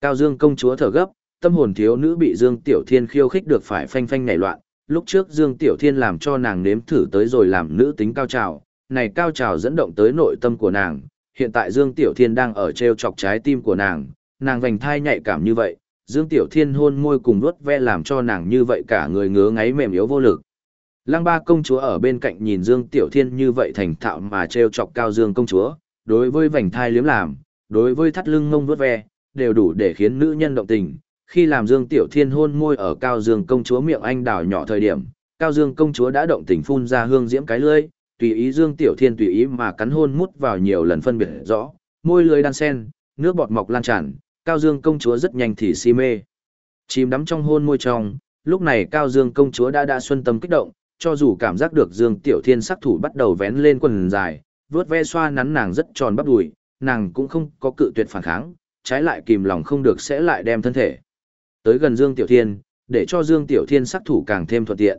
Cao Dương công chúa thở gấp, tâm hồn thiếu nữ bị Dương Tiểu Thiên khiêu khích được phải phanh phanh nảy loạn, lúc trước Dương Tiểu Thiên làm cho nàng nếm thử tới rồi làm nữ tính cao trào, này cao trào dẫn động tới nội tâm của nàng, hiện tại Dương Tiểu Thiên đang ở treo chọc trái tim của nàng, nàng vành thai nhạy cảm như vậy, Dương Tiểu Thiên hôn môi cùng nuốt ve làm cho nàng như vậy cả người ngứa ngáy mềm yếu vô lực. Lăng ba công chúa ở bên cạnh nhìn Dương Tiểu Thiên như vậy thành thạo mà treo chọc cao Dương công chúa, đối với vành thai liếm làm, đối với thắt lưng ngông nuốt ve, đều đủ để khiến nữ nhân động tình. Khi làm Dương Tiểu Thiên hôn môi ở cao Dương công chúa miệng anh đào nhỏ thời điểm, cao Dương công chúa đã động tình phun ra hương diễm cái lưỡi, tùy ý Dương Tiểu Thiên tùy ý mà cắn hôn mút vào nhiều lần phân biệt rõ, môi lưỡi đan sen, nước bọt mọc lan tràn, Cao Dương công chúa rất nhanh thì si mê. Chìm đắm trong hôn môi trong, lúc này Cao Dương công chúa đã đã xuân tâm kích động, cho dù cảm giác được Dương Tiểu Thiên sắc thủ bắt đầu vén lên quần dài, vướt ve xoa nắn nàng rất tròn bắp đùi, nàng cũng không có cự tuyệt phản kháng, trái lại kìm lòng không được sẽ lại đem thân thể. Tới gần Dương Tiểu Thiên, để cho Dương Tiểu Thiên sắc thủ càng thêm thuận tiện.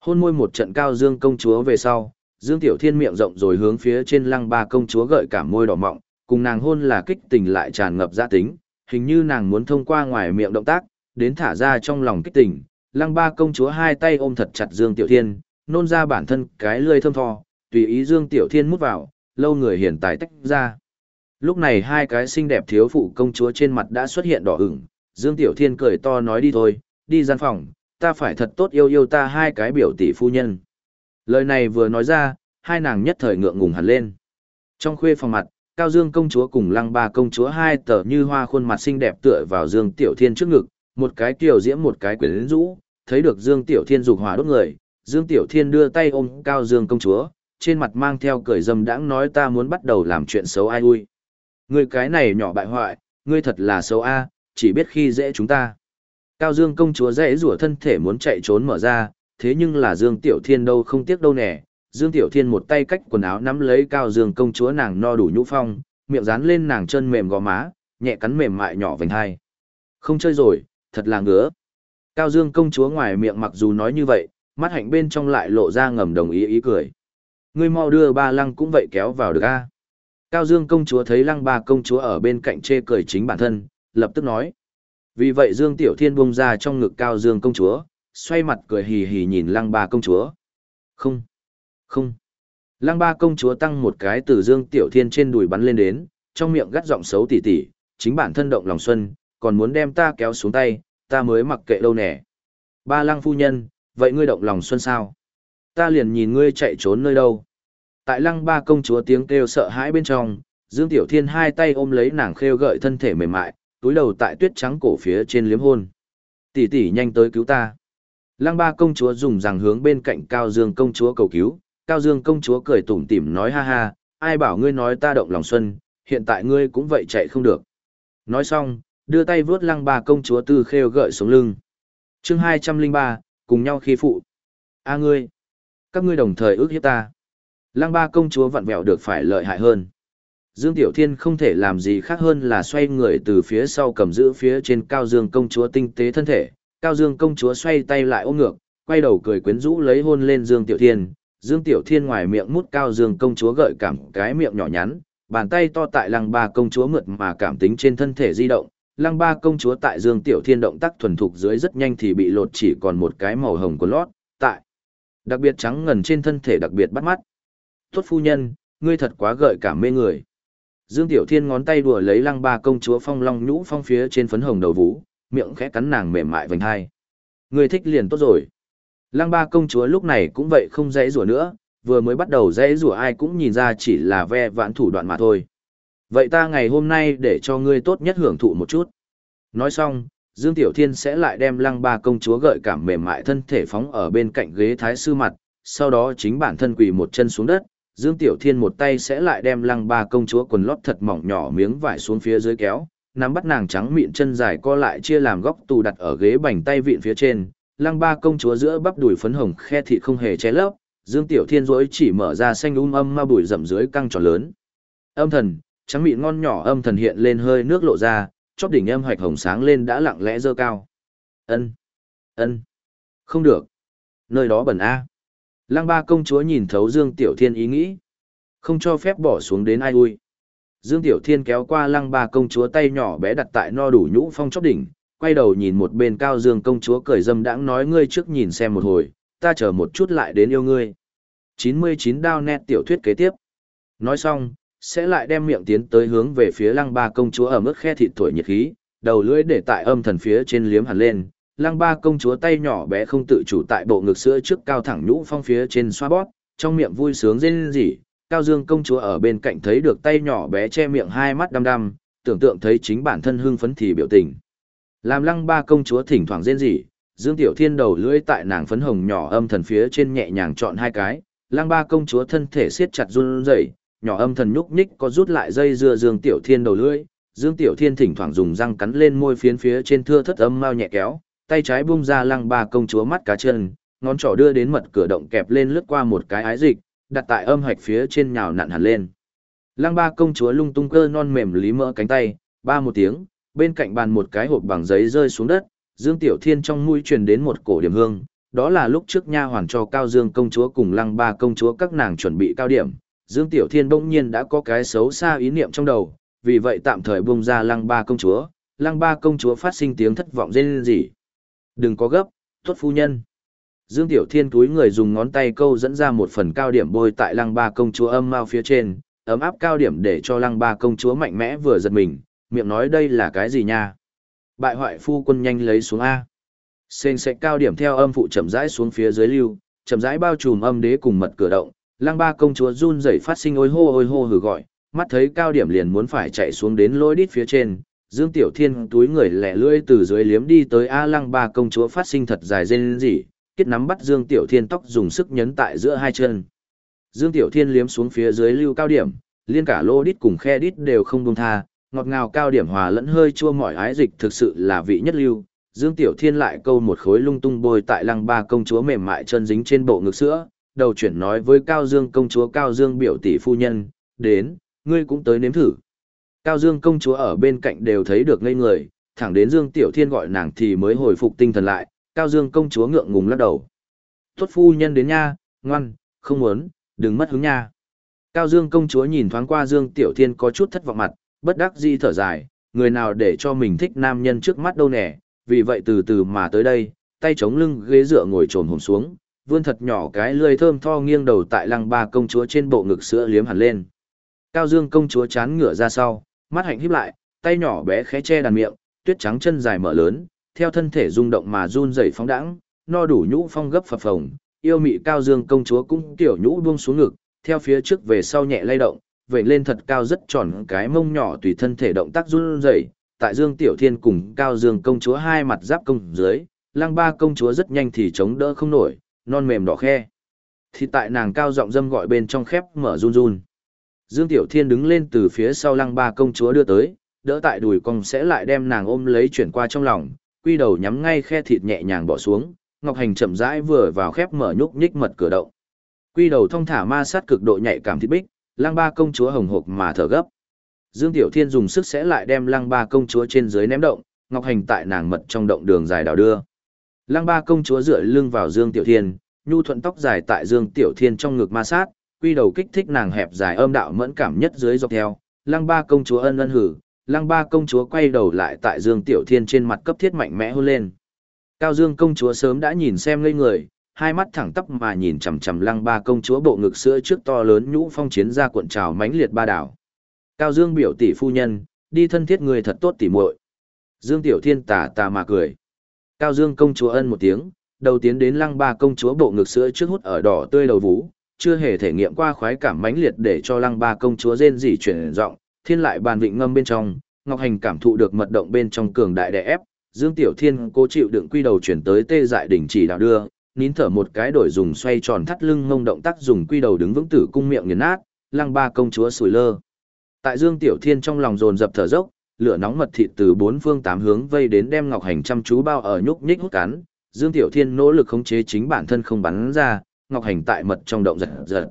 Hôn môi một trận Cao Dương công chúa về sau, Dương Tiểu Thiên miệng rộng rồi hướng phía trên lăng ba công chúa gợi cả môi đỏ mọng, cùng nàng hôn là kích tình lại tràn ngập gia tính, hình như nàng muốn thông qua ngoài miệng động tác, đến thả ra trong lòng kích tình. Lăng ba công chúa hai tay ôm thật chặt Dương Tiểu Thiên, nôn ra bản thân cái lươi thơm tho, tùy ý Dương Tiểu Thiên mút vào, lâu người hiện tại tách ra. Lúc này hai cái xinh đẹp thiếu phụ công chúa trên mặt đã xuất hiện đỏ ửng, Dương Tiểu Thiên cười to nói đi thôi, đi gian phòng, ta phải thật tốt yêu yêu ta hai cái biểu tỷ phu nhân. Lời này vừa nói ra, hai nàng nhất thời ngượng ngùng hẳn lên. Trong khuê phòng mặt, Cao Dương công chúa cùng Lăng Ba công chúa hai tờ như hoa khuôn mặt xinh đẹp tựa vào Dương Tiểu Thiên trước ngực, một cái kiều diễm một cái quyến rũ, thấy được Dương Tiểu Thiên dục hỏa đốt người, Dương Tiểu Thiên đưa tay ôm Cao Dương công chúa, trên mặt mang theo cười dâm đãng nói ta muốn bắt đầu làm chuyện xấu ai ui. Người cái này nhỏ bại hoại, ngươi thật là xấu a, chỉ biết khi dễ chúng ta. Cao Dương công chúa dễ rủa thân thể muốn chạy trốn mở ra, thế nhưng là Dương Tiểu Thiên đâu không tiếc đâu nè. Dương Tiểu Thiên một tay cách quần áo nắm lấy Cao Dương công chúa nàng no đủ nhũ phong, miệng dán lên nàng chân mềm gò má, nhẹ cắn mềm mại nhỏ vành hai. Không chơi rồi, thật là ngứa. Cao Dương công chúa ngoài miệng mặc dù nói như vậy, mắt hạnh bên trong lại lộ ra ngầm đồng ý ý cười. Ngươi mau đưa ba lăng cũng vậy kéo vào được a. Cao Dương công chúa thấy lăng ba công chúa ở bên cạnh chê cười chính bản thân, lập tức nói. Vì vậy Dương Tiểu Thiên buông ra trong ngực Cao Dương công chúa, xoay mặt cười hì hì nhìn lăng ba công chúa. Không, không. Lăng ba công chúa tăng một cái từ Dương Tiểu Thiên trên đùi bắn lên đến, trong miệng gắt giọng xấu tỉ tỉ, chính bản thân động lòng xuân, còn muốn đem ta kéo xuống tay, ta mới mặc kệ đâu nè. Ba lăng phu nhân, vậy ngươi động lòng xuân sao? Ta liền nhìn ngươi chạy trốn nơi đâu. Tại lăng ba công chúa tiếng kêu sợ hãi bên trong, Dương Tiểu Thiên hai tay ôm lấy nàng khêu gợi thân thể mềm mại, túi đầu tại tuyết trắng cổ phía trên liếm hôn. Tỷ tỷ nhanh tới cứu ta. Lăng ba công chúa dùng rằng hướng bên cạnh Cao Dương công chúa cầu cứu, Cao Dương công chúa cười tủm tỉm nói ha ha, ai bảo ngươi nói ta động lòng xuân, hiện tại ngươi cũng vậy chạy không được. Nói xong, đưa tay vuốt lăng ba công chúa tư khêu gợi xuống lưng. chương 203, cùng nhau khi phụ. A ngươi, các ngươi đồng thời ước hiếp ta. Lăng ba công chúa vặn vẹo được phải lợi hại hơn. Dương Tiểu Thiên không thể làm gì khác hơn là xoay người từ phía sau cầm giữ phía trên Cao Dương công chúa tinh tế thân thể. Cao Dương công chúa xoay tay lại ôm ngược, quay đầu cười quyến rũ lấy hôn lên Dương Tiểu Thiên. Dương Tiểu Thiên ngoài miệng mút Cao Dương công chúa gợi cảm cái miệng nhỏ nhắn, bàn tay to tại lăng ba công chúa mượt mà cảm tính trên thân thể di động. Lăng ba công chúa tại Dương Tiểu Thiên động tác thuần thục dưới rất nhanh thì bị lột chỉ còn một cái màu hồng của lót, tại. Đặc biệt trắng ngần trên thân thể đặc biệt bắt mắt. Tốt phu nhân, ngươi thật quá gợi cảm mê người. Dương Tiểu Thiên ngón tay đùa lấy lăng ba công chúa phong long nhũ phong phía trên phấn hồng đầu vũ, miệng khẽ cắn nàng mềm mại vành hai. Ngươi thích liền tốt rồi. Lăng ba công chúa lúc này cũng vậy không dễ rủa nữa, vừa mới bắt đầu dễ rủa ai cũng nhìn ra chỉ là ve vãn thủ đoạn mà thôi. Vậy ta ngày hôm nay để cho ngươi tốt nhất hưởng thụ một chút. Nói xong, Dương Tiểu Thiên sẽ lại đem lăng ba công chúa gợi cảm mềm mại thân thể phóng ở bên cạnh ghế thái sư mặt, sau đó chính bản thân quỳ một chân xuống đất, Dương Tiểu Thiên một tay sẽ lại đem lăng ba công chúa quần lót thật mỏng nhỏ miếng vải xuống phía dưới kéo, nắm bắt nàng trắng mịn chân dài co lại chia làm góc tù đặt ở ghế bành tay vịn phía trên, lăng ba công chúa giữa bắp đùi phấn hồng khe thịt không hề che lấp, Dương Tiểu Thiên rỗi chỉ mở ra xanh um âm ma bùi rậm dưới căng tròn lớn. Âm thần, trắng mịn ngon nhỏ âm thần hiện lên hơi nước lộ ra, chóp đỉnh âm hoạch hồng sáng lên đã lặng lẽ dơ cao. Ân, ân, không được, nơi đó bẩn a. Lăng ba công chúa nhìn thấu Dương Tiểu Thiên ý nghĩ. Không cho phép bỏ xuống đến ai ui. Dương Tiểu Thiên kéo qua lăng ba công chúa tay nhỏ bé đặt tại no đủ nhũ phong chóp đỉnh, quay đầu nhìn một bên cao dương công chúa cười dâm đãng nói ngươi trước nhìn xem một hồi, ta chờ một chút lại đến yêu ngươi. 99 đao nét tiểu thuyết kế tiếp. Nói xong, sẽ lại đem miệng tiến tới hướng về phía lăng ba công chúa ở mức khe thịt thổi nhiệt khí, đầu lưỡi để tại âm thần phía trên liếm hẳn lên. Lăng ba công chúa tay nhỏ bé không tự chủ tại bộ ngực sữa trước cao thẳng nhũ phong phía trên xoa bóp, trong miệng vui sướng rên rỉ. Cao Dương công chúa ở bên cạnh thấy được tay nhỏ bé che miệng hai mắt đăm đăm, tưởng tượng thấy chính bản thân hưng phấn thì biểu tình. Làm lăng ba công chúa thỉnh thoảng rên rỉ, Dương Tiểu Thiên đầu lưỡi tại nàng phấn hồng nhỏ âm thần phía trên nhẹ nhàng chọn hai cái, lăng ba công chúa thân thể siết chặt run rẩy, nhỏ âm thần nhúc nhích có rút lại dây dưa Dương Tiểu Thiên đầu lưỡi, Dương Tiểu Thiên thỉnh thoảng dùng răng cắn lên môi phiến phía trên thưa thất âm mau nhẹ kéo, tay trái bung ra lăng ba công chúa mắt cá chân, ngón trỏ đưa đến mật cửa động kẹp lên lướt qua một cái ái dịch, đặt tại âm hạch phía trên nhào nặn hẳn lên. Lăng ba công chúa lung tung cơ non mềm lý mỡ cánh tay, ba một tiếng, bên cạnh bàn một cái hộp bằng giấy rơi xuống đất, Dương Tiểu Thiên trong mũi truyền đến một cổ điểm hương, đó là lúc trước nha hoàn cho Cao Dương công chúa cùng Lăng Ba công chúa các nàng chuẩn bị cao điểm. Dương Tiểu Thiên bỗng nhiên đã có cái xấu xa ý niệm trong đầu, vì vậy tạm thời buông ra Lăng Ba công chúa, Lăng Ba công chúa phát sinh tiếng thất vọng rên rỉ. "Đừng có gấp, tuất phu nhân." Dương Tiểu Thiên túi người dùng ngón tay câu dẫn ra một phần cao điểm bôi tại Lăng Ba công chúa âm mao phía trên, ấm áp cao điểm để cho Lăng Ba công chúa mạnh mẽ vừa giật mình, miệng nói đây là cái gì nha? Bại hoại phu quân nhanh lấy xuống A. Sên sẽ cao điểm theo âm phụ chậm rãi xuống phía dưới lưu, chậm rãi bao trùm âm đế cùng mật cửa động, lăng ba công chúa run rẩy phát sinh ôi hô ôi hô hừ gọi, mắt thấy cao điểm liền muốn phải chạy xuống đến lối đít phía trên, Dương Tiểu Thiên túi người lẻ lưỡi từ dưới liếm đi tới A Lăng Ba công chúa phát sinh thật dài rên rỉ, kết nắm bắt Dương Tiểu Thiên tóc dùng sức nhấn tại giữa hai chân. Dương Tiểu Thiên liếm xuống phía dưới lưu cao điểm, liên cả lô đít cùng khe đít đều không buông tha, ngọt ngào cao điểm hòa lẫn hơi chua mỏi ái dịch thực sự là vị nhất lưu. Dương Tiểu Thiên lại câu một khối lung tung bôi tại lăng ba công chúa mềm mại chân dính trên bộ ngực sữa, đầu chuyển nói với Cao Dương công chúa Cao Dương biểu tỷ phu nhân, đến, ngươi cũng tới nếm thử. Cao Dương công chúa ở bên cạnh đều thấy được ngây người, thẳng đến Dương Tiểu Thiên gọi nàng thì mới hồi phục tinh thần lại, Cao Dương công chúa ngượng ngùng lắc đầu. Tốt phu nhân đến nha, ngoan, không muốn, đừng mất hứng nha. Cao Dương công chúa nhìn thoáng qua Dương Tiểu Thiên có chút thất vọng mặt, bất đắc dĩ thở dài, người nào để cho mình thích nam nhân trước mắt đâu nè, vì vậy từ từ mà tới đây, tay chống lưng ghế dựa ngồi trồn hồn xuống, vươn thật nhỏ cái lươi thơm tho nghiêng đầu tại lăng ba công chúa trên bộ ngực sữa liếm hẳn lên. Cao Dương công chúa chán ngửa ra sau, mắt hạnh híp lại, tay nhỏ bé khẽ che đàn miệng, tuyết trắng chân dài mở lớn, theo thân thể rung động mà run rẩy phóng đãng, no đủ nhũ phong gấp phập phồng, yêu mị Cao Dương công chúa cũng tiểu nhũ buông xuống ngực, theo phía trước về sau nhẹ lay động, vẩy lên thật cao rất tròn cái mông nhỏ tùy thân thể động tác run rẩy. Tại Dương Tiểu Thiên cùng Cao Dương công chúa hai mặt giáp công dưới, Lăng Ba công chúa rất nhanh thì chống đỡ không nổi, non mềm đỏ khe. Thì tại nàng cao giọng dâm gọi bên trong khép mở run run. Dương Tiểu Thiên đứng lên từ phía sau Lăng Ba công chúa đưa tới, đỡ tại đùi cong sẽ lại đem nàng ôm lấy chuyển qua trong lòng, quy đầu nhắm ngay khe thịt nhẹ nhàng bỏ xuống, Ngọc Hành chậm rãi vừa vào khép mở nhúc nhích mật cửa động. Quy đầu thông thả ma sát cực độ nhạy cảm thịt bích, lăng ba công chúa hồng hộc mà thở gấp. Dương Tiểu Thiên dùng sức sẽ lại đem lăng ba công chúa trên dưới ném động, Ngọc Hành tại nàng mật trong động đường dài đào đưa. Lăng ba công chúa dựa lưng vào Dương Tiểu Thiên, nhu thuận tóc dài tại Dương Tiểu Thiên trong ngực ma sát, quy đầu kích thích nàng hẹp dài âm đạo mẫn cảm nhất dưới dọc theo. Lăng ba công chúa ân ân hử, lăng ba công chúa quay đầu lại tại Dương Tiểu Thiên trên mặt cấp thiết mạnh mẽ hôn lên. Cao Dương công chúa sớm đã nhìn xem ngây người, hai mắt thẳng tắp mà nhìn chằm chằm lăng ba công chúa bộ ngực sữa trước to lớn nhũ phong chiến ra cuộn trào mãnh liệt ba đảo. Cao Dương biểu tỷ phu nhân, đi thân thiết người thật tốt tỉ muội. Dương Tiểu Thiên tà tà mà cười. Cao Dương công chúa ân một tiếng, đầu tiến đến lăng ba công chúa bộ ngực sữa trước hút ở đỏ tươi đầu vũ, chưa hề thể nghiệm qua khoái cảm mãnh liệt để cho lăng ba công chúa rên rỉ chuyển giọng, thiên lại bàn vịnh ngâm bên trong, Ngọc Hành cảm thụ được mật động bên trong cường đại đè ép, Dương Tiểu Thiên cố chịu đựng quy đầu chuyển tới tê dại đỉnh chỉ đạo đưa, nín thở một cái đổi dùng xoay tròn thắt lưng ngông động tác dùng quy đầu đứng vững tử cung miệng nghiền nát, lăng ba công chúa sủi lơ. Tại Dương Tiểu Thiên trong lòng dồn dập thở dốc, lửa nóng mật thịt từ bốn phương tám hướng vây đến đem Ngọc Hành chăm chú bao ở nhúc nhích hút cắn, Dương Tiểu Thiên nỗ lực khống chế chính bản thân không bắn ra, Ngọc Hành tại mật trong động giật giật.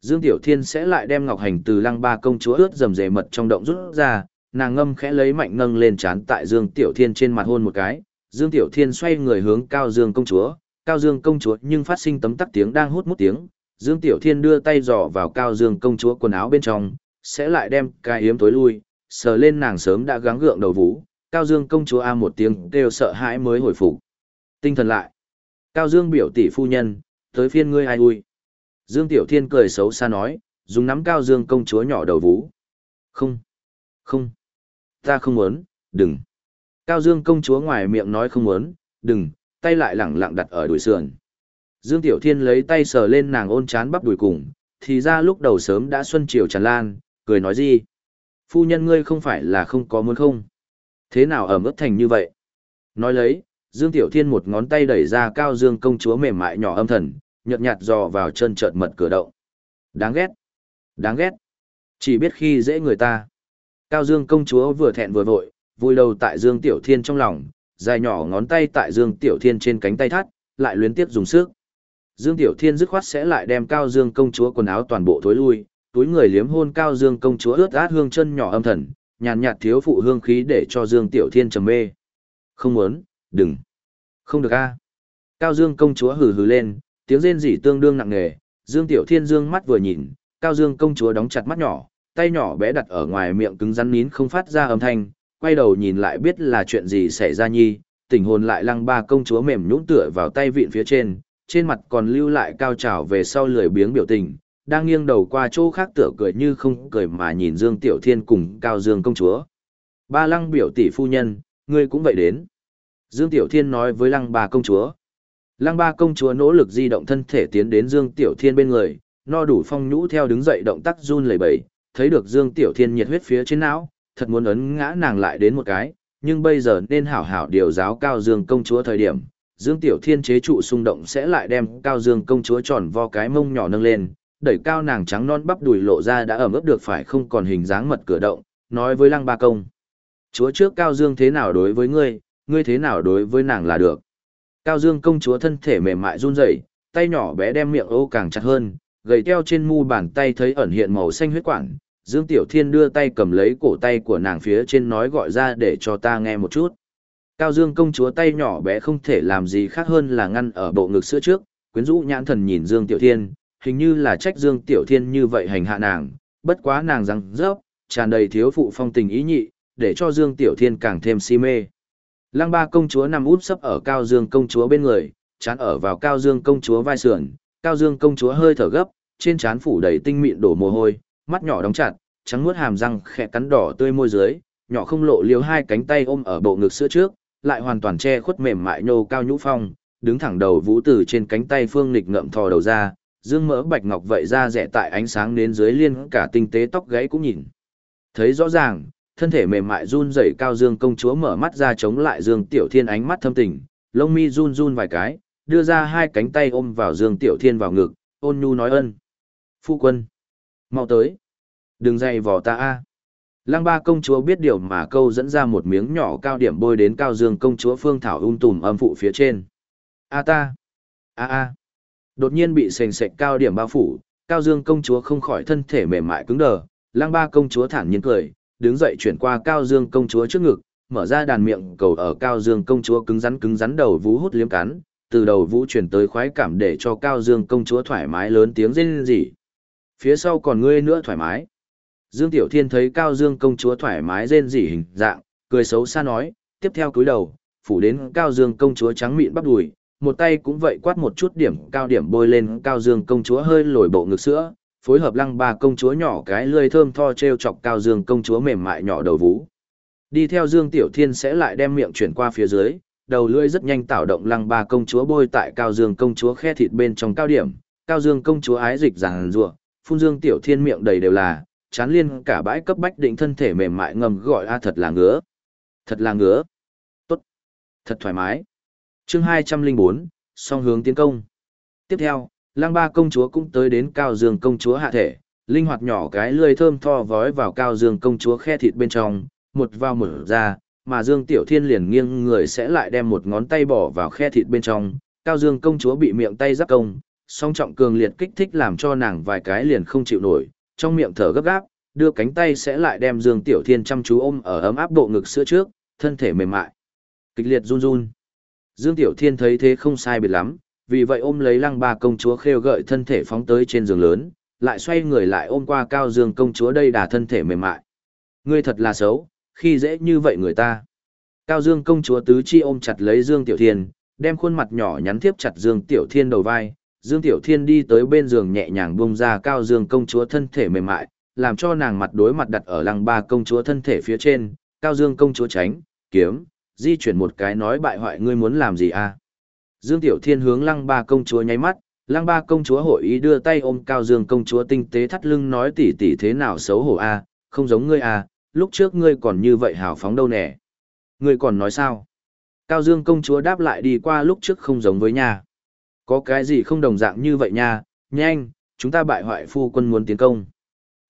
Dương Tiểu Thiên sẽ lại đem Ngọc Hành từ lăng ba công chúa ướt dầm dề mật trong động rút ra, nàng ngâm khẽ lấy mạnh nâng lên chán tại Dương Tiểu Thiên trên mặt hôn một cái, Dương Tiểu Thiên xoay người hướng Cao Dương công chúa, Cao Dương công chúa nhưng phát sinh tấm tắc tiếng đang hút mút tiếng, Dương Tiểu Thiên đưa tay dò vào Cao Dương công chúa quần áo bên trong, sẽ lại đem cái yếm tối lui, sờ lên nàng sớm đã gắng gượng đầu vũ, Cao Dương công chúa A một tiếng kêu sợ hãi mới hồi phục. Tinh thần lại. Cao Dương biểu tỷ phu nhân, tới phiên ngươi ai ui. Dương Tiểu Thiên cười xấu xa nói, dùng nắm Cao Dương công chúa nhỏ đầu vũ. Không. Không. Ta không muốn, đừng. Cao Dương công chúa ngoài miệng nói không muốn, đừng, tay lại lẳng lặng đặt ở đùi sườn. Dương Tiểu Thiên lấy tay sờ lên nàng ôn chán bắp đùi cùng, thì ra lúc đầu sớm đã xuân chiều tràn lan, cười nói gì? Phu nhân ngươi không phải là không có muốn không? Thế nào ở mức thành như vậy? Nói lấy, Dương Tiểu Thiên một ngón tay đẩy ra cao Dương công chúa mềm mại nhỏ âm thần, nhợt nhạt dò vào chân trợt mật cửa động. Đáng ghét! Đáng ghét! Chỉ biết khi dễ người ta. Cao Dương công chúa vừa thẹn vừa vội, vui đầu tại Dương Tiểu Thiên trong lòng, dài nhỏ ngón tay tại Dương Tiểu Thiên trên cánh tay thắt, lại luyến tiếp dùng sức. Dương Tiểu Thiên dứt khoát sẽ lại đem Cao Dương công chúa quần áo toàn bộ thối lui, túi người liếm hôn Cao Dương công chúa ướt át hương chân nhỏ âm thần, nhàn nhạt thiếu phụ hương khí để cho Dương Tiểu Thiên trầm mê. Không muốn, đừng. Không được a. Cao Dương công chúa hừ hừ lên, tiếng rên rỉ tương đương nặng nề, Dương Tiểu Thiên dương mắt vừa nhìn, Cao Dương công chúa đóng chặt mắt nhỏ, tay nhỏ bé đặt ở ngoài miệng cứng rắn nín không phát ra âm thanh, quay đầu nhìn lại biết là chuyện gì xảy ra nhi, tình hồn lại lăng ba công chúa mềm nhũn tựa vào tay vịn phía trên, trên mặt còn lưu lại cao trào về sau lười biếng biểu tình, đang nghiêng đầu qua chỗ khác tựa cười như không cười mà nhìn Dương Tiểu Thiên cùng Cao Dương công chúa. Ba lăng biểu tỷ phu nhân, ngươi cũng vậy đến. Dương Tiểu Thiên nói với lăng ba công chúa. Lăng ba công chúa nỗ lực di động thân thể tiến đến Dương Tiểu Thiên bên người, no đủ phong nhũ theo đứng dậy động tác run lẩy bẩy, thấy được Dương Tiểu Thiên nhiệt huyết phía trên não, thật muốn ấn ngã nàng lại đến một cái, nhưng bây giờ nên hảo hảo điều giáo cao Dương công chúa thời điểm. Dương Tiểu Thiên chế trụ xung động sẽ lại đem cao Dương công chúa tròn vo cái mông nhỏ nâng lên, đẩy cao nàng trắng non bắp đùi lộ ra đã ẩm ướt được phải không còn hình dáng mật cửa động, nói với lăng ba công. Chúa trước Cao Dương thế nào đối với ngươi, ngươi thế nào đối với nàng là được. Cao Dương công chúa thân thể mềm mại run rẩy, tay nhỏ bé đem miệng ô càng chặt hơn, gầy teo trên mu bàn tay thấy ẩn hiện màu xanh huyết quản. Dương Tiểu Thiên đưa tay cầm lấy cổ tay của nàng phía trên nói gọi ra để cho ta nghe một chút. Cao Dương công chúa tay nhỏ bé không thể làm gì khác hơn là ngăn ở bộ ngực sữa trước, quyến rũ nhãn thần nhìn Dương Tiểu Thiên, hình như là trách Dương Tiểu Thiên như vậy hành hạ nàng, bất quá nàng răng rớp, tràn đầy thiếu phụ phong tình ý nhị, để cho Dương Tiểu Thiên càng thêm si mê. Lăng ba công chúa nằm út sấp ở Cao Dương công chúa bên người, chán ở vào Cao Dương công chúa vai sườn, Cao Dương công chúa hơi thở gấp, trên trán phủ đầy tinh mịn đổ mồ hôi, mắt nhỏ đóng chặt, trắng muốt hàm răng khẽ cắn đỏ tươi môi dưới, nhỏ không lộ liếu hai cánh tay ôm ở bộ ngực sữa trước, lại hoàn toàn che khuất mềm mại nhô cao nhũ phong, đứng thẳng đầu vũ từ trên cánh tay phương nghịch ngậm thò đầu ra, dương mỡ bạch ngọc vậy ra rẻ tại ánh sáng đến dưới liên cả tinh tế tóc gáy cũng nhìn. Thấy rõ ràng, thân thể mềm mại run rẩy cao dương công chúa mở mắt ra chống lại dương tiểu thiên ánh mắt thâm tình, lông mi run run vài cái, đưa ra hai cánh tay ôm vào dương tiểu thiên vào ngực, ôn nhu nói ân. Phu quân, mau tới, đừng dày vò ta a. Lăng ba công chúa biết điều mà câu dẫn ra một miếng nhỏ cao điểm bôi đến cao dương công chúa phương thảo ung tùm âm phụ phía trên. A ta, a a. Đột nhiên bị sền sệt cao điểm bao phủ, Cao Dương công chúa không khỏi thân thể mềm mại cứng đờ, Lăng Ba công chúa thản nhiên cười, đứng dậy chuyển qua Cao Dương công chúa trước ngực, mở ra đàn miệng cầu ở Cao Dương công chúa cứng rắn cứng rắn đầu vũ hút liếm cắn, từ đầu vũ chuyển tới khoái cảm để cho Cao Dương công chúa thoải mái lớn tiếng rên rỉ. Phía sau còn ngươi nữa thoải mái. Dương Tiểu Thiên thấy Cao Dương công chúa thoải mái rên rỉ hình dạng, cười xấu xa nói, tiếp theo cúi đầu, phủ đến Cao Dương công chúa trắng mịn bắp đùi, một tay cũng vậy quát một chút điểm cao điểm bôi lên cao dương công chúa hơi lồi bộ ngực sữa, phối hợp lăng ba công chúa nhỏ cái lươi thơm tho treo chọc cao dương công chúa mềm mại nhỏ đầu vú. Đi theo Dương Tiểu Thiên sẽ lại đem miệng chuyển qua phía dưới, đầu lưỡi rất nhanh tạo động lăng ba công chúa bôi tại cao dương công chúa khe thịt bên trong cao điểm, cao dương công chúa ái dịch giàn rùa, phun Dương Tiểu Thiên miệng đầy đều là, chán liên cả bãi cấp bách định thân thể mềm mại ngầm gọi a thật là ngứa. Thật là ngứa. Tốt. Thật thoải mái chương hai trăm linh bốn song hướng tiến công tiếp theo lang ba công chúa cũng tới đến cao dương công chúa hạ thể linh hoạt nhỏ cái lươi thơm tho vói vào cao dương công chúa khe thịt bên trong một vào một ra mà dương tiểu thiên liền nghiêng người sẽ lại đem một ngón tay bỏ vào khe thịt bên trong. Cao dương công chúa bị miệng tay giáp công song trọng cường liệt kích thích làm cho nàng vài cái liền không chịu nổi trong miệng thở gấp gáp đưa cánh tay sẽ lại đem dương tiểu thiên chăm chú ôm ở ấm áp bộ ngực sữa trước thân thể mềm mại kịch liệt run run. Dương Tiểu Thiên thấy thế không sai biệt lắm, vì vậy ôm lấy lăng ba công chúa khêu gợi thân thể phóng tới trên giường lớn, lại xoay người lại ôm qua Cao Dương công chúa đây đà thân thể mềm mại. Ngươi thật là xấu, khi dễ như vậy người ta. Cao Dương công chúa tứ chi ôm chặt lấy Dương Tiểu Thiên, đem khuôn mặt nhỏ nhắn tiếp chặt Dương Tiểu Thiên đầu vai. Dương Tiểu Thiên đi tới bên giường nhẹ nhàng buông ra Cao Dương công chúa thân thể mềm mại, làm cho nàng mặt đối mặt đặt ở lăng ba công chúa thân thể phía trên. Cao Dương công chúa tránh, kiếm, di chuyển một cái nói bại hoại ngươi muốn làm gì à? Dương Tiểu Thiên hướng lăng ba công chúa nháy mắt, lăng ba công chúa hội ý đưa tay ôm Cao Dương công chúa tinh tế thắt lưng nói tỉ tỉ thế nào xấu hổ a à, không giống ngươi à, lúc trước ngươi còn như vậy hào phóng đâu nè. Ngươi còn nói sao? Cao Dương công chúa đáp lại đi qua lúc trước không giống với nhà. Có cái gì không đồng dạng như vậy nha, nhanh, chúng ta bại hoại phu quân muốn tiến công.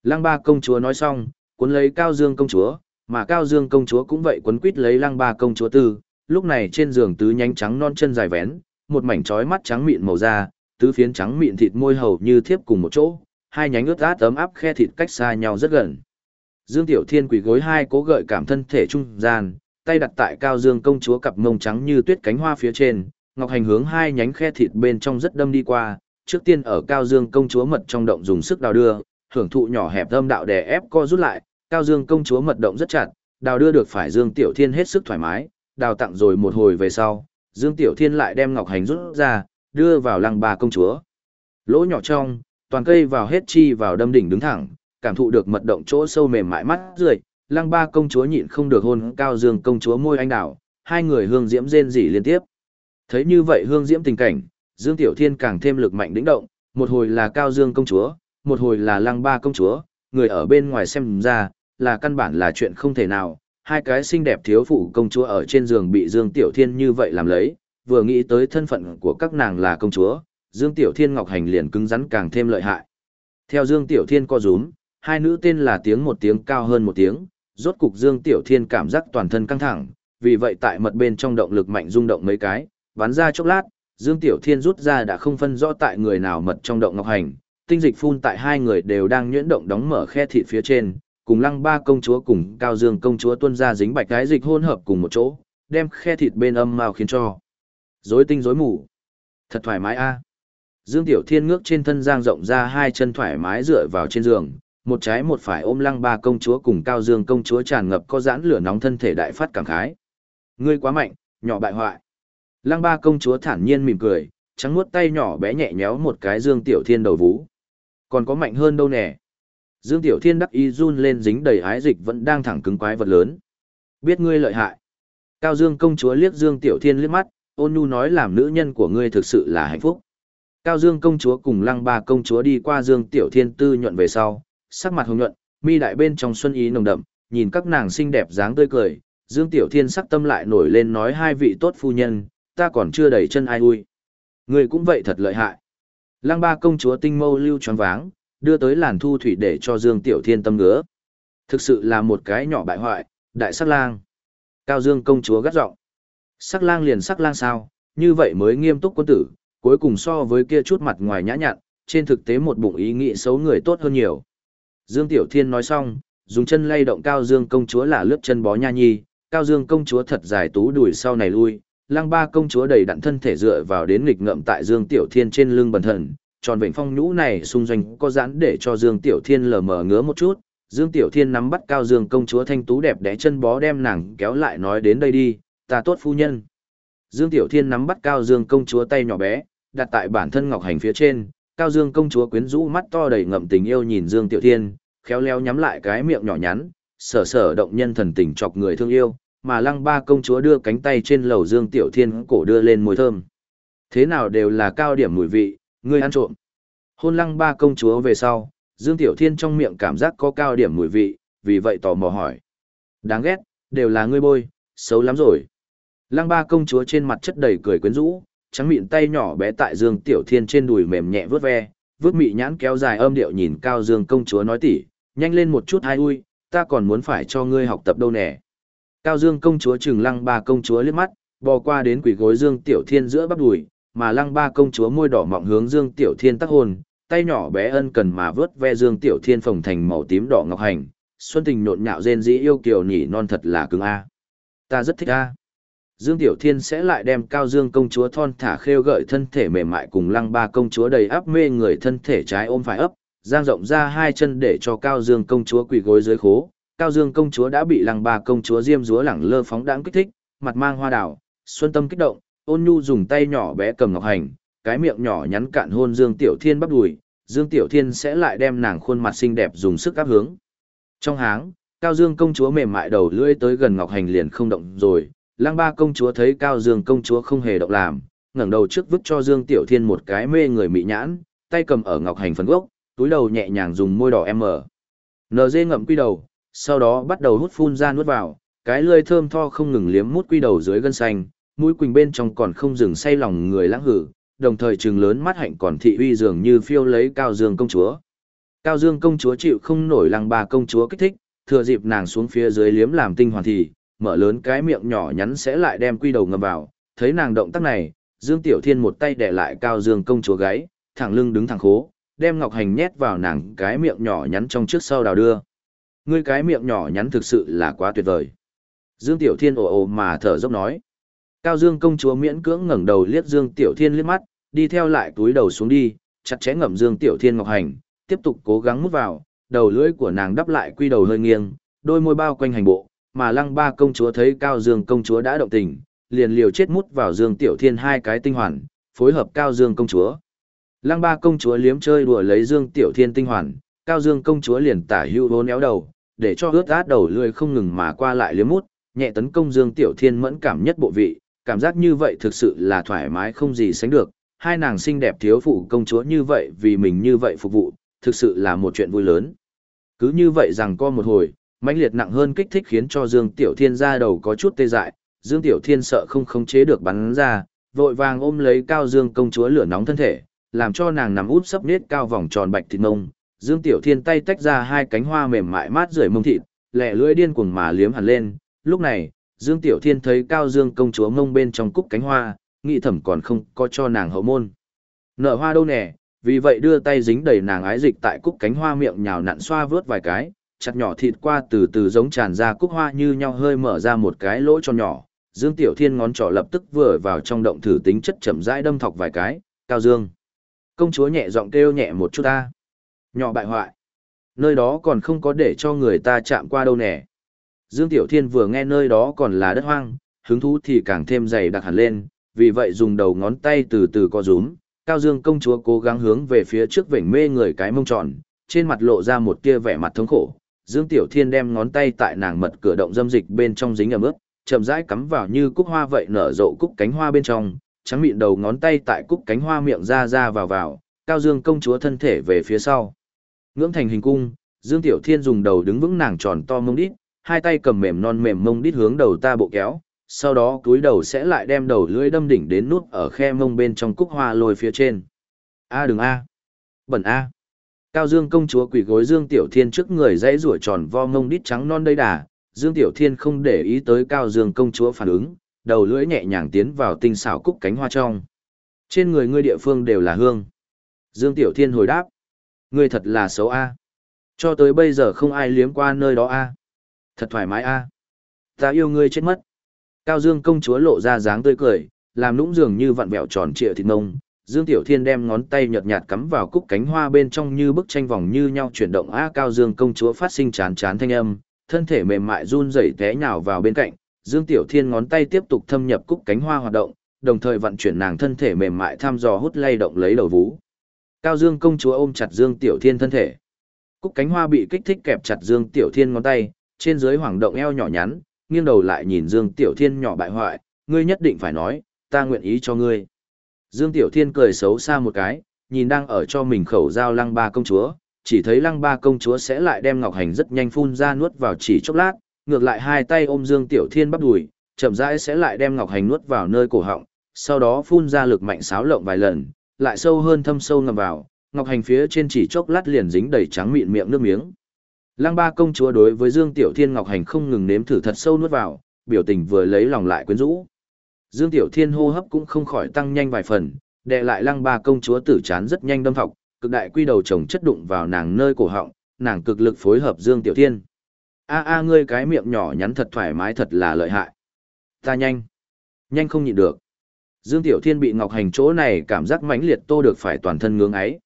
Lăng ba công chúa nói xong, cuốn lấy Cao Dương công chúa, mà Cao Dương công chúa cũng vậy quấn quít lấy lăng ba công chúa tư, lúc này trên giường tứ nhánh trắng non chân dài vén, một mảnh trói mắt trắng mịn màu da, tứ phiến trắng mịn thịt môi hầu như thiếp cùng một chỗ, hai nhánh ướt át ấm áp khe thịt cách xa nhau rất gần. Dương Tiểu Thiên quỳ gối hai cố gợi cảm thân thể trung gian, tay đặt tại Cao Dương công chúa cặp mông trắng như tuyết cánh hoa phía trên, Ngọc Hành hướng hai nhánh khe thịt bên trong rất đâm đi qua, trước tiên ở Cao Dương công chúa mật trong động dùng sức đào đưa, hưởng thụ nhỏ hẹp âm đạo đè ép co rút lại, Cao Dương công chúa mật động rất chặt, đào đưa được phải Dương Tiểu Thiên hết sức thoải mái, đào tặng rồi một hồi về sau, Dương Tiểu Thiên lại đem Ngọc Hành rút ra, đưa vào lăng bà công chúa. Lỗ nhỏ trong, toàn cây vào hết chi vào đâm đỉnh đứng thẳng, cảm thụ được mật động chỗ sâu mềm mại mắt rượi, lăng ba công chúa nhịn không được hôn cao dương công chúa môi anh đào, hai người hương diễm rên rỉ liên tiếp. Thấy như vậy hương diễm tình cảnh, Dương Tiểu Thiên càng thêm lực mạnh đĩnh động, một hồi là cao dương công chúa, một hồi là lăng ba công chúa, người ở bên ngoài xem ra, là căn bản là chuyện không thể nào, hai cái xinh đẹp thiếu phụ công chúa ở trên giường bị Dương Tiểu Thiên như vậy làm lấy, vừa nghĩ tới thân phận của các nàng là công chúa, Dương Tiểu Thiên Ngọc Hành liền cứng rắn càng thêm lợi hại. Theo Dương Tiểu Thiên co rúm, hai nữ tên là tiếng một tiếng cao hơn một tiếng, rốt cục Dương Tiểu Thiên cảm giác toàn thân căng thẳng, vì vậy tại mật bên trong động lực mạnh rung động mấy cái, bắn ra chốc lát, Dương Tiểu Thiên rút ra đã không phân rõ tại người nào mật trong động ngọc hành, tinh dịch phun tại hai người đều đang nhuyễn động đóng mở khe thịt phía trên, cùng lăng ba công chúa cùng cao dương công chúa tuôn ra dính bạch cái dịch hôn hợp cùng một chỗ, đem khe thịt bên âm mao khiến cho rối tinh rối mù. Thật thoải mái a. Dương Tiểu Thiên ngước trên thân giang rộng ra hai chân thoải mái dựa vào trên giường, một trái một phải ôm lăng ba công chúa cùng cao dương công chúa tràn ngập có giãn lửa nóng thân thể đại phát cảm khái. Ngươi quá mạnh, nhỏ bại hoại. Lăng ba công chúa thản nhiên mỉm cười, trắng nuốt tay nhỏ bé nhẹ nhéo một cái Dương Tiểu Thiên đầu vú. Còn có mạnh hơn đâu nè. Dương Tiểu Thiên đắc ý run lên dính đầy ái dịch vẫn đang thẳng cứng quái vật lớn. Biết ngươi lợi hại. Cao Dương công chúa liếc Dương Tiểu Thiên liếc mắt, ôn nhu nói làm nữ nhân của ngươi thực sự là hạnh phúc. Cao Dương công chúa cùng Lăng Ba công chúa đi qua Dương Tiểu Thiên tư nhuận về sau, sắc mặt hồng nhuận, mi đại bên trong xuân ý nồng đậm, nhìn các nàng xinh đẹp dáng tươi cười, Dương Tiểu Thiên sắc tâm lại nổi lên nói hai vị tốt phu nhân, ta còn chưa đẩy chân ai ui. Người cũng vậy thật lợi hại. Lăng ba công chúa tinh mâu lưu choáng váng, đưa tới làn thu thủy để cho Dương Tiểu Thiên tâm ngứa. Thực sự là một cái nhỏ bại hoại, đại sắc lang. Cao Dương công chúa gắt giọng. Sắc lang liền sắc lang sao, như vậy mới nghiêm túc quân tử, cuối cùng so với kia chút mặt ngoài nhã nhặn, trên thực tế một bụng ý nghĩ xấu người tốt hơn nhiều. Dương Tiểu Thiên nói xong, dùng chân lay động Cao Dương công chúa là lướt chân bó nha nhi, Cao Dương công chúa thật dài tú đuổi sau này lui, Lăng Ba công chúa đầy đặn thân thể dựa vào đến nghịch ngậm tại Dương Tiểu Thiên trên lưng bần thần, tròn vệnh phong nhũ này xung doanh có giãn để cho Dương Tiểu Thiên lờ mờ ngứa một chút. Dương Tiểu Thiên nắm bắt Cao Dương công chúa thanh tú đẹp đẽ chân bó đem nàng kéo lại nói đến đây đi, ta tốt phu nhân. Dương Tiểu Thiên nắm bắt Cao Dương công chúa tay nhỏ bé, đặt tại bản thân ngọc hành phía trên, Cao Dương công chúa quyến rũ mắt to đầy ngậm tình yêu nhìn Dương Tiểu Thiên, khéo léo nhắm lại cái miệng nhỏ nhắn, sở sở động nhân thần tình chọc người thương yêu, mà Lăng Ba công chúa đưa cánh tay trên lầu Dương Tiểu Thiên cổ đưa lên mùi thơm. Thế nào đều là cao điểm mùi vị, ngươi ăn trộm. Hôn Lăng Ba công chúa về sau, Dương Tiểu Thiên trong miệng cảm giác có cao điểm mùi vị, vì vậy tò mò hỏi. Đáng ghét, đều là ngươi bôi, xấu lắm rồi. Lăng Ba công chúa trên mặt chất đầy cười quyến rũ, trắng miệng tay nhỏ bé tại Dương Tiểu Thiên trên đùi mềm nhẹ vướt ve, vướt mị nhãn kéo dài âm điệu nhìn Cao Dương công chúa nói tỉ, nhanh lên một chút hai ui, ta còn muốn phải cho ngươi học tập đâu nè. Cao Dương công chúa trừng lăng ba công chúa liếc mắt, bò qua đến quỷ gối Dương Tiểu Thiên giữa bắp đùi, mà lăng ba công chúa môi đỏ mọng hướng Dương Tiểu Thiên tắc hôn, tay nhỏ bé ân cần mà vớt ve Dương Tiểu Thiên phồng thành màu tím đỏ ngọc hành, xuân tình nhộn nhạo rên dĩ yêu kiều nhỉ non thật là cứng a. Ta rất thích a. Dương Tiểu Thiên sẽ lại đem Cao Dương công chúa thon thả khêu gợi thân thể mềm mại cùng Lăng Ba công chúa đầy áp mê người thân thể trái ôm phải ấp, giang rộng ra hai chân để cho Cao Dương công chúa quỳ gối dưới khố. Cao Dương công chúa đã bị lăng ba công chúa diêm dúa lẳng lơ phóng đãng kích thích, mặt mang hoa đảo, xuân tâm kích động, ôn nhu dùng tay nhỏ bé cầm ngọc hành, cái miệng nhỏ nhắn cạn hôn Dương Tiểu Thiên bắp đùi, Dương Tiểu Thiên sẽ lại đem nàng khuôn mặt xinh đẹp dùng sức áp hướng. Trong háng, Cao Dương công chúa mềm mại đầu lưỡi tới gần ngọc hành liền không động rồi, Lăng Ba công chúa thấy Cao Dương công chúa không hề động làm, ngẩng đầu trước vứt cho Dương Tiểu Thiên một cái mê người mị nhãn, tay cầm ở ngọc hành phần gốc, túi đầu nhẹ nhàng dùng môi đỏ em mở. NG ngậm quy đầu, sau đó bắt đầu hút phun ra nuốt vào, cái lưỡi thơm tho không ngừng liếm mút quy đầu dưới gân xanh, mũi quỳnh bên trong còn không dừng say lòng người lãng hử, đồng thời trừng lớn mắt hạnh còn thị uy dường như phiêu lấy Cao Dương công chúa. Cao Dương công chúa chịu không nổi lăng ba công chúa kích thích, thừa dịp nàng xuống phía dưới liếm làm tinh hoàn thì, mở lớn cái miệng nhỏ nhắn sẽ lại đem quy đầu ngầm vào, thấy nàng động tác này, Dương Tiểu Thiên một tay đè lại Cao Dương công chúa gáy, thẳng lưng đứng thẳng khố, đem ngọc hành nhét vào nàng cái miệng nhỏ nhắn trong trước sau đào đưa. Ngươi cái miệng nhỏ nhắn thực sự là quá tuyệt vời. Dương Tiểu Thiên ồ ồ mà thở dốc nói. Cao Dương công chúa miễn cưỡng ngẩng đầu liếc Dương Tiểu Thiên liếc mắt, đi theo lại túi đầu xuống đi, chặt chẽ ngậm Dương Tiểu Thiên ngọc hành, tiếp tục cố gắng mút vào, đầu lưỡi của nàng đắp lại quy đầu hơi nghiêng, đôi môi bao quanh hành bộ, mà Lăng Ba công chúa thấy Cao Dương công chúa đã động tình, liền liều chết mút vào Dương Tiểu Thiên hai cái tinh hoàn, phối hợp Cao Dương công chúa. Lăng Ba công chúa liếm chơi đùa lấy Dương Tiểu Thiên tinh hoàn, Cao Dương công chúa liền tả hưu bốn éo đầu, để cho ướt át đầu lưỡi không ngừng mà qua lại liếm mút, nhẹ tấn công Dương Tiểu Thiên mẫn cảm nhất bộ vị, cảm giác như vậy thực sự là thoải mái không gì sánh được, hai nàng xinh đẹp thiếu phụ công chúa như vậy vì mình như vậy phục vụ, thực sự là một chuyện vui lớn. Cứ như vậy rằng co một hồi, mãnh liệt nặng hơn kích thích khiến cho Dương Tiểu Thiên ra đầu có chút tê dại, Dương Tiểu Thiên sợ không khống chế được bắn ra, vội vàng ôm lấy Cao Dương công chúa lửa nóng thân thể, làm cho nàng nằm úp sấp nết cao vòng tròn bạch thịt mông. Dương Tiểu Thiên tay tách ra hai cánh hoa mềm mại mát rượi mông thịt, lẹ lưỡi điên cuồng mà liếm hẳn lên. Lúc này, Dương Tiểu Thiên thấy Cao Dương công chúa mông bên trong cúc cánh hoa, nghĩ thầm còn không có cho nàng hậu môn. Nở hoa đâu nè, vì vậy đưa tay dính đầy nàng ái dịch tại cúc cánh hoa miệng nhào nặn xoa vớt vài cái, chặt nhỏ thịt qua từ từ giống tràn ra cúc hoa như nhau hơi mở ra một cái lỗ cho nhỏ. Dương Tiểu Thiên ngón trỏ lập tức vừa vào trong động thử tính chất chậm rãi đâm thọc vài cái, Cao Dương. Công chúa nhẹ giọng kêu nhẹ một chút ta. Nhỏ bại hoại. Nơi đó còn không có để cho người ta chạm qua đâu nè. Dương Tiểu Thiên vừa nghe nơi đó còn là đất hoang, hứng thú thì càng thêm dày đặc hẳn lên, vì vậy dùng đầu ngón tay từ từ co rúm, Cao Dương công chúa cố gắng hướng về phía trước vểnh mê người cái mông tròn, trên mặt lộ ra một tia vẻ mặt thống khổ. Dương Tiểu Thiên đem ngón tay tại nàng mật cửa động dâm dịch bên trong dính ẩm ướt, chậm rãi cắm vào như cúc hoa vậy nở rộ cúc cánh hoa bên trong, trắng miệng đầu ngón tay tại cúc cánh hoa miệng ra ra vào vào, Cao Dương công chúa thân thể về phía sau. Ngưỡng thành hình cung, Dương Tiểu Thiên dùng đầu đứng vững nàng tròn to mông đít, hai tay cầm mềm non mềm mông đít hướng đầu ta bộ kéo, sau đó túi đầu sẽ lại đem đầu lưỡi đâm đỉnh đến nút ở khe mông bên trong cúc hoa lôi phía trên. A đừng A. Bẩn A. Cao Dương công chúa quỳ gối Dương Tiểu Thiên trước người dãy rủa tròn vo mông đít trắng non đầy đà, Dương Tiểu Thiên không để ý tới Cao Dương công chúa phản ứng, đầu lưỡi nhẹ nhàng tiến vào tinh xảo cúc cánh hoa trong. Trên người ngươi địa phương đều là hương. Dương Tiểu Thiên hồi đáp. Ngươi thật là xấu A. Cho tới bây giờ không ai liếm qua nơi đó A. Thật thoải mái A. Ta yêu ngươi chết mất. Cao Dương công chúa lộ ra dáng tươi cười, làm nũng dường như vặn vẹo tròn trịa thịt nông. Dương Tiểu Thiên đem ngón tay nhợt nhạt cắm vào cúc cánh hoa bên trong như bức tranh vòng như nhau chuyển động a Cao Dương công chúa phát sinh chán chán thanh âm, thân thể mềm mại run rẩy té nhào vào bên cạnh. Dương Tiểu Thiên ngón tay tiếp tục thâm nhập cúc cánh hoa hoạt động, đồng thời vận chuyển nàng thân thể mềm mại thăm dò hút lay động lấy đầu vú. Cao Dương công chúa ôm chặt Dương Tiểu Thiên thân thể. Cúc cánh hoa bị kích thích kẹp chặt Dương Tiểu Thiên ngón tay, trên dưới hoàng động eo nhỏ nhắn, nghiêng đầu lại nhìn Dương Tiểu Thiên nhỏ bại hoại, ngươi nhất định phải nói, ta nguyện ý cho ngươi. Dương Tiểu Thiên cười xấu xa một cái, nhìn đang ở cho mình khẩu giao lăng ba công chúa, chỉ thấy lăng ba công chúa sẽ lại đem ngọc hành rất nhanh phun ra nuốt vào chỉ chốc lát, ngược lại hai tay ôm Dương Tiểu Thiên bắp đùi, chậm rãi sẽ lại đem ngọc hành nuốt vào nơi cổ họng, sau đó phun ra lực mạnh xáo lộng vài lần, lại sâu hơn thâm sâu ngầm vào, ngọc hành phía trên chỉ chốc lát liền dính đầy trắng mịn miệng nước miếng. Lăng ba công chúa đối với Dương Tiểu Thiên Ngọc Hành không ngừng nếm thử thật sâu nuốt vào, biểu tình vừa lấy lòng lại quyến rũ. Dương Tiểu Thiên hô hấp cũng không khỏi tăng nhanh vài phần, đè lại lăng ba công chúa tử chán rất nhanh đâm thọc, cực đại quy đầu chồng chất đụng vào nàng nơi cổ họng, nàng cực lực phối hợp Dương Tiểu Thiên. A a ngươi cái miệng nhỏ nhắn thật thoải mái thật là lợi hại. Ta nhanh, nhanh không nhịn được. Dương Tiểu Thiên bị Ngọc Hành chỗ này cảm giác mãnh liệt tô được phải toàn thân ngưỡng ấy.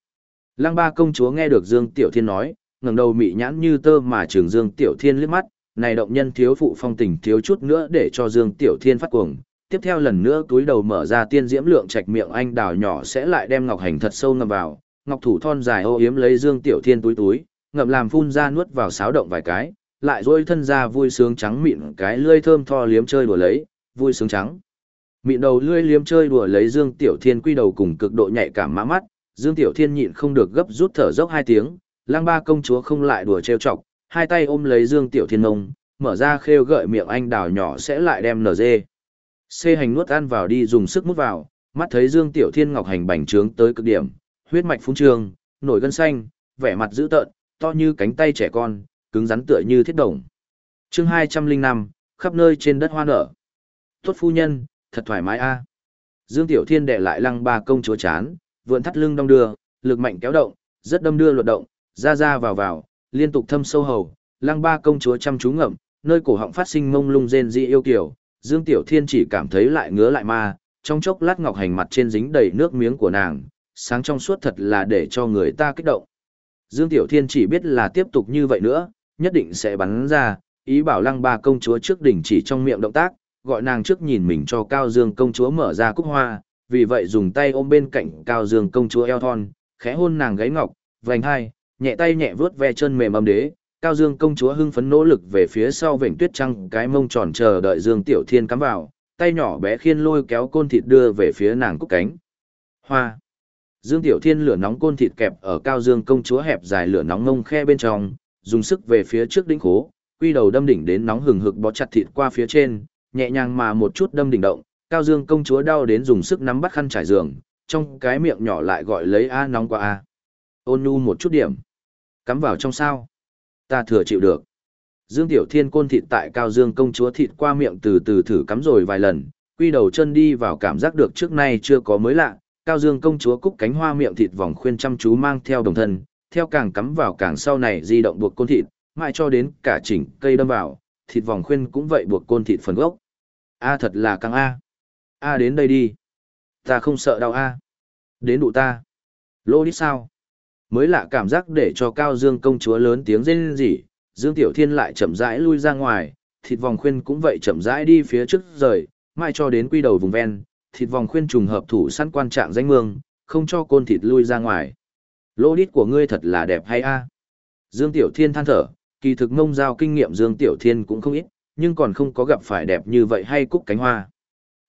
Lăng ba công chúa nghe được Dương Tiểu Thiên nói, ngẩng đầu mị nhãn như tơ mà trường Dương Tiểu Thiên liếc mắt, này động nhân thiếu phụ phong tình thiếu chút nữa để cho Dương Tiểu Thiên phát cuồng. Tiếp theo lần nữa túi đầu mở ra tiên diễm lượng trạch miệng anh đào nhỏ sẽ lại đem ngọc hành thật sâu ngầm vào, ngọc thủ thon dài ô yếm lấy Dương Tiểu Thiên túi túi, ngậm làm phun ra nuốt vào sáo động vài cái, lại rôi thân ra vui sướng trắng mịn cái lươi thơm tho liếm chơi đùa lấy, vui sướng trắng. Mịn đầu lươi liếm chơi đùa lấy Dương Tiểu Thiên quy đầu cùng cực độ nhạy cảm mã mắt, Dương Tiểu Thiên nhịn không được gấp rút thở dốc hai tiếng, lang ba công chúa không lại đùa trêu chọc, hai tay ôm lấy Dương Tiểu Thiên Nông, mở ra khêu gợi miệng anh đào nhỏ sẽ lại đem nở dê. Xê hành nuốt ăn vào đi dùng sức mút vào, mắt thấy Dương Tiểu Thiên ngọc hành bành trướng tới cực điểm, huyết mạch phúng trường, nổi gân xanh, vẻ mặt dữ tợn, to như cánh tay trẻ con, cứng rắn tựa như thiết đồng. chương 205, khắp nơi trên đất hoa nở. Tốt phu nhân, thật thoải mái a Dương Tiểu Thiên đệ lại lăng ba công chúa chán, vượn thắt lưng đong đưa, lực mạnh kéo động, rất đâm đưa luật động, ra ra vào vào, liên tục thâm sâu hầu, lăng ba công chúa chăm chú ngậm, nơi cổ họng phát sinh mông lung rên dị yêu kiểu, Dương Tiểu Thiên chỉ cảm thấy lại ngứa lại ma, trong chốc lát ngọc hành mặt trên dính đầy nước miếng của nàng, sáng trong suốt thật là để cho người ta kích động. Dương Tiểu Thiên chỉ biết là tiếp tục như vậy nữa, nhất định sẽ bắn ra, ý bảo lăng ba công chúa trước đỉnh chỉ trong miệng động tác, gọi nàng trước nhìn mình cho Cao Dương công chúa mở ra cúc hoa, vì vậy dùng tay ôm bên cạnh Cao Dương công chúa eo thon, khẽ hôn nàng gáy ngọc, vành hai, nhẹ tay nhẹ vướt ve chân mềm âm đế. Cao Dương công chúa hưng phấn nỗ lực về phía sau vểnh tuyết trăng cái mông tròn chờ đợi Dương Tiểu Thiên cắm vào, tay nhỏ bé khiên lôi kéo côn thịt đưa về phía nàng cúc cánh. Hoa. Dương Tiểu Thiên lửa nóng côn thịt kẹp ở Cao Dương công chúa hẹp dài lửa nóng ngông khe bên trong, dùng sức về phía trước đỉnh khố, quy đầu đâm đỉnh đến nóng hừng hực bó chặt thịt qua phía trên, nhẹ nhàng mà một chút đâm đỉnh động, Cao Dương công chúa đau đến dùng sức nắm bắt khăn trải giường, trong cái miệng nhỏ lại gọi lấy a nóng qua a. Ôn nhu một chút điểm. Cắm vào trong sao. Ta thừa chịu được. Dương Tiểu Thiên côn thịt tại Cao Dương công chúa thịt qua miệng từ từ thử cắm rồi vài lần, quy đầu chân đi vào cảm giác được trước nay chưa có mới lạ, Cao Dương công chúa cúc cánh hoa miệng thịt vòng khuyên chăm chú mang theo đồng thân, theo càng cắm vào càng sau này di động buộc côn thịt, mãi cho đến cả chỉnh cây đâm vào, thịt vòng khuyên cũng vậy buộc côn thịt phần gốc. A thật là căng A. A đến đây đi. Ta không sợ đau A. Đến đụ ta. Lô đi sao? Mới lạ cảm giác để cho Cao Dương công chúa lớn tiếng rên rỉ, Dương Tiểu Thiên lại chậm rãi lui ra ngoài, thịt vòng khuyên cũng vậy chậm rãi đi phía trước rời, mai cho đến quy đầu vùng ven, thịt vòng khuyên trùng hợp thủ săn quan trạng danh mương, không cho côn thịt lui ra ngoài. Lô đít của ngươi thật là đẹp hay a? Dương Tiểu Thiên than thở, kỳ thực ngông giao kinh nghiệm Dương Tiểu Thiên cũng không ít, nhưng còn không có gặp phải đẹp như vậy hay cúc cánh hoa.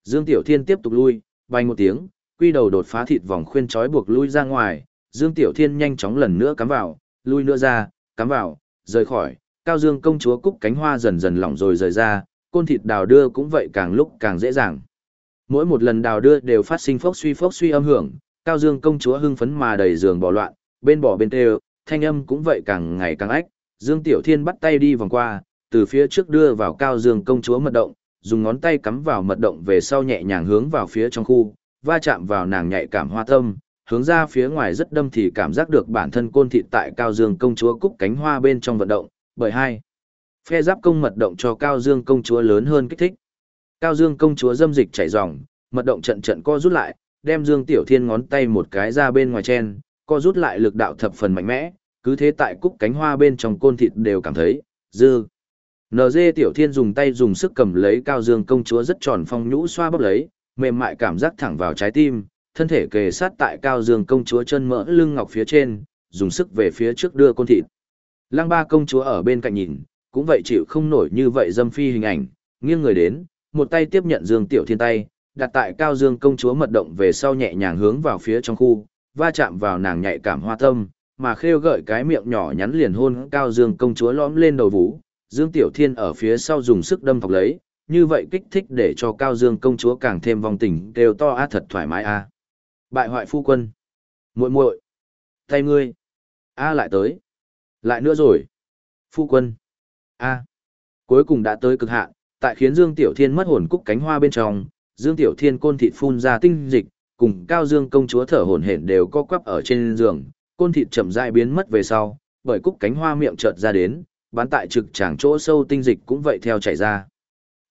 Dương Tiểu Thiên tiếp tục lui, bay một tiếng, quy đầu đột phá thịt vòng khuyên trói buộc lui ra ngoài, Dương Tiểu Thiên nhanh chóng lần nữa cắm vào, lui nữa ra, cắm vào, rời khỏi, Cao Dương công chúa cúc cánh hoa dần dần lỏng rồi rời ra, côn thịt đào đưa cũng vậy càng lúc càng dễ dàng. Mỗi một lần đào đưa đều phát sinh phốc suy phốc suy âm hưởng, Cao Dương công chúa hưng phấn mà đầy giường bỏ loạn, bên bỏ bên tê thanh âm cũng vậy càng ngày càng ách. Dương Tiểu Thiên bắt tay đi vòng qua, từ phía trước đưa vào Cao Dương công chúa mật động, dùng ngón tay cắm vào mật động về sau nhẹ nhàng hướng vào phía trong khu, va chạm vào nàng nhạy cảm hoa tâm, hướng ra phía ngoài rất đâm thì cảm giác được bản thân côn thịt tại Cao Dương công chúa cúc cánh hoa bên trong vận động, bởi hai phe giáp công mật động cho Cao Dương công chúa lớn hơn kích thích. Cao Dương công chúa dâm dịch chảy ròng, mật động trận trận co rút lại, đem Dương Tiểu Thiên ngón tay một cái ra bên ngoài chen, co rút lại lực đạo thập phần mạnh mẽ, cứ thế tại cúc cánh hoa bên trong côn thịt đều cảm thấy, dư. NG Tiểu Thiên dùng tay dùng sức cầm lấy Cao Dương công chúa rất tròn phong nhũ xoa bóp lấy, mềm mại cảm giác thẳng vào trái tim, thân thể kề sát tại Cao Dương công chúa chân mỡ lưng ngọc phía trên, dùng sức về phía trước đưa côn thịt. Lăng ba công chúa ở bên cạnh nhìn, cũng vậy chịu không nổi như vậy dâm phi hình ảnh, nghiêng người đến, một tay tiếp nhận Dương Tiểu Thiên tay, đặt tại Cao Dương công chúa mật động về sau nhẹ nhàng hướng vào phía trong khu, va chạm vào nàng nhạy cảm hoa tâm, mà khêu gợi cái miệng nhỏ nhắn liền hôn Cao Dương công chúa lõm lên đầu vũ, Dương Tiểu Thiên ở phía sau dùng sức đâm thọc lấy, như vậy kích thích để cho Cao Dương công chúa càng thêm vòng tình, đều to á thật thoải mái a. Bại hoại phu quân. muội muội Tay ngươi. A lại tới. Lại nữa rồi. Phu quân. A. Cuối cùng đã tới cực hạn, tại khiến Dương Tiểu Thiên mất hồn cúc cánh hoa bên trong, Dương Tiểu Thiên côn thịt phun ra tinh dịch, cùng Cao Dương công chúa thở hổn hển đều co quắp ở trên giường, côn thịt chậm rãi biến mất về sau, bởi cúc cánh hoa miệng chợt ra đến, bán tại trực tràng chỗ sâu tinh dịch cũng vậy theo chảy ra.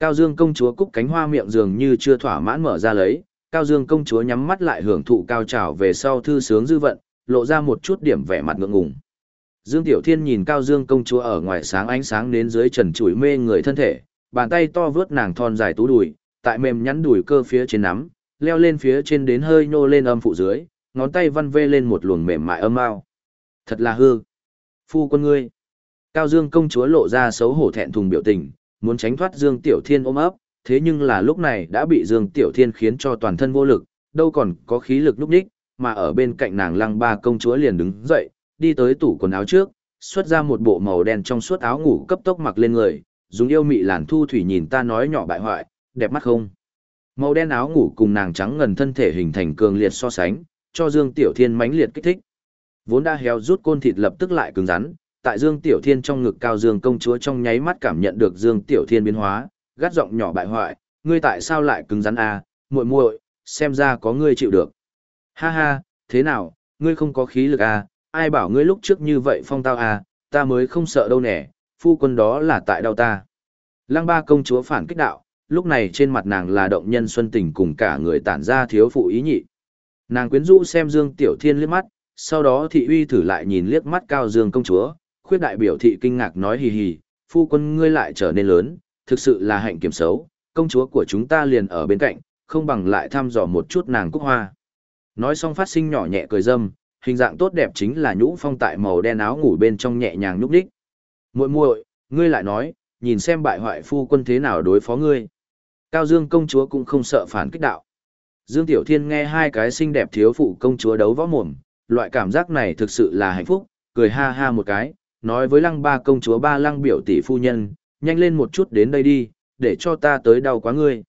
Cao Dương công chúa cúc cánh hoa miệng dường như chưa thỏa mãn mở ra lấy, Cao Dương công chúa nhắm mắt lại hưởng thụ cao trào về sau thư sướng dư vận, lộ ra một chút điểm vẻ mặt ngượng ngùng. Dương Tiểu Thiên nhìn Cao Dương công chúa ở ngoài sáng ánh sáng đến dưới trần chuỗi mê người thân thể, bàn tay to vướt nàng thon dài tú đùi, tại mềm nhắn đùi cơ phía trên nắm, leo lên phía trên đến hơi nhô lên âm phụ dưới, ngón tay văn vê lên một luồng mềm mại âm mao. Thật là hư. Phu quân ngươi. Cao Dương công chúa lộ ra xấu hổ thẹn thùng biểu tình, muốn tránh thoát Dương Tiểu Thiên ôm ấp, thế nhưng là lúc này đã bị Dương Tiểu Thiên khiến cho toàn thân vô lực, đâu còn có khí lực lúc đích, mà ở bên cạnh nàng lăng ba công chúa liền đứng dậy, đi tới tủ quần áo trước, xuất ra một bộ màu đen trong suốt áo ngủ cấp tốc mặc lên người, dùng yêu mị làn thu thủy nhìn ta nói nhỏ bại hoại, đẹp mắt không? Màu đen áo ngủ cùng nàng trắng ngần thân thể hình thành cường liệt so sánh, cho Dương Tiểu Thiên mãnh liệt kích thích. Vốn đã héo rút côn thịt lập tức lại cứng rắn, tại Dương Tiểu Thiên trong ngực cao Dương công chúa trong nháy mắt cảm nhận được Dương Tiểu Thiên biến hóa, gắt giọng nhỏ bại hoại, ngươi tại sao lại cứng rắn a? À? muội muội, xem ra có ngươi chịu được. Ha ha, thế nào, ngươi không có khí lực à, ai bảo ngươi lúc trước như vậy phong tao à, ta mới không sợ đâu nè, phu quân đó là tại đau ta. Lăng ba công chúa phản kích đạo, lúc này trên mặt nàng là động nhân xuân tình cùng cả người tản ra thiếu phụ ý nhị. Nàng quyến rũ xem Dương Tiểu Thiên liếc mắt, sau đó thị uy thử lại nhìn liếc mắt cao Dương công chúa, khuyết đại biểu thị kinh ngạc nói hì hì, phu quân ngươi lại trở nên lớn, thực sự là hạnh kiểm xấu, công chúa của chúng ta liền ở bên cạnh, không bằng lại thăm dò một chút nàng cúc hoa. Nói xong phát sinh nhỏ nhẹ cười dâm, hình dạng tốt đẹp chính là nhũ phong tại màu đen áo ngủ bên trong nhẹ nhàng nhúc đích. Muội muội, ngươi lại nói, nhìn xem bại hoại phu quân thế nào đối phó ngươi. Cao Dương công chúa cũng không sợ phản kích đạo. Dương Tiểu Thiên nghe hai cái xinh đẹp thiếu phụ công chúa đấu võ mồm, loại cảm giác này thực sự là hạnh phúc, cười ha ha một cái, nói với lăng ba công chúa ba lăng biểu tỷ phu nhân, nhanh lên một chút đến đây đi, để cho ta tới đau quá ngươi.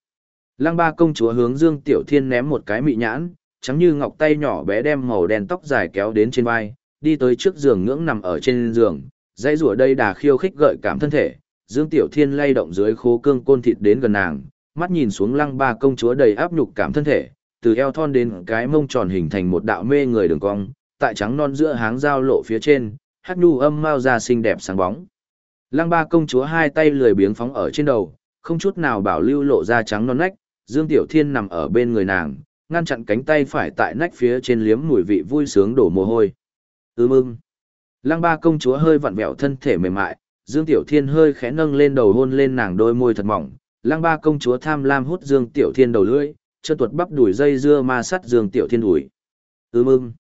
Lăng ba công chúa hướng Dương Tiểu Thiên ném một cái mị nhãn, trắng như ngọc tay nhỏ bé đem màu đen tóc dài kéo đến trên vai, đi tới trước giường ngưỡng nằm ở trên giường, dãy rủa đây đà khiêu khích gợi cảm thân thể. Dương Tiểu Thiên lay động dưới khố cương côn thịt đến gần nàng, mắt nhìn xuống lăng ba công chúa đầy áp nhục cảm thân thể, từ eo thon đến cái mông tròn hình thành một đạo mê người đường cong, tại trắng non giữa háng giao lộ phía trên, hát nhu âm mau ra xinh đẹp sáng bóng. Lăng ba công chúa hai tay lười biếng phóng ở trên đầu, không chút nào bảo lưu lộ ra trắng non nách, Dương Tiểu Thiên nằm ở bên người nàng, ngăn chặn cánh tay phải tại nách phía trên liếm mùi vị vui sướng đổ mồ hôi. Ừ ưm ưm. Lăng ba công chúa hơi vặn vẹo thân thể mềm mại, Dương Tiểu Thiên hơi khẽ nâng lên đầu hôn lên nàng đôi môi thật mỏng. Lăng ba công chúa tham lam hút Dương Tiểu Thiên đầu lưỡi, chân tuột bắp đuổi dây dưa ma sắt Dương Tiểu Thiên đuổi. Ưm ưm.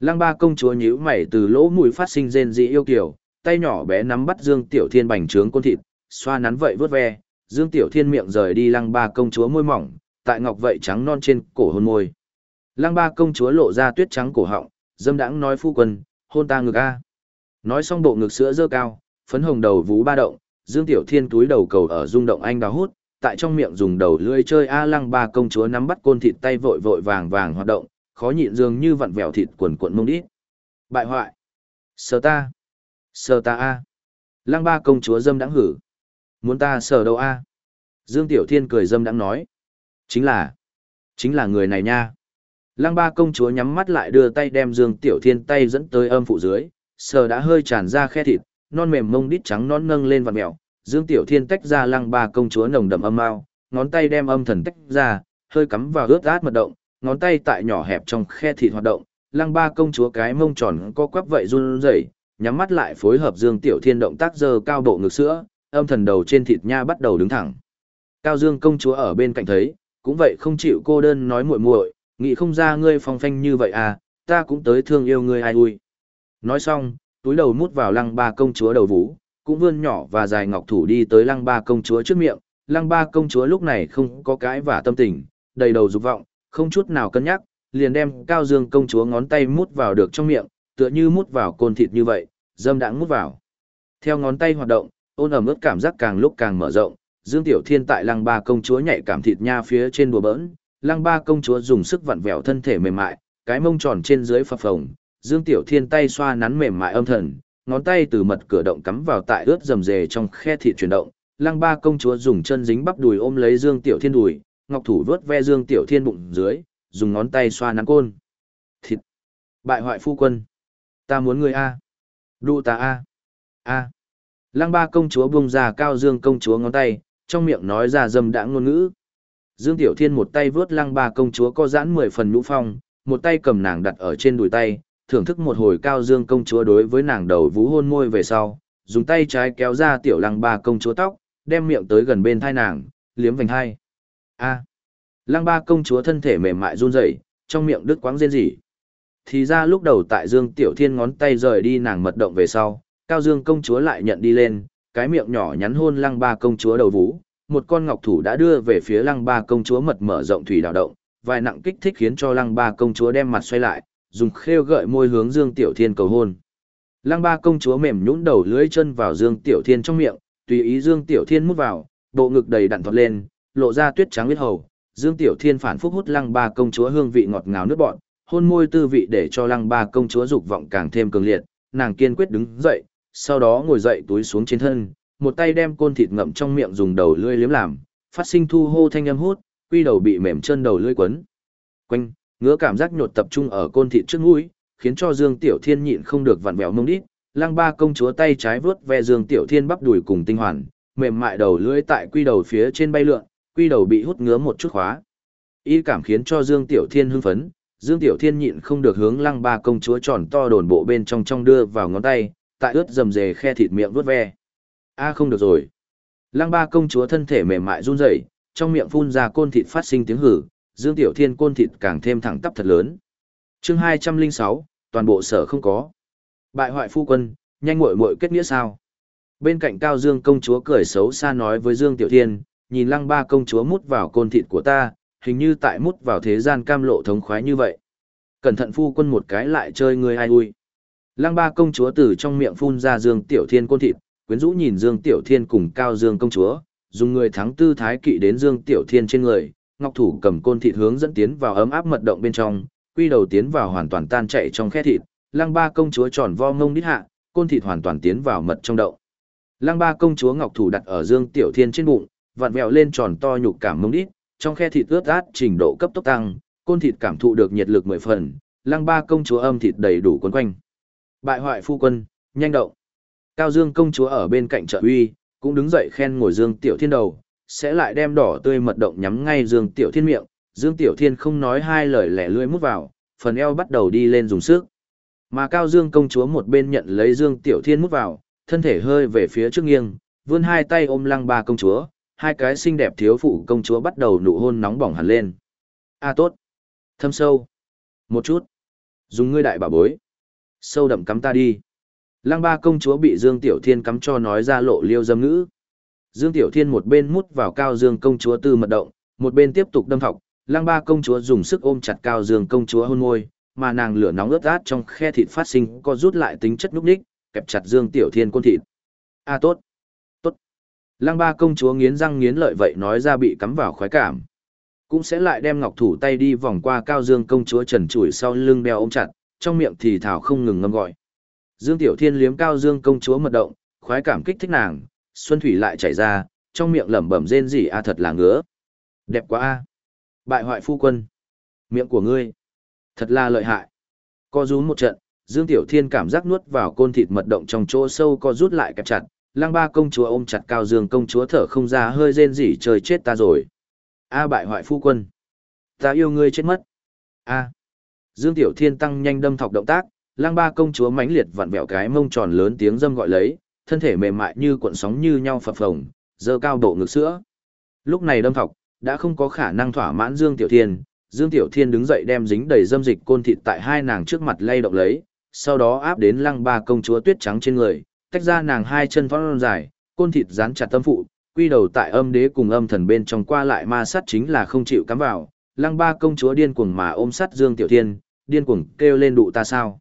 Lăng ba công chúa nhíu mày từ lỗ mũi phát sinh rên dị yêu kiều, tay nhỏ bé nắm bắt Dương Tiểu Thiên bành trướng côn thịt, xoa nắn vậy vớt ve, Dương Tiểu Thiên miệng rời đi lăng ba công chúa môi mỏng, tại ngọc vậy trắng non trên cổ hôn môi. Lăng ba công chúa lộ ra tuyết trắng cổ họng, dâm đãng nói phu quân, hôn ta ngực a. Nói xong bộ ngực sữa dơ cao, phấn hồng đầu vú ba động, Dương Tiểu Thiên túi đầu cầu ở rung động anh đào hút, tại trong miệng dùng đầu lưỡi chơi a lăng ba công chúa nắm bắt côn thịt tay vội vội vàng vàng hoạt động, khó nhịn dường như vặn vẹo thịt quần cuộn mông đít. Bại hoại. Sờ ta. Sờ ta a. Lăng ba công chúa dâm đãng hử. Muốn ta sờ đâu a? Dương Tiểu Thiên cười dâm đãng nói. Chính là, chính là người này nha. Lăng ba công chúa nhắm mắt lại đưa tay đem Dương Tiểu Thiên tay dẫn tới âm phụ dưới, sờ đã hơi tràn ra khe thịt, non mềm mông đít trắng non nâng lên vạt mèo. Dương Tiểu Thiên tách ra lăng ba công chúa nồng đậm âm mao, ngón tay đem âm thần tách ra, hơi cắm vào ướt át mật động, ngón tay tại nhỏ hẹp trong khe thịt hoạt động, lăng ba công chúa cái mông tròn co quắp vậy run rẩy, nhắm mắt lại phối hợp Dương Tiểu Thiên động tác giơ cao độ ngực sữa, âm thần đầu trên thịt nha bắt đầu đứng thẳng. Cao Dương công chúa ở bên cạnh thấy, cũng vậy không chịu cô đơn nói muội muội, nghĩ không ra ngươi phong phanh như vậy à, ta cũng tới thương yêu ngươi ai ui. Nói xong, túi đầu mút vào lăng ba công chúa đầu vũ, cũng vươn nhỏ và dài ngọc thủ đi tới lăng ba công chúa trước miệng, lăng ba công chúa lúc này không có cái và tâm tình, đầy đầu dục vọng, không chút nào cân nhắc, liền đem cao dương công chúa ngón tay mút vào được trong miệng, tựa như mút vào côn thịt như vậy, dâm đãng mút vào. Theo ngón tay hoạt động, ôn ẩm ướt cảm giác càng lúc càng mở rộng, Dương Tiểu Thiên tại lăng ba công chúa nhạy cảm thịt nha phía trên đùa bỡn, lăng ba công chúa dùng sức vặn vẹo thân thể mềm mại, cái mông tròn trên dưới phập phồng, Dương Tiểu Thiên tay xoa nắn mềm mại âm thần, ngón tay từ mật cửa động cắm vào tại ướt rầm rề trong khe thịt chuyển động, lăng ba công chúa dùng chân dính bắp đùi ôm lấy Dương Tiểu Thiên đùi, ngọc thủ vớt ve Dương Tiểu Thiên bụng dưới, dùng ngón tay xoa nắn côn. Thịt. Bại hoại phu quân. Ta muốn người A. Đu ta A. A. Lăng ba công chúa bung ra cao Dương công chúa ngón tay, trong miệng nói ra dâm đãng ngôn ngữ. Dương Tiểu Thiên một tay vớt lăng ba công chúa có giãn mười phần nhũ phong, một tay cầm nàng đặt ở trên đùi tay, thưởng thức một hồi cao dương công chúa đối với nàng đầu vú hôn môi về sau, dùng tay trái kéo ra tiểu lăng ba công chúa tóc, đem miệng tới gần bên thai nàng, liếm vành hai. A. Lăng ba công chúa thân thể mềm mại run rẩy, trong miệng đứt quãng rên rỉ. Thì ra lúc đầu tại Dương Tiểu Thiên ngón tay rời đi nàng mật động về sau, Cao Dương công chúa lại nhận đi lên, cái miệng nhỏ nhắn hôn lăng ba công chúa đầu vũ, một con ngọc thủ đã đưa về phía lăng ba công chúa mật mở rộng thủy đào động, vài nặng kích thích khiến cho lăng ba công chúa đem mặt xoay lại, dùng khêu gợi môi hướng Dương Tiểu Thiên cầu hôn. Lăng ba công chúa mềm nhũn đầu lưỡi chân vào Dương Tiểu Thiên trong miệng, tùy ý Dương Tiểu Thiên mút vào, bộ ngực đầy đặn thoát lên, lộ ra tuyết trắng huyết hầu. Dương Tiểu Thiên phản phúc hút lăng ba công chúa hương vị ngọt ngào nước bọn, hôn môi tư vị để cho lăng ba công chúa dục vọng càng thêm cường liệt, nàng kiên quyết đứng dậy, sau đó ngồi dậy túi xuống trên thân, một tay đem côn thịt ngậm trong miệng dùng đầu lưỡi liếm làm, phát sinh thu hô thanh âm hút, quy đầu bị mềm chân đầu lưỡi quấn. Quanh, ngứa cảm giác nhột tập trung ở côn thịt trước mũi, khiến cho Dương Tiểu Thiên nhịn không được vặn vẹo mông đít. Lăng Ba công chúa tay trái vướt ve Dương Tiểu Thiên bắp đùi cùng tinh hoàn, mềm mại đầu lưỡi tại quy đầu phía trên bay lượn, quy đầu bị hút ngứa một chút khóa. Y cảm khiến cho Dương Tiểu Thiên hưng phấn, Dương Tiểu Thiên nhịn không được hướng Lăng Ba công chúa tròn to đồn bộ bên trong trong đưa vào ngón tay, tại ướt dầm dề khe thịt miệng vuốt ve. A không được rồi. Lăng Ba công chúa thân thể mềm mại run rẩy, trong miệng phun ra côn thịt phát sinh tiếng hử, Dương Tiểu Thiên côn thịt càng thêm thẳng tắp thật lớn. Chương 206, toàn bộ sở không có. Bại hoại phu quân, nhanh muội muội kết nghĩa sao? Bên cạnh Cao Dương công chúa cười xấu xa nói với Dương Tiểu Thiên, nhìn Lăng Ba công chúa mút vào côn thịt của ta, hình như tại mút vào thế gian cam lộ thống khoái như vậy. Cẩn thận phu quân một cái lại chơi người ai ui. Lăng Ba công chúa từ trong miệng phun ra Dương Tiểu Thiên côn thịt, quyến rũ nhìn Dương Tiểu Thiên cùng Cao Dương công chúa, dùng người thắng tư thái kỵ đến Dương Tiểu Thiên trên người, ngọc thủ cầm côn thịt hướng dẫn tiến vào ấm áp mật động bên trong, quy đầu tiến vào hoàn toàn tan chạy trong khe thịt, lăng ba công chúa tròn vo ngông đít hạ, côn thịt hoàn toàn tiến vào mật trong động. Lăng ba công chúa ngọc thủ đặt ở Dương Tiểu Thiên trên bụng, vặn vẹo lên tròn to nhục cảm mông đít, trong khe thịt ướt át trình độ cấp tốc tăng, côn thịt cảm thụ được nhiệt lực mười phần, lăng ba công chúa âm thịt đầy đủ quấn quanh. Bại hoại phu quân, nhanh động. Cao Dương công chúa ở bên cạnh trợ uy, cũng đứng dậy khen ngồi Dương Tiểu Thiên đầu, sẽ lại đem đỏ tươi mật động nhắm ngay Dương Tiểu Thiên miệng, Dương Tiểu Thiên không nói hai lời lẻ lưỡi mút vào, phần eo bắt đầu đi lên dùng sức. Mà Cao Dương công chúa một bên nhận lấy Dương Tiểu Thiên mút vào, thân thể hơi về phía trước nghiêng, vươn hai tay ôm lăng ba công chúa, hai cái xinh đẹp thiếu phụ công chúa bắt đầu nụ hôn nóng bỏng hẳn lên. A tốt. Thâm sâu. Một chút. Dùng ngươi đại bảo bối. Sâu đậm cắm ta đi. Lăng ba công chúa bị Dương Tiểu Thiên cắm cho nói ra lộ liêu dâm ngữ. Dương Tiểu Thiên một bên mút vào Cao Dương công chúa tư mật động, một bên tiếp tục đâm thọc, Lăng Ba công chúa dùng sức ôm chặt Cao Dương công chúa hôn môi, mà nàng lửa nóng ướt át trong khe thịt phát sinh có rút lại tính chất núc ních, kẹp chặt Dương Tiểu Thiên côn thịt. A tốt. Lăng Ba công chúa nghiến răng nghiến lợi vậy nói ra bị cắm vào khoái cảm. Cũng sẽ lại đem ngọc thủ tay đi vòng qua Cao Dương công chúa trần trụi sau lưng đeo ôm chặt, trong miệng thì thảo không ngừng ngâm gọi. Dương Tiểu Thiên liếm Cao Dương công chúa mật động, khoái cảm kích thích nàng, xuân thủy lại chảy ra, trong miệng lẩm bẩm rên rỉ a thật là ngứa. Đẹp quá a. Bại hoại phu quân. Miệng của ngươi. Thật là lợi hại. Co rúm một trận, Dương Tiểu Thiên cảm giác nuốt vào côn thịt mật động trong chỗ sâu co rút lại kẹp chặt, Lăng Ba công chúa ôm chặt Cao Dương công chúa thở không ra hơi rên rỉ trời chết ta rồi. A bại hoại phu quân. Ta yêu ngươi chết mất. A. Dương Tiểu Thiên tăng nhanh đâm thọc động tác, Lăng Ba công chúa mãnh liệt vặn vẹo cái mông tròn lớn tiếng dâm gọi lấy, thân thể mềm mại như cuộn sóng như nhau phập phồng, dơ cao độ ngực sữa. Lúc này đâm thọc, đã không có khả năng thỏa mãn Dương Tiểu Thiên, Dương Tiểu Thiên đứng dậy đem dính đầy dâm dịch côn thịt tại hai nàng trước mặt lay động lấy, sau đó áp đến lăng ba công chúa tuyết trắng trên người, tách ra nàng hai chân phong dài, côn thịt dán chặt tâm phụ, quy đầu tại âm đế cùng âm thần bên trong qua lại ma sát chính là không chịu cắm vào. Lăng ba công chúa điên cuồng mà ôm sát Dương Tiểu Thiên, điên cuồng kêu lên đụ ta sao?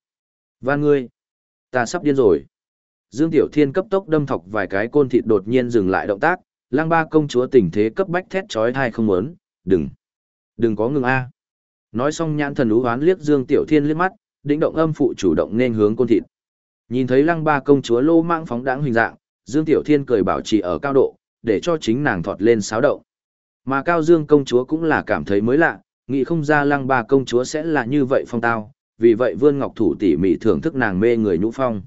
Và ngươi, ta sắp điên rồi. Dương Tiểu Thiên cấp tốc đâm thọc vài cái côn thịt đột nhiên dừng lại động tác, lang ba công chúa tình thế cấp bách thét chói thai không muốn, đừng, đừng có ngừng a. Nói xong nhãn thần ú hoán liếc Dương Tiểu Thiên liếc mắt, đĩnh động âm phụ chủ động nên hướng côn thịt. Nhìn thấy lăng ba công chúa lô mạng phóng đáng hình dạng, Dương Tiểu Thiên cười bảo trì ở cao độ, để cho chính nàng thọt lên sáo động. Mà Cao Dương công chúa cũng là cảm thấy mới lạ, nghĩ không ra lăng ba công chúa sẽ là như vậy phong tao, vì vậy vươn ngọc thủ tỉ mỉ thưởng thức nàng mê người nhũ phong.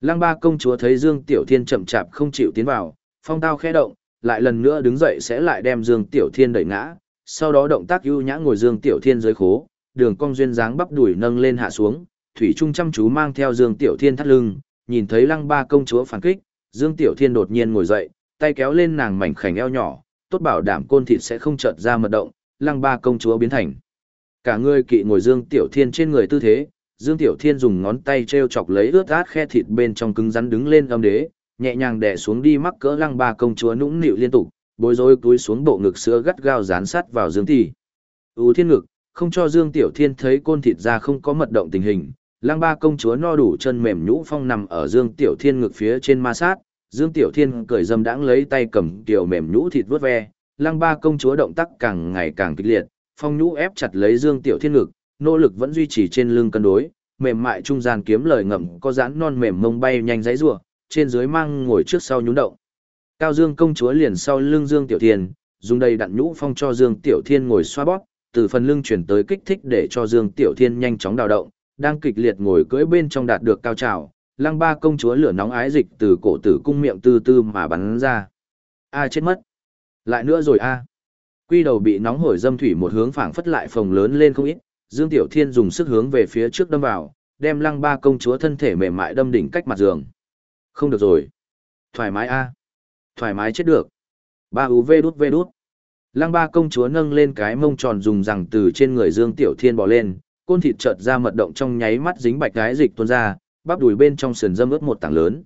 Lăng ba công chúa thấy Dương Tiểu Thiên chậm chạp không chịu tiến vào, phong tao khẽ động, lại lần nữa đứng dậy sẽ lại đem Dương Tiểu Thiên đẩy ngã, sau đó động tác ưu nhã ngồi Dương Tiểu Thiên dưới khố, đường cong duyên dáng bắp đùi nâng lên hạ xuống, Thủy Trung chăm chú mang theo Dương Tiểu Thiên thắt lưng, nhìn thấy lăng ba công chúa phản kích, Dương Tiểu Thiên đột nhiên ngồi dậy, tay kéo lên nàng mảnh khảnh eo nhỏ, tốt bảo đảm côn thịt sẽ không chợt ra mật động, lăng ba công chúa biến thành. Cả người kỵ ngồi Dương Tiểu Thiên trên người tư thế, Dương Tiểu Thiên dùng ngón tay treo chọc lấy ướt át khe thịt bên trong cứng rắn đứng lên âm đế, nhẹ nhàng đè xuống đi mắc cỡ lăng ba công chúa nũng nịu liên tục, bối rối túi xuống bộ ngực sữa gắt gao dán sát vào Dương Tỷ. ưu Thiên ngực, không cho Dương Tiểu Thiên thấy côn thịt ra không có mật động tình hình, lăng ba công chúa no đủ chân mềm nhũ phong nằm ở Dương Tiểu Thiên ngực phía trên ma sát, Dương Tiểu Thiên cười dâm đãng lấy tay cầm tiểu mềm nhũ thịt vuốt ve, lăng ba công chúa động tác càng ngày càng kịch liệt, phong nhũ ép chặt lấy Dương Tiểu Thiên ngực, nỗ lực vẫn duy trì trên lưng cân đối, mềm mại trung gian kiếm lời ngậm có dãn non mềm mông bay nhanh dãy rủa, trên dưới mang ngồi trước sau nhún động. Cao Dương công chúa liền sau lưng Dương Tiểu Thiên, dùng đầy đặn nhũ phong cho Dương Tiểu Thiên ngồi xoa bóp, từ phần lưng chuyển tới kích thích để cho Dương Tiểu Thiên nhanh chóng đào động, đang kịch liệt ngồi cưỡi bên trong đạt được cao trào, lăng ba công chúa lửa nóng ái dịch từ cổ tử cung miệng tư tư mà bắn ra. A chết mất. Lại nữa rồi a. Quy đầu bị nóng hổi dâm thủy một hướng phảng phất lại phồng lớn lên không ít, Dương Tiểu Thiên dùng sức hướng về phía trước đâm vào, đem lăng ba công chúa thân thể mềm mại đâm đỉnh cách mặt giường. Không được rồi. Thoải mái a. Thoải mái chết được. Ba UV đút vê đút. Lăng ba công chúa nâng lên cái mông tròn dùng rằng từ trên người Dương Tiểu Thiên bò lên, côn thịt chợt ra mật động trong nháy mắt dính bạch cái dịch tuôn ra, bắp đùi bên trong sườn dâm ướt một tảng lớn.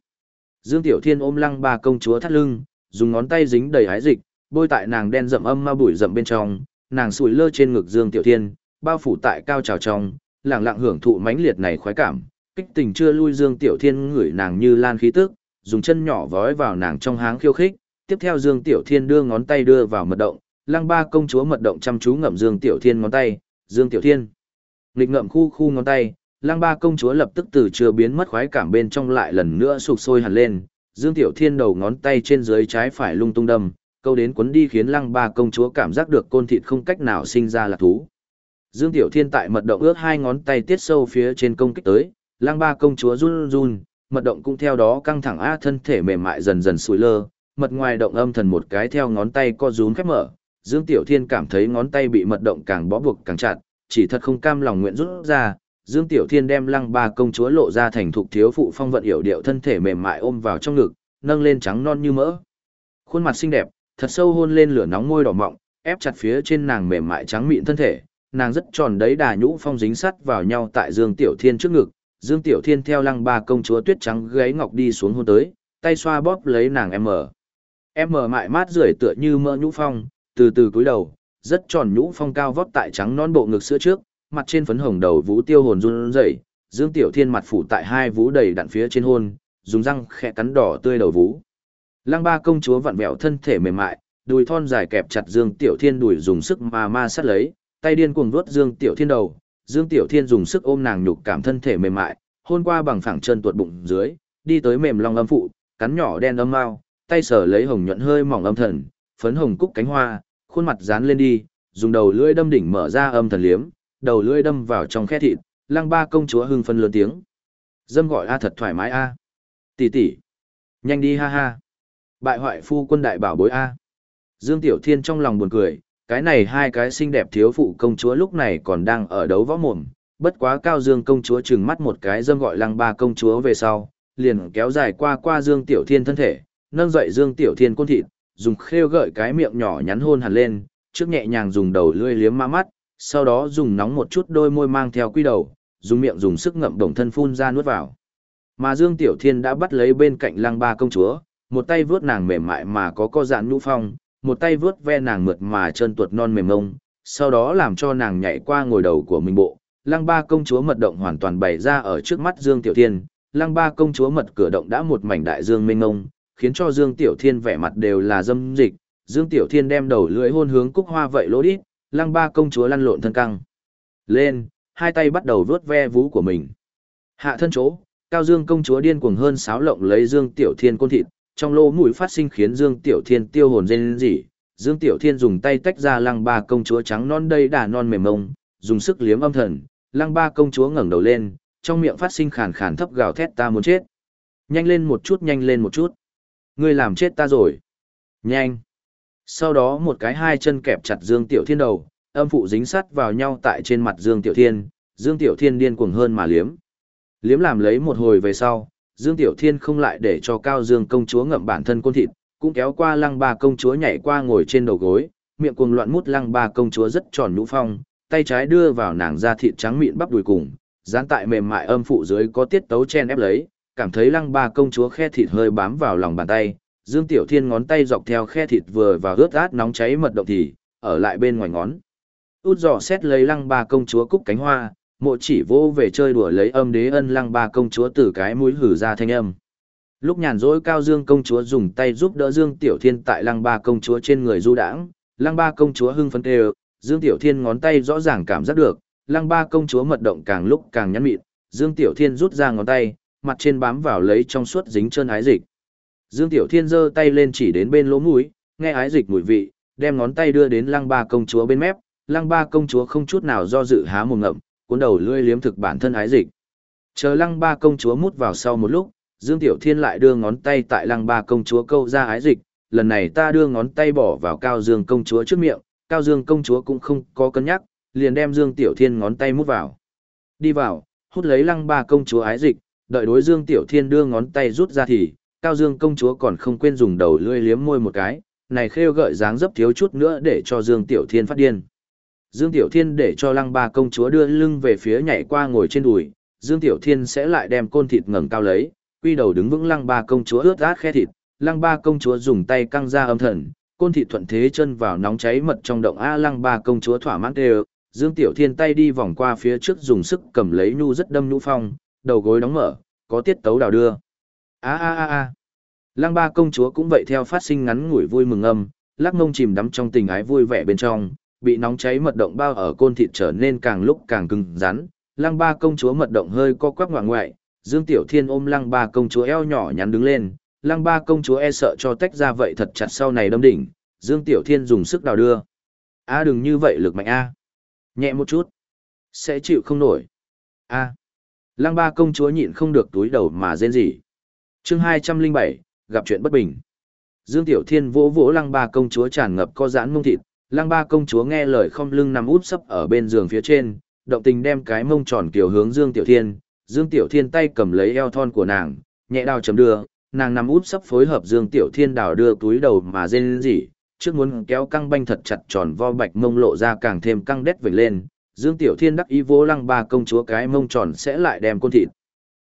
Dương Tiểu Thiên ôm lăng ba công chúa thắt lưng, dùng ngón tay dính đầy hái dịch, bôi tại nàng đen rậm âm ma bụi rậm bên trong, nàng sủi lơ trên ngực Dương Tiểu Thiên, bao phủ tại cao trào trong, lặng lặng hưởng thụ mãnh liệt này khoái cảm, kích tình chưa lui Dương Tiểu Thiên ngửi nàng như lan khí tức, dùng chân nhỏ vói vào nàng trong háng khiêu khích, tiếp theo Dương Tiểu Thiên đưa ngón tay đưa vào mật động, lăng ba công chúa mật động chăm chú ngậm Dương Tiểu Thiên ngón tay, Dương Tiểu Thiên. Nghịch ngậm khu khu ngón tay, Lang ba công chúa lập tức từ chưa biến mất khoái cảm bên trong lại lần nữa sụp sôi hẳn lên, Dương Tiểu Thiên đầu ngón tay trên dưới trái phải lung tung đâm, câu đến cuốn đi khiến lăng ba công chúa cảm giác được côn thịt không cách nào sinh ra là thú. Dương Tiểu Thiên tại mật động ước hai ngón tay tiết sâu phía trên công kích tới, Lang ba công chúa run run, mật động cũng theo đó căng thẳng a thân thể mềm mại dần dần sùi lơ, mật ngoài động âm thần một cái theo ngón tay co rúm khép mở, Dương Tiểu Thiên cảm thấy ngón tay bị mật động càng bó buộc càng chặt, chỉ thật không cam lòng nguyện rút ra, Dương Tiểu Thiên đem lăng ba công chúa lộ ra thành thục thiếu phụ phong vận hiểu điệu thân thể mềm mại ôm vào trong ngực, nâng lên trắng non như mỡ. Khuôn mặt xinh đẹp, thật sâu hôn lên lửa nóng môi đỏ mọng, ép chặt phía trên nàng mềm mại trắng mịn thân thể, nàng rất tròn đấy đà nhũ phong dính sắt vào nhau tại Dương Tiểu Thiên trước ngực, Dương Tiểu Thiên theo lăng ba công chúa tuyết trắng gáy ngọc đi xuống hôn tới, tay xoa bóp lấy nàng em mở. Em mở mại mát rưởi tựa như mỡ nhũ phong, từ từ cúi đầu, rất tròn nhũ phong cao vót tại trắng non bộ ngực sữa trước, mặt trên phấn hồng đầu vũ tiêu hồn run rẩy, Dương Tiểu Thiên mặt phủ tại hai vũ đầy đặn phía trên hôn, dùng răng khẽ cắn đỏ tươi đầu vũ. Lăng ba công chúa vặn vẹo thân thể mềm mại, đùi thon dài kẹp chặt Dương Tiểu Thiên đùi dùng sức mà ma sát lấy, tay điên cuồng vuốt Dương Tiểu Thiên đầu, Dương Tiểu Thiên dùng sức ôm nàng nhục cảm thân thể mềm mại, hôn qua bằng phẳng chân tuột bụng dưới, đi tới mềm long âm phụ, cắn nhỏ đen âm mao, tay sở lấy hồng nhuận hơi mỏng âm thần, phấn hồng cúc cánh hoa, khuôn mặt dán lên đi, dùng đầu lưỡi đâm đỉnh mở ra âm thần liếm, đầu lưỡi đâm vào trong khe thịt, lăng ba công chúa hưng phân lớn tiếng. Dâm gọi a thật thoải mái a. Tỷ tỷ, nhanh đi ha ha. Bại hoại phu quân đại bảo bối a. Dương Tiểu Thiên trong lòng buồn cười, cái này hai cái xinh đẹp thiếu phụ công chúa lúc này còn đang ở đấu võ mồm, bất quá cao Dương công chúa trừng mắt một cái dâm gọi lăng ba công chúa về sau, liền kéo dài qua qua Dương Tiểu Thiên thân thể, nâng dậy Dương Tiểu Thiên côn thịt, dùng khêu gợi cái miệng nhỏ nhắn hôn hẳn lên, trước nhẹ nhàng dùng đầu lưỡi liếm ma mắt, sau đó dùng nóng một chút đôi môi mang theo quy đầu, dùng miệng dùng sức ngậm đồng thân phun ra nuốt vào. Mà Dương Tiểu Thiên đã bắt lấy bên cạnh lăng ba công chúa, một tay vướt nàng mềm mại mà có co dạn nhũ phong, một tay vướt ve nàng mượt mà chân tuột non mềm mông, sau đó làm cho nàng nhảy qua ngồi đầu của mình bộ. Lăng ba công chúa mật động hoàn toàn bày ra ở trước mắt Dương Tiểu Thiên, lăng ba công chúa mật cửa động đã một mảnh đại dương mênh mông khiến cho Dương Tiểu Thiên vẻ mặt đều là dâm dịch. Dương Tiểu Thiên đem đầu lưỡi hôn hướng cúc hoa vậy lỗ đít, lăng ba công chúa lăn lộn thân căng. Lên, hai tay bắt đầu vướt ve vú của mình. Hạ thân chỗ, Cao Dương công chúa điên cuồng hơn sáo lộng lấy Dương Tiểu Thiên côn thịt, trong lỗ mũi phát sinh khiến Dương Tiểu Thiên tiêu hồn rên rỉ. Dương Tiểu Thiên dùng tay tách ra lăng ba công chúa trắng non đầy đà non mềm mông, dùng sức liếm âm thần, lăng ba công chúa ngẩng đầu lên, trong miệng phát sinh khàn khàn thấp gào thét ta muốn chết. Nhanh lên một chút nhanh lên một chút. Ngươi làm chết ta rồi. Nhanh. Sau đó một cái hai chân kẹp chặt Dương Tiểu Thiên đầu, âm phụ dính sắt vào nhau tại trên mặt Dương Tiểu Thiên, Dương Tiểu Thiên điên cuồng hơn mà liếm. Liếm làm lấy một hồi về sau, Dương Tiểu Thiên không lại để cho Cao Dương công chúa ngậm bản thân côn thịt, cũng kéo qua lăng ba công chúa nhảy qua ngồi trên đầu gối, miệng cuồng loạn mút lăng ba công chúa rất tròn nhũ phong, tay trái đưa vào nàng da thịt trắng mịn bắp đùi cùng, dán tại mềm mại âm phụ dưới có tiết tấu chen ép lấy, cảm thấy lăng ba công chúa khe thịt hơi bám vào lòng bàn tay, Dương Tiểu Thiên ngón tay dọc theo khe thịt vừa và ướt át nóng cháy mật động thì, ở lại bên ngoài ngón. Út dò xét lấy lăng ba công chúa cúc cánh hoa, mộ chỉ vô về chơi đùa lấy âm đế ân lăng ba công chúa từ cái mũi hử ra thanh âm. Lúc nhàn rỗi Cao Dương công chúa dùng tay giúp đỡ Dương Tiểu Thiên tại lăng ba công chúa trên người du đãng, lăng ba công chúa hưng phấn kêu, Dương Tiểu Thiên ngón tay rõ ràng cảm giác được, lăng ba công chúa mật động càng lúc càng nhắn mịn, Dương Tiểu Thiên rút ra ngón tay, mặt trên bám vào lấy trong suốt dính chân ái dịch. Dương Tiểu Thiên giơ tay lên chỉ đến bên lỗ mũi, nghe ái dịch mùi vị, đem ngón tay đưa đến lăng ba công chúa bên mép, lăng ba công chúa không chút nào do dự há mồm ngậm, cuốn đầu lưỡi liếm thực bản thân ái dịch. Chờ lăng ba công chúa mút vào sau một lúc, Dương Tiểu Thiên lại đưa ngón tay tại lăng ba công chúa câu ra ái dịch, lần này ta đưa ngón tay bỏ vào cao dương công chúa trước miệng, cao dương công chúa cũng không có cân nhắc, liền đem Dương Tiểu Thiên ngón tay mút vào. Đi vào, hút lấy lăng ba công chúa ái dịch, đợi đối Dương Tiểu Thiên đưa ngón tay rút ra thì, cao dương công chúa còn không quên dùng đầu lưỡi liếm môi một cái, này khêu gợi dáng dấp thiếu chút nữa để cho Dương Tiểu Thiên phát điên. Dương Tiểu Thiên để cho lăng ba công chúa đưa lưng về phía nhảy qua ngồi trên đùi, Dương Tiểu Thiên sẽ lại đem côn thịt ngẩng cao lấy, quy đầu đứng vững lăng ba công chúa ướt át khe thịt, lăng ba công chúa dùng tay căng ra âm thần, côn thịt thuận thế chân vào nóng cháy mật trong động A lăng ba công chúa thỏa mãn đều, Dương Tiểu Thiên tay đi vòng qua phía trước dùng sức cầm lấy nhu rất đâm nhu phong, đầu gối đóng mở, có tiết tấu đào đưa. A a a a. Lăng ba công chúa cũng vậy theo phát sinh ngắn ngủi vui mừng âm, lắc mông chìm đắm trong tình ái vui vẻ bên trong, bị nóng cháy mật động bao ở côn thịt trở nên càng lúc càng cứng rắn. Lăng ba công chúa mật động hơi co quắp ngoạng ngoại, Dương Tiểu Thiên ôm lăng ba công chúa eo nhỏ nhắn đứng lên, lăng ba công chúa e sợ cho tách ra vậy thật chặt sau này đâm đỉnh, Dương Tiểu Thiên dùng sức đào đưa. A đừng như vậy lực mạnh A. Nhẹ một chút. Sẽ chịu không nổi. A. Lăng ba công chúa nhịn không được túi đầu mà rên rỉ. chương 207, gặp chuyện bất bình. Dương Tiểu Thiên vỗ vỗ lăng ba công chúa tràn ngập co giãn mông thịt, lăng ba công chúa nghe lời không lưng nằm út sấp ở bên giường phía trên, động tình đem cái mông tròn kiểu hướng Dương Tiểu Thiên, Dương Tiểu Thiên tay cầm lấy eo thon của nàng, nhẹ đào chấm đưa, nàng nằm út sấp phối hợp Dương Tiểu Thiên đào đưa túi đầu mà rên rỉ, trước muốn kéo căng banh thật chặt tròn vo bạch mông lộ ra càng thêm căng đét vểnh lên, Dương Tiểu Thiên đắc ý vỗ lăng ba công chúa cái mông tròn sẽ lại đem côn thịt.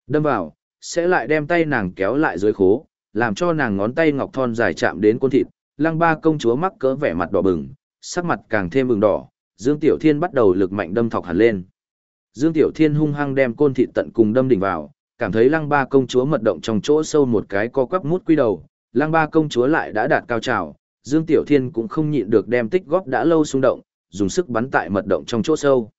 Đâm vào, sẽ lại đem tay nàng kéo lại dưới khố, làm cho nàng ngón tay ngọc thon dài chạm đến côn thịt, lăng ba công chúa mắc cỡ vẻ mặt đỏ bừng, sắc mặt càng thêm bừng đỏ, Dương Tiểu Thiên bắt đầu lực mạnh đâm thọc hẳn lên. Dương Tiểu Thiên hung hăng đem côn thịt tận cùng đâm đỉnh vào, cảm thấy lăng ba công chúa mật động trong chỗ sâu một cái co quắp mút quy đầu, lăng ba công chúa lại đã đạt cao trào, Dương Tiểu Thiên cũng không nhịn được đem tích góp đã lâu xung động, dùng sức bắn tại mật động trong chỗ sâu.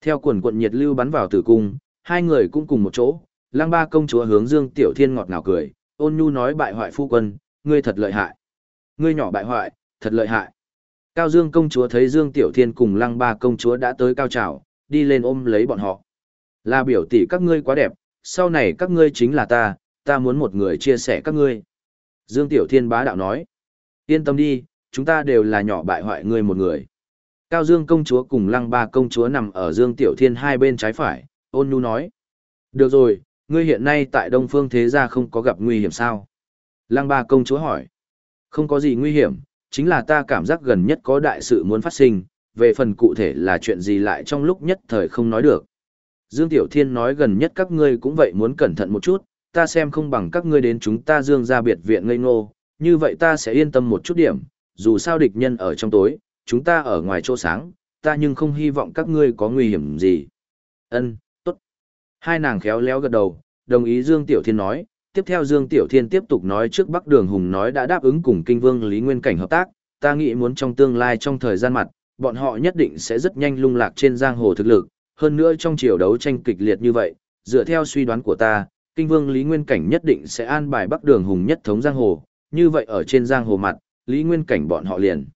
Theo quần quận nhiệt lưu bắn vào tử cung, hai người cũng cùng một chỗ, lang ba công chúa hướng Dương Tiểu Thiên ngọt ngào cười, ôn nhu nói bại hoại phu quân, ngươi thật lợi hại. Ngươi nhỏ bại hoại, thật lợi hại. Cao Dương công chúa thấy Dương Tiểu Thiên cùng lăng ba công chúa đã tới cao trào, đi lên ôm lấy bọn họ. Là biểu tỷ các ngươi quá đẹp, sau này các ngươi chính là ta, ta muốn một người chia sẻ các ngươi. Dương Tiểu Thiên bá đạo nói. Yên tâm đi, chúng ta đều là nhỏ bại hoại ngươi một người. Cao Dương công chúa cùng lăng ba công chúa nằm ở Dương Tiểu Thiên hai bên trái phải, ôn nhu nói. Được rồi, ngươi hiện nay tại Đông Phương Thế Gia không có gặp nguy hiểm sao? Lăng ba công chúa hỏi. Không có gì nguy hiểm, chính là ta cảm giác gần nhất có đại sự muốn phát sinh, về phần cụ thể là chuyện gì lại trong lúc nhất thời không nói được. Dương Tiểu Thiên nói gần nhất các ngươi cũng vậy muốn cẩn thận một chút, ta xem không bằng các ngươi đến chúng ta dương ra biệt viện ngây ngô, như vậy ta sẽ yên tâm một chút điểm, dù sao địch nhân ở trong tối, chúng ta ở ngoài chỗ sáng, ta nhưng không hy vọng các ngươi có nguy hiểm gì. Ân, tốt. Hai nàng khéo léo gật đầu, đồng ý Dương Tiểu Thiên nói, tiếp theo Dương Tiểu Thiên tiếp tục nói trước Bắc Đường Hùng nói đã đáp ứng cùng Kinh Vương Lý Nguyên Cảnh hợp tác, ta nghĩ muốn trong tương lai trong thời gian mặt, bọn họ nhất định sẽ rất nhanh lung lạc trên giang hồ thực lực, hơn nữa trong chiều đấu tranh kịch liệt như vậy, dựa theo suy đoán của ta, Kinh Vương Lý Nguyên Cảnh nhất định sẽ an bài Bắc Đường Hùng nhất thống giang hồ, như vậy ở trên giang hồ mặt, Lý Nguyên Cảnh bọn họ liền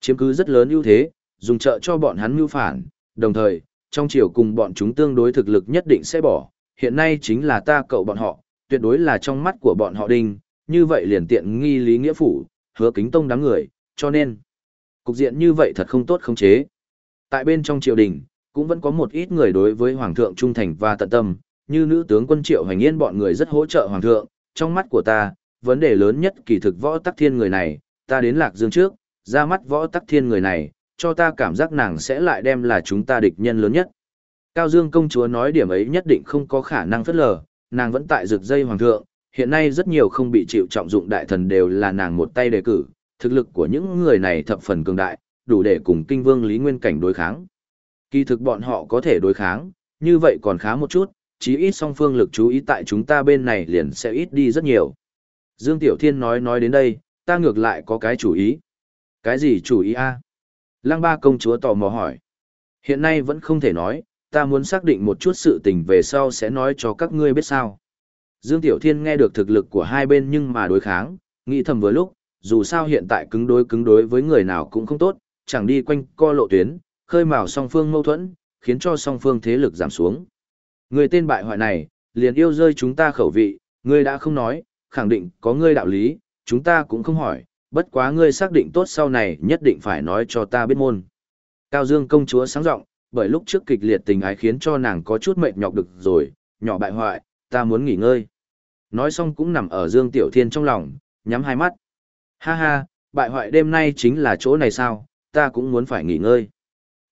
chiếm cứ rất lớn ưu thế, dùng trợ cho bọn hắn mưu phản, đồng thời, trong chiều cùng bọn chúng tương đối thực lực nhất định sẽ bỏ, hiện nay chính là ta cậu bọn họ, tuyệt đối là trong mắt của bọn họ đinh, như vậy liền tiện nghi Lý Nghĩa Phủ, hứa kính tông đám người, cho nên, cục diện như vậy thật không tốt không chế. Tại bên trong triều đình, cũng vẫn có một ít người đối với Hoàng thượng trung thành và tận tâm, như nữ tướng quân Triệu Hoành Yên bọn người rất hỗ trợ hoàng thượng, trong mắt của ta, vấn đề lớn nhất kỳ thực võ tắc thiên người này, ta đến Lạc Dương trước, ra mắt võ tắc thiên người này, cho ta cảm giác nàng sẽ lại đem là chúng ta địch nhân lớn nhất. Cao Dương công chúa nói điểm ấy nhất định không có khả năng phất lờ, nàng vẫn tại rực dây hoàng thượng, hiện nay rất nhiều không bị chịu trọng dụng đại thần đều là nàng một tay đề cử, thực lực của những người này thập phần cường đại, đủ để cùng kinh vương Lý Nguyên Cảnh đối kháng. Kỳ thực bọn họ có thể đối kháng, như vậy còn khá một chút, chí ít song phương lực chú ý tại chúng ta bên này liền sẽ ít đi rất nhiều. Dương Tiểu Thiên nói nói đến đây, ta ngược lại có cái chủ ý. Cái gì chủ ý a? Lăng ba công chúa tò mò hỏi. Hiện nay vẫn không thể nói, ta muốn xác định một chút sự tình về sau sẽ nói cho các ngươi biết sao. Dương Tiểu Thiên nghe được thực lực của hai bên nhưng mà đối kháng, nghĩ thầm vừa lúc, dù sao hiện tại cứng đối cứng đối với người nào cũng không tốt, chẳng đi quanh co lộ tuyến, khơi mào song phương mâu thuẫn, khiến cho song phương thế lực giảm xuống. Người tên bại hoại này, liền yêu rơi chúng ta khẩu vị, ngươi đã không nói, khẳng định có ngươi đạo lý, chúng ta cũng không hỏi, bất quá ngươi xác định tốt sau này nhất định phải nói cho ta biết môn. Cao Dương công chúa sáng giọng, bởi lúc trước kịch liệt tình ái khiến cho nàng có chút mệt nhọc được rồi, nhỏ bại hoại, ta muốn nghỉ ngơi. Nói xong cũng nằm ở Dương Tiểu Thiên trong lòng, nhắm hai mắt. Ha ha, bại hoại đêm nay chính là chỗ này sao, ta cũng muốn phải nghỉ ngơi.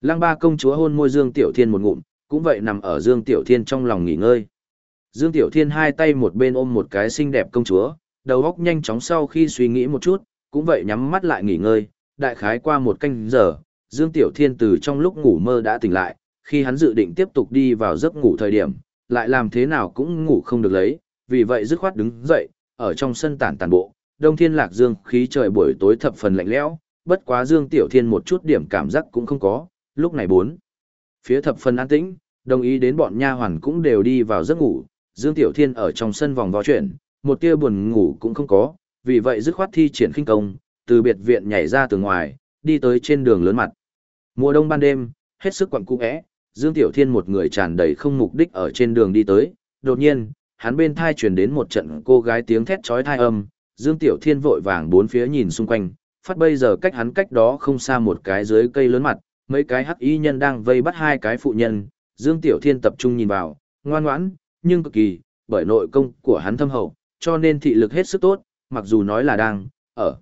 Lăng ba công chúa hôn môi Dương Tiểu Thiên một ngụm, cũng vậy nằm ở Dương Tiểu Thiên trong lòng nghỉ ngơi. Dương Tiểu Thiên hai tay một bên ôm một cái xinh đẹp công chúa, đầu óc nhanh chóng sau khi suy nghĩ một chút, cũng vậy nhắm mắt lại nghỉ ngơi, đại khái qua một canh giờ, Dương Tiểu Thiên từ trong lúc ngủ mơ đã tỉnh lại, khi hắn dự định tiếp tục đi vào giấc ngủ thời điểm, lại làm thế nào cũng ngủ không được lấy, vì vậy dứt khoát đứng dậy, ở trong sân tản tản bộ, đông thiên lạc dương khí trời buổi tối thập phần lạnh lẽo, bất quá Dương Tiểu Thiên một chút điểm cảm giác cũng không có, lúc này bốn. Phía thập phần an tĩnh, đồng ý đến bọn nha hoàn cũng đều đi vào giấc ngủ, Dương Tiểu Thiên ở trong sân vòng vo chuyển, một tia buồn ngủ cũng không có, vì vậy dứt khoát thi triển khinh công, từ biệt viện nhảy ra từ ngoài, đi tới trên đường lớn mặt. Mùa đông ban đêm, hết sức quặn cung ẽ, Dương Tiểu Thiên một người tràn đầy không mục đích ở trên đường đi tới, đột nhiên, hắn bên thai truyền đến một trận cô gái tiếng thét chói tai âm, Dương Tiểu Thiên vội vàng bốn phía nhìn xung quanh, phát bây giờ cách hắn cách đó không xa một cái dưới cây lớn mặt, mấy cái hắc y nhân đang vây bắt hai cái phụ nhân, Dương Tiểu Thiên tập trung nhìn vào, ngoan ngoãn, nhưng cực kỳ, bởi nội công của hắn thâm hậu, cho nên thị lực hết sức tốt, mặc dù nói là đang, ở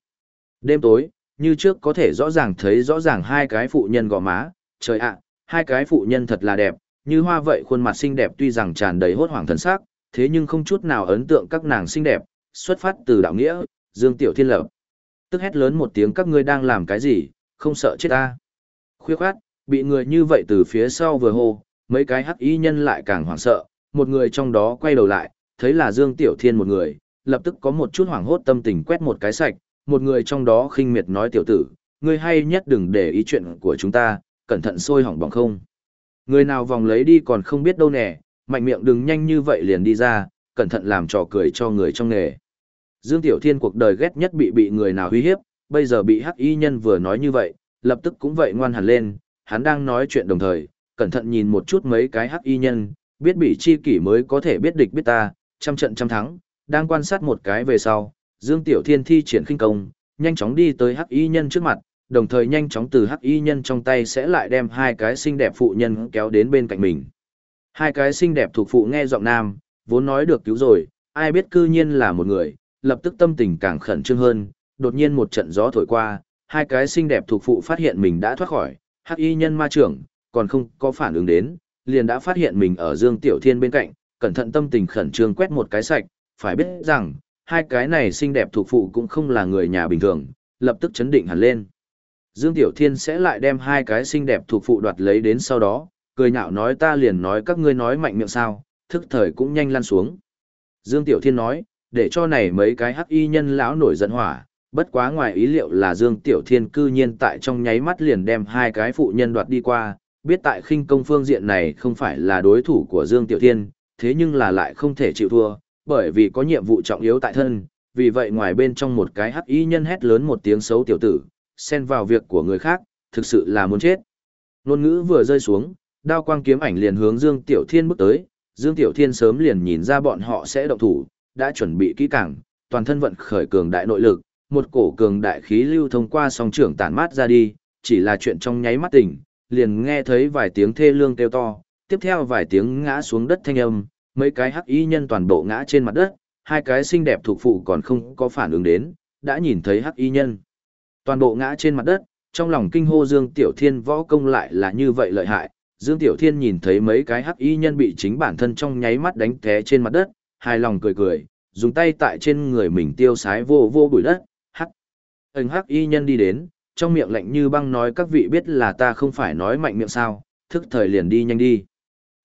đêm tối, như trước có thể rõ ràng thấy rõ ràng hai cái phụ nhân gò má, trời ạ, hai cái phụ nhân thật là đẹp, như hoa vậy khuôn mặt xinh đẹp tuy rằng tràn đầy hốt hoảng thần sắc, thế nhưng không chút nào ấn tượng các nàng xinh đẹp, xuất phát từ đạo nghĩa, Dương Tiểu Thiên lập. Tức hét lớn một tiếng các ngươi đang làm cái gì, không sợ chết ta. Khuya khoát, bị người như vậy từ phía sau vừa hô, mấy cái hắc y nhân lại càng hoảng sợ, một người trong đó quay đầu lại, thấy là Dương Tiểu Thiên một người, lập tức có một chút hoảng hốt tâm tình quét một cái sạch, một người trong đó khinh miệt nói tiểu tử, ngươi hay nhất đừng để ý chuyện của chúng ta, cẩn thận sôi hỏng bỏng không. Người nào vòng lấy đi còn không biết đâu nè, mạnh miệng đừng nhanh như vậy liền đi ra, cẩn thận làm trò cười cho người trong nghề. Dương Tiểu Thiên cuộc đời ghét nhất bị bị người nào uy hiếp, bây giờ bị hắc y nhân vừa nói như vậy, lập tức cũng vậy ngoan hẳn lên, hắn đang nói chuyện đồng thời, cẩn thận nhìn một chút mấy cái hắc y nhân, biết bị chi kỷ mới có thể biết địch biết ta, trăm trận trăm thắng, đang quan sát một cái về sau, Dương Tiểu Thiên thi triển khinh công, nhanh chóng đi tới hắc y nhân trước mặt, đồng thời nhanh chóng từ hắc y nhân trong tay sẽ lại đem hai cái xinh đẹp phụ nhân kéo đến bên cạnh mình. Hai cái xinh đẹp thuộc phụ nghe giọng nam, vốn nói được cứu rồi, ai biết cư nhiên là một người, lập tức tâm tình càng khẩn trương hơn, đột nhiên một trận gió thổi qua, hai cái xinh đẹp thuộc phụ phát hiện mình đã thoát khỏi, hắc y nhân ma trưởng, còn không có phản ứng đến, liền đã phát hiện mình ở Dương Tiểu Thiên bên cạnh, cẩn thận tâm tình khẩn trương quét một cái sạch, phải biết rằng, hai cái này xinh đẹp thuộc phụ cũng không là người nhà bình thường, lập tức chấn định hẳn lên. Dương Tiểu Thiên sẽ lại đem hai cái xinh đẹp thuộc phụ đoạt lấy đến sau đó, cười nhạo nói ta liền nói các ngươi nói mạnh miệng sao, thức thời cũng nhanh lăn xuống. Dương Tiểu Thiên nói, để cho này mấy cái hắc y nhân lão nổi giận hỏa, bất quá ngoài ý liệu là Dương Tiểu Thiên cư nhiên tại trong nháy mắt liền đem hai cái phụ nhân đoạt đi qua, biết tại khinh công phương diện này không phải là đối thủ của Dương Tiểu Thiên, thế nhưng là lại không thể chịu thua, bởi vì có nhiệm vụ trọng yếu tại thân, vì vậy ngoài bên trong một cái hắc y nhân hét lớn một tiếng xấu tiểu tử, xen vào việc của người khác, thực sự là muốn chết. Nôn ngữ vừa rơi xuống, đao quang kiếm ảnh liền hướng Dương Tiểu Thiên bước tới, Dương Tiểu Thiên sớm liền nhìn ra bọn họ sẽ động thủ, đã chuẩn bị kỹ càng, toàn thân vận khởi cường đại nội lực, một cổ cường đại khí lưu thông qua song trưởng tản mát ra đi, chỉ là chuyện trong nháy mắt tỉnh, liền nghe thấy vài tiếng thê lương kêu to, tiếp theo vài tiếng ngã xuống đất thanh âm, mấy cái hắc y nhân toàn bộ ngã trên mặt đất, hai cái xinh đẹp thuộc phụ còn không có phản ứng đến, đã nhìn thấy hắc y nhân. Toàn bộ ngã trên mặt đất, trong lòng kinh hô Dương Tiểu Thiên võ công lại là như vậy lợi hại. Dương Tiểu Thiên nhìn thấy mấy cái hắc y nhân bị chính bản thân trong nháy mắt đánh té trên mặt đất, hài lòng cười cười, dùng tay tại trên người mình tiêu sái vô vô bụi đất, hắc. Hình hắc y nhân đi đến, trong miệng lạnh như băng nói các vị biết là ta không phải nói mạnh miệng sao, thức thời liền đi nhanh đi.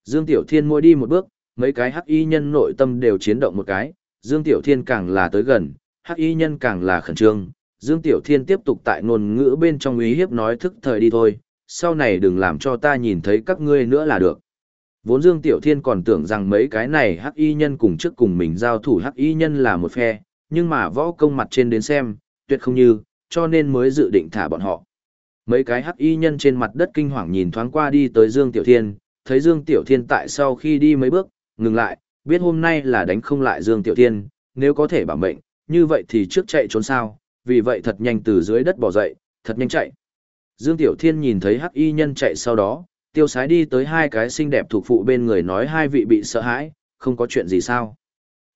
Dương Tiểu Thiên mỗi đi một bước, mấy cái hắc y nhân nội tâm đều chiến động một cái, Dương Tiểu Thiên càng là tới gần, hắc y nhân càng là khẩn trương. Dương Tiểu Thiên tiếp tục tại ngôn ngữ bên trong ý hiếp nói thức thời đi thôi, sau này đừng làm cho ta nhìn thấy các ngươi nữa là được. Vốn Dương Tiểu Thiên còn tưởng rằng mấy cái này hắc y nhân cùng trước cùng mình giao thủ hắc y nhân là một phe, nhưng mà võ công mặt trên đến xem, tuyệt không như, cho nên mới dự định thả bọn họ. Mấy cái hắc y nhân trên mặt đất kinh hoàng nhìn thoáng qua đi tới Dương Tiểu Thiên, thấy Dương Tiểu Thiên tại sau khi đi mấy bước, ngừng lại, biết hôm nay là đánh không lại Dương Tiểu Thiên, nếu có thể bảo mệnh, như vậy thì trước chạy trốn sao, vì vậy thật nhanh từ dưới đất bỏ dậy, thật nhanh chạy. Dương Tiểu Thiên nhìn thấy hắc y nhân chạy sau đó, tiêu sái đi tới hai cái xinh đẹp thuộc phụ bên người nói hai vị bị sợ hãi, không có chuyện gì sao.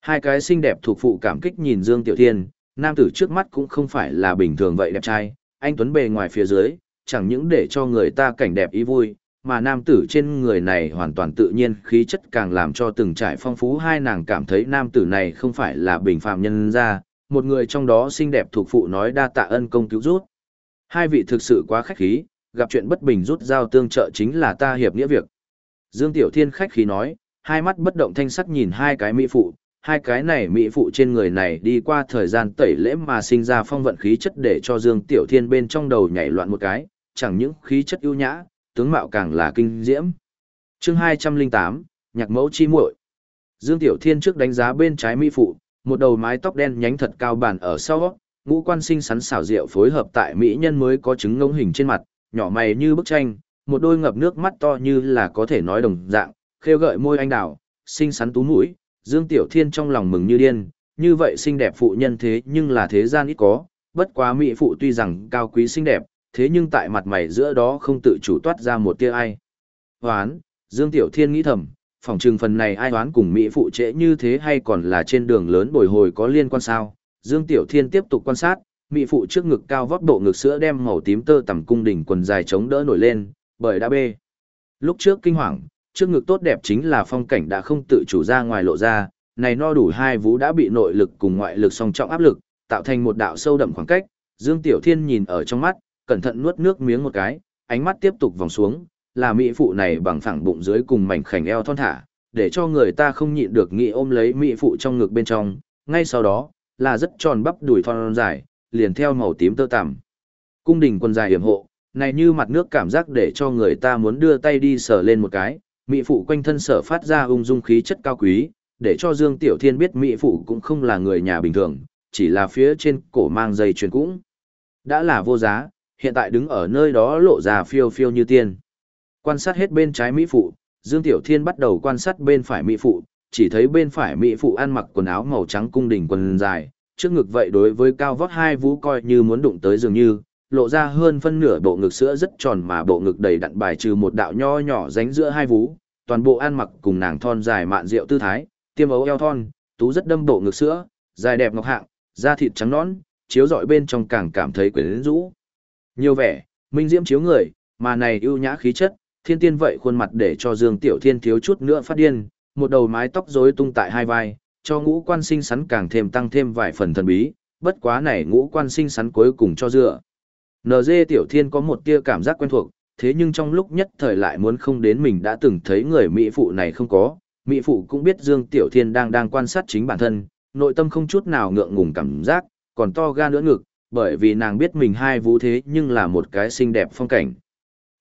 Hai cái xinh đẹp thuộc phụ cảm kích nhìn Dương Tiểu Thiên, nam tử trước mắt cũng không phải là bình thường vậy đẹp trai, anh Tuấn bề ngoài phía dưới, chẳng những để cho người ta cảnh đẹp ý vui, mà nam tử trên người này hoàn toàn tự nhiên khí chất càng làm cho từng trải phong phú hai nàng cảm thấy nam tử này không phải là bình phàm nhân ra, một người trong đó xinh đẹp thuộc phụ nói đa tạ ân công cứu rút. Hai vị thực sự quá khách khí, gặp chuyện bất bình rút giao tương trợ chính là ta hiệp nghĩa việc. Dương Tiểu Thiên khách khí nói, hai mắt bất động thanh sắc nhìn hai cái mỹ phụ, hai cái này mỹ phụ trên người này đi qua thời gian tẩy lễ mà sinh ra phong vận khí chất để cho Dương Tiểu Thiên bên trong đầu nhảy loạn một cái, chẳng những khí chất ưu nhã, tướng mạo càng là kinh diễm. Chương 208, Nhạc mẫu chi muội. Dương Tiểu Thiên trước đánh giá bên trái mỹ phụ, một đầu mái tóc đen nhánh thật cao bản ở sau, ngũ quan sinh sắn xảo diệu phối hợp tại mỹ nhân mới có chứng ngông hình trên mặt, nhỏ mày như bức tranh, một đôi ngập nước mắt to như là có thể nói đồng dạng, khêu gợi môi anh đào, xinh xắn tú mũi, Dương Tiểu Thiên trong lòng mừng như điên, như vậy xinh đẹp phụ nhân thế nhưng là thế gian ít có, bất quá mỹ phụ tuy rằng cao quý xinh đẹp, thế nhưng tại mặt mày giữa đó không tự chủ toát ra một tia ai. Hoán, Dương Tiểu Thiên nghĩ thầm, phòng trừng phần này ai hoán cùng mỹ phụ trễ như thế hay còn là trên đường lớn bồi hồi có liên quan sao. Dương Tiểu Thiên tiếp tục quan sát, mỹ phụ trước ngực cao vóc bộ ngực sữa đem màu tím tơ tằm cung đỉnh quần dài chống đỡ nổi lên, bởi đã bê. Lúc trước kinh hoàng, trước ngực tốt đẹp chính là phong cảnh đã không tự chủ ra ngoài lộ ra, này no đủ hai vú đã bị nội lực cùng ngoại lực song trọng áp lực, tạo thành một đạo sâu đậm khoảng cách. Dương Tiểu Thiên nhìn ở trong mắt, cẩn thận nuốt nước miếng một cái, ánh mắt tiếp tục vòng xuống, là mỹ phụ này bằng phẳng bụng dưới cùng mảnh khảnh eo thon thả, để cho người ta không nhịn được nghĩ ôm lấy mỹ phụ trong ngực bên trong, ngay sau đó, là rất tròn bắp đùi thon dài, liền theo màu tím tơ tằm. Cung đình quần dài hiểm hộ, này như mặt nước cảm giác để cho người ta muốn đưa tay đi sờ lên một cái, mỹ phụ quanh thân sở phát ra ung dung khí chất cao quý, để cho Dương Tiểu Thiên biết mỹ phụ cũng không là người nhà bình thường, chỉ là phía trên cổ mang dây chuyền cũng. Đã là vô giá, hiện tại đứng ở nơi đó lộ ra phiêu phiêu như tiên. Quan sát hết bên trái mỹ phụ, Dương Tiểu Thiên bắt đầu quan sát bên phải mỹ phụ, chỉ thấy bên phải mỹ phụ ăn mặc quần áo màu trắng cung đình quần dài, trước ngực vậy đối với cao vót hai vú coi như muốn đụng tới dường như, lộ ra hơn phân nửa bộ ngực sữa rất tròn mà bộ ngực đầy đặn bài trừ một đạo nho nhỏ ránh giữa hai vú, toàn bộ ăn mặc cùng nàng thon dài mạn rượu tư thái, tiêm ấu eo thon, tú rất đâm bộ ngực sữa, dài đẹp ngọc hạng, da thịt trắng nõn, chiếu rọi bên trong càng cảm thấy quyến rũ. Nhiều vẻ, minh diễm chiếu người, mà này ưu nhã khí chất, thiên tiên vậy khuôn mặt để cho Dương Tiểu Thiên thiếu chút nữa phát điên, một đầu mái tóc rối tung tại hai vai, cho ngũ quan sinh sắn càng thêm tăng thêm vài phần thần bí, bất quá này ngũ quan sinh sắn cuối cùng cho dựa. NG Tiểu Thiên có một tia cảm giác quen thuộc, thế nhưng trong lúc nhất thời lại muốn không đến mình đã từng thấy người Mỹ phụ này không có, Mỹ phụ cũng biết Dương Tiểu Thiên đang đang quan sát chính bản thân, nội tâm không chút nào ngượng ngùng cảm giác, còn to ga nữa ngực, bởi vì nàng biết mình hai vũ thế nhưng là một cái xinh đẹp phong cảnh.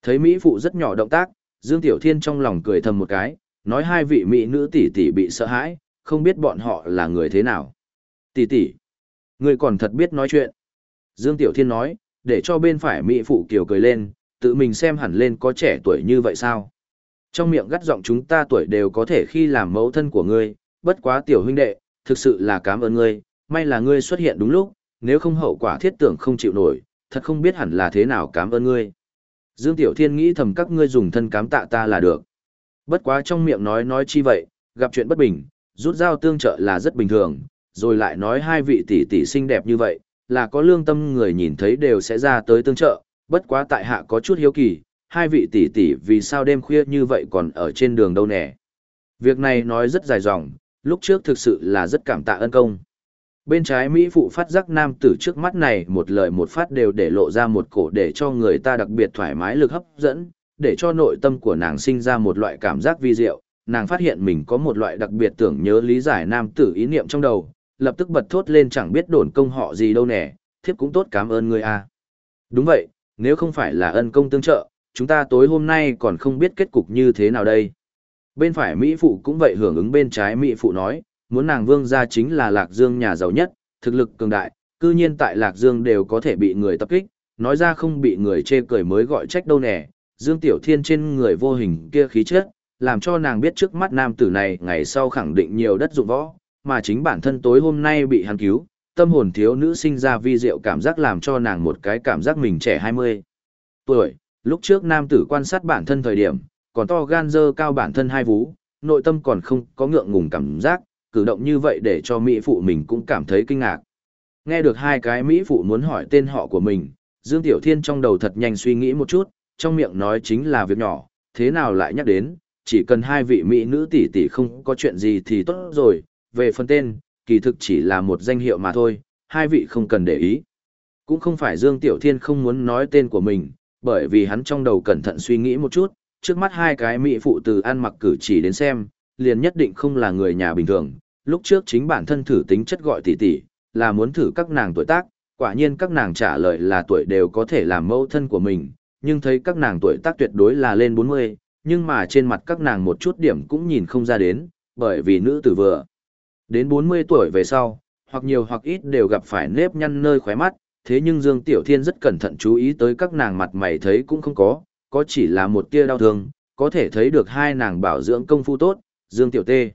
Thấy Mỹ phụ rất nhỏ động tác, Dương Tiểu Thiên trong lòng cười thầm một cái, nói hai vị Mỹ nữ tỷ tỷ bị sợ hãi, không biết bọn họ là người thế nào. Tỷ tỷ, người còn thật biết nói chuyện. Dương Tiểu Thiên nói, để cho bên phải Mỹ phụ kiều cười lên, tự mình xem hẳn lên có trẻ tuổi như vậy sao. Trong miệng gắt giọng chúng ta tuổi đều có thể khi làm mẫu thân của ngươi, bất quá tiểu huynh đệ, thực sự là cảm ơn ngươi, may là ngươi xuất hiện đúng lúc, nếu không hậu quả thiết tưởng không chịu nổi, thật không biết hẳn là thế nào cảm ơn ngươi. Dương Tiểu Thiên nghĩ thầm các ngươi dùng thân cám tạ ta là được. Bất quá trong miệng nói nói chi vậy, gặp chuyện bất bình, rút dao tương trợ là rất bình thường, rồi lại nói hai vị tỷ tỷ xinh đẹp như vậy, là có lương tâm người nhìn thấy đều sẽ ra tới tương trợ, bất quá tại hạ có chút hiếu kỳ, hai vị tỷ tỷ vì sao đêm khuya như vậy còn ở trên đường đâu nè. Việc này nói rất dài dòng, lúc trước thực sự là rất cảm tạ ân công. Bên trái Mỹ phụ phát giác nam tử trước mắt này một lời một phát đều để lộ ra một cổ để cho người ta đặc biệt thoải mái lực hấp dẫn, để cho nội tâm của nàng sinh ra một loại cảm giác vi diệu, nàng phát hiện mình có một loại đặc biệt tưởng nhớ lý giải nam tử ý niệm trong đầu, lập tức bật thốt lên chẳng biết đồn công họ gì đâu nè, thiếp cũng tốt cảm ơn người a. Đúng vậy, nếu không phải là ân công tương trợ, chúng ta tối hôm nay còn không biết kết cục như thế nào đây. Bên phải Mỹ phụ cũng vậy hưởng ứng bên trái Mỹ phụ nói, muốn nàng vương gia chính là Lạc Dương nhà giàu nhất, thực lực cường đại, cư nhiên tại Lạc Dương đều có thể bị người tập kích, nói ra không bị người chê cười mới gọi trách đâu nè, Dương Tiểu Thiên trên người vô hình kia khí chất, làm cho nàng biết trước mắt nam tử này ngày sau khẳng định nhiều đất dụng võ, mà chính bản thân tối hôm nay bị hắn cứu, tâm hồn thiếu nữ sinh ra vi diệu cảm giác làm cho nàng một cái cảm giác mình trẻ 20 tuổi, lúc trước nam tử quan sát bản thân thời điểm, còn to gan dơ cao bản thân hai vú, nội tâm còn không có ngượng ngùng cảm giác, cử động như vậy để cho Mỹ phụ mình cũng cảm thấy kinh ngạc. Nghe được hai cái Mỹ phụ muốn hỏi tên họ của mình, Dương Tiểu Thiên trong đầu thật nhanh suy nghĩ một chút, trong miệng nói chính là việc nhỏ, thế nào lại nhắc đến, chỉ cần hai vị Mỹ nữ tỷ tỷ không có chuyện gì thì tốt rồi, về phần tên, kỳ thực chỉ là một danh hiệu mà thôi, hai vị không cần để ý. Cũng không phải Dương Tiểu Thiên không muốn nói tên của mình, bởi vì hắn trong đầu cẩn thận suy nghĩ một chút, trước mắt hai cái mỹ phụ từ ăn mặc cử chỉ đến xem, liền nhất định không là người nhà bình thường. Lúc trước chính bản thân thử tính chất gọi tỷ tỷ, là muốn thử các nàng tuổi tác, quả nhiên các nàng trả lời là tuổi đều có thể làm mẫu thân của mình, nhưng thấy các nàng tuổi tác tuyệt đối là lên 40, nhưng mà trên mặt các nàng một chút điểm cũng nhìn không ra đến, bởi vì nữ tử vừa đến 40 tuổi về sau, hoặc nhiều hoặc ít đều gặp phải nếp nhăn nơi khóe mắt, thế nhưng Dương Tiểu Thiên rất cẩn thận chú ý tới các nàng mặt mày thấy cũng không có, có chỉ là một tia đau thương, có thể thấy được hai nàng bảo dưỡng công phu tốt, Dương Tiểu Tê.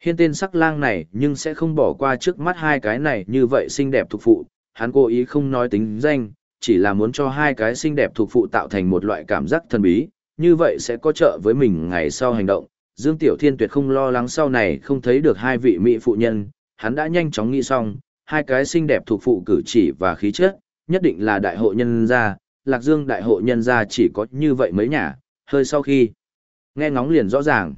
Hiên tên sắc lang này nhưng sẽ không bỏ qua trước mắt hai cái này như vậy xinh đẹp thuộc phụ, hắn cố ý không nói tính danh, chỉ là muốn cho hai cái xinh đẹp thuộc phụ tạo thành một loại cảm giác thần bí, như vậy sẽ có trợ với mình ngày sau hành động. Dương Tiểu Thiên tuyệt không lo lắng sau này không thấy được hai vị mỹ phụ nhân, hắn đã nhanh chóng nghĩ xong, hai cái xinh đẹp thuộc phụ cử chỉ và khí chất, nhất định là đại hộ nhân gia, Lạc Dương đại hộ nhân gia chỉ có như vậy mấy nhà, hơi sau khi nghe ngóng liền rõ ràng.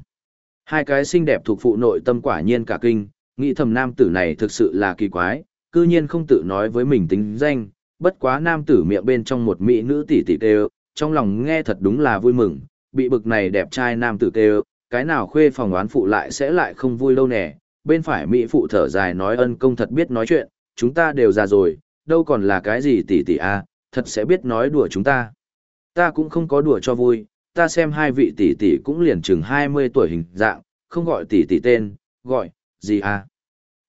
Hai cái xinh đẹp thuộc phụ nội tâm quả nhiên cả kinh, nghĩ thầm nam tử này thực sự là kỳ quái, cư nhiên không tự nói với mình tính danh, bất quá nam tử miệng bên trong một mỹ nữ tỷ tỷ kêu, trong lòng nghe thật đúng là vui mừng, bị bực này đẹp trai nam tử kêu, cái nào khuê phòng oán phụ lại sẽ lại không vui lâu nè, bên phải mỹ phụ thở dài nói ân công thật biết nói chuyện, chúng ta đều già rồi, đâu còn là cái gì tỷ tỷ a, à, thật sẽ biết nói đùa chúng ta. Ta cũng không có đùa cho vui, ta xem hai vị tỷ tỷ cũng liền chừng 20 tuổi hình dạng, không gọi tỷ tỷ tên, gọi, gì à?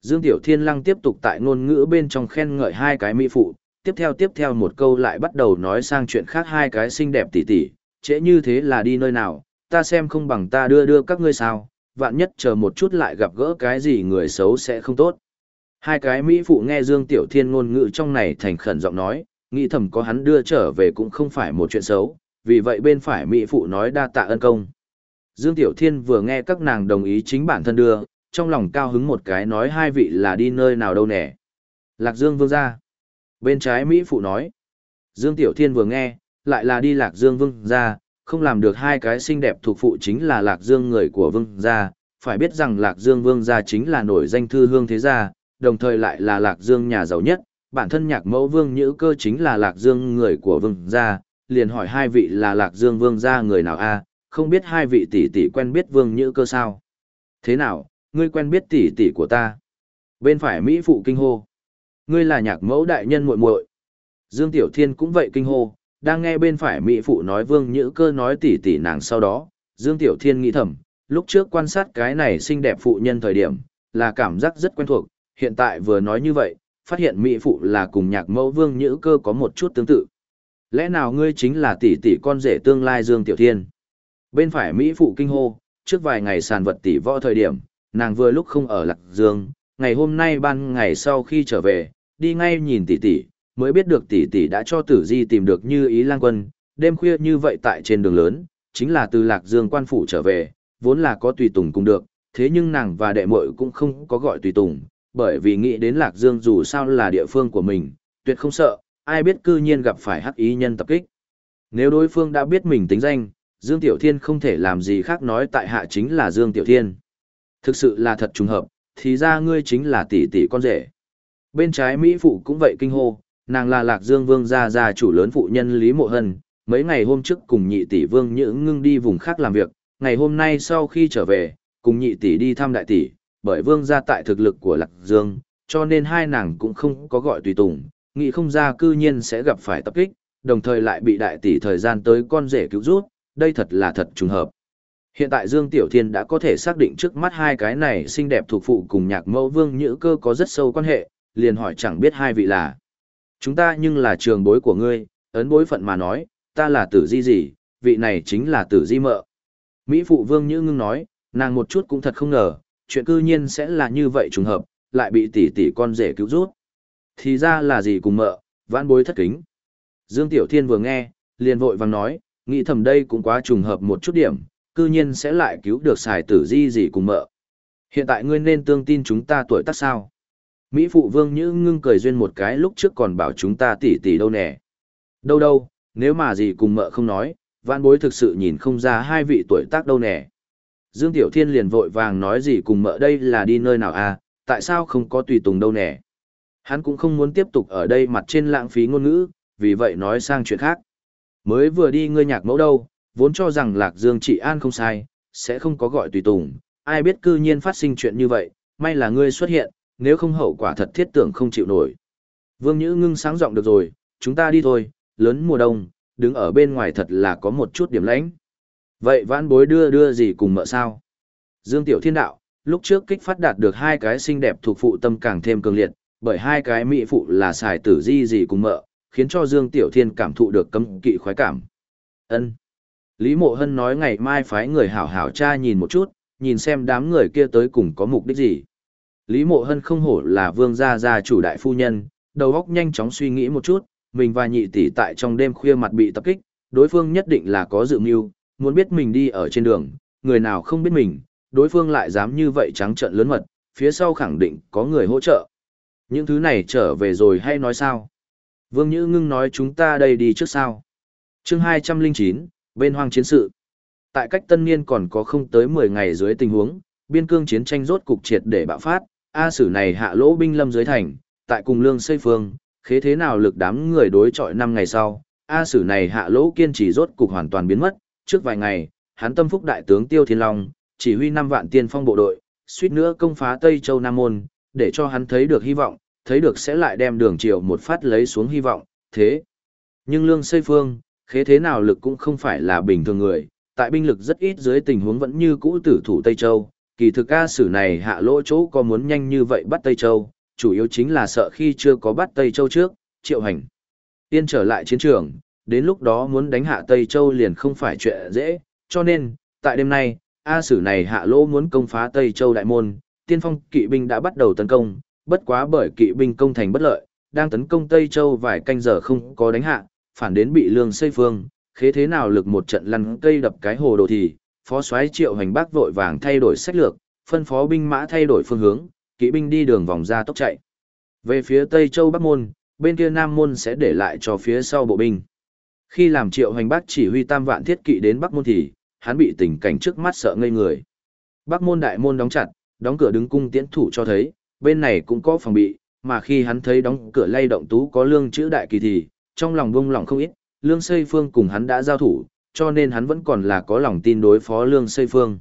Dương Tiểu Thiên Lăng tiếp tục tại ngôn ngữ bên trong khen ngợi hai cái mỹ phụ, tiếp theo tiếp theo một câu lại bắt đầu nói sang chuyện khác hai cái xinh đẹp tỷ tỷ, trễ như thế là đi nơi nào, ta xem không bằng ta đưa đưa các ngươi sao, vạn nhất chờ một chút lại gặp gỡ cái gì người xấu sẽ không tốt. Hai cái Mỹ phụ nghe Dương Tiểu Thiên ngôn ngữ trong này thành khẩn giọng nói, nghĩ thầm có hắn đưa trở về cũng không phải một chuyện xấu, vì vậy bên phải Mỹ phụ nói đa tạ ân công. Dương Tiểu Thiên vừa nghe các nàng đồng ý chính bản thân đưa, trong lòng cao hứng một cái nói hai vị là đi nơi nào đâu nè. Lạc Dương Vương ra. Bên trái Mỹ phụ nói. Dương Tiểu Thiên vừa nghe, lại là đi Lạc Dương Vương ra, không làm được hai cái xinh đẹp thuộc phụ chính là Lạc Dương người của Vương gia, phải biết rằng Lạc Dương Vương gia chính là nổi danh thư hương thế gia, đồng thời lại là Lạc Dương nhà giàu nhất, bản thân nhạc mẫu Vương Nhữ Cơ chính là Lạc Dương người của Vương gia, liền hỏi hai vị là Lạc Dương Vương gia người nào a? không biết hai vị tỷ tỷ quen biết Vương Nhữ Cơ sao? Thế nào, ngươi quen biết tỷ tỷ của ta? Bên phải Mỹ phụ kinh hô. Ngươi là nhạc mẫu đại nhân muội muội. Dương Tiểu Thiên cũng vậy kinh hô, đang nghe bên phải Mỹ phụ nói Vương Nhữ Cơ nói tỷ tỷ nàng sau đó, Dương Tiểu Thiên nghĩ thầm, lúc trước quan sát cái này xinh đẹp phụ nhân thời điểm, là cảm giác rất quen thuộc, hiện tại vừa nói như vậy, phát hiện Mỹ phụ là cùng nhạc mẫu Vương Nhữ Cơ có một chút tương tự. Lẽ nào ngươi chính là tỷ tỷ con rể tương lai Dương Tiểu Thiên? Bên phải Mỹ phụ kinh hô, trước vài ngày sàn vật tỷ võ thời điểm, nàng vừa lúc không ở Lạc Dương, ngày hôm nay ban ngày sau khi trở về, đi ngay nhìn tỷ tỷ, mới biết được tỷ tỷ đã cho tử di tìm được như ý lang quân, đêm khuya như vậy tại trên đường lớn, chính là từ Lạc Dương quan phủ trở về, vốn là có tùy tùng cùng được, thế nhưng nàng và đệ muội cũng không có gọi tùy tùng, bởi vì nghĩ đến Lạc Dương dù sao là địa phương của mình, tuyệt không sợ, ai biết cư nhiên gặp phải hắc ý nhân tập kích. Nếu đối phương đã biết mình tính danh, Dương Tiểu Thiên không thể làm gì khác nói tại hạ chính là Dương Tiểu Thiên. Thực sự là thật trùng hợp, thì ra ngươi chính là tỷ tỷ con rể. Bên trái Mỹ Phụ cũng vậy kinh hô, nàng là Lạc Dương Vương gia gia chủ lớn phụ nhân Lý Mộ Hân, mấy ngày hôm trước cùng nhị tỷ Vương Nhữ ngưng đi vùng khác làm việc, ngày hôm nay sau khi trở về, cùng nhị tỷ đi thăm đại tỷ, bởi Vương gia tại thực lực của Lạc Dương, cho nên hai nàng cũng không có gọi tùy tùng, nghĩ không ra cư nhiên sẽ gặp phải tập kích, đồng thời lại bị đại tỷ thời gian tới con rể cứu rút, đây thật là thật trùng hợp. Hiện tại Dương Tiểu Thiên đã có thể xác định trước mắt hai cái này xinh đẹp thuộc phụ cùng nhạc mẫu Vương Nhữ Cơ có rất sâu quan hệ, liền hỏi chẳng biết hai vị là. Chúng ta nhưng là trường bối của ngươi, ấn bối phận mà nói, ta là tử di gì, vị này chính là tử di mợ. Mỹ phụ Vương Nhữ Ngưng nói, nàng một chút cũng thật không ngờ, chuyện cư nhiên sẽ là như vậy trùng hợp, lại bị tỷ tỷ con rể cứu rút. Thì ra là gì cùng mợ, vãn bối thất kính. Dương Tiểu Thiên vừa nghe, liền vội vàng nói, nghĩ thầm đây cũng quá trùng hợp một chút điểm, cư nhiên sẽ lại cứu được xài tử di gì cùng mợ. Hiện tại ngươi nên tương tin chúng ta tuổi tác sao? Mỹ phụ vương như ngưng cười duyên một cái lúc trước còn bảo chúng ta tỷ tỷ đâu nè. Đâu đâu, nếu mà gì cùng mợ không nói, vãn bối thực sự nhìn không ra hai vị tuổi tác đâu nè. Dương Tiểu Thiên liền vội vàng nói gì cùng mợ đây là đi nơi nào à, tại sao không có tùy tùng đâu nè. Hắn cũng không muốn tiếp tục ở đây mặt trên lãng phí ngôn ngữ, vì vậy nói sang chuyện khác. Mới vừa đi ngươi nhạc mẫu đâu, vốn cho rằng Lạc Dương trị an không sai, sẽ không có gọi tùy tùng, ai biết cư nhiên phát sinh chuyện như vậy, may là ngươi xuất hiện, nếu không hậu quả thật thiết tưởng không chịu nổi. Vương Nhữ ngưng sáng giọng được rồi, chúng ta đi thôi, lớn mùa đông, đứng ở bên ngoài thật là có một chút điểm lãnh. Vậy vãn bối đưa đưa gì cùng mợ sao? Dương Tiểu Thiên Đạo, lúc trước kích phát đạt được hai cái xinh đẹp thuộc phụ tâm càng thêm cường liệt, bởi hai cái mỹ phụ là xài tử di gì cùng mợ, khiến cho Dương Tiểu Thiên cảm thụ được cấm kỵ khoái cảm. Ân. Lý Mộ Hân nói ngày mai phái người hảo hảo cha nhìn một chút, nhìn xem đám người kia tới cùng có mục đích gì. Lý Mộ Hân không hổ là vương gia gia chủ đại phu nhân, đầu óc nhanh chóng suy nghĩ một chút, mình và nhị tỷ tại trong đêm khuya mặt bị tập kích, đối phương nhất định là có dự mưu, muốn biết mình đi ở trên đường, người nào không biết mình, đối phương lại dám như vậy trắng trợn lớn mật, phía sau khẳng định có người hỗ trợ. Những thứ này trở về rồi hay nói sao? Vương Nhữ Ngưng nói chúng ta đây đi trước sao? chương 209, bên hoang chiến sự. Tại cách tân niên còn có không tới 10 ngày dưới tình huống, biên cương chiến tranh rốt cục triệt để bạo phát, A sử này hạ lỗ binh lâm dưới thành, tại cùng lương xây phương, khế thế nào lực đám người đối chọi 5 ngày sau, A sử này hạ lỗ kiên trì rốt cục hoàn toàn biến mất, trước vài ngày, hắn tâm phúc đại tướng Tiêu Thiên Long, chỉ huy 5 vạn tiên phong bộ đội, suýt nữa công phá Tây Châu Nam Môn, để cho hắn thấy được hy vọng, thấy được sẽ lại đem đường triều một phát lấy xuống hy vọng, thế. Nhưng lương xây phương, khế thế nào lực cũng không phải là bình thường người, tại binh lực rất ít dưới tình huống vẫn như cũ tử thủ Tây Châu, kỳ thực ca sử này hạ lỗ chỗ có muốn nhanh như vậy bắt Tây Châu, chủ yếu chính là sợ khi chưa có bắt Tây Châu trước, triệu hành. Tiên trở lại chiến trường, đến lúc đó muốn đánh hạ Tây Châu liền không phải chuyện dễ, cho nên, tại đêm nay, A sử này hạ lỗ muốn công phá Tây Châu đại môn, tiên phong kỵ binh đã bắt đầu tấn công, bất quá bởi kỵ binh công thành bất lợi, đang tấn công Tây Châu vài canh giờ không có đánh hạ, phản đến bị lương xây phương, khế thế nào lực một trận lăn cây đập cái hồ đồ thì, phó soái triệu hành bác vội vàng thay đổi sách lược, phân phó binh mã thay đổi phương hướng, kỵ binh đi đường vòng ra tốc chạy. Về phía Tây Châu Bắc Môn, bên kia Nam Môn sẽ để lại cho phía sau bộ binh. Khi làm triệu hành bác chỉ huy tam vạn thiết kỵ đến Bắc Môn thì, hắn bị tình cảnh trước mắt sợ ngây người. Bắc Môn đại môn đóng chặt, đóng cửa đứng cung tiễn thủ cho thấy, bên này cũng có phòng bị, mà khi hắn thấy đóng cửa lay động tú có lương chữ đại kỳ thì, trong lòng bông lòng không ít, lương xây phương cùng hắn đã giao thủ, cho nên hắn vẫn còn là có lòng tin đối phó lương xây phương.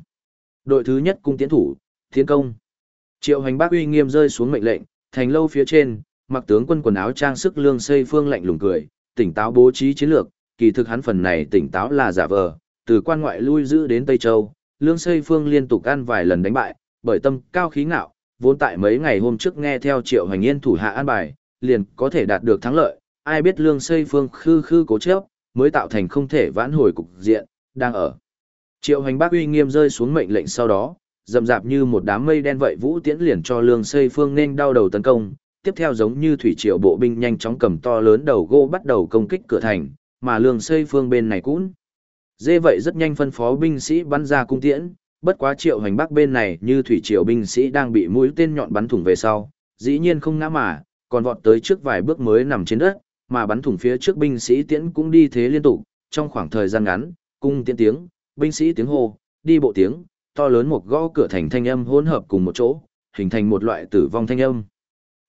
Đội thứ nhất cung tiến thủ, tiến công. Triệu hành bác uy nghiêm rơi xuống mệnh lệnh, thành lâu phía trên, mặc tướng quân quần áo trang sức lương xây phương lạnh lùng cười, tỉnh táo bố trí chiến lược, kỳ thực hắn phần này tỉnh táo là giả vờ, từ quan ngoại lui giữ đến Tây Châu, lương xây phương liên tục ăn vài lần đánh bại, bởi tâm cao khí ngạo, vốn tại mấy ngày hôm trước nghe theo triệu hành yên thủ hạ an bài, liền có thể đạt được thắng lợi, ai biết lương xây phương khư khư cố chấp, mới tạo thành không thể vãn hồi cục diện, đang ở. Triệu hành bác uy nghiêm rơi xuống mệnh lệnh sau đó, dầm dạp như một đám mây đen vậy vũ tiễn liền cho lương xây phương nên đau đầu tấn công, tiếp theo giống như thủy triệu bộ binh nhanh chóng cầm to lớn đầu gỗ bắt đầu công kích cửa thành, mà lương xây phương bên này cũng. Dê vậy rất nhanh phân phó binh sĩ bắn ra cung tiễn, bất quá triệu hành bắc bên này như thủy triều binh sĩ đang bị mũi tên nhọn bắn thủng về sau, dĩ nhiên không ngã mà, còn vọt tới trước vài bước mới nằm trên đất, mà bắn thủng phía trước binh sĩ tiễn cũng đi thế liên tục, trong khoảng thời gian ngắn, cung tiễn tiếng, binh sĩ tiếng hô, đi bộ tiếng, to lớn một gõ cửa thành thanh âm hỗn hợp cùng một chỗ, hình thành một loại tử vong thanh âm.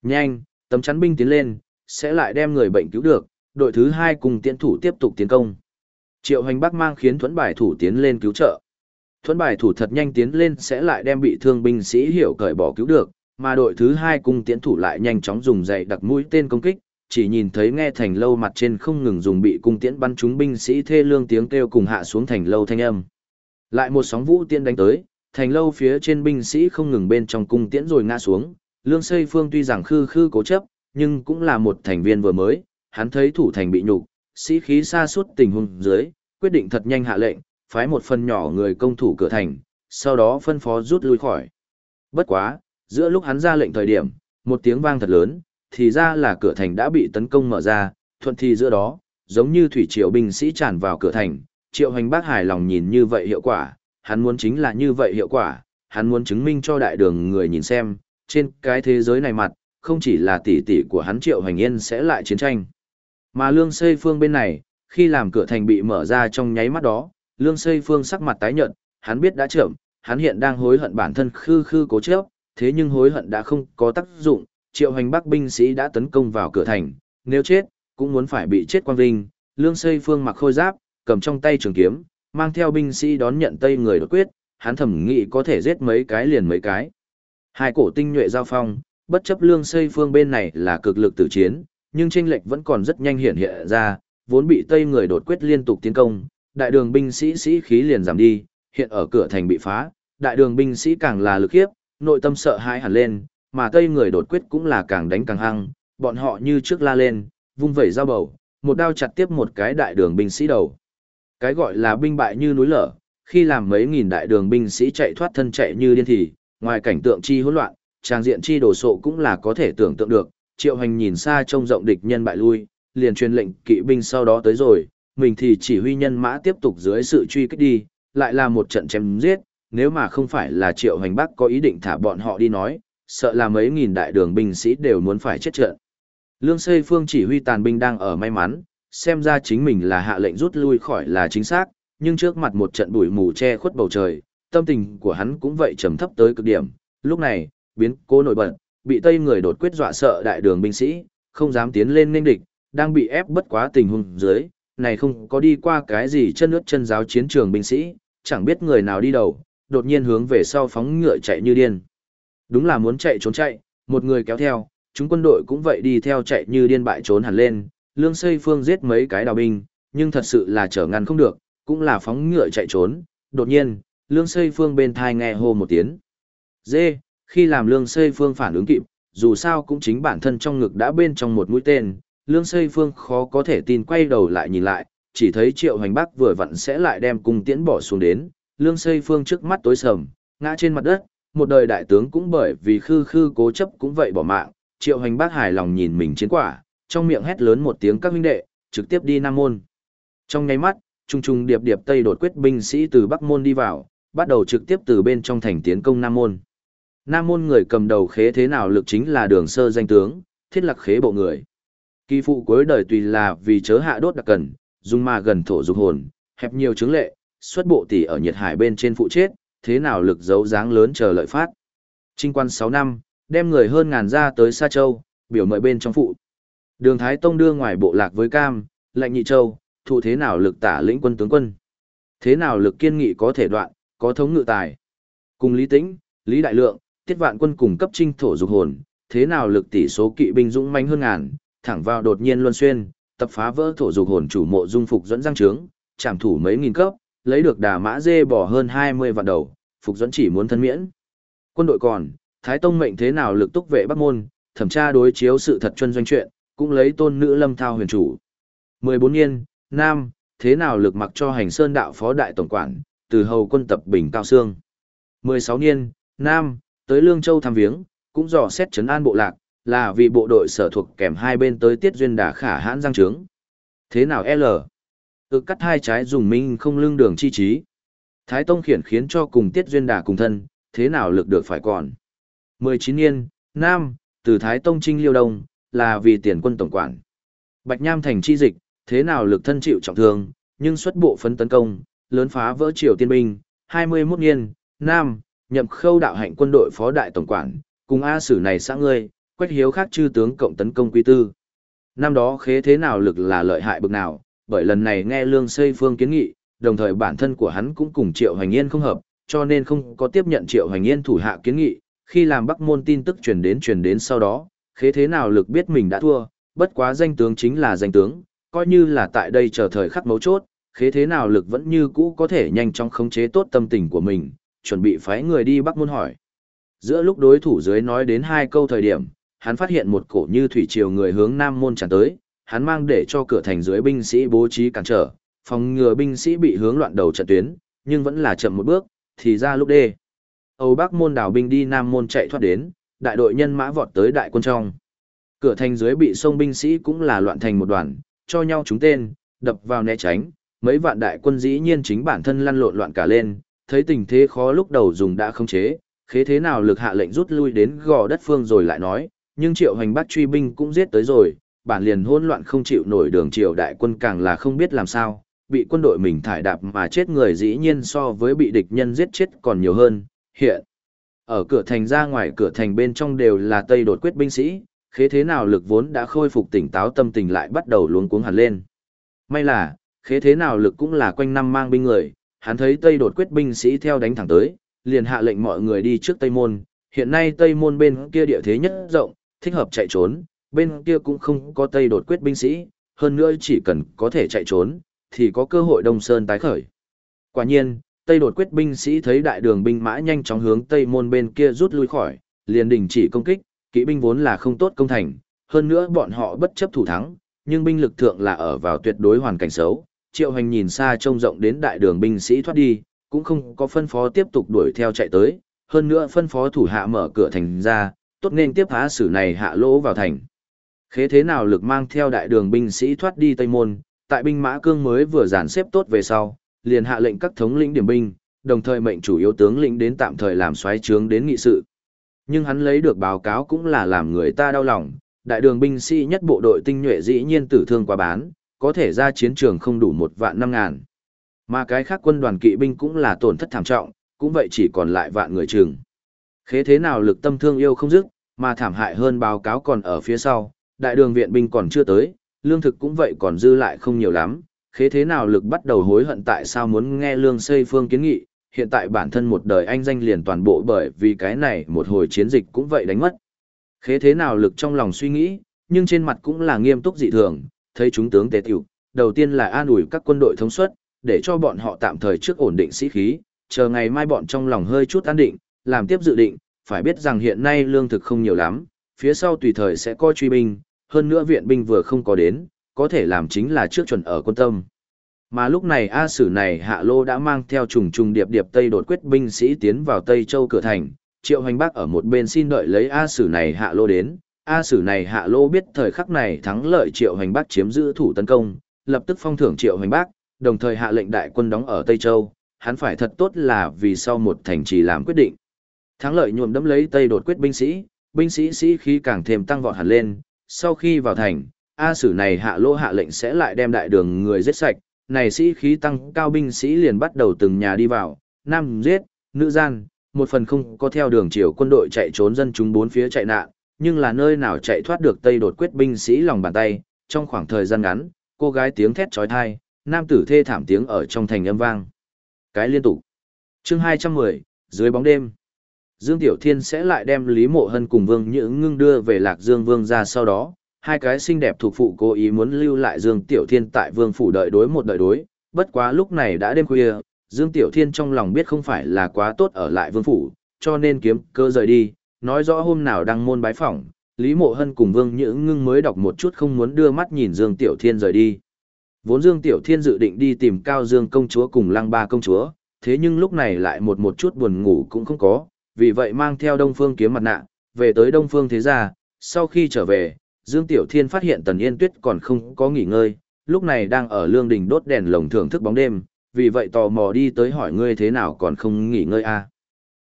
Nhanh, tấm chắn binh tiến lên, sẽ lại đem người bệnh cứu được, đội thứ hai cùng tiễn thủ tiếp tục tiến công. Triệu Hoành Bắc mang khiến thuẫn bài thủ tiến lên cứu trợ. Thuẫn bài thủ thật nhanh tiến lên sẽ lại đem bị thương binh sĩ hiểu cởi bỏ cứu được, mà đội thứ hai cung tiến thủ lại nhanh chóng dùng dậy đặc mũi tên công kích, chỉ nhìn thấy nghe thành lâu mặt trên không ngừng dùng bị cung tiễn bắn trúng binh sĩ thê lương tiếng kêu cùng hạ xuống thành lâu thanh âm. Lại một sóng vũ tiễn đánh tới, thành lâu phía trên binh sĩ không ngừng bên trong cung tiễn rồi ngã xuống, lương xây phương tuy rằng khư khư cố chấp, nhưng cũng là một thành viên vừa mới, hắn thấy thủ thành bị nhục, sĩ khí xa suốt tình huống dưới, quyết định thật nhanh hạ lệnh, phái một phần nhỏ người công thủ cửa thành, sau đó phân phó rút lui khỏi. Bất quá, giữa lúc hắn ra lệnh thời điểm, một tiếng vang thật lớn, thì ra là cửa thành đã bị tấn công mở ra, thuận thì giữa đó, giống như thủy triều binh sĩ tràn vào cửa thành, triệu hành bác hài lòng nhìn như vậy hiệu quả, hắn muốn chính là như vậy hiệu quả, hắn muốn chứng minh cho đại đường người nhìn xem, trên cái thế giới này mặt, không chỉ là tỷ tỷ của hắn triệu hành yên sẽ lại chiến tranh. Mà lương xây phương bên này, khi làm cửa thành bị mở ra trong nháy mắt đó, lương xây phương sắc mặt tái nhợt, hắn biết đã chậm, hắn hiện đang hối hận bản thân khư khư cố chấp, thế nhưng hối hận đã không có tác dụng, triệu hành bắc binh sĩ đã tấn công vào cửa thành, nếu chết, cũng muốn phải bị chết quang vinh, lương xây phương mặc khôi giáp, cầm trong tay trường kiếm, mang theo binh sĩ đón nhận tây người đột quyết, hắn thẩm nghĩ có thể giết mấy cái liền mấy cái. Hai cổ tinh nhuệ giao phong, bất chấp lương xây phương bên này là cực lực tử chiến, nhưng tranh lệch vẫn còn rất nhanh hiện hiện ra, vốn bị tây người đột quyết liên tục tiến công, đại đường binh sĩ sĩ khí liền giảm đi, hiện ở cửa thành bị phá, đại đường binh sĩ càng là lực hiếp, nội tâm sợ hãi hẳn lên, mà tây người đột quyết cũng là càng đánh càng hăng, bọn họ như trước la lên, vung vẩy dao bầu, một đao chặt tiếp một cái đại đường binh sĩ đầu. Cái gọi là binh bại như núi lở, khi làm mấy nghìn đại đường binh sĩ chạy thoát thân chạy như điên thì, ngoài cảnh tượng chi hỗn loạn, trang diện chi đồ sộ cũng là có thể tưởng tượng được, triệu hành nhìn xa trông rộng địch nhân bại lui, liền truyền lệnh kỵ binh sau đó tới rồi, mình thì chỉ huy nhân mã tiếp tục dưới sự truy kích đi, lại là một trận chém giết, nếu mà không phải là triệu hành bắc có ý định thả bọn họ đi nói, sợ là mấy nghìn đại đường binh sĩ đều muốn phải chết trận. Lương Xây Phương chỉ huy tàn binh đang ở may mắn, xem ra chính mình là hạ lệnh rút lui khỏi là chính xác, nhưng trước mặt một trận bụi mù che khuất bầu trời, tâm tình của hắn cũng vậy trầm thấp tới cực điểm. Lúc này, biến cố nổi bật, bị tây người đột quyết dọa sợ đại đường binh sĩ, không dám tiến lên nên địch, đang bị ép bất quá tình huống dưới, này không có đi qua cái gì chân nước chân giáo chiến trường binh sĩ, chẳng biết người nào đi đầu, đột nhiên hướng về sau phóng ngựa chạy như điên. Đúng là muốn chạy trốn chạy, một người kéo theo, chúng quân đội cũng vậy đi theo chạy như điên bại trốn hẳn lên, lương xây phương giết mấy cái đào binh, nhưng thật sự là trở ngăn không được, cũng là phóng ngựa chạy trốn, đột nhiên, lương xây phương bên thai nghe hô một tiếng. Dê, khi làm lương xây phương phản ứng kịp, dù sao cũng chính bản thân trong ngực đã bên trong một mũi tên, lương xây phương khó có thể tin quay đầu lại nhìn lại, chỉ thấy triệu hoành bắc vừa vặn sẽ lại đem cung tiễn bỏ xuống đến, lương xây phương trước mắt tối sầm, ngã trên mặt đất, một đời đại tướng cũng bởi vì khư khư cố chấp cũng vậy bỏ mạng, triệu hoành bắc hài lòng nhìn mình chiến quả, trong miệng hét lớn một tiếng các huynh đệ, trực tiếp đi Nam Môn. Trong nháy mắt, trung trung điệp điệp Tây đột quyết binh sĩ từ Bắc Môn đi vào, bắt đầu trực tiếp từ bên trong thành tiến công Nam Môn. Nam Môn người cầm đầu khế thế nào lực chính là đường sơ danh tướng, thiết lạc khế bộ người. Kỳ phụ cuối đời tùy là vì chớ hạ đốt đặc cần, dùng ma gần thổ dục hồn, hẹp nhiều chứng lệ, xuất bộ tỷ ở nhiệt hải bên trên phụ chết, thế nào lực giấu dáng lớn chờ lợi phát. Trinh quan 6 năm, đem người hơn ngàn ra tới Sa Châu, biểu mời bên trong phụ. Đường Thái Tông đưa ngoài bộ lạc với Cam, lệnh nhị châu, thụ thế nào lực tả lĩnh quân tướng quân. Thế nào lực kiên nghị có thể đoạn, có thống ngự tài. Cùng Lý Tĩnh, Lý Đại Lượng, Tiết Vạn quân cùng cấp trinh thổ dục hồn, thế nào lực tỷ số kỵ binh dũng mãnh hơn ngàn, thẳng vào đột nhiên luân xuyên, tập phá vỡ thổ dục hồn chủ mộ dung phục dẫn giang trướng, chạm thủ mấy nghìn cấp, lấy được đà mã dê bỏ hơn 20 vạn đầu, phục dẫn chỉ muốn thân miễn. Quân đội còn, Thái Tông mệnh thế nào lực túc vệ Bắc môn, thẩm tra đối chiếu sự thật chuyên doanh chuyện, cũng lấy tôn nữ lâm thao huyền chủ. 14 niên, Nam, thế nào lực mặc cho hành sơn đạo phó đại tổng quản, từ hầu quân tập bình cao xương. 16 niên, Nam, tới Lương Châu thăm viếng, cũng dò xét trấn an bộ lạc, là vì bộ đội sở thuộc kèm hai bên tới tiết duyên đà khả hãn giang trướng. Thế nào L? Ước cắt hai trái dùng minh không lưng đường chi trí. Thái Tông khiển khiến cho cùng tiết duyên đà cùng thân, thế nào lực được phải còn. 19 niên, Nam, từ Thái Tông Trinh Liêu Đông, là vì tiền quân tổng quản. Bạch Nham thành chi dịch, thế nào lực thân chịu trọng thương, nhưng xuất bộ phấn tấn công, lớn phá vỡ triều tiên binh, 21 niên, Nam, nhậm khâu đạo hạnh quân đội phó đại tổng quản, cùng A sử này xã ngươi, quách hiếu khác chư tướng cộng tấn công quy tư. Năm đó khế thế nào lực là lợi hại bực nào, bởi lần này nghe lương xây phương kiến nghị, đồng thời bản thân của hắn cũng cùng triệu hoành yên không hợp, cho nên không có tiếp nhận triệu hoành yên thủ hạ kiến nghị, khi làm bắc môn tin tức truyền đến truyền đến sau đó, khế thế nào lực biết mình đã thua, bất quá danh tướng chính là danh tướng, coi như là tại đây chờ thời khắc mấu chốt, khế thế nào lực vẫn như cũ có thể nhanh chóng khống chế tốt tâm tình của mình, chuẩn bị phái người đi bắc môn hỏi. Giữa lúc đối thủ dưới nói đến hai câu thời điểm, hắn phát hiện một cổ như thủy triều người hướng nam môn tràn tới, hắn mang để cho cửa thành dưới binh sĩ bố trí cản trở, phòng ngừa binh sĩ bị hướng loạn đầu trận tuyến, nhưng vẫn là chậm một bước, thì ra lúc đê. Âu Bắc môn đảo binh đi Nam môn chạy thoát đến, đại đội nhân mã vọt tới đại quân trong. Cửa thành dưới bị sông binh sĩ cũng là loạn thành một đoàn, cho nhau chúng tên, đập vào né tránh, mấy vạn đại quân dĩ nhiên chính bản thân lăn lộn loạn cả lên, thấy tình thế khó lúc đầu dùng đã không chế, khế thế nào lực hạ lệnh rút lui đến gò đất phương rồi lại nói, nhưng triệu hành bắt truy binh cũng giết tới rồi, bản liền hỗn loạn không chịu nổi đường triều đại quân càng là không biết làm sao, bị quân đội mình thải đạp mà chết người dĩ nhiên so với bị địch nhân giết chết còn nhiều hơn, hiện. Ở cửa thành ra ngoài cửa thành bên trong đều là Tây đột quyết binh sĩ, khế thế nào lực vốn đã khôi phục tỉnh táo tâm tình lại bắt đầu luống cuống hẳn lên. May là, khế thế nào lực cũng là quanh năm mang binh người, hắn thấy Tây đột quyết binh sĩ theo đánh thẳng tới, liền hạ lệnh mọi người đi trước Tây Môn, hiện nay Tây Môn bên kia địa thế nhất rộng, thích hợp chạy trốn, bên kia cũng không có Tây đột quyết binh sĩ, hơn nữa chỉ cần có thể chạy trốn, thì có cơ hội Đông Sơn tái khởi. Quả nhiên, Tây đột quyết binh sĩ thấy đại đường binh mã nhanh chóng hướng Tây môn bên kia rút lui khỏi, liền đình chỉ công kích, kỵ binh vốn là không tốt công thành, hơn nữa bọn họ bất chấp thủ thắng, nhưng binh lực thượng là ở vào tuyệt đối hoàn cảnh xấu. Triệu hành nhìn xa trông rộng đến đại đường binh sĩ thoát đi, cũng không có phân phó tiếp tục đuổi theo chạy tới, hơn nữa phân phó thủ hạ mở cửa thành ra, tốt nên tiếp phá sử này hạ lỗ vào thành. Khế thế nào lực mang theo đại đường binh sĩ thoát đi Tây Môn, tại binh mã cương mới vừa giản xếp tốt về sau, liền hạ lệnh các thống lĩnh điểm binh, đồng thời mệnh chủ yếu tướng lĩnh đến tạm thời làm xoáy trướng đến nghị sự. Nhưng hắn lấy được báo cáo cũng là làm người ta đau lòng, đại đường binh sĩ nhất bộ đội tinh nhuệ dĩ nhiên tử thương quá bán, có thể ra chiến trường không đủ một vạn năm ngàn. Mà cái khác quân đoàn kỵ binh cũng là tổn thất thảm trọng, cũng vậy chỉ còn lại vạn người trường. Khế thế nào lực tâm thương yêu không dứt, mà thảm hại hơn báo cáo còn ở phía sau, đại đường viện binh còn chưa tới, lương thực cũng vậy còn dư lại không nhiều lắm, khế thế nào lực bắt đầu hối hận tại sao muốn nghe lương xây phương kiến nghị, hiện tại bản thân một đời anh danh liền toàn bộ bởi vì cái này một hồi chiến dịch cũng vậy đánh mất. Khế thế nào lực trong lòng suy nghĩ, nhưng trên mặt cũng là nghiêm túc dị thường, thấy chúng tướng tế tiểu, đầu tiên là an ủi các quân đội thống suất, để cho bọn họ tạm thời trước ổn định sĩ khí, chờ ngày mai bọn trong lòng hơi chút an định, làm tiếp dự định, phải biết rằng hiện nay lương thực không nhiều lắm, phía sau tùy thời sẽ coi truy binh, hơn nữa viện binh vừa không có đến, có thể làm chính là trước chuẩn ở quân tâm. Mà lúc này A Sử này Hạ Lô đã mang theo trùng trùng điệp điệp Tây đột quyết binh sĩ tiến vào Tây Châu cửa thành, Triệu Hoành Bác ở một bên xin đợi lấy A Sử này Hạ Lô đến. A Sử này Hạ Lô biết thời khắc này thắng lợi Triệu Hoành Bác chiếm giữ thủ tấn công, lập tức phong thưởng Triệu Hoành Bác, đồng thời hạ lệnh đại quân đóng ở Tây Châu, hắn phải thật tốt là vì sau một thành trì làm quyết định. Thắng lợi nhuộm đấm lấy Tây đột quyết binh sĩ, binh sĩ sĩ khí càng thêm tăng vọt hẳn lên, sau khi vào thành, A sử này hạ lỗ hạ lệnh sẽ lại đem đại đường người giết sạch, này sĩ khí tăng cao binh sĩ liền bắt đầu từng nhà đi vào, nam giết, nữ gian, một phần không có theo đường chiều quân đội chạy trốn dân chúng bốn phía chạy nạn, nhưng là nơi nào chạy thoát được Tây đột quyết binh sĩ lòng bàn tay, trong khoảng thời gian ngắn, cô gái tiếng thét trói thai, nam tử thê thảm tiếng ở trong thành âm vang. Cái liên tục. chương 210, dưới bóng đêm. Dương Tiểu Thiên sẽ lại đem Lý Mộ Hân cùng Vương Nhữ Ngưng đưa về Lạc Dương Vương ra sau đó, hai cái xinh đẹp thuộc phụ cố ý muốn lưu lại Dương Tiểu Thiên tại Vương phủ đợi đối một đợi đối, bất quá lúc này đã đêm khuya, Dương Tiểu Thiên trong lòng biết không phải là quá tốt ở lại Vương phủ, cho nên kiếm cơ rời đi, nói rõ hôm nào đang môn bái phỏng, Lý Mộ Hân cùng Vương Nhữ Ngưng mới đọc một chút không muốn đưa mắt nhìn Dương Tiểu Thiên rời đi. Vốn Dương Tiểu Thiên dự định đi tìm Cao Dương công chúa cùng Lăng Ba công chúa, thế nhưng lúc này lại một một chút buồn ngủ cũng không có, vì vậy mang theo Đông Phương kiếm mặt nạ, về tới Đông Phương thế gia, sau khi trở về, Dương Tiểu Thiên phát hiện Tần Yên Tuyết còn không có nghỉ ngơi, lúc này đang ở lương đình đốt đèn lồng thưởng thức bóng đêm, vì vậy tò mò đi tới hỏi ngươi thế nào còn không nghỉ ngơi a à?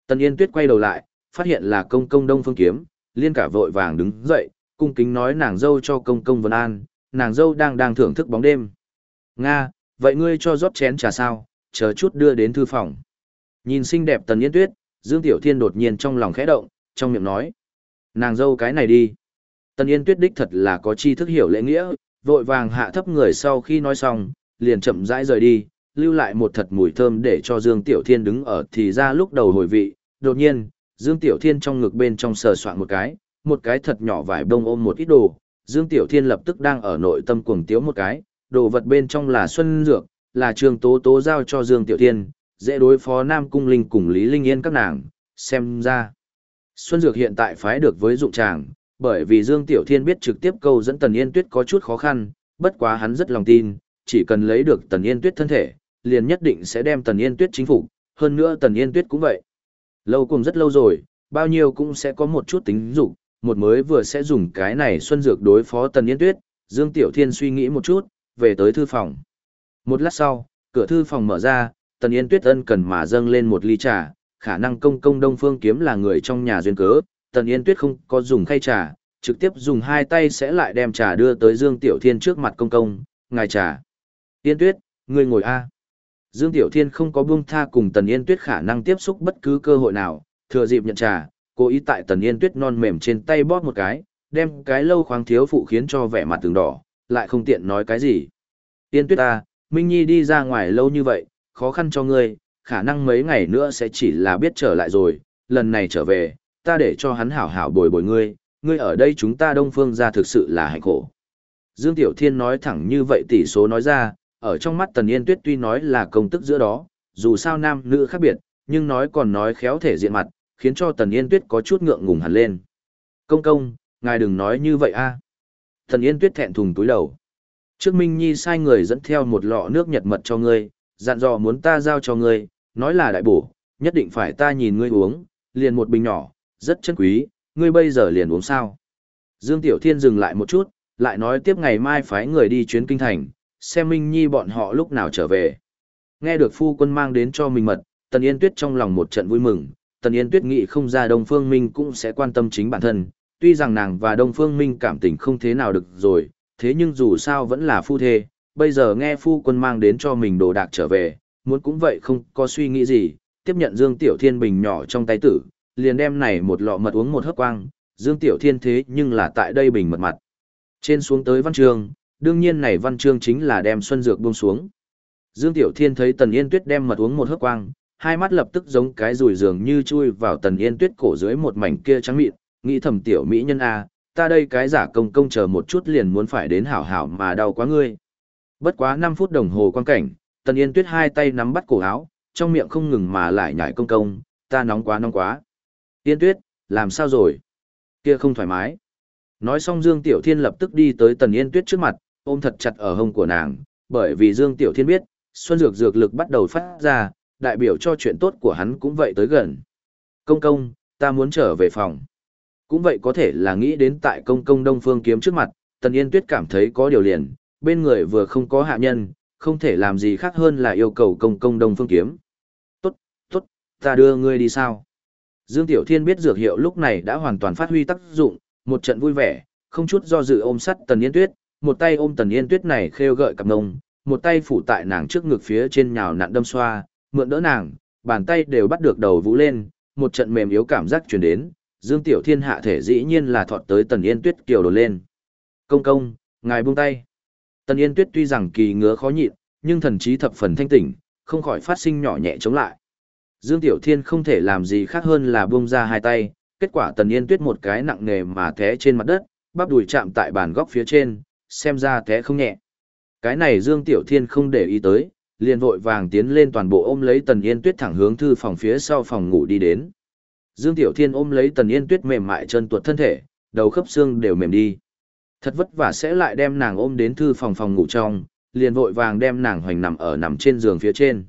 Tần Yên Tuyết quay đầu lại, phát hiện là công công Đông Phương Kiếm, liên cả vội vàng đứng dậy, cung kính nói nàng dâu cho công công Vân An, nàng dâu đang đang thưởng thức bóng đêm. Nga, vậy ngươi cho rót chén trà sao, chờ chút đưa đến thư phòng. Nhìn xinh đẹp Tần Yên Tuyết, Dương Tiểu Thiên đột nhiên trong lòng khẽ động, trong miệng nói. Nàng dâu cái này đi. Tần Yên Tuyết đích thật là có chi thức hiểu lễ nghĩa, vội vàng hạ thấp người sau khi nói xong, liền chậm rãi rời đi, lưu lại một thật mùi thơm để cho Dương Tiểu Thiên đứng ở thì ra lúc đầu hồi vị. Đột nhiên, Dương Tiểu Thiên trong ngực bên trong sờ soạn một cái, một cái thật nhỏ vải bông ôm một ít đồ. Dương Tiểu Thiên lập tức đang ở nội tâm cuồng tiếu một cái, đồ vật bên trong là xuân dược, là trường tố tố giao cho Dương Tiểu Thiên, dễ đối phó Nam Cung Linh cùng Lý Linh Yên các nàng, xem ra. Xuân Dược hiện tại phái được với dụng tràng, bởi vì Dương Tiểu Thiên biết trực tiếp câu dẫn Tần Yên Tuyết có chút khó khăn, bất quá hắn rất lòng tin, chỉ cần lấy được Tần Yên Tuyết thân thể, liền nhất định sẽ đem Tần Yên Tuyết chính phục, hơn nữa Tần Yên Tuyết cũng vậy. Lâu cùng rất lâu rồi, bao nhiêu cũng sẽ có một chút tính dục, một mới vừa sẽ dùng cái này Xuân Dược đối phó Tần Yên Tuyết, Dương Tiểu Thiên suy nghĩ một chút, về tới thư phòng. Một lát sau, cửa thư phòng mở ra, Tần Yên Tuyết ân cần mà dâng lên một ly trà, khả năng công công Đông Phương Kiếm là người trong nhà duyên cớ, Tần Yên Tuyết không có dùng khay trà, trực tiếp dùng hai tay sẽ lại đem trà đưa tới Dương Tiểu Thiên trước mặt công công, ngài trà. Yên Tuyết, ngươi ngồi a. Dương Tiểu Thiên không có buông tha cùng Tần Yên Tuyết khả năng tiếp xúc bất cứ cơ hội nào, thừa dịp nhận trà, cố ý tại Tần Yên Tuyết non mềm trên tay bóp một cái, đem cái lâu khoáng thiếu phụ khiến cho vẻ mặt từng đỏ, lại không tiện nói cái gì. Yên Tuyết ta, Minh Nhi đi ra ngoài lâu như vậy, khó khăn cho ngươi, khả năng mấy ngày nữa sẽ chỉ là biết trở lại rồi, lần này trở về, ta để cho hắn hảo hảo bồi bồi ngươi, ngươi ở đây chúng ta đông phương ra thực sự là hạnh khổ. Dương Tiểu Thiên nói thẳng như vậy tỷ số nói ra, ở trong mắt Tần Yên Tuyết tuy nói là công tức giữa đó, dù sao nam nữ khác biệt, nhưng nói còn nói khéo thể diện mặt, khiến cho Tần Yên Tuyết có chút ngượng ngùng hẳn lên. Công công, ngài đừng nói như vậy a. À. Tần Yên Tuyết thẹn thùng túi đầu. Trước Minh Nhi sai người dẫn theo một lọ nước nhật mật cho ngươi, dặn dò muốn ta giao cho ngươi, nói là đại bổ, nhất định phải ta nhìn ngươi uống, liền một bình nhỏ, rất chân quý, ngươi bây giờ liền uống sao. Dương Tiểu Thiên dừng lại một chút, lại nói tiếp ngày mai phái người đi chuyến kinh thành, xem Minh Nhi bọn họ lúc nào trở về. Nghe được phu quân mang đến cho mình mật, Tần Yên Tuyết trong lòng một trận vui mừng, Tần Yên Tuyết nghĩ không ra Đông Phương Minh cũng sẽ quan tâm chính bản thân, tuy rằng nàng và Đông Phương Minh cảm tình không thế nào được rồi, thế nhưng dù sao vẫn là phu thê, bây giờ nghe phu quân mang đến cho mình đồ đạc trở về, muốn cũng vậy không có suy nghĩ gì, tiếp nhận Dương Tiểu Thiên bình nhỏ trong tay tử, liền đem này một lọ mật uống một hớp quang, Dương Tiểu Thiên thế nhưng là tại đây bình mật mặt. Trên xuống tới văn trường, đương nhiên này văn chương chính là đem xuân dược buông xuống. Dương Tiểu Thiên thấy Tần Yên Tuyết đem mật uống một hớp quang, hai mắt lập tức giống cái rùi dường như chui vào Tần Yên Tuyết cổ dưới một mảnh kia trắng mịn, nghĩ thầm tiểu mỹ nhân a, ta đây cái giả công công chờ một chút liền muốn phải đến hảo hảo mà đau quá ngươi. Bất quá 5 phút đồng hồ quan cảnh, Tần Yên Tuyết hai tay nắm bắt cổ áo, trong miệng không ngừng mà lại nhảy công công, ta nóng quá nóng quá. Yên Tuyết, làm sao rồi? Kia không thoải mái. Nói xong Dương Tiểu Thiên lập tức đi tới Tần Yên Tuyết trước mặt, ôm thật chặt ở hông của nàng, bởi vì Dương Tiểu Thiên biết, xuân dược dược lực bắt đầu phát ra, đại biểu cho chuyện tốt của hắn cũng vậy tới gần. Công công, ta muốn trở về phòng. Cũng vậy có thể là nghĩ đến tại công công Đông Phương kiếm trước mặt, Tần Yên Tuyết cảm thấy có điều liền, bên người vừa không có hạ nhân, không thể làm gì khác hơn là yêu cầu công công Đông Phương kiếm. Tốt, tốt, ta đưa ngươi đi sao? Dương Tiểu Thiên biết dược hiệu lúc này đã hoàn toàn phát huy tác dụng, một trận vui vẻ, không chút do dự ôm sắt Tần Yên Tuyết, một tay ôm Tần Yên Tuyết này khêu gợi cặp ngông, một tay phủ tại nàng trước ngực phía trên nhào nặn đâm xoa, mượn đỡ nàng, bàn tay đều bắt được đầu vũ lên, một trận mềm yếu cảm giác truyền đến, Dương Tiểu Thiên hạ thể dĩ nhiên là thọt tới Tần Yên Tuyết kiều đổ lên. Công công, ngài buông tay. Tần Yên Tuyết tuy rằng kỳ ngứa khó nhịn, nhưng thần trí thập phần thanh tỉnh, không khỏi phát sinh nhỏ nhẹ chống lại. Dương Tiểu Thiên không thể làm gì khác hơn là buông ra hai tay, kết quả Tần Yên Tuyết một cái nặng nề mà té trên mặt đất, bắp đùi chạm tại bàn góc phía trên, xem ra té không nhẹ. Cái này Dương Tiểu Thiên không để ý tới, liền vội vàng tiến lên toàn bộ ôm lấy Tần Yên Tuyết thẳng hướng thư phòng phía sau phòng ngủ đi đến. Dương Tiểu Thiên ôm lấy Tần Yên Tuyết mềm mại chân tuột thân thể, đầu khớp xương đều mềm đi. Thật vất vả sẽ lại đem nàng ôm đến thư phòng phòng ngủ trong, liền vội vàng đem nàng hoành nằm ở nằm trên giường phía trên.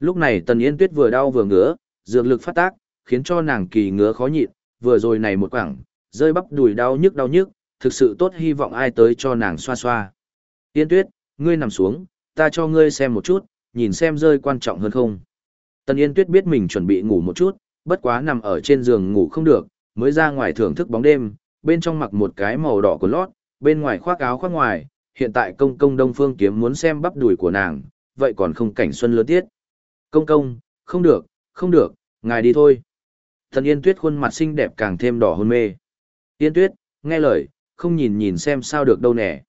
Lúc này Tần Yên Tuyết vừa đau vừa ngứa, dược lực phát tác, khiến cho nàng kỳ ngứa khó nhịn, vừa rồi này một quảng, rơi bắp đùi đau nhức đau nhức, thực sự tốt hy vọng ai tới cho nàng xoa xoa. Yên Tuyết, ngươi nằm xuống, ta cho ngươi xem một chút, nhìn xem rơi quan trọng hơn không. Tần Yên Tuyết biết mình chuẩn bị ngủ một chút, bất quá nằm ở trên giường ngủ không được, mới ra ngoài thưởng thức bóng đêm, bên trong mặc một cái màu đỏ của lót, bên ngoài khoác áo khoác ngoài, hiện tại công công Đông Phương kiếm muốn xem bắp đùi của nàng, vậy còn không cảnh xuân lớn tiết. Công công, không được, không được, ngài đi thôi. Thần Yên Tuyết khuôn mặt xinh đẹp càng thêm đỏ hôn mê. Yên Tuyết, nghe lời, không nhìn nhìn xem sao được đâu nè.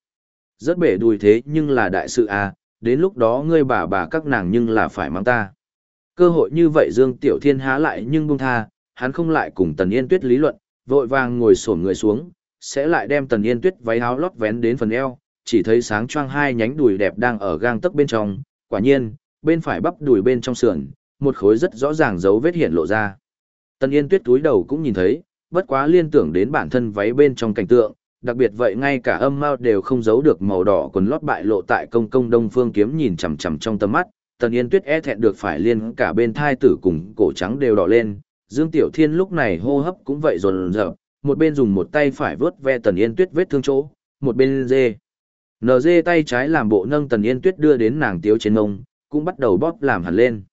Rất bể đùi thế nhưng là đại sự à, đến lúc đó ngươi bà bà các nàng nhưng là phải mang ta. Cơ hội như vậy Dương Tiểu Thiên há lại nhưng buông tha, hắn không lại cùng Tần Yên Tuyết lý luận, vội vàng ngồi xổm người xuống, sẽ lại đem Tần Yên Tuyết váy áo lót vén đến phần eo, chỉ thấy sáng choang hai nhánh đùi đẹp đang ở gang tấc bên trong, quả nhiên, bên phải bắp đùi bên trong sườn, một khối rất rõ ràng dấu vết hiện lộ ra. Tần Yên Tuyết túi đầu cũng nhìn thấy, bất quá liên tưởng đến bản thân váy bên trong cảnh tượng, đặc biệt vậy ngay cả âm mao đều không giấu được màu đỏ quần lót bại lộ tại công công Đông Phương kiếm nhìn chằm chằm trong tầm mắt, Tần Yên Tuyết e thẹn được phải liên cả bên thai tử cùng cổ trắng đều đỏ lên, Dương Tiểu Thiên lúc này hô hấp cũng vậy rồn rợp, một bên dùng một tay phải vớt ve Tần Yên Tuyết vết thương chỗ, một bên dê. NG tay trái làm bộ nâng Tần Yên Tuyết đưa đến nàng tiếu trên mông, cũng bắt đầu bóp làm hẳn lên.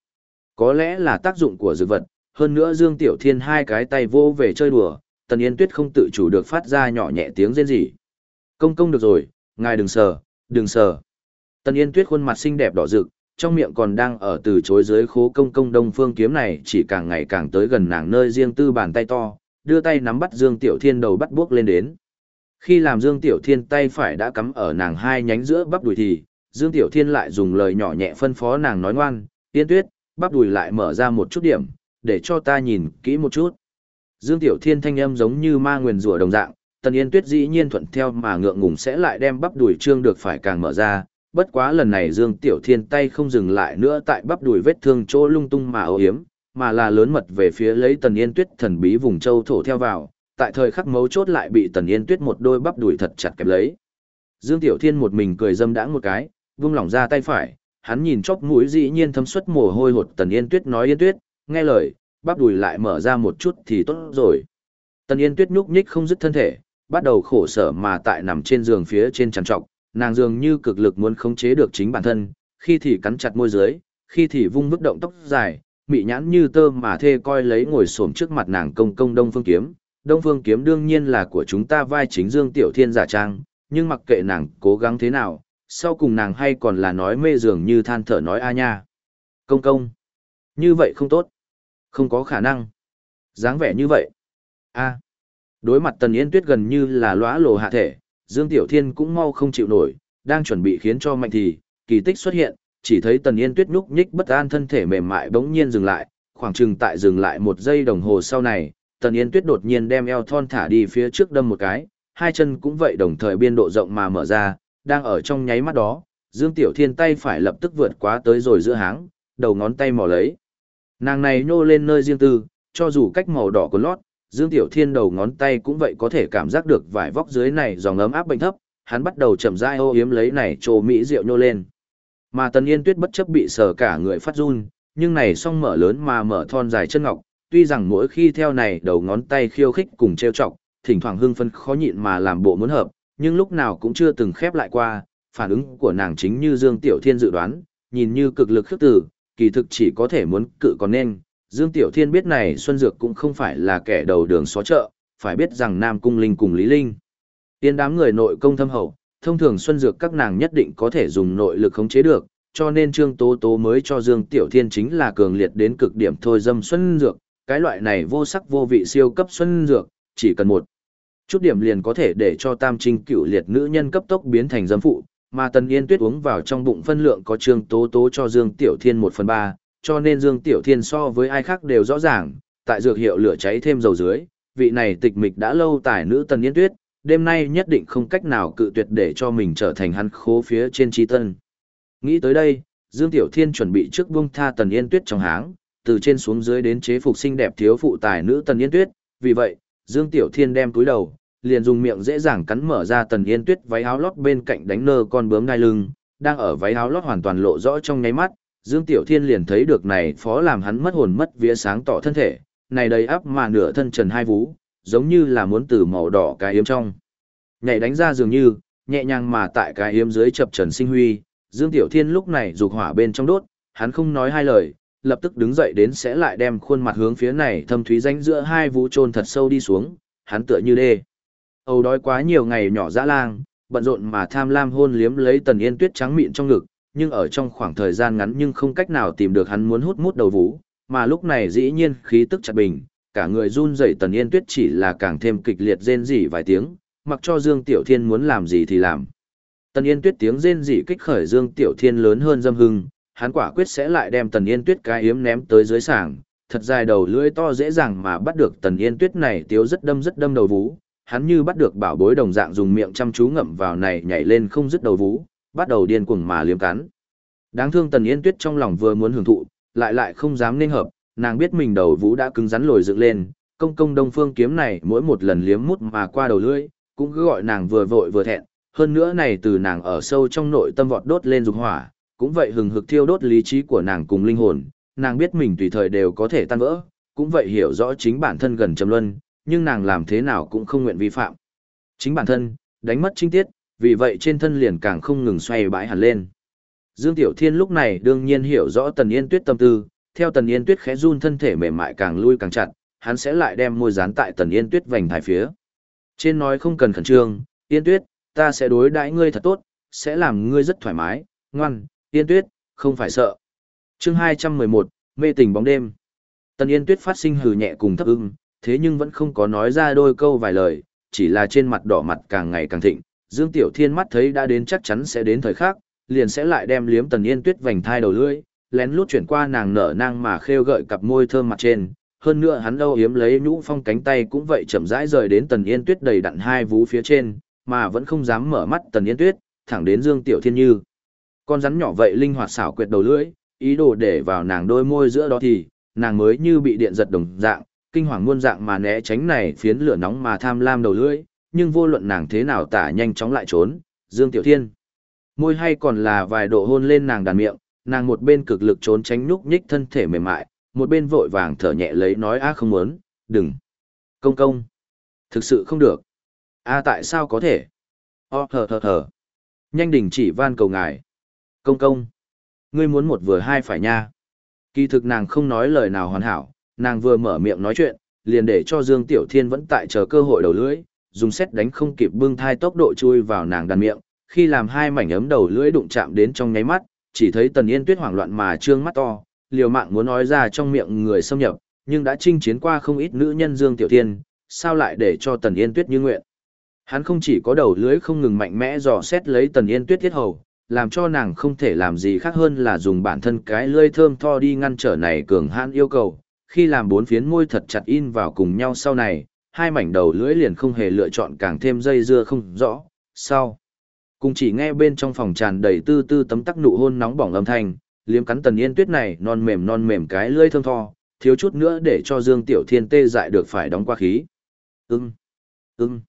Có lẽ là tác dụng của dược vật, hơn nữa Dương Tiểu Thiên hai cái tay vô về chơi đùa, Tần Yên Tuyết không tự chủ được phát ra nhỏ nhẹ tiếng rên rỉ. Công công được rồi, ngài đừng sờ, đừng sờ. Tần Yên Tuyết khuôn mặt xinh đẹp đỏ rực, trong miệng còn đang ở từ chối dưới khố công công đông phương kiếm này chỉ càng ngày càng tới gần nàng nơi riêng tư bàn tay to, đưa tay nắm bắt Dương Tiểu Thiên đầu bắt buộc lên đến. Khi làm Dương Tiểu Thiên tay phải đã cắm ở nàng hai nhánh giữa bắp đùi thì, Dương Tiểu Thiên lại dùng lời nhỏ nhẹ phân phó nàng nói ngoan, Yên Tuyết, bắp đùi lại mở ra một chút điểm, để cho ta nhìn kỹ một chút. Dương Tiểu Thiên thanh âm giống như ma nguyền rủa đồng dạng, Tần Yên Tuyết dĩ nhiên thuận theo mà ngượng ngùng sẽ lại đem bắp đùi trương được phải càng mở ra, bất quá lần này Dương Tiểu Thiên tay không dừng lại nữa tại bắp đùi vết thương chỗ lung tung mà ấu hiếm, mà là lớn mật về phía lấy Tần Yên Tuyết thần bí vùng châu thổ theo vào, tại thời khắc mấu chốt lại bị Tần Yên Tuyết một đôi bắp đùi thật chặt kẹp lấy. Dương Tiểu Thiên một mình cười dâm đãng một cái, vung lỏng ra tay phải, hắn nhìn chóp mũi dĩ nhiên thấm suất mồ hôi hột Tần Yên Tuyết nói Yên Tuyết, nghe lời, bắp đùi lại mở ra một chút thì tốt rồi. Tần Yên Tuyết nhúc nhích không dứt thân thể, bắt đầu khổ sở mà tại nằm trên giường phía trên trằn trọc, nàng dường như cực lực muốn khống chế được chính bản thân, khi thì cắn chặt môi dưới, khi thì vung vức động tóc dài, mị nhãn như tơ mà thê coi lấy ngồi xổm trước mặt nàng công công Đông Phương Kiếm. Đông Phương Kiếm đương nhiên là của chúng ta vai chính Dương Tiểu Thiên giả trang, nhưng mặc kệ nàng cố gắng thế nào, sau cùng nàng hay còn là nói mê dường như than thở nói a nha. Công công, như vậy không tốt, không có khả năng. dáng vẻ như vậy. a đối mặt Tần Yên Tuyết gần như là lóa lồ hạ thể, Dương Tiểu Thiên cũng mau không chịu nổi, đang chuẩn bị khiến cho mạnh thì, kỳ tích xuất hiện, chỉ thấy Tần Yên Tuyết nhúc nhích bất an thân thể mềm mại bỗng nhiên dừng lại, khoảng chừng tại dừng lại một giây đồng hồ sau này, Tần Yên Tuyết đột nhiên đem eo thon thả đi phía trước đâm một cái, hai chân cũng vậy đồng thời biên độ rộng mà mở ra, đang ở trong nháy mắt đó, Dương Tiểu Thiên tay phải lập tức vượt quá tới rồi giữa háng, đầu ngón tay mò lấy. Nàng này nhô lên nơi riêng tư, cho dù cách màu đỏ của lót, Dương Tiểu Thiên đầu ngón tay cũng vậy có thể cảm giác được vải vóc dưới này dòng ấm áp bệnh thấp, hắn bắt đầu chậm rãi ô yếm lấy này trồ mỹ rượu nhô lên. Mà Tần Yên Tuyết bất chấp bị sờ cả người phát run, nhưng này song mở lớn mà mở thon dài chân ngọc, tuy rằng mỗi khi theo này đầu ngón tay khiêu khích cùng trêu chọc, thỉnh thoảng hưng phân khó nhịn mà làm bộ muốn hợp, nhưng lúc nào cũng chưa từng khép lại qua, phản ứng của nàng chính như Dương Tiểu Thiên dự đoán, nhìn như cực lực khước từ, kỳ thực chỉ có thể muốn cự còn nên, Dương Tiểu Thiên biết này Xuân Dược cũng không phải là kẻ đầu đường xó chợ, phải biết rằng Nam Cung Linh cùng Lý Linh. Tiên đám người nội công thâm hậu, thông thường Xuân Dược các nàng nhất định có thể dùng nội lực khống chế được, cho nên Trương Tố Tố mới cho Dương Tiểu Thiên chính là cường liệt đến cực điểm thôi dâm Xuân Dược, cái loại này vô sắc vô vị siêu cấp Xuân Dược, chỉ cần một chút điểm liền có thể để cho tam trinh cựu liệt nữ nhân cấp tốc biến thành dâm phụ, mà Tần Yên Tuyết uống vào trong bụng phân lượng có Trương Tố Tố cho Dương Tiểu Thiên 1 phần 3, cho nên Dương Tiểu Thiên so với ai khác đều rõ ràng, tại dược hiệu lửa cháy thêm dầu dưới, vị này tịch mịch đã lâu tài nữ Tần Yên Tuyết, đêm nay nhất định không cách nào cự tuyệt để cho mình trở thành hắn khố phía trên chi tân. Nghĩ tới đây, Dương Tiểu Thiên chuẩn bị trước buông tha Tần Yên Tuyết trong háng, từ trên xuống dưới đến chế phục xinh đẹp thiếu phụ tài nữ Tần Yên Tuyết, vì vậy, Dương Tiểu Thiên đem túi đầu, liền dùng miệng dễ dàng cắn mở ra Tần Yên Tuyết váy áo lót bên cạnh đánh nơ con bướm ngai lưng, đang ở váy áo lót hoàn toàn lộ rõ trong nháy mắt, Dương Tiểu Thiên liền thấy được này phó làm hắn mất hồn mất vía sáng tỏ thân thể, này đầy áp mà nửa thân trần hai vú, giống như là muốn từ màu đỏ cái hiếm trong. Nhảy đánh ra dường như, nhẹ nhàng mà tại cái hiếm dưới chập trần sinh huy, Dương Tiểu Thiên lúc này dục hỏa bên trong đốt, hắn không nói hai lời, lập tức đứng dậy đến sẽ lại đem khuôn mặt hướng phía này thâm thúy danh giữa hai vũ trôn thật sâu đi xuống, hắn tựa như đê. Âu đói quá nhiều ngày nhỏ dã lang, bận rộn mà tham lam hôn liếm lấy tần yên tuyết trắng mịn trong ngực, nhưng ở trong khoảng thời gian ngắn nhưng không cách nào tìm được hắn muốn hút mút đầu vũ, mà lúc này dĩ nhiên khí tức chặt bình, cả người run rẩy tần yên tuyết chỉ là càng thêm kịch liệt rên rỉ vài tiếng, mặc cho Dương Tiểu Thiên muốn làm gì thì làm. Tần Yên Tuyết tiếng rên rỉ kích khởi Dương Tiểu Thiên lớn hơn dâm hưng, hắn quả quyết sẽ lại đem Tần Yên Tuyết cái yếm ném tới dưới sảng, thật dài đầu lưỡi to dễ dàng mà bắt được Tần Yên Tuyết này tiếu rất đâm rất đâm đầu vú, hắn như bắt được bảo bối đồng dạng dùng miệng chăm chú ngậm vào này nhảy lên không dứt đầu vú, bắt đầu điên cuồng mà liếm cắn. Đáng thương Tần Yên Tuyết trong lòng vừa muốn hưởng thụ, lại lại không dám nên hợp, nàng biết mình đầu vũ đã cứng rắn lồi dựng lên, công công đông phương kiếm này mỗi một lần liếm mút mà qua đầu lưỡi, cũng cứ gọi nàng vừa vội vừa thẹn, hơn nữa này từ nàng ở sâu trong nội tâm vọt đốt lên dục hỏa, cũng vậy hừng hực thiêu đốt lý trí của nàng cùng linh hồn, nàng biết mình tùy thời đều có thể tan vỡ, cũng vậy hiểu rõ chính bản thân gần trầm luân, nhưng nàng làm thế nào cũng không nguyện vi phạm. Chính bản thân, đánh mất trinh tiết, vì vậy trên thân liền càng không ngừng xoay bãi hẳn lên. Dương Tiểu Thiên lúc này đương nhiên hiểu rõ Tần Yên Tuyết tâm tư, theo Tần Yên Tuyết khẽ run thân thể mềm mại càng lui càng chặt, hắn sẽ lại đem môi dán tại Tần Yên Tuyết vành thải phía. Trên nói không cần khẩn trương, Yên Tuyết, ta sẽ đối đãi ngươi thật tốt, sẽ làm ngươi rất thoải mái, ngoan, Yên Tuyết, không phải sợ. Chương 211, mê tình bóng đêm. Tần Yên Tuyết phát sinh hừ nhẹ cùng thấp ưng, thế nhưng vẫn không có nói ra đôi câu vài lời, chỉ là trên mặt đỏ mặt càng ngày càng thịnh. Dương Tiểu Thiên mắt thấy đã đến chắc chắn sẽ đến thời khắc, liền sẽ lại đem liếm Tần Yên Tuyết vành thai đầu lưỡi, lén lút chuyển qua nàng nở nang mà khêu gợi cặp môi thơm mặt trên. Hơn nữa hắn âu hiếm lấy nhũ phong cánh tay cũng vậy chậm rãi rời đến Tần Yên Tuyết đầy đặn hai vú phía trên, mà vẫn không dám mở mắt Tần Yên Tuyết, thẳng đến Dương Tiểu Thiên Như. Con rắn nhỏ vậy linh hoạt xảo quyệt đầu lưỡi, ý đồ để vào nàng đôi môi giữa đó thì, nàng mới như bị điện giật đồng dạng, kinh hoàng muôn dạng mà né tránh này phiến lửa nóng mà tham lam đầu lưỡi, nhưng vô luận nàng thế nào tả nhanh chóng lại trốn, Dương Tiểu Thiên. Môi hay còn là vài độ hôn lên nàng đàn miệng, nàng một bên cực lực trốn tránh nhúc nhích thân thể mềm mại, một bên vội vàng thở nhẹ lấy nói a không muốn, đừng. Công công. Thực sự không được. a tại sao có thể? O thở thở thở. Nhanh đình chỉ van cầu ngài. Công công. Ngươi muốn một vừa hai phải nha. Kỳ thực nàng không nói lời nào hoàn hảo, nàng vừa mở miệng nói chuyện, liền để cho Dương Tiểu Thiên vẫn tại chờ cơ hội đầu lưỡi, dùng xét đánh không kịp bưng thai tốc độ chui vào nàng đàn miệng, khi làm hai mảnh ấm đầu lưỡi đụng chạm đến trong nháy mắt, chỉ thấy Tần Yên Tuyết hoảng loạn mà trương mắt to, liều mạng muốn nói ra trong miệng người xâm nhập, nhưng đã chinh chiến qua không ít nữ nhân Dương Tiểu Thiên, sao lại để cho Tần Yên Tuyết như nguyện. Hắn không chỉ có đầu lưỡi không ngừng mạnh mẽ dò xét lấy Tần Yên Tuyết thiết hầu, làm cho nàng không thể làm gì khác hơn là dùng bản thân cái lưỡi thơm tho đi ngăn trở này cường hãn yêu cầu. Khi làm bốn phiến môi thật chặt in vào cùng nhau sau này, hai mảnh đầu lưỡi liền không hề lựa chọn càng thêm dây dưa không rõ. Sau, cùng chỉ nghe bên trong phòng tràn đầy tư tư tấm tắc nụ hôn nóng bỏng âm thanh, liếm cắn tần yên tuyết này non mềm non mềm cái lưỡi thơm tho, thiếu chút nữa để cho Dương Tiểu Thiên tê dại được phải đóng qua khí. Ưng, ưng.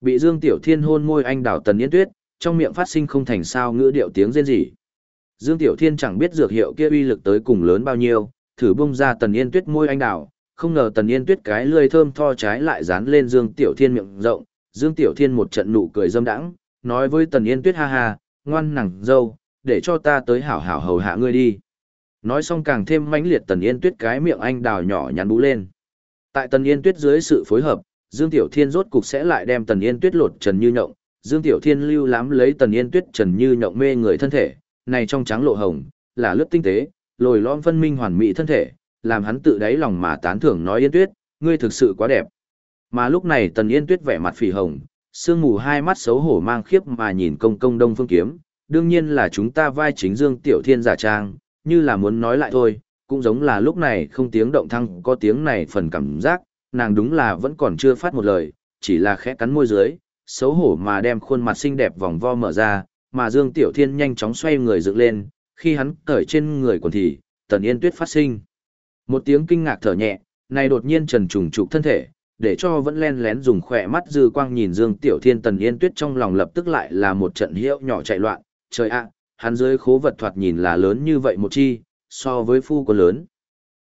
Bị Dương Tiểu Thiên hôn môi anh đảo tần yên tuyết, trong miệng phát sinh không thành sao ngữ điệu tiếng rên rỉ. Dương Tiểu Thiên chẳng biết dược hiệu kia uy lực tới cùng lớn bao nhiêu, thử bung ra Tần Yên Tuyết môi anh đào, không ngờ Tần Yên Tuyết cái lưỡi thơm tho trái lại dán lên Dương Tiểu Thiên miệng rộng, Dương Tiểu Thiên một trận nụ cười dâm đãng, nói với Tần Yên Tuyết ha ha, ngoan nằng dâu, để cho ta tới hảo hảo hầu hạ ngươi đi. Nói xong càng thêm mãnh liệt Tần Yên Tuyết cái miệng anh đào nhỏ nhắn bú lên. Tại Tần Yên Tuyết dưới sự phối hợp, Dương Tiểu Thiên rốt cục sẽ lại đem Tần Yên Tuyết lột trần như nhộng, Dương Tiểu Thiên lưu lám lấy Tần Yên Tuyết trần như nhộng mê người thân thể, này trong trắng lộ hồng, là lướt tinh tế, lồi lõm phân minh hoàn mỹ thân thể, làm hắn tự đáy lòng mà tán thưởng nói Yên Tuyết, ngươi thực sự quá đẹp. Mà lúc này Tần Yên Tuyết vẻ mặt phỉ hồng, sương mù hai mắt xấu hổ mang khiếp mà nhìn công công Đông Phương Kiếm, đương nhiên là chúng ta vai chính Dương Tiểu Thiên giả trang, như là muốn nói lại thôi, cũng giống là lúc này không tiếng động thăng có tiếng này phần cảm giác, nàng đúng là vẫn còn chưa phát một lời, chỉ là khẽ cắn môi dưới, xấu hổ mà đem khuôn mặt xinh đẹp vòng vo mở ra, mà Dương Tiểu Thiên nhanh chóng xoay người dựng lên, khi hắn cởi trên người quần thì, Tần Yên Tuyết phát sinh. Một tiếng kinh ngạc thở nhẹ, này đột nhiên trần trùng trục thân thể, để cho vẫn len lén dùng khỏe mắt dư quang nhìn Dương Tiểu Thiên Tần Yên Tuyết trong lòng lập tức lại là một trận hiệu nhỏ chạy loạn, trời ạ, hắn dưới khố vật thoạt nhìn là lớn như vậy một chi, so với phu có lớn.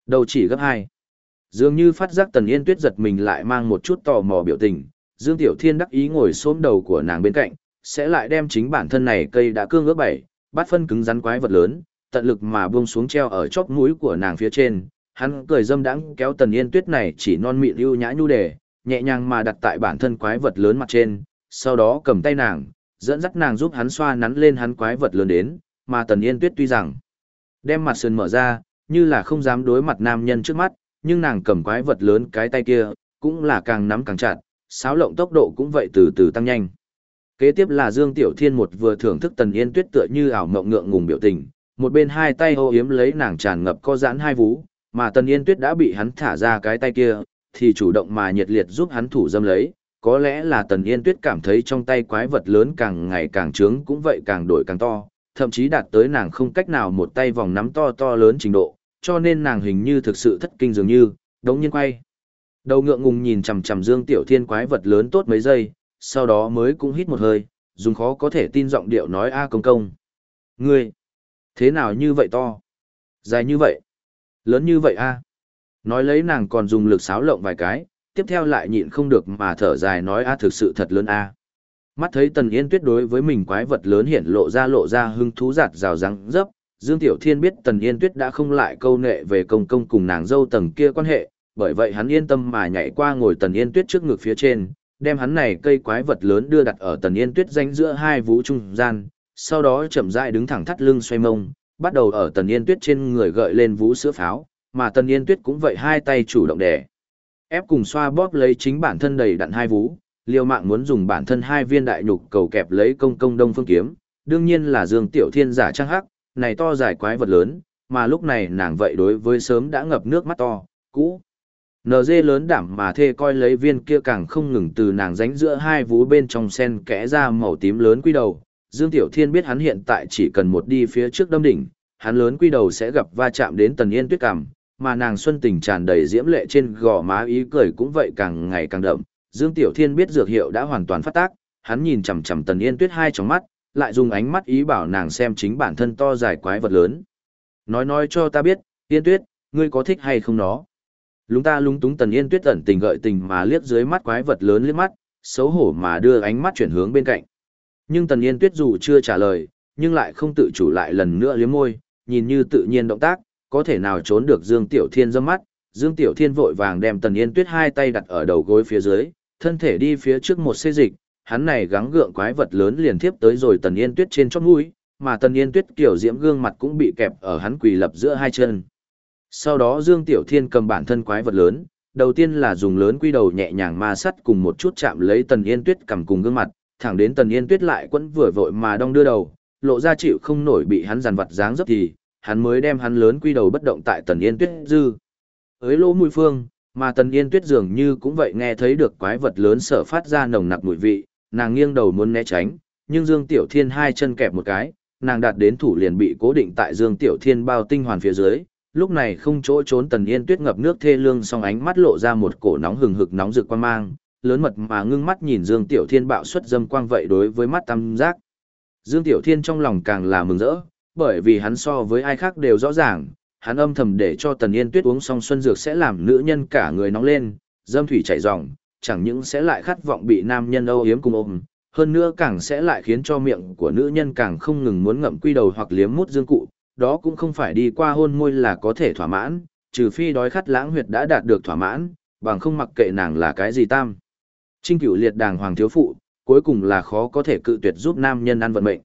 Đầu chỉ gấp hai. Dường như phát giác Tần Yên Tuyết giật mình lại mang một chút tò mò biểu tình, Dương Tiểu Thiên đắc ý ngồi xốm đầu của nàng bên cạnh, sẽ lại đem chính bản thân này cây đã cương ước bảy, bắt phân cứng rắn quái vật lớn, tận lực mà buông xuống treo ở chóp mũi của nàng phía trên, hắn cười dâm đãng kéo Tần Yên Tuyết này chỉ non mịn ưu nhã nhu đề, nhẹ nhàng mà đặt tại bản thân quái vật lớn mặt trên, sau đó cầm tay nàng, dẫn dắt nàng giúp hắn xoa nắn lên hắn quái vật lớn đến, mà Tần Yên Tuyết tuy rằng đem mặt sườn mở ra, như là không dám đối mặt nam nhân trước mắt, nhưng nàng cầm quái vật lớn cái tay kia, cũng là càng nắm càng chặt, sáo lộng tốc độ cũng vậy từ từ tăng nhanh. Kế tiếp là Dương Tiểu Thiên một vừa thưởng thức Tần Yên Tuyết tựa như ảo mộng ngượng ngùng biểu tình, một bên hai tay ô yếm lấy nàng tràn ngập co giãn hai vú, mà Tần Yên Tuyết đã bị hắn thả ra cái tay kia, thì chủ động mà nhiệt liệt giúp hắn thủ dâm lấy. Có lẽ là Tần Yên Tuyết cảm thấy trong tay quái vật lớn càng ngày càng trướng cũng vậy càng đổi càng to, thậm chí đạt tới nàng không cách nào một tay vòng nắm to to lớn trình độ, cho nên nàng hình như thực sự thất kinh dường như, đống nhiên quay. Đầu ngượng ngùng nhìn chằm chằm Dương Tiểu Thiên quái vật lớn tốt mấy giây, sau đó mới cũng hít một hơi, dùng khó có thể tin giọng điệu nói a công công. Ngươi, thế nào như vậy to? Dài như vậy? Lớn như vậy a? Nói lấy nàng còn dùng lực sáo lộng vài cái, tiếp theo lại nhịn không được mà thở dài nói a thực sự thật lớn a. Mắt thấy Tần Yên Tuyết đối với mình quái vật lớn hiện lộ ra lộ ra hưng thú giạt rào răng dấp, Dương Tiểu Thiên biết Tần Yên Tuyết đã không lại câu nệ về công công cùng nàng dâu tầng kia quan hệ, bởi vậy hắn yên tâm mà nhảy qua ngồi Tần Yên Tuyết trước ngực phía trên, đem hắn này cây quái vật lớn đưa đặt ở Tần Yên Tuyết danh giữa hai vú trung gian, sau đó chậm rãi đứng thẳng thắt lưng xoay mông, bắt đầu ở Tần Yên Tuyết trên người gợi lên vũ sữa pháo, mà Tần Yên Tuyết cũng vậy hai tay chủ động đè ép cùng xoa bóp lấy chính bản thân đầy đặn hai vú, liều mạng muốn dùng bản thân hai viên đại nhục cầu kẹp lấy công công đông phương kiếm, đương nhiên là Dương Tiểu Thiên giả trang hắc, này to dài quái vật lớn, mà lúc này nàng vậy đối với sớm đã ngập nước mắt to, cũ. NG lớn đảm mà thê coi lấy viên kia càng không ngừng từ nàng ránh giữa hai vú bên trong sen kẽ ra màu tím lớn quy đầu. Dương Tiểu Thiên biết hắn hiện tại chỉ cần một đi phía trước đâm đỉnh, hắn lớn quy đầu sẽ gặp va chạm đến tần yên tuyết cảm, mà nàng xuân tình tràn đầy diễm lệ trên gò má ý cười cũng vậy càng ngày càng đậm. Dương Tiểu Thiên biết dược hiệu đã hoàn toàn phát tác, hắn nhìn chằm chằm tần yên tuyết hai trong mắt, lại dùng ánh mắt ý bảo nàng xem chính bản thân to dài quái vật lớn. Nói nói cho ta biết, Yên Tuyết, ngươi có thích hay không nó? Lúng ta lúng túng Tần Yên Tuyết ẩn tình gợi tình mà liếc dưới mắt quái vật lớn liếc mắt, xấu hổ mà đưa ánh mắt chuyển hướng bên cạnh. Nhưng Tần Yên Tuyết dù chưa trả lời, nhưng lại không tự chủ lại lần nữa liếm môi, nhìn như tự nhiên động tác, có thể nào trốn được Dương Tiểu Thiên dâm mắt. Dương Tiểu Thiên vội vàng đem Tần Yên Tuyết hai tay đặt ở đầu gối phía dưới, thân thể đi phía trước một xê dịch, hắn này gắng gượng quái vật lớn liền tiếp tới rồi Tần Yên Tuyết trên chót mũi, mà Tần Yên Tuyết kiểu diễm gương mặt cũng bị kẹp ở hắn quỳ lập giữa hai chân. Sau đó Dương Tiểu Thiên cầm bản thân quái vật lớn, đầu tiên là dùng lớn quy đầu nhẹ nhàng ma sắt cùng một chút chạm lấy Tần Yên Tuyết cầm cùng gương mặt, thẳng đến Tần Yên Tuyết lại quẫn vừa vội mà đong đưa đầu, lộ ra chịu không nổi bị hắn giàn vật dáng dấp thì, hắn mới đem hắn lớn quy đầu bất động tại Tần Yên Tuyết dư. Ới lỗ mũi phương, mà Tần Yên Tuyết dường như cũng vậy nghe thấy được quái vật lớn sở phát ra nồng nặc mùi vị, nàng nghiêng đầu muốn né tránh, nhưng Dương Tiểu Thiên hai chân kẹp một cái, nàng đạt đến thủ liền bị cố định tại Dương Tiểu Thiên bao tinh hoàn phía dưới. Lúc này không chỗ trốn Tần Yên Tuyết ngập nước thê lương song ánh mắt lộ ra một cổ nóng hừng hực nóng rực quan mang, lớn mật mà ngưng mắt nhìn Dương Tiểu Thiên bạo xuất dâm quang vậy đối với mắt tam giác. Dương Tiểu Thiên trong lòng càng là mừng rỡ, bởi vì hắn so với ai khác đều rõ ràng, hắn âm thầm để cho Tần Yên Tuyết uống xong xuân dược sẽ làm nữ nhân cả người nóng lên, dâm thủy chảy ròng, chẳng những sẽ lại khát vọng bị nam nhân âu yếm cùng ôm, hơn nữa càng sẽ lại khiến cho miệng của nữ nhân càng không ngừng muốn ngậm quy đầu hoặc liếm mút dương cụ, đó cũng không phải đi qua hôn môi là có thể thỏa mãn, trừ phi đói khát lãng huyệt đã đạt được thỏa mãn, bằng không mặc kệ nàng là cái gì tam. Trinh cửu liệt đàng hoàng thiếu phụ, cuối cùng là khó có thể cự tuyệt giúp nam nhân ăn vận mệnh.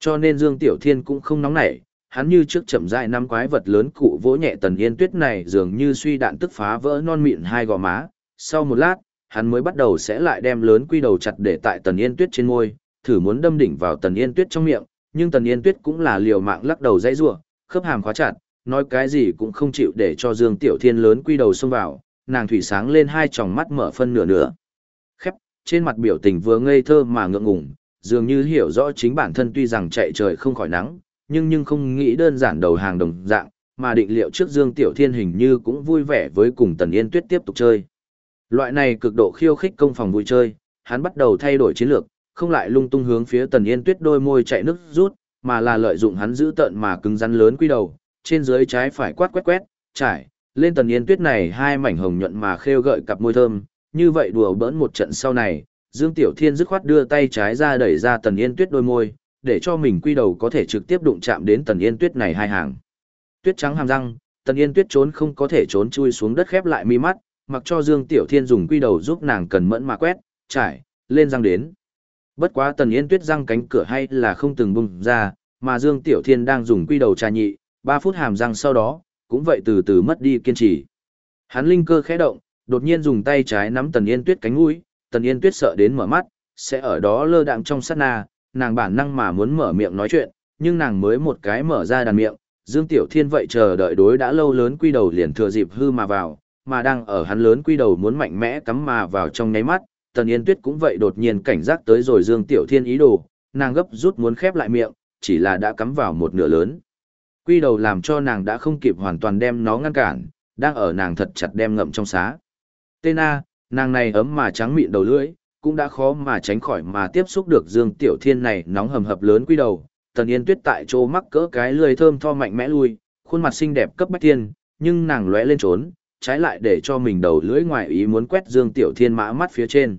Cho nên Dương Tiểu Thiên cũng không nóng nảy, hắn như trước chậm rãi năm quái vật lớn cụ vỗ nhẹ tần yên tuyết này dường như suy đạn tức phá vỡ non mịn hai gò má. Sau một lát, hắn mới bắt đầu sẽ lại đem lớn quy đầu chặt để tại tần yên tuyết trên môi, thử muốn đâm đỉnh vào tần yên tuyết trong miệng, nhưng tần yên tuyết cũng là liều mạng lắc đầu dãy rủa, khớp hàm khóa chặt, nói cái gì cũng không chịu để cho Dương Tiểu Thiên lớn quy đầu xông vào, nàng thủy sáng lên hai tròng mắt mở phân nửa nửa. Trên mặt biểu tình vừa ngây thơ mà ngượng ngùng, dường như hiểu rõ chính bản thân tuy rằng chạy trời không khỏi nắng, nhưng nhưng không nghĩ đơn giản đầu hàng đồng dạng, mà định liệu trước Dương Tiểu Thiên hình như cũng vui vẻ với cùng Tần Yên Tuyết tiếp tục chơi. Loại này cực độ khiêu khích công phòng vui chơi, hắn bắt đầu thay đổi chiến lược, không lại lung tung hướng phía Tần Yên Tuyết đôi môi chạy nước rút, mà là lợi dụng hắn giữ tận mà cứng rắn lớn quy đầu, trên dưới trái phải quát quét quét, trải, lên Tần Yên Tuyết này hai mảnh hồng nhuận mà khêu gợi cặp môi thơm, như vậy đùa bỡn một trận sau này, Dương Tiểu Thiên dứt khoát đưa tay trái ra đẩy ra Tần Yên Tuyết đôi môi, để cho mình quy đầu có thể trực tiếp đụng chạm đến Tần Yên Tuyết này hai hàng. Tuyết trắng hàm răng, Tần Yên Tuyết trốn không có thể trốn chui xuống đất khép lại mi mắt, mặc cho Dương Tiểu Thiên dùng quy đầu giúp nàng cần mẫn mà quét, trải, lên răng đến. Bất quá Tần Yên Tuyết răng cánh cửa hay là không từng bung ra, mà Dương Tiểu Thiên đang dùng quy đầu trà nhị, 3 phút hàm răng sau đó, cũng vậy từ từ mất đi kiên trì. Hắn linh cơ khẽ động, đột nhiên dùng tay trái nắm Tần Yên Tuyết cánh mũi, Tần Yên Tuyết sợ đến mở mắt, sẽ ở đó lơ đạng trong sát na, nàng bản năng mà muốn mở miệng nói chuyện, nhưng nàng mới một cái mở ra đàn miệng, Dương Tiểu Thiên vậy chờ đợi đối đã lâu lớn quy đầu liền thừa dịp hư mà vào, mà đang ở hắn lớn quy đầu muốn mạnh mẽ cắm mà vào trong nháy mắt, Tần Yên Tuyết cũng vậy đột nhiên cảnh giác tới rồi Dương Tiểu Thiên ý đồ, nàng gấp rút muốn khép lại miệng, chỉ là đã cắm vào một nửa lớn. Quy đầu làm cho nàng đã không kịp hoàn toàn đem nó ngăn cản, đang ở nàng thật chặt đem ngậm trong xá. Tên A, nàng này ấm mà trắng mịn đầu lưỡi, cũng đã khó mà tránh khỏi mà tiếp xúc được Dương Tiểu Thiên này nóng hầm hập lớn quy đầu. Tần Yên Tuyết tại chỗ mắc cỡ cái lười thơm tho mạnh mẽ lui, khuôn mặt xinh đẹp cấp bách thiên, nhưng nàng lóe lên trốn, trái lại để cho mình đầu lưỡi ngoài ý muốn quét Dương Tiểu Thiên mã mắt phía trên.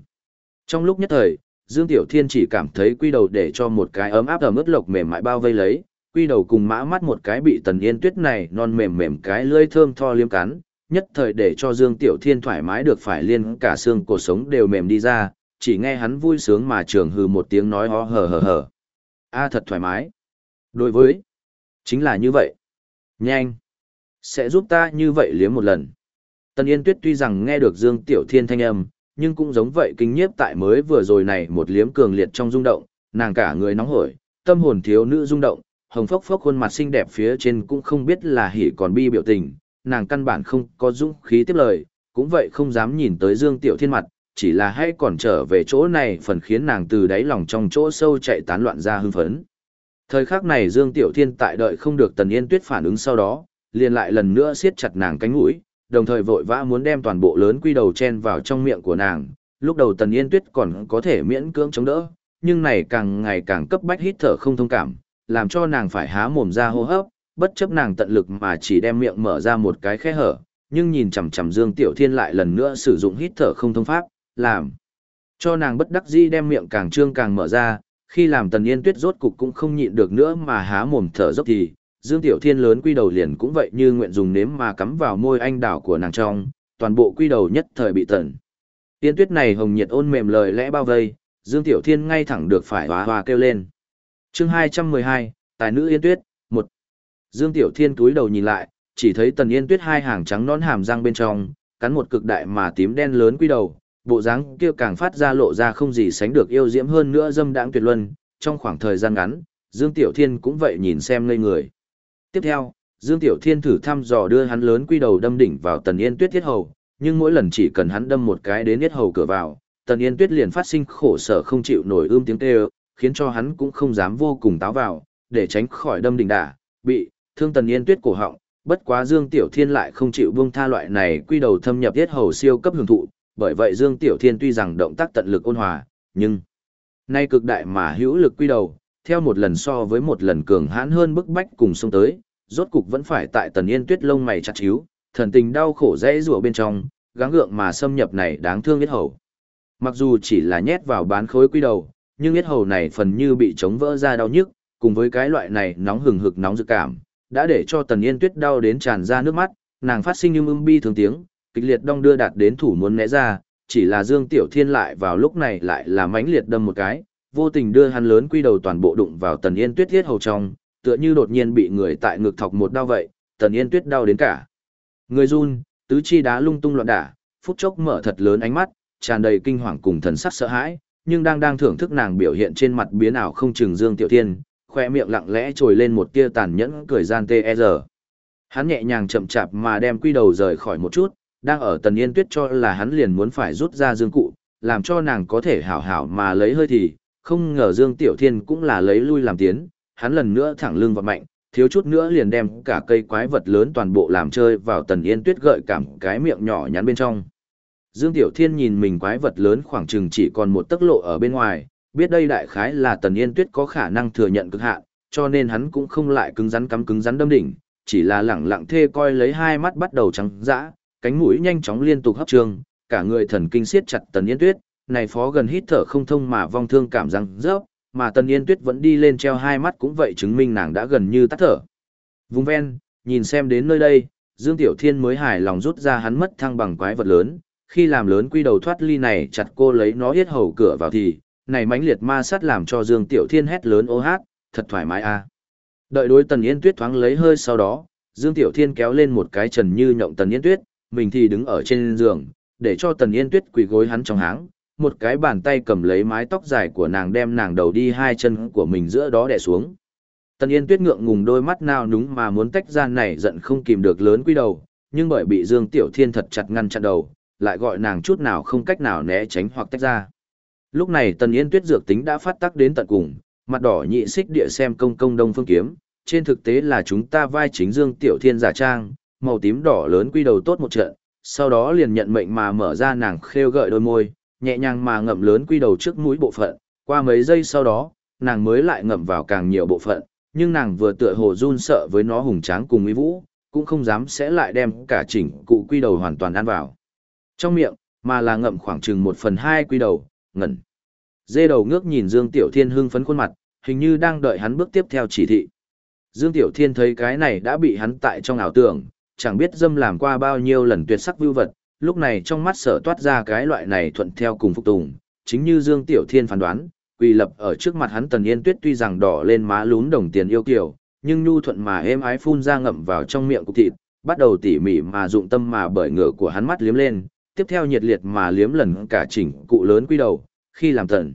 Trong lúc nhất thời, Dương Tiểu Thiên chỉ cảm thấy quy đầu để cho một cái ấm áp ẩm ướt lộc mềm mại bao vây lấy, quy đầu cùng mã mắt một cái bị Tần Yên Tuyết này non mềm mềm cái lưỡi thơm tho liếm cắn, nhất thời để cho Dương Tiểu Thiên thoải mái được phải liên cả xương cổ sống đều mềm đi ra, chỉ nghe hắn vui sướng mà trường hừ một tiếng nói ho hờ hờ hờ. A thật thoải mái. Đối với, chính là như vậy. Nhanh. Sẽ giúp ta như vậy liếm một lần. Tần Yên Tuyết tuy rằng nghe được Dương Tiểu Thiên thanh âm, nhưng cũng giống vậy kinh nhiếp tại mới vừa rồi này một liếm cường liệt trong rung động, nàng cả người nóng hổi, tâm hồn thiếu nữ rung động, hồng phốc phốc khuôn mặt xinh đẹp phía trên cũng không biết là hỉ còn bi biểu tình, nàng căn bản không có dũng khí tiếp lời, cũng vậy không dám nhìn tới Dương Tiểu Thiên mặt, chỉ là hay còn trở về chỗ này phần khiến nàng từ đáy lòng trong chỗ sâu chạy tán loạn ra hưng phấn. Thời khắc này Dương Tiểu Thiên tại đợi không được Tần Yên Tuyết phản ứng sau đó, liền lại lần nữa siết chặt nàng cánh mũi, đồng thời vội vã muốn đem toàn bộ lớn quy đầu chen vào trong miệng của nàng. Lúc đầu Tần Yên Tuyết còn có thể miễn cưỡng chống đỡ, nhưng này càng ngày càng cấp bách hít thở không thông cảm, làm cho nàng phải há mồm ra hô hấp, bất chấp nàng tận lực mà chỉ đem miệng mở ra một cái khe hở, nhưng nhìn chằm chằm Dương Tiểu Thiên lại lần nữa sử dụng hít thở không thông pháp, làm cho nàng bất đắc dĩ đem miệng càng trương càng mở ra, khi làm Tần Yên Tuyết rốt cục cũng không nhịn được nữa mà há mồm thở dốc thì, Dương Tiểu Thiên lớn quy đầu liền cũng vậy như nguyện dùng nếm mà cắm vào môi anh đảo của nàng trong, toàn bộ quy đầu nhất thời bị tận. Tiên Tuyết này hồng nhiệt ôn mềm lời lẽ bao vây, Dương Tiểu Thiên ngay thẳng được phải hoa hoa kêu lên. Chương 212, Tài nữ Yên Tuyết, Dương Tiểu Thiên túi đầu nhìn lại, chỉ thấy Tần Yên Tuyết hai hàng trắng nón hàm răng bên trong, cắn một cực đại mà tím đen lớn quy đầu, bộ dáng kia càng phát ra lộ ra không gì sánh được yêu diễm hơn nữa dâm đãng tuyệt luân, trong khoảng thời gian ngắn, Dương Tiểu Thiên cũng vậy nhìn xem ngây người. Tiếp theo, Dương Tiểu Thiên thử thăm dò đưa hắn lớn quy đầu đâm đỉnh vào Tần Yên Tuyết thiết hầu, nhưng mỗi lần chỉ cần hắn đâm một cái đến thiết hầu cửa vào, Tần Yên Tuyết liền phát sinh khổ sở không chịu nổi ưm tiếng kêu, khiến cho hắn cũng không dám vô cùng táo vào, để tránh khỏi đâm đỉnh đả, bị thương Tần Yên Tuyết cổ họng. Bất quá Dương Tiểu Thiên lại không chịu buông tha loại này quy đầu thâm nhập tiết hầu siêu cấp hưởng thụ, bởi vậy Dương Tiểu Thiên tuy rằng động tác tận lực ôn hòa, nhưng nay cực đại mà hữu lực quy đầu, theo một lần so với một lần cường hãn hơn bức bách cùng xông tới, rốt cục vẫn phải tại Tần Yên Tuyết lông mày chặt chiếu, thần tình đau khổ dễ rủa bên trong, gắng gượng mà xâm nhập này đáng thương yết hầu. Mặc dù chỉ là nhét vào bán khối quy đầu, nhưng yết hầu này phần như bị chống vỡ ra đau nhức, cùng với cái loại này nóng hừng hực nóng dự cảm, đã để cho Tần Yên Tuyết đau đến tràn ra nước mắt, nàng phát sinh như ưng bi thường tiếng, kịch liệt đong đưa đạt đến thủ muốn né ra, chỉ là Dương Tiểu Thiên lại vào lúc này lại là mãnh liệt đâm một cái, vô tình đưa hắn lớn quy đầu toàn bộ đụng vào Tần Yên Tuyết thiết hầu trong, tựa như đột nhiên bị người tại ngực thọc một đau vậy, Tần Yên Tuyết đau đến cả. Người run, tứ chi đá lung tung loạn đả, phút chốc mở thật lớn ánh mắt, tràn đầy kinh hoàng cùng thần sắc sợ hãi, nhưng đang đang thưởng thức nàng biểu hiện trên mặt biến ảo không chừng Dương Tiểu Thiên, khoe miệng lặng lẽ trồi lên một tia tàn nhẫn cười gian tê e giờ. Hắn nhẹ nhàng chậm chạp mà đem quy đầu rời khỏi một chút, đang ở tần yên tuyết cho là hắn liền muốn phải rút ra dương cụ, làm cho nàng có thể hảo hảo mà lấy hơi thì, không ngờ Dương Tiểu Thiên cũng là lấy lui làm tiến, hắn lần nữa thẳng lưng vào mạnh, thiếu chút nữa liền đem cả cây quái vật lớn toàn bộ làm chơi vào tần yên tuyết gợi cảm cái miệng nhỏ nhắn bên trong. Dương Tiểu Thiên nhìn mình quái vật lớn khoảng chừng chỉ còn một tấc lộ ở bên ngoài, biết đây đại khái là tần yên tuyết có khả năng thừa nhận cực hạn, cho nên hắn cũng không lại cứng rắn cắm cứng rắn đâm đỉnh, chỉ là lẳng lặng thê coi lấy hai mắt bắt đầu trắng dã, cánh mũi nhanh chóng liên tục hấp trường, cả người thần kinh siết chặt tần yên tuyết, này phó gần hít thở không thông mà vong thương cảm răng rớp, mà Tần Yên Tuyết vẫn đi lên treo hai mắt cũng vậy chứng minh nàng đã gần như tắt thở. Vùng ven, nhìn xem đến nơi đây, Dương Tiểu Thiên mới hài lòng rút ra hắn mất thăng bằng quái vật lớn, khi làm lớn quy đầu thoát ly này chặt cô lấy nó hết hầu cửa vào thì, này mãnh liệt ma sát làm cho Dương Tiểu Thiên hét lớn ô hát, thật thoải mái a. Đợi đối Tần Yên Tuyết thoáng lấy hơi sau đó, Dương Tiểu Thiên kéo lên một cái trần như nhộng Tần Yên Tuyết, mình thì đứng ở trên giường, để cho Tần Yên Tuyết quỳ gối hắn trong háng, một cái bàn tay cầm lấy mái tóc dài của nàng đem nàng đầu đi hai chân của mình giữa đó đè xuống. Tần Yên Tuyết ngượng ngùng đôi mắt nào núng mà muốn tách ra này giận không kìm được lớn quy đầu, nhưng bởi bị Dương Tiểu Thiên thật chặt ngăn chặn đầu, lại gọi nàng chút nào không cách nào né tránh hoặc tách ra. Lúc này Tần Yên Tuyết dược tính đã phát tác đến tận cùng, mặt đỏ nhị xích địa xem công công đông phương kiếm, trên thực tế là chúng ta vai chính Dương Tiểu Thiên giả trang, màu tím đỏ lớn quy đầu tốt một trận, sau đó liền nhận mệnh mà mở ra nàng khêu gợi đôi môi, nhẹ nhàng mà ngậm lớn quy đầu trước mũi bộ phận, qua mấy giây sau đó, nàng mới lại ngậm vào càng nhiều bộ phận, nhưng nàng vừa tựa hồ run sợ với nó hùng tráng cùng uy vũ, cũng không dám sẽ lại đem cả chỉnh cụ quy đầu hoàn toàn ăn vào. Trong miệng, mà là ngậm khoảng chừng một phần hai quy đầu, ngẩn. Dê đầu ngước nhìn Dương Tiểu Thiên hưng phấn khuôn mặt, hình như đang đợi hắn bước tiếp theo chỉ thị. Dương Tiểu Thiên thấy cái này đã bị hắn tại trong ảo tưởng, chẳng biết dâm làm qua bao nhiêu lần tuyệt sắc vưu vật, lúc này trong mắt sở toát ra cái loại này thuận theo cùng phục tùng, chính như Dương Tiểu Thiên phán đoán, quỳ lập ở trước mặt hắn Tần Yên Tuyết tuy rằng đỏ lên má lún đồng tiền yêu kiều, nhưng nhu thuận mà êm ái phun ra ngậm vào trong miệng cục thịt, bắt đầu tỉ mỉ mà dụng tâm mà bởi ngựa của hắn mắt liếm lên, tiếp theo nhiệt liệt mà liếm lần cả chỉnh cụ lớn quy đầu, khi làm tận.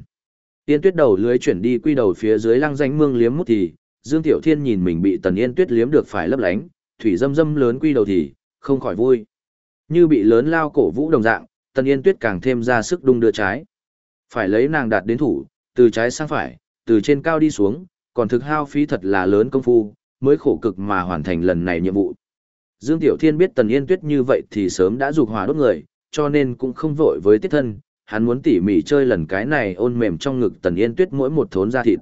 Yên Tuyết đầu lưới chuyển đi quy đầu phía dưới lăng danh mương liếm mút thì, Dương Tiểu Thiên nhìn mình bị Tần Yên Tuyết liếm được phải lấp lánh, thủy dâm dâm lớn quy đầu thì, không khỏi vui. Như bị lớn lao cổ vũ đồng dạng, Tần Yên Tuyết càng thêm ra sức đung đưa trái. Phải lấy nàng đạt đến thủ, từ trái sang phải, từ trên cao đi xuống, còn thực hao phí thật là lớn công phu, mới khổ cực mà hoàn thành lần này nhiệm vụ. Dương Tiểu Thiên biết Tần Yên Tuyết như vậy thì sớm đã dục hòa đốt người, cho nên cũng không vội với tiết thân, hắn muốn tỉ mỉ chơi lần cái này ôn mềm trong ngực Tần Yên Tuyết mỗi một thốn da thịt.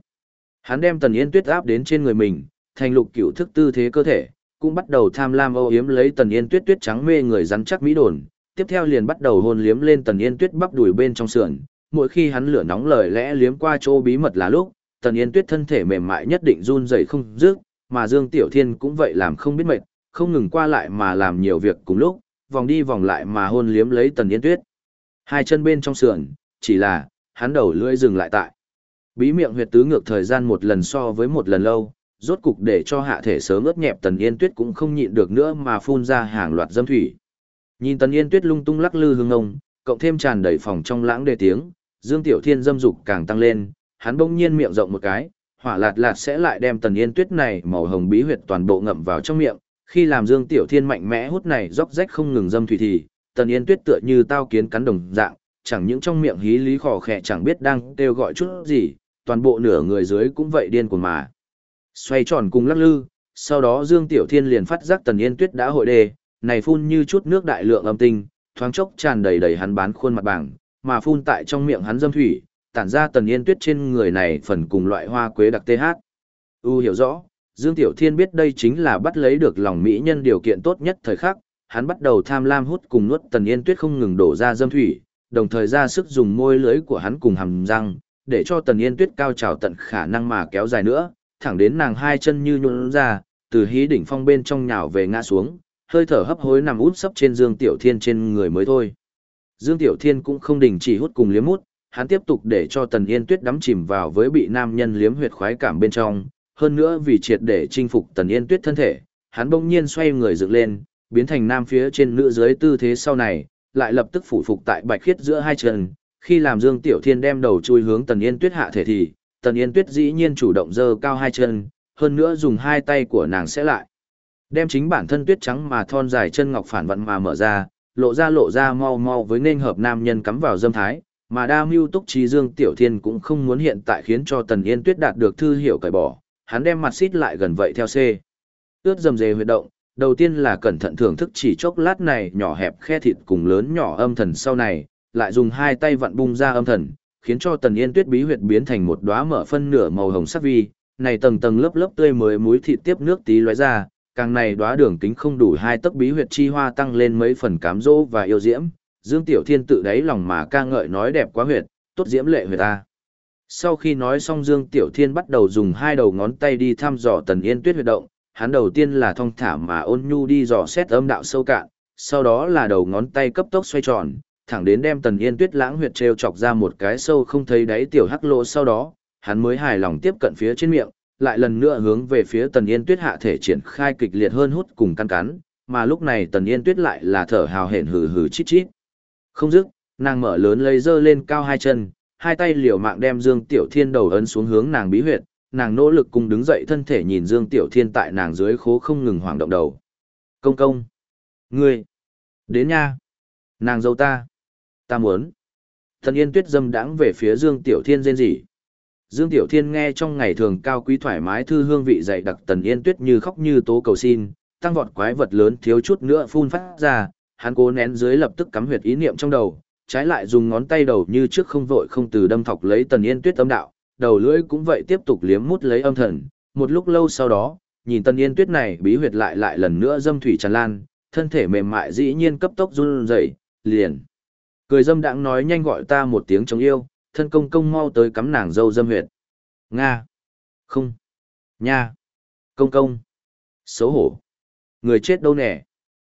Hắn đem Tần Yên Tuyết áp đến trên người mình, thành lục cửu thức tư thế cơ thể, cũng bắt đầu tham lam âu yếm lấy Tần Yên Tuyết tuyết trắng mê người rắn chắc mỹ đồn, tiếp theo liền bắt đầu hôn liếm lên Tần Yên Tuyết bắp đùi bên trong sườn, mỗi khi hắn lửa nóng lời lẽ liếm qua chỗ bí mật là lúc, Tần Yên Tuyết thân thể mềm mại nhất định run rẩy không dứt, mà Dương Tiểu Thiên cũng vậy làm không biết mệt, không ngừng qua lại mà làm nhiều việc cùng lúc, vòng đi vòng lại mà hôn liếm lấy Tần Yên Tuyết. Hai chân bên trong sườn, chỉ là, hắn đầu lưỡi dừng lại tại. Bí miệng huyệt tứ ngược thời gian một lần so với một lần lâu, rốt cục để cho hạ thể sớm ướt nhẹp Tần Yên Tuyết cũng không nhịn được nữa mà phun ra hàng loạt dâm thủy. Nhìn Tần Yên Tuyết lung tung lắc lư hương ngông, cộng thêm tràn đầy phòng trong lãng đề tiếng, Dương Tiểu Thiên dâm dục càng tăng lên, hắn bỗng nhiên miệng rộng một cái, hỏa lạt lạt sẽ lại đem Tần Yên Tuyết này màu hồng bí huyệt toàn bộ ngậm vào trong miệng, khi làm Dương Tiểu Thiên mạnh mẽ hút này róc rách không ngừng dâm thủy thì, Tần Yên Tuyết tựa như tao kiến cắn đồng dạng, chẳng những trong miệng hí lý khò khẽ chẳng biết đang kêu gọi chút gì, toàn bộ nửa người dưới cũng vậy điên cuồng mà. Xoay tròn cùng lắc lư, sau đó Dương Tiểu Thiên liền phát giác Tần Yên Tuyết đã hội đề, này phun như chút nước đại lượng âm tinh, thoáng chốc tràn đầy đầy hắn bán khuôn mặt bảng, mà phun tại trong miệng hắn dâm thủy, tản ra Tần Yên Tuyết trên người này phần cùng loại hoa quế đặc TH. U hiểu rõ, Dương Tiểu Thiên biết đây chính là bắt lấy được lòng mỹ nhân điều kiện tốt nhất thời khắc, hắn bắt đầu tham lam hút cùng nuốt Tần Yên Tuyết không ngừng đổ ra dâm thủy, đồng thời ra sức dùng môi lưới của hắn cùng hàm răng, để cho Tần Yên Tuyết cao trào tận khả năng mà kéo dài nữa, thẳng đến nàng hai chân như nhũn ra, từ hí đỉnh phong bên trong nhào về ngã xuống, hơi thở hấp hối nằm út sấp trên Dương Tiểu Thiên trên người mới thôi. Dương Tiểu Thiên cũng không đình chỉ hút cùng liếm mút, hắn tiếp tục để cho Tần Yên Tuyết đắm chìm vào với bị nam nhân liếm huyệt khoái cảm bên trong, hơn nữa vì triệt để chinh phục Tần Yên Tuyết thân thể, hắn bỗng nhiên xoay người dựng lên, biến thành nam phía trên nữ dưới tư thế sau này, lại lập tức phủ phục tại bạch khiết giữa hai chân, khi làm Dương Tiểu Thiên đem đầu chui hướng Tần Yên Tuyết hạ thể thì, Tần Yên Tuyết dĩ nhiên chủ động dơ cao hai chân, hơn nữa dùng hai tay của nàng sẽ lại. Đem chính bản thân tuyết trắng mà thon dài chân ngọc phản vận mà mở ra, lộ ra lộ ra mau mau với nên hợp nam nhân cắm vào dâm thái, mà đa mưu túc trí Dương Tiểu Thiên cũng không muốn hiện tại khiến cho Tần Yên Tuyết đạt được thư hiểu cởi bỏ, hắn đem mặt xít lại gần vậy theo C. Ướt dầm dề huyệt động, đầu tiên là cẩn thận thưởng thức chỉ chốc lát này nhỏ hẹp khe thịt cùng lớn nhỏ âm thần sau này, lại dùng hai tay vặn bung ra âm thần, khiến cho tần yên tuyết bí huyệt biến thành một đóa mở phân nửa màu hồng sắc vi, này tầng tầng lớp lớp tươi mới muối thịt tiếp nước tí lóe ra, càng này đóa đường kính không đủ hai tấc bí huyệt chi hoa tăng lên mấy phần cám dỗ và yêu diễm, Dương Tiểu Thiên tự đáy lòng mà ca ngợi nói đẹp quá huyệt, tốt diễm lệ huyệt ta. Sau khi nói xong Dương Tiểu Thiên bắt đầu dùng hai đầu ngón tay đi thăm dò Tần Yên Tuyết huyệt động, hắn đầu tiên là thong thả mà ôn nhu đi dò xét âm đạo sâu cạn, sau đó là đầu ngón tay cấp tốc xoay tròn, thẳng đến đem Tần Yên Tuyết lãng huyệt treo chọc ra một cái sâu không thấy đáy tiểu hắc lỗ sau đó, hắn mới hài lòng tiếp cận phía trên miệng, lại lần nữa hướng về phía Tần Yên Tuyết hạ thể triển khai kịch liệt hơn hút cùng căn cắn, mà lúc này Tần Yên Tuyết lại là thở hào hển hừ hừ chít chít. Không dứt, nàng mở lớn lấy dơ lên cao hai chân, hai tay liều mạng đem Dương Tiểu Thiên đầu ấn xuống hướng nàng bí huyệt, nàng nỗ lực cùng đứng dậy thân thể nhìn Dương Tiểu Thiên tại nàng dưới khố không ngừng hoảng động đầu. Công công! Ngươi! Đến nha! Nàng dâu ta! Ta muốn! Thần Yên Tuyết dâm đãng về phía Dương Tiểu Thiên rên rỉ. Dương Tiểu Thiên nghe trong ngày thường cao quý thoải mái thư hương vị dày đặc Tần Yên Tuyết như khóc như tố cầu xin, tăng vọt quái vật lớn thiếu chút nữa phun phát ra, hắn cố nén dưới lập tức cắm huyệt ý niệm trong đầu, trái lại dùng ngón tay đầu như trước không vội không từ đâm thọc lấy Tần Yên Tuyết âm đạo, đầu lưỡi cũng vậy tiếp tục liếm mút lấy âm thần, một lúc lâu sau đó, nhìn Tần Yên Tuyết này bí huyệt lại lại lần nữa dâm thủy tràn lan, thân thể mềm mại dĩ nhiên cấp tốc run rẩy, liền. Cười dâm đãng nói nhanh gọi ta một tiếng chống yêu, thân công công mau tới cắm nàng dâu dâm huyệt. Nga. Không. Nha. Công công. Xấu hổ. Người chết đâu nè.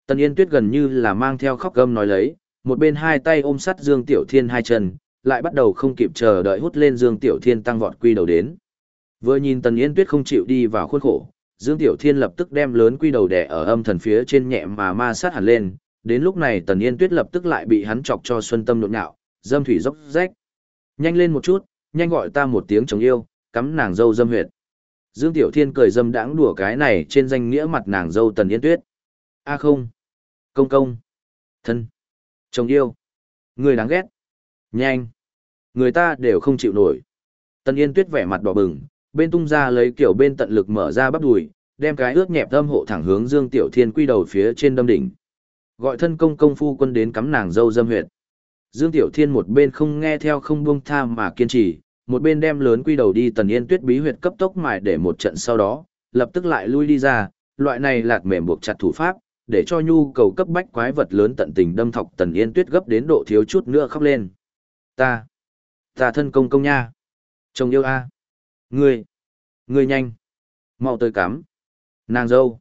Tần Yên Tuyết gần như là mang theo khóc gâm nói lấy, một bên hai tay ôm sắt Dương Tiểu Thiên hai chân, lại bắt đầu không kịp chờ đợi hút lên Dương Tiểu Thiên tăng vọt quy đầu đến. Vừa nhìn Tần Yên Tuyết không chịu đi vào khuôn khổ, Dương Tiểu Thiên lập tức đem lớn quy đầu đè ở âm thần phía trên nhẹ mà ma sát hẳn lên, đến lúc này Tần Yên Tuyết lập tức lại bị hắn chọc cho xuân tâm nhộn nhạo, dâm thủy dốc rách. Nhanh lên một chút, nhanh gọi ta một tiếng chồng yêu, cắm nàng dâu dâm huyệt. Dương Tiểu Thiên cười dâm đãng đùa cái này trên danh nghĩa mặt nàng dâu Tần Yên Tuyết. A không. Công công. Thân. Chồng yêu. Người đáng ghét. Nhanh. Người ta đều không chịu nổi. Tần Yên Tuyết vẻ mặt đỏ bừng, bên tung ra lấy kiểu bên tận lực mở ra bắp đùi, đem cái ướt nhẹp thâm hộ thẳng hướng Dương Tiểu Thiên quy đầu phía trên đâm đỉnh. Gọi thân công công phu quân đến cắm nàng dâu dâm huyệt. Dương Tiểu Thiên một bên không nghe theo không buông tha mà kiên trì, một bên đem lớn quy đầu đi Tần Yên Tuyết bí huyệt cấp tốc mài để một trận sau đó, lập tức lại lui đi ra, loại này lạt mềm buộc chặt thủ pháp, để cho nhu cầu cấp bách quái vật lớn tận tình đâm thọc Tần Yên Tuyết gấp đến độ thiếu chút nữa khóc lên. Ta, ta thân công công nha. Chồng yêu a. Ngươi, ngươi nhanh. Mau tới cắm. Nàng dâu.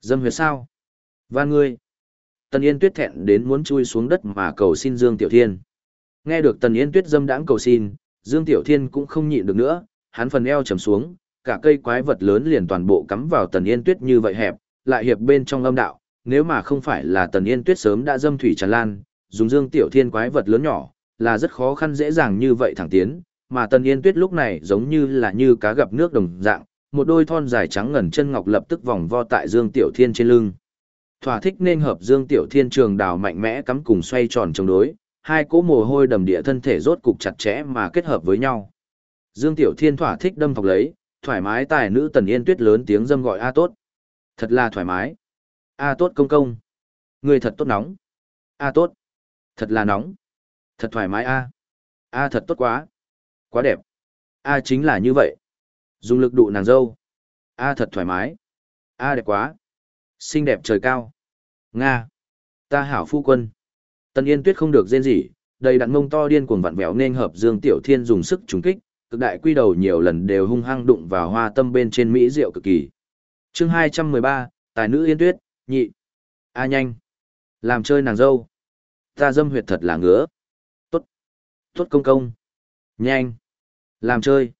Dâm huyệt sao? Và ngươi. Tần Yên Tuyết thẹn đến muốn chui xuống đất mà cầu xin Dương Tiểu Thiên. Nghe được Tần Yên Tuyết dâm đãng cầu xin, Dương Tiểu Thiên cũng không nhịn được nữa, hắn phần eo trầm xuống, cả cây quái vật lớn liền toàn bộ cắm vào Tần Yên Tuyết như vậy hẹp, lại hiệp bên trong âm đạo, nếu mà không phải là Tần Yên Tuyết sớm đã dâm thủy tràn lan, dùng Dương Tiểu Thiên quái vật lớn nhỏ, là rất khó khăn dễ dàng như vậy thẳng tiến, mà Tần Yên Tuyết lúc này giống như là như cá gặp nước đồng dạng, một đôi thon dài trắng ngần chân ngọc lập tức vòng vo tại Dương Tiểu Thiên trên lưng. Thỏa thích nên hợp Dương Tiểu Thiên trường đào mạnh mẽ cắm cùng xoay tròn chống đối, hai cỗ mồ hôi đầm địa thân thể rốt cục chặt chẽ mà kết hợp với nhau. Dương Tiểu Thiên thỏa thích đâm thọc lấy, thoải mái tài nữ Tần Yên Tuyết lớn tiếng dâm gọi a tốt. Thật là thoải mái. A tốt công công. Người thật tốt nóng. A tốt. Thật là nóng. Thật thoải mái a. A thật tốt quá. Quá đẹp. A chính là như vậy. Dùng lực đụ nàng dâu. A thật thoải mái. A đẹp quá. Xinh đẹp trời cao. Nga. Ta hảo phu quân. Tần Yên Tuyết không được rên rỉ, đầy đặn mông to điên cuồng vặn vẹo nên hợp Dương Tiểu Thiên dùng sức trúng kích, cực đại quy đầu nhiều lần đều hung hăng đụng vào hoa tâm bên trên mỹ diệu cực kỳ. Chương 213, tài nữ Yên Tuyết, nhị. A nhanh. Làm chơi nàng dâu. Ta dâm huyệt thật là ngứa. Tốt. Tốt công công. Nhanh. Làm chơi.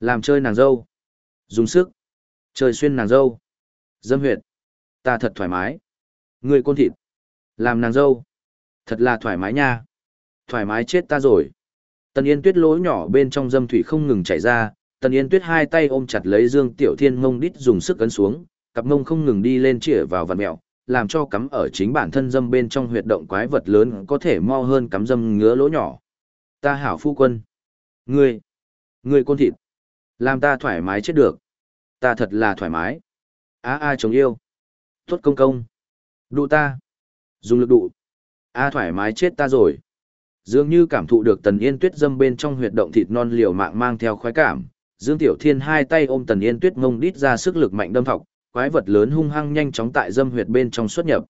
Làm chơi nàng dâu. Dùng sức. Chơi xuyên nàng dâu. Dâm huyệt. Ta thật thoải mái. Người côn thịt. Làm nàng dâu. Thật là thoải mái nha. Thoải mái chết ta rồi. Tần Yên Tuyết lỗ nhỏ bên trong dâm thủy không ngừng chảy ra, Tần Yên Tuyết hai tay ôm chặt lấy Dương Tiểu Thiên mông đít dùng sức ấn xuống, cặp mông không ngừng đi lên chĩa vào vằn mẹo, làm cho cắm ở chính bản thân dâm bên trong huyệt động quái vật lớn có thể mo hơn cắm dâm ngứa lỗ nhỏ. Ta hảo phu quân. Ngươi. Ngươi con thịt. Làm ta thoải mái chết được. Ta thật là thoải mái. Á a chồng yêu. Tốt công công. Đụ ta. Dùng lực đụ. A thoải mái chết ta rồi. Dường như cảm thụ được tần yên tuyết dâm bên trong huyệt động thịt non liều mạng mang theo khoái cảm. Dương Tiểu Thiên hai tay ôm tần yên tuyết ngông đít ra sức lực mạnh đâm thọc, quái vật lớn hung hăng nhanh chóng tại dâm huyệt bên trong xuất nhập.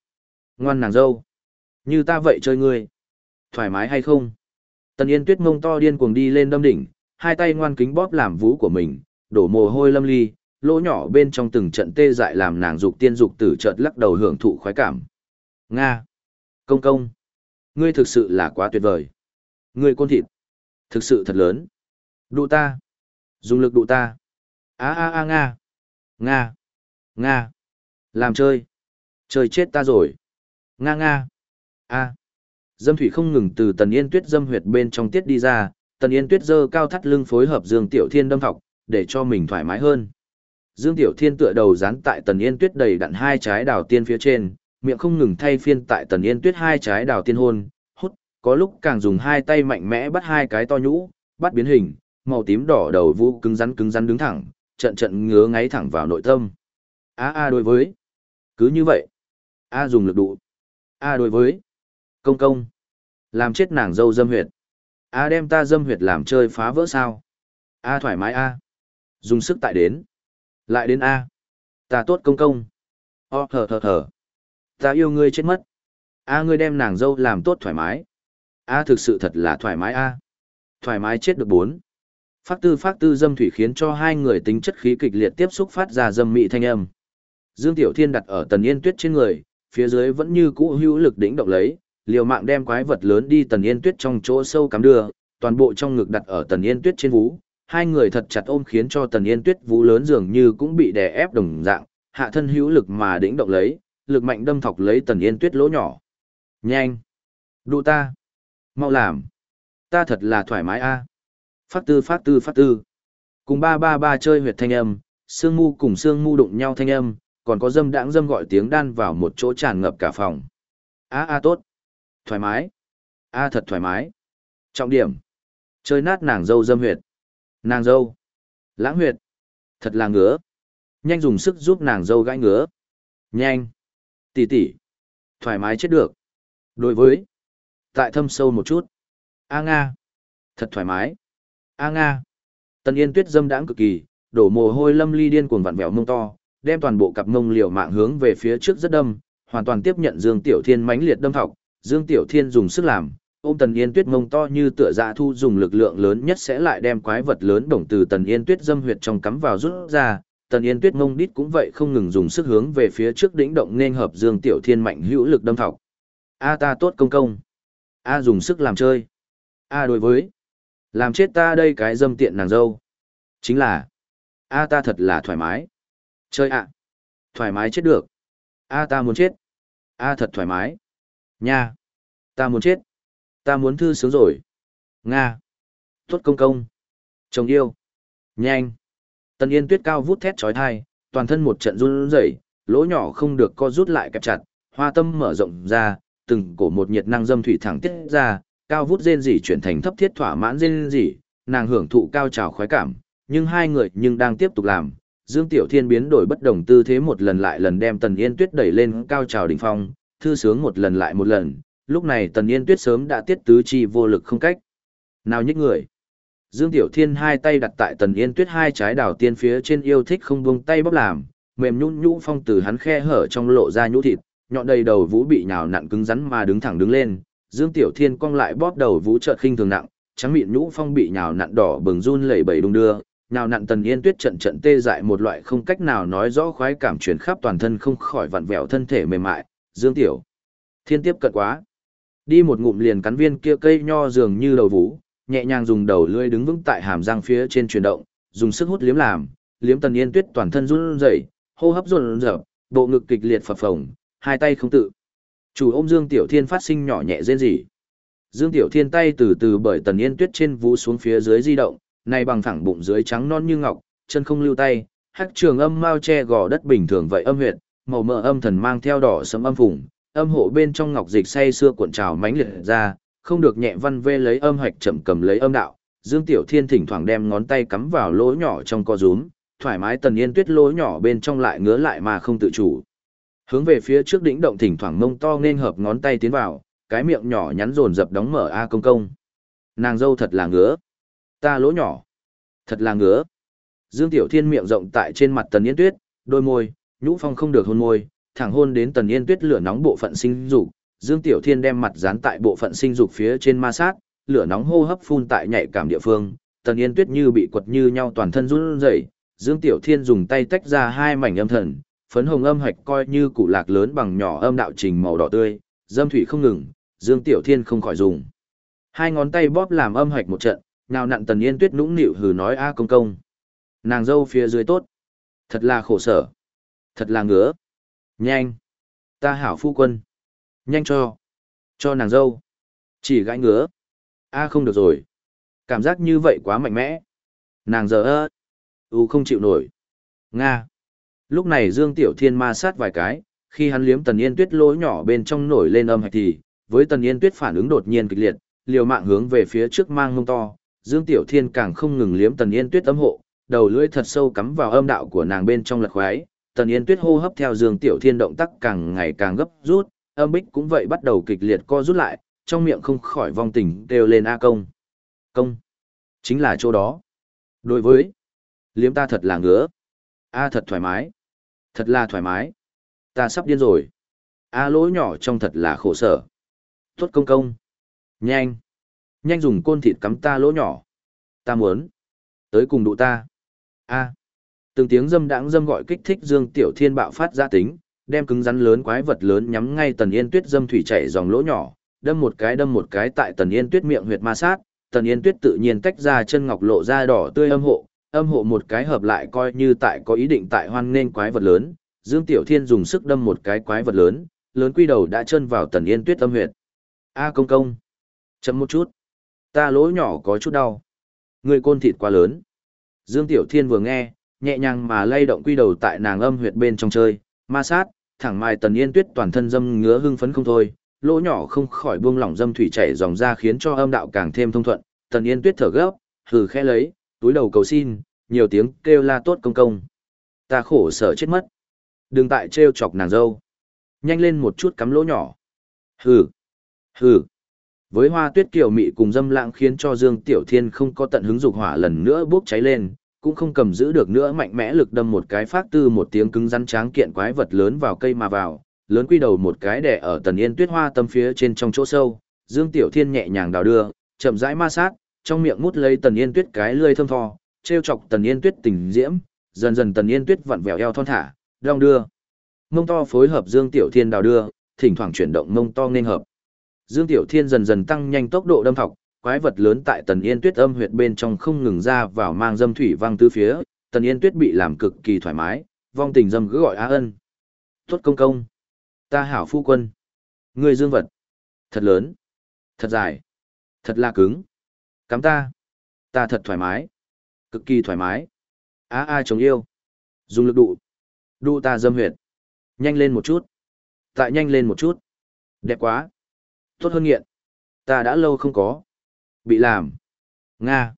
Ngoan nàng dâu. Như ta vậy chơi ngươi. Thoải mái hay không? Tần Yên Tuyết mông to điên cuồng đi lên đâm đỉnh, hai tay ngoan kính bóp làm vú của mình, đổ mồ hôi lâm ly, lỗ nhỏ bên trong từng trận tê dại làm nàng dục tiên dục tử chợt lắc đầu hưởng thụ khoái cảm. Nga! Công công! Ngươi thực sự là quá tuyệt vời. Ngươi côn thịt! Thực sự thật lớn. Đụ ta! Dùng lực đụ ta! a a a Nga! Nga! Nga! Làm chơi! Chơi chết ta rồi! Nga Nga! a Dâm thủy không ngừng từ tần yên tuyết dâm huyệt bên trong tiết đi ra, tần yên tuyết dơ cao thắt lưng phối hợp dương tiểu thiên đâm thọc, để cho mình thoải mái hơn. Dương Tiểu Thiên tựa đầu dán tại Tần Yên Tuyết đầy đặn hai trái đào tiên phía trên, miệng không ngừng thay phiên tại Tần Yên Tuyết hai trái đào tiên hôn, hút, có lúc càng dùng hai tay mạnh mẽ bắt hai cái to nhũ, bắt biến hình, màu tím đỏ đầu vũ cứng rắn cứng rắn đứng thẳng, trận trận ngứa ngáy thẳng vào nội tâm. A a đối với. Cứ như vậy. A dùng lực đụ. A đối với. Công công. Làm chết nàng dâu dâm huyệt. A đem ta dâm huyệt làm chơi phá vỡ sao. A thoải mái A. Dùng sức tại đến. Lại đến A. Ta tốt công công. O, thở thở thở. Ta yêu ngươi chết mất. A ngươi đem nàng dâu làm tốt thoải mái. A thực sự thật là thoải mái A. Thoải mái chết được bốn. Phát tư phát tư dâm thủy khiến cho hai người tính chất khí kịch liệt tiếp xúc phát ra dâm mị thanh âm. Dương Tiểu Thiên đặt ở tần yên tuyết trên người, phía dưới vẫn như cũ hữu lực đỉnh động lấy, liều mạng đem quái vật lớn đi tần yên tuyết trong chỗ sâu cắm đưa, toàn bộ trong ngực đặt ở tần yên tuyết trên vú, hai người thật chặt ôm khiến cho tần yên tuyết vú lớn dường như cũng bị đè ép đồng dạng, hạ thân hữu lực mà đĩnh động lấy, lực mạnh đâm thọc lấy tần yên tuyết lỗ nhỏ. Nhanh! Đụ ta! Mau làm! Ta thật là thoải mái a Phát tư phát tư phát tư. Cùng ba ba ba chơi huyệt thanh âm, xương mu cùng xương mu đụng nhau thanh âm, còn có dâm đãng dâm gọi tiếng đan vào một chỗ tràn ngập cả phòng. A a tốt! Thoải mái! A thật thoải mái! Trọng điểm! Chơi nát nàng dâu dâm huyệt. Nàng dâu. Lãng huyệt. Thật là ngứa. Nhanh dùng sức giúp nàng dâu gãi ngứa. Nhanh. Tỷ tỷ. Thoải mái chết được. Đối với. Tại thâm sâu một chút. A Nga. Thật thoải mái. A Nga. Tần Yên Tuyết dâm đãng cực kỳ, đổ mồ hôi lâm ly điên cuồng vặn vẹo mông to, đem toàn bộ cặp mông liều mạng hướng về phía trước rất đâm, hoàn toàn tiếp nhận Dương Tiểu Thiên mãnh liệt đâm thọc. Dương Tiểu Thiên dùng sức làm, ôm tần yên tuyết mông to như tựa dạ thu dùng lực lượng lớn nhất sẽ lại đem quái vật lớn đồng từ tần yên tuyết dâm huyệt trong cắm vào rút ra. Tần yên tuyết mông đít cũng vậy không ngừng dùng sức hướng về phía trước đỉnh động nên hợp dương tiểu thiên mạnh hữu lực đâm thọc. A ta tốt công công. A dùng sức làm chơi. A đối với. Làm chết ta đây cái dâm tiện nàng dâu. Chính là. A ta thật là thoải mái chơi ạ thoải mái chết được a ta muốn chết a thật thoải mái nha ta muốn chết Ta muốn thư sướng rồi. Nga. Tốt công công. Chồng yêu. Nhanh. Tần Yên Tuyết cao vút thét chói tai, toàn thân một trận run rẩy, lỗ nhỏ không được co rút lại kẹp chặt, hoa tâm mở rộng ra, từng cổ một nhiệt năng dâm thủy thẳng tiết ra, cao vút rên rỉ chuyển thành thấp thiết thỏa mãn rên rỉ, nàng hưởng thụ cao trào khoái cảm, nhưng hai người nhưng đang tiếp tục làm. Dương Tiểu Thiên biến đổi bất đồng tư thế một lần lại lần đem Tần Yên Tuyết đẩy lên cao trào đỉnh phong, thư sướng một lần lại một lần, lúc này tần yên tuyết sớm đã tiết tứ chi vô lực không cách. Nào nhích người. Dương Tiểu Thiên hai tay đặt tại tần yên tuyết hai trái đảo tiên phía trên yêu thích không buông tay bóp làm, mềm nhũn nhũ phong từ hắn khe hở trong lộ ra nhũ thịt, nhọn đầy đầu vũ bị nhào nặn cứng rắn mà đứng thẳng đứng lên. Dương Tiểu Thiên cong lại bóp đầu vũ chợt khinh thường nặng, trắng mịn nhũ phong bị nhào nặn đỏ bừng run lẩy bẩy đung đưa, nhào nặn tần yên tuyết trận trận tê dại một loại không cách nào nói rõ khoái cảm truyền khắp toàn thân không khỏi vặn vẹo thân thể mềm mại. Dương Tiểu Thiên tiếp cận quá. Đi một ngụm liền cắn viên kia cây nho dường như đầu vũ, nhẹ nhàng dùng đầu lưỡi đứng vững tại hàm răng phía trên chuyển động, dùng sức hút liếm làm, liếm Tần Yên Tuyết toàn thân run rẩy, hô hấp run rẩy, bộ ngực kịch liệt phập phồng, hai tay không tự. Chủ ôm Dương Tiểu Thiên phát sinh nhỏ nhẹ rên rỉ. Dương Tiểu Thiên tay từ từ bởi Tần Yên Tuyết trên vũ xuống phía dưới di động, này bằng thẳng bụng dưới trắng non như ngọc, chân không lưu tay, hắc trường âm mao che gò đất bình thường vậy âm huyệt, màu mỡ âm thần mang theo đỏ sẫm âm phùng, âm hộ bên trong ngọc dịch say xưa cuộn trào mãnh liệt ra, không được nhẹ văn vê lấy âm hạch chậm cầm lấy âm đạo. Dương Tiểu Thiên thỉnh thoảng đem ngón tay cắm vào lỗ nhỏ trong co rúm, thoải mái tần yên tuyết lỗ nhỏ bên trong lại ngứa lại mà không tự chủ. Hướng về phía trước đỉnh động thỉnh thoảng mông to nên hợp ngón tay tiến vào, cái miệng nhỏ nhắn rồn dập đóng mở a công công. Nàng dâu thật là ngứa. Ta lỗ nhỏ. Thật là ngứa. Dương Tiểu Thiên miệng rộng tại trên mặt tần yên tuyết, đôi môi, nhũ phong không được hôn môi, thẳng hôn đến tần yên tuyết lửa nóng bộ phận sinh dục dương tiểu thiên đem mặt dán tại bộ phận sinh dục phía trên ma sát lửa nóng hô hấp phun tại nhạy cảm địa phương Tần Yên Tuyết như bị quật như nhau toàn thân run rẩy, Dương Tiểu Thiên dùng tay tách ra hai mảnh âm thần, phấn hồng âm hạch coi như cụ lạc lớn bằng nhỏ âm đạo trình màu đỏ tươi, dâm thủy không ngừng, Dương Tiểu Thiên không khỏi dùng. Hai ngón tay bóp làm âm hạch một trận, nào nặn Tần Yên Tuyết nũng nịu hừ nói a công công. Nàng dâu phía dưới tốt. Thật là khổ sở. Thật là ngứa. Nhanh. Ta hảo phu quân. Nhanh cho. Cho nàng dâu. Chỉ gãi ngứa. A không được rồi. Cảm giác như vậy quá mạnh mẽ. Nàng giờ ơ. U không chịu nổi. Nga. Lúc này Dương Tiểu Thiên ma sát vài cái, khi hắn liếm Tần Yên Tuyết lỗ nhỏ bên trong nổi lên âm hạch thì, với Tần Yên Tuyết phản ứng đột nhiên kịch liệt, liều mạng hướng về phía trước mang mông to, Dương Tiểu Thiên càng không ngừng liếm Tần Yên Tuyết âm hộ, đầu lưỡi thật sâu cắm vào âm đạo của nàng bên trong lật khoái, Tần Yên Tuyết hô hấp theo Dương Tiểu Thiên động tác càng ngày càng gấp rút, âm bích cũng vậy bắt đầu kịch liệt co rút lại, trong miệng không khỏi vong tình đều lên a công. Công. Chính là chỗ đó. Đối với liếm ta thật là ngứa. A thật thoải mái. Thật là thoải mái. Ta sắp điên rồi. A lỗ nhỏ trong thật là khổ sở. Tốt công công. Nhanh. Nhanh dùng côn thịt cắm ta lỗ nhỏ. Ta muốn. Tới cùng đụ ta. A. Từng tiếng dâm đãng dâm gọi kích thích Dương Tiểu Thiên bạo phát ra tính, đem cứng rắn lớn quái vật lớn nhắm ngay Tần Yên Tuyết dâm thủy chảy dòng lỗ nhỏ, đâm một cái đâm một cái tại Tần Yên Tuyết miệng huyệt ma sát, Tần Yên Tuyết tự nhiên tách ra chân ngọc lộ ra đỏ tươi âm hộ, âm hộ một cái hợp lại coi như tại có ý định tại hoan nên quái vật lớn, Dương Tiểu Thiên dùng sức đâm một cái quái vật lớn, lớn quy đầu đã chân vào Tần Yên Tuyết âm huyệt. A công công, chậm một chút, ta lỗ nhỏ có chút đau, người côn thịt quá lớn. Dương Tiểu Thiên vừa nghe, nhẹ nhàng mà lay động quy đầu tại nàng âm huyệt bên trong chơi, ma sát, thẳng mai Tần Yên Tuyết toàn thân dâm ngứa hưng phấn không thôi, lỗ nhỏ không khỏi buông lỏng dâm thủy chảy dòng ra khiến cho âm đạo càng thêm thông thuận, Tần Yên Tuyết thở gấp, hừ khẽ lấy, túi đầu cầu xin, nhiều tiếng kêu la tốt công công. Ta khổ sở chết mất. Đừng tại trêu chọc nàng dâu. Nhanh lên một chút cắm lỗ nhỏ. Hừ. Hừ. Với hoa tuyết kiều mị cùng dâm lãng khiến cho Dương Tiểu Thiên không có tận hứng dục hỏa lần nữa bốc cháy lên, cũng không cầm giữ được nữa mạnh mẽ lực đâm một cái phát tư một tiếng cứng rắn tráng kiện quái vật lớn vào cây mà vào, lớn quy đầu một cái đè ở tần yên tuyết hoa tâm phía trên trong chỗ sâu, Dương Tiểu Thiên nhẹ nhàng đào đưa, chậm rãi ma sát, trong miệng mút lấy tần yên tuyết cái lươi thơm tho, treo chọc tần yên tuyết tình diễm, dần dần tần yên tuyết vặn vẹo eo thon thả, đong đưa. Mông to phối hợp Dương Tiểu Thiên đào đưa, thỉnh thoảng chuyển động mông to nên hợp. Dương Tiểu Thiên dần dần tăng nhanh tốc độ đâm thọc, quái vật lớn tại Tần Yên Tuyết âm huyệt bên trong không ngừng ra vào mang dâm thủy văng tứ phía, Tần Yên Tuyết bị làm cực kỳ thoải mái, vong tình dâm cứ gọi á ân. Tốt công công. Ta hảo phu quân. Ngươi dương vật. Thật lớn. Thật dài. Thật là cứng. Cắm ta. Ta thật thoải mái. Cực kỳ thoải mái. Á a chống yêu. Dùng lực đụ. Đụ ta dâm huyệt. Nhanh lên một chút. Tại nhanh lên một chút. Đẹp quá. Tốt hơn nghiện. Ta đã lâu không có. Bị làm. Nga.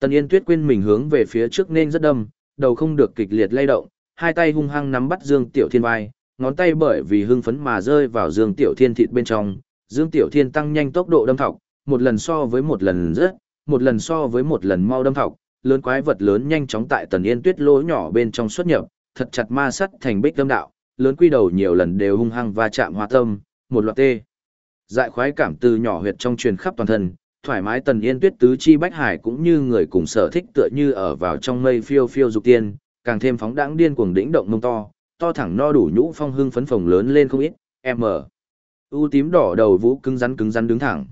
Tần Yên Tuyết quên mình hướng về phía trước nên rất đâm, đầu không được kịch liệt lay động, hai tay hung hăng nắm bắt Dương Tiểu Thiên vai, ngón tay bởi vì hưng phấn mà rơi vào Dương Tiểu Thiên thịt bên trong. Dương Tiểu Thiên tăng nhanh tốc độ đâm thọc, một lần so với một lần rất, một lần so với một lần mau đâm thọc, lớn quái vật lớn nhanh chóng tại Tần Yên Tuyết lỗ nhỏ bên trong xuất nhập, thật chặt ma sắt thành bích tâm đạo, lớn quy đầu nhiều lần đều hung hăng va chạm hoa tâm, một loạt tê. Dại khoái cảm từ nhỏ huyệt trong truyền khắp toàn thân, thoải mái tần yên tuyết tứ chi bách hải cũng như người cùng sở thích tựa như ở vào trong mây phiêu phiêu dục tiên, càng thêm phóng đãng điên cuồng đĩnh động mông to, to thẳng no đủ nhũ phong hưng phấn phồng lớn lên không ít, m. U tím đỏ đầu vũ cứng rắn cứng rắn đứng thẳng.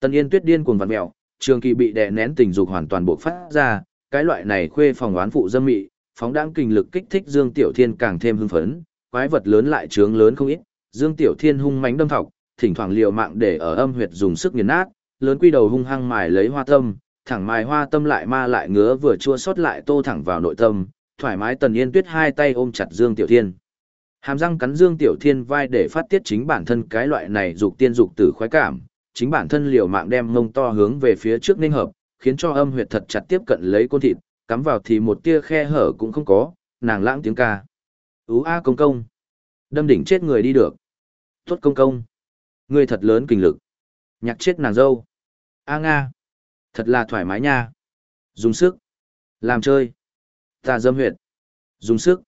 Tần yên tuyết điên cuồng vặn mẹo, trường kỳ bị đè nén tình dục hoàn toàn buộc phát ra, cái loại này khuê phòng oán phụ dâm mị, phóng đãng kinh lực kích thích Dương Tiểu Thiên càng thêm hưng phấn, quái vật lớn lại trướng lớn không ít, Dương Tiểu Thiên hung mãnh đâm thọc, thỉnh thoảng liều mạng để ở âm huyệt dùng sức nghiền nát, lớn quy đầu hung hăng mài lấy hoa tâm, thẳng mài hoa tâm lại ma lại ngứa vừa chua xót lại tô thẳng vào nội tâm, thoải mái tần yên tuyết hai tay ôm chặt Dương Tiểu Thiên. Hàm răng cắn Dương Tiểu Thiên vai để phát tiết chính bản thân cái loại này dục tiên dục tử khoái cảm, chính bản thân liều mạng đem mông to hướng về phía trước ninh hợp, khiến cho âm huyệt thật chặt tiếp cận lấy côn thịt, cắm vào thì một tia khe hở cũng không có, nàng lãng tiếng ca. Ú a công công. Đâm đỉnh chết người đi được. Tốt công công. Ngươi thật lớn kinh lực. Nhạc chết nàng dâu. A Nga. Thật là thoải mái nha. Dùng sức. Làm chơi. Ta dâm huyệt. Dùng sức.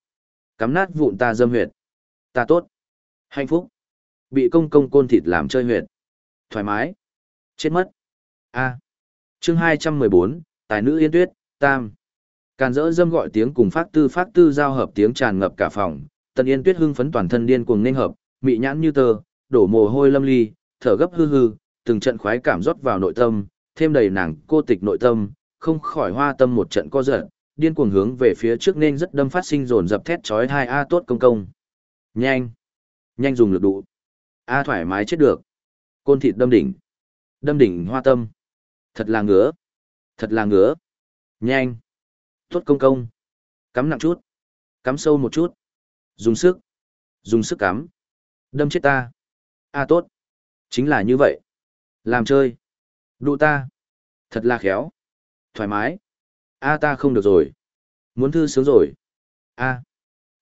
Cắm nát vụn ta dâm huyệt. Ta tốt. Hạnh phúc. Bị công công côn thịt làm chơi huyệt. Thoải mái. Chết mất. A. Chương hai trăm mười bốn Tài nữ Yên Tuyết, tam. Càn rỡ dâm gọi tiếng cùng phát tư phát tư giao hợp tiếng tràn ngập cả phòng, Tần Yên Tuyết hưng phấn toàn thân điên cuồng nên hợp, mị nhãn như tơ, đổ mồ hôi lâm ly, thở gấp hư hư, từng trận khoái cảm rót vào nội tâm, thêm đầy nàng cô tịch nội tâm, không khỏi hoa tâm một trận co giật, điên cuồng hướng về phía trước nên rất đâm phát sinh dồn dập thét chói hai a tốt công công. Nhanh, nhanh dùng lực đủ. A thoải mái chết được. Côn thịt đâm đỉnh. Đâm đỉnh hoa tâm. Thật là ngứa. Thật là ngứa. Nhanh. Tốt công công. Cắm nặng chút. Cắm sâu một chút. Dùng sức. Dùng sức cắm. Đâm chết ta. A tốt. Chính là như vậy. Làm chơi. Đụ ta. Thật là khéo. Thoải mái. A ta không được rồi. Muốn thư sướng rồi. A.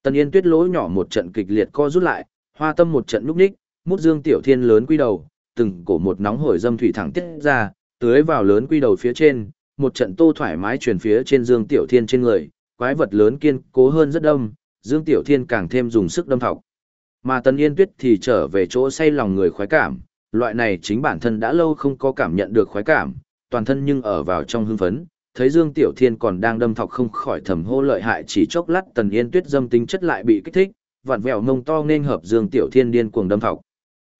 Tần Yên tuyết lỗ nhỏ một trận kịch liệt co rút lại, hoa tâm một trận núp ních, mút dương tiểu thiên lớn quy đầu, từng cổ một nóng hổi dâm thủy thẳng tiết ra, tưới vào lớn quy đầu phía trên, một trận tô thoải mái truyền phía trên dương tiểu thiên trên người, quái vật lớn kiên cố hơn rất đâm, dương tiểu thiên càng thêm dùng sức đâm thọc. Mà tần yên tuyết thì trở về chỗ say lòng người khoái cảm, loại này chính bản thân đã lâu không có cảm nhận được khoái cảm, toàn thân nhưng ở vào trong hưng phấn, thấy Dương Tiểu Thiên còn đang đâm thọc không khỏi thầm hô lợi hại chỉ chốc lát Tần Yên Tuyết dâm tính chất lại bị kích thích, vặn vẹo mông to nên hợp Dương Tiểu Thiên điên cuồng đâm thọc.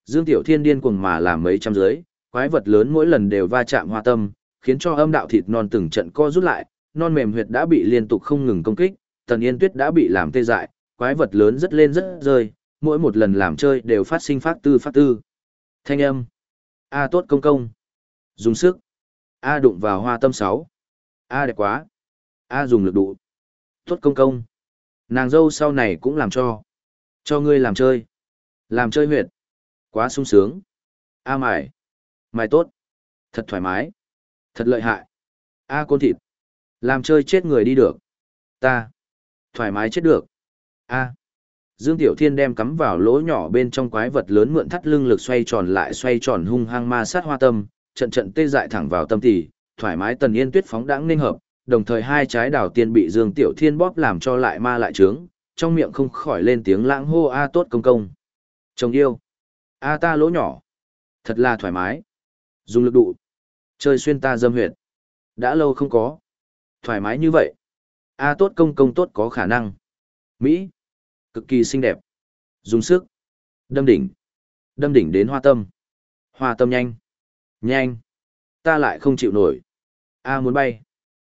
Dương Tiểu Thiên điên cuồng mà làm mấy trăm dưới, quái vật lớn mỗi lần đều va chạm hoa tâm, khiến cho âm đạo thịt non từng trận co rút lại, non mềm huyệt đã bị liên tục không ngừng công kích, Tần Yên Tuyết đã bị làm tê dại, quái vật lớn rất lên rất rơi, mỗi một lần làm chơi đều phát sinh phát tư phát tư. Thanh âm. A tốt công công. Dùng sức. A đụng vào hoa tâm 6. A đẹp quá. A dùng lực đủ Tốt công công. Nàng dâu sau này cũng làm cho. Cho ngươi làm chơi. Làm chơi huyệt. Quá sung sướng. A mải. Mải tốt. Thật thoải mái. Thật lợi hại. A côn thịt. Làm chơi chết người đi được. Ta. Thoải mái chết được. A. Dương Tiểu Thiên đem cắm vào lỗ nhỏ bên trong quái vật lớn mượn thắt lưng lực xoay tròn lại xoay tròn hung hăng ma sát hoa tâm, trận trận tê dại thẳng vào tâm tỷ, thoải mái tần yên tuyết phóng đãng nên hợp, đồng thời hai trái đào tiên bị Dương Tiểu Thiên bóp làm cho lại ma lại trướng, trong miệng không khỏi lên tiếng lãng hô a tốt công công. Chồng yêu. A ta lỗ nhỏ. Thật là thoải mái. Dùng lực đụ. Chơi xuyên ta dâm huyệt. Đã lâu không có. Thoải mái như vậy. A tốt công công tốt có khả năng. Mỹ. Cực kỳ xinh đẹp. Dùng sức. Đâm đỉnh. Đâm đỉnh đến hoa tâm. Hoa tâm nhanh. Nhanh. Ta lại không chịu nổi. A muốn bay.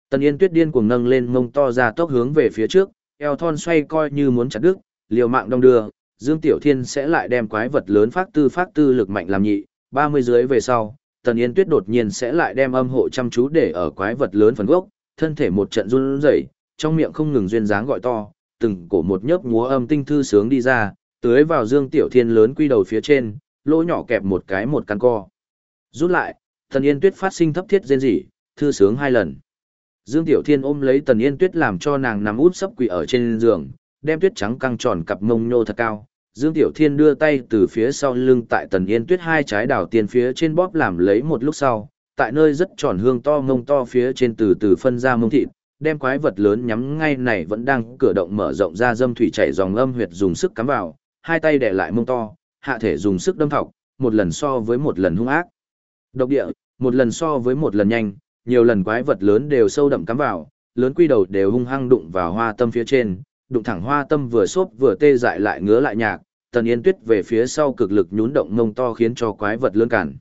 Tần Yên Tuyết điên cuồng nâng lên mông to ra tốc hướng về phía trước, eo thon xoay coi như muốn chặt đứt, liều mạng đông đưa, Dương Tiểu Thiên sẽ lại đem quái vật lớn phát tư phát tư lực mạnh làm nhị, 30 dưới về sau, Tần Yên Tuyết đột nhiên sẽ lại đem âm hộ chăm chú để ở quái vật lớn phần gốc, thân thể một trận run rẩy, trong miệng không ngừng duyên dáng gọi to, từng cổ một nhớp múa âm tinh thư sướng đi ra, tưới vào Dương Tiểu Thiên lớn quy đầu phía trên, lỗ nhỏ kẹp một cái một căn co. Rút lại, Tần Yên Tuyết phát sinh thấp thiết rên rỉ, thư sướng hai lần. Dương Tiểu Thiên ôm lấy Tần Yên Tuyết làm cho nàng nằm út sấp quỳ ở trên giường, đem tuyết trắng căng tròn cặp mông nhô thật cao. Dương Tiểu Thiên đưa tay từ phía sau lưng tại Tần Yên Tuyết hai trái đảo tiền phía trên bóp làm lấy một lúc sau, tại nơi rất tròn hương to mông to phía trên từ từ phân ra mông thịt, đem quái vật lớn nhắm ngay này vẫn đang cử động mở rộng ra dâm thủy chảy dòng âm huyệt dùng sức cắm vào, hai tay đè lại mông to, hạ thể dùng sức đâm thọc, một lần so với một lần hung ác. Độc địa, một lần so với một lần nhanh, nhiều lần quái vật lớn đều sâu đậm cắm vào, lớn quy đầu đều hung hăng đụng vào hoa tâm phía trên, đụng thẳng hoa tâm vừa xốp vừa tê dại lại ngứa lại nhạc, tần yên tuyết về phía sau cực lực nhún động mông to khiến cho quái vật lớn cản.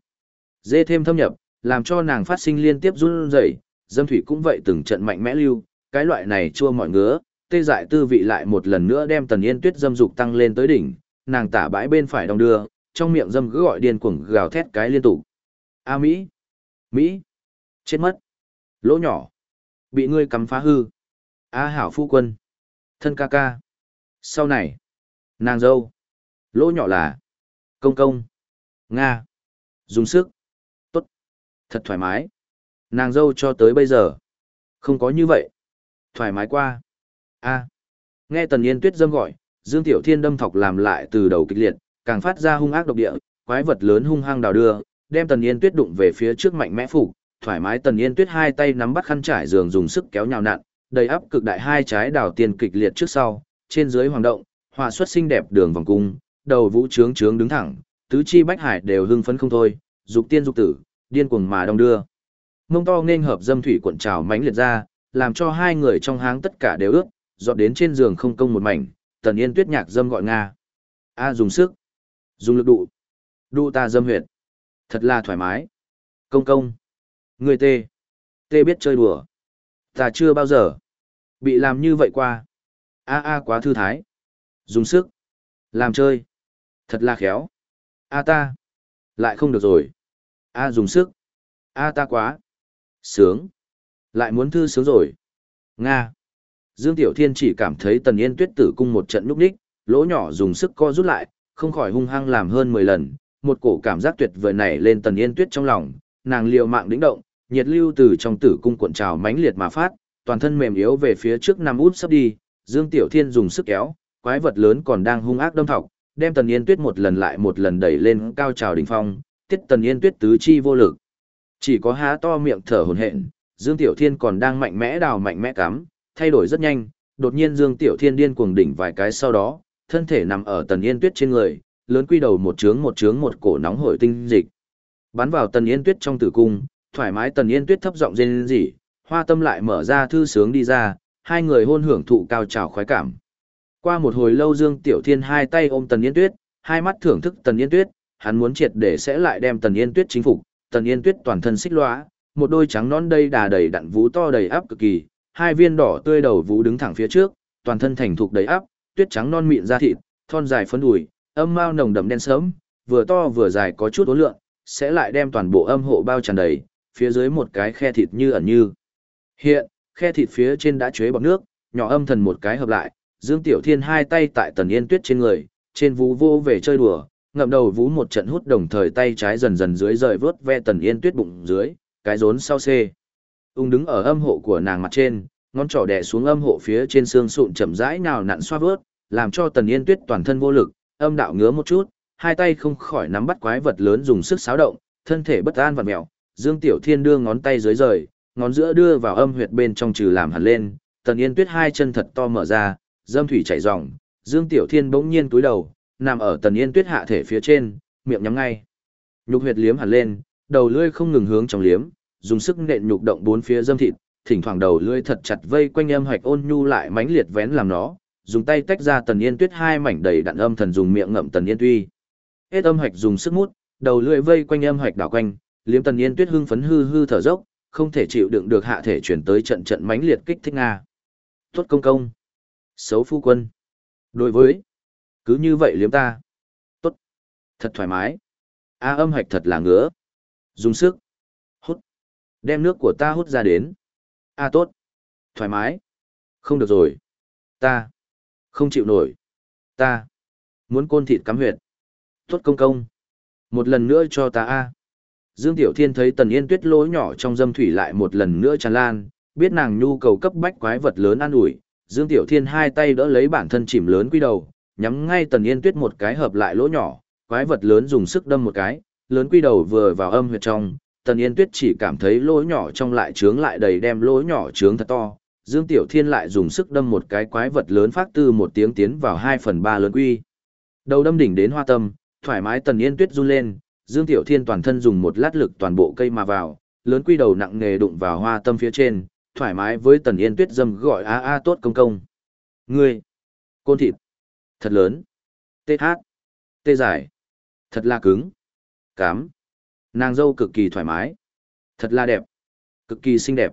Dê thêm thâm nhập, làm cho nàng phát sinh liên tiếp run rẩy, dâm thủy cũng vậy từng trận mạnh mẽ lưu, cái loại này chua mọi ngứa, tê dại tư vị lại một lần nữa đem tần yên tuyết dâm dục tăng lên tới đỉnh, nàng tả bãi bên phải đong đưa, trong miệng dâm cứ gọi điên cuồng gào thét cái liên tục. A Mỹ! Mỹ! Chết mất! Lỗ nhỏ! Bị ngươi cắm phá hư! A hảo phu quân! Thân ca ca! Sau này! Nàng dâu! Lỗ nhỏ là! Công công! Nga! Dùng sức! Tốt! Thật thoải mái! Nàng dâu cho tới bây giờ! Không có như vậy! Thoải mái qua! A! Nghe Tần Yên Tuyết dâm gọi, Dương Tiểu Thiên đâm thọc làm lại từ đầu kịch liệt, càng phát ra hung ác độc địa, quái vật lớn hung hăng đào đưa, đem Tần Yên Tuyết đụng về phía trước mạnh mẽ phục, thoải mái Tần Yên Tuyết hai tay nắm bắt khăn trải giường dùng sức kéo nhào nặn, đầy áp cực đại hai trái đảo tiền kịch liệt trước sau, trên dưới hoàng động, hòa xuất xinh đẹp đường vòng cung, đầu vũ trướng trướng đứng thẳng, tứ chi bách hải đều hưng phấn không thôi, dục tiên dục tử, điên cuồng mà đông đưa mông to nên hợp dâm thủy cuộn trào mánh liệt ra, làm cho hai người trong háng tất cả đều ướt, dọt đến trên giường không công một mảnh, tần yên tuyết nhạc dâm gọi Nga. A dùng sức, dùng lực đụ, đụ ta dâm huyệt. Thật là thoải mái. Công công. Người tê. Tê biết chơi đùa. Ta chưa bao giờ. Bị làm như vậy qua. A a quá thư thái. Dùng sức. Làm chơi. Thật là khéo. A ta. Lại không được rồi. A dùng sức. A ta quá. Sướng. Lại muốn thư sướng rồi. Nga. Dương Tiểu Thiên chỉ cảm thấy Tần Yên Tuyết tử cung một trận núp đích, lỗ nhỏ dùng sức co rút lại, không khỏi hung hăng làm hơn 10 lần, một cổ cảm giác tuyệt vời nảy lên Tần Yên Tuyết trong lòng, nàng liều mạng đĩnh động, nhiệt lưu từ trong tử cung cuộn trào mãnh liệt mà phát, toàn thân mềm yếu về phía trước nằm út sắp đi, Dương Tiểu Thiên dùng sức kéo, quái vật lớn còn đang hung ác đâm thọc, đem Tần Yên Tuyết một lần lại một lần đẩy lên cao trào đỉnh phong, tiết Tần Yên Tuyết tứ chi vô lực. Chỉ có há to miệng thở hổn hển, Dương Tiểu Thiên còn đang mạnh mẽ đào mạnh mẽ cắm, thay đổi rất nhanh, đột nhiên Dương Tiểu Thiên điên cuồng đỉnh vài cái sau đó, thân thể nằm ở Tần Yên Tuyết trên người, lớn quy đầu một trướng một trướng một cổ nóng hổi tinh dịch. Bắn vào Tần Yên Tuyết trong tử cung, thoải mái Tần Yên Tuyết thấp giọng rên rỉ, hoa tâm lại mở ra thư sướng đi ra, hai người hôn hưởng thụ cao trào khoái cảm. Qua một hồi lâu Dương Tiểu Thiên hai tay ôm Tần Yên Tuyết, hai mắt thưởng thức Tần Yên Tuyết, hắn muốn triệt để sẽ lại đem Tần Yên Tuyết chính phục, Tần Yên Tuyết toàn thân xích lõa, một đôi trắng non đây đà đầy đặn vú to đầy áp cực kỳ, hai viên đỏ tươi đầu vú đứng thẳng phía trước, toàn thân thành thục đầy áp, tuyết trắng non mịn da thịt, thon dài phấn đùi, âm mao nồng đậm đen sớm, vừa to vừa dài có chút ố lượng, sẽ lại đem toàn bộ âm hộ bao tràn đầy, phía dưới một cái khe thịt như ẩn như. Hiện, khe thịt phía trên đã chuế bọt nước, nhỏ âm thần một cái hợp lại, Dương Tiểu Thiên hai tay tại Tần Yên Tuyết trên người, trên vú vô về chơi đùa, ngậm đầu vú một trận hút đồng thời tay trái dần dần dưới rời vớt ve Tần Yên Tuyết bụng dưới, cái rốn sau xê. Ung đứng ở âm hộ của nàng mặt trên, ngón trỏ đè xuống âm hộ phía trên xương sụn chậm rãi nào nặn xoa vớt, làm cho Tần Yên Tuyết toàn thân vô lực, âm đạo ngứa một chút, hai tay không khỏi nắm bắt quái vật lớn dùng sức xáo động, thân thể bất an vặn mèo. Dương Tiểu Thiên đưa ngón tay dưới rời, ngón giữa đưa vào âm huyệt bên trong trừ làm hẳn lên, Tần Yên Tuyết hai chân thật to mở ra, dâm thủy chảy ròng, Dương Tiểu Thiên bỗng nhiên túi đầu, nằm ở Tần Yên Tuyết hạ thể phía trên, miệng nhắm ngay. Nhục huyệt liếm hẳn lên, đầu lưỡi không ngừng hướng trong liếm, dùng sức nện nhục động bốn phía dâm thịt, thỉnh thoảng đầu lưỡi thật chặt vây quanh âm hạch ôn nhu lại mãnh liệt vén làm nó, dùng tay tách ra tần yên tuyết hai mảnh đầy đặn âm thần dùng miệng ngậm tần yên tuy. Hết âm hạch dùng sức mút, đầu lưỡi vây quanh âm hạch đảo quanh, liếm tần yên tuyết hưng phấn hư hư thở dốc, không thể chịu đựng được hạ thể chuyển tới trận trận mãnh liệt kích thích nga. Tốt công công. Xấu phu quân. Đối với. Cứ như vậy liếm ta. Tốt. Thật thoải mái. A âm hạch thật là ngứa. Dùng sức. Hút. Đem nước của ta hút ra đến. A tốt. Thoải mái. Không được rồi. Ta. Không chịu nổi. Ta. Muốn côn thịt cắm huyệt. Tốt công công. Một lần nữa cho ta A. Dương Tiểu Thiên thấy Tần Yên Tuyết lỗ nhỏ trong dâm thủy lại một lần nữa tràn lan, biết nàng nhu cầu cấp bách quái vật lớn an ủi. Dương Tiểu Thiên hai tay đỡ lấy bản thân chìm lớn quy đầu, nhắm ngay Tần Yên Tuyết một cái hợp lại lỗ nhỏ, quái vật lớn dùng sức đâm một cái, lớn quy đầu vừa vào âm huyệt trong, Tần Yên Tuyết chỉ cảm thấy lỗ nhỏ trong lại trướng lại đầy đem lỗ nhỏ trướng thật to. Dương Tiểu Thiên lại dùng sức đâm một cái quái vật lớn phát tư một tiếng tiến vào hai phần ba lớn quy. Đầu đâm đỉnh đến hoa tâm, thoải mái Tần Yên Tuyết run lên, Dương Tiểu Thiên toàn thân dùng một lát lực toàn bộ cây mà vào, lớn quy đầu nặng nề đụng vào hoa tâm phía trên, thoải mái với Tần Yên Tuyết dâm gọi a a tốt công công. Ngươi, côn thịt, thật lớn, tê hát, tê dài, thật là cứng, cám, Nàng dâu cực kỳ thoải mái. Thật là đẹp. Cực kỳ xinh đẹp.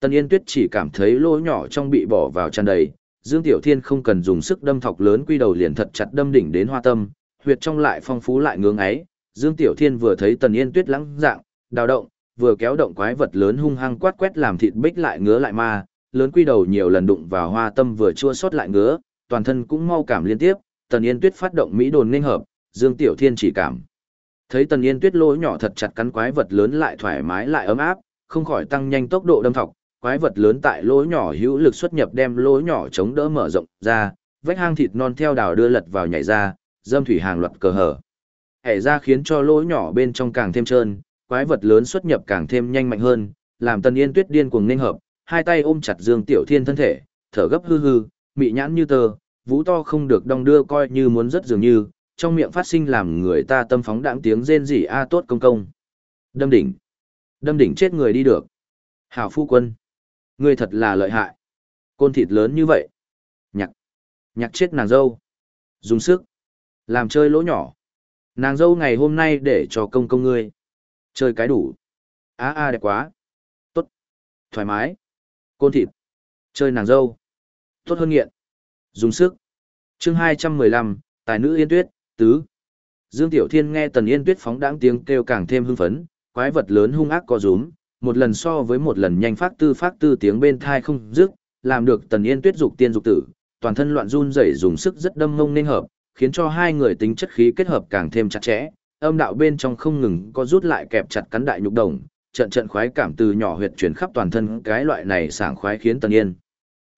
Tân Yên Tuyết chỉ cảm thấy lỗ nhỏ trong bị bỏ vào tràn đầy. Dương Tiểu Thiên không cần dùng sức đâm thọc lớn quy đầu liền thật chặt đâm đỉnh đến hoa tâm, huyệt trong lại phong phú lại ngưỡng ấy. Dương Tiểu Thiên vừa thấy Tần Yên Tuyết lắng dạng, đào động, vừa kéo động quái vật lớn hung hăng quát quét làm thịt bích lại ngứa lại ma, lớn quy đầu nhiều lần đụng vào hoa tâm vừa chua xót lại ngứa, toàn thân cũng mau cảm liên tiếp, Tần Yên Tuyết phát động mỹ đồn nên hợp, Dương Tiểu Thiên chỉ cảm Thấy Tần Yên Tuyết lỗ nhỏ thật chặt cắn quái vật lớn lại thoải mái lại ấm áp, không khỏi tăng nhanh tốc độ đâm thọc, quái vật lớn tại lỗ nhỏ hữu lực xuất nhập đem lỗ nhỏ chống đỡ mở rộng ra, vách hang thịt non theo đào đưa lật vào nhảy ra, dâm thủy hàng loạt cờ hở. Hẻ ra khiến cho lỗ nhỏ bên trong càng thêm trơn, quái vật lớn xuất nhập càng thêm nhanh mạnh hơn, làm Tần Yên Tuyết điên cuồng nên hợp, hai tay ôm chặt Dương Tiểu Thiên thân thể, thở gấp hư hư, mị nhãn như tờ, vũ to không được đong đưa coi như muốn rất dường như, trong miệng phát sinh làm người ta tâm phóng đãng tiếng rên rỉ a tốt công công. Đâm đỉnh. Đâm đỉnh chết người đi được. Hảo phu quân. Ngươi thật là lợi hại. Côn thịt lớn như vậy. Nhạc. Nhạc chết nàng dâu. Dùng sức. Làm chơi lỗ nhỏ. Nàng dâu ngày hôm nay để cho công công ngươi. Chơi cái đủ. Á a đẹp quá. Tốt. Thoải mái. Côn thịt. Chơi nàng dâu. Tốt hơn nghiện. Dùng sức. chương hai trăm mười lăm tài nữ yên tuyết, tứ. Dương Tiểu Thiên nghe Tần Yên Tuyết phóng đáng tiếng kêu càng thêm hưng phấn, quái vật lớn hung ác co rúm, một lần so với một lần nhanh phát tư phát tư tiếng bên thai không dứt, làm được Tần Yên Tuyết dục tiên dục tử, toàn thân loạn run rẩy dùng sức rất đâm ngông nên hợp, khiến cho hai người tính chất khí kết hợp càng thêm chặt chẽ, âm đạo bên trong không ngừng có rút lại kẹp chặt cắn đại nhục đồng, trận trận khoái cảm từ nhỏ huyệt chuyển khắp toàn thân, cái loại này sảng khoái khiến Tần Yên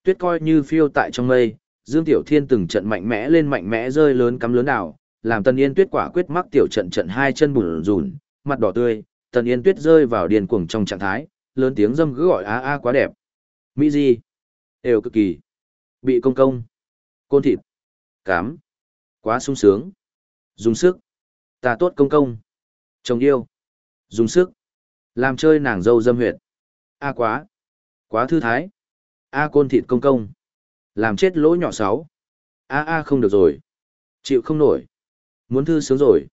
Tuyết coi như phiêu tại trong mây, Dương Tiểu Thiên từng trận mạnh mẽ lên mạnh mẽ rơi lớn cắm lớn đảo, làm Tần Yên Tuyết quả quyết mắc tiểu trận trận hai chân bùn rùn, mặt đỏ tươi, Tần Yên Tuyết rơi vào điền cuồng trong trạng thái, lớn tiếng dâm cứ gọi a a quá đẹp. Mỹ gì? Đều cực kỳ. Bị công công. Côn thịt. Cám. Quá sung sướng. Dùng sức. Ta tốt công công. Chồng yêu. Dùng sức. Làm chơi nàng dâu dâm huyệt. A quá. Quá thư thái. A côn thịt công công. Làm chết lỗ nhỏ sáu. A a không được rồi. Chịu không nổi. Muốn thư sướng rồi.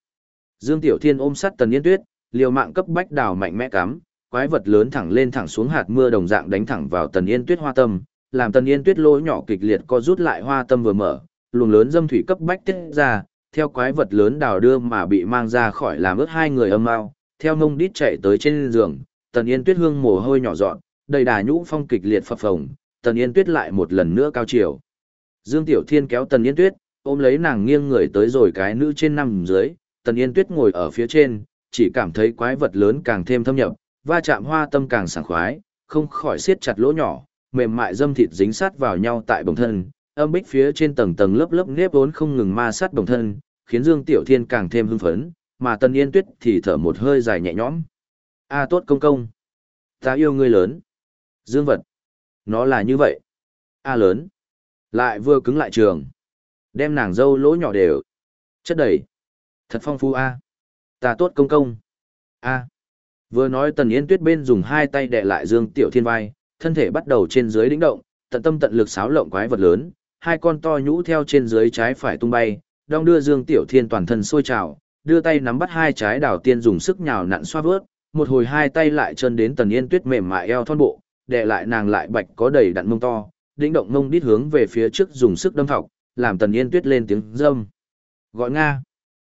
Dương Tiểu Thiên ôm sát Tần Yên Tuyết, liều mạng cấp bách đào mạnh mẽ cắm, quái vật lớn thẳng lên thẳng xuống hạt mưa đồng dạng đánh thẳng vào Tần Yên Tuyết hoa tâm, làm Tần Yên Tuyết lỗ nhỏ kịch liệt co rút lại hoa tâm vừa mở, luồng lớn dâm thủy cấp bách tiết ra, theo quái vật lớn đào đưa mà bị mang ra khỏi làm ướt hai người âm ao, theo mông đít chạy tới trên giường, Tần Yên Tuyết hương mồ hôi nhỏ dọn, đầy đà nhũ phong kịch liệt phập phồng, Tần Yên Tuyết lại một lần nữa cao chiều. Dương Tiểu Thiên kéo Tần Yên Tuyết, ôm lấy nàng nghiêng người tới rồi cái nữ trên nằm dưới, Tần Yên Tuyết ngồi ở phía trên, chỉ cảm thấy quái vật lớn càng thêm thâm nhập, va chạm hoa tâm càng sảng khoái, không khỏi siết chặt lỗ nhỏ, mềm mại dâm thịt dính sát vào nhau tại bồng thân, âm bích phía trên tầng tầng lớp lớp nếp vốn không ngừng ma sát bồng thân, khiến Dương Tiểu Thiên càng thêm hưng phấn, mà Tần Yên Tuyết thì thở một hơi dài nhẹ nhõm. A tốt công công, ta yêu ngươi lớn. Dương vật, nó là như vậy. A lớn, lại vừa cứng lại trường. Đem nàng dâu lỗ nhỏ đều. Chất đầy. Thật phong phú A. Ta tốt công công. A. Vừa nói Tần Yên Tuyết bên dùng hai tay đè lại Dương Tiểu Thiên vai, thân thể bắt đầu trên dưới đĩnh động, tận tâm tận lực xáo lộng quái vật lớn, hai con to nhũ theo trên dưới trái phải tung bay, đong đưa Dương Tiểu Thiên toàn thân sôi trào, đưa tay nắm bắt hai trái đào tiên dùng sức nhào nặn xoa vớt, một hồi hai tay lại chân đến Tần Yên Tuyết mềm mại eo thon bộ, đệ lại nàng lại bạch có đầy đặn mông to, đĩnh động mông đít hướng về phía trước dùng sức đâm thọc, làm Tần Yên Tuyết lên tiếng dâm. Gọi Nga.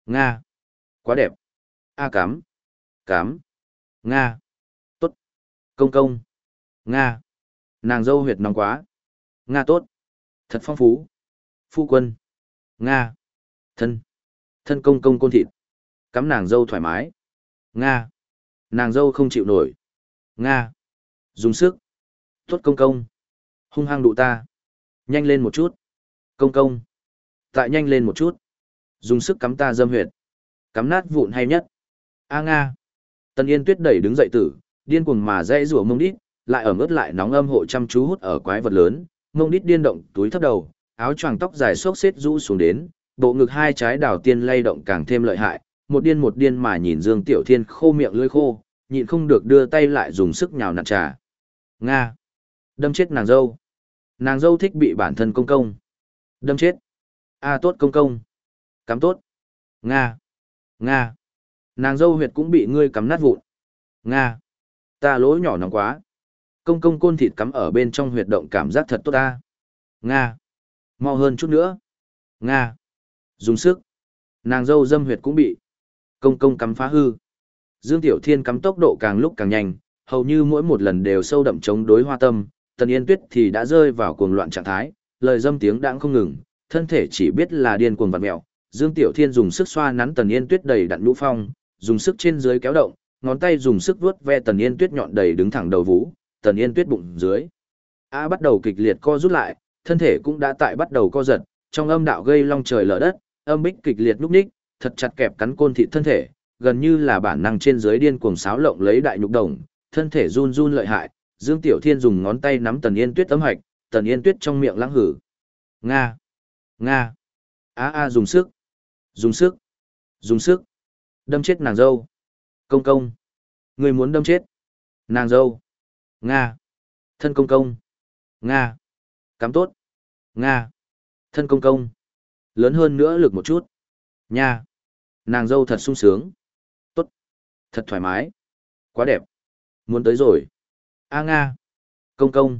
Nga. Quá đẹp. A cám. Cám. Nga. Tốt. Công công. Nga. Nàng dâu huyệt nóng quá. Nga tốt. Thật phong phú. Phu quân. Nga. Thân. Thân công công côn thịt. Cắm nàng dâu thoải mái. Nga. Nàng dâu không chịu nổi. Nga. Dùng sức. Tuất công công. Hung hăng đụ ta. Nhanh lên một chút. Công công. Tại nhanh lên một chút. Dùng sức cắm ta dâm huyệt. Cắm nát vụn hay nhất. A Nga. Tần Yên Tuyết đẩy đứng dậy tử, điên cuồng mà dãy rủa mông đít, lại ở ướt lại nóng âm hộ chăm chú hút ở quái vật lớn, mông đít điên động túi thấp đầu, áo choàng tóc dài xốc xếp rũ xuống đến, bộ ngực hai trái đào tiên lay động càng thêm lợi hại, một điên một điên mà nhìn Dương Tiểu Thiên khô miệng lưỡi khô, nhịn không được đưa tay lại dùng sức nhào nặn trà. Nga. Đâm chết nàng dâu. Nàng dâu thích bị bản thân công công. Đâm chết. A tốt công công. Cắm tốt. Nga. Nga. Nàng dâu huyệt cũng bị ngươi cắm nát vụn. Nga. Ta lỗ nhỏ nóng quá. Công công côn thịt cắm ở bên trong huyệt động cảm giác thật tốt ta. Nga. Mau hơn chút nữa. Nga. Dùng sức. Nàng dâu dâm huyệt cũng bị. Công công cắm phá hư. Dương Tiểu Thiên cắm tốc độ càng lúc càng nhanh, hầu như mỗi một lần đều sâu đậm chống đối hoa tâm, Tần Yên Tuyết thì đã rơi vào cuồng loạn trạng thái, lời dâm tiếng đãng không ngừng, thân thể chỉ biết là điên cuồng vặn mẹo. Dương Tiểu Thiên dùng sức xoa nắn Tần Yên Tuyết đầy đặn lũ phong, dùng sức trên dưới kéo động, ngón tay dùng sức vuốt ve Tần Yên Tuyết nhọn đầy đứng thẳng đầu vũ, Tần Yên Tuyết bụng dưới. A bắt đầu kịch liệt co rút lại, thân thể cũng đã tại bắt đầu co giật, trong âm đạo gây long trời lở đất, âm bích kịch liệt núp ních, thật chặt kẹp cắn côn thịt thân thể, gần như là bản năng trên dưới điên cuồng sáo lộng lấy đại nhục đồng, thân thể run run lợi hại, Dương Tiểu Thiên dùng ngón tay nắm Tần Yên Tuyết tấm hạch, Tần Yên Tuyết trong miệng lãng hử. Nga! Nga! A a dùng sức! Dùng sức! Dùng sức! Đâm chết nàng dâu! Công công! Người muốn đâm chết! Nàng dâu. Nga. Thân công công. Nga. Cắm tốt. Nga. Thân công công. Lớn hơn nữa lực một chút. Nha. Nàng dâu thật sung sướng. Tốt. Thật thoải mái. Quá đẹp. Muốn tới rồi. A Nga. Công công.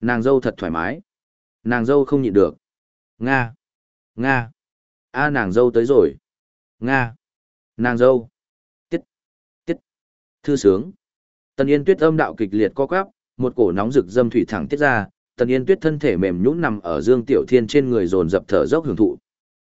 Nàng dâu thật thoải mái. Nàng dâu không nhịn được. Nga. Nga. A nàng dâu tới rồi. Nga. Nàng dâu. Tiết. Tiết. Thư sướng. Tần Yên Tuyết âm đạo kịch liệt co quắp, một cổ nóng rực dâm thủy thẳng tiết ra, Tần Yên Tuyết thân thể mềm nhũn nằm ở Dương Tiểu Thiên trên người dồn dập thở dốc hưởng thụ.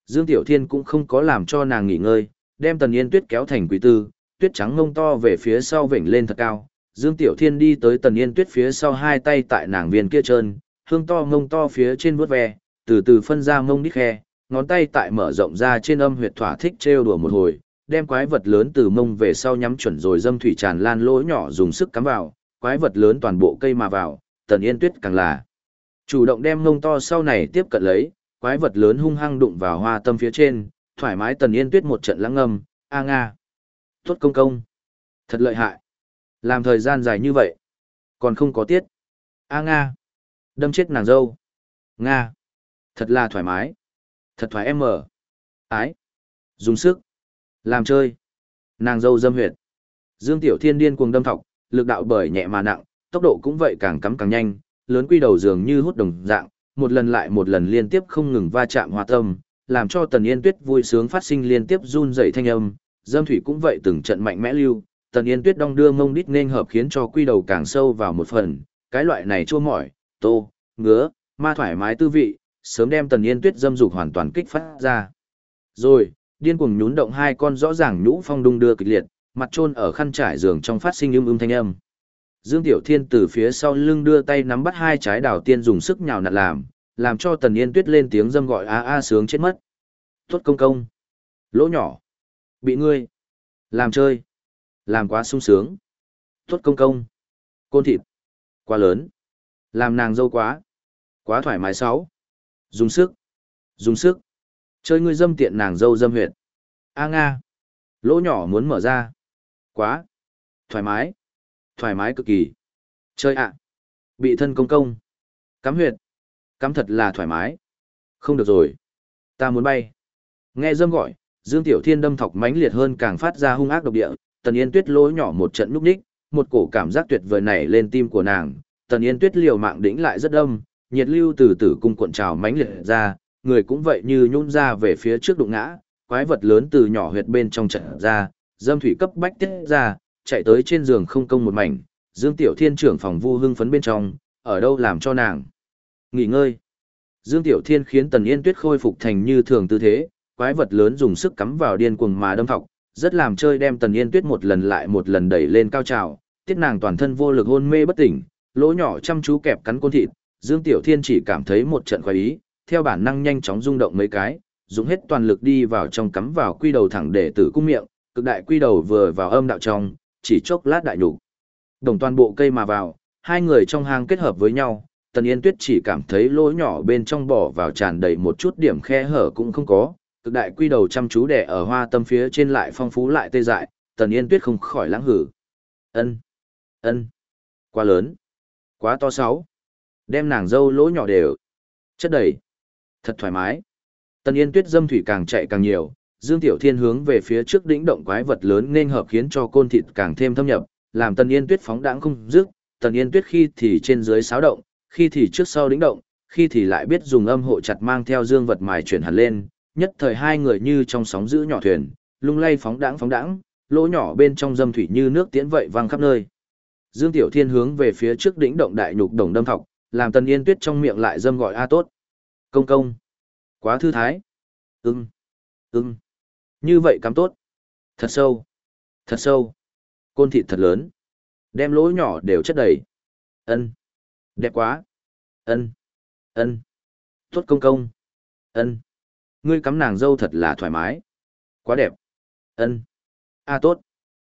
Dương Tiểu Thiên cũng không có làm cho nàng nghỉ ngơi, đem Tần Yên Tuyết kéo thành quý tư, tuyết trắng ngông to về phía sau vểnh lên thật cao. Dương Tiểu Thiên đi tới Tần Yên Tuyết phía sau hai tay tại nàng viên kia trơn, hương to ngông to phía trên vuốt ve, từ từ phân ra mông đít khe, ngón tay tại mở rộng ra trên âm huyệt thỏa thích trêu đùa một hồi, đem quái vật lớn từ mông về sau nhắm chuẩn rồi dâm thủy tràn lan lỗ nhỏ dùng sức cắm vào, quái vật lớn toàn bộ cây mà vào, Tần Yên Tuyết càng là chủ động đem mông to sau này tiếp cận lấy, quái vật lớn hung hăng đụng vào hoa tâm phía trên, thoải mái Tần Yên Tuyết một trận lãng ngâm, a nga. Tốt công công. Thật lợi hại. Làm thời gian dài như vậy. Còn không có tiết. A nga. Đâm chết nàng dâu. Nga. Thật là thoải mái. Thật thoải em mở. Ái. Dùng sức. Làm chơi. Nàng dâu dâm huyệt. Dương Tiểu Thiên điên cuồng đâm thọc, lực đạo bởi nhẹ mà nặng, tốc độ cũng vậy càng cắm càng nhanh, lớn quy đầu dường như hút đồng dạng, một lần lại một lần liên tiếp không ngừng va chạm hòa tâm, làm cho Tần Yên Tuyết vui sướng phát sinh liên tiếp run rẩy thanh âm, dâm thủy cũng vậy từng trận mạnh mẽ lưu, Tần Yên Tuyết đong đưa mông đít nên hợp khiến cho quy đầu càng sâu vào một phần, cái loại này chua mỏi, tô, ngứa, ma thoải mái tư vị, sớm đem Tần Yên Tuyết dâm dục hoàn toàn kích phát ra. Rồi, điên cuồng nhún động hai con rõ ràng nhũ phong đung đưa kịch liệt, mặt trôn ở khăn trải giường trong phát sinh ưm ưm thanh âm. Dương Tiểu Thiên từ phía sau lưng đưa tay nắm bắt hai trái đào tiên dùng sức nhào nặn làm, làm cho Tần Yên Tuyết lên tiếng dâm gọi a a sướng chết mất. tuất công công. Lỗ nhỏ. Bị ngươi. Làm chơi. Làm quá sung sướng. Tốt công công. Côn thịt. Quá lớn. Làm nàng dâu quá. Quá thoải mái sáu. Dùng sức. Dùng sức. Chơi ngươi dâm tiện nàng dâu dâm huyệt. A Nga. Lỗ nhỏ muốn mở ra. Quá. Thoải mái. Thoải mái cực kỳ. Chơi ạ. Bị thân công công. Cắm huyệt. Cắm thật là thoải mái. Không được rồi. Ta muốn bay. Nghe dâm gọi, Dương Tiểu Thiên đâm thọc mãnh liệt hơn càng phát ra hung ác độc địa, Tần Yên Tuyết lỗ nhỏ một trận núp ních, một cổ cảm giác tuyệt vời nảy lên tim của nàng, Tần Yên Tuyết liều mạng đỉnh lại rất đông nhiệt lưu từ từ cung cuộn trào mánh liệt ra, người cũng vậy như nhún ra về phía trước đụng ngã, quái vật lớn từ nhỏ huyệt bên trong trận ra, dâm thủy cấp bách tiết ra, chạy tới trên giường không công một mảnh, Dương Tiểu Thiên trưởng phòng vu hưng phấn bên trong, ở đâu làm cho nàng? Nghỉ ngơi. Dương Tiểu Thiên khiến Tần Yên Tuyết khôi phục thành như thường tư thế, quái vật lớn dùng sức cắm vào điên cuồng mà đâm thọc, rất làm chơi đem Tần Yên Tuyết một lần lại một lần đẩy lên cao trào, tiết nàng toàn thân vô lực hôn mê bất tỉnh, lỗ nhỏ chăm chú kẹp cắn côn thịt, Dương Tiểu Thiên chỉ cảm thấy một trận khoái ý, theo bản năng nhanh chóng rung động mấy cái, dùng hết toàn lực đi vào trong cắm vào quy đầu thẳng để tử cung miệng, cực đại quy đầu vừa vào âm đạo trong, chỉ chốc lát đại nhục. Đồng toàn bộ cây mà vào, hai người trong hang kết hợp với nhau, Tần Yên Tuyết chỉ cảm thấy lỗ nhỏ bên trong bỏ vào tràn đầy một chút điểm khe hở cũng không có, cực đại quy đầu chăm chú đẻ ở hoa tâm phía trên lại phong phú lại tê dại, Tần Yên Tuyết không khỏi lãng hử. Ân, ân, quá lớn, quá to sáu, đem nàng dâu lỗ nhỏ đều chất đầy, thật thoải mái. Tần Yên Tuyết dâm thủy càng chạy càng nhiều, Dương Tiểu Thiên hướng về phía trước đỉnh động quái vật lớn nên hợp khiến cho côn thịt càng thêm thâm nhập, làm Tần Yên Tuyết phóng đãng không dứt, Tần Yên Tuyết khi thì trên dưới xáo động, khi thì trước sau đỉnh động, khi thì lại biết dùng âm hộ chặt mang theo dương vật mài chuyển hẳn lên, nhất thời hai người như trong sóng giữ nhỏ thuyền, lung lay phóng đãng phóng đãng, lỗ nhỏ bên trong dâm thủy như nước tiễn vậy vang khắp nơi. Dương Tiểu Thiên hướng về phía trước đỉnh động đại nhục đồng đâm thọc, làm Tần Yên Tuyết trong miệng lại dâm gọi a tốt. Công công, quá thư thái. Ưng, ưng. Như vậy cắm tốt. Thật sâu. Thật sâu. Côn thịt thật lớn. Đem lỗ nhỏ đều chất đầy. Ân. Đẹp quá. Ân. Ân. Tốt công công. Ân. Ngươi cắm nàng dâu thật là thoải mái. Quá đẹp. Ân. A tốt.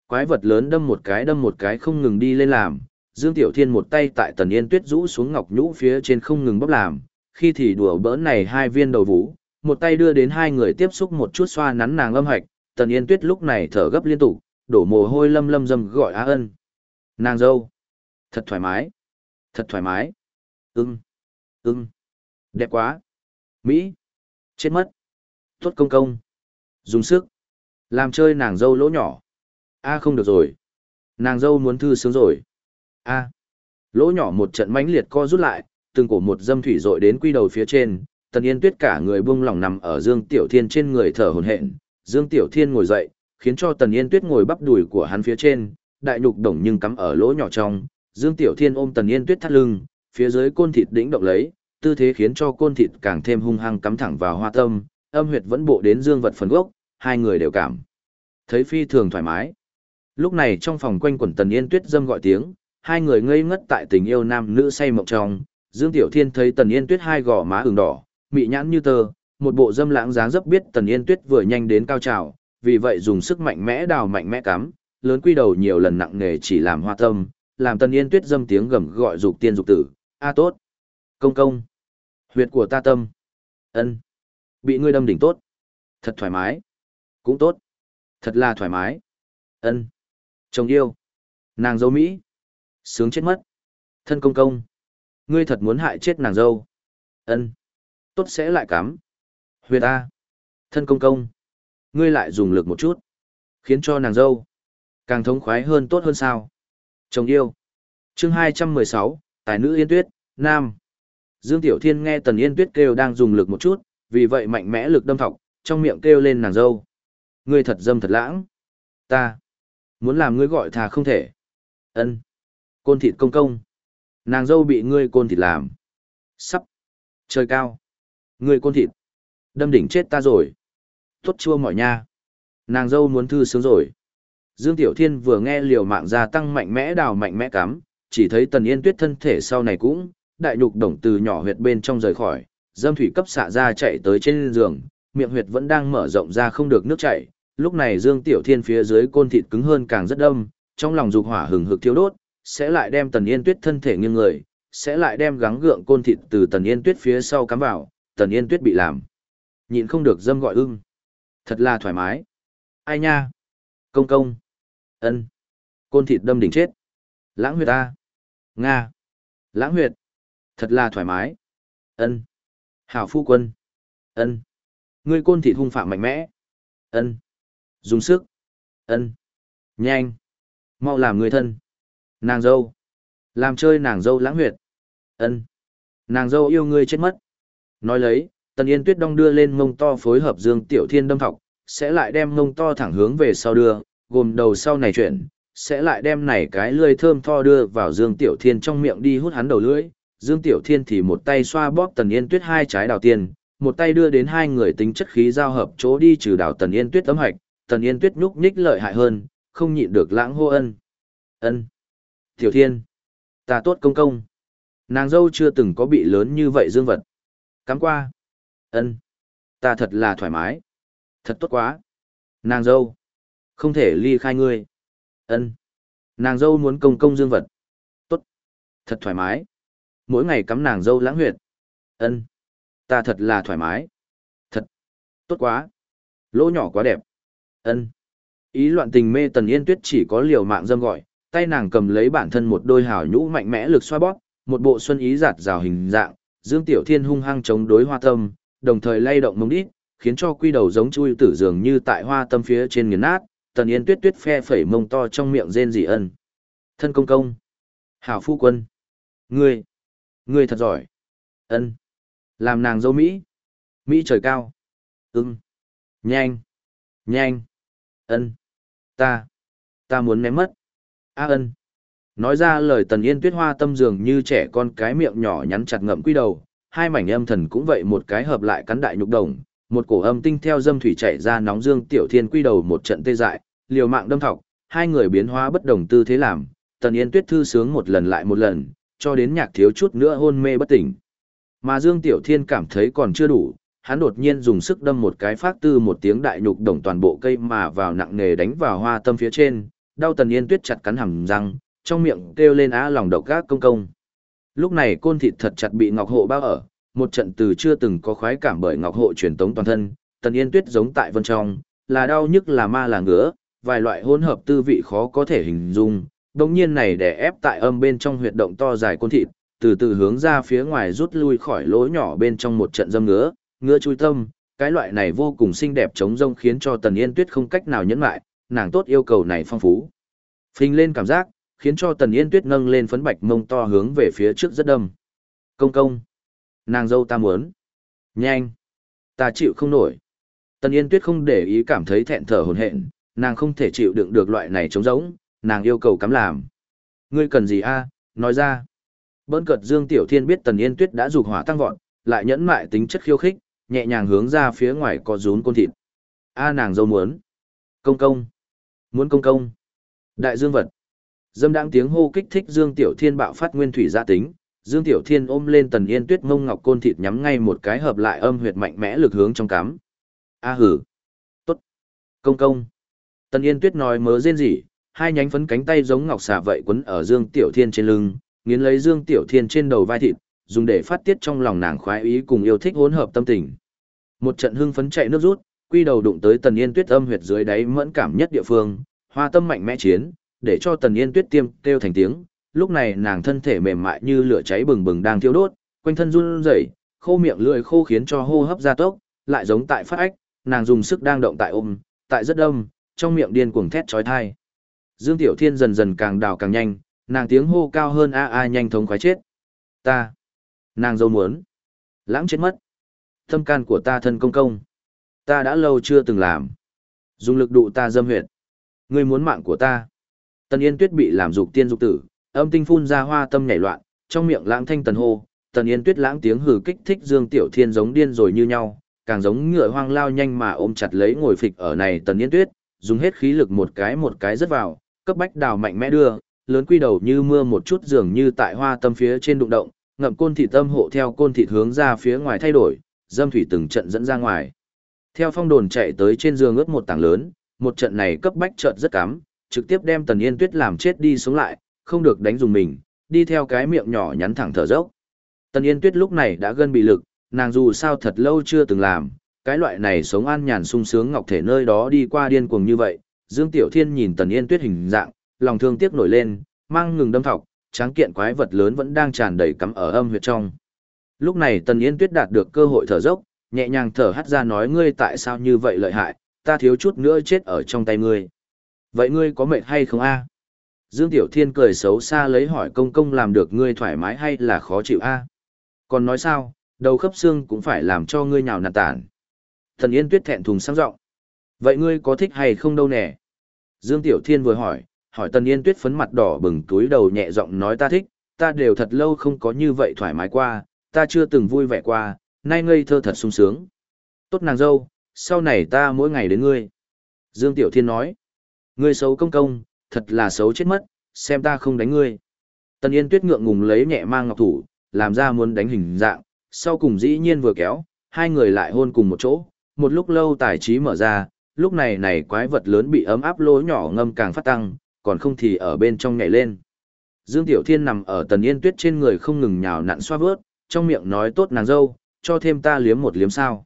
Quái vật lớn đâm một cái đâm một cái không ngừng đi lên làm. Dương Tiểu Thiên một tay tại Tần Yên Tuyết rũ xuống ngọc nhũ phía trên không ngừng bóp làm. Khi thì đùa bỡn này hai viên đầu vũ, một tay đưa đến hai người tiếp xúc một chút xoa nắn nàng âm hạch, Tần Yên Tuyết lúc này thở gấp liên tục, đổ mồ hôi lâm lâm dâm gọi a Ân. Nàng dâu. Thật thoải mái. Thật thoải mái. Ưng. Ưng. Đẹp quá. Mỹ. Chết mất. Tuất công công. Dùng sức. Làm chơi nàng dâu lỗ nhỏ. A không được rồi. Nàng dâu muốn thư sướng rồi. A. Lỗ nhỏ một trận mãnh liệt co rút lại, từng cổ một dâm thủy dội đến quy đầu phía trên, Tần Yên Tuyết cả người buông lỏng nằm ở Dương Tiểu Thiên trên người thở hổn hển. Dương Tiểu Thiên ngồi dậy, khiến cho Tần Yên Tuyết ngồi bắp đùi của hắn phía trên, đại nhục đồng nhưng cắm ở lỗ nhỏ trong. Dương Tiểu Thiên ôm Tần Yên Tuyết thắt lưng, phía dưới côn thịt đĩnh động lấy, tư thế khiến cho côn thịt càng thêm hung hăng cắm thẳng vào hoa tâm, âm huyệt vẫn bộ đến dương vật phần gốc, hai người đều cảm thấy phi thường thoải mái. Lúc này trong phòng quanh quần Tần Yên Tuyết dâm gọi tiếng, hai người ngây ngất tại tình yêu nam nữ say mộng trong. Dương Tiểu Thiên thấy Tần Yên Tuyết hai gò má ửng đỏ, mị nhãn như tơ, một bộ dâm lãng dáng dấp biết Tần Yên Tuyết vừa nhanh đến cao trào, vì vậy dùng sức mạnh mẽ đào mạnh mẽ cắm, lớn quy đầu nhiều lần nặng nề chỉ làm hoa tâm, làm Tần Yên Tuyết dâm tiếng gầm gọi dục tiên dục tử, a tốt, công công, huyệt của ta tâm, ân, bị ngươi đâm đỉnh tốt, thật thoải mái, cũng tốt, thật là thoải mái, ân, chồng yêu, nàng dâu Mỹ, sướng chết mất, thân công công, ngươi thật muốn hại chết nàng dâu, ân, tốt sẽ lại cắm, huyệt ta, thân công công, ngươi lại dùng lực một chút, khiến cho nàng dâu. Càng thống khoái hơn tốt hơn sao. Chồng yêu. Chương 216, Tài nữ Yên Tuyết, Nam. Dương Tiểu Thiên nghe Tần Yên Tuyết kêu đang dùng lực một chút, vì vậy mạnh mẽ lực đâm thọc, trong miệng kêu lên nàng dâu. Ngươi thật dâm thật lãng. Ta. Muốn làm ngươi gọi thà không thể. ân Côn thịt công công. Nàng dâu bị ngươi côn thịt làm. Sắp. Trời cao. Ngươi côn thịt. Đâm đỉnh chết ta rồi. Tốt chua mỏi nha. Nàng dâu muốn thư sướng rồi. Dương Tiểu Thiên vừa nghe liều mạng gia tăng mạnh mẽ đào mạnh mẽ cắm, chỉ thấy Tần Yên Tuyết thân thể sau này cũng, đại nhục đồng từ nhỏ huyệt bên trong rời khỏi, dâm thủy cấp xạ ra chạy tới trên giường, miệng huyệt vẫn đang mở rộng ra không được nước chảy. Lúc này Dương Tiểu Thiên phía dưới côn thịt cứng hơn càng rất đâm, trong lòng dục hỏa hừng hực thiêu đốt, sẽ lại đem Tần Yên Tuyết thân thể nghiêng người, sẽ lại đem gắng gượng côn thịt từ Tần Yên Tuyết phía sau cắm vào, Tần Yên Tuyết bị làm. Nhịn không được dâm gọi ưng. Thật là thoải mái. Ai nha? Công công ân Côn thịt đâm đỉnh chết. Lãng huyệt A. Nga. Lãng huyệt. Thật là thoải mái. ân Hảo phu quân. ân Ngươi côn thịt hung phạm mạnh mẽ. ân Dùng sức. ân Nhanh. Mau làm người thân. Nàng dâu. Làm chơi nàng dâu lãng huyệt. ân Nàng dâu yêu ngươi chết mất. Nói lấy, Tần Yên Tuyết đong đưa lên mông to phối hợp Dương Tiểu Thiên đâm thọc, sẽ lại đem mông to thẳng hướng về sau đưa, gồm đầu sau này chuyển, sẽ lại đem này cái lưỡi thơm tho đưa vào Dương Tiểu Thiên trong miệng đi hút hắn đầu lưỡi. Dương Tiểu Thiên thì một tay xoa bóp Tần Yên Tuyết hai trái đào tiên, một tay đưa đến hai người tính chất khí giao hợp chỗ đi trừ đào Tần Yên Tuyết tấm hạch, Tần Yên Tuyết nhúc nhích lợi hại hơn, không nhịn được lãng hô ân. Ân. Tiểu Thiên. Ta tốt công công. Nàng dâu chưa từng có bị lớn như vậy dương vật. Cắm qua. Ân. Ta thật là thoải mái. Thật tốt quá. Nàng dâu. Không thể ly khai ngươi. ân Nàng dâu muốn công công dương vật. Tốt. Thật thoải mái. Mỗi ngày cắm nàng dâu lãng huyệt. ân Ta thật là thoải mái. Thật. Tốt quá. Lỗ nhỏ quá đẹp. ân Ý loạn tình mê tần yên tuyết chỉ có liều mạng dâm gọi, tay nàng cầm lấy bản thân một đôi hào nhũ mạnh mẽ lực xoa bóp, một bộ xuân ý giạt rào hình dạng, Dương Tiểu Thiên hung hăng chống đối hoa tâm, đồng thời lay động mông đít, khiến cho quy đầu giống chui tử dường như tại hoa tâm phía trên nghiền nát, tần yên tuyết tuyết phe phẩy mông to trong miệng rên rỉ ân. Thân công công. Hảo phu quân. Ngươi. Ngươi thật giỏi. ân Làm nàng dâu Mỹ. Mỹ trời cao. Ưng. Nhanh. Nhanh. ân Ta. Ta muốn ném mất. A ân. Nói ra lời tần yên tuyết hoa tâm dường như trẻ con cái miệng nhỏ nhắn chặt ngậm quy đầu, hai mảnh âm thần cũng vậy một cái hợp lại cắn đại nhục đồng, một cổ âm tinh theo dâm thủy chảy ra nóng dương tiểu thiên quy đầu một trận tê dại, liều mạng đâm thọc, hai người biến hóa bất đồng tư thế làm, Tần Yên Tuyết thư sướng một lần lại một lần, cho đến nhạc thiếu chút nữa hôn mê bất tỉnh. Mà Dương Tiểu Thiên cảm thấy còn chưa đủ, hắn đột nhiên dùng sức đâm một cái phát tư một tiếng đại nhục đồng toàn bộ cây mà vào nặng nề đánh vào hoa tâm phía trên, đau Tần Yên Tuyết chặt cắn hàm răng, trong miệng kêu lên á lòng độc gác công công. Lúc này côn thịt thật chặt bị Ngọc Hộ bao ở, một trận từ chưa từng có khoái cảm bởi Ngọc Hộ truyền tống toàn thân, Tần Yên Tuyết giống tại vân trong, là đau nhức là ma là ngứa, vài loại hỗn hợp tư vị khó có thể hình dung, Đồng nhiên này để ép tại âm bên trong huyệt động to dài côn thịt, từ từ hướng ra phía ngoài rút lui khỏi lỗ nhỏ bên trong một trận dâm ngứa, ngứa chui tâm, cái loại này vô cùng xinh đẹp chống rông khiến cho Tần Yên Tuyết không cách nào nhẫn lại, nàng tốt yêu cầu này phong phú. Phình lên cảm giác, khiến cho Tần Yên Tuyết nâng lên phấn bạch mông to hướng về phía trước rất đâm. Công công. Nàng dâu ta muốn. Nhanh. Ta chịu không nổi. Tần Yên Tuyết không để ý cảm thấy thẹn thở hồn hện, nàng không thể chịu đựng được loại này trống rỗng, nàng yêu cầu cắm làm. Ngươi cần gì a? Nói ra. Bỡn cợt Dương Tiểu Thiên biết Tần Yên Tuyết đã dục hỏa tăng vọt, lại nhẫn mại tính chất khiêu khích, nhẹ nhàng hướng ra phía ngoài có rún côn thịt. A nàng dâu muốn. Công công. Muốn công công. Đại dương vật. Dâm đáng tiếng hô kích thích Dương Tiểu Thiên bạo phát nguyên thủy gia tính, Dương Tiểu Thiên ôm lên Tần Yên Tuyết mông ngọc côn thịt nhắm ngay một cái hợp lại âm huyệt mạnh mẽ lực hướng trong cắm. A hử. Tốt. Công công. Tần Yên Tuyết nói mớ rên rỉ, hai nhánh phấn cánh tay giống ngọc xà vậy quấn ở Dương Tiểu Thiên trên lưng, nghiến lấy Dương Tiểu Thiên trên đầu vai thịt, dùng để phát tiết trong lòng nàng khoái ý cùng yêu thích hỗn hợp tâm tình. Một trận hưng phấn chạy nước rút, quy đầu đụng tới Tần Yên Tuyết âm huyệt dưới đáy mẫn cảm nhất địa phương, hoa tâm mạnh mẽ chiến, để cho Tần Yên Tuyết tiêm kêu thành tiếng. Lúc này nàng thân thể mềm mại như lửa cháy bừng bừng đang thiêu đốt, quanh thân run rẩy, khô miệng lưỡi khô khiến cho hô hấp gia tốc, lại giống tại phát ách, nàng dùng sức đang động tại ôm, tại rất đông, trong miệng điên cuồng thét chói tai. Dương Tiểu Thiên dần dần càng đào càng nhanh, nàng tiếng hô cao hơn a a nhanh thống khoái chết. Ta, nàng dâu muốn, lãng chết mất. thâm can của ta thân công công, ta đã lâu chưa từng làm. Dùng lực đụ ta dâm huyệt. Ngươi muốn mạng của ta. Tần Yên Tuyết bị làm dục tiên dục tử, âm tinh phun ra hoa tâm nhảy loạn, trong miệng lãng thanh tần hô, Tần Yên Tuyết lãng tiếng hừ kích thích Dương Tiểu Thiên giống điên rồi như nhau, càng giống ngựa hoang lao nhanh mà ôm chặt lấy ngồi phịch ở này Tần Yên Tuyết, dùng hết khí lực một cái một cái rất vào, cấp bách đào mạnh mẽ đưa, lớn quy đầu như mưa một chút dường như tại hoa tâm phía trên đụng động, ngậm côn thịt tâm hộ theo côn thịt hướng ra phía ngoài thay đổi, dâm thủy từng trận dẫn ra ngoài. Theo phong đồn chạy tới trên giường ướt một tảng lớn, một trận này cấp bách chợt rất cắm, trực tiếp đem Tần Yên Tuyết làm chết đi sống lại, không được đánh dùng mình, đi theo cái miệng nhỏ nhắn thẳng thở dốc. Tần Yên Tuyết lúc này đã gân bị lực, nàng dù sao thật lâu chưa từng làm, cái loại này sống an nhàn sung sướng ngọc thể nơi đó đi qua điên cuồng như vậy. Dương Tiểu Thiên nhìn Tần Yên Tuyết hình dạng, lòng thương tiếc nổi lên, mang ngừng đâm thọc, tráng kiện quái vật lớn vẫn đang tràn đầy cắm ở âm huyệt trong. Lúc này Tần Yên Tuyết đạt được cơ hội thở dốc, nhẹ nhàng thở hắt ra nói ngươi tại sao như vậy lợi hại, ta thiếu chút nữa chết ở trong tay ngươi. Vậy ngươi có mệt hay không a? Dương Tiểu Thiên cười xấu xa lấy hỏi công công làm được ngươi thoải mái hay là khó chịu a? Còn nói sao, đầu khớp xương cũng phải làm cho ngươi nhào nạt tản. Thần Yên Tuyết thẹn thùng sang giọng. Vậy ngươi có thích hay không đâu nè? Dương Tiểu Thiên vừa hỏi, hỏi Tần Yên Tuyết phấn mặt đỏ bừng túi đầu nhẹ giọng nói ta thích, ta đều thật lâu không có như vậy thoải mái qua, ta chưa từng vui vẻ qua, nay ngây thơ thật sung sướng. Tốt nàng dâu, sau này ta mỗi ngày đến ngươi. Dương Tiểu Thiên nói, ngươi xấu công công, thật là xấu chết mất, xem ta không đánh ngươi. Tần Yên Tuyết ngượng ngùng lấy nhẹ mang ngọc thủ, làm ra muốn đánh hình dạng, sau cùng dĩ nhiên vừa kéo, hai người lại hôn cùng một chỗ, một lúc lâu tài trí mở ra, lúc này này quái vật lớn bị ấm áp lỗ nhỏ ngâm càng phát tăng, còn không thì ở bên trong nhảy lên. Dương Tiểu Thiên nằm ở Tần Yên Tuyết trên người không ngừng nhào nặn xoa vớt, trong miệng nói tốt nàng dâu, cho thêm ta liếm một liếm sao.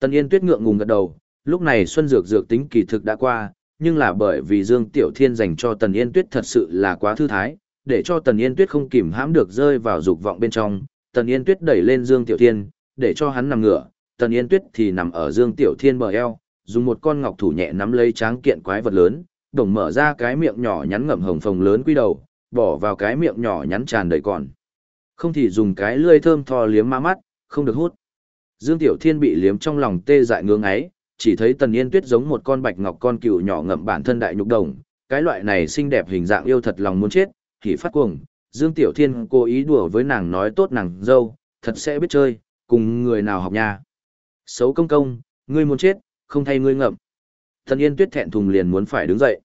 Tần Yên Tuyết ngượng ngùng gật đầu, lúc này Xuân Dược dược tính kỳ thực đã qua, nhưng là bởi vì Dương Tiểu Thiên dành cho Tần Yên Tuyết thật sự là quá thư thái, để cho Tần Yên Tuyết không kìm hãm được rơi vào dục vọng bên trong. Tần Yên Tuyết đẩy lên Dương Tiểu Thiên, để cho hắn nằm ngửa, Tần Yên Tuyết thì nằm ở Dương Tiểu Thiên bờ eo, dùng một con ngọc thủ nhẹ nắm lấy tráng kiện quái vật lớn, đồng mở ra cái miệng nhỏ nhắn ngậm hồng phồng lớn quy đầu, bỏ vào cái miệng nhỏ nhắn tràn đầy còn. Không thì dùng cái lưỡi thơm thò liếm ma mắt, không được hút. Dương Tiểu Thiên bị liếm trong lòng tê dại ngưỡng ấy, chỉ thấy Tần Yên Tuyết giống một con bạch ngọc con cừu nhỏ ngậm bản thân đại nhục đồng, cái loại này xinh đẹp hình dạng yêu thật lòng muốn chết, thì phát cuồng. Dương Tiểu Thiên cố ý đùa với nàng nói tốt nàng dâu, thật sẽ biết chơi, cùng người nào học nha. Xấu công công, ngươi muốn chết, không thay ngươi ngậm. thần Yên Tuyết thẹn thùng liền muốn phải đứng dậy.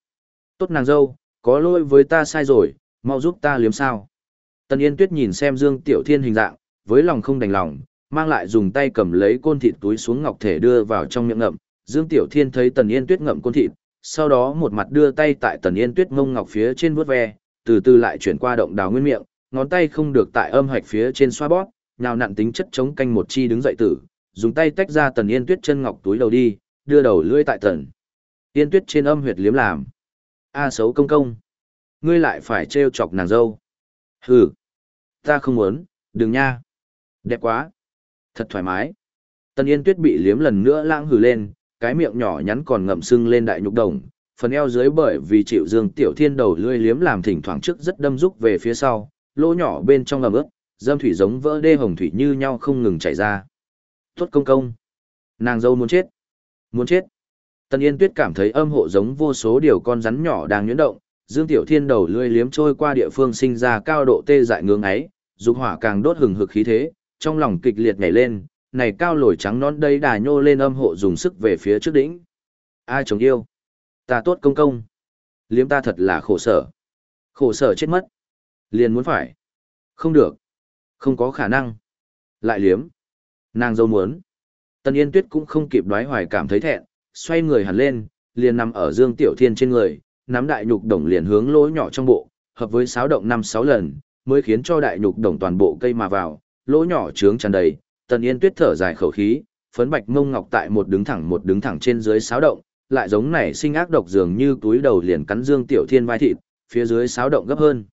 Tốt nàng dâu, có lỗi với ta sai rồi, mau giúp ta liếm sao. Tần Yên Tuyết nhìn xem Dương Tiểu Thiên hình dạng, với lòng không đành lòng, mang lại dùng tay cầm lấy côn thịt túi xuống ngọc thể đưa vào trong miệng ngậm. Dương Tiểu Thiên thấy Tần Yên Tuyết ngậm côn thịt, sau đó một mặt đưa tay tại Tần Yên Tuyết ngông ngọc phía trên vuốt ve, từ từ lại chuyển qua động đào nguyên miệng, ngón tay không được tại âm hạch phía trên xoa bóp, nào nặn tính chất chống canh một chi đứng dậy tử, dùng tay tách ra Tần Yên Tuyết chân ngọc túi đầu đi, đưa đầu lưỡi tại Tần Yên Tuyết trên âm huyệt liếm làm. A xấu công công. Ngươi lại phải trêu chọc nàng dâu. Hừ, ta không muốn, đừng nha. Đẹp quá. Thật thoải mái. Tần Yên Tuyết bị liếm lần nữa lãng hừ lên, cái miệng nhỏ nhắn còn ngậm sưng lên đại nhục đồng, phần eo dưới bởi vì chịu Dương Tiểu Thiên đầu lưỡi liếm làm thỉnh thoảng trước rất đâm rúc về phía sau, lỗ nhỏ bên trong ngầm ướt, dâm thủy giống vỡ đê hồng thủy như nhau không ngừng chảy ra. Tốt công công. Nàng dâu muốn chết. Muốn chết. Tần Yên Tuyết cảm thấy âm hộ giống vô số điều con rắn nhỏ đang nhuyễn động, Dương Tiểu Thiên đầu lươi liếm trôi qua địa phương sinh ra cao độ tê dại ngưỡng ấy, dục hỏa càng đốt hừng hực khí thế, trong lòng kịch liệt nhảy lên, này cao lồi trắng non đây đà nhô lên âm hộ dùng sức về phía trước đỉnh. Ai chống yêu? Ta tốt công công. Liếm ta thật là khổ sở. Khổ sở chết mất. Liền muốn phải. Không được. Không có khả năng. Lại liếm. Nàng dâu muốn. Tần Yên Tuyết cũng không kịp đoái hoài cảm thấy thẹn, xoay người hẳn lên, liền nằm ở Dương Tiểu Thiên trên người, nắm đại nhục đồng liền hướng lỗ nhỏ trong bộ, hợp với sáo động năm sáu lần, mới khiến cho đại nhục đồng toàn bộ cây mà vào, lỗ nhỏ trướng tràn đầy, Tần Yên Tuyết thở dài khẩu khí, phấn bạch mông ngọc tại một đứng thẳng một đứng thẳng trên dưới sáo động, lại giống này sinh ác độc dường như túi đầu liền cắn Dương Tiểu Thiên vai thịt, phía dưới sáo động gấp hơn.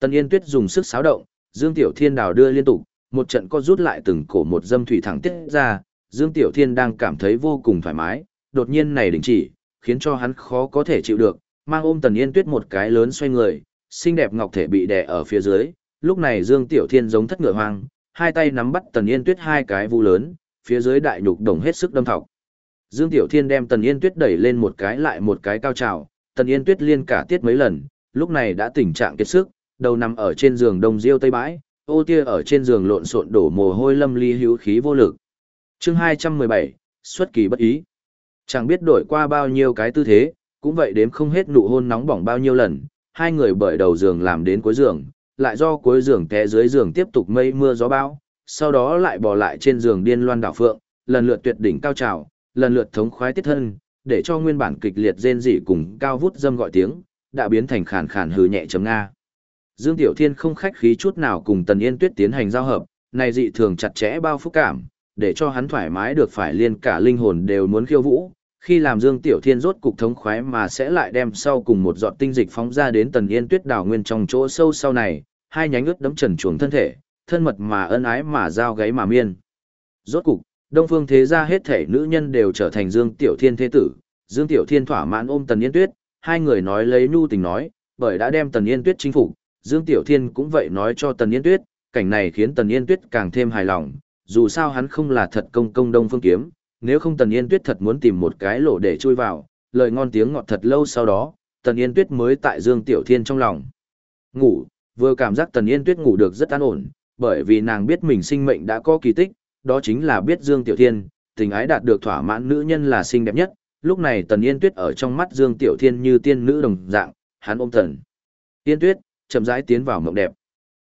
Tần Yên Tuyết dùng sức sáo động, Dương Tiểu Thiên đào đưa liên tục, một trận co rút lại từng cổ một dâm thủy thẳng tiết ra, Dương Tiểu Thiên đang cảm thấy vô cùng thoải mái, đột nhiên này đình chỉ, khiến cho hắn khó có thể chịu được, mang ôm Tần Yên Tuyết một cái lớn xoay người, xinh đẹp ngọc thể bị đè ở phía dưới, lúc này Dương Tiểu Thiên giống thất ngựa hoang, hai tay nắm bắt Tần Yên Tuyết hai cái vu lớn, phía dưới đại nhục đồng hết sức đâm thọc. Dương Tiểu Thiên đem Tần Yên Tuyết đẩy lên một cái lại một cái cao trào, Tần Yên Tuyết liên cả tiết mấy lần, lúc này đã tình trạng kiệt sức, đầu nằm ở trên giường đông diêu tây bãi, ô tia ở trên giường lộn xộn đổ mồ hôi lâm ly hữu khí vô lực. Chương 217, xuất kỳ bất ý. Chẳng biết đổi qua bao nhiêu cái tư thế, cũng vậy đếm không hết nụ hôn nóng bỏng bao nhiêu lần, hai người bởi đầu giường làm đến cuối giường, lại do cuối giường té dưới giường tiếp tục mây mưa gió bão, sau đó lại bò lại trên giường điên loan đảo phượng, lần lượt tuyệt đỉnh cao trào, lần lượt thống khoái tiết thân, để cho nguyên bản kịch liệt rên rỉ cùng cao vút dâm gọi tiếng, đã biến thành khàn khàn hừ nhẹ chấm nga. Dương Tiểu Thiên không khách khí chút nào cùng Tần Yên Tuyết tiến hành giao hợp, này dị thường chặt chẽ bao phúc cảm, để cho hắn thoải mái được phải liên cả linh hồn đều muốn khiêu vũ. Khi làm Dương Tiểu Thiên rốt cục thống khoái mà sẽ lại đem sau cùng một giọt tinh dịch phóng ra đến Tần Yên Tuyết đảo nguyên trong chỗ sâu sau này, hai nhánh ướt đấm trần chuồng thân thể, thân mật mà ân ái mà giao gáy mà miên. Rốt cục, Đông Phương thế gia hết thể nữ nhân đều trở thành Dương Tiểu Thiên thế tử, Dương Tiểu Thiên thỏa mãn ôm Tần Yên Tuyết, hai người nói lấy nhu tình nói, bởi đã đem Tần Yên Tuyết chinh phục, Dương Tiểu Thiên cũng vậy nói cho Tần Yên Tuyết, cảnh này khiến Tần Yên Tuyết càng thêm hài lòng, dù sao hắn không là thật công công Đông Phương Kiếm, nếu không Tần Yên Tuyết thật muốn tìm một cái lỗ để chui vào, lời ngon tiếng ngọt thật lâu sau đó, Tần Yên Tuyết mới tại Dương Tiểu Thiên trong lòng. Ngủ, vừa cảm giác Tần Yên Tuyết ngủ được rất an ổn, bởi vì nàng biết mình sinh mệnh đã có kỳ tích, đó chính là biết Dương Tiểu Thiên, tình ái đạt được thỏa mãn nữ nhân là xinh đẹp nhất, lúc này Tần Yên Tuyết ở trong mắt Dương Tiểu Thiên như tiên nữ đồng dạng, hắn ôm Tần Yên Tuyết, chậm rãi tiến vào mộng đẹp.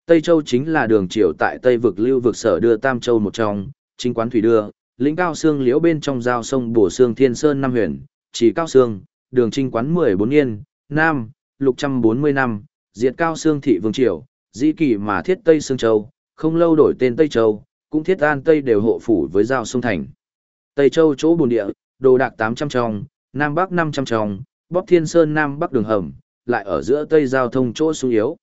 Tây Châu chính là đường triều tại Tây vực lưu vực sở đưa Tam Châu một trong, chính quán thủy đưa, lĩnh cao xương liễu bên trong giao sông bổ xương thiên sơn năm huyền, chỉ cao xương, đường trinh quán 14 yên, nam, lục trăm bốn mươi năm, diệt cao xương thị vương triều, dĩ kỳ mà thiết Tây Sương Châu, không lâu đổi tên Tây Châu, cũng thiết an Tây đều hộ phủ với giao sông thành. Tây Châu chỗ bồn địa, đồ đạc 800 trong, Nam Bắc 500 trong, bóp thiên sơn Nam Bắc đường hầm, lại ở giữa Tây giao thông chỗ sung yếu.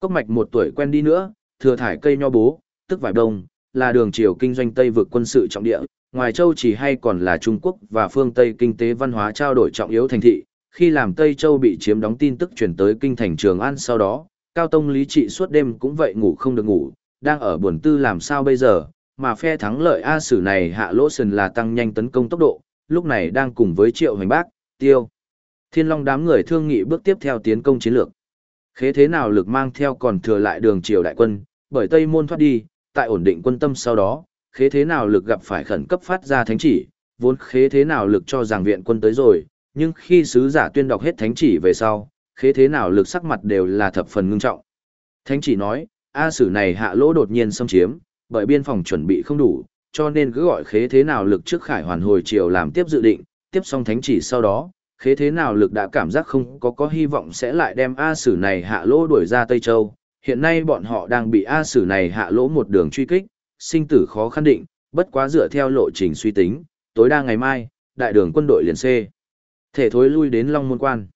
Cốc mạch một tuổi quen đi nữa, thừa thải cây nho bố, tức vải đông, là đường chiều kinh doanh Tây vực quân sự trọng địa, ngoài châu chỉ hay còn là Trung Quốc và phương Tây kinh tế văn hóa trao đổi trọng yếu thành thị. Khi làm Tây Châu bị chiếm đóng tin tức chuyển tới kinh thành Trường An sau đó, Cao Tông Lý Trị suốt đêm cũng vậy ngủ không được ngủ, đang ở buồn tư làm sao bây giờ, mà phe thắng lợi A Sử này hạ lỗ sần là tăng nhanh tấn công tốc độ, lúc này đang cùng với Triệu Hoành Bác, Tiêu. Thiên Long đám người thương nghị bước tiếp theo tiến công chiến lược. Khế thế nào lực mang theo còn thừa lại đường triều đại quân, bởi Tây Môn thoát đi, tại ổn định quân tâm sau đó, khế thế nào lực gặp phải khẩn cấp phát ra thánh chỉ, vốn khế thế nào lực cho rằng viện quân tới rồi, nhưng khi sứ giả tuyên đọc hết thánh chỉ về sau, khế thế nào lực sắc mặt đều là thập phần ngưng trọng. Thánh chỉ nói, A sử này hạ lỗ đột nhiên xâm chiếm, bởi biên phòng chuẩn bị không đủ, cho nên cứ gọi khế thế nào lực trước khải hoàn hồi triều làm tiếp dự định, tiếp xong thánh chỉ sau đó, khế thế nào lực đã cảm giác không có có hy vọng sẽ lại đem A sử này hạ lỗ đuổi ra Tây Châu. Hiện nay bọn họ đang bị A sử này hạ lỗ một đường truy kích, sinh tử khó khăn định, bất quá dựa theo lộ trình suy tính, tối đa ngày mai, đại đường quân đội liền C. Thể thối lui đến Long Môn Quan.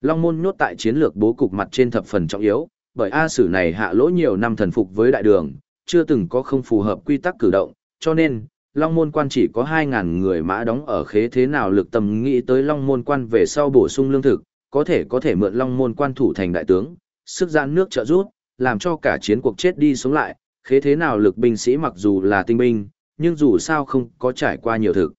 Long môn nhốt tại chiến lược bố cục mặt trên thập phần trọng yếu, bởi A Sử này hạ lỗ nhiều năm thần phục với đại đường, chưa từng có không phù hợp quy tắc cử động, cho nên, Long môn quan chỉ có 2.000 người mã đóng ở khế thế nào lực tầm nghĩ tới Long môn quan về sau bổ sung lương thực, có thể có thể mượn Long môn quan thủ thành đại tướng, sức giãn nước trợ rút, làm cho cả chiến cuộc chết đi sống lại, khế thế nào lực binh sĩ mặc dù là tinh binh, nhưng dù sao không có trải qua nhiều thực.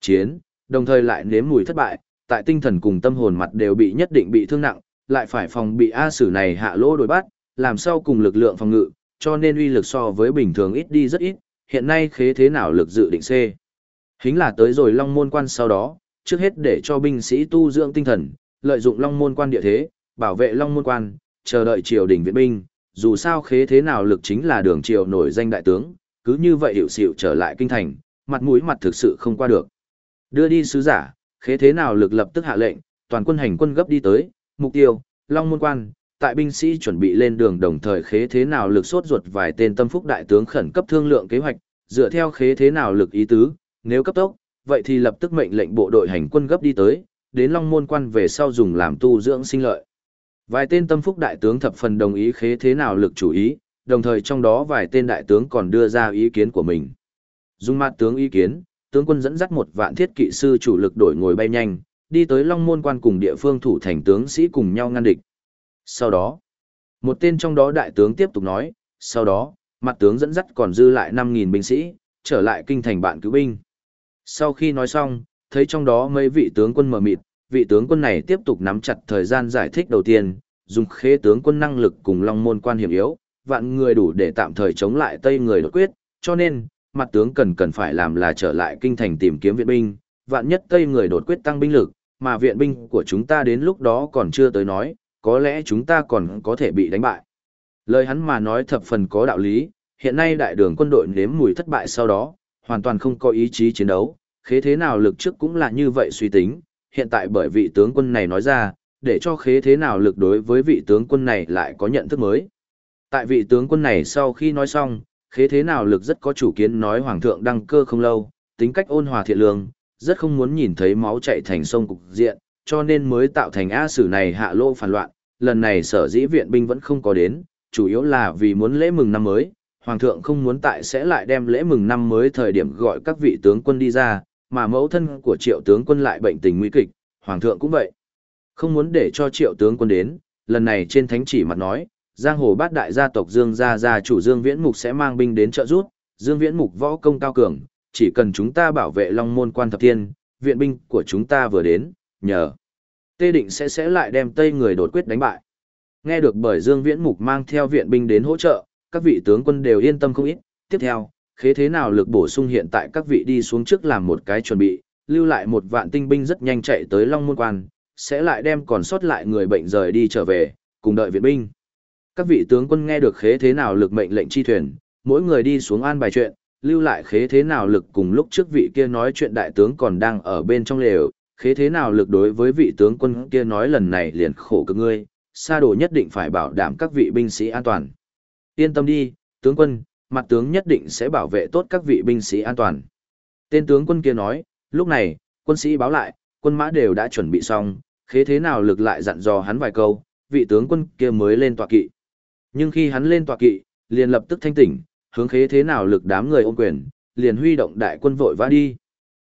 Chiến, đồng thời lại nếm mùi thất bại, tại tinh thần cùng tâm hồn mặt đều bị nhất định bị thương nặng, lại phải phòng bị A sử này hạ lỗ đối bắt, làm sao cùng lực lượng phòng ngự, cho nên uy lực so với bình thường ít đi rất ít, hiện nay khế thế nào lực dự định C. Hính là tới rồi long môn quan sau đó, trước hết để cho binh sĩ tu dưỡng tinh thần, lợi dụng long môn quan địa thế, bảo vệ long môn quan, chờ đợi triều đình viện binh, dù sao khế thế nào lực chính là đường triều nổi danh đại tướng, cứ như vậy hiệu xịu trở lại kinh thành, mặt mũi mặt thực sự không qua được. Đưa đi sứ giả, khế thế nào lực lập tức hạ lệnh, toàn quân hành quân gấp đi tới, mục tiêu, long môn quan, tại binh sĩ chuẩn bị lên đường đồng thời khế thế nào lực sốt ruột vài tên tâm phúc đại tướng khẩn cấp thương lượng kế hoạch, dựa theo khế thế nào lực ý tứ, nếu cấp tốc, vậy thì lập tức mệnh lệnh bộ đội hành quân gấp đi tới, đến Long Môn quan về sau dùng làm tu dưỡng sinh lợi. Vài tên tâm phúc đại tướng thập phần đồng ý khế thế nào lực chủ ý, đồng thời trong đó vài tên đại tướng còn đưa ra ý kiến của mình. Dung mặt tướng ý kiến, tướng quân dẫn dắt một vạn thiết kỵ sư chủ lực đổi ngồi bay nhanh, đi tới Long Môn quan cùng địa phương thủ thành tướng sĩ cùng nhau ngăn địch. Sau đó, một tên trong đó đại tướng tiếp tục nói, sau đó, mặt tướng dẫn dắt còn dư lại 5.000 binh sĩ, trở lại kinh thành bạn cứu binh. Sau khi nói xong, thấy trong đó mấy vị tướng quân mở mịt, vị tướng quân này tiếp tục nắm chặt thời gian giải thích đầu tiên, dùng khế tướng quân năng lực cùng long môn quan hiểm yếu, vạn người đủ để tạm thời chống lại Tây người đột quyết, cho nên, mặt tướng cần cần phải làm là trở lại kinh thành tìm kiếm viện binh, vạn nhất Tây người đột quyết tăng binh lực, mà viện binh của chúng ta đến lúc đó còn chưa tới nói, có lẽ chúng ta còn có thể bị đánh bại. Lời hắn mà nói thập phần có đạo lý, hiện nay đại đường quân đội nếm mùi thất bại sau đó, hoàn toàn không có ý chí chiến đấu, khế thế nào lực trước cũng là như vậy suy tính, hiện tại bởi vị tướng quân này nói ra, để cho khế thế nào lực đối với vị tướng quân này lại có nhận thức mới. Tại vị tướng quân này sau khi nói xong, khế thế nào lực rất có chủ kiến nói hoàng thượng đăng cơ không lâu, tính cách ôn hòa thiện lương, rất không muốn nhìn thấy máu chạy thành sông cục diện, cho nên mới tạo thành A sử này hạ lô phản loạn, lần này sở dĩ viện binh vẫn không có đến, chủ yếu là vì muốn lễ mừng năm mới, hoàng thượng không muốn tại sẽ lại đem lễ mừng năm mới thời điểm gọi các vị tướng quân đi ra, mà mẫu thân của triệu tướng quân lại bệnh tình nguy kịch, hoàng thượng cũng vậy. Không muốn để cho triệu tướng quân đến, lần này trên thánh chỉ mặt nói, giang hồ bát đại gia tộc Dương gia gia chủ Dương Viễn Mục sẽ mang binh đến trợ giúp, Dương Viễn Mục võ công cao cường, chỉ cần chúng ta bảo vệ Long Môn quan thập thiên, viện binh của chúng ta vừa đến, nhờ. Tê định sẽ sẽ lại đem Tây người đột quyết đánh bại. Nghe được bởi Dương Viễn Mục mang theo viện binh đến hỗ trợ, các vị tướng quân đều yên tâm không ít. Tiếp theo, khế thế nào lực bổ sung hiện tại các vị đi xuống trước làm một cái chuẩn bị, lưu lại một vạn tinh binh rất nhanh chạy tới Long Môn Quan, sẽ lại đem còn sót lại người bệnh rời đi trở về, cùng đợi viện binh. Các vị tướng quân nghe được khế thế nào lực mệnh lệnh chi thuyền, mỗi người đi xuống an bài chuyện, lưu lại khế thế nào lực cùng lúc trước vị kia nói chuyện đại tướng còn đang ở bên trong lều, khế thế nào lực đối với vị tướng quân kia nói lần này liền khổ cực ngươi, sa đồ nhất định phải bảo đảm các vị binh sĩ an toàn. Yên tâm đi, tướng quân, mặt tướng nhất định sẽ bảo vệ tốt các vị binh sĩ an toàn. Tên tướng quân kia nói, lúc này, quân sĩ báo lại, quân mã đều đã chuẩn bị xong, khế thế nào lực lại dặn dò hắn vài câu, vị tướng quân kia mới lên tọa kỵ. Nhưng khi hắn lên tọa kỵ, liền lập tức thanh tỉnh, hướng khế thế nào lực đám người ôm quyền, liền huy động đại quân vội vã đi.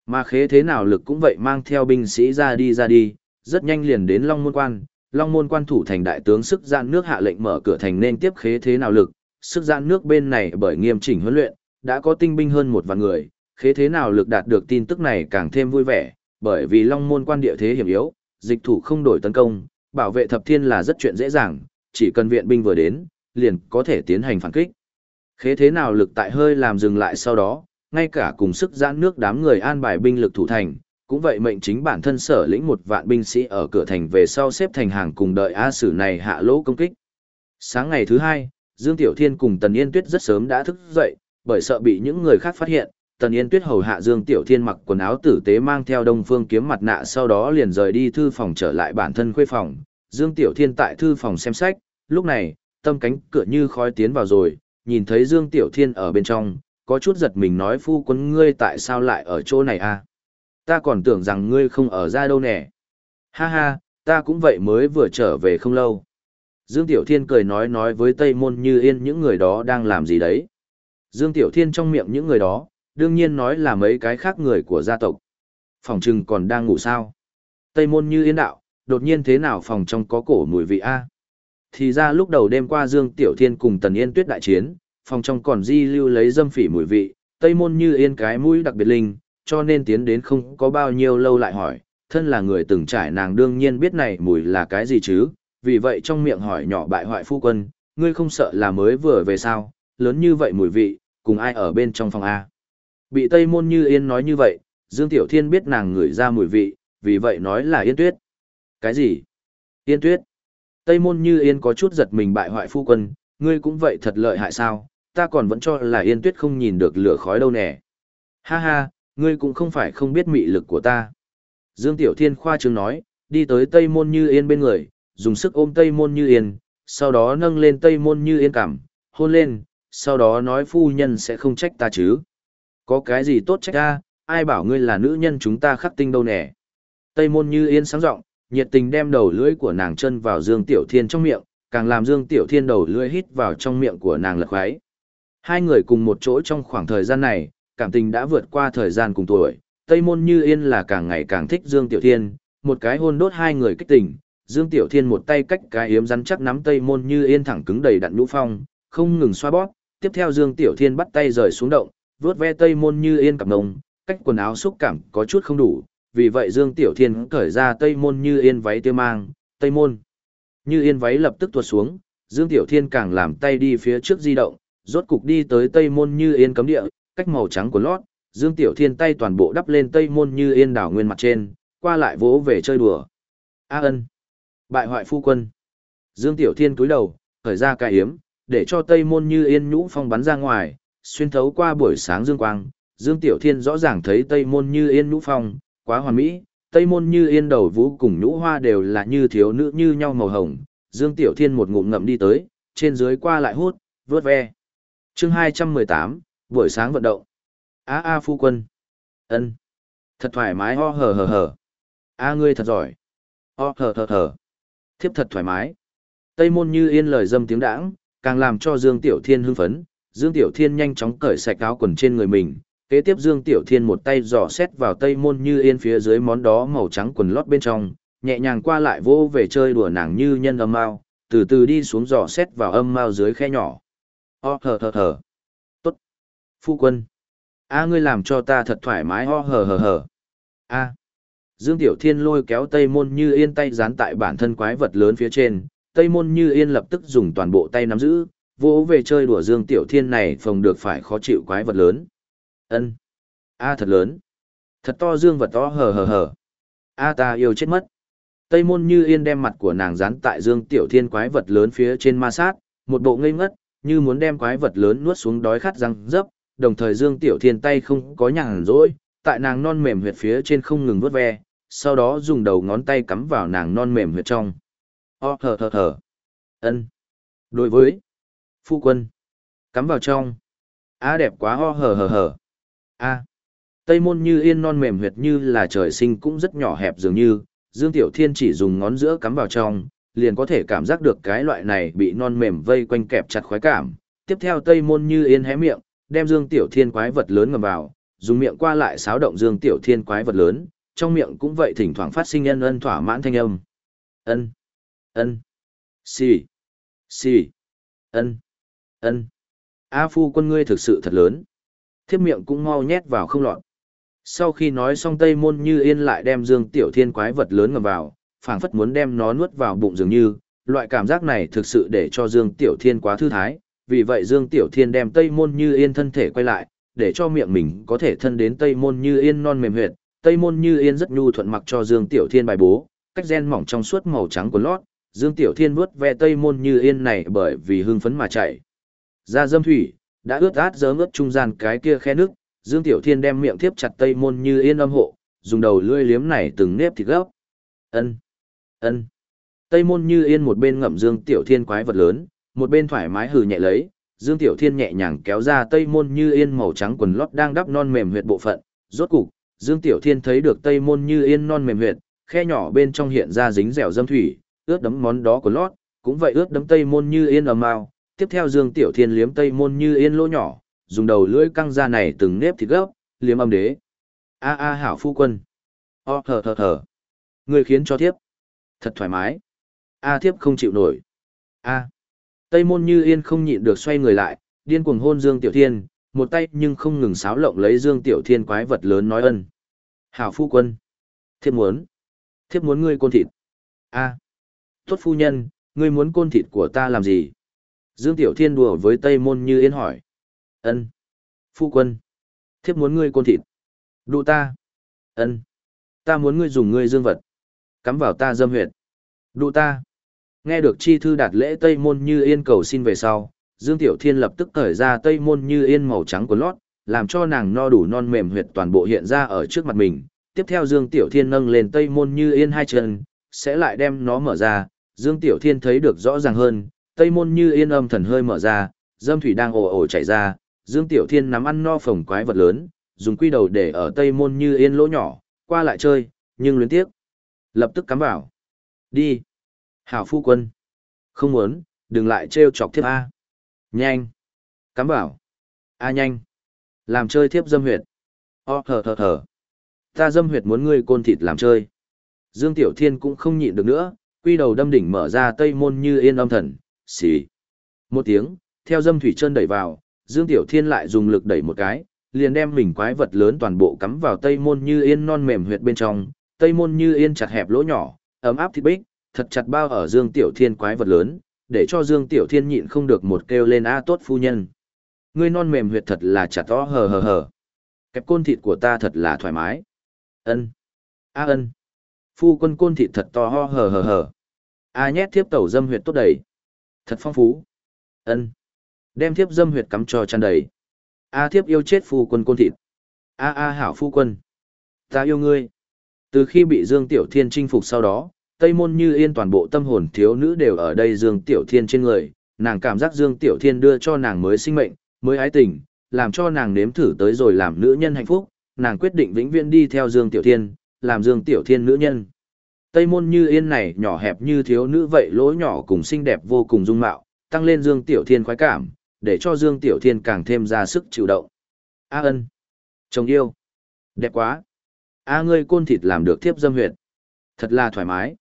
Mà khế thế nào lực cũng vậy mang theo binh sĩ ra đi ra đi, rất nhanh liền đến Long Môn Quan. Long Môn Quan thủ thành đại tướng sức giãn nước hạ lệnh mở cửa thành nên tiếp khế thế nào lực, sức giãn nước bên này bởi nghiêm chỉnh huấn luyện, đã có tinh binh hơn một vạn người, khế thế nào lực đạt được tin tức này càng thêm vui vẻ, bởi vì Long Môn Quan địa thế hiểm yếu, dịch thủ không đổi tấn công, bảo vệ thập thiên là rất chuyện dễ dàng, chỉ cần viện binh vừa đến, liền có thể tiến hành phản kích. Khế thế nào lực tại hơi làm dừng lại sau đó, ngay cả cùng sức giãn nước đám người an bài binh lực thủ thành, cũng vậy mệnh chính bản thân sở lĩnh một vạn binh sĩ ở cửa thành về sau xếp thành hàng cùng đợi A Sử này hạ lỗ công kích. Sáng ngày thứ hai, Dương Tiểu Thiên cùng Tần Yên Tuyết rất sớm đã thức dậy, bởi sợ bị những người khác phát hiện. Tần Yên Tuyết hầu hạ Dương Tiểu Thiên mặc quần áo tử tế mang theo Đông Phương kiếm mặt nạ sau đó liền rời đi thư phòng trở lại bản thân khuê phòng. Dương Tiểu Thiên tại thư phòng xem sách, lúc này, tâm cánh cửa như khói tiến vào rồi, nhìn thấy Dương Tiểu Thiên ở bên trong, có chút giật mình nói phu quân ngươi tại sao lại ở chỗ này à? Ta còn tưởng rằng ngươi không ở ra đâu nè. Ha ha, Ta cũng vậy mới vừa trở về không lâu. Dương Tiểu Thiên cười nói nói với Tây Môn Như Yên những người đó đang làm gì đấy. Dương Tiểu Thiên trong miệng những người đó, đương nhiên nói là mấy cái khác người của gia tộc. Phòng trừng còn đang ngủ sao. Tây Môn Như Yên đạo, đột nhiên thế nào phòng trong có cổ mùi vị A. Thì ra lúc đầu đêm qua Dương Tiểu Thiên cùng Tần Yên tuyết đại chiến, phòng trong còn di lưu lấy dâm phỉ mùi vị, Tây Môn Như Yên cái mũi đặc biệt linh, cho nên tiến đến không có bao nhiêu lâu lại hỏi, thân là người từng trải nàng đương nhiên biết này mùi là cái gì chứ, vì vậy trong miệng hỏi nhỏ bại hoại phu quân, ngươi không sợ là mới vừa về sao, lớn như vậy mùi vị, cùng ai ở bên trong phòng A. Bị Tây Môn Như Yên nói như vậy, Dương Tiểu Thiên biết nàng ngửi ra mùi vị, vì vậy nói là Yên Tuyết. Cái gì? Yên Tuyết? Tây Môn Như Yên có chút giật mình bại hoại phu quân, ngươi cũng vậy thật lợi hại sao, ta còn vẫn cho là Yên Tuyết không nhìn được lửa khói đâu nè. Ha ha, ngươi cũng không phải không biết mị lực của ta. Dương Tiểu Thiên khoa trương nói, đi tới Tây Môn Như Yên bên người, dùng sức ôm Tây Môn Như Yên, sau đó nâng lên Tây Môn Như Yên cảm, hôn lên, sau đó nói phu nhân sẽ không trách ta chứ. Có cái gì tốt trách ta, ai bảo ngươi là nữ nhân chúng ta khắc tinh đâu nè. Tây Môn Như Yên sáng giọng, nhiệt tình đem đầu lưỡi của nàng chân vào Dương Tiểu Thiên trong miệng, càng làm Dương Tiểu Thiên đầu lưỡi hít vào trong miệng của nàng lật khoái. Hai người cùng một chỗ trong khoảng thời gian này, cảm tình đã vượt qua thời gian cùng tuổi, Tây Môn Như Yên là càng ngày càng thích Dương Tiểu Thiên, một cái hôn đốt hai người kích tình, Dương Tiểu Thiên một tay cách cái yếm rắn chắc nắm Tây Môn Như Yên thẳng cứng đầy đặn nhũ phong, không ngừng xoa bóp, tiếp theo Dương Tiểu Thiên bắt tay rời xuống động, vuốt ve Tây Môn Như Yên cặp nồng, cách quần áo xúc cảm có chút không đủ, vì vậy Dương Tiểu Thiên cởi ra Tây Môn Như Yên váy tiêu mang, Tây Môn. Như Yên váy lập tức tuột xuống, Dương Tiểu Thiên càng làm tay đi phía trước di động, rốt cục đi tới Tây Môn Như Yên cấm địa, cách màu trắng của lót, Dương Tiểu Thiên tay toàn bộ đắp lên Tây Môn Như Yên đảo nguyên mặt trên, qua lại vỗ về chơi đùa. A ân. Bại hoại phu quân. Dương Tiểu Thiên cúi đầu, khởi ra cài hiếm, để cho Tây Môn Như Yên nhũ phong bắn ra ngoài, xuyên thấu qua buổi sáng dương quang, Dương Tiểu Thiên rõ ràng thấy Tây Môn Như Yên nhũ phong, quá hoàn mỹ, Tây Môn Như Yên đầu vũ cùng nhũ hoa đều là như thiếu nữ như nhau màu hồng. Dương Tiểu Thiên một ngụm ngậm đi tới, trên dưới qua lại hút, vớt ve. Chương 218, buổi sáng vận động. A a phu quân. Ân. Thật thoải mái ho hờ hờ hờ. A ngươi thật giỏi. Ho hờ hờ hờ. Thiếp thật thoải mái. Tây môn như yên lời dâm tiếng đãng, càng làm cho Dương Tiểu Thiên hưng phấn. Dương Tiểu Thiên nhanh chóng cởi sạch áo quần trên người mình. Kế tiếp Dương Tiểu Thiên một tay dò xét vào Tây môn như yên phía dưới món đó màu trắng quần lót bên trong, nhẹ nhàng qua lại vô về chơi đùa nàng như nhân âm mao, từ từ đi xuống dò xét vào âm mao dưới khe nhỏ. Ho hờ hờ hờ. Tốt. Phu quân a ngươi làm cho ta thật thoải mái ho hờ hờ hờ. a Dương Tiểu Thiên lôi kéo Tây Môn Như Yên tay dán tại bản thân quái vật lớn phía trên, Tây Môn Như Yên lập tức dùng toàn bộ tay nắm giữ, vỗ về chơi đùa Dương Tiểu Thiên này phòng được phải khó chịu quái vật lớn. Ân, a thật lớn, thật to Dương vật to hờ hờ hờ. A ta yêu chết mất. Tây Môn Như Yên đem mặt của nàng dán tại Dương Tiểu Thiên quái vật lớn phía trên ma sát, một bộ ngây ngất, như muốn đem quái vật lớn nuốt xuống đói khát răng dấp, đồng thời Dương Tiểu Thiên tay không có nhàn rỗi, tại nàng non mềm huyệt phía trên không ngừng vuốt ve, sau đó dùng đầu ngón tay cắm vào nàng non mềm huyệt trong. O thở thở thở. Ân. Đối với phu quân, cắm vào trong. A đẹp quá ho hờ hờ hờ. A. Tây môn như yên non mềm huyệt như là trời sinh cũng rất nhỏ hẹp dường như, Dương Tiểu Thiên chỉ dùng ngón giữa cắm vào trong, liền có thể cảm giác được cái loại này bị non mềm vây quanh kẹp chặt khoái cảm. Tiếp theo Tây môn như yên hé miệng, đem Dương Tiểu Thiên quái vật lớn ngầm vào, dùng miệng qua lại xáo động Dương Tiểu Thiên quái vật lớn, trong miệng cũng vậy thỉnh thoảng phát sinh ân ân thỏa mãn thanh âm. Ân, ân, xì, xì, ân, ân. A phu quân ngươi thực sự thật lớn. Thiếp miệng cũng mau nhét vào không lọt. Sau khi nói xong Tây Môn Như Yên lại đem Dương Tiểu Thiên quái vật lớn ngầm vào, phảng phất muốn đem nó nuốt vào bụng dường như, loại cảm giác này thực sự để cho Dương Tiểu Thiên quá thư thái, vì vậy Dương Tiểu Thiên đem Tây Môn Như Yên thân thể quay lại, để cho miệng mình có thể thân đến Tây Môn Như Yên non mềm huyệt. Tây Môn Như Yên rất nhu thuận mặc cho Dương Tiểu Thiên bài bố, cách gen mỏng trong suốt màu trắng của lót, Dương Tiểu Thiên vuốt ve Tây Môn Như Yên này bởi vì hưng phấn mà chạy. Ra dâm thủy, đã ướt át dớm ướt trung gian cái kia khe nước, Dương Tiểu Thiên đem miệng tiếp chặt Tây Môn Như Yên âm hộ, dùng đầu lưỡi liếm này từng nếp thịt gấp. Ân, ân. Tây Môn Như Yên một bên ngậm Dương Tiểu Thiên quái vật lớn, một bên thoải mái hừ nhẹ lấy, Dương Tiểu Thiên nhẹ nhàng kéo ra tây môn như yên màu trắng quần lót đang đắp non mềm huyệt bộ phận, rốt cục, Dương Tiểu Thiên thấy được tây môn như yên non mềm huyệt, khe nhỏ bên trong hiện ra dính dẻo dâm thủy, ướt đấm món đó của lót, cũng vậy ướt đấm tây môn như yên ầm mao. Tiếp theo Dương Tiểu Thiên liếm tây môn như yên lỗ nhỏ, dùng đầu lưỡi căng ra này từng nếp thịt gấp, liếm âm đế. A a hảo phu quân. O thở thở thở. Người khiến cho thiếp. Thật thoải mái. A thiếp không chịu nổi. A. Tây môn như yên không nhịn được xoay người lại, điên cuồng hôn Dương Tiểu Thiên, một tay nhưng không ngừng sáo lộng lấy Dương Tiểu Thiên quái vật lớn nói ân. Hảo phu quân. Thiếp muốn. Thiếp muốn ngươi côn thịt. A. Tốt phu nhân, ngươi muốn côn thịt của ta làm gì? Dương Tiểu Thiên đùa với Tây Môn Như Yên hỏi. Ân. Phu quân. Thiếp muốn ngươi côn thịt. Đụ ta. Ân. Ta muốn ngươi dùng ngươi dương vật. Cắm vào ta dâm huyệt. Đụ ta. Nghe được chi thư đạt lễ Tây Môn Như Yên cầu xin về sau, Dương Tiểu Thiên lập tức cởi ra Tây Môn Như Yên màu trắng của lót, làm cho nàng no đủ non mềm huyệt toàn bộ hiện ra ở trước mặt mình. Tiếp theo Dương Tiểu Thiên nâng lên Tây Môn Như Yên hai chân, sẽ lại đem nó mở ra. Dương Tiểu Thiên thấy được rõ ràng hơn, Tây Môn Như Yên âm thần hơi mở ra, dâm thủy đang ồ ồ chảy ra. Dương Tiểu Thiên nắm ăn no phồng quái vật lớn, dùng quy đầu để ở Tây Môn Như Yên lỗ nhỏ, qua lại chơi, nhưng luyến tiếc. Lập tức cắm vào. Đi. Hảo phu quân. Không muốn, đừng lại trêu chọc thiếp A. Nhanh. Cắm vào. A nhanh. Làm chơi thiếp dâm huyệt. O thở thở thở. Ta dâm huyệt muốn ngươi côn thịt làm chơi. Dương Tiểu Thiên cũng không nhịn được nữa, quy đầu đâm đỉnh mở ra tây môn như yên âm thần, xì. Một tiếng, theo dâm thủy chân đẩy vào, Dương Tiểu Thiên lại dùng lực đẩy một cái, liền đem mình quái vật lớn toàn bộ cắm vào tây môn như yên non mềm huyệt bên trong, tây môn như yên chặt hẹp lỗ nhỏ, ấm áp thịt bích, thật chặt bao ở Dương Tiểu Thiên quái vật lớn, để cho Dương Tiểu Thiên nhịn không được một kêu lên a tốt phu nhân. Ngươi non mềm huyệt thật là chặt to hờ hờ hờ. Kẹp côn thịt của ta thật là thoải mái. Ân. A ân. Phu quân côn thịt thật to ho hờ hờ hờ. A nhét thiếp tẩu dâm huyệt tốt đầy. Thật phong phú. Ân. Đem thiếp dâm huyệt cắm cho tràn đầy. A thiếp yêu chết phu quân côn thịt. A a hảo phu quân. Ta yêu ngươi. Từ khi bị Dương Tiểu Thiên chinh phục sau đó, Tây Môn Như Yên toàn bộ tâm hồn thiếu nữ đều ở đây Dương Tiểu Thiên trên người, nàng cảm giác Dương Tiểu Thiên đưa cho nàng mới sinh mệnh, mới ái tình, làm cho nàng nếm thử tới rồi làm nữ nhân hạnh phúc, nàng quyết định vĩnh viễn đi theo Dương Tiểu Thiên, làm Dương Tiểu Thiên nữ nhân. Tây Môn Như Yên này nhỏ hẹp như thiếu nữ vậy lỗ nhỏ cùng xinh đẹp vô cùng dung mạo, tăng lên Dương Tiểu Thiên khoái cảm, để cho Dương Tiểu Thiên càng thêm ra sức chịu động. A ân, chồng yêu, đẹp quá. A ngươi côn thịt làm được thiếp dâm huyệt. Thật là thoải mái.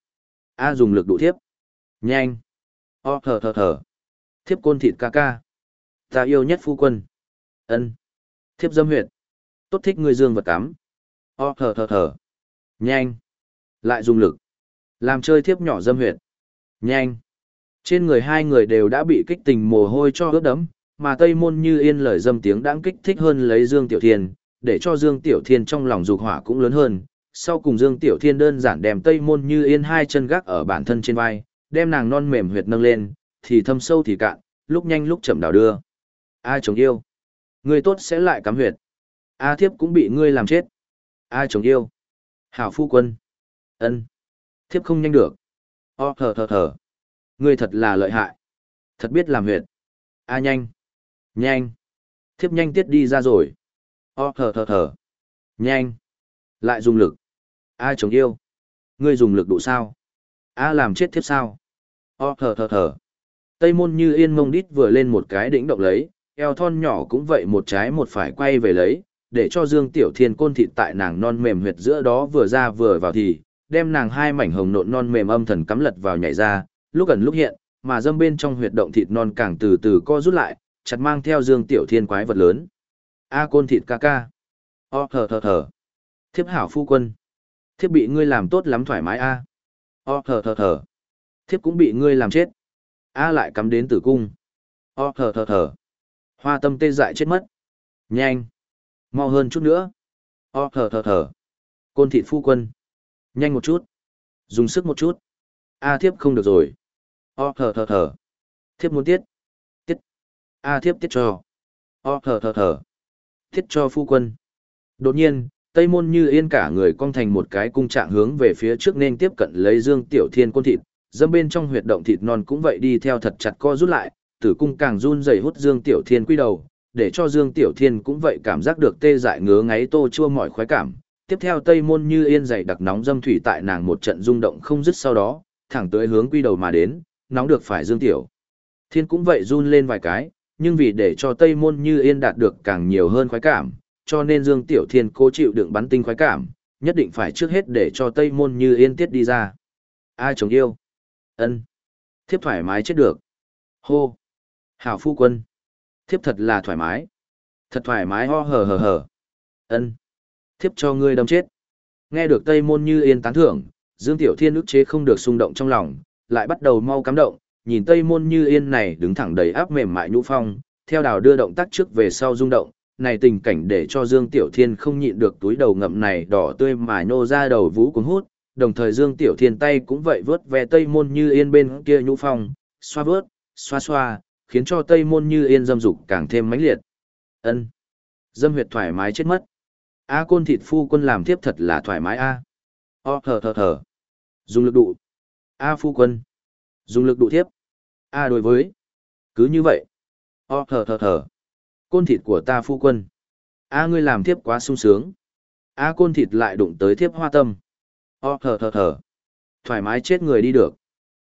A dùng lực đủ thiếp. Nhanh. O thở thở thở. Thiếp côn thịt ca ca. Ta yêu nhất phu quân. ân Thiếp dâm huyệt. Tốt thích người dương vật cắm. O thở thở thở. Nhanh. Lại dùng lực. Làm chơi thiếp nhỏ dâm huyệt. Nhanh. Trên người hai người đều đã bị kích tình mồ hôi cho ướt đẫm, mà Tây Môn Như Yên lời dâm tiếng đãng kích thích hơn lấy Dương Tiểu Thiên, để cho Dương Tiểu Thiên trong lòng dục hỏa cũng lớn hơn, sau cùng Dương Tiểu Thiên đơn giản đem Tây Môn Như Yên hai chân gác ở bản thân trên vai, đem nàng non mềm huyệt nâng lên, thì thâm sâu thì cạn, lúc nhanh lúc chậm đảo đưa. Ai chồng yêu? Người tốt sẽ lại cắm huyệt. A thiếp cũng bị ngươi làm chết. Ai chồng yêu? Hảo phu quân. ân Thiếp không nhanh được. O oh, thở thở thở. Ngươi thật là lợi hại. Thật biết làm huyệt. A nhanh. Nhanh. Thiếp nhanh tiết đi ra rồi. Ờ, o thở thở thở. Nhanh. Lại dùng lực. A chồng yêu. Ngươi dùng lực đủ sao? A làm chết thiếp sao? Ờ, o thở thở thở. Tây môn như yên mông đít vừa lên một cái đỉnh động lấy, eo thon nhỏ cũng vậy một trái một phải quay về lấy, để cho Dương Tiểu Thiên côn thịt tại nàng non mềm huyệt giữa đó vừa ra vừa vào thì, đem nàng hai mảnh hồng nộn non mềm âm thần cắm lật vào nhảy ra, lúc ẩn lúc hiện, mà dâm bên trong huyệt động thịt non càng từ từ co rút lại, chặt mang theo Dương Tiểu Thiên quái vật lớn. A côn thịt ca ca. O thở thở thở thiếp hảo phu quân. Thiếp bị ngươi làm tốt lắm thoải mái a. O thở thở thở thiếp cũng bị ngươi làm chết. A lại cắm đến tử cung. O thở thở thở hoa tâm tê dại chết mất. Nhanh. Mau hơn chút nữa. O thở thở thở côn thịt phu quân. Nhanh một chút. Dùng sức một chút. A thiếp không được rồi. O thở thở thở thiếp muốn tiết. Tiết. A thiếp tiết cho. O thở thở thở thiết cho phu quân đột nhiên Tây môn như yên cả người cong thành một cái cung trạng hướng về phía trước nên tiếp cận lấy Dương Tiểu Thiên côn thịt, dâm bên trong huyệt động thịt non cũng vậy đi theo thật chặt co rút lại, tử cung càng run rẩy hút Dương Tiểu Thiên quy đầu, để cho Dương Tiểu Thiên cũng vậy cảm giác được tê dại ngứa ngáy tô chua mỏi khoái cảm, tiếp theo Tây Môn Như Yên dày đặc nóng dâm thủy tại nàng một trận rung động không dứt sau đó, thẳng tới hướng quy đầu mà đến, nóng được phải Dương Tiểu. Thiên cũng vậy run lên vài cái, nhưng vì để cho Tây Môn Như Yên đạt được càng nhiều hơn khoái cảm, cho nên Dương Tiểu Thiên cố chịu đựng bắn tinh khoái cảm, nhất định phải trước hết để cho Tây Môn Như Yên tiết đi ra. Ai chống yêu? ân Thiếp thoải mái chết được. Hô! Hảo phu quân! Thiếp thật là thoải mái. Thật thoải mái ho hờ hờ hờ. ân Thiếp cho ngươi đâm chết. Nghe được Tây Môn Như Yên tán thưởng, Dương Tiểu Thiên ức chế không được xung động trong lòng, lại bắt đầu mau cắm động, nhìn Tây Môn Như Yên này đứng thẳng đầy áp mềm mại nhũ phong, theo đào đưa động tác trước về sau rung động, này tình cảnh để cho Dương Tiểu Thiên không nhịn được túi đầu ngậm này đỏ tươi mà nô ra đầu vũ cuốn hút, đồng thời Dương Tiểu Thiên tay cũng vậy vớt ve Tây Môn Như Yên bên kia nhũ phong, xoa vớt, xoa xoa, khiến cho Tây Môn Như Yên dâm dục càng thêm mãnh liệt. Ân, Dâm huyệt thoải mái chết mất. A côn thịt phu quân làm tiếp thật là thoải mái a. O thở thở thở. Dùng lực đụ. A phu quân. Dùng lực đụ thiếp. A đối với. Cứ như vậy. Ờ, o thở thở thở. Côn thịt của ta phu quân. A ngươi làm thiếp quá sung sướng. A côn thịt lại đụng tới thiếp hoa tâm. Ờ, o thở thở thở. Thoải mái chết người đi được.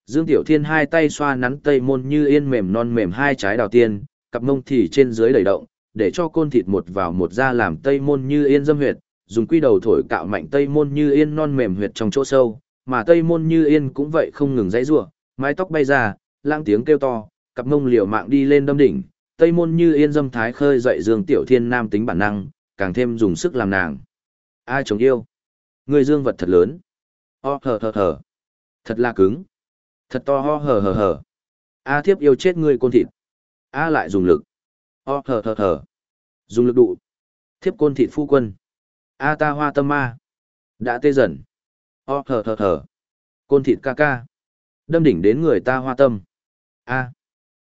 Dương Tiểu Thiên hai tay xoa nắn tây môn như yên mềm non mềm hai trái đào tiên, cặp mông thì trên dưới đầy động, để cho côn thịt một vào một ra làm tây môn như yên dâm huyệt, dùng quy đầu thổi cạo mạnh tây môn như yên non mềm huyệt trong chỗ sâu, mà tây môn như yên cũng vậy không ngừng dãy giụa mái tóc bay ra, lang tiếng kêu to, cặp mông liều mạng đi lên đâm đỉnh, tây môn như yên dâm thái khơi dậy dương tiểu thiên nam tính bản năng, càng thêm dùng sức làm nàng. Ai chống yêu? Người dương vật thật lớn. O hờ hờ hờ. Thật là cứng. Thật to ho hờ hờ hờ. A thiếp yêu chết ngươi côn thịt. A lại dùng lực. O thở thở thở. Dùng lực đụ. Thiếp côn thịt phu quân. A ta hoa tâm ma. Đã tê dần. O thở thở thở. Côn thịt ca ca. Đâm đỉnh đến người ta hoa tâm. A.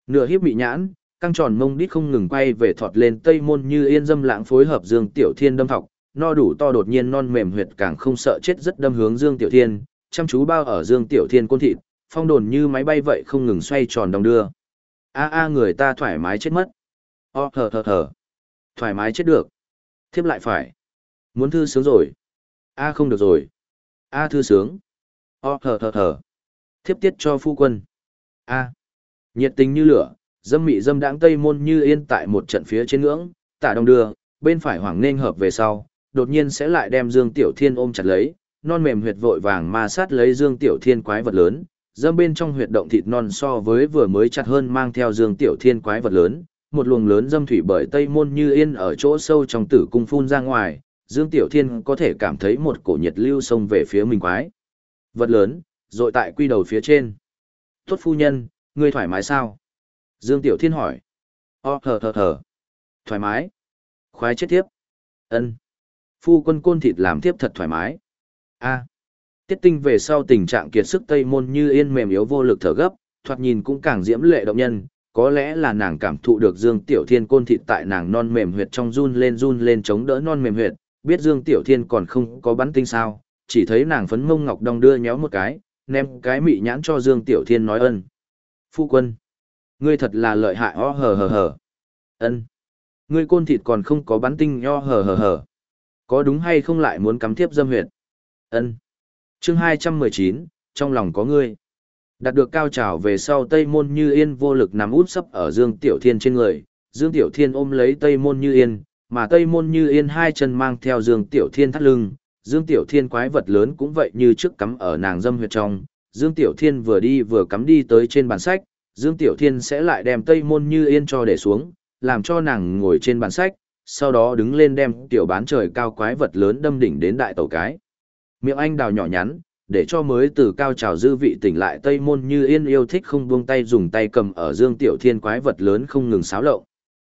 Nửa hiếp bị nhãn, căng tròn mông đít không ngừng quay về thọt lên tây môn như yên dâm lãng phối hợp dương tiểu thiên đâm thọc. No đủ to đột nhiên non mềm huyệt càng không sợ chết rất đâm hướng dương tiểu thiên, chăm chú bao ở dương tiểu thiên côn thịt, phong đồn như máy bay vậy không ngừng xoay tròn đồng đưa. A a người ta thoải mái chết mất. O thở thở thở. Thoải mái chết được. Thiếp lại phải. Muốn thư sướng rồi. A không được rồi. A thư sướng. O thở thở thở. Thiếp tiết cho phu quân. A. Nhiệt tình như lửa, dâm mị dâm đãng tây môn như yên tại một trận phía trên ngưỡng, tả đông đưa, bên phải hoàng nên hợp về sau, đột nhiên sẽ lại đem Dương Tiểu Thiên ôm chặt lấy, non mềm huyệt vội vàng ma sát lấy Dương Tiểu Thiên quái vật lớn, dâm bên trong huyệt động thịt non so với vừa mới chặt hơn mang theo Dương Tiểu Thiên quái vật lớn, một luồng lớn dâm thủy bởi tây môn như yên ở chỗ sâu trong tử cung phun ra ngoài, Dương Tiểu Thiên có thể cảm thấy một cổ nhiệt lưu xông về phía mình quái. Vật lớn, rồi tại quy đầu phía trên. Tốt phu nhân, ngươi thoải mái sao? Dương Tiểu Thiên hỏi. Ờ, o thở thở thở. Thoải mái. Khoái chết tiếp. ân Phu quân côn thịt làm tiếp thật thoải mái. a Tiết tinh về sau tình trạng kiệt sức tây môn như yên mềm yếu vô lực thở gấp, thoạt nhìn cũng càng diễm lệ động nhân, có lẽ là nàng cảm thụ được Dương Tiểu Thiên côn thịt tại nàng non mềm huyệt trong run lên run lên chống đỡ non mềm huyệt, biết Dương Tiểu Thiên còn không có bắn tinh sao, chỉ thấy nàng phấn mông ngọc đong đưa nhéo một cái, ném cái mị nhãn cho Dương Tiểu Thiên nói ân. Phu quân, ngươi thật là lợi hại o hờ hờ hờ. Ân, ngươi côn thịt còn không có bắn tinh nho hờ hờ hờ. Có đúng hay không lại muốn cắm tiếp dâm huyệt? Ân. Chương 219, trong lòng có ngươi. Đạt được cao trào về sau Tây Môn Như Yên vô lực nằm út sấp ở Dương Tiểu Thiên trên người, Dương Tiểu Thiên ôm lấy Tây Môn Như Yên, mà Tây Môn Như Yên hai chân mang theo Dương Tiểu Thiên thắt lưng, Dương Tiểu Thiên quái vật lớn cũng vậy như trước cắm ở nàng dâm huyệt trong, Dương Tiểu Thiên vừa đi vừa cắm đi tới trên bàn sách, Dương Tiểu Thiên sẽ lại đem Tây Môn Như Yên cho để xuống, làm cho nàng ngồi trên bàn sách, sau đó đứng lên đem tiểu bán trời cao quái vật lớn đâm đỉnh đến đại tàu cái. Miệng anh đào nhỏ nhắn, để cho mới từ cao trào dư vị tỉnh lại tây môn như yên yêu thích không buông tay dùng tay cầm ở dương tiểu thiên quái vật lớn không ngừng xáo lộng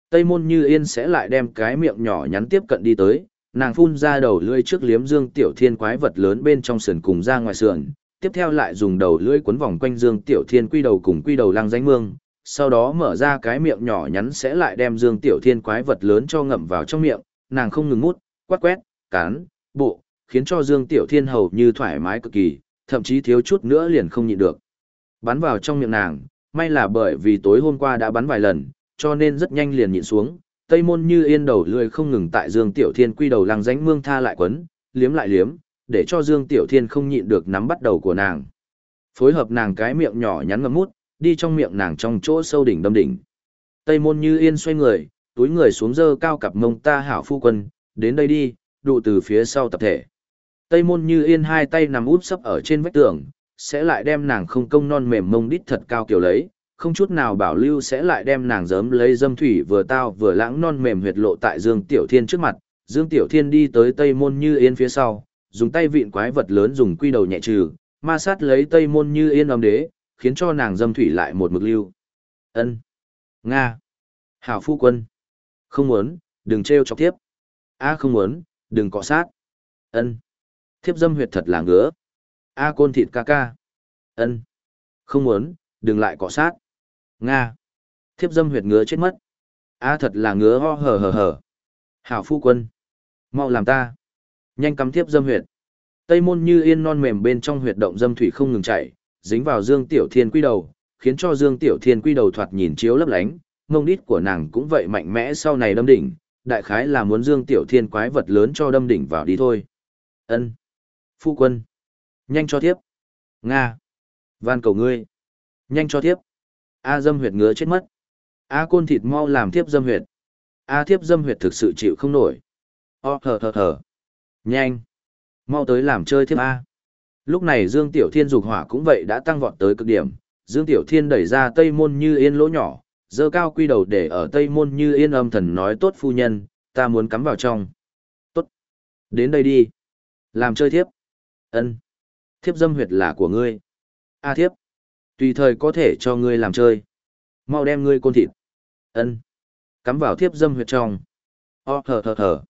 tây môn như yên sẽ lại đem cái miệng nhỏ nhắn tiếp cận đi tới nàng phun ra đầu lưỡi trước liếm dương tiểu thiên quái vật lớn bên trong sườn cùng ra ngoài sườn tiếp theo lại dùng đầu lưỡi quấn vòng quanh dương tiểu thiên quy đầu cùng quy đầu lăng danh mương sau đó mở ra cái miệng nhỏ nhắn sẽ lại đem dương tiểu thiên quái vật lớn cho ngậm vào trong miệng nàng không ngừng mút quát quét cán bộ khiến cho Dương Tiểu Thiên hầu như thoải mái cực kỳ, thậm chí thiếu chút nữa liền không nhịn được. Bắn vào trong miệng nàng, may là bởi vì tối hôm qua đã bắn vài lần, cho nên rất nhanh liền nhịn xuống. Tây môn như yên đầu lười không ngừng tại Dương Tiểu Thiên quy đầu lăng ránh mương tha lại quấn, liếm lại liếm, để cho Dương Tiểu Thiên không nhịn được nắm bắt đầu của nàng. Phối hợp nàng cái miệng nhỏ nhắn ngậm mút, đi trong miệng nàng trong chỗ sâu đỉnh đâm đỉnh. Tây môn như yên xoay người, túi người xuống dơ cao cặp mông ta hảo phu quân, đến đây đi, đụ từ phía sau tập thể. Tây môn như yên hai tay nằm úp sấp ở trên vách tường, sẽ lại đem nàng không công non mềm mông đít thật cao kiểu lấy, không chút nào bảo lưu sẽ lại đem nàng giấm lấy dâm thủy vừa tao vừa lãng non mềm huyệt lộ tại Dương Tiểu Thiên trước mặt, Dương Tiểu Thiên đi tới Tây Môn Như Yên phía sau, dùng tay vịn quái vật lớn dùng quy đầu nhẹ trừ, ma sát lấy Tây Môn Như Yên âm đế, khiến cho nàng dâm thủy lại một mực lưu. Ân, Nga, Hảo phu quân, không muốn, đừng treo chọc tiếp. A à, không muốn, đừng cọ sát. Ân, thiếp dâm huyệt thật là ngứa. A à, côn thịt ca ca. Ân, không muốn, đừng lại cọ sát. Nga, thiếp dâm huyệt ngứa chết mất. A à, thật là ngứa ho hờ hờ hờ. Hảo phu quân, mau làm ta. Nhanh cắm tiếp dâm huyệt. Tây môn như yên non mềm bên trong huyệt động dâm thủy không ngừng chảy, dính vào Dương Tiểu Thiên quy đầu, khiến cho Dương Tiểu Thiên quy đầu thoạt nhìn chiếu lấp lánh, mông đít của nàng cũng vậy mạnh mẽ sau này đâm đỉnh, đại khái là muốn Dương Tiểu Thiên quái vật lớn cho đâm đỉnh vào đi thôi. Ân, Phu quân. Nhanh cho tiếp. Nga. Van cầu ngươi. Nhanh cho tiếp. A dâm huyệt ngứa chết mất. A côn thịt mau làm tiếp dâm huyệt. A thiếp dâm huyệt thực sự chịu không nổi. O thở thở thở. Nhanh. Mau tới làm chơi thiếp A. Lúc này Dương Tiểu Thiên dục hỏa cũng vậy đã tăng vọt tới cực điểm. Dương Tiểu Thiên đẩy ra tây môn như yên lỗ nhỏ, dơ cao quy đầu để ở tây môn như yên âm thần nói tốt phu nhân, ta muốn cắm vào trong. Tốt. Đến đây đi. Làm chơi thiếp. ân Thiếp dâm huyệt là của ngươi. A thiếp. Tùy thời có thể cho ngươi làm chơi. Mau đem ngươi côn thịt. ân Cắm vào thiếp dâm huyệt trong. O thở thở thở.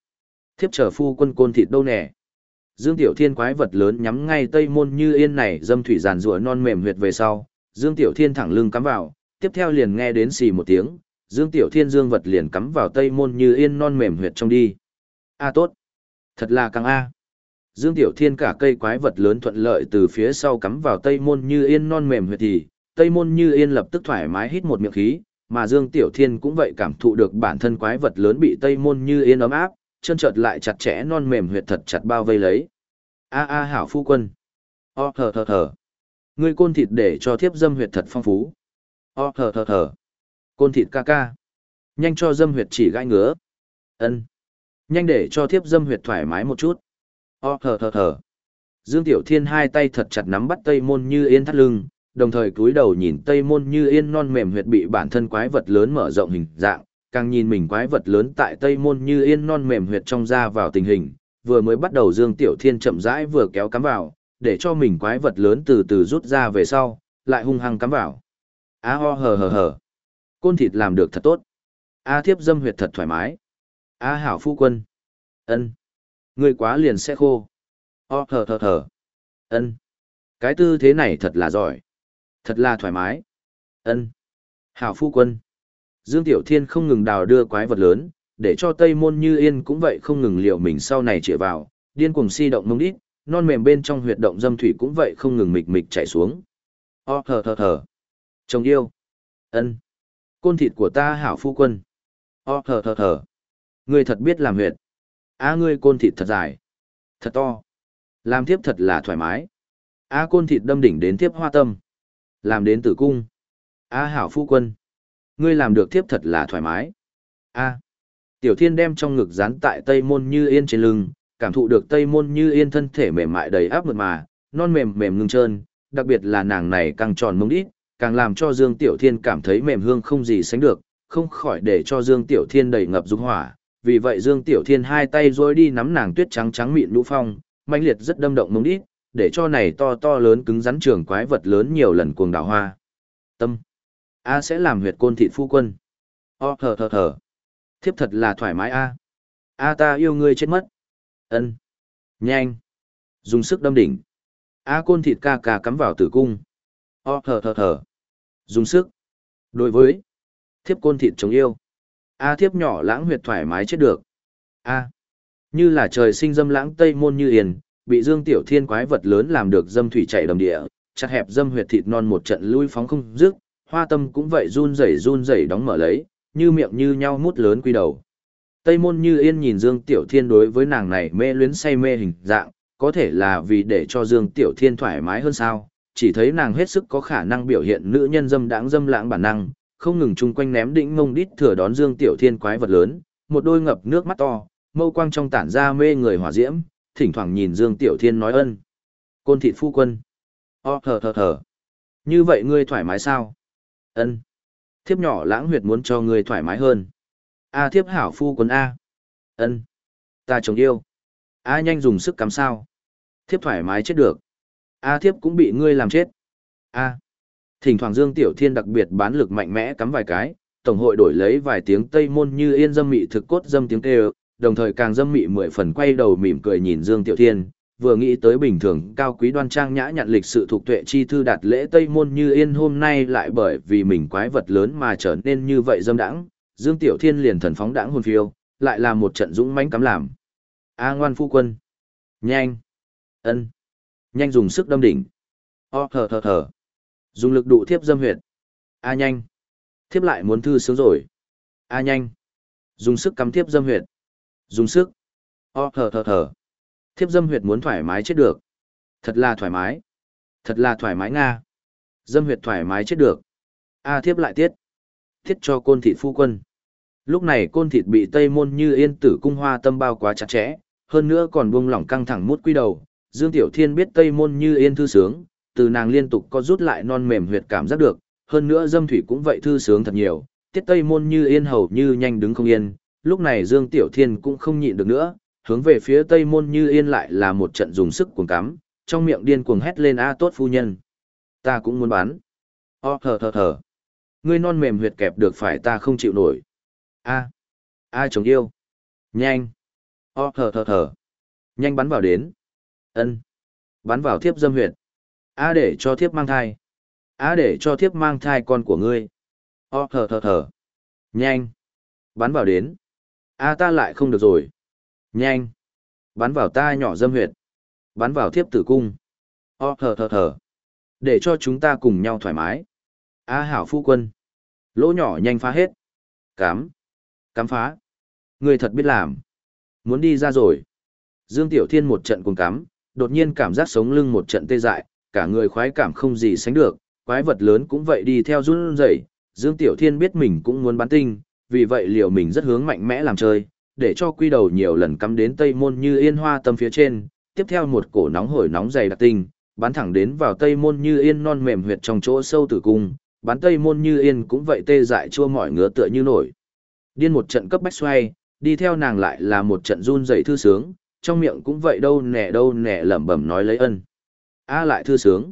Thiếp trở phu quân côn thịt đâu nè. Dương Tiểu Thiên quái vật lớn nhắm ngay tây môn như yên này dâm thủy giàn rùa non mềm huyệt về sau. Dương Tiểu Thiên thẳng lưng cắm vào, tiếp theo liền nghe đến xì một tiếng. Dương Tiểu Thiên dương vật liền cắm vào tây môn như yên non mềm huyệt trong đi. A à, tốt. Thật là càng A. Dương Tiểu Thiên cả cây quái vật lớn thuận lợi từ phía sau cắm vào tây môn như yên non mềm huyệt thì, tây môn như yên lập tức thoải mái hít một miệng khí, mà Dương Tiểu Thiên cũng vậy cảm thụ được bản thân quái vật lớn bị Tây Môn Như Yên ấm áp, chân chợt lại chặt chẽ non mềm huyệt thật chặt bao vây lấy. A a hảo phu quân. O thở thở thở. Ngươi côn thịt để cho thiếp dâm huyệt thật phong phú. O thở thở thở. Côn thịt ca ca. Nhanh cho dâm huyệt chỉ gai ngứa. Ân. Nhanh để cho thiếp dâm huyệt thoải mái một chút. O thở thở thở. Dương Tiểu Thiên hai tay thật chặt nắm bắt Tây Môn Như Yên thắt lưng, đồng thời cúi đầu nhìn tây môn như yên non mềm huyệt bị bản thân quái vật lớn mở rộng hình dạng, càng nhìn mình quái vật lớn tại tây môn như yên non mềm huyệt trong ra vào tình hình, vừa mới bắt đầu Dương Tiểu Thiên chậm rãi vừa kéo cắm vào, để cho mình quái vật lớn từ từ rút ra về sau, lại hung hăng cắm vào. Á ho hờ hờ hờ. Côn thịt làm được thật tốt. A thiếp dâm huyệt thật thoải mái. A hảo phu quân. ân Người quá liền sẽ khô. O hờ hờ hờ. ân Cái tư thế này thật là giỏi. Thật là thoải mái. ân Hảo phu quân. Dương Tiểu Thiên không ngừng đào đưa quái vật lớn, để cho Tây Môn Như Yên cũng vậy không ngừng liệu mình sau này chĩa vào, điên cuồng si động mông đít, non mềm bên trong huyệt động dâm thủy cũng vậy không ngừng mịch mịch chảy xuống. O thở thở thở. Chồng yêu. ân Côn thịt của ta hảo phu quân. O thở thở thở. Ngươi thật biết làm huyệt. A ngươi côn thịt thật dài. Thật to. Làm tiếp thật là thoải mái. A côn thịt đâm đỉnh đến tiếp hoa tâm. Làm đến tử cung. A hảo phu quân. Ngươi làm được tiếp thật là thoải mái. A. Tiểu thiên đem trong ngực dán tại tây môn như yên trên lưng, cảm thụ được tây môn như yên thân thể mềm mại đầy áp mượt mà, non mềm mềm ngưng trơn, đặc biệt là nàng này càng tròn mông đít, càng làm cho Dương Tiểu Thiên cảm thấy mềm hương không gì sánh được, không khỏi để cho Dương Tiểu Thiên đầy ngập dục hỏa. Vì vậy Dương Tiểu Thiên hai tay rối đi nắm nàng tuyết trắng trắng mịn lũ phong, mãnh liệt rất đâm động mông đít, để cho này to to lớn cứng rắn trường quái vật lớn nhiều lần cuồng đào hoa. Tâm. A sẽ làm huyệt côn thịt phu quân. Ờ, o thở thở thở. Thiếp thật là thoải mái A. A ta yêu ngươi chết mất. ân Nhanh. Dùng sức đâm đỉnh. A côn thịt ca ca cắm vào tử cung. Ờ, o thở thở thở. Dùng sức. Đối với. Thiếp côn thịt chống yêu. A thiếp nhỏ lãng huyệt thoải mái chết được. A. Như là trời sinh dâm lãng tây môn như hiền, bị Dương Tiểu Thiên quái vật lớn làm được dâm thủy chảy đầm địa, chặt hẹp dâm huyệt thịt non một trận lui phóng không dứt, hoa tâm cũng vậy run rẩy run rẩy đóng mở lấy, như miệng như nhau mút lớn quy đầu. Tây môn như yên nhìn Dương Tiểu Thiên đối với nàng này mê luyến say mê hình dạng, có thể là vì để cho Dương Tiểu Thiên thoải mái hơn sao, chỉ thấy nàng hết sức có khả năng biểu hiện nữ nhân dâm đãng dâm lãng bản năng, không ngừng chung quanh ném đĩnh ngông đít thừa đón Dương Tiểu Thiên quái vật lớn, một đôi ngập nước mắt to, mâu quang trong tản ra mê người hỏa diễm, thỉnh thoảng nhìn Dương Tiểu Thiên nói ân. Côn thịt phu quân. O thở thở thở. Như vậy ngươi thoải mái sao? Ân. Thiếp nhỏ lãng huyệt muốn cho ngươi thoải mái hơn. A thiếp hảo phu quân A. Ân. Ta chồng yêu. A nhanh dùng sức cắm sao. Thiếp thoải mái chết được. A thiếp cũng bị ngươi làm chết. A. Thỉnh thoảng Dương Tiểu Thiên đặc biệt bán lực mạnh mẽ cắm vài cái, tổng hội đổi lấy vài tiếng tây môn như yên dâm mị thực cốt dâm tiếng kêu, đồng thời càng dâm mị mười phần quay đầu mỉm cười nhìn Dương Tiểu Thiên, vừa nghĩ tới bình thường cao quý đoan trang nhã nhặn lịch sự thuộc tuệ chi thư đạt lễ tây môn như yên hôm nay lại bởi vì mình quái vật lớn mà trở nên như vậy dâm đãng, Dương Tiểu Thiên liền thần phóng đãng hồn phiêu, lại là một trận dũng mãnh cắm làm. A ngoan phu quân. Nhanh. ân Nhanh dùng sức đâm đỉnh. O thở thở thở. Dùng lực đụ thiếp dâm huyệt. A nhanh. Thiếp lại muốn thư sướng rồi. A nhanh. Dùng sức cắm thiếp dâm huyệt. Dùng sức. O thở thở thở. Thiếp dâm huyệt muốn thoải mái chết được. Thật là thoải mái. Thật là thoải mái Nga. Dâm huyệt thoải mái chết được. A thiếp lại tiết. Thiết cho côn thịt phu quân. Lúc này côn thịt bị Tây Môn Như Yên tử cung hoa tâm bao quá chặt chẽ, hơn nữa còn buông lỏng căng thẳng mút quy đầu. Dương Tiểu Thiên biết Tây Môn Như Yên thư sướng, từ nàng liên tục có rút lại non mềm huyệt cảm giác được, hơn nữa dâm thủy cũng vậy thư sướng thật nhiều, tiết Tây Môn Như Yên hầu như nhanh đứng không yên. Lúc này Dương Tiểu Thiên cũng không nhịn được nữa, hướng về phía Tây Môn Như Yên lại là một trận dùng sức cuồng cắm, trong miệng điên cuồng hét lên a tốt phu nhân. Ta cũng muốn bán. O thở thở thở. Ngươi non mềm huyệt kẹp được phải ta không chịu nổi. A. A chồng yêu. Nhanh. O thở thở thở. Nhanh bắn vào đến. Ân. Bắn vào thiếp dâm huyệt. A để cho thiếp mang thai. A để cho thiếp mang thai con của ngươi. O thở thở thở. Nhanh. Bắn vào đến. A ta lại không được rồi. Nhanh. Bắn vào ta nhỏ dâm huyệt. Bắn vào thiếp tử cung. Ờ, o thở thở thở. Để cho chúng ta cùng nhau thoải mái. A hảo phu quân. Lỗ nhỏ nhanh phá hết. Cám. Cám phá. Người thật biết làm. Muốn đi ra rồi. Dương Tiểu Thiên một trận cùng cắm, đột nhiên cảm giác sống lưng một trận tê dại, cả người khoái cảm không gì sánh được, quái vật lớn cũng vậy đi theo run rẩy. Dương Tiểu Thiên biết mình cũng muốn bán tinh, vì vậy liệu mình rất hướng mạnh mẽ làm chơi, để cho quy đầu nhiều lần cắm đến tây môn như yên hoa tâm phía trên, tiếp theo một cổ nóng hổi nóng dày đặc tinh, bắn thẳng đến vào tây môn như yên non mềm huyệt trong chỗ sâu tử cung, bắn tây môn như yên cũng vậy tê dại chua mỏi ngứa tựa như nổi. Điên một trận cấp bách xoay, đi theo nàng lại là một trận run dậy thư sướng, trong miệng cũng vậy đâu nẻ đâu nẻ lẩm bẩm nói lấy ân. A lại thư sướng.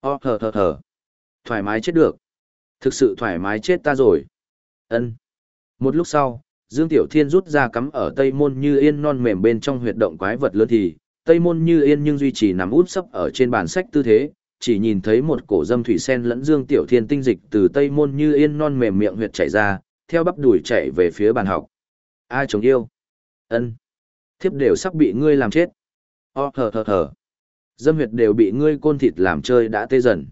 O thở thở thở. Thoải mái chết được. Thực sự thoải mái chết ta rồi. Ân. Một lúc sau, Dương Tiểu Thiên rút ra cắm ở Tây Môn Như Yên non mềm bên trong huyệt động quái vật lớn thì, Tây Môn Như Yên nhưng duy trì nằm út sấp ở trên bàn sách tư thế, chỉ nhìn thấy một cổ dâm thủy sen lẫn Dương Tiểu Thiên tinh dịch từ Tây Môn Như Yên non mềm miệng huyệt chảy ra, theo bắp đùi chạy về phía bàn học. Ai chống yêu? Ân. Thiếp đều sắp bị ngươi làm chết. O thở thở thở. Dâm huyệt đều bị ngươi côn thịt làm chơi đã tê dần.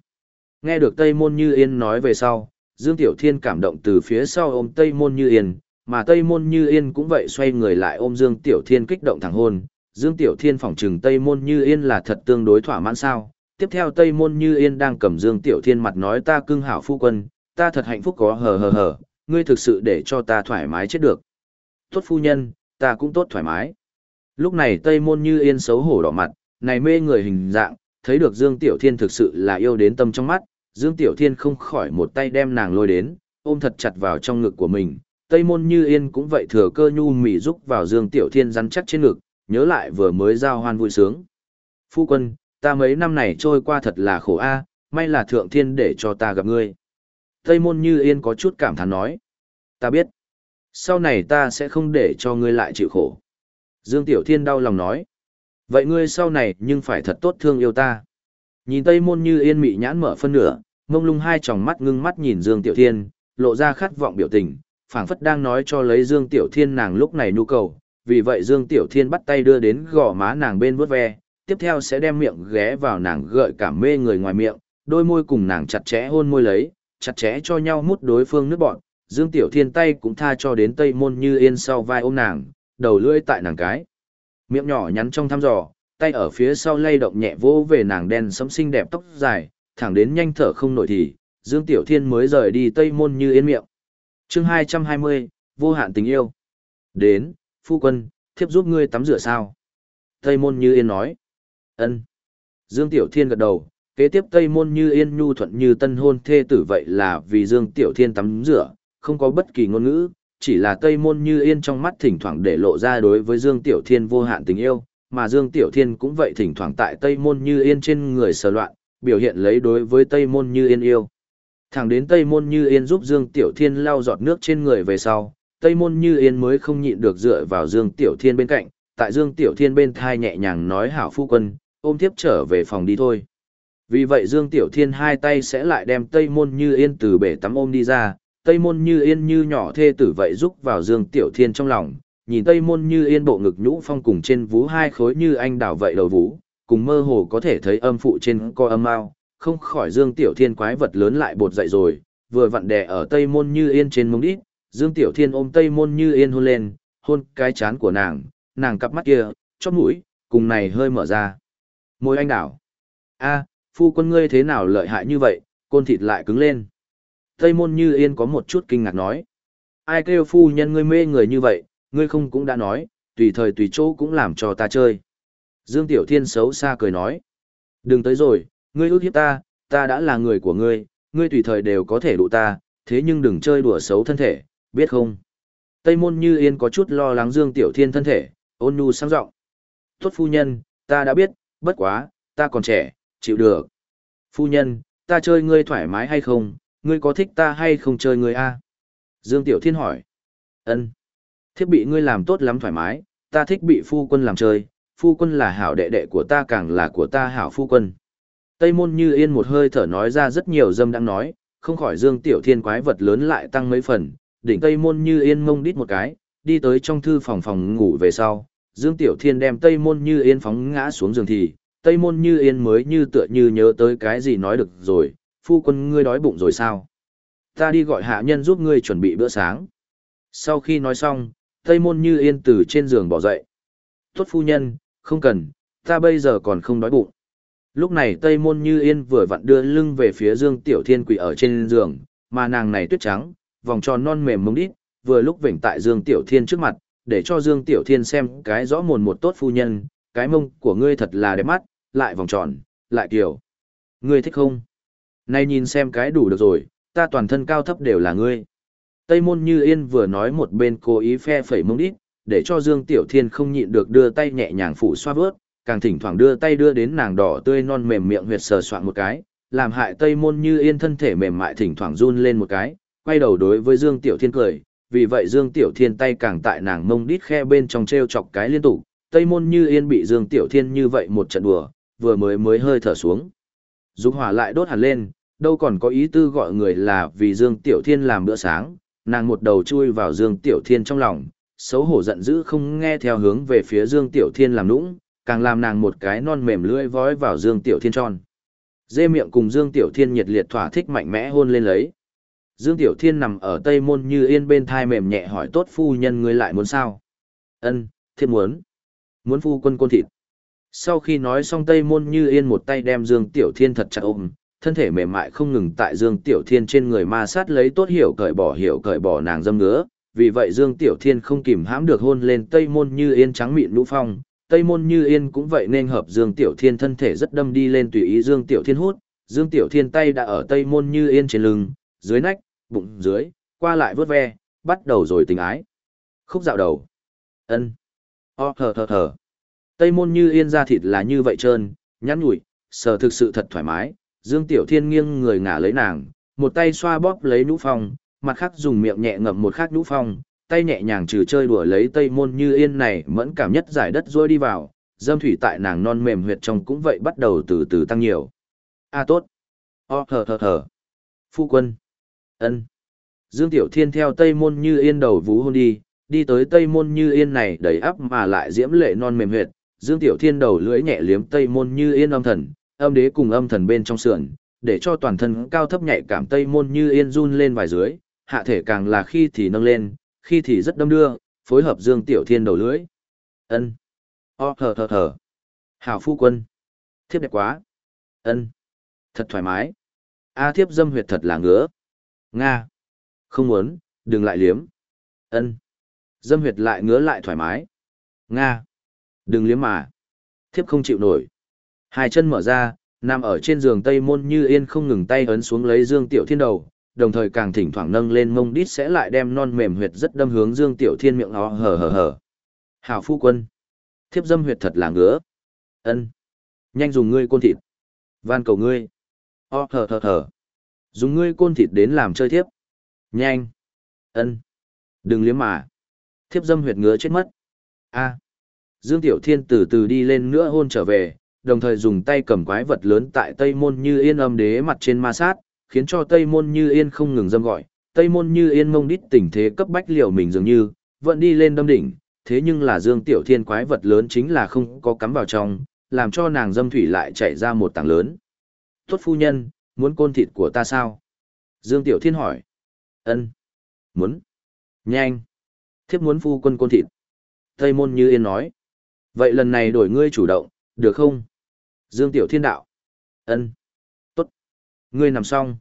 Nghe được Tây Môn Như Yên nói về sau, Dương Tiểu Thiên cảm động từ phía sau ôm Tây Môn Như Yên, mà Tây Môn Như Yên cũng vậy xoay người lại ôm Dương Tiểu Thiên kích động thẳng hôn. Dương Tiểu Thiên phỏng trừng Tây Môn Như Yên là thật tương đối thỏa mãn sao. Tiếp theo Tây Môn Như Yên đang cầm Dương Tiểu Thiên mặt nói ta cưng hảo phu quân, ta thật hạnh phúc có hờ hờ hờ, ngươi thực sự để cho ta thoải mái chết được. Tốt phu nhân, ta cũng tốt thoải mái. Lúc này Tây Môn Như Yên xấu hổ đỏ mặt, này mê người hình dạng, thấy được Dương Tiểu Thiên thực sự là yêu đến tâm trong mắt, Dương Tiểu Thiên không khỏi một tay đem nàng lôi đến, ôm thật chặt vào trong ngực của mình. Tây Môn Như Yên cũng vậy thừa cơ nhu mỉ giúp vào Dương Tiểu Thiên rắn chắc trên ngực, nhớ lại vừa mới giao hoan vui sướng. Phu quân, ta mấy năm này trôi qua thật là khổ a, may là thượng thiên để cho ta gặp ngươi. Tây môn như yên có chút cảm thán nói. Ta biết. Sau này ta sẽ không để cho ngươi lại chịu khổ. Dương Tiểu Thiên đau lòng nói. Vậy ngươi sau này nhưng phải thật tốt thương yêu ta. Nhìn Tây môn như yên mị nhãn mở phân nửa, mông lung hai tròng mắt ngưng mắt nhìn Dương Tiểu Thiên, lộ ra khát vọng biểu tình, phảng phất đang nói cho lấy Dương Tiểu Thiên nàng lúc này nhu cầu. Vì vậy Dương Tiểu Thiên bắt tay đưa đến gò má nàng bên vuốt ve, tiếp theo sẽ đem miệng ghé vào nàng gợi cảm mê người ngoài miệng, đôi môi cùng nàng chặt chẽ hôn môi lấy, chặt chẽ cho nhau mút đối phương nước bọn, Dương Tiểu Thiên tay cũng tha cho đến Tây Môn Như Yên sau vai ôm nàng, đầu lưỡi tại nàng cái. Miệng nhỏ nhắn trong thăm dò, tay ở phía sau lay động nhẹ vỗ về nàng đen sẫm xinh đẹp tóc dài, thẳng đến nhanh thở không nổi thì, Dương Tiểu Thiên mới rời đi Tây Môn Như Yên miệng. Chương 220, vô hạn tình yêu. Đến, phu quân, thiếp giúp ngươi tắm rửa sao? Tây Môn Như Yên nói. Ân. Dương Tiểu Thiên gật đầu, kế tiếp Tây Môn Như Yên nhu thuận như tân hôn thê tử vậy là vì Dương Tiểu Thiên tắm rửa, không có bất kỳ ngôn ngữ, chỉ là Tây Môn Như Yên trong mắt thỉnh thoảng để lộ ra đối với Dương Tiểu Thiên vô hạn tình yêu, mà Dương Tiểu Thiên cũng vậy thỉnh thoảng tại Tây Môn Như Yên trên người sờ loạn, biểu hiện lấy đối với Tây Môn Như Yên yêu. Thẳng đến Tây Môn Như Yên giúp Dương Tiểu Thiên lau giọt nước trên người về sau, Tây Môn Như Yên mới không nhịn được dựa vào Dương Tiểu Thiên bên cạnh, tại Dương Tiểu Thiên bên thai nhẹ nhàng nói hảo phu quân, ôm tiếp trở về phòng đi thôi. Vì vậy Dương Tiểu Thiên hai tay sẽ lại đem Tây Môn Như Yên từ bể tắm ôm đi ra, Tây Môn Như Yên như nhỏ thê tử vậy giúp vào Dương Tiểu Thiên trong lòng, nhìn Tây Môn Như Yên bộ ngực nhũ phong cùng trên vú hai khối như anh đảo vậy đầu vú, cùng mơ hồ có thể thấy âm phụ trên co âm ao, không khỏi Dương Tiểu Thiên quái vật lớn lại bột dậy rồi, vừa vặn đè ở Tây Môn Như Yên trên mông đít, Dương Tiểu Thiên ôm Tây Môn Như Yên hôn lên, hôn cái chán của nàng, nàng cặp mắt kia, chóp mũi, cùng này hơi mở ra. Môi anh đảo. a phu quân ngươi thế nào lợi hại như vậy, côn thịt lại cứng lên. Tây Môn Như Yên có một chút kinh ngạc nói. Ai kêu phu nhân ngươi mê người như vậy, ngươi không cũng đã nói, tùy thời tùy chỗ cũng làm cho ta chơi. Dương Tiểu Thiên xấu xa cười nói. Đừng tới rồi, ngươi ước hiếp ta, ta đã là người của ngươi, ngươi tùy thời đều có thể đụ ta, thế nhưng đừng chơi đùa xấu thân thể, biết không? Tây môn như yên có chút lo lắng Dương Tiểu Thiên thân thể, ôn nhu sang giọng Tốt phu nhân, ta đã biết, bất quá, ta còn trẻ, chịu được. Phu nhân, ta chơi ngươi thoải mái hay không, ngươi có thích ta hay không chơi ngươi a? Dương Tiểu Thiên hỏi. Ân. Thiết bị ngươi làm tốt lắm thoải mái, ta thích bị phu quân làm chơi, phu quân là hảo đệ đệ của ta càng là của ta hảo phu quân. Tây môn như yên một hơi thở nói ra rất nhiều dâm đang nói, không khỏi Dương Tiểu Thiên quái vật lớn lại tăng mấy phần, đỉnh Tây môn như yên mông đít một cái, đi tới trong thư phòng phòng ngủ về sau. Dương Tiểu Thiên đem Tây môn như yên phóng ngã xuống giường thì, Tây môn như yên mới như tựa như nhớ tới cái gì nói được rồi, phu quân ngươi đói bụng rồi sao? Ta đi gọi hạ nhân giúp ngươi chuẩn bị bữa sáng. Sau khi nói xong, Tây môn như yên từ trên giường bỏ dậy. Tốt phu nhân, không cần, ta bây giờ còn không đói bụng. Lúc này Tây môn như yên vừa vặn đưa lưng về phía Dương Tiểu Thiên quỳ ở trên giường, mà nàng này tuyết trắng, vòng tròn non mềm mông đít, vừa lúc vểnh tại Dương Tiểu Thiên trước mặt, để cho Dương Tiểu Thiên xem cái rõ mồn một tốt phu nhân, cái mông của ngươi thật là đẹp mắt, lại vòng tròn, lại kiểu. Ngươi thích không? Này nhìn xem cái đủ được rồi, ta toàn thân cao thấp đều là ngươi. Tây môn như yên vừa nói một bên cố ý phe phẩy mông đít, để cho Dương Tiểu Thiên không nhịn được đưa tay nhẹ nhàng phủ xoa vớt, càng thỉnh thoảng đưa tay đưa đến nàng đỏ tươi non mềm miệng huyệt sờ soạn một cái, làm hại Tây môn như yên thân thể mềm mại thỉnh thoảng run lên một cái, quay đầu đối với Dương Tiểu Thiên cười, vì vậy Dương Tiểu Thiên tay càng tại nàng mông đít khe bên trong treo chọc cái liên tục, Tây môn như yên bị Dương Tiểu Thiên như vậy một trận đùa, vừa mới mới hơi thở xuống. Dục hỏa lại đốt hẳn lên, đâu còn có ý tư gọi người là vì Dương Tiểu Thiên làm bữa sáng, nàng một đầu chui vào Dương Tiểu Thiên trong lòng, xấu hổ giận dữ không nghe theo hướng về phía Dương Tiểu Thiên làm nũng, càng làm nàng một cái non mềm lưỡi vói vào Dương Tiểu Thiên tròn. Dê miệng cùng Dương Tiểu Thiên nhiệt liệt thỏa thích mạnh mẽ hôn lên lấy. Dương Tiểu Thiên nằm ở tây môn như yên bên thai mềm nhẹ hỏi tốt phu nhân ngươi lại muốn sao? Ân, thiên muốn. Muốn phu quân côn thịt. Sau khi nói xong tây môn như yên một tay đem Dương Tiểu Thiên thật chặt ôm, thân thể mềm mại không ngừng tại Dương Tiểu Thiên trên người ma sát lấy tốt hiểu cởi bỏ hiểu cởi bỏ nàng dâm ngứa. Vì vậy Dương Tiểu Thiên không kìm hãm được hôn lên tây môn như yên trắng mịn lũ phong, Tây môn như yên cũng vậy nên hợp Dương Tiểu Thiên thân thể rất đâm đi lên tùy ý Dương Tiểu Thiên hút, Dương Tiểu Thiên tay đã ở Tây môn như yên trên lưng, dưới nách, bụng dưới, qua lại vớt ve, bắt đầu rồi tình ái. Khúc dạo đầu. ân O thở thở thở. Tây môn như yên ra thịt là như vậy trơn, nhắn nhủi, sờ thực sự thật thoải mái. Dương Tiểu Thiên nghiêng người ngả lấy nàng, một tay xoa bóp lấy nhũ phong, mặt khác dùng miệng nhẹ ngậm một khác nhũ phong, tay nhẹ nhàng trừ chơi đùa lấy tây môn như yên này mẫn cảm nhất giải đất rôi đi vào, dâm thủy tại nàng non mềm huyệt trong cũng vậy bắt đầu từ từ tăng nhiều. A tốt. O thở thở thở. Phu quân. ân Dương Tiểu Thiên theo tây môn như yên đầu vú hôn đi, đi tới tây môn như yên này đầy ắp mà lại diễm lệ non mềm huyệt. Dương Tiểu Thiên đầu lưỡi nhẹ liếm tây môn như yên âm thần, âm đế cùng âm thần bên trong sườn, để cho toàn thân cao thấp nhạy cảm tây môn như yên run lên vài dưới, hạ thể càng là khi thì nâng lên, khi thì rất đâm đưa, phối hợp Dương Tiểu Thiên đầu lưỡi. Ân. O thở thở thở. Hảo phu quân. Thiếp đẹp quá. Ân. Thật thoải mái. A thiếp dâm huyệt thật là ngứa. Nga. Không muốn, đừng lại liếm. Ân. Dâm huyệt lại ngứa lại thoải mái. Nga. Đừng liếm mà. Thiếp không chịu nổi. Hai chân mở ra, nằm ở trên giường Tây Môn Như Yên không ngừng tay ấn xuống lấy Dương Tiểu Thiên đầu, đồng thời càng thỉnh thoảng nâng lên mông đít sẽ lại đem non mềm huyệt rất đâm hướng Dương Tiểu Thiên miệng nó hờ hờ hờ. Hảo phu quân. Thiếp dâm huyệt thật là ngứa. ân Nhanh dùng ngươi côn thịt. Van cầu ngươi. O thở thở thở. Dùng ngươi côn thịt đến làm chơi thiếp. Nhanh. ân Đừng liếm mà. Thiếp dâm huyệt ngứa chết mất. a Dương Tiểu Thiên từ từ đi lên nữa hôn trở về, đồng thời dùng tay cầm quái vật lớn tại Tây Môn Như Yên âm đế mặt trên ma sát, khiến cho Tây Môn Như Yên không ngừng dâm gọi. Tây Môn Như Yên mông đít tình thế cấp bách liệu mình dường như, vẫn đi lên đâm đỉnh, thế nhưng là Dương Tiểu Thiên quái vật lớn chính là không có cắm vào trong, làm cho nàng dâm thủy lại chạy ra một tảng lớn. Tốt phu nhân, muốn côn thịt của ta sao? Dương Tiểu Thiên hỏi. Ân, Muốn. Nhanh. Thiếp muốn phu quân côn thịt. Tây Môn Như Yên nói. Vậy lần này đổi ngươi chủ động, được không? Dương Tiểu Thiên đạo. Ân, Ngươi nằm xong.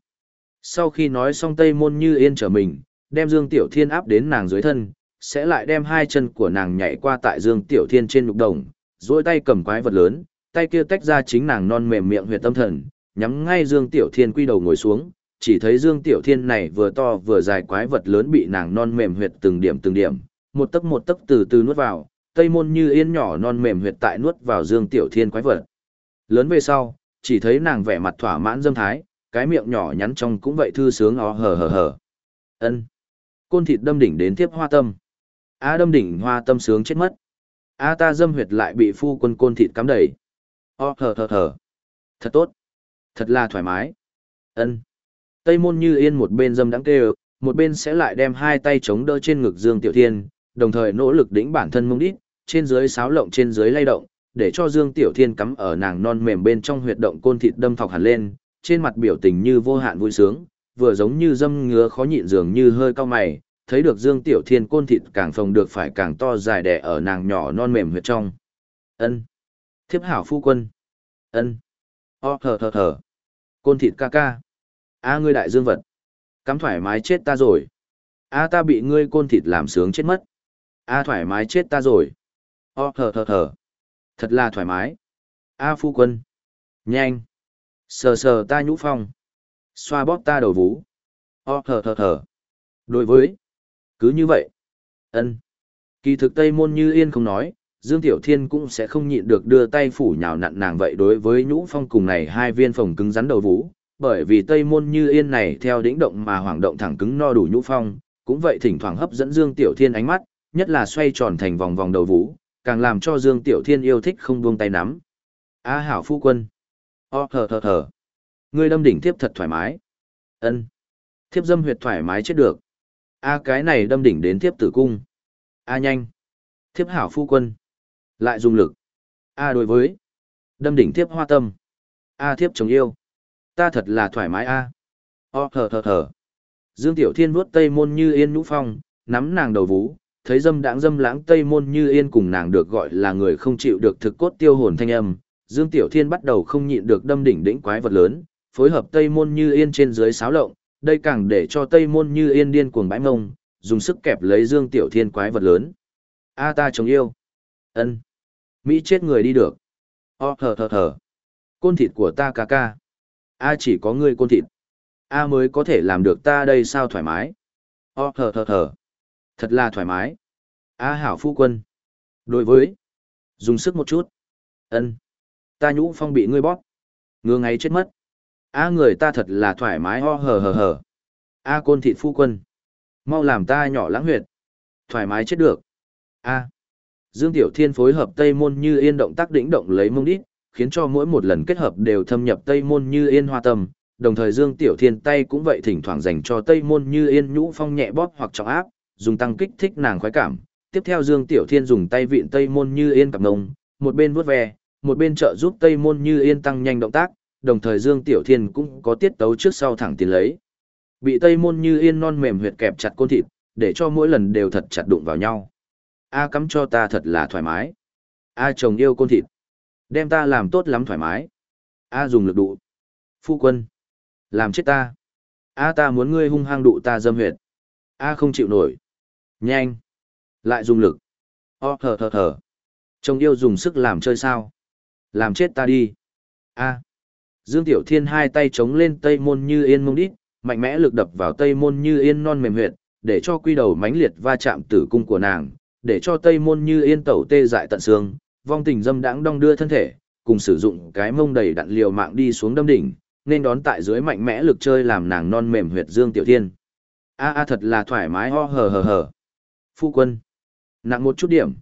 Sau khi nói xong Tây Môn Như Yên trở mình, đem Dương Tiểu Thiên áp đến nàng dưới thân, sẽ lại đem hai chân của nàng nhảy qua tại Dương Tiểu Thiên trên lục đồng, duỗi tay cầm quái vật lớn, tay kia tách ra chính nàng non mềm miệng huyệt tâm thần, nhắm ngay Dương Tiểu Thiên quy đầu ngồi xuống, chỉ thấy Dương Tiểu Thiên này vừa to vừa dài quái vật lớn bị nàng non mềm huyệt từng điểm từng điểm, một tấc một tấc từ từ nuốt vào, tây môn như yên nhỏ non mềm huyệt tại nuốt vào Dương Tiểu Thiên quái vật. Lớn về sau, chỉ thấy nàng vẻ mặt thỏa mãn dâm thái, cái miệng nhỏ nhắn trong cũng vậy thư sướng ó hờ hờ hờ. Ân. Côn thịt đâm đỉnh đến tiếp hoa tâm. A đâm đỉnh hoa tâm sướng chết mất. A ta dâm huyệt lại bị phu quân côn thịt cắm đầy. Ó thở thở thở. Thật tốt. Thật là thoải mái. Ân. Tây môn như yên một bên dâm đắng kêu, một bên sẽ lại đem hai tay chống đỡ trên ngực Dương Tiểu Thiên, đồng thời nỗ lực đỉnh bản thân mông đít, trên dưới sáo lộng trên dưới lay động, để cho Dương Tiểu Thiên cắm ở nàng non mềm bên trong huyệt động côn thịt đâm thọc hẳn lên, trên mặt biểu tình như vô hạn vui sướng, vừa giống như dâm ngứa khó nhịn dường như hơi cao mày, thấy được Dương Tiểu Thiên côn thịt càng phồng được phải càng to dài đẻ ở nàng nhỏ non mềm huyệt trong. Ân, Thiếp hảo phu quân. Ân, O thở thở thở. Côn thịt ca ca. A ngươi đại dương vật. Cắm thoải mái chết ta rồi. A ta bị ngươi côn thịt làm sướng chết mất. A thoải mái chết ta rồi. O thở thở thở. Thật là thoải mái. A phu quân. Nhanh. Sờ sờ ta nhũ phong. Xoa bóp ta đầu vú. O thở thở thở. Đối với. Cứ như vậy. ân Kỳ thực Tây Môn Như Yên không nói, Dương Tiểu Thiên cũng sẽ không nhịn được đưa tay phủ nhào nặn nàng vậy đối với nhũ phong cùng này hai viên phòng cứng rắn đầu vũ, bởi vì Tây Môn Như Yên này theo đĩnh động mà hoảng động thẳng cứng no đủ nhũ phong, cũng vậy thỉnh thoảng hấp dẫn Dương Tiểu Thiên ánh mắt, nhất là xoay tròn thành vòng vòng đầu vũ, càng làm cho Dương Tiểu Thiên yêu thích không buông tay nắm. A hảo phu quân. Ờ, o thở thở thở. Ngươi đâm đỉnh thiếp thật thoải mái. Ân. Thiếp dâm huyệt thoải mái chết được. A cái này đâm đỉnh đến thiếp tử cung. A nhanh. Thiếp hảo phu quân. Lại dùng lực. A đối với. Đâm đỉnh thiếp hoa tâm. A thiếp chồng yêu. Ta thật là thoải mái a. Ờ, o thở thở thở. Dương Tiểu Thiên vuốt tây môn như yên nhũ phong, nắm nàng đầu vú, thấy dâm đãng dâm lãng tây môn như yên cùng nàng được gọi là người không chịu được thực cốt tiêu hồn thanh âm. Dương Tiểu Thiên bắt đầu không nhịn được đâm đỉnh đỉnh quái vật lớn, phối hợp tây môn như yên trên dưới sáo lộng, đây càng để cho tây môn như yên điên cuồng bãi mông, dùng sức kẹp lấy Dương Tiểu Thiên quái vật lớn. A ta chống yêu. ân Mỹ chết người đi được. O thở thở thở. Côn thịt của ta ca ca. A chỉ có ngươi côn thịt. A mới có thể làm được ta đây sao thoải mái. O thở thở thở. Thật là thoải mái. A hảo phu quân. Đối với. Dùng sức một chút. ân Ta nhũ phong bị ngươi bóp. Ngứa ngay chết mất. A người ta thật là thoải mái ho hờ hờ hờ. A côn thịt phu quân. Mau làm ta nhỏ lãng huyệt. Thoải mái chết được. A. Dương Tiểu Thiên phối hợp Tây Môn Như Yên động tác đỉnh động lấy mông đít, khiến cho mỗi một lần kết hợp đều thâm nhập Tây Môn Như Yên hoa tâm, đồng thời Dương Tiểu Thiên tay cũng vậy thỉnh thoảng dành cho Tây Môn Như Yên nhũ phong nhẹ bóp hoặc trọng áp, dùng tăng kích thích nàng khoái cảm. Tiếp theo Dương Tiểu Thiên dùng tay vịn Tây Môn Như Yên cặp ngông, một bên vuốt ve, một bên trợ giúp Tây Môn Như Yên tăng nhanh động tác, đồng thời Dương Tiểu Thiên cũng có tiết tấu trước sau thẳng tiến lấy. Bị Tây Môn Như Yên non mềm huyệt kẹp chặt côn thịt, để cho mỗi lần đều thật chặt đụng vào nhau. A cắm cho ta thật là thoải mái. A chồng yêu côn thịt. Đem ta làm tốt lắm thoải mái. A dùng lực đụ. Phu quân. Làm chết ta. A ta muốn ngươi hung hăng đụ ta dâm huyệt. A không chịu nổi. Nhanh. Lại dùng lực. O thở thở thở. Chồng yêu dùng sức làm chơi sao. Làm chết ta đi. A. Dương Tiểu Thiên hai tay chống lên tây môn như yên mông đít, mạnh mẽ lực đập vào tây môn như yên non mềm huyệt, để cho quy đầu mãnh liệt va chạm tử cung của nàng, để cho tây môn như yên tẩu tê dại tận xương, vong tình dâm đãng đong đưa thân thể, cùng sử dụng cái mông đầy đặn liều mạng đi xuống đâm đỉnh, nên đón tại dưới mạnh mẽ lực chơi làm nàng non mềm huyệt Dương Tiểu Thiên. A a thật là thoải mái ho hờ hờ hờ. Phu quân. Nặng một chút điểm.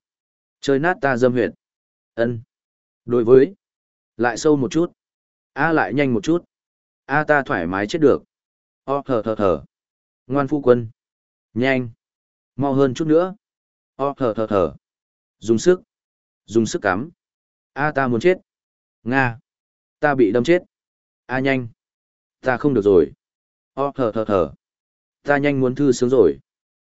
Chơi nát ta dâm huyệt. ân Đối với. Lại sâu một chút. A lại nhanh một chút. A ta thoải mái chết được. O thở thở thở. Ngoan phu quân. Nhanh. Mau hơn chút nữa. O thở thở thở. Dùng sức. Dùng sức cắm. A ta muốn chết. Nga. Ta bị đâm chết. A nhanh. Ta không được rồi. O thở thở thở. Ta nhanh muốn thư sướng rồi.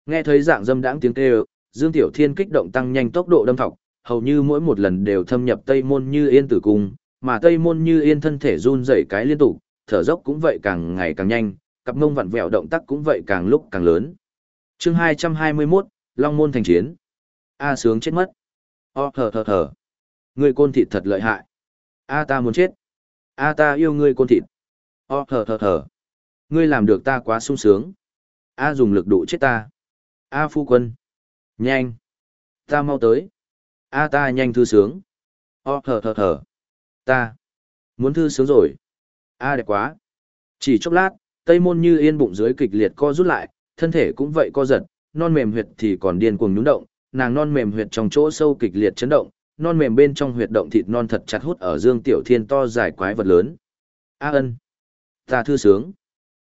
Nghe thấy dạng dâm đãng tiếng kêu, Dương Tiểu Thiên kích động tăng nhanh tốc độ đâm thọc, hầu như mỗi một lần đều thâm nhập Tây Môn Như Yên tử cung, mà Tây Môn Như Yên thân thể run rẩy cái liên tục, thở dốc cũng vậy càng ngày càng nhanh, cặp mông vặn vẹo động tác cũng vậy càng lúc càng lớn. Chương 221, Long môn thành chiến. A sướng chết mất. O thở thở thở. Ngươi côn thịt thật lợi hại. A ta muốn chết. A ta yêu ngươi côn thịt. O thở thở thở. Ngươi làm được ta quá sung sướng. A dùng lực độ chết ta. A phu quân. Nhanh. Ta mau tới. A ta nhanh thư sướng. O thở thở thở. Ta. Muốn thư sướng rồi. A đẹp quá. Chỉ chốc lát, tây môn như yên bụng dưới kịch liệt co rút lại, thân thể cũng vậy co giật, non mềm huyệt thì còn điên cuồng nhún động, nàng non mềm huyệt trong chỗ sâu kịch liệt chấn động, non mềm bên trong huyệt động thịt non thật chặt hút ở Dương Tiểu Thiên to dài quái vật lớn. A ân, ta thư sướng.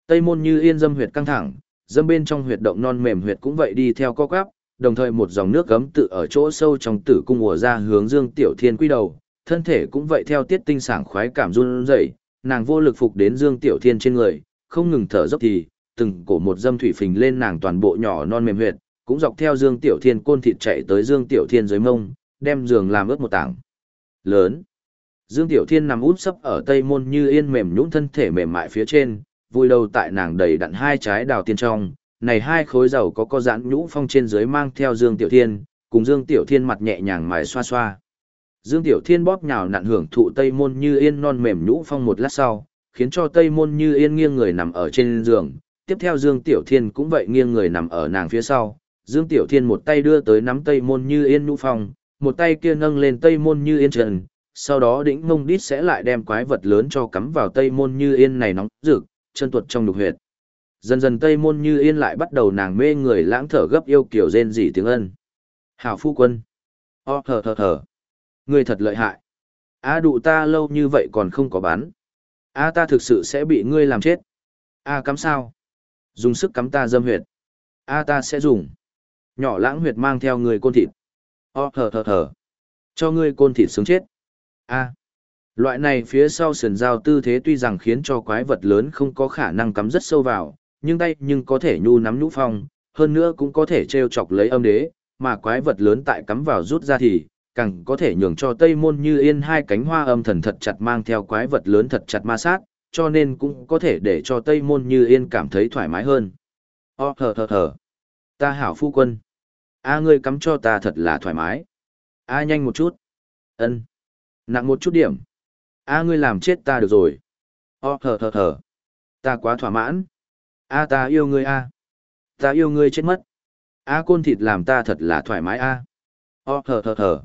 Tây môn như yên dâm huyệt căng thẳng, dâm bên trong huyệt động non mềm huyệt cũng vậy đi theo co quắp, đồng thời một dòng nước gấm tự ở chỗ sâu trong tử cung ùa ra hướng Dương Tiểu Thiên quy đầu, thân thể cũng vậy theo tiết tinh sảng khoái cảm run rẩy, nàng vô lực phục đến Dương Tiểu Thiên trên người, không ngừng thở dốc thì, từng cổ một dâm thủy phình lên nàng toàn bộ nhỏ non mềm huyệt, cũng dọc theo Dương Tiểu Thiên côn thịt chạy tới Dương Tiểu Thiên dưới mông, đem giường làm ướt một tảng. Lớn. Dương Tiểu Thiên nằm út sấp ở tây môn như yên mềm nhũn thân thể mềm mại phía trên, vui đầu tại nàng đầy đặn hai trái đào tiên trong, này hai khối dầu có có giãn nhũ phong trên dưới mang theo Dương Tiểu Thiên, cùng Dương Tiểu Thiên mặt nhẹ nhàng mài xoa xoa. Dương Tiểu Thiên bóp nhào nặn hưởng thụ tây môn như yên non mềm nhũ phong một lát sau, khiến cho tây môn như yên nghiêng người nằm ở trên giường, tiếp theo Dương Tiểu Thiên cũng vậy nghiêng người nằm ở nàng phía sau. Dương Tiểu Thiên một tay đưa tới nắm tây môn như yên nhũ phong, một tay kia nâng lên tây môn như yên trần, sau đó đỉnh mông đít sẽ lại đem quái vật lớn cho cắm vào tây môn như yên này nóng rực, chân tuột trong đục huyệt. Dần dần tây môn như yên lại bắt đầu nàng mê người lãng thở gấp yêu kiểu rên rỉ tiếng ân. Hảo phu quân. O thở thở thở. người thật lợi hại. A đụ ta lâu như vậy còn không có bán. A ta thực sự sẽ bị ngươi làm chết. A cắm sao? Dùng sức cắm ta dâm huyệt. A ta sẽ dùng. Nhỏ lãng huyệt mang theo người côn thịt. O thở thở thở. Cho ngươi côn thịt sướng chết. A. Loại này phía sau sườn dao tư thế tuy rằng khiến cho quái vật lớn không có khả năng cắm rất sâu vào, nhưng tay nhưng có thể nhu nắm nhũ phong, hơn nữa cũng có thể treo chọc lấy âm đế, mà quái vật lớn tại cắm vào rút ra thì, càng có thể nhường cho Tây Môn Như Yên hai cánh hoa âm thần thật chặt mang theo quái vật lớn thật chặt ma sát, cho nên cũng có thể để cho Tây Môn Như Yên cảm thấy thoải mái hơn. Ô thở thở thở. Ta hảo phu quân. A ngươi cắm cho ta thật là thoải mái. A nhanh một chút. Ân. Nặng một chút điểm. A ngươi làm chết ta được rồi. Ô thở thở thở. Ta quá thỏa mãn. A ta yêu ngươi a. Ta yêu ngươi chết mất. A côn thịt làm ta thật là thoải mái a. O hờ hờ hờ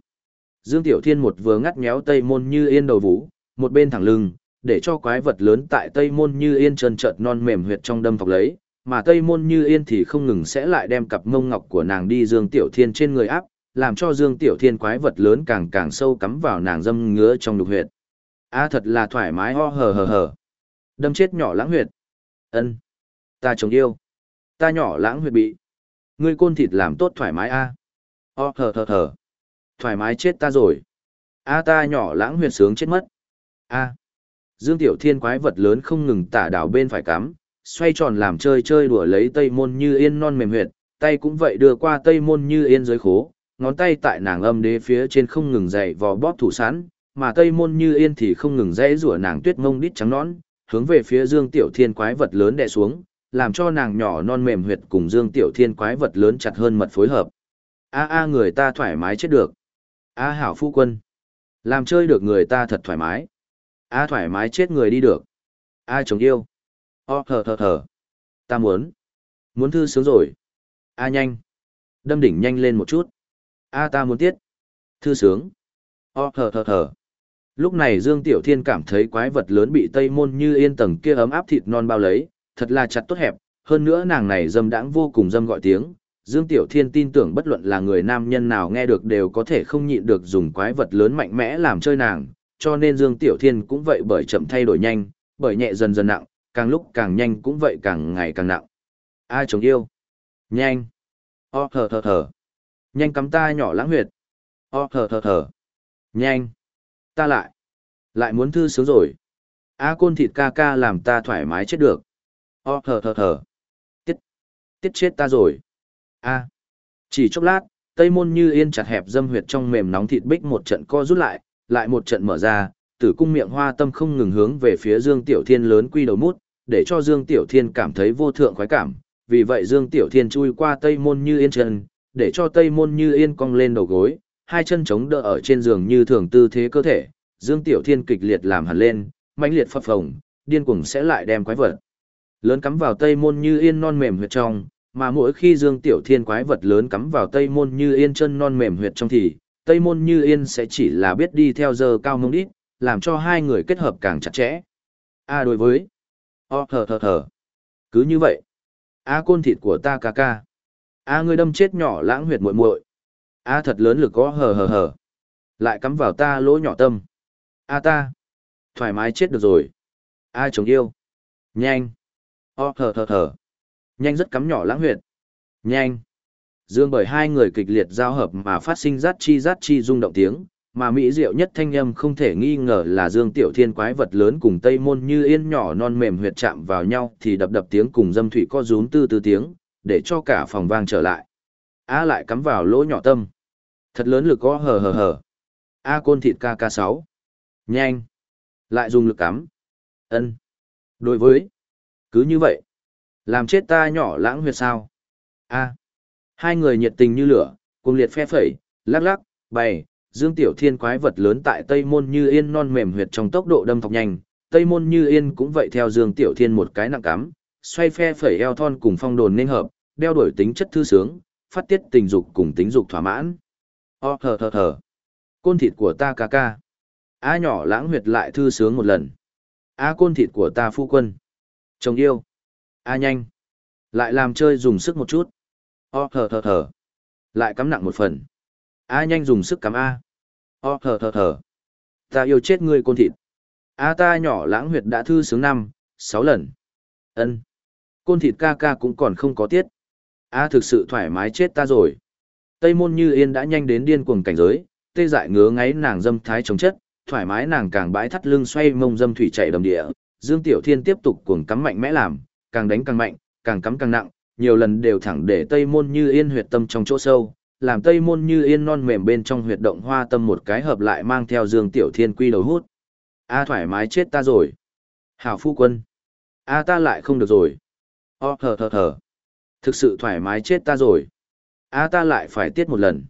Dương Tiểu Thiên một vừa ngắt méo Tây Môn Như Yên đầu vũ, một bên thẳng lưng, để cho quái vật lớn tại Tây Môn Như Yên trơn trợt non mềm huyệt trong đâm thọc lấy, mà Tây Môn Như Yên thì không ngừng sẽ lại đem cặp mông ngọc của nàng đi Dương Tiểu Thiên trên người áp, làm cho Dương Tiểu Thiên quái vật lớn càng càng sâu cắm vào nàng dâm ngứa trong lục huyệt. A thật là thoải mái ho hờ hờ hờ. Đâm chết nhỏ lãng huyệt. Ân, Ta chồng yêu. Ta nhỏ lãng huyệt bị. Ngươi côn thịt làm tốt thoải mái a. Ờ, thở thở thở, hờ thoải mái chết ta rồi. A ta nhỏ lãng huyệt sướng chết mất. A. Dương Tiểu Thiên quái vật lớn không ngừng tả đảo bên phải cắm, xoay tròn làm chơi chơi đùa lấy tây môn như yên non mềm huyệt, tay cũng vậy đưa qua tây môn như yên dưới khố, ngón tay tại nàng âm đế phía trên không ngừng dày vò bóp thủ sẵn, mà tây môn như yên thì không ngừng dãy rủa nàng tuyết mông đít trắng nón, hướng về phía Dương Tiểu Thiên quái vật lớn đè xuống, làm cho nàng nhỏ non mềm huyệt cùng Dương Tiểu Thiên quái vật lớn chặt hơn mật phối hợp. A a người ta thoải mái chết được. A hảo phu quân. Làm chơi được người ta thật thoải mái. A thoải mái chết người đi được. A chồng yêu. O thở thở thở. Ta muốn. Muốn thư sướng rồi. A nhanh. Đâm đỉnh nhanh lên một chút. A ta muốn tiết. Thư sướng. O thở thở thở. Lúc này Dương Tiểu Thiên cảm thấy quái vật lớn bị Tây Môn Như Yên tầng kia ấm áp thịt non bao lấy, thật là chặt tốt hẹp, hơn nữa nàng này dâm đãng vô cùng dâm gọi tiếng. Dương Tiểu Thiên tin tưởng bất luận là người nam nhân nào nghe được đều có thể không nhịn được dùng quái vật lớn mạnh mẽ làm chơi nàng, cho nên Dương Tiểu Thiên cũng vậy bởi chậm thay đổi nhanh, bởi nhẹ dần dần nặng, càng lúc càng nhanh cũng vậy càng ngày càng nặng. Ai chống yêu? Nhanh! O thở thở thở! Nhanh cắm ta nhỏ lãng huyệt! O thở thở thở! Nhanh! Ta lại! Lại muốn thư sướng rồi! A côn thịt ca ca làm ta thoải mái chết được! Ho thở thở thở! Tiết! Tiết chết ta rồi! A! Chỉ chốc lát, Tây môn như yên chặt hẹp dâm huyệt trong mềm nóng thịt bích một trận co rút lại, lại một trận mở ra, tử cung miệng hoa tâm không ngừng hướng về phía Dương Tiểu Thiên lớn quy đầu mút, để cho Dương Tiểu Thiên cảm thấy vô thượng khoái cảm, vì vậy Dương Tiểu Thiên chui qua Tây Môn Như Yên chân, để cho Tây Môn Như Yên cong lên đầu gối, hai chân chống đỡ ở trên giường như thường tư thế cơ thể, Dương Tiểu Thiên kịch liệt làm hẳn lên, mãnh liệt phập phồng, điên cuồng sẽ lại đem quái vật lớn cắm vào Tây Môn Như Yên non mềm huyệt trong, mà mỗi khi Dương Tiểu Thiên quái vật lớn cắm vào Tây Môn Như Yên chân non mềm huyệt trong thì, Tây Môn Như Yên sẽ chỉ là biết đi theo giờ cao mông đít, làm cho hai người kết hợp càng chặt chẽ. A đối với, o thở thở thở, cứ như vậy. A côn thịt của ta ca ca. A ngươi đâm chết nhỏ lãng huyệt muội muội. A thật lớn lực có hờ hờ hờ. Lại cắm vào ta lỗ nhỏ tâm. A ta. Thoải mái chết được rồi. A chồng yêu. Nhanh. O thở thở thở. Nhanh rất cắm nhỏ lãng huyệt. Nhanh. Dương bởi hai người kịch liệt giao hợp mà phát sinh rát chi rát chi rung động tiếng, mà mỹ diệu nhất thanh âm không thể nghi ngờ là Dương Tiểu Thiên quái vật lớn cùng Tây Môn Như Yên nhỏ non mềm huyệt chạm vào nhau thì đập đập tiếng cùng dâm thủy co rúm tư tư tiếng, để cho cả phòng vang trở lại. A lại cắm vào lỗ nhỏ tâm. Thật lớn lực có hờ hờ hờ. A côn thịt kk sáu Nhanh. Lại dùng lực cắm. ân Đối với. Cứ như vậy. Làm chết ta nhỏ lãng huyệt sao. A. Hai người nhiệt tình như lửa, cùng liệt phe phẩy, lắc lắc, bày, Dương Tiểu Thiên quái vật lớn tại Tây Môn Như Yên non mềm huyệt trong tốc độ đâm thọc nhanh, Tây Môn Như Yên cũng vậy theo Dương Tiểu Thiên một cái nặng cắm, xoay phe phẩy eo thon cùng phong đồn nên hợp, đeo đổi tính chất thư sướng, phát tiết tình dục cùng tính dục thỏa mãn. O thở thở thở. Côn thịt của ta ca ca. A nhỏ lãng huyệt lại thư sướng một lần. A côn thịt của ta phu quân. Chồng yêu. A nhanh. Lại làm chơi dùng sức một chút. O thở thở thở. Lại cắm nặng một phần. A nhanh dùng sức cắm A. O thở thở thở. Ta yêu chết ngươi côn thịt. A ta nhỏ lãng huyệt đã thư sướng năm, sáu lần. ân Côn thịt ca ca cũng còn không có tiết. A thực sự thoải mái chết ta rồi. Tây môn như yên đã nhanh đến điên cuồng cảnh giới, tê dại ngứa ngáy nàng dâm thái chống chất, thoải mái nàng càng bãi thắt lưng xoay mông dâm thủy chạy đầm địa. Dương Tiểu Thiên tiếp tục cuồng cắm mạnh mẽ làm, càng đánh càng mạnh, càng cắm càng nặng, nhiều lần đều thẳng để Tây môn như yên huyệt tâm trong chỗ sâu, làm tây môn như yên non mềm bên trong huyệt động hoa tâm một cái hợp lại mang theo dương tiểu thiên quy đầu hút. A à, thoải mái chết ta rồi. Hảo phu quân. A à, ta lại không được rồi. O oh, thở thở thở. Thực sự thoải mái chết ta rồi. A à, ta lại phải tiết một lần.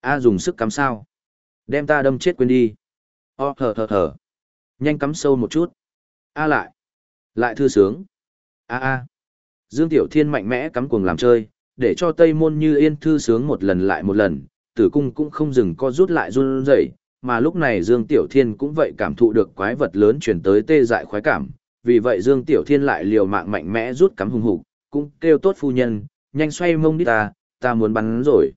A dùng sức cắm sao. Đem ta đâm chết quên đi. O oh, thở thở thở. Nhanh cắm sâu một chút. A lại. Lại thư sướng. A a. Dương Tiểu Thiên mạnh mẽ cắm cuồng làm chơi, để cho Tây Môn Như Yên thư sướng một lần lại một lần, tử cung cũng không dừng co rút lại run rẩy, mà lúc này Dương Tiểu Thiên cũng vậy cảm thụ được quái vật lớn chuyển tới tê dại khoái cảm, vì vậy Dương Tiểu Thiên lại liều mạng mạnh mẽ rút cắm hùng hục, cũng kêu tốt phu nhân, nhanh xoay mông đi ta, ta muốn bắn rồi.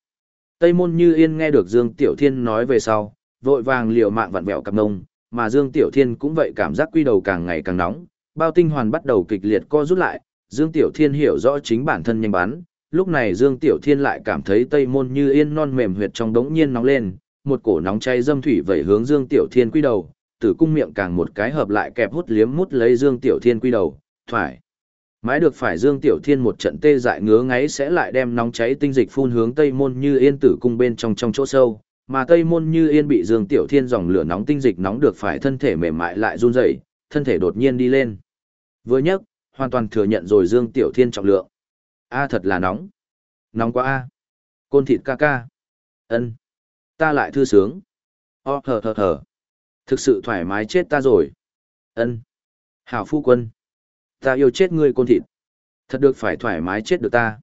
Tây Môn Như Yên nghe được Dương Tiểu Thiên nói về sau, vội vàng liều mạng vặn vẹo cặp mông mà Dương Tiểu Thiên cũng vậy cảm giác quy đầu càng ngày càng nóng, bao tinh hoàn bắt đầu kịch liệt co rút lại, Dương Tiểu Thiên hiểu rõ chính bản thân nhanh bắn, lúc này Dương Tiểu Thiên lại cảm thấy tây môn như yên non mềm huyệt trong đống nhiên nóng lên, một cổ nóng cháy dâm thủy vẩy hướng Dương Tiểu Thiên quy đầu, tử cung miệng càng một cái hợp lại kẹp hút liếm mút lấy Dương Tiểu Thiên quy đầu, thoải. Mãi được phải Dương Tiểu Thiên một trận tê dại ngứa ngáy sẽ lại đem nóng cháy tinh dịch phun hướng Tây Môn Như Yên tử cung bên trong trong chỗ sâu, mà Tây Môn Như Yên bị Dương Tiểu Thiên dòng lửa nóng tinh dịch nóng được phải thân thể mềm mại lại run rẩy, thân thể đột nhiên đi lên. Vừa nhấc, hoàn toàn thừa nhận rồi Dương Tiểu Thiên trọng lượng. A thật là nóng. Nóng quá a. Côn thịt ca ca. Ân. Ta lại thư sướng. O thở thở thở. Thực sự thoải mái chết ta rồi. Ân. Hảo phu quân. Ta yêu chết ngươi côn thịt. Thật được phải thoải mái chết được ta.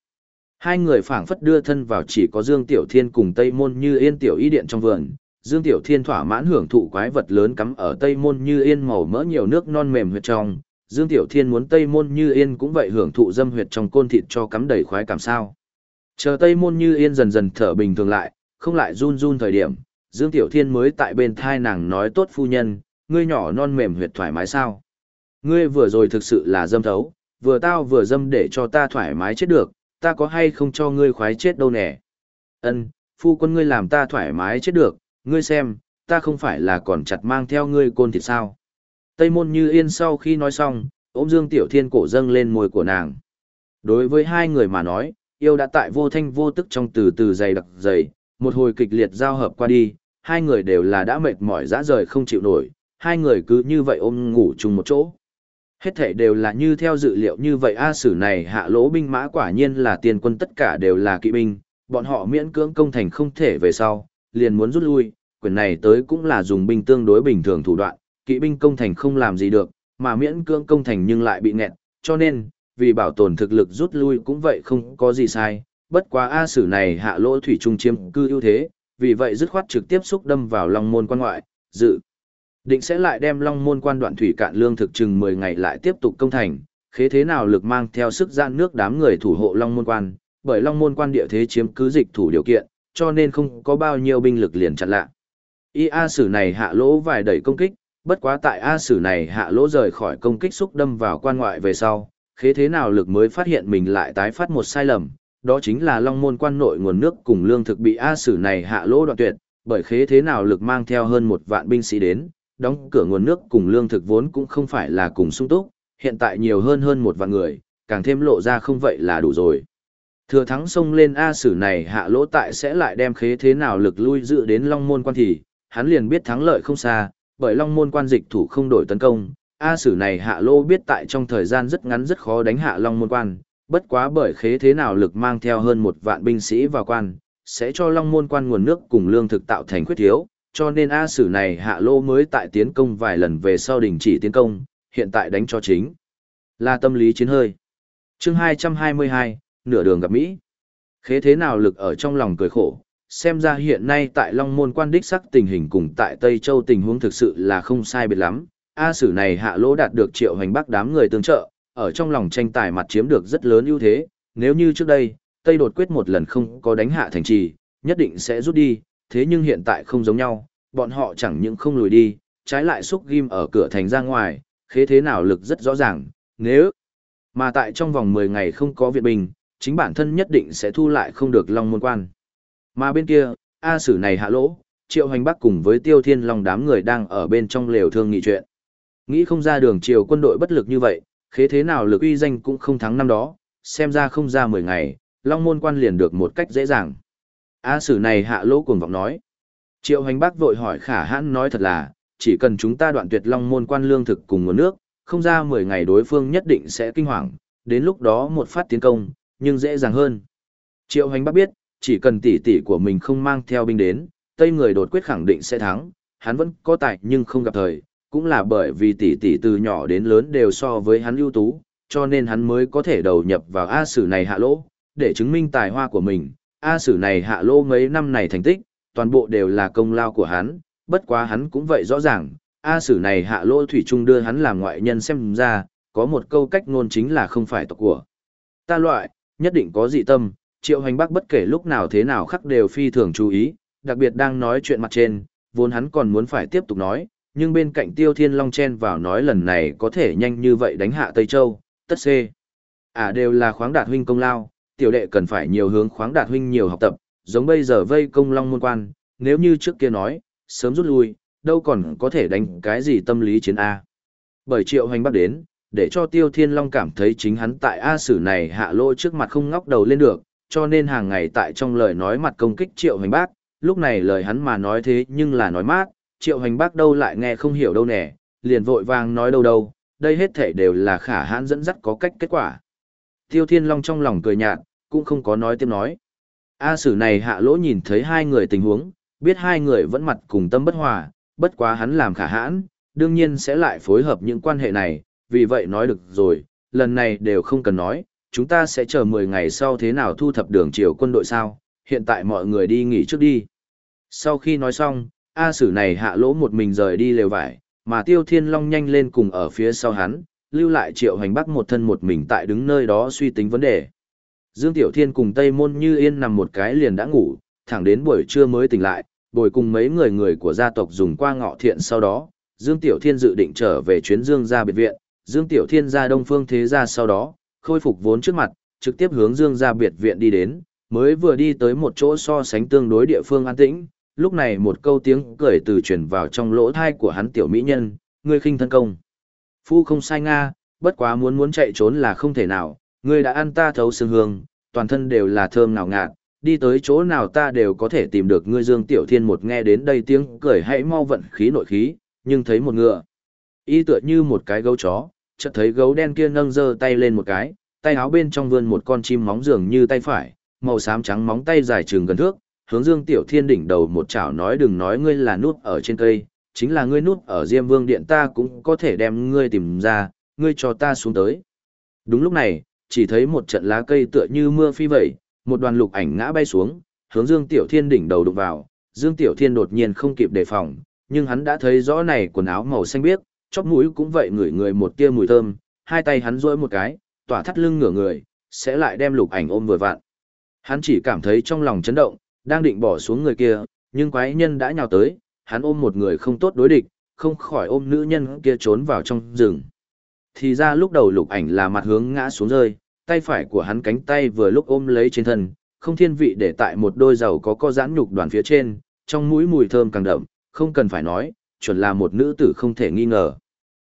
Hai người phảng phất đưa thân vào chỉ có Dương Tiểu Thiên cùng Tây Môn Như Yên Tiểu Y Điện trong vườn. Dương Tiểu Thiên thỏa mãn hưởng thụ quái vật lớn cắm ở Tây Môn Như Yên màu mỡ nhiều nước non mềm huyệt trong. Dương Tiểu Thiên muốn Tây Môn Như Yên cũng vậy hưởng thụ dâm huyệt trong côn thịt cho cắm đầy khoái cảm sao. Chờ Tây Môn Như Yên dần dần thở bình thường lại, không lại run run thời điểm, Dương Tiểu Thiên mới tại bên thai nàng nói tốt phu nhân, ngươi nhỏ non mềm huyệt thoải mái sao. Ngươi vừa rồi thực sự là dâm thấu, vừa tao vừa dâm để cho ta thoải mái chết được, ta có hay không cho ngươi khoái chết đâu nè. Ân, phu quân ngươi làm ta thoải mái chết được, ngươi xem, ta không phải là còn chặt mang theo ngươi côn thịt sao. Tây môn như yên sau khi nói xong, ôm Dương Tiểu Thiên cổ dâng lên môi của nàng. Đối với hai người mà nói, yêu đã tại vô thanh vô tức trong từ từ dày đặc dày, một hồi kịch liệt giao hợp qua đi, hai người đều là đã mệt mỏi dã rời không chịu nổi, hai người cứ như vậy ôm ngủ chung một chỗ. Hết thể đều là như theo dự liệu như vậy A sử này hạ lỗ binh mã quả nhiên là tiền quân tất cả đều là kỵ binh, bọn họ miễn cưỡng công thành không thể về sau, liền muốn rút lui, quyền này tới cũng là dùng binh tương đối bình thường thủ đoạn, kỵ binh công thành không làm gì được, mà miễn cưỡng công thành nhưng lại bị nghẹn, cho nên, vì bảo tồn thực lực rút lui cũng vậy không có gì sai, bất quá A sử này hạ lỗ thủy trung chiếm cư ưu thế, vì vậy dứt khoát trực tiếp xúc đâm vào long môn quan ngoại, dự định sẽ lại đem long môn quan đoạn thủy cạn lương thực chừng 10 ngày lại tiếp tục công thành, khế thế nào lực mang theo sức gian nước đám người thủ hộ long môn quan, bởi long môn quan địa thế chiếm cứ dịch thủ điều kiện, cho nên không có bao nhiêu binh lực liền chặn lạ. Y A sử này hạ lỗ vài đẩy công kích, bất quá tại A sử này hạ lỗ rời khỏi công kích xúc đâm vào quan ngoại về sau, khế thế nào lực mới phát hiện mình lại tái phát một sai lầm, đó chính là long môn quan nội nguồn nước cùng lương thực bị A sử này hạ lỗ đoạn tuyệt, bởi khế thế nào lực mang theo hơn một vạn binh sĩ đến, đóng cửa nguồn nước cùng lương thực vốn cũng không phải là cùng sung túc, hiện tại nhiều hơn hơn một vạn người, càng thêm lộ ra không vậy là đủ rồi. Thừa thắng xông lên A sử này hạ lỗ tại sẽ lại đem khế thế nào lực lui dự đến long môn quan thì, hắn liền biết thắng lợi không xa, bởi long môn quan dịch thủ không đổi tấn công. A sử này hạ lỗ biết tại trong thời gian rất ngắn rất khó đánh hạ long môn quan, bất quá bởi khế thế nào lực mang theo hơn một vạn binh sĩ vào quan, sẽ cho long môn quan nguồn nước cùng lương thực tạo thành khuyết thiếu, cho nên A sử này hạ lô mới tại tiến công vài lần về sau đình chỉ tiến công, hiện tại đánh cho chính. Là tâm lý chiến hơi. chương 222, nửa đường gặp Mỹ. Khế thế nào lực ở trong lòng cười khổ, xem ra hiện nay tại Long Môn quan đích sắc tình hình cùng tại Tây Châu tình huống thực sự là không sai biệt lắm. A sử này hạ lỗ đạt được triệu hành bắc đám người tương trợ, ở trong lòng tranh tài mặt chiếm được rất lớn ưu thế, nếu như trước đây, Tây đột quyết một lần không có đánh hạ thành trì, nhất định sẽ rút đi, thế nhưng hiện tại không giống nhau, bọn họ chẳng những không lùi đi, trái lại xúc ghim ở cửa thành ra ngoài, khế thế nào lực rất rõ ràng, nếu mà tại trong vòng 10 ngày không có viện bình, chính bản thân nhất định sẽ thu lại không được long môn quan. Mà bên kia, A sử này hạ lỗ, triệu Hoành bắc cùng với tiêu thiên long đám người đang ở bên trong lều thương nghị chuyện. Nghĩ không ra đường triều quân đội bất lực như vậy, khế thế nào lực uy danh cũng không thắng năm đó, xem ra không ra 10 ngày, long môn quan liền được một cách dễ dàng. A sử này hạ lỗ cuồng vọng nói. Triệu hành bác vội hỏi khả hãn nói thật là, chỉ cần chúng ta đoạn tuyệt long môn quan lương thực cùng nguồn nước, không ra 10 ngày đối phương nhất định sẽ kinh hoàng, đến lúc đó một phát tiến công, nhưng dễ dàng hơn. Triệu hành bác biết, chỉ cần tỷ tỷ của mình không mang theo binh đến, Tây người đột quyết khẳng định sẽ thắng, hắn vẫn có tài nhưng không gặp thời, cũng là bởi vì tỷ tỷ từ nhỏ đến lớn đều so với hắn ưu tú, cho nên hắn mới có thể đầu nhập vào A sử này hạ lỗ, để chứng minh tài hoa của mình. A sử này hạ Lô mấy năm này thành tích, toàn bộ đều là công lao của hắn, bất quá hắn cũng vậy rõ ràng, A sử này hạ Lô thủy trung đưa hắn làm ngoại nhân xem ra, có một câu cách ngôn chính là không phải tộc của. Ta loại, nhất định có dị tâm, triệu hành Bác bất kể lúc nào thế nào khắc đều phi thường chú ý, đặc biệt đang nói chuyện mặt trên, vốn hắn còn muốn phải tiếp tục nói, nhưng bên cạnh tiêu thiên long chen vào nói lần này có thể nhanh như vậy đánh hạ Tây Châu, tất xê. À đều là khoáng đạt huynh công lao, tiểu đệ cần phải nhiều hướng khoáng đạt huynh nhiều học tập, giống bây giờ vây công long môn quan, nếu như trước kia nói, sớm rút lui, đâu còn có thể đánh cái gì tâm lý chiến A. Bởi triệu hành bắt đến, để cho Tiêu Thiên Long cảm thấy chính hắn tại A Sử này hạ lỗ trước mặt không ngóc đầu lên được, cho nên hàng ngày tại trong lời nói mặt công kích Triệu Hoành Bác, lúc này lời hắn mà nói thế nhưng là nói mát, Triệu Hoành Bác đâu lại nghe không hiểu đâu nè, liền vội vàng nói đâu đâu, đây hết thể đều là khả hãn dẫn dắt có cách kết quả. Tiêu Thiên Long trong lòng cười nhạt, cũng không có nói tiếp nói. A Sử này hạ lỗ nhìn thấy hai người tình huống, biết hai người vẫn mặt cùng tâm bất hòa, bất quá hắn làm khả hãn, đương nhiên sẽ lại phối hợp những quan hệ này, vì vậy nói được rồi, lần này đều không cần nói, chúng ta sẽ chờ 10 ngày sau thế nào thu thập đường chiều quân đội sao, hiện tại mọi người đi nghỉ trước đi. Sau khi nói xong, A Sử này hạ lỗ một mình rời đi lều vải, mà Tiêu Thiên Long nhanh lên cùng ở phía sau hắn, lưu lại Triệu Hành Bắc một thân một mình tại đứng nơi đó suy tính vấn đề. Dương Tiểu Thiên cùng Tây Môn Như Yên nằm một cái liền đã ngủ, thẳng đến buổi trưa mới tỉnh lại, bồi cùng mấy người người của gia tộc dùng qua ngọ thiện sau đó, Dương Tiểu Thiên dự định trở về chuyến Dương gia biệt viện, Dương Tiểu Thiên ra Đông Phương Thế gia sau đó, khôi phục vốn trước mặt, trực tiếp hướng Dương gia biệt viện đi đến, mới vừa đi tới một chỗ so sánh tương đối địa phương an tĩnh, lúc này một câu tiếng cười từ truyền vào trong lỗ thai của hắn tiểu mỹ nhân, ngươi khinh thân công. Phu không sai nga, bất quá muốn muốn chạy trốn là không thể nào, ngươi đã ăn ta thấu xương hương, toàn thân đều là thơm nào ngạt, đi tới chỗ nào ta đều có thể tìm được ngươi Dương Tiểu Thiên một nghe đến đây tiếng cười hãy mau vận khí nội khí, nhưng thấy một ngựa. Y tựa như một cái gấu chó, chợt thấy gấu đen kia nâng giơ tay lên một cái, tay áo bên trong vươn một con chim móng dường như tay phải, màu xám trắng móng tay dài chừng gần thước, hướng Dương Tiểu Thiên đỉnh đầu một chảo nói đừng nói ngươi là nút ở trên cây, chính là ngươi nút ở Diêm Vương điện ta cũng có thể đem ngươi tìm ra, ngươi cho ta xuống tới. Đúng lúc này, chỉ thấy một trận lá cây tựa như mưa phi vậy, một đoàn lục ảnh ngã bay xuống, hướng Dương Tiểu Thiên đỉnh đầu đụng vào, Dương Tiểu Thiên đột nhiên không kịp đề phòng, nhưng hắn đã thấy rõ này quần áo màu xanh biếc, chóp mũi cũng vậy ngửi người một tia mùi thơm, hai tay hắn duỗi một cái, tỏa thắt lưng ngửa người, sẽ lại đem lục ảnh ôm vừa vặn. Hắn chỉ cảm thấy trong lòng chấn động, đang định bỏ xuống người kia, nhưng quái nhân đã nhào tới, hắn ôm một người không tốt đối địch, không khỏi ôm nữ nhân kia trốn vào trong rừng. Thì ra lúc đầu lục ảnh là mặt hướng ngã xuống rơi, tay phải của hắn cánh tay vừa lúc ôm lấy trên thân, không thiên vị để tại một đôi giàu có co giãn nhục đoàn phía trên, trong mũi mùi thơm càng đậm, không cần phải nói, chuẩn là một nữ tử không thể nghi ngờ.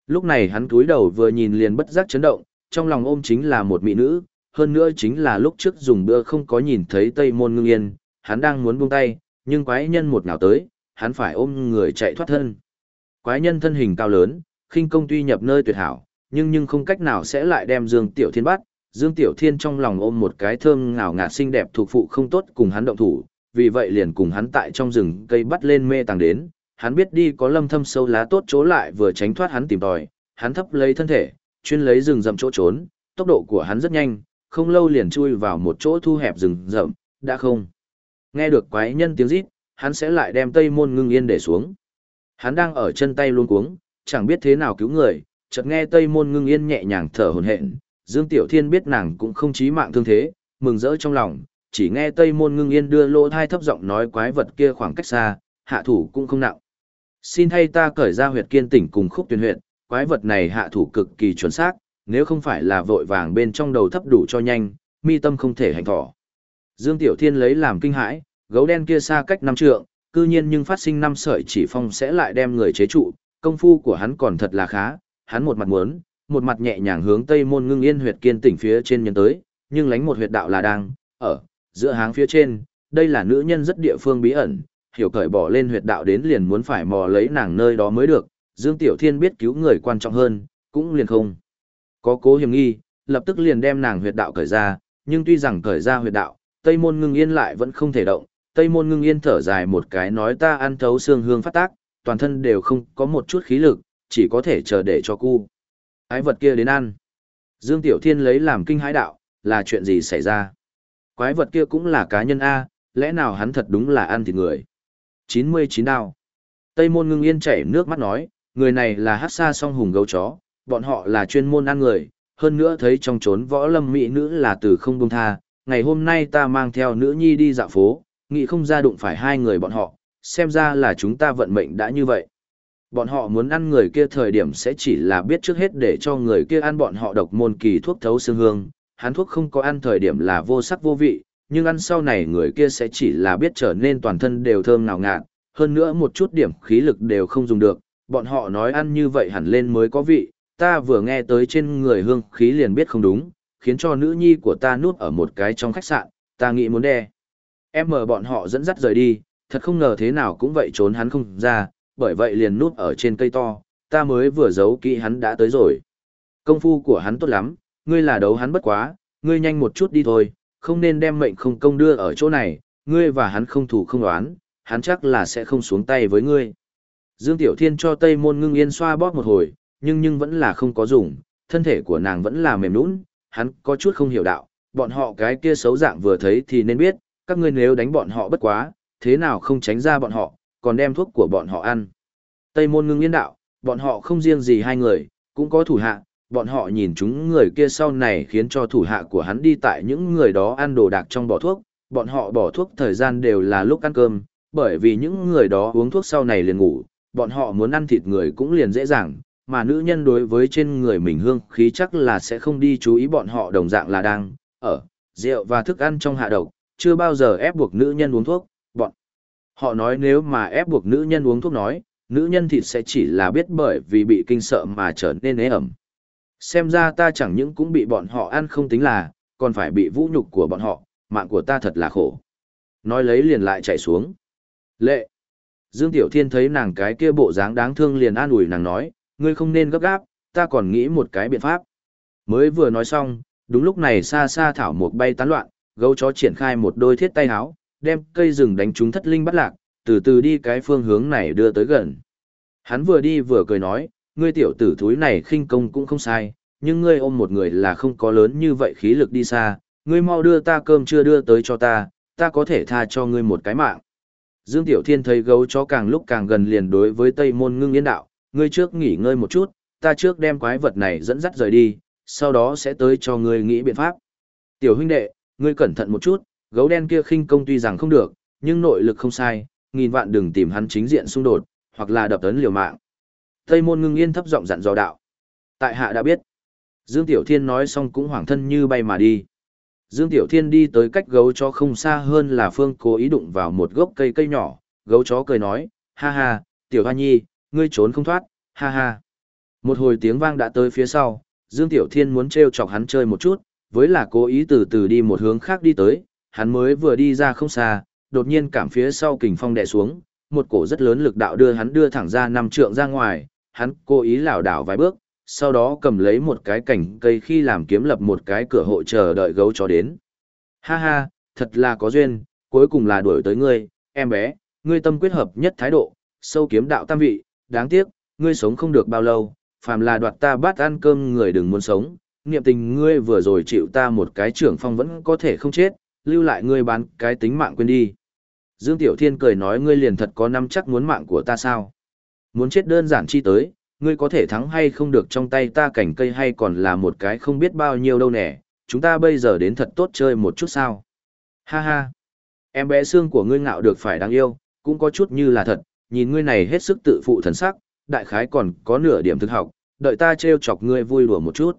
Lúc này hắn cúi đầu vừa nhìn liền bất giác chấn động, trong lòng ôm chính là một mỹ nữ, hơn nữa chính là lúc trước dùng bữa không có nhìn thấy Tây Môn Ngưng Yên, hắn đang muốn buông tay, nhưng quái nhân một nào tới, hắn phải ôm người chạy thoát thân. Quái nhân thân hình cao lớn, khinh công tuy nhập nơi tuyệt hảo, nhưng nhưng không cách nào sẽ lại đem Dương Tiểu Thiên bắt. Dương Tiểu Thiên trong lòng ôm một cái thơm ngào ngạt xinh đẹp thuộc phụ không tốt cùng hắn động thủ, vì vậy liền cùng hắn tại trong rừng cây bắt lên mê tàng đến, hắn biết đi có lâm thâm sâu lá tốt chỗ lại vừa tránh thoát hắn tìm tòi, hắn thấp lấy thân thể, chuyên lấy rừng rậm chỗ trốn, tốc độ của hắn rất nhanh, không lâu liền chui vào một chỗ thu hẹp rừng rậm, đã không. Nghe được quái nhân tiếng rít, hắn sẽ lại đem tây môn ngưng yên để xuống. Hắn đang ở chân tay luôn cuống, chẳng biết thế nào cứu người, chợt nghe tây môn ngưng yên nhẹ nhàng thở hổn hển, Dương Tiểu Thiên biết nàng cũng không chí mạng thương thế, mừng rỡ trong lòng, chỉ nghe tây môn ngưng yên đưa lỗ thai thấp giọng nói quái vật kia khoảng cách xa, hạ thủ cũng không nặng. Xin thay ta cởi ra huyệt kiên tỉnh cùng khúc tuyển huyệt, quái vật này hạ thủ cực kỳ chuẩn xác, nếu không phải là vội vàng bên trong đầu thấp đủ cho nhanh, mi tâm không thể hành thỏ. Dương Tiểu Thiên lấy làm kinh hãi, gấu đen kia xa cách năm trượng, cư nhiên nhưng phát sinh năm sợi chỉ phong sẽ lại đem người chế trụ, công phu của hắn còn thật là khá, hắn một mặt muốn, một mặt nhẹ nhàng hướng tây môn ngưng yên huyệt kiên tỉnh phía trên nhân tới, nhưng lánh một huyệt đạo là đang, ở, giữa háng phía trên, đây là nữ nhân rất địa phương bí ẩn, hiểu cởi bỏ lên huyệt đạo đến liền muốn phải mò lấy nàng nơi đó mới được, Dương Tiểu Thiên biết cứu người quan trọng hơn, cũng liền không. Có cố hiểm nghi, lập tức liền đem nàng huyệt đạo cởi ra, nhưng tuy rằng cởi ra huyệt đạo, Tây Môn Ngưng Yên lại vẫn không thể động. Tây Môn Ngưng Yên thở dài một cái nói ta ăn thấu xương hương phát tác, toàn thân đều không có một chút khí lực, chỉ có thể chờ để cho cu. Ái vật kia đến ăn. Dương Tiểu Thiên lấy làm kinh hãi đạo, là chuyện gì xảy ra? Quái vật kia cũng là cá nhân A, lẽ nào hắn thật đúng là ăn thịt người? 99 đao. Tây môn ngưng yên chảy nước mắt nói, người này là hát xa song hùng gấu chó, bọn họ là chuyên môn ăn người, hơn nữa thấy trong trốn võ lâm mỹ nữ là từ không buông tha, ngày hôm nay ta mang theo nữ nhi đi dạo phố, nghĩ không ra đụng phải hai người bọn họ, xem ra là chúng ta vận mệnh đã như vậy. Bọn họ muốn ăn người kia thời điểm sẽ chỉ là biết trước hết để cho người kia ăn bọn họ độc môn kỳ thuốc thấu xương hương, hắn thuốc không có ăn thời điểm là vô sắc vô vị, nhưng ăn sau này người kia sẽ chỉ là biết trở nên toàn thân đều thơm ngào ngạt, hơn nữa một chút điểm khí lực đều không dùng được, bọn họ nói ăn như vậy hẳn lên mới có vị, ta vừa nghe tới trên người hương khí liền biết không đúng, khiến cho nữ nhi của ta nuốt ở một cái trong khách sạn, ta nghĩ muốn đe. Em mở bọn họ dẫn dắt rời đi, thật không ngờ thế nào cũng vậy trốn hắn không ra, bởi vậy liền núp ở trên cây to, ta mới vừa giấu kỹ hắn đã tới rồi. Công phu của hắn tốt lắm, ngươi là đấu hắn bất quá, ngươi nhanh một chút đi thôi, không nên đem mệnh không công đưa ở chỗ này, ngươi và hắn không thủ không đoán, hắn chắc là sẽ không xuống tay với ngươi. Dương Tiểu Thiên cho Tây Môn Ngưng Yên xoa bóp một hồi, nhưng nhưng vẫn là không có dùng, thân thể của nàng vẫn là mềm nũng, hắn có chút không hiểu đạo, bọn họ cái kia xấu dạng vừa thấy thì nên biết, các ngươi nếu đánh bọn họ bất quá, thế nào không tránh ra bọn họ, còn đem thuốc của bọn họ ăn. Tây Môn Ngưng Yên đạo, bọn họ không riêng gì hai người, cũng có thủ hạ, bọn họ nhìn chúng người kia sau này khiến cho thủ hạ của hắn đi tại những người đó ăn đồ đạc trong bỏ thuốc, bọn họ bỏ thuốc thời gian đều là lúc ăn cơm, bởi vì những người đó uống thuốc sau này liền ngủ, bọn họ muốn ăn thịt người cũng liền dễ dàng, mà nữ nhân đối với trên người mình hương khí chắc là sẽ không đi chú ý bọn họ đồng dạng là đang ở rượu và thức ăn trong hạ độc, chưa bao giờ ép buộc nữ nhân uống thuốc, họ nói nếu mà ép buộc nữ nhân uống thuốc nói, nữ nhân thịt sẽ chỉ là biết bởi vì bị kinh sợ mà trở nên ế ẩm. Xem ra ta chẳng những cũng bị bọn họ ăn không tính là, còn phải bị vũ nhục của bọn họ, mạng của ta thật là khổ. Nói lấy liền lại chạy xuống. Lệ. Dương Tiểu Thiên thấy nàng cái kia bộ dáng đáng thương liền an ủi nàng nói, ngươi không nên gấp gáp, ta còn nghĩ một cái biện pháp. Mới vừa nói xong, đúng lúc này xa xa thảo một bay tán loạn, gấu chó triển khai một đôi thiết tay háo, đem cây rừng đánh trúng thất linh bắt lạc, từ từ đi cái phương hướng này đưa tới gần. Hắn vừa đi vừa cười nói, ngươi tiểu tử thúi này khinh công cũng không sai, nhưng ngươi ôm một người là không có lớn như vậy khí lực đi xa, ngươi mau đưa ta cơm chưa đưa tới cho ta, ta có thể tha cho ngươi một cái mạng. Dương Tiểu Thiên thấy gấu chó càng lúc càng gần liền đối với Tây Môn Ngưng Yên đạo, ngươi trước nghỉ ngơi một chút, ta trước đem quái vật này dẫn dắt rời đi, sau đó sẽ tới cho ngươi nghĩ biện pháp. Tiểu huynh đệ, ngươi cẩn thận một chút, gấu đen kia khinh công tuy rằng không được, nhưng nội lực không sai, nghìn vạn đừng tìm hắn chính diện xung đột, hoặc là đập tấn liều mạng. Tây Môn Ngưng Yên thấp giọng dặn dò đạo. Tại hạ đã biết. Dương Tiểu Thiên nói xong cũng hoảng thân như bay mà đi. Dương Tiểu Thiên đi tới cách gấu chó không xa hơn là Phương cố ý đụng vào một gốc cây cây nhỏ, gấu chó cười nói, ha ha, Tiểu Hoa Nhi, ngươi trốn không thoát, ha ha. Một hồi tiếng vang đã tới phía sau, Dương Tiểu Thiên muốn treo chọc hắn chơi một chút, với là cố ý từ từ đi một hướng khác đi tới, hắn mới vừa đi ra không xa, đột nhiên cảm phía sau kình phong đè xuống, một cổ rất lớn lực đạo đưa hắn đưa thẳng ra năm trượng ra ngoài, hắn cố ý lảo đảo vài bước, sau đó cầm lấy một cái cành cây khi làm kiếm lập một cái cửa hộ chờ đợi gấu chó đến. Ha ha, thật là có duyên, cuối cùng là đuổi tới ngươi, em bé, ngươi tâm quyết hợp nhất thái độ, sâu kiếm đạo tam vị, đáng tiếc, ngươi sống không được bao lâu, phàm là đoạt ta bát ăn cơm người đừng muốn sống, niệm tình ngươi vừa rồi chịu ta một cái trưởng phong vẫn có thể không chết, lưu lại ngươi bán cái tính mạng quên đi. Dương Tiểu Thiên cười nói ngươi liền thật có năm chắc muốn mạng của ta sao? Muốn chết đơn giản chi tới, ngươi có thể thắng hay không được trong tay ta cảnh cây hay còn là một cái không biết bao nhiêu đâu nè, chúng ta bây giờ đến thật tốt chơi một chút sao. Ha ha, em bé xương của ngươi ngạo được phải đáng yêu, cũng có chút như là thật, nhìn ngươi này hết sức tự phụ thần sắc, đại khái còn có nửa điểm thực học, đợi ta trêu chọc ngươi vui đùa một chút.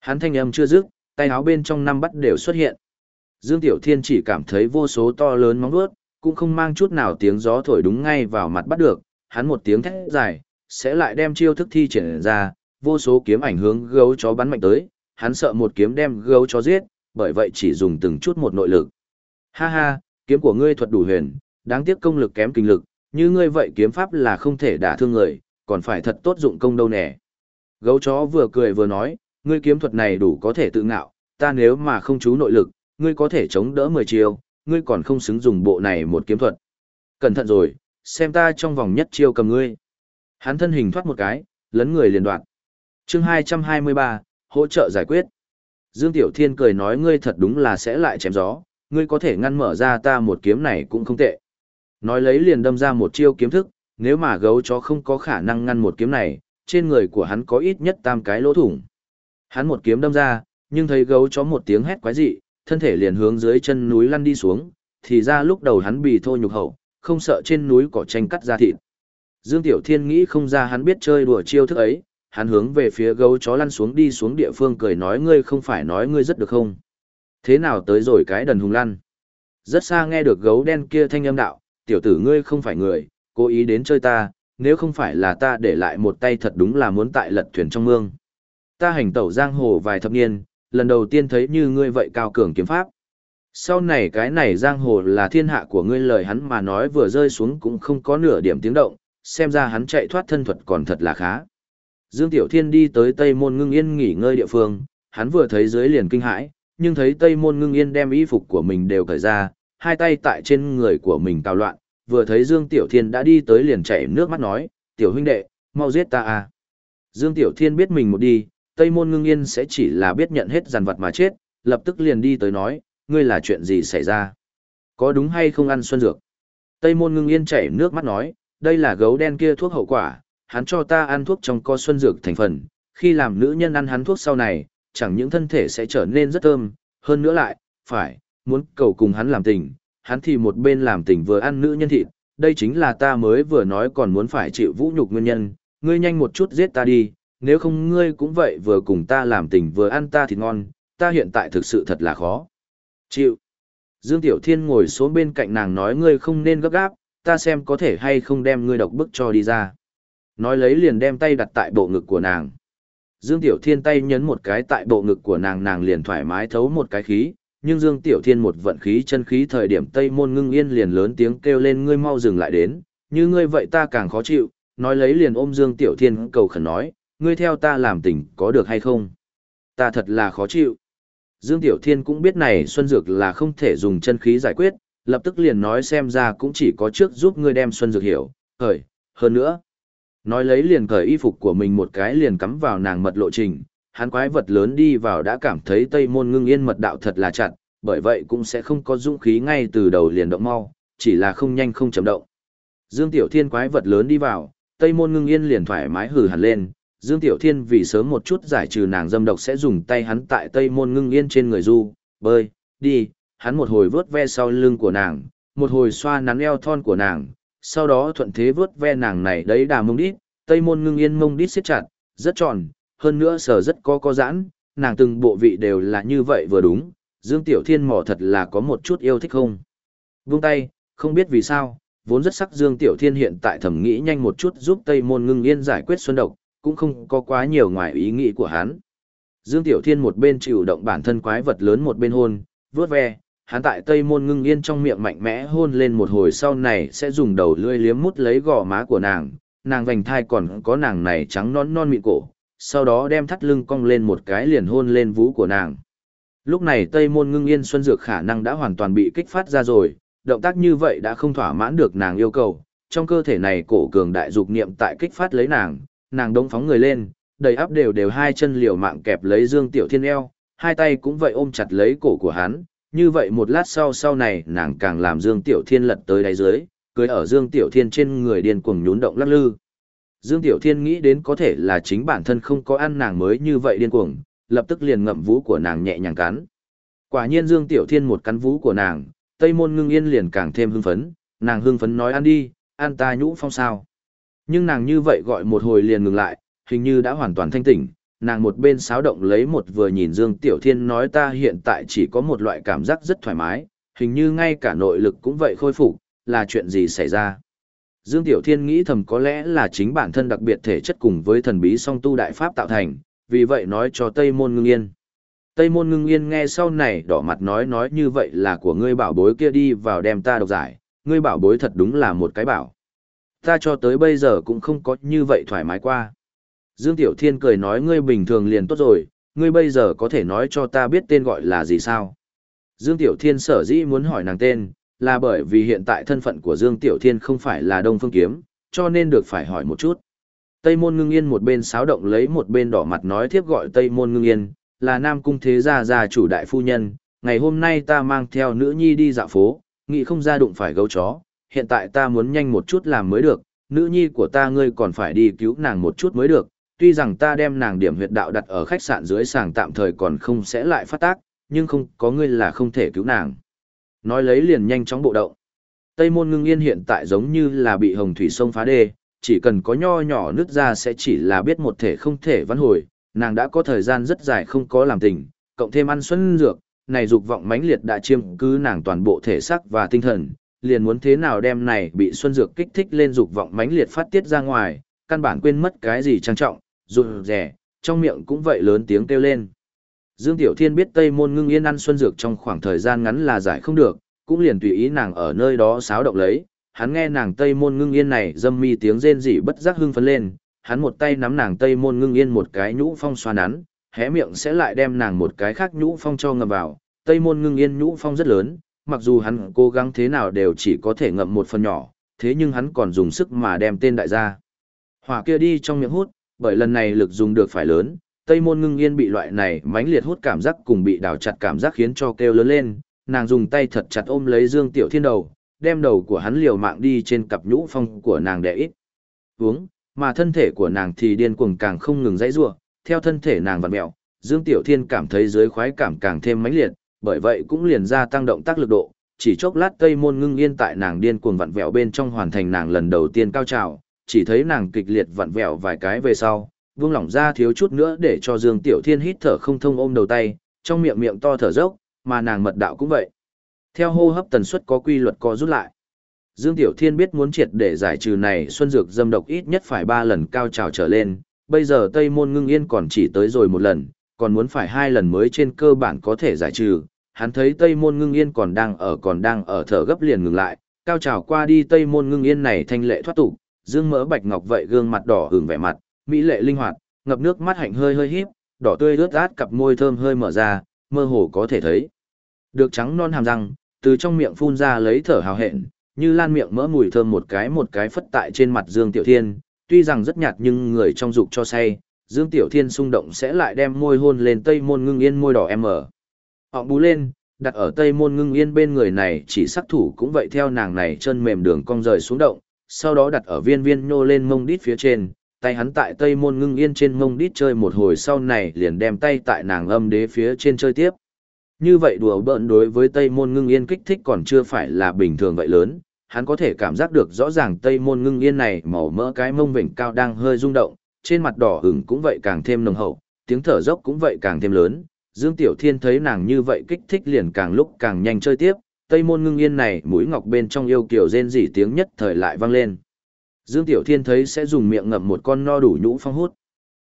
Hắn thanh âm chưa dứt, tay áo bên trong năm bắt đều xuất hiện. Dương Tiểu Thiên chỉ cảm thấy vô số to lớn móng vuốt, cũng không mang chút nào tiếng gió thổi đúng ngay vào mặt bắt được, hắn một tiếng thét dài, sẽ lại đem chiêu thức thi triển ra, vô số kiếm ảnh hướng gấu chó bắn mạnh tới, hắn sợ một kiếm đem gấu chó giết, bởi vậy chỉ dùng từng chút một nội lực. Ha ha, kiếm của ngươi thuật đủ huyền, đáng tiếc công lực kém kinh lực, như ngươi vậy kiếm pháp là không thể đả thương người, còn phải thật tốt dụng công đâu nè. Gấu chó vừa cười vừa nói, ngươi kiếm thuật này đủ có thể tự ngạo, ta nếu mà không chú nội lực, ngươi có thể chống đỡ 10 chiêu, ngươi còn không xứng dùng bộ này một kiếm thuật. Cẩn thận rồi, xem ta trong vòng nhất chiêu cầm ngươi. Hắn thân hình thoát một cái, lấn người liền đoạn. chương 223, hỗ trợ giải quyết. Dương Tiểu Thiên cười nói ngươi thật đúng là sẽ lại chém gió, ngươi có thể ngăn mở ra ta một kiếm này cũng không tệ. Nói lấy liền đâm ra một chiêu kiếm thức, nếu mà gấu chó không có khả năng ngăn một kiếm này, trên người của hắn có ít nhất tam cái lỗ thủng. Hắn một kiếm đâm ra, nhưng thấy gấu chó một tiếng hét quái dị, thân thể liền hướng dưới chân núi lăn đi xuống, thì ra lúc đầu hắn bị thô nhục hậu, không sợ trên núi cỏ tranh cắt ra thịt. Dương Tiểu Thiên nghĩ không ra hắn biết chơi đùa chiêu thức ấy, hắn hướng về phía gấu chó lăn xuống đi xuống địa phương cười nói ngươi không phải nói ngươi rất được không. Thế nào tới rồi cái đần hùng lăn. Rất xa nghe được gấu đen kia thanh âm đạo, tiểu tử ngươi không phải người, cố ý đến chơi ta, nếu không phải là ta để lại một tay thật đúng là muốn tại lật thuyền trong mương. Ta hành tẩu giang hồ vài thập niên, lần đầu tiên thấy như ngươi vậy cao cường kiếm pháp. Sau này cái này giang hồ là thiên hạ của ngươi lời hắn mà nói vừa rơi xuống cũng không có nửa điểm tiếng động, xem ra hắn chạy thoát thân thuật còn thật là khá. Dương Tiểu Thiên đi tới Tây Môn Ngưng Yên nghỉ ngơi địa phương, hắn vừa thấy dưới liền kinh hãi, nhưng thấy Tây Môn Ngưng Yên đem y phục của mình đều cởi ra, hai tay tại trên người của mình cào loạn, vừa thấy Dương Tiểu Thiên đã đi tới liền chảy nước mắt nói, Tiểu huynh đệ, mau giết ta à. Dương Tiểu Thiên biết mình một đi, Tây Môn Ngưng Yên sẽ chỉ là biết nhận hết giàn vật mà chết, lập tức liền đi tới nói, ngươi là chuyện gì xảy ra? Có đúng hay không ăn xuân dược? Tây Môn Ngưng Yên chảy nước mắt nói, đây là gấu đen kia thuốc hậu quả, hắn cho ta ăn thuốc trong co xuân dược thành phần, khi làm nữ nhân ăn hắn thuốc sau này, chẳng những thân thể sẽ trở nên rất thơm, hơn nữa lại, phải, muốn cầu cùng hắn làm tình, hắn thì một bên làm tình vừa ăn nữ nhân thịt, đây chính là ta mới vừa nói còn muốn phải chịu vũ nhục nguyên nhân, ngươi nhanh một chút giết ta đi, nếu không ngươi cũng vậy vừa cùng ta làm tình vừa ăn ta thịt ngon, ta hiện tại thực sự thật là khó. Chịu. Dương Tiểu Thiên ngồi xuống bên cạnh nàng nói ngươi không nên gấp gáp, ta xem có thể hay không đem ngươi độc bức cho đi ra. Nói lấy liền đem tay đặt tại bộ ngực của nàng. Dương Tiểu Thiên tay nhấn một cái tại bộ ngực của nàng nàng liền thoải mái thấu một cái khí, nhưng Dương Tiểu Thiên một vận khí chân khí thời điểm Tây Môn Ngưng Yên liền lớn tiếng kêu lên ngươi mau dừng lại đến, như ngươi vậy ta càng khó chịu, nói lấy liền ôm Dương Tiểu Thiên cầu khẩn nói, ngươi theo ta làm tình có được hay không? Ta thật là khó chịu. Dương Tiểu Thiên cũng biết này Xuân Dược là không thể dùng chân khí giải quyết, lập tức liền nói xem ra cũng chỉ có trước giúp ngươi đem Xuân Dược hiểu, khởi, hơn nữa. Nói lấy liền cởi y phục của mình một cái liền cắm vào nàng mật lộ trình, hắn quái vật lớn đi vào đã cảm thấy Tây Môn Ngưng Yên mật đạo thật là chặt, bởi vậy cũng sẽ không có dũng khí ngay từ đầu liền động mau, chỉ là không nhanh không chậm động. Dương Tiểu Thiên quái vật lớn đi vào, Tây Môn Ngưng Yên liền thoải mái hừ hẳn lên, Dương Tiểu Thiên vì sớm một chút giải trừ nàng dâm độc sẽ dùng tay hắn tại Tây Môn Ngưng Yên trên người du, bơi, đi, hắn một hồi vớt ve sau lưng của nàng, một hồi xoa nắn eo thon của nàng, sau đó thuận thế vớt ve nàng này đấy đà mông đít, Tây Môn Ngưng Yên mông đít siết chặt, rất tròn, hơn nữa sờ rất có có giãn, nàng từng bộ vị đều là như vậy vừa đúng, Dương Tiểu Thiên mỏ thật là có một chút yêu thích không. Vung tay, không biết vì sao, vốn rất sắc Dương Tiểu Thiên hiện tại thẩm nghĩ nhanh một chút giúp Tây Môn Ngưng Yên giải quyết xuân độc, cũng không có quá nhiều ngoài ý nghĩ của hắn. Dương Tiểu Thiên một bên chịu động bản thân quái vật lớn một bên hôn, vướt ve, hắn tại Tây Môn Ngưng Yên trong miệng mạnh mẽ hôn lên một hồi sau này sẽ dùng đầu lưỡi liếm mút lấy gò má của nàng, nàng vành thai còn có nàng này trắng non non mịn cổ, sau đó đem thắt lưng cong lên một cái liền hôn lên vú của nàng. Lúc này Tây Môn Ngưng Yên Xuân Dược khả năng đã hoàn toàn bị kích phát ra rồi, động tác như vậy đã không thỏa mãn được nàng yêu cầu, trong cơ thể này cổ cường đại dục niệm tại kích phát lấy nàng, nàng đông phóng người lên, đầy áp đều đều hai chân liều mạng kẹp lấy Dương Tiểu Thiên eo, hai tay cũng vậy ôm chặt lấy cổ của hắn, như vậy một lát sau sau này nàng càng làm Dương Tiểu Thiên lật tới đáy dưới, cưới ở Dương Tiểu Thiên trên người điên cuồng nhún động lắc lư. Dương Tiểu Thiên nghĩ đến có thể là chính bản thân không có ăn nàng mới như vậy điên cuồng, lập tức liền ngậm vú của nàng nhẹ nhàng cắn. Quả nhiên Dương Tiểu Thiên một cắn vú của nàng, Tây Môn Ngưng Yên liền càng thêm hưng phấn, nàng hưng phấn nói ăn đi, ăn ta nhũ phong sao. Nhưng nàng như vậy gọi một hồi liền ngừng lại, hình như đã hoàn toàn thanh tỉnh, nàng một bên xáo động lấy một vừa nhìn Dương Tiểu Thiên nói ta hiện tại chỉ có một loại cảm giác rất thoải mái, hình như ngay cả nội lực cũng vậy khôi phục, là chuyện gì xảy ra. Dương Tiểu Thiên nghĩ thầm có lẽ là chính bản thân đặc biệt thể chất cùng với thần bí song tu đại pháp tạo thành, vì vậy nói cho Tây Môn Ngưng Yên. Tây Môn Ngưng Yên nghe sau này đỏ mặt nói nói như vậy là của ngươi bảo bối kia đi vào đem ta độc giải, ngươi bảo bối thật đúng là một cái bảo. Ta cho tới bây giờ cũng không có như vậy thoải mái qua. Dương Tiểu Thiên cười nói ngươi bình thường liền tốt rồi, ngươi bây giờ có thể nói cho ta biết tên gọi là gì sao? Dương Tiểu Thiên sở dĩ muốn hỏi nàng tên, là bởi vì hiện tại thân phận của Dương Tiểu Thiên không phải là Đông Phương Kiếm, cho nên được phải hỏi một chút. Tây Môn Ngưng Yên một bên xáo động lấy một bên đỏ mặt nói tiếp gọi Tây Môn Ngưng Yên, là Nam Cung Thế Gia gia chủ đại phu nhân, ngày hôm nay ta mang theo nữ nhi đi dạo phố, nghĩ không ra đụng phải gấu chó, hiện tại ta muốn nhanh một chút làm mới được, nữ nhi của ta ngươi còn phải đi cứu nàng một chút mới được, tuy rằng ta đem nàng điểm huyệt đạo đặt ở khách sạn dưới sàng tạm thời còn không sẽ lại phát tác, nhưng không có ngươi là không thể cứu nàng. Nói lấy liền nhanh chóng bộ động. Tây môn ngưng yên hiện tại giống như là bị hồng thủy sông phá đê, chỉ cần có nho nhỏ nứt ra sẽ chỉ là biết một thể không thể vãn hồi, nàng đã có thời gian rất dài không có làm tình, cộng thêm ăn xuân dược, này dục vọng mãnh liệt đã chiêm cứ nàng toàn bộ thể xác và tinh thần, liền muốn thế nào đem này bị xuân dược kích thích lên dục vọng mãnh liệt phát tiết ra ngoài, căn bản quên mất cái gì trang trọng, rụt rẻ, trong miệng cũng vậy lớn tiếng kêu lên. Dương Tiểu Thiên biết Tây Môn Ngưng Yên ăn xuân dược trong khoảng thời gian ngắn là giải không được, cũng liền tùy ý nàng ở nơi đó xáo động lấy. Hắn nghe nàng Tây Môn Ngưng Yên này dâm mi tiếng rên rỉ bất giác hưng phấn lên, hắn một tay nắm nàng Tây Môn Ngưng Yên một cái nhũ phong xoa nắn, hé miệng sẽ lại đem nàng một cái khác nhũ phong cho ngậm vào. Tây Môn Ngưng Yên nhũ phong rất lớn, mặc dù hắn cố gắng thế nào đều chỉ có thể ngậm một phần nhỏ, thế nhưng hắn còn dùng sức mà đem tên đại gia. Hỏa kia đi trong miệng hút, bởi lần này lực dùng được phải lớn, Tây Môn Ngưng Yên bị loại này mãnh liệt hút cảm giác cùng bị đào chặt cảm giác khiến cho kêu lớn lên, nàng dùng tay thật chặt ôm lấy Dương Tiểu Thiên đầu, đem đầu của hắn liều mạng đi trên cặp nhũ phong của nàng để ít. Uống, mà thân thể của nàng thì điên cuồng càng không ngừng dãy rủa, theo thân thể nàng vặn mèo, Dương Tiểu Thiên cảm thấy dưới khoái cảm càng thêm mãnh liệt, bởi vậy cũng liền ra tăng động tác lực độ, chỉ chốc lát Tây Môn Ngưng Yên tại nàng điên cuồng vặn vẹo bên trong hoàn thành nàng lần đầu tiên cao trào, chỉ thấy nàng kịch liệt vặn vẹo vài cái về sau, vương lỏng ra thiếu chút nữa để cho Dương Tiểu Thiên hít thở không thông ôm đầu tay, trong miệng miệng to thở dốc, mà nàng mật đạo cũng vậy. Theo hô hấp tần suất có quy luật có rút lại. Dương Tiểu Thiên biết muốn triệt để giải trừ này xuân dược dâm độc ít nhất phải ba lần cao trào trở lên, bây giờ Tây Môn Ngưng Yên còn chỉ tới rồi một lần, còn muốn phải hai lần mới trên cơ bản có thể giải trừ. Hắn thấy Tây Môn Ngưng Yên còn đang ở còn đang ở thở gấp liền ngừng lại, cao trào qua đi Tây Môn Ngưng Yên này thanh lệ thoát tục, dương mỡ bạch ngọc vậy gương mặt đỏ hưởng vẻ mặt, mỹ lệ linh hoạt, ngập nước mắt hạnh hơi hơi híp, đỏ tươi ướt át cặp môi thơm hơi mở ra, mơ hồ có thể thấy. Được trắng non hàm răng, từ trong miệng phun ra lấy thở hào hẹn, như lan miệng mỡ mùi thơm một cái một cái phất tại trên mặt Dương Tiểu Thiên, tuy rằng rất nhạt nhưng người trong dục cho say, Dương Tiểu Thiên xung động sẽ lại đem môi hôn lên tây môn ngưng yên môi đỏ em ở. Họ bú lên, đặt ở tây môn ngưng yên bên người này chỉ sắc thủ cũng vậy theo nàng này chân mềm đường cong rời xuống động, sau đó đặt ở viên viên nhô lên mông đít phía trên, tay hắn tại tây môn ngưng yên trên mông đít chơi một hồi sau này liền đem tay tại nàng âm đế phía trên chơi tiếp. Như vậy đùa bỡn đối với tây môn ngưng yên kích thích còn chưa phải là bình thường vậy lớn, hắn có thể cảm giác được rõ ràng tây môn ngưng yên này màu mỡ cái mông vỉnh cao đang hơi rung động, trên mặt đỏ ửng cũng vậy càng thêm nồng hậu, tiếng thở dốc cũng vậy càng thêm lớn. Dương Tiểu Thiên thấy nàng như vậy kích thích liền càng lúc càng nhanh chơi tiếp, tây môn ngưng yên này mũi ngọc bên trong yêu kiểu rên rỉ tiếng nhất thời lại vang lên. Dương Tiểu Thiên thấy sẽ dùng miệng ngậm một con no đủ nhũ phong hút.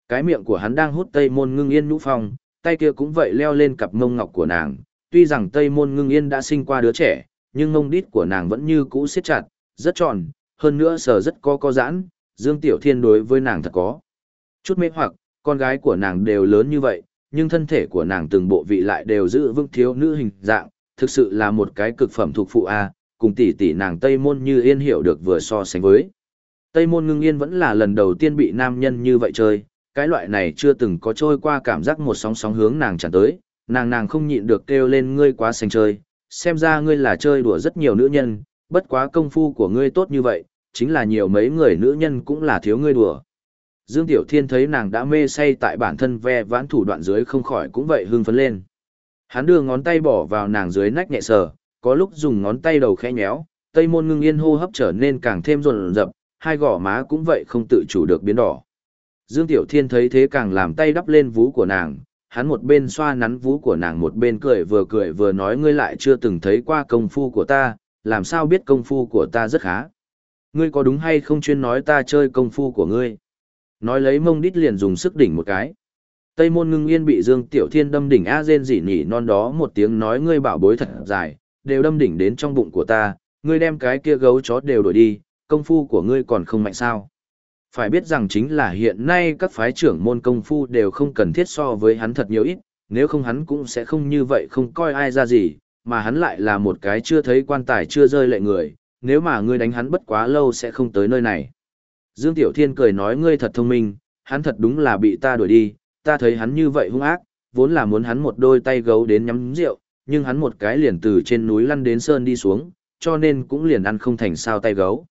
Cái miệng của hắn đang hút Tây Môn Ngưng Yên nhũ phong, tay kia cũng vậy leo lên cặp mông ngọc của nàng. Tuy rằng Tây Môn Ngưng Yên đã sinh qua đứa trẻ, nhưng mông đít của nàng vẫn như cũ siết chặt, rất tròn, hơn nữa sờ rất có có giãn. Dương Tiểu Thiên đối với nàng thật có chút mê hoặc, con gái của nàng đều lớn như vậy, nhưng thân thể của nàng từng bộ vị lại đều giữ vững thiếu nữ hình dạng, thực sự là một cái cực phẩm thuộc phụ a, cùng tỷ tỷ nàng Tây Môn Như Yên hiểu được vừa so sánh với. Tây môn ngưng yên vẫn là lần đầu tiên bị nam nhân như vậy chơi, cái loại này chưa từng có trôi qua cảm giác một sóng sóng hướng nàng tràn tới, nàng nàng không nhịn được kêu lên ngươi quá xanh chơi, xem ra ngươi là chơi đùa rất nhiều nữ nhân, bất quá công phu của ngươi tốt như vậy, chính là nhiều mấy người nữ nhân cũng là thiếu ngươi đùa. Dương Tiểu Thiên thấy nàng đã mê say tại bản thân ve vãn thủ đoạn dưới không khỏi cũng vậy hưng phấn lên. Hắn đưa ngón tay bỏ vào nàng dưới nách nhẹ sờ, có lúc dùng ngón tay đầu khẽ nhéo, tây môn ngưng yên hô hấp trở nên càng thêm rồn rập, hai gò má cũng vậy không tự chủ được biến đỏ. Dương Tiểu Thiên thấy thế càng làm tay đắp lên vú của nàng, hắn một bên xoa nắn vú của nàng một bên cười vừa cười vừa nói ngươi lại chưa từng thấy qua công phu của ta, làm sao biết công phu của ta rất khá. Ngươi có đúng hay không chuyên nói ta chơi công phu của ngươi? Nói lấy mông đít liền dùng sức đỉnh một cái. Tây môn ngưng yên bị Dương Tiểu Thiên đâm đỉnh A rên rỉ nhỉ non đó một tiếng nói ngươi bảo bối thật dài, đều đâm đỉnh đến trong bụng của ta, ngươi đem cái kia gấu chó đều đổi đi, công phu của ngươi còn không mạnh sao. Phải biết rằng chính là hiện nay các phái trưởng môn công phu đều không cần thiết so với hắn thật nhiều ít, nếu không hắn cũng sẽ không như vậy không coi ai ra gì, mà hắn lại là một cái chưa thấy quan tài chưa rơi lệ người, nếu mà ngươi đánh hắn bất quá lâu sẽ không tới nơi này. Dương Tiểu Thiên cười nói ngươi thật thông minh, hắn thật đúng là bị ta đuổi đi, ta thấy hắn như vậy hung ác, vốn là muốn hắn một đôi tay gấu đến nhắm rượu, nhưng hắn một cái liền từ trên núi lăn đến sơn đi xuống, cho nên cũng liền ăn không thành sao tay gấu.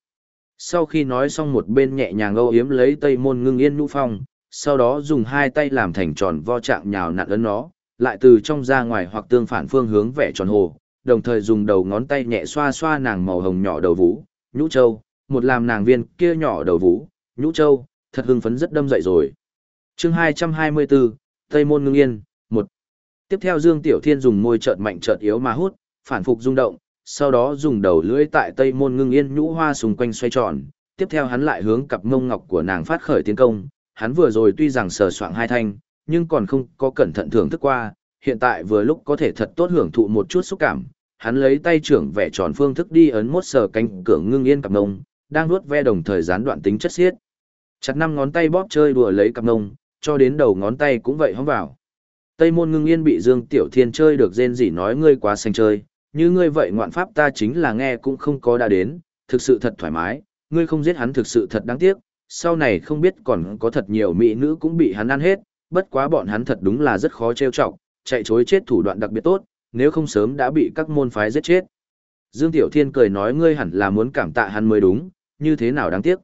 Sau khi nói xong một bên nhẹ nhàng âu yếm lấy tây môn ngưng yên nhũ phong, sau đó dùng hai tay làm thành tròn vo trạng nhào nặn ấn nó, lại từ trong ra ngoài hoặc tương phản phương hướng vẽ tròn hồ, đồng thời dùng đầu ngón tay nhẹ xoa xoa nàng màu hồng nhỏ đầu vũ, nhũ châu, một làm nàng viên kia nhỏ đầu vũ, nhũ châu, thật hưng phấn rất đâm dậy rồi. chương 224, Tây môn ngưng yên, một Tiếp theo Dương Tiểu Thiên dùng môi trợn mạnh trợn yếu mà hút, phản phục rung động, sau đó dùng đầu lưỡi tại tây môn ngưng yên nhũ hoa xung quanh xoay tròn, tiếp theo hắn lại hướng cặp mông ngọc của nàng phát khởi tiến công, hắn vừa rồi tuy rằng sờ soạng hai thanh, nhưng còn không có cẩn thận thưởng thức qua, hiện tại vừa lúc có thể thật tốt hưởng thụ một chút xúc cảm. Hắn lấy tay trưởng vẽ tròn phương thức đi ấn mốt sờ cánh cửa ngưng yên cặp nông, đang nuốt ve đồng thời gián đoạn tính chất xiết. Chặt năm ngón tay bóp chơi đùa lấy cặp nông, cho đến đầu ngón tay cũng vậy hóng vào. Tây môn ngưng yên bị Dương Tiểu Thiên chơi được rên rỉ nói ngươi quá xanh chơi, như ngươi vậy ngoạn pháp ta chính là nghe cũng không có đã đến, thực sự thật thoải mái, ngươi không giết hắn thực sự thật đáng tiếc, sau này không biết còn có thật nhiều mỹ nữ cũng bị hắn ăn hết, bất quá bọn hắn thật đúng là rất khó trêu chọc, chạy chối chết thủ đoạn đặc biệt tốt, nếu không sớm đã bị các môn phái giết chết. Dương Tiểu Thiên cười nói ngươi hẳn là muốn cảm tạ hắn mới đúng, như thế nào đáng tiếc.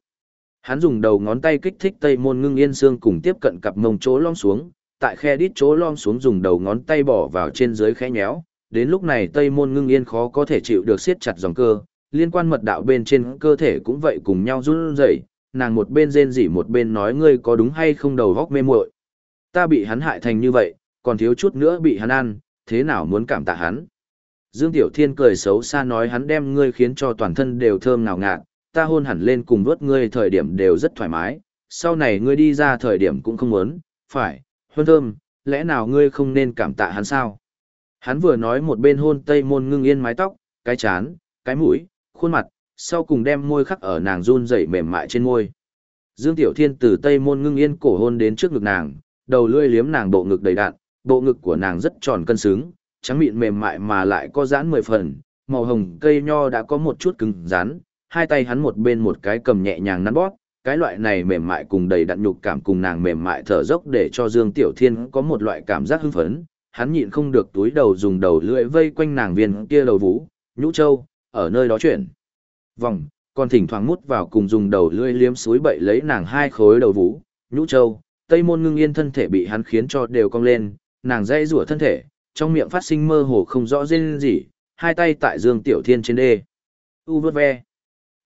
Hắn dùng đầu ngón tay kích thích tây môn ngưng yên xương cùng tiếp cận cặp mông chỗ lom xuống, tại khe đít chỗ lom xuống dùng đầu ngón tay bỏ vào trên dưới khẽ nhéo. Đến lúc này tây môn ngưng yên khó có thể chịu được siết chặt dòng cơ, liên quan mật đạo bên trên cơ thể cũng vậy cùng nhau run rẩy. Nàng một bên rên rỉ một bên nói ngươi có đúng hay không đầu góc mê muội. Ta bị hắn hại thành như vậy, còn thiếu chút nữa bị hắn ăn, thế nào muốn cảm tạ hắn. Dương Tiểu Thiên cười xấu xa nói hắn đem ngươi khiến cho toàn thân đều thơm ngào ngạt, ta hôn hẳn lên cùng vớt ngươi thời điểm đều rất thoải mái, sau này ngươi đi ra thời điểm cũng không muốn, phải, hôn thơm, lẽ nào ngươi không nên cảm tạ hắn sao? Hắn vừa nói một bên hôn tây môn ngưng yên mái tóc, cái chán, cái mũi, khuôn mặt, sau cùng đem môi khắc ở nàng run rẩy mềm mại trên môi. Dương Tiểu Thiên từ tây môn ngưng yên cổ hôn đến trước ngực nàng, đầu lưỡi liếm nàng bộ ngực đầy đạn, bộ ngực của nàng rất tròn cân xứng, trắng mịn mềm mại mà lại có giãn mười phần, màu hồng cây nho đã có một chút cứng rắn, hai tay hắn một bên một cái cầm nhẹ nhàng nắn bóp, cái loại này mềm mại cùng đầy đặn nhục cảm cùng nàng mềm mại thở dốc để cho Dương Tiểu Thiên có một loại cảm giác hưng phấn, hắn nhịn không được túi đầu dùng đầu lưỡi vây quanh nàng viên kia đầu vũ, nhũ châu, ở nơi đó chuyển. Vòng, còn thỉnh thoảng mút vào cùng dùng đầu lưỡi liếm suối bậy lấy nàng hai khối đầu vũ, nhũ châu, tây môn ngưng yên thân thể bị hắn khiến cho đều cong lên, nàng dây rủa thân thể, trong miệng phát sinh mơ hồ không rõ rên gì, hai tay tại Dương Tiểu Thiên trên đê. U vớt ve.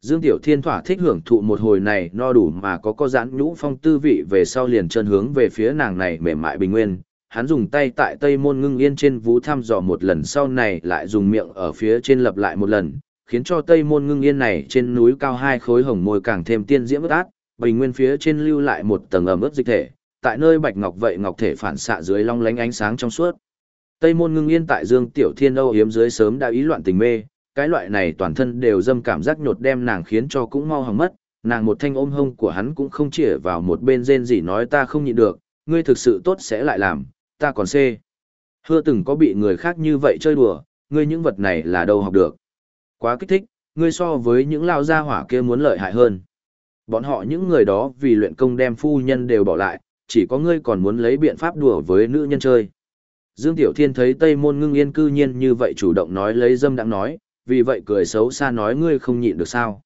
Dương Tiểu Thiên thỏa thích hưởng thụ một hồi này no đủ mà có có giãn nhũ phong tư vị về sau liền chân hướng về phía nàng này mềm mại bình nguyên. Hắn dùng tay tại tây môn ngưng yên trên vú thăm dò một lần sau này lại dùng miệng ở phía trên lập lại một lần, khiến cho tây môn ngưng yên này trên núi cao hai khối hồng môi càng thêm tiên diễm ướt át, bình nguyên phía trên lưu lại một tầng ẩm ướt dịch thể, tại nơi bạch ngọc vậy ngọc thể phản xạ dưới long lánh ánh sáng trong suốt. Tây môn ngưng yên tại Dương Tiểu Thiên Âu hiếm dưới sớm đã ý loạn tình mê, cái loại này toàn thân đều dâm cảm giác nhột đem nàng khiến cho cũng mau hỏng mất, nàng một thanh ôm hông của hắn cũng không chĩa vào một bên rên gì nói ta không nhịn được, ngươi thực sự tốt sẽ lại làm, ta còn xê. Hưa từng có bị người khác như vậy chơi đùa, ngươi những vật này là đâu học được. Quá kích thích, ngươi so với những lao gia hỏa kia muốn lợi hại hơn. Bọn họ những người đó vì luyện công đem phu nhân đều bỏ lại, chỉ có ngươi còn muốn lấy biện pháp đùa với nữ nhân chơi. Dương Tiểu Thiên thấy Tây Môn Ngưng Yên cư nhiên như vậy chủ động nói lấy dâm đang nói, vì vậy cười xấu xa nói ngươi không nhịn được sao.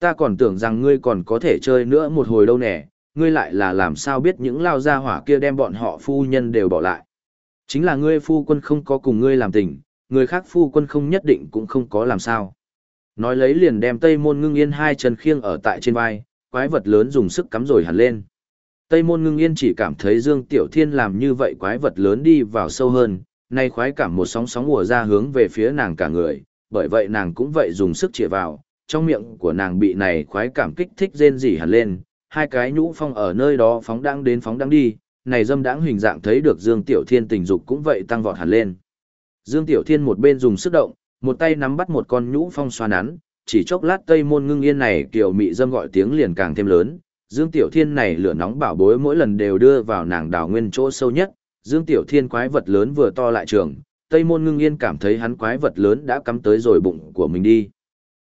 Ta còn tưởng rằng ngươi còn có thể chơi nữa một hồi đâu nè, ngươi lại là làm sao biết những lao gia hỏa kia đem bọn họ phu nhân đều bỏ lại. Chính là ngươi phu quân không có cùng ngươi làm tình, người khác phu quân không nhất định cũng không có làm sao. Nói lấy liền đem Tây Môn Ngưng Yên hai chân khiêng ở tại trên vai, quái vật lớn dùng sức cắm rồi hẳn lên. Tây Môn Ngưng Yên chỉ cảm thấy Dương Tiểu Thiên làm như vậy quái vật lớn đi vào sâu hơn, nay khoái cảm một sóng sóng ùa ra hướng về phía nàng cả người, bởi vậy nàng cũng vậy dùng sức chĩa vào, trong miệng của nàng bị này khoái cảm kích thích rên rỉ hẳn lên, hai cái nhũ phong ở nơi đó phóng đãng đến phóng đãng đi, này dâm đãng hình dạng thấy được Dương Tiểu Thiên tình dục cũng vậy tăng vọt hẳn lên. Dương Tiểu Thiên một bên dùng sức động, một tay nắm bắt một con nhũ phong xoa nắn, chỉ chốc lát tây môn ngưng yên này kiểu mị dâm gọi tiếng liền càng thêm lớn. Dương Tiểu Thiên này lửa nóng bảo bối mỗi lần đều đưa vào nàng đào nguyên chỗ sâu nhất, Dương Tiểu Thiên quái vật lớn vừa to lại trường, Tây Môn Ngưng Yên cảm thấy hắn quái vật lớn đã cắm tới rồi bụng của mình đi.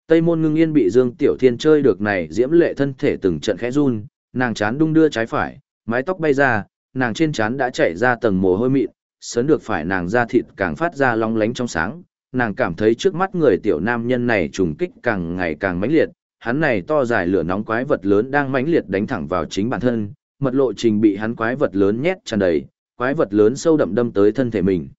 Tây Môn Ngưng Yên bị Dương Tiểu Thiên chơi được này diễm lệ thân thể từng trận khẽ run, nàng chán đung đưa trái phải, mái tóc bay ra, nàng trên chán đã chảy ra tầng mồ hôi mịn, sớn được phải nàng da thịt càng phát ra long lánh trong sáng, nàng cảm thấy trước mắt người tiểu nam nhân này trùng kích càng ngày càng mãnh liệt, hắn này to dài lửa nóng quái vật lớn đang mãnh liệt đánh thẳng vào chính bản thân, mật lộ trình bị hắn quái vật lớn nhét tràn đầy, quái vật lớn sâu đậm đâm tới thân thể mình.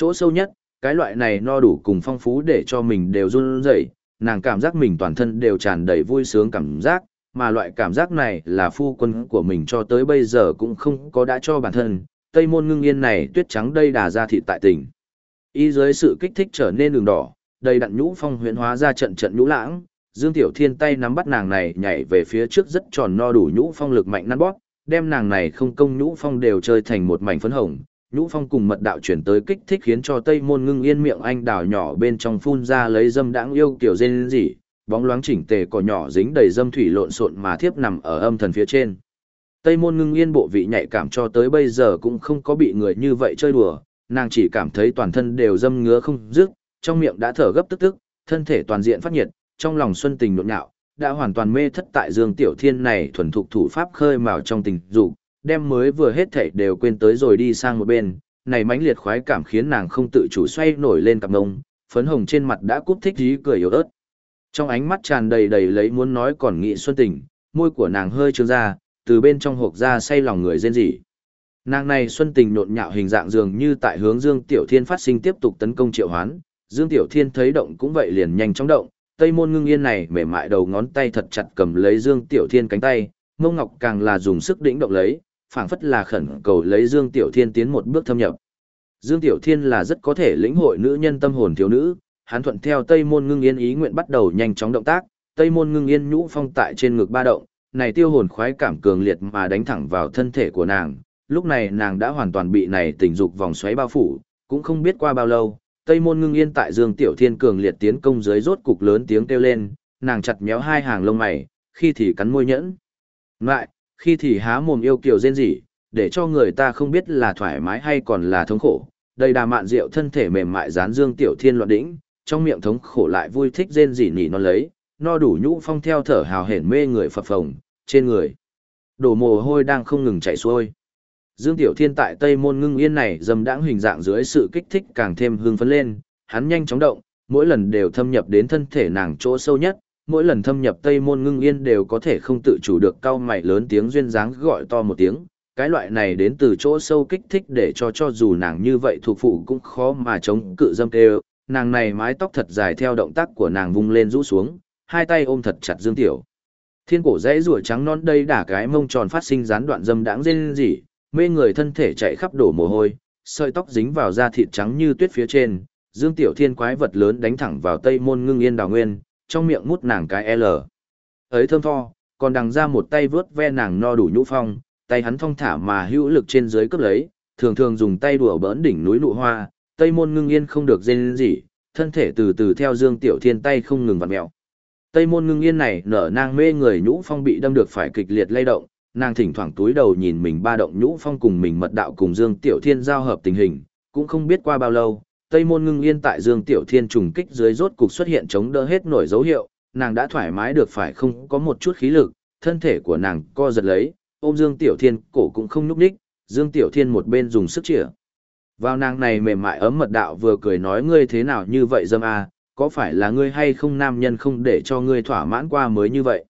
Chỗ sâu nhất, cái loại này no đủ cùng phong phú để cho mình đều run rẩy, nàng cảm giác mình toàn thân đều tràn đầy vui sướng cảm giác, mà loại cảm giác này là phu quân của mình cho tới bây giờ cũng không có đã cho bản thân. Tây môn ngưng yên này tuyết trắng đây đà ra thị tại tỉnh. Y dưới sự kích thích trở nên đường đỏ, đầy đặn nhũ phong huyễn hóa ra trận trận nhũ lãng, Dương Tiểu Thiên tay nắm bắt nàng này nhảy về phía trước rất tròn no đủ nhũ phong lực mạnh năn bóp, đem nàng này không công nhũ phong đều chơi thành một mảnh phấn hồng. Nhũ phong cùng mật đạo chuyển tới kích thích khiến cho tây môn ngưng yên miệng anh đào nhỏ bên trong phun ra lấy dâm đãng yêu kiểu rên rỉ, bóng loáng chỉnh tề cỏ nhỏ dính đầy dâm thủy lộn xộn mà thiếp nằm ở âm thần phía trên. Tây môn ngưng yên bộ vị nhạy cảm cho tới bây giờ cũng không có bị người như vậy chơi đùa, nàng chỉ cảm thấy toàn thân đều dâm ngứa không dứt, trong miệng đã thở gấp tức tức, thân thể toàn diện phát nhiệt, trong lòng xuân tình nhộn nhạo, đã hoàn toàn mê thất tại Dương Tiểu Thiên này thuần thục thủ pháp khơi mào trong tình dục, đem mới vừa hết thảy đều quên tới rồi đi sang một bên, này mãnh liệt khoái cảm khiến nàng không tự chủ xoay nổi lên cặp ngông, phấn hồng trên mặt đã cúp thích dí cười yếu ớt. Trong ánh mắt tràn đầy đầy lấy muốn nói còn nghĩ xuân tình, môi của nàng hơi trương ra, từ bên trong hộp ra say lòng người rên rỉ. Nàng này xuân tình nộn nhạo hình dạng dường như tại hướng Dương Tiểu Thiên phát sinh tiếp tục tấn công triệu hoán, Dương Tiểu Thiên thấy động cũng vậy liền nhanh chóng động, Tây Môn Ngưng Yên này mềm mại đầu ngón tay thật chặt cầm lấy Dương Tiểu Thiên cánh tay, Mông Ngọc càng là dùng sức đĩnh động lấy, phảng phất là khẩn cầu lấy Dương Tiểu Thiên tiến một bước thâm nhập. Dương Tiểu Thiên là rất có thể lĩnh hội nữ nhân tâm hồn thiếu nữ, hắn thuận theo Tây Môn Ngưng Yên ý nguyện bắt đầu nhanh chóng động tác, Tây Môn Ngưng Yên nhũ phong tại trên ngực ba động, này tiêu hồn khoái cảm cường liệt mà đánh thẳng vào thân thể của nàng, lúc này nàng đã hoàn toàn bị này tình dục vòng xoáy bao phủ, cũng không biết qua bao lâu, Tây Môn Ngưng Yên tại Dương Tiểu Thiên cường liệt tiến công dưới rốt cục lớn tiếng kêu lên, nàng chặt méo hai hàng lông mày, khi thì cắn môi nhẫn. Ngại, khi thì há mồm yêu kiều rên rỉ, để cho người ta không biết là thoải mái hay còn là thống khổ. Đầy đà mạn rượu thân thể mềm mại dán Dương Tiểu Thiên loạn đỉnh, trong miệng thống khổ lại vui thích rên rỉ nỉ nó lấy, no đủ nhũ phong theo thở hào hển mê người phập phồng, trên người. Đổ mồ hôi đang không ngừng chảy xuôi. Dương Tiểu Thiên tại Tây Môn Ngưng Yên này dầm đãng hình dạng dưới sự kích thích càng thêm hương phấn lên, hắn nhanh chóng động, mỗi lần đều thâm nhập đến thân thể nàng chỗ sâu nhất, mỗi lần thâm nhập Tây Môn Ngưng Yên đều có thể không tự chủ được cau mày lớn tiếng duyên dáng gọi to một tiếng, cái loại này đến từ chỗ sâu kích thích để cho cho dù nàng như vậy thuộc phụ cũng khó mà chống cự dâm kêu, nàng này mái tóc thật dài theo động tác của nàng vung lên rũ xuống, hai tay ôm thật chặt Dương Tiểu. Thiên cổ dãy rủa trắng non đây đả cái mông tròn phát sinh gián đoạn dâm đãng rên rỉ, mê người thân thể chạy khắp đổ mồ hôi, sợi tóc dính vào da thịt trắng như tuyết phía trên, Dương Tiểu Thiên quái vật lớn đánh thẳng vào Tây Môn Ngưng Yên Đào Nguyên, trong miệng mút nàng cái L. Ấy thơm tho, còn đằng ra một tay vướt ve nàng no đủ nhũ phong, tay hắn thong thả mà hữu lực trên dưới cấp lấy, thường thường dùng tay đùa bỡn đỉnh núi nụ hoa, Tây Môn Ngưng Yên không được dên gì, thân thể từ từ theo Dương Tiểu Thiên tay không ngừng vặn mèo. Tây Môn Ngưng Yên này nở nang mê người nhũ phong bị đâm được phải kịch liệt lay động, nàng thỉnh thoảng túi đầu nhìn mình ba động nhũ phong cùng mình mật đạo cùng Dương Tiểu Thiên giao hợp tình hình, cũng không biết qua bao lâu, Tây Môn Ngưng Yên tại Dương Tiểu Thiên trùng kích dưới rốt cục xuất hiện chống đỡ hết nổi dấu hiệu, nàng đã thoải mái được phải không có một chút khí lực, thân thể của nàng co giật lấy, ôm Dương Tiểu Thiên cổ cũng không nhúc nhích, Dương Tiểu Thiên một bên dùng sức chĩa. Vào nàng này mềm mại ấm mật đạo vừa cười nói ngươi thế nào như vậy dâm à, có phải là ngươi hay không nam nhân không để cho ngươi thỏa mãn qua mới như vậy.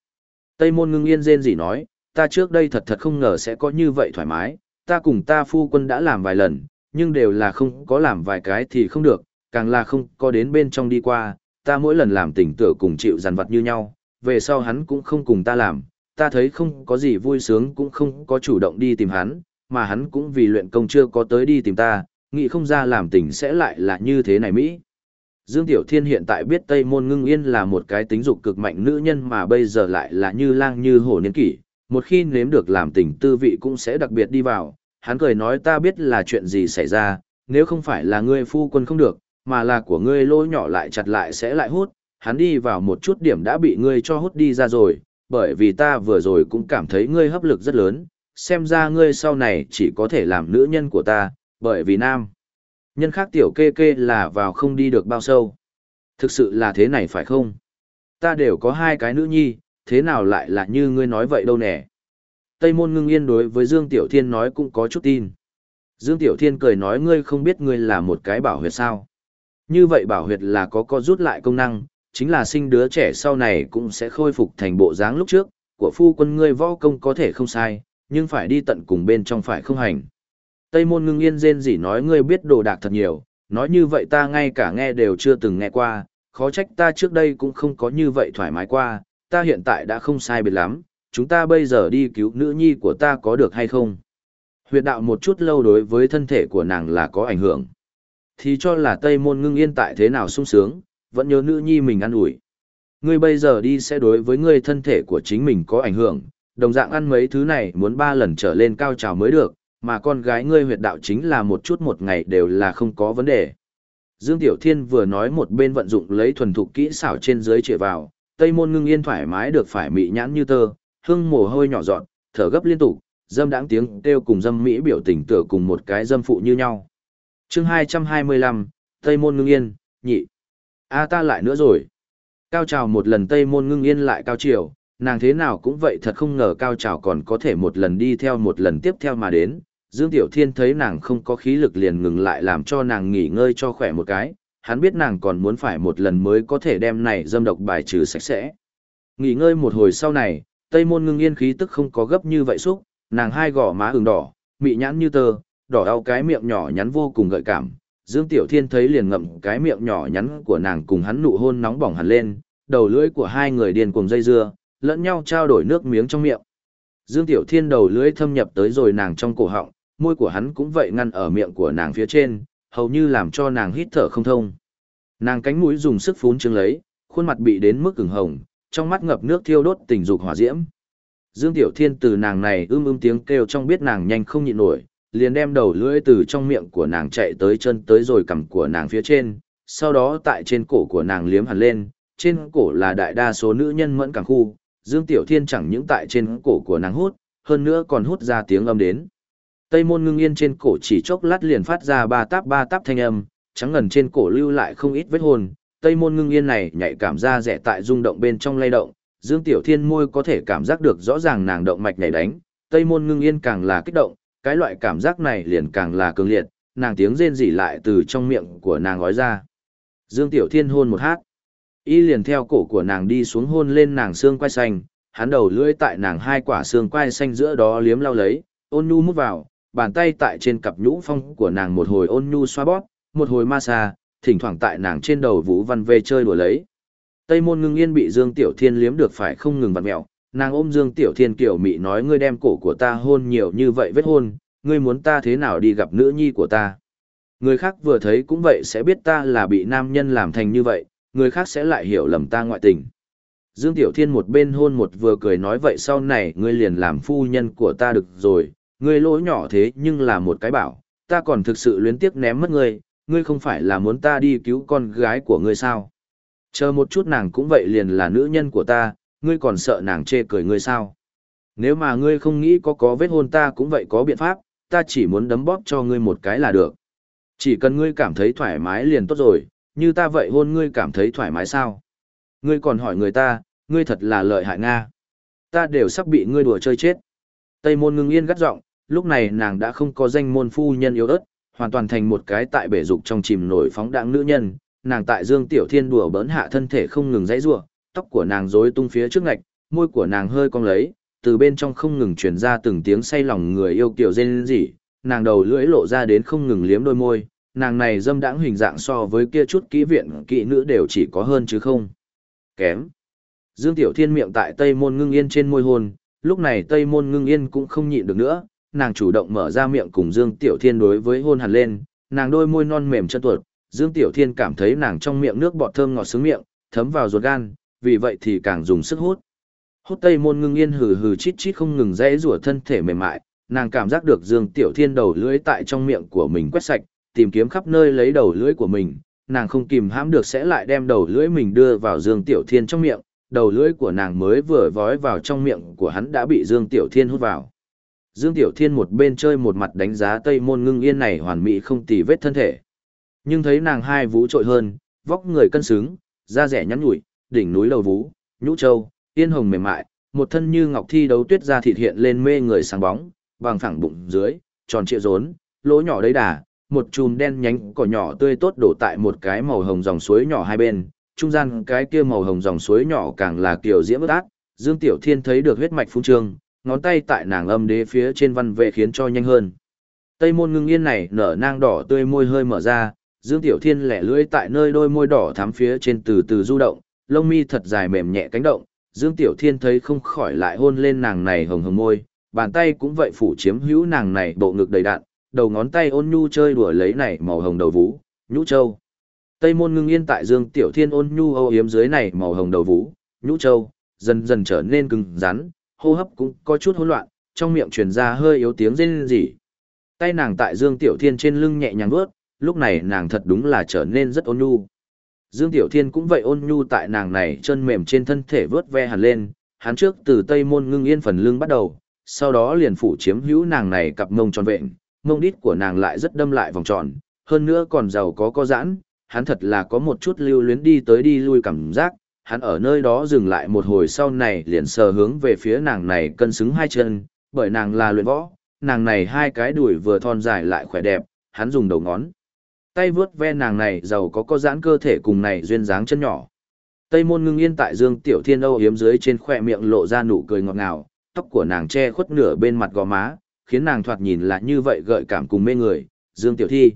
Tây Môn Ngưng Yên rên gì nói, ta trước đây thật thật không ngờ sẽ có như vậy thoải mái, ta cùng ta phu quân đã làm vài lần, nhưng đều là không có làm vài cái thì không được, càng là không có đến bên trong đi qua, ta mỗi lần làm tỉnh tựa cùng chịu dằn vặt như nhau, về sau hắn cũng không cùng ta làm, ta thấy không có gì vui sướng cũng không có chủ động đi tìm hắn, mà hắn cũng vì luyện công chưa có tới đi tìm ta, nghĩ không ra làm tình sẽ lại là như thế này Mỹ. Dương Tiểu Thiên hiện tại biết Tây Môn Ngưng Yên là một cái tính dục cực mạnh nữ nhân mà bây giờ lại là như lang như hổ niên kỷ, một khi nếm được làm tình tư vị cũng sẽ đặc biệt đi vào, hắn cười nói ta biết là chuyện gì xảy ra, nếu không phải là ngươi phu quân không được, mà là của ngươi lỗ nhỏ lại chặt lại sẽ lại hút, hắn đi vào một chút điểm đã bị ngươi cho hút đi ra rồi, bởi vì ta vừa rồi cũng cảm thấy ngươi hấp lực rất lớn, xem ra ngươi sau này chỉ có thể làm nữ nhân của ta, bởi vì nam. Nhân khác tiểu kê kê là vào không đi được bao sâu. Thực sự là thế này phải không? Ta đều có hai cái nữ nhi, thế nào lại là như ngươi nói vậy đâu nè. Tây môn ngưng yên đối với Dương Tiểu Thiên nói cũng có chút tin. Dương Tiểu Thiên cười nói ngươi không biết ngươi là một cái bảo huyệt sao. Như vậy bảo huyệt là có co rút lại công năng, chính là sinh đứa trẻ sau này cũng sẽ khôi phục thành bộ dáng lúc trước, của phu quân ngươi võ công có thể không sai, nhưng phải đi tận cùng bên trong phải không hành. Tây môn ngưng yên rên gì nói ngươi biết đồ đạc thật nhiều, nói như vậy ta ngay cả nghe đều chưa từng nghe qua, khó trách ta trước đây cũng không có như vậy thoải mái qua, ta hiện tại đã không sai biệt lắm, chúng ta bây giờ đi cứu nữ nhi của ta có được hay không? Huyệt đạo một chút lâu đối với thân thể của nàng là có ảnh hưởng. Thì cho là Tây Môn ngưng yên tại thế nào sung sướng, vẫn nhớ nữ nhi mình ăn ủi. Ngươi bây giờ đi sẽ đối với ngươi thân thể của chính mình có ảnh hưởng, Đồng dạng ăn mấy thứ này muốn ba lần trở lên cao trào mới được, mà con gái ngươi huyệt đạo chính là một chút một ngày đều là không có vấn đề. Dương Tiểu Thiên vừa nói một bên vận dụng lấy thuần thục kỹ xảo trên dưới chĩa vào, Tây Môn Ngưng Yên thoải mái được phải mị nhãn như tơ, hương mồ hôi nhỏ giọt, thở gấp liên tục, dâm đãng tiếng kêu cùng dâm mỹ biểu tình tựa cùng một cái dâm phụ như nhau. Chương 225, Tây Môn Ngưng Yên, nhị. A ta lại nữa rồi. Cao trào một lần Tây Môn Ngưng Yên lại cao chiều, nàng thế nào cũng vậy thật không ngờ cao trào còn có thể một lần đi theo một lần tiếp theo mà đến. Dương Tiểu Thiên thấy nàng không có khí lực liền ngừng lại làm cho nàng nghỉ ngơi cho khỏe một cái, hắn biết nàng còn muốn phải một lần mới có thể đem này dâm độc bài trừ sạch sẽ. Nghỉ ngơi một hồi sau này, Tây Môn Ngưng Yên khí tức không có gấp như vậy xúc, nàng hai gò má ửng đỏ, mị nhãn như tơ, đỏ đau cái miệng nhỏ nhắn vô cùng gợi cảm. Dương Tiểu Thiên thấy liền ngậm cái miệng nhỏ nhắn của nàng cùng hắn nụ hôn nóng bỏng hẳn lên, đầu lưỡi của hai người điên cuồng dây dưa, lẫn nhau trao đổi nước miếng trong miệng. Dương Tiểu Thiên đầu lưỡi thâm nhập tới rồi nàng trong cổ họng, môi của hắn cũng vậy ngăn ở miệng của nàng phía trên, hầu như làm cho nàng hít thở không thông. Nàng cánh mũi dùng sức phún trương lấy, khuôn mặt bị đến mức ửng hồng, trong mắt ngập nước thiêu đốt tình dục hỏa diễm. Dương Tiểu Thiên từ nàng này ưm ưm tiếng kêu trong biết nàng nhanh không nhịn nổi, liền đem đầu lưỡi từ trong miệng của nàng chạy tới chân tới rồi cằm của nàng phía trên, sau đó tại trên cổ của nàng liếm hẳn lên, trên cổ là đại đa số nữ nhân mẫn cảm khu, Dương Tiểu Thiên chẳng những tại trên cổ của nàng hút, hơn nữa còn hút ra tiếng âm đến. Tây môn ngưng yên trên cổ chỉ chốc lát liền phát ra ba táp ba táp thanh âm, trắng ngần trên cổ lưu lại không ít vết hồn. Tây môn ngưng yên này nhạy cảm ra rẻ tại rung động bên trong lay động, Dương Tiểu Thiên môi có thể cảm giác được rõ ràng nàng động mạch nhảy đánh, Tây môn ngưng yên càng là kích động, cái loại cảm giác này liền càng là cường liệt, nàng tiếng rên rỉ lại từ trong miệng của nàng gói ra. Dương Tiểu Thiên hôn một hát, y liền theo cổ của nàng đi xuống hôn lên nàng xương quai xanh, hắn đầu lưỡi tại nàng hai quả xương quai xanh giữa đó liếm lau lấy, ôn nhu mút vào, bàn tay tại trên cặp nhũ phong của nàng một hồi ôn nhu xoa bóp, một hồi ma xa, thỉnh thoảng tại nàng trên đầu vũ văn về chơi đùa lấy. Tây môn ngưng yên bị Dương Tiểu Thiên liếm được phải không ngừng vặn mẹo, nàng ôm Dương Tiểu Thiên kiểu mị nói ngươi đem cổ của ta hôn nhiều như vậy vết hôn, ngươi muốn ta thế nào đi gặp nữ nhi của ta. Người khác vừa thấy cũng vậy sẽ biết ta là bị nam nhân làm thành như vậy, người khác sẽ lại hiểu lầm ta ngoại tình. Dương Tiểu Thiên một bên hôn một vừa cười nói vậy sau này ngươi liền làm phu nhân của ta được rồi, ngươi lỗi nhỏ thế nhưng là một cái bảo, ta còn thực sự luyến tiếc ném mất ngươi, ngươi không phải là muốn ta đi cứu con gái của ngươi sao? Chờ một chút nàng cũng vậy liền là nữ nhân của ta, ngươi còn sợ nàng chê cười ngươi sao? Nếu mà ngươi không nghĩ có có vết hôn ta cũng vậy có biện pháp, ta chỉ muốn đấm bóp cho ngươi một cái là được. Chỉ cần ngươi cảm thấy thoải mái liền tốt rồi, như ta vậy hôn ngươi cảm thấy thoải mái sao? Ngươi còn hỏi người ta, ngươi thật là lợi hại Nga. Ta đều sắp bị ngươi đùa chơi chết. Tây môn ngưng yên gắt giọng, lúc này nàng đã không có danh môn phu nhân yếu ớt, hoàn toàn thành một cái tại bể dục trong chìm nổi phóng đãng nữ nhân, nàng tại Dương Tiểu Thiên đùa bỡn hạ thân thể không ngừng dãy rủa, tóc của nàng rối tung phía trước ngạch, môi của nàng hơi cong lấy, từ bên trong không ngừng truyền ra từng tiếng say lòng người yêu kiều rên rỉ, nàng đầu lưỡi lộ ra đến không ngừng liếm đôi môi, nàng này dâm đãng hình dạng so với kia chút kỹ viện kỹ nữ đều chỉ có hơn chứ không kém. Dương Tiểu Thiên miệng tại Tây Môn Ngưng Yên trên môi hôn, lúc này Tây Môn Ngưng Yên cũng không nhịn được nữa, nàng chủ động mở ra miệng cùng Dương Tiểu Thiên đối với hôn hẳn lên, nàng đôi môi non mềm chân tuột, Dương Tiểu Thiên cảm thấy nàng trong miệng nước bọt thơm ngọt sướng miệng, thấm vào ruột gan, vì vậy thì càng dùng sức hút. Hút Tây Môn Ngưng Yên hừ hừ chít chít không ngừng rẽ rủa thân thể mềm mại, nàng cảm giác được Dương Tiểu Thiên đầu lưỡi tại trong miệng của mình quét sạch, tìm kiếm khắp nơi lấy đầu lưỡi của mình, nàng không kìm hãm được sẽ lại đem đầu lưỡi mình đưa vào Dương Tiểu Thiên trong miệng, đầu lưỡi của nàng mới vừa vói vào trong miệng của hắn đã bị Dương Tiểu Thiên hút vào. Dương Tiểu Thiên một bên chơi một mặt đánh giá Tây Môn Ngưng Yên này hoàn mỹ không tì vết thân thể. Nhưng thấy nàng hai vú trội hơn, vóc người cân xứng, da rẻ nhắn nhủi, đỉnh núi lầu vú, nhũ châu, yên hồng mềm mại, một thân như ngọc thi đấu tuyết da thịt hiện lên mê người sáng bóng, bằng phẳng bụng dưới, tròn trịa rốn, lỗ nhỏ đấy đà, một chùm đen nhánh cỏ nhỏ tươi tốt đổ tại một cái màu hồng dòng suối nhỏ hai bên, trung gian cái kia màu hồng dòng suối nhỏ càng là kiểu diễm ướt át, Dương Tiểu Thiên thấy được huyết mạch phun trương, ngón tay tại nàng âm đế phía trên văn vệ khiến cho nhanh hơn. Tây môn ngưng yên này nở nang đỏ tươi môi hơi mở ra, Dương Tiểu Thiên lẻ lưỡi tại nơi đôi môi đỏ thắm phía trên từ từ du động, lông mi thật dài mềm nhẹ cánh động, Dương Tiểu Thiên thấy không khỏi lại hôn lên nàng này hồng hồng môi, bàn tay cũng vậy phủ chiếm hữu nàng này bộ ngực đầy đạn, đầu ngón tay ôn nhu chơi đùa lấy này màu hồng đầu vũ, nhũ châu. Tây môn ngưng yên tại Dương Tiểu Thiên ôn nhu âu yếm dưới này màu hồng đầu vũ, nhũ châu, dần dần trở nên cứng rắn, hô hấp cũng có chút hỗn loạn, trong miệng truyền ra hơi yếu tiếng rên rỉ. Tay nàng tại Dương Tiểu Thiên trên lưng nhẹ nhàng vuốt, lúc này nàng thật đúng là trở nên rất ôn nhu. Dương Tiểu Thiên cũng vậy ôn nhu tại nàng này chân mềm trên thân thể vớt ve hẳn lên, hắn trước từ tây môn ngưng yên phần lưng bắt đầu, sau đó liền phủ chiếm hữu nàng này cặp mông tròn vẹn, mông đít của nàng lại rất đâm lại vòng tròn, hơn nữa còn giàu có có giãn, hắn thật là có một chút lưu luyến đi tới đi lui cảm giác, hắn ở nơi đó dừng lại một hồi sau này liền sờ hướng về phía nàng này cân xứng hai chân, bởi nàng là luyện võ, nàng này hai cái đùi vừa thon dài lại khỏe đẹp, hắn dùng đầu ngón. Tay vướt ve nàng này giàu có có giãn cơ thể cùng này duyên dáng chân nhỏ. Tây môn ngưng yên tại dương tiểu thiên âu hiếm dưới trên khoe miệng lộ ra nụ cười ngọt ngào, tóc của nàng che khuất nửa bên mặt gò má, khiến nàng thoạt nhìn là như vậy gợi cảm cùng mê người, dương tiểu thi.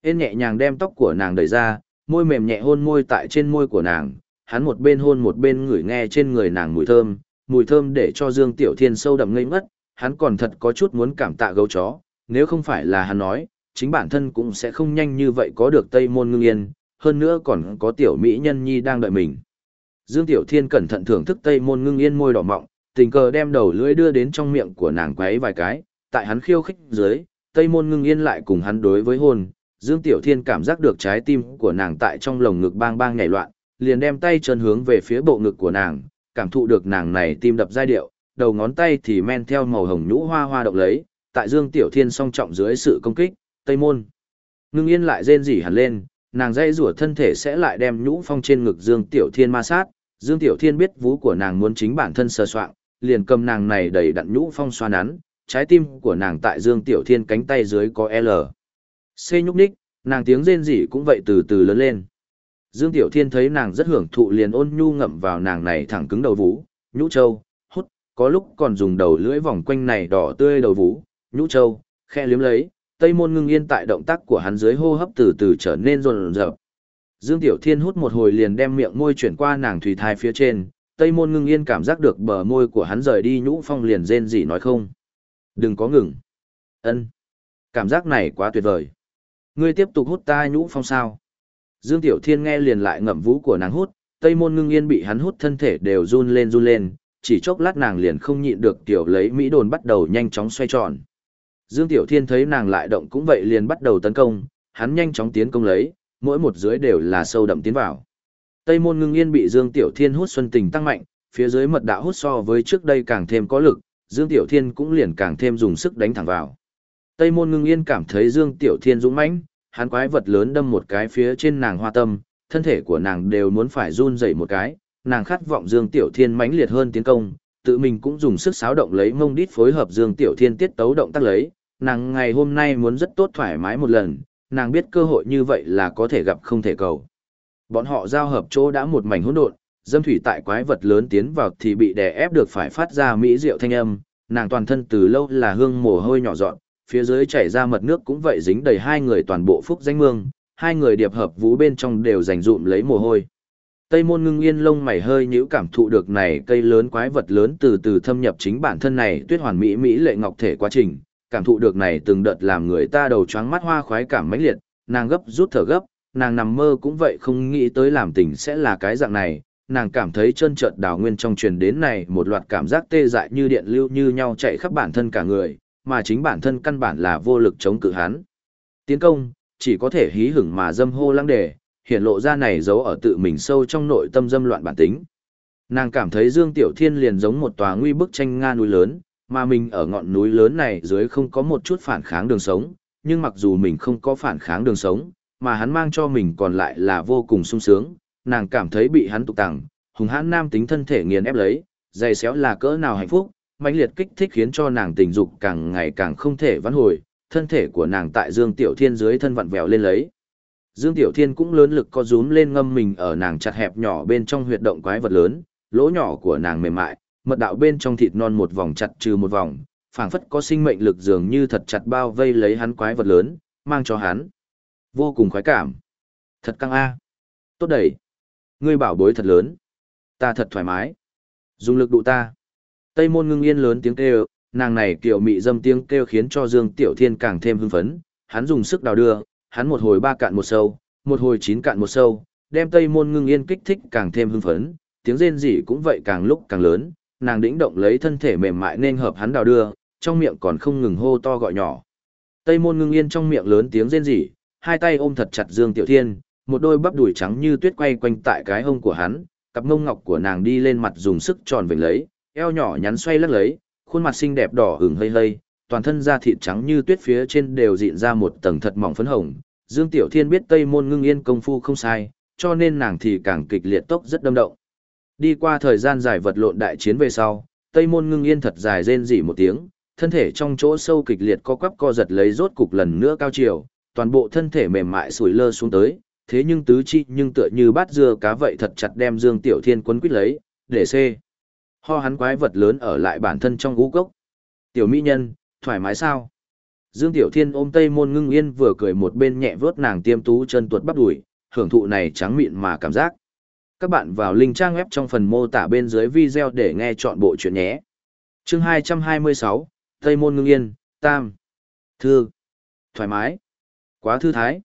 Ên nhẹ nhàng đem tóc của nàng đẩy ra, môi mềm nhẹ hôn môi tại trên môi của nàng, hắn một bên hôn một bên ngửi nghe trên người nàng mùi thơm, mùi thơm để cho Dương Tiểu Thiên sâu đậm ngây ngất, hắn còn thật có chút muốn cảm tạ gấu chó, nếu không phải là hắn nói, chính bản thân cũng sẽ không nhanh như vậy có được Tây Môn Ngưng Yên, hơn nữa còn có tiểu mỹ nhân nhi đang đợi mình. Dương Tiểu Thiên cẩn thận thưởng thức Tây Môn Ngưng Yên môi đỏ mọng, tình cờ đem đầu lưỡi đưa đến trong miệng của nàng quấy vài cái, tại hắn khiêu khích dưới, Tây Môn Ngưng Yên lại cùng hắn đối với hôn, Dương Tiểu Thiên cảm giác được trái tim của nàng tại trong lồng ngực bang bang nhảy loạn, liền đem tay chân hướng về phía bộ ngực của nàng, cảm thụ được nàng này tim đập giai điệu, đầu ngón tay thì men theo màu hồng nhũ hoa hoa động lấy, tại Dương Tiểu Thiên song trọng dưới sự công kích, Tây Môn. Ngưng yên lại rên rỉ hẳn lên, nàng dây rủa thân thể sẽ lại đem nhũ phong trên ngực Dương Tiểu Thiên ma sát, Dương Tiểu Thiên biết vú của nàng muốn chính bản thân sơ soạn, liền cầm nàng này đầy đặn nhũ phong xoa nắn, trái tim của nàng tại Dương Tiểu Thiên cánh tay dưới có L. C nhúc nhích, nàng tiếng rên rỉ cũng vậy từ từ lớn lên. Dương Tiểu Thiên thấy nàng rất hưởng thụ liền ôn nhu ngậm vào nàng này thẳng cứng đầu vú, nhũ châu, hút, có lúc còn dùng đầu lưỡi vòng quanh này đỏ tươi đầu vú, nhũ châu, khe liếm lấy, tây môn ngưng yên tại động tác của hắn dưới hô hấp từ từ trở nên rồn rợp. Dương Tiểu Thiên hút một hồi liền đem miệng môi chuyển qua nàng thủy thai phía trên, tây môn ngưng yên cảm giác được bờ môi của hắn rời đi nhũ phong liền rên gì nói không. Đừng có ngừng. ân Cảm giác này quá tuyệt vời. Ngươi tiếp tục hút ta nhũ phong sao. Dương Tiểu Thiên nghe liền lại ngậm vũ của nàng hút, Tây Môn Ngưng Yên bị hắn hút thân thể đều run lên run lên, chỉ chốc lát nàng liền không nhịn được tiểu lấy Mỹ đồn bắt đầu nhanh chóng xoay tròn. Dương Tiểu Thiên thấy nàng lại động cũng vậy liền bắt đầu tấn công, hắn nhanh chóng tiến công lấy, mỗi một dưới đều là sâu đậm tiến vào. Tây Môn Ngưng Yên bị Dương Tiểu Thiên hút xuân tình tăng mạnh, phía dưới mật đạo hút so với trước đây càng thêm có lực, Dương Tiểu Thiên cũng liền càng thêm dùng sức đánh thẳng vào. Tây Môn Ngưng Yên cảm thấy Dương Tiểu Thiên dũng mãnh, hắn quái vật lớn đâm một cái phía trên nàng hoa tâm, thân thể của nàng đều muốn phải run rẩy một cái, nàng khát vọng Dương Tiểu Thiên mãnh liệt hơn tiến công, tự mình cũng dùng sức xáo động lấy mông đít phối hợp Dương Tiểu Thiên tiết tấu động tác lấy, nàng ngày hôm nay muốn rất tốt thoải mái một lần, nàng biết cơ hội như vậy là có thể gặp không thể cầu. Bọn họ giao hợp chỗ đã một mảnh hỗn độn, dâm thủy tại quái vật lớn tiến vào thì bị đè ép được phải phát ra mỹ diệu thanh âm, nàng toàn thân từ lâu là hương mồ hôi nhỏ dọn, phía dưới chảy ra mật nước cũng vậy dính đầy hai người toàn bộ phúc danh mương, hai người điệp hợp vũ bên trong đều rành rụm lấy mồ hôi. Tây môn ngưng yên lông mày hơi nhíu cảm thụ được này cây lớn quái vật lớn từ từ thâm nhập chính bản thân này tuyết hoàn mỹ mỹ lệ ngọc thể quá trình, cảm thụ được này từng đợt làm người ta đầu choáng mắt hoa khoái cảm mãnh liệt, nàng gấp rút thở gấp, nàng nằm mơ cũng vậy không nghĩ tới làm tình sẽ là cái dạng này, nàng cảm thấy chân trợt đào nguyên trong truyền đến này một loạt cảm giác tê dại như điện lưu như nhau chạy khắp bản thân cả người, mà chính bản thân căn bản là vô lực chống cự hắn. Tiến công, chỉ có thể hí hửng mà dâm hô lăng đề, hiện lộ ra này giấu ở tự mình sâu trong nội tâm dâm loạn bản tính. Nàng cảm thấy Dương Tiểu Thiên liền giống một tòa nguy bức tranh nga núi lớn, mà mình ở ngọn núi lớn này dưới không có một chút phản kháng đường sống, nhưng mặc dù mình không có phản kháng đường sống, mà hắn mang cho mình còn lại là vô cùng sung sướng, nàng cảm thấy bị hắn tục tặng, hùng hãn nam tính thân thể nghiền ép lấy, dày xéo là cỡ nào hạnh phúc, mãnh liệt kích thích khiến cho nàng tình dục càng ngày càng không thể vãn hồi, thân thể của nàng tại Dương Tiểu Thiên dưới thân vặn vẹo lên lấy. Dương Tiểu Thiên cũng lớn lực co rúm lên ngâm mình ở nàng chặt hẹp nhỏ bên trong huyệt động quái vật lớn, lỗ nhỏ của nàng mềm mại, mật đạo bên trong thịt non một vòng chặt trừ một vòng, phảng phất có sinh mệnh lực dường như thật chặt bao vây lấy hắn quái vật lớn, mang cho hắn vô cùng khoái cảm. Thật căng a. Tốt đẩy. Ngươi bảo bối thật lớn. Ta thật thoải mái. Dùng lực đụ ta. Tây môn ngưng yên lớn tiếng kêu, nàng này kiểu mị dâm tiếng kêu khiến cho Dương Tiểu Thiên càng thêm hưng phấn, hắn dùng sức đào đưa, hắn một hồi ba cạn một sâu, một hồi chín cạn một sâu, đem Tây môn ngưng yên kích thích càng thêm hưng phấn, tiếng rên rỉ cũng vậy càng lúc càng lớn, nàng đĩnh động lấy thân thể mềm mại nên hợp hắn đào đưa, trong miệng còn không ngừng hô to gọi nhỏ. Tây môn ngưng yên trong miệng lớn tiếng rên rỉ, hai tay ôm thật chặt Dương Tiểu Thiên, một đôi bắp đùi trắng như tuyết quay quanh tại cái hông của hắn, cặp mông ngọc của nàng đi lên mặt dùng sức tròn vểnh lấy, eo nhỏ nhắn xoay lắc lấy, khuôn mặt xinh đẹp đỏ hừng hơi hơi, toàn thân da thịt trắng như tuyết phía trên đều dịn ra một tầng thật mỏng phấn hồng. Dương Tiểu Thiên biết Tây Môn Ngưng Yên công phu không sai, cho nên nàng thì càng kịch liệt tốc rất đâm động. Đi qua thời gian dài vật lộn đại chiến về sau, Tây Môn Ngưng Yên thật dài rên rỉ một tiếng, thân thể trong chỗ sâu kịch liệt co quắp co giật lấy rốt cục lần nữa cao chiều, toàn bộ thân thể mềm mại sủi lơ xuống tới, thế nhưng tứ chi nhưng tựa như bát dưa cá vậy thật chặt đem Dương Tiểu Thiên quấn quýt lấy, để xê. Ho hắn quái vật lớn ở lại bản thân trong gũ cốc. Tiểu mỹ nhân, thoải mái sao? Dương Tiểu Thiên ôm Tây Môn Ngưng Yên vừa cười một bên nhẹ vớt nàng tiêm tú chân tuột bắp đùi, hưởng thụ này trắng mịn mà cảm giác. Các bạn vào link trang web trong phần mô tả bên dưới video để nghe chọn bộ chuyện nhé. Chương 226, Tây Môn Ngưng Yên, Tam. Thư. Thoải mái. Quá thư thái.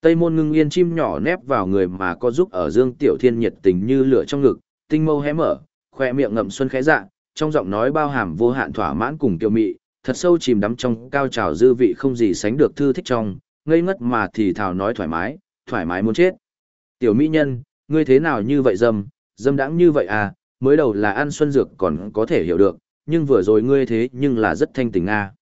Tây Môn Ngưng Yên chim nhỏ nép vào người mà có giúp ở Dương Tiểu Thiên nhiệt tình như lửa trong ngực, tinh mâu hé mở, khoe miệng ngậm xuân khẽ dạ, trong giọng nói bao hàm vô hạn thỏa mãn cùng kiêu mị, thật sâu chìm đắm trong cao trào dư vị không gì sánh được thư thích trong, ngây ngất mà thì thào nói thoải mái, thoải mái muốn chết. Tiểu mỹ nhân, ngươi thế nào như vậy dâm, dâm đãng như vậy à, mới đầu là ăn xuân dược còn có thể hiểu được, nhưng vừa rồi ngươi thế nhưng là rất thanh tình a. À.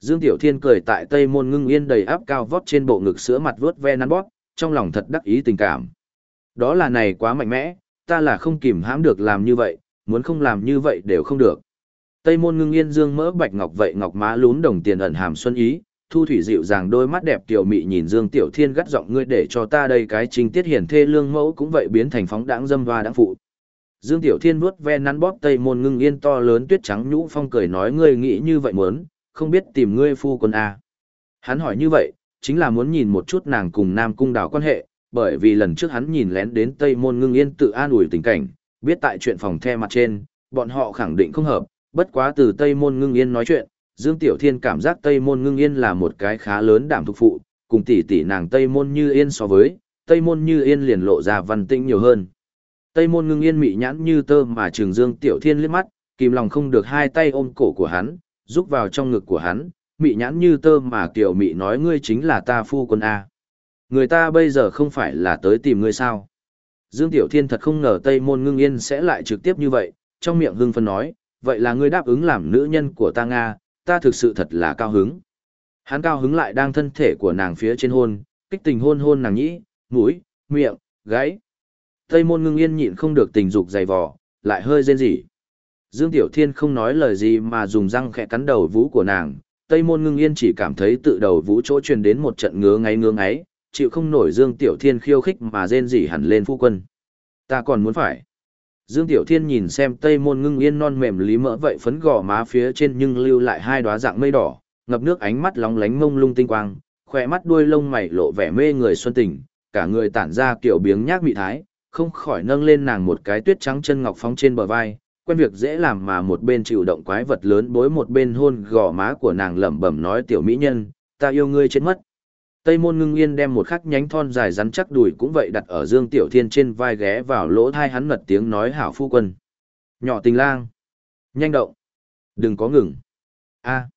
Dương Tiểu Thiên cười tại Tây Môn Ngưng Yên đầy áp cao vót trên bộ ngực sữa mặt vuốt ve nắn bóp, trong lòng thật đắc ý tình cảm. Đó là này quá mạnh mẽ, ta là không kìm hãm được làm như vậy, muốn không làm như vậy đều không được. Tây môn ngưng yên dương mỡ bạch ngọc vậy ngọc má lún đồng tiền ẩn hàm xuân ý, thu thủy dịu dàng đôi mắt đẹp tiểu mị nhìn dương tiểu thiên gắt giọng ngươi để cho ta đây cái trình tiết hiển thê lương mẫu cũng vậy biến thành phóng đãng dâm và đãng phụ. Dương tiểu thiên vuốt ve nắn bóp tây môn ngưng yên to lớn tuyết trắng nhũ phong cười nói ngươi nghĩ như vậy muốn, không biết tìm ngươi phu quân à. Hắn hỏi như vậy, chính là muốn nhìn một chút nàng cùng nam cung đảo quan hệ, bởi vì lần trước hắn nhìn lén đến tây môn ngưng yên tự an ủi tình cảnh, biết tại chuyện phòng the mặt trên, bọn họ khẳng định không hợp, bất quá từ Tây Môn Ngưng Yên nói chuyện, Dương Tiểu Thiên cảm giác Tây Môn Ngưng Yên là một cái khá lớn đảm thục phụ, cùng tỷ tỷ nàng Tây Môn Như Yên so với, Tây Môn Như Yên liền lộ ra văn tĩnh nhiều hơn. Tây Môn Ngưng Yên mị nhãn như tơ mà trường Dương Tiểu Thiên liếc mắt, kìm lòng không được hai tay ôm cổ của hắn, rúc vào trong ngực của hắn, mị nhãn như tơ mà Tiểu mị nói ngươi chính là ta phu quân A. Người ta bây giờ không phải là tới tìm ngươi sao. Dương Tiểu Thiên thật không ngờ Tây Môn Ngưng Yên sẽ lại trực tiếp như vậy, trong miệng hưng phân nói, vậy là ngươi đáp ứng làm nữ nhân của ta Nga, ta thực sự thật là cao hứng. Hắn cao hứng lại đang thân thể của nàng phía trên hôn, kích tình hôn hôn nàng nhĩ, mũi, miệng, gáy. Tây Môn Ngưng Yên nhịn không được tình dục dày vò, lại hơi rên rỉ. Dương Tiểu Thiên không nói lời gì mà dùng răng khẽ cắn đầu vũ của nàng, Tây Môn Ngưng Yên chỉ cảm thấy tự đầu vũ chỗ truyền đến một trận ngứa ngáy ngứa ngáy, chịu không nổi Dương Tiểu Thiên khiêu khích mà rên rỉ hẳn lên phu quân. Ta còn muốn phải. Dương Tiểu Thiên nhìn xem Tây Môn Ngưng Yên non mềm lý mỡ vậy phấn gò má phía trên nhưng lưu lại hai đóa dạng mây đỏ, ngập nước ánh mắt lóng lánh mông lung tinh quang, khỏe mắt đuôi lông mày lộ vẻ mê người xuân tình, cả người tản ra kiểu biếng nhác mị thái, không khỏi nâng lên nàng một cái tuyết trắng chân ngọc phóng trên bờ vai, quen việc dễ làm mà một bên chịu động quái vật lớn bối một bên hôn gò má của nàng lẩm bẩm nói tiểu mỹ nhân, ta yêu ngươi chết mất. Tây môn ngưng yên đem một khắc nhánh thon dài rắn chắc đùi cũng vậy đặt ở Dương Tiểu Thiên trên vai ghé vào lỗ thai hắn mật tiếng nói hảo phu quân. Nhỏ tình lang. Nhanh động. Đừng có ngừng. a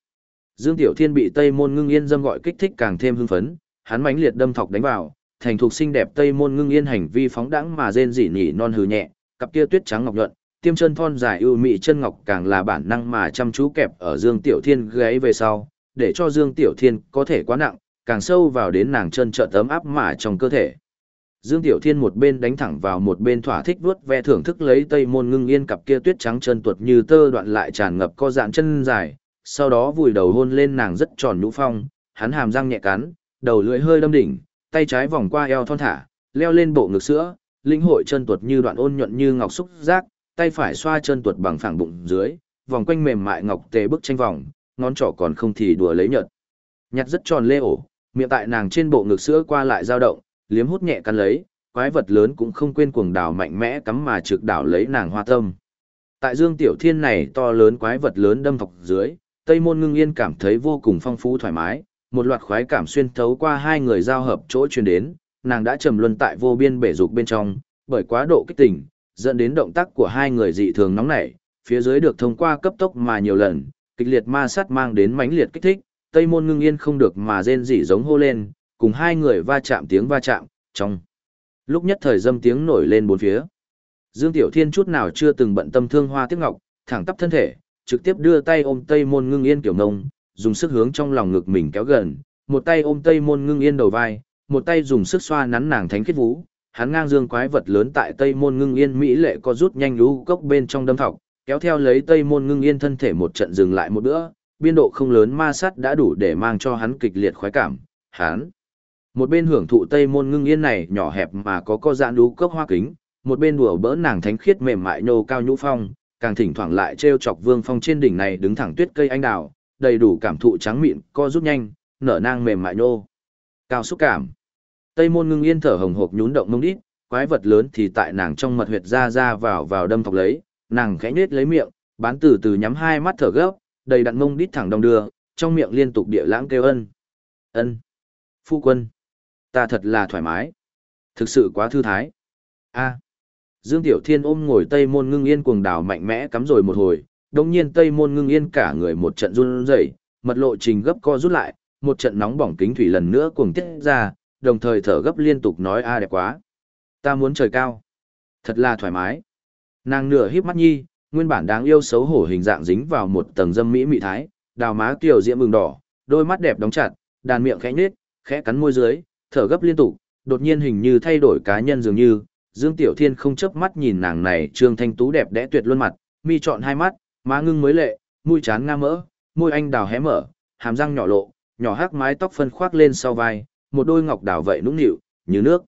Dương Tiểu Thiên bị Tây môn ngưng yên dâm gọi kích thích càng thêm hưng phấn, hắn mãnh liệt đâm thọc đánh vào, thành thục xinh đẹp Tây môn ngưng yên hành vi phóng đãng mà rên rỉ nhỉ non hừ nhẹ, cặp kia tuyết trắng ngọc nhuận, tiêm chân thon dài ưu mị chân ngọc càng là bản năng mà chăm chú kẹp ở Dương Tiểu Thiên gáy về sau, để cho Dương Tiểu Thiên có thể quá nặng, càng sâu vào đến nàng chân trợ tấm áp mà trong cơ thể. Dương Tiểu Thiên một bên đánh thẳng vào một bên thỏa thích vuốt ve thưởng thức lấy tây môn ngưng yên cặp kia tuyết trắng chân tuột như tơ đoạn lại tràn ngập co dạn chân dài, sau đó vùi đầu hôn lên nàng rất tròn nhũ phong, hắn hàm răng nhẹ cắn, đầu lưỡi hơi đâm đỉnh, tay trái vòng qua eo thon thả, leo lên bộ ngực sữa, linh hội chân tuột như đoạn ôn nhuận như ngọc xúc giác, tay phải xoa chân tuột bằng phẳng bụng dưới, vòng quanh mềm mại ngọc tề bức tranh vòng, ngón trỏ còn không thì đùa lấy nhợt. Nhặt rất tròn lê ổ, miệng tại nàng trên bộ ngực sữa qua lại dao động, liếm hút nhẹ cắn lấy, quái vật lớn cũng không quên cuồng đảo mạnh mẽ cắm mà trực đảo lấy nàng hoa tâm. Tại Dương Tiểu Thiên này to lớn quái vật lớn đâm thọc dưới, Tây Môn Ngưng Yên cảm thấy vô cùng phong phú thoải mái, một loạt khoái cảm xuyên thấu qua hai người giao hợp chỗ truyền đến, nàng đã trầm luân tại vô biên bể dục bên trong, bởi quá độ kích tỉnh, dẫn đến động tác của hai người dị thường nóng nảy, phía dưới được thông qua cấp tốc mà nhiều lần, kịch liệt ma sát mang đến mãnh liệt kích thích, Tây Môn Ngưng Yên không được mà rên rỉ giống hô lên, cùng hai người va chạm tiếng va chạm, trong lúc nhất thời dâm tiếng nổi lên bốn phía. Dương Tiểu Thiên chút nào chưa từng bận tâm thương hoa tiếc ngọc, thẳng tắp thân thể, trực tiếp đưa tay ôm Tây Môn Ngưng Yên kiểu ngông, dùng sức hướng trong lòng ngực mình kéo gần, một tay ôm Tây Môn Ngưng Yên đầu vai, một tay dùng sức xoa nắn nàng thánh khiết vũ, hắn ngang dương quái vật lớn tại Tây Môn Ngưng Yên mỹ lệ có rút nhanh lũ cốc bên trong đâm thọc, kéo theo lấy Tây Môn Ngưng Yên thân thể một trận dừng lại một bữa, biên độ không lớn ma sát đã đủ để mang cho hắn kịch liệt khoái cảm, hắn một bên hưởng thụ Tây Môn Ngưng Yên này nhỏ hẹp mà có co giãn lũ cốc hoa kính, một bên đùa bỡn nàng thánh khiết mềm mại nô cao nhũ phong, càng thỉnh thoảng lại treo chọc Vương Phong trên đỉnh này đứng thẳng tuyết cây anh đào, đầy đủ cảm thụ trắng mịn, co rút nhanh, nở nang mềm mại nô. Cao xúc cảm. Tây môn ngưng yên thở hồng hộc nhún động mông đít, quái vật lớn thì tại nàng trong mật huyệt ra ra vào vào đâm thọc lấy, nàng khẽ nết lấy miệng, bán từ từ nhắm hai mắt thở gấp, đầy đặn mông đít thẳng đồng đưa, trong miệng liên tục địa lãng kêu ân. Ân. Phu quân. Ta thật là thoải mái. Thực sự quá thư thái. a Dương Tiểu Thiên ôm ngồi Tây Môn Ngưng Yên cuồng đảo mạnh mẽ cắm rồi một hồi, đồng nhiên Tây Môn Ngưng Yên cả người một trận run rẩy, mật lộ trình gấp co rút lại, một trận nóng bỏng kính thủy lần nữa cuồng tiết ra, đồng thời thở gấp liên tục nói a à đẹp quá. Ta muốn trời cao. Thật là thoải mái. Nàng nửa híp mắt nhi, nguyên bản đáng yêu xấu hổ hình dạng dính vào một tầng dâm mỹ mị thái, đào má kiều diễm mừng đỏ, đôi mắt đẹp đóng chặt, đàn miệng khẽ nhếch, khẽ cắn môi dưới, thở gấp liên tục, đột nhiên hình như thay đổi cá nhân dường như, Dương Tiểu Thiên không chớp mắt nhìn nàng này trương thanh tú đẹp đẽ tuyệt luôn mặt, mi chọn hai mắt, má ngưng mới lệ, mũi chán nga mỡ, môi anh đào hé mở, hàm răng nhỏ lộ, nhỏ hắc mái tóc phân khoác lên sau vai, một đôi ngọc đào vậy nũng nịu, như nước.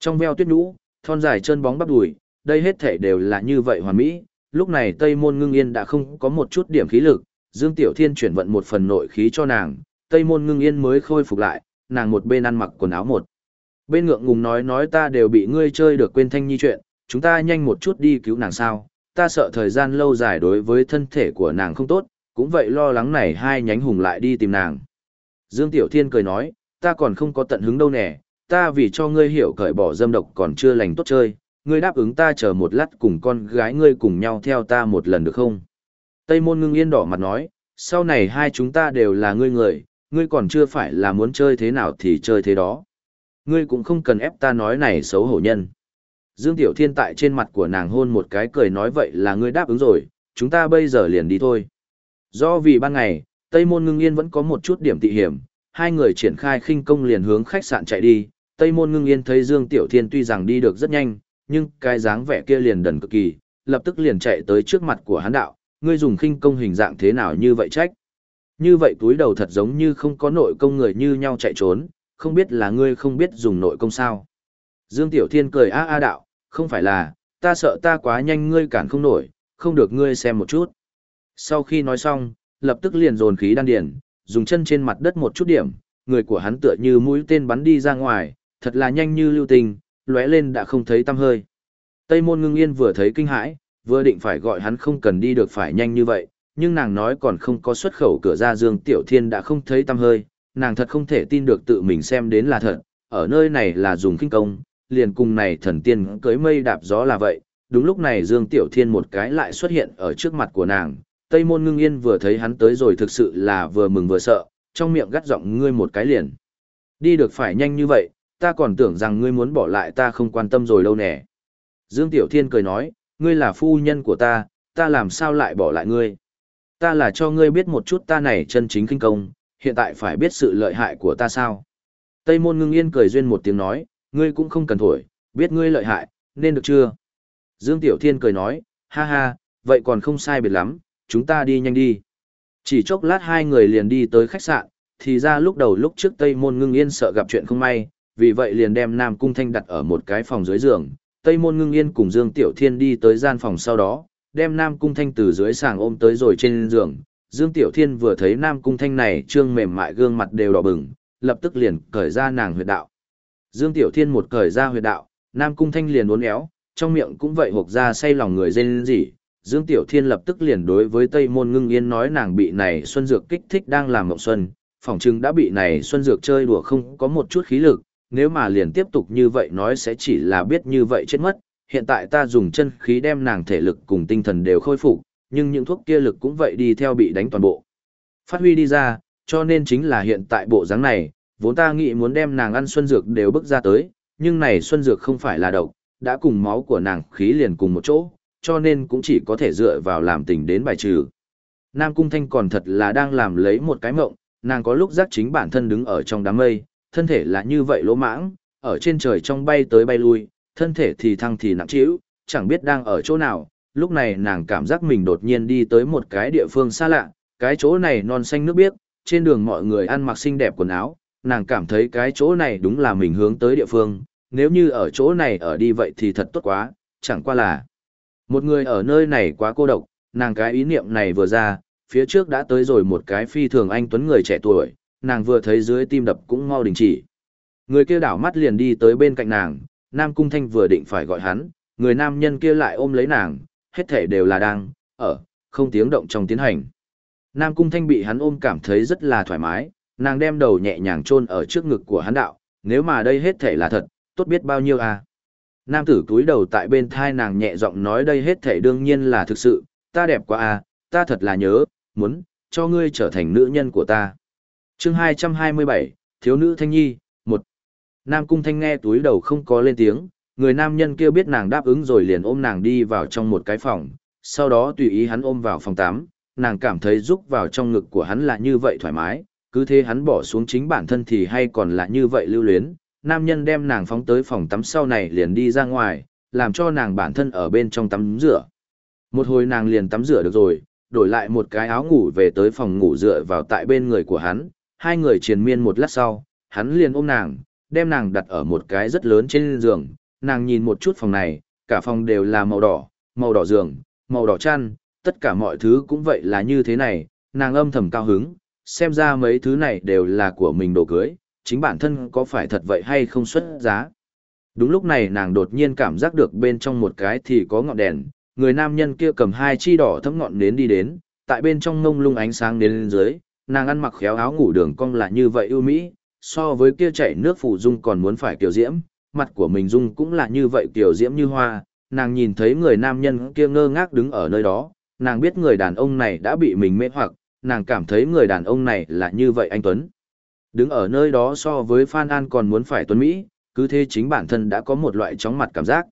Trong veo tuyết nhũ, thon dài chân bóng bắp đùi, đây hết thể đều là như vậy hoàn mỹ. Lúc này Tây Môn Ngưng Yên đã không có một chút điểm khí lực, Dương Tiểu Thiên chuyển vận một phần nội khí cho nàng, Tây Môn Ngưng Yên mới khôi phục lại, nàng một bên ăn mặc quần áo một. Bên ngượng ngùng nói nói ta đều bị ngươi chơi được quên thanh nhi chuyện, chúng ta nhanh một chút đi cứu nàng sao, ta sợ thời gian lâu dài đối với thân thể của nàng không tốt, cũng vậy lo lắng này hai nhánh hùng lại đi tìm nàng. Dương Tiểu Thiên cười nói, ta còn không có tận hứng đâu nè, ta vì cho ngươi hiểu cởi bỏ dâm độc còn chưa lành tốt chơi, ngươi đáp ứng ta chờ một lát cùng con gái ngươi cùng nhau theo ta một lần được không? Tây môn ngưng yên đỏ mặt nói, sau này hai chúng ta đều là ngươi người, ngươi còn chưa phải là muốn chơi thế nào thì chơi thế đó. Ngươi cũng không cần ép ta nói này xấu hổ nhân. Dương Tiểu Thiên tại trên mặt của nàng hôn một cái cười nói vậy là ngươi đáp ứng rồi, chúng ta bây giờ liền đi thôi. Do vì ban ngày, Tây Môn Ngưng Yên vẫn có một chút điểm tị hiểm, hai người triển khai khinh công liền hướng khách sạn chạy đi. Tây Môn Ngưng Yên thấy Dương Tiểu Thiên tuy rằng đi được rất nhanh, nhưng cái dáng vẻ kia liền đần cực kỳ, lập tức liền chạy tới trước mặt của hắn đạo, ngươi dùng khinh công hình dạng thế nào như vậy trách. Như vậy túi đầu thật giống như không có nội công người như nhau chạy trốn, không biết là ngươi không biết dùng nội công sao. Dương Tiểu Thiên cười a a đạo, không phải là, ta sợ ta quá nhanh ngươi cản không nổi, không được ngươi xem một chút. Sau khi nói xong, lập tức liền dồn khí đan điền, dùng chân trên mặt đất một chút điểm, người của hắn tựa như mũi tên bắn đi ra ngoài, thật là nhanh như lưu tình, lóe lên đã không thấy tăm hơi. Tây môn ngưng yên vừa thấy kinh hãi, vừa định phải gọi hắn không cần đi được phải nhanh như vậy, nhưng nàng nói còn không có xuất khẩu cửa ra Dương Tiểu Thiên đã không thấy tăm hơi, nàng thật không thể tin được tự mình xem đến là thật, ở nơi này là dùng kinh công, liền cùng này thần tiên cưới mây đạp gió là vậy. Đúng lúc này Dương Tiểu Thiên một cái lại xuất hiện ở trước mặt của nàng, Tây Môn Ngưng Yên vừa thấy hắn tới rồi thực sự là vừa mừng vừa sợ, trong miệng gắt giọng ngươi một cái liền. Đi được phải nhanh như vậy, ta còn tưởng rằng ngươi muốn bỏ lại ta không quan tâm rồi đâu nè. Dương Tiểu Thiên cười nói, ngươi là phu nhân của ta, ta làm sao lại bỏ lại ngươi. Ta là cho ngươi biết một chút ta này chân chính kinh công, hiện tại phải biết sự lợi hại của ta sao. Tây Môn Ngưng Yên cười duyên một tiếng nói, ngươi cũng không cần thổi, biết ngươi lợi hại, nên được chưa? Dương Tiểu Thiên cười nói, ha ha, vậy còn không sai biệt lắm, chúng ta đi nhanh đi. Chỉ chốc lát hai người liền đi tới khách sạn, thì ra lúc đầu lúc trước Tây Môn Ngưng Yên sợ gặp chuyện không may, vì vậy liền đem Nam Cung Thanh đặt ở một cái phòng dưới giường. Tây Môn Ngưng Yên cùng Dương Tiểu Thiên đi tới gian phòng sau đó, đem Nam Cung Thanh từ dưới sàng ôm tới rồi trên giường. Dương Tiểu Thiên vừa thấy Nam Cung Thanh này trương mềm mại gương mặt đều đỏ bừng, lập tức liền cởi ra nàng huyệt đạo. Dương Tiểu Thiên một cởi ra huyệt đạo, Nam Cung Thanh liền uốn éo, trong miệng cũng vậy hộc ra say lòng người dên gì, Dương Tiểu Thiên lập tức liền đối với Tây Môn Ngưng Yên nói nàng bị này Xuân Dược kích thích đang làm mộng xuân, phỏng chừng đã bị này Xuân Dược chơi đùa không có một chút khí lực, nếu mà liền tiếp tục như vậy nói sẽ chỉ là biết như vậy chết mất, hiện tại ta dùng chân khí đem nàng thể lực cùng tinh thần đều khôi phục, nhưng những thuốc kia lực cũng vậy đi theo bị đánh toàn bộ. Phát huy đi ra, cho nên chính là hiện tại bộ dáng này, vốn ta nghĩ muốn đem nàng ăn xuân dược đều bước ra tới, nhưng này xuân dược không phải là độc, đã cùng máu của nàng khí liền cùng một chỗ, cho nên cũng chỉ có thể dựa vào làm tình đến bài trừ. Nam Cung Thanh còn thật là đang làm lấy một cái mộng, nàng có lúc giác chính bản thân đứng ở trong đám mây, thân thể là như vậy lỗ mãng, ở trên trời trong bay tới bay lui, thân thể thì thăng thì nặng trĩu, chẳng biết đang ở chỗ nào, lúc này nàng cảm giác mình đột nhiên đi tới một cái địa phương xa lạ, cái chỗ này non xanh nước biếc, trên đường mọi người ăn mặc xinh đẹp quần áo, nàng cảm thấy cái chỗ này đúng là mình hướng tới địa phương, nếu như ở chỗ này ở đi vậy thì thật tốt quá, chẳng qua là một người ở nơi này quá cô độc, nàng cái ý niệm này vừa ra, phía trước đã tới rồi một cái phi thường anh tuấn người trẻ tuổi, nàng vừa thấy dưới tim đập cũng mau đình chỉ. Người kia đảo mắt liền đi tới bên cạnh nàng, Nam Cung Thanh vừa định phải gọi hắn, người nam nhân kia lại ôm lấy nàng, hết thể đều là đang, ở, không tiếng động trong tiến hành. Nam Cung Thanh bị hắn ôm cảm thấy rất là thoải mái, nàng đem đầu nhẹ nhàng chôn ở trước ngực của hắn đạo, nếu mà đây hết thể là thật, tốt biết bao nhiêu à. Nam tử túi đầu tại bên thai nàng nhẹ giọng nói đây hết thể đương nhiên là thực sự, ta đẹp quá à, ta thật là nhớ, muốn, cho ngươi trở thành nữ nhân của ta chương 227, Thiếu nữ Thanh Nhi, một Nam Cung Thanh nghe túi đầu không có lên tiếng, người nam nhân kia biết nàng đáp ứng rồi liền ôm nàng đi vào trong một cái phòng, sau đó tùy ý hắn ôm vào phòng tám nàng cảm thấy rúc vào trong ngực của hắn là như vậy thoải mái, cứ thế hắn bỏ xuống chính bản thân thì hay còn là như vậy lưu luyến, nam nhân đem nàng phóng tới phòng tắm sau này liền đi ra ngoài, làm cho nàng bản thân ở bên trong tắm rửa. Một hồi nàng liền tắm rửa được rồi, đổi lại một cái áo ngủ về tới phòng ngủ dựa vào tại bên người của hắn, hai người triền miên một lát sau, hắn liền ôm nàng, đem nàng đặt ở một cái rất lớn trên giường, nàng nhìn một chút phòng này, cả phòng đều là màu đỏ, màu đỏ giường, màu đỏ chăn, tất cả mọi thứ cũng vậy là như thế này, nàng âm thầm cao hứng, xem ra mấy thứ này đều là của mình đồ cưới, chính bản thân có phải thật vậy hay không xuất giá. Đúng lúc này nàng đột nhiên cảm giác được bên trong một cái thì có ngọn đèn, người nam nhân kia cầm hai chi đỏ thấm ngọn nến đi đến, tại bên trong ngông lung ánh sáng đến lên dưới, nàng ăn mặc khéo áo ngủ đường cong là như vậy ưu mỹ, so với kia chảy nước phủ dung còn muốn phải kiểu diễm, mặt của mình dung cũng là như vậy kiểu diễm như hoa, nàng nhìn thấy người nam nhân kia ngơ ngác đứng ở nơi đó, nàng biết người đàn ông này đã bị mình mê hoặc, nàng cảm thấy người đàn ông này là như vậy anh Tuấn. Đứng ở nơi đó so với Phan An còn muốn phải Tuấn Mỹ, cứ thế chính bản thân đã có một loại chóng mặt cảm giác.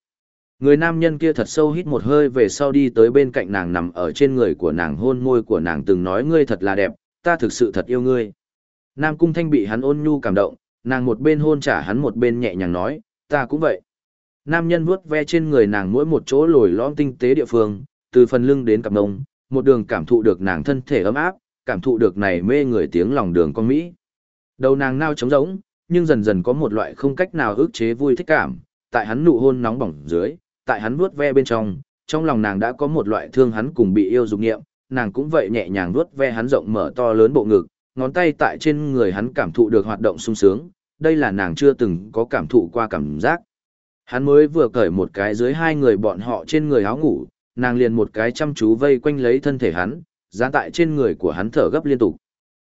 Người nam nhân kia thật sâu hít một hơi về sau đi tới bên cạnh nàng nằm ở trên người của nàng hôn môi của nàng từng nói ngươi thật là đẹp, ta thực sự thật yêu ngươi. Nam Cung Thanh bị hắn ôn nhu cảm động, nàng một bên hôn trả hắn một bên nhẹ nhàng nói, ta cũng vậy. Nam nhân vuốt ve trên người nàng mỗi một chỗ lồi lõm tinh tế địa phương, từ phần lưng đến cặp nông, một đường cảm thụ được nàng thân thể ấm áp, cảm thụ được này mê người tiếng lòng đường con Mỹ. Đầu nàng nao trống rỗng, nhưng dần dần có một loại không cách nào ức chế vui thích cảm, tại hắn nụ hôn nóng bỏng dưới, tại hắn vuốt ve bên trong, trong lòng nàng đã có một loại thương hắn cùng bị yêu dục nghiệm, nàng cũng vậy nhẹ nhàng vuốt ve hắn rộng mở to lớn bộ ngực, ngón tay tại trên người hắn cảm thụ được hoạt động sung sướng, đây là nàng chưa từng có cảm thụ qua cảm giác. Hắn mới vừa cởi một cái dưới hai người bọn họ trên người áo ngủ, nàng liền một cái chăm chú vây quanh lấy thân thể hắn, dán tại trên người của hắn thở gấp liên tục.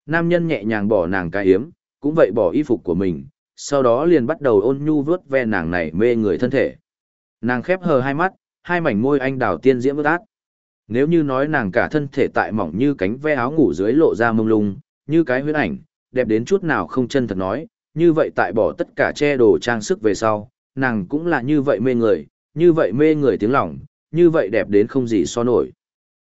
Nam nhân nhẹ nhàng bỏ nàng cái hiếm, cũng vậy bỏ y phục của mình, sau đó liền bắt đầu ôn nhu vớt ve nàng này mê người thân thể. Nàng khép hờ hai mắt, hai mảnh môi anh đào tiên diễm vớt át. Nếu như nói nàng cả thân thể tại mỏng như cánh ve áo ngủ dưới lộ ra mông lung, như cái huyễn ảnh, đẹp đến chút nào không chân thật nói, như vậy tại bỏ tất cả che đồ trang sức về sau, nàng cũng là như vậy mê người, như vậy mê người tiếng lòng, như vậy đẹp đến không gì so nổi.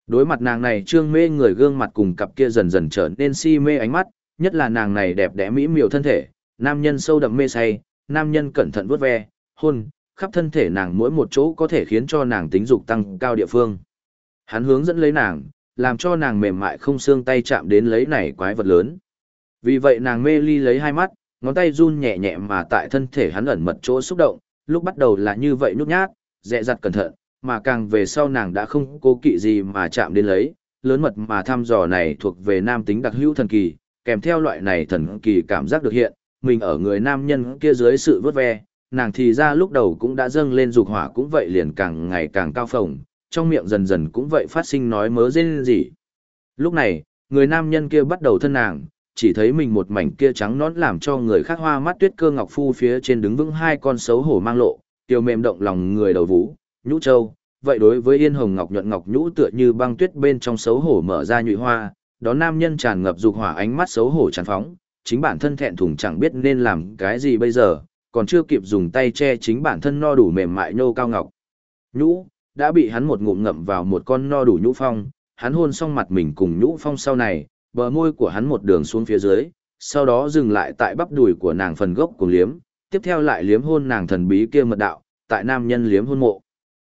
Đối mặt nàng này trương mê người gương mặt cùng cặp kia dần dần trở nên si mê ánh mắt, nhất là nàng này đẹp đẽ mỹ miều thân thể, nam nhân sâu đậm mê say, nam nhân cẩn thận vuốt ve, hôn, khắp thân thể nàng mỗi một chỗ có thể khiến cho nàng tính dục tăng cao địa phương. Hắn hướng dẫn lấy nàng, làm cho nàng mềm mại không xương tay chạm đến lấy này quái vật lớn. Vì vậy nàng mê ly lấy hai mắt, ngón tay run nhẹ nhẹ mà tại thân thể hắn ẩn mật chỗ xúc động, lúc bắt đầu là như vậy nhút nhát, dẹ dặt cẩn thận, mà càng về sau nàng đã không cố kỵ gì mà chạm đến lấy, lớn mật mà thăm dò này thuộc về nam tính đặc hữu thần kỳ, kèm theo loại này thần kỳ cảm giác được hiện, mình ở người nam nhân kia dưới sự vớt ve, nàng thì ra lúc đầu cũng đã dâng lên dục hỏa cũng vậy liền càng ngày càng cao phồng, trong miệng dần dần cũng vậy phát sinh nói mớ rên gì. Lúc này, người nam nhân kia bắt đầu thân nàng, chỉ thấy mình một mảnh kia trắng nón làm cho người khác hoa mắt tuyết cơ ngọc phu phía trên đứng vững hai con xấu hổ mang lộ, tiêu mềm động lòng người đầu vũ, nhũ châu, vậy đối với Yên Hồng Ngọc nhuận ngọc nhũ tựa như băng tuyết bên trong xấu hổ mở ra nhụy hoa, đó nam nhân tràn ngập dục hỏa ánh mắt xấu hổ tràn phóng, chính bản thân thẹn thùng chẳng biết nên làm cái gì bây giờ, còn chưa kịp dùng tay che chính bản thân no đủ mềm mại nhô cao ngọc. Nhũ, đã bị hắn một ngụm ngậm vào một con no đủ nhũ phong, hắn hôn xong mặt mình cùng nhũ phong sau này, bờ môi của hắn một đường xuống phía dưới, sau đó dừng lại tại bắp đùi của nàng phần gốc của liếm, tiếp theo lại liếm hôn nàng thần bí kia mật đạo, tại nam nhân liếm hôn mộ.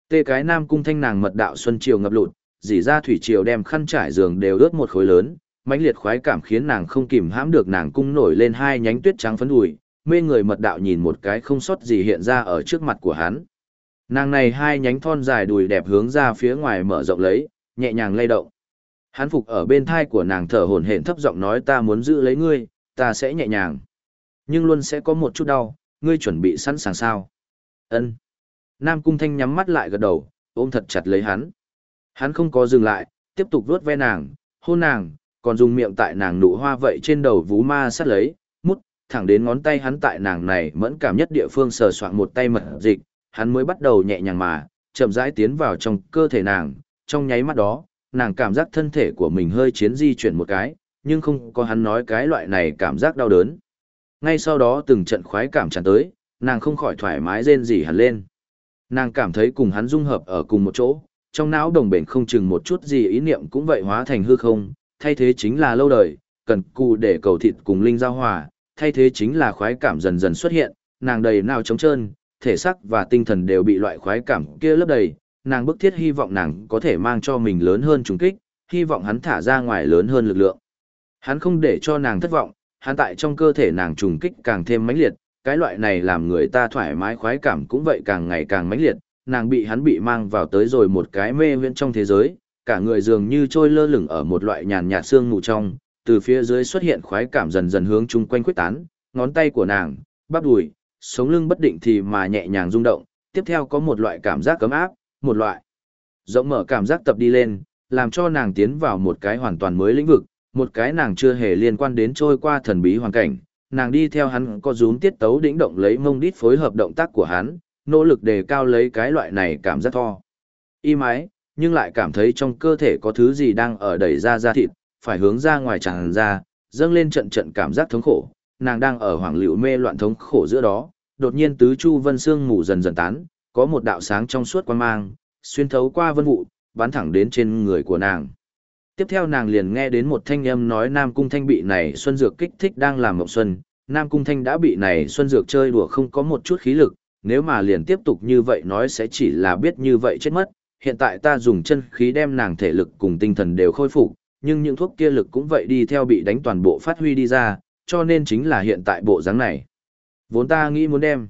Tê cái nam cung thanh nàng mật đạo xuân chiều ngập lụt, dỉ ra thủy triều đem khăn trải giường đều ướt một khối lớn, mãnh liệt khoái cảm khiến nàng không kìm hãm được nàng cung nổi lên hai nhánh tuyết trắng phấn đùi, mê người mật đạo nhìn một cái không sót gì hiện ra ở trước mặt của hắn. Nàng này hai nhánh thon dài đùi đẹp hướng ra phía ngoài mở rộng lấy, nhẹ nhàng lay động. Hắn phục ở bên thai của nàng thở hổn hển thấp giọng nói ta muốn giữ lấy ngươi, ta sẽ nhẹ nhàng. Nhưng luôn sẽ có một chút đau, ngươi chuẩn bị sẵn sàng sao? Ân. Nam Cung Thanh nhắm mắt lại gật đầu, ôm thật chặt lấy hắn. Hắn không có dừng lại, tiếp tục vuốt ve nàng, hôn nàng, còn dùng miệng tại nàng nụ hoa vậy trên đầu vú ma sát lấy, mút, thẳng đến ngón tay hắn tại nàng này mẫn cảm nhất địa phương sờ soạn một tay mật dịch, hắn mới bắt đầu nhẹ nhàng mà, chậm rãi tiến vào trong cơ thể nàng, trong nháy mắt đó, nàng cảm giác thân thể của mình hơi chiến di chuyển một cái, nhưng không có hắn nói cái loại này cảm giác đau đớn. Ngay sau đó từng trận khoái cảm tràn tới, nàng không khỏi thoải mái rên rỉ hẳn lên. Nàng cảm thấy cùng hắn dung hợp ở cùng một chỗ, trong não đồng bền không chừng một chút gì ý niệm cũng vậy hóa thành hư không, thay thế chính là lâu đời, cần cù để cầu thịt cùng linh giao hòa, thay thế chính là khoái cảm dần dần xuất hiện, nàng đầy nào trống trơn, thể xác và tinh thần đều bị loại khoái cảm kia lấp đầy, nàng bức thiết hy vọng nàng có thể mang cho mình lớn hơn trùng kích, hy vọng hắn thả ra ngoài lớn hơn lực lượng. Hắn không để cho nàng thất vọng, hắn tại trong cơ thể nàng trùng kích càng thêm mãnh liệt, cái loại này làm người ta thoải mái khoái cảm cũng vậy càng ngày càng mãnh liệt, nàng bị hắn bị mang vào tới rồi một cái mê viễn trong thế giới, cả người dường như trôi lơ lửng ở một loại nhàn nhạt sương mù trong, từ phía dưới xuất hiện khoái cảm dần dần hướng chung quanh quyết tán, ngón tay của nàng, bắp đùi, sống lưng bất định thì mà nhẹ nhàng rung động, tiếp theo có một loại cảm giác cấm áp, một loại rộng mở cảm giác tập đi lên, làm cho nàng tiến vào một cái hoàn toàn mới lĩnh vực, một cái nàng chưa hề liên quan đến trôi qua thần bí hoàn cảnh, nàng đi theo hắn có rúm tiết tấu đĩnh động lấy mông đít phối hợp động tác của hắn, nỗ lực đề cao lấy cái loại này cảm giác tho. Y mái, nhưng lại cảm thấy trong cơ thể có thứ gì đang ở đẩy ra da thịt, phải hướng ra ngoài tràn ra, dâng lên trận trận cảm giác thống khổ, nàng đang ở hoàng liễu mê loạn thống khổ giữa đó, đột nhiên tứ chu vân xương ngủ dần dần tán, có một đạo sáng trong suốt quang mang, xuyên thấu qua vân vụ, bắn thẳng đến trên người của nàng. Tiếp theo nàng liền nghe đến một thanh âm nói Nam Cung Thanh bị này Xuân Dược kích thích đang làm mộng xuân, Nam Cung Thanh đã bị này Xuân Dược chơi đùa không có một chút khí lực, nếu mà liền tiếp tục như vậy nói sẽ chỉ là biết như vậy chết mất, hiện tại ta dùng chân khí đem nàng thể lực cùng tinh thần đều khôi phục, nhưng những thuốc kia lực cũng vậy đi theo bị đánh toàn bộ phát huy đi ra, cho nên chính là hiện tại bộ dáng này. Vốn ta nghĩ muốn đem,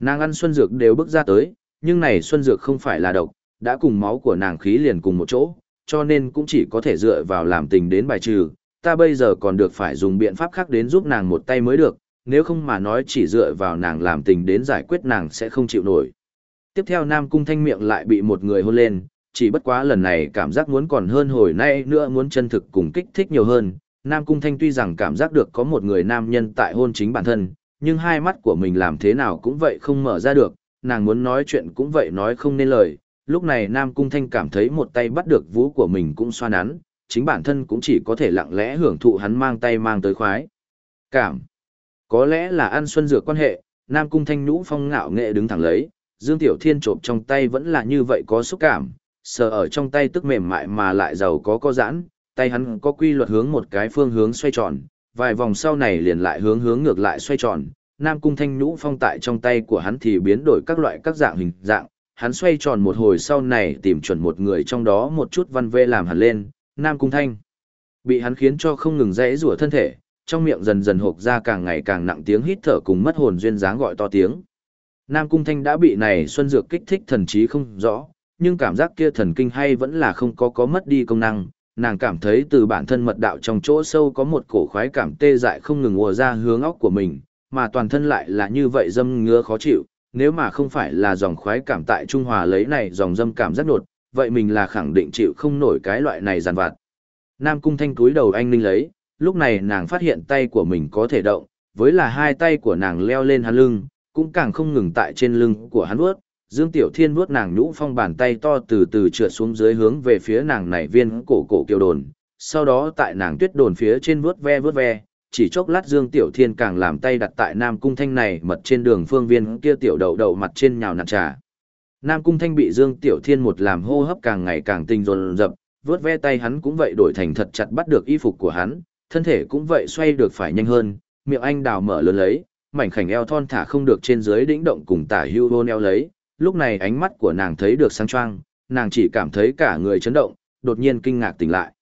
nàng ăn Xuân Dược đều bước ra tới, nhưng này Xuân Dược không phải là độc, đã cùng máu của nàng khí liền cùng một chỗ, cho nên cũng chỉ có thể dựa vào làm tình đến bài trừ, ta bây giờ còn được phải dùng biện pháp khác đến giúp nàng một tay mới được, nếu không mà nói chỉ dựa vào nàng làm tình đến giải quyết nàng sẽ không chịu nổi. Tiếp theo Nam Cung Thanh miệng lại bị một người hôn lên, chỉ bất quá lần này cảm giác muốn còn hơn hồi nay nữa muốn chân thực cùng kích thích nhiều hơn. Nam Cung Thanh tuy rằng cảm giác được có một người nam nhân tại hôn chính bản thân, nhưng hai mắt của mình làm thế nào cũng vậy không mở ra được, nàng muốn nói chuyện cũng vậy nói không nên lời, lúc này Nam Cung Thanh cảm thấy một tay bắt được vú của mình cũng xoa nắn, chính bản thân cũng chỉ có thể lặng lẽ hưởng thụ hắn mang tay mang tới khoái. Cảm. Có lẽ là ăn xuân dược quan hệ, Nam Cung Thanh nhũ phong ngạo nghệ đứng thẳng lấy, Dương Tiểu Thiên trộm trong tay vẫn là như vậy có xúc cảm, sờ ở trong tay tức mềm mại mà lại giàu có có giãn, tay hắn có quy luật hướng một cái phương hướng xoay tròn, vài vòng sau này liền lại hướng hướng ngược lại xoay tròn. Nam Cung Thanh nhũ phong tại trong tay của hắn thì biến đổi các loại các dạng hình dạng, hắn xoay tròn một hồi sau này tìm chuẩn một người trong đó một chút văn vê làm hẳn lên, Nam Cung Thanh. Bị hắn khiến cho không ngừng rẽ rủa thân thể, trong miệng dần dần hộp ra càng ngày càng nặng tiếng hít thở cùng mất hồn duyên dáng gọi to tiếng. Nam Cung Thanh đã bị này xuân dược kích thích thần trí không rõ, nhưng cảm giác kia thần kinh hay vẫn là không có có mất đi công năng, nàng cảm thấy từ bản thân mật đạo trong chỗ sâu có một cổ khoái cảm tê dại không ngừng ùa ra hướng óc của mình, mà toàn thân lại là như vậy dâm ngứa khó chịu, nếu mà không phải là dòng khoái cảm tại Trung Hòa lấy này dòng dâm cảm rất nột, vậy mình là khẳng định chịu không nổi cái loại này giàn vặt. Nam cung thanh túi đầu anh ninh lấy, lúc này nàng phát hiện tay của mình có thể động, với là hai tay của nàng leo lên hắn lưng, cũng càng không ngừng tại trên lưng của hắn vuốt, Dương Tiểu Thiên vuốt nàng nhũ phong bàn tay to từ từ trượt xuống dưới hướng về phía nàng này viên cổ cổ kiều đồn, sau đó tại nàng tuyết đồn phía trên vuốt ve vuốt ve, chỉ chốc lát Dương Tiểu Thiên càng làm tay đặt tại Nam Cung Thanh này mật trên đường phương viên kia tiểu đầu đầu mặt trên nhào nặn trà. Nam Cung Thanh bị Dương Tiểu Thiên một làm hô hấp càng ngày càng tinh dồn dập, vuốt ve tay hắn cũng vậy đổi thành thật chặt bắt được y phục của hắn, thân thể cũng vậy xoay được phải nhanh hơn, miệng anh đào mở lớn lấy, mảnh khảnh eo thon thả không được trên dưới đĩnh động cùng tả hưu hôn eo lấy, lúc này ánh mắt của nàng thấy được sang choang, nàng chỉ cảm thấy cả người chấn động, đột nhiên kinh ngạc tỉnh lại.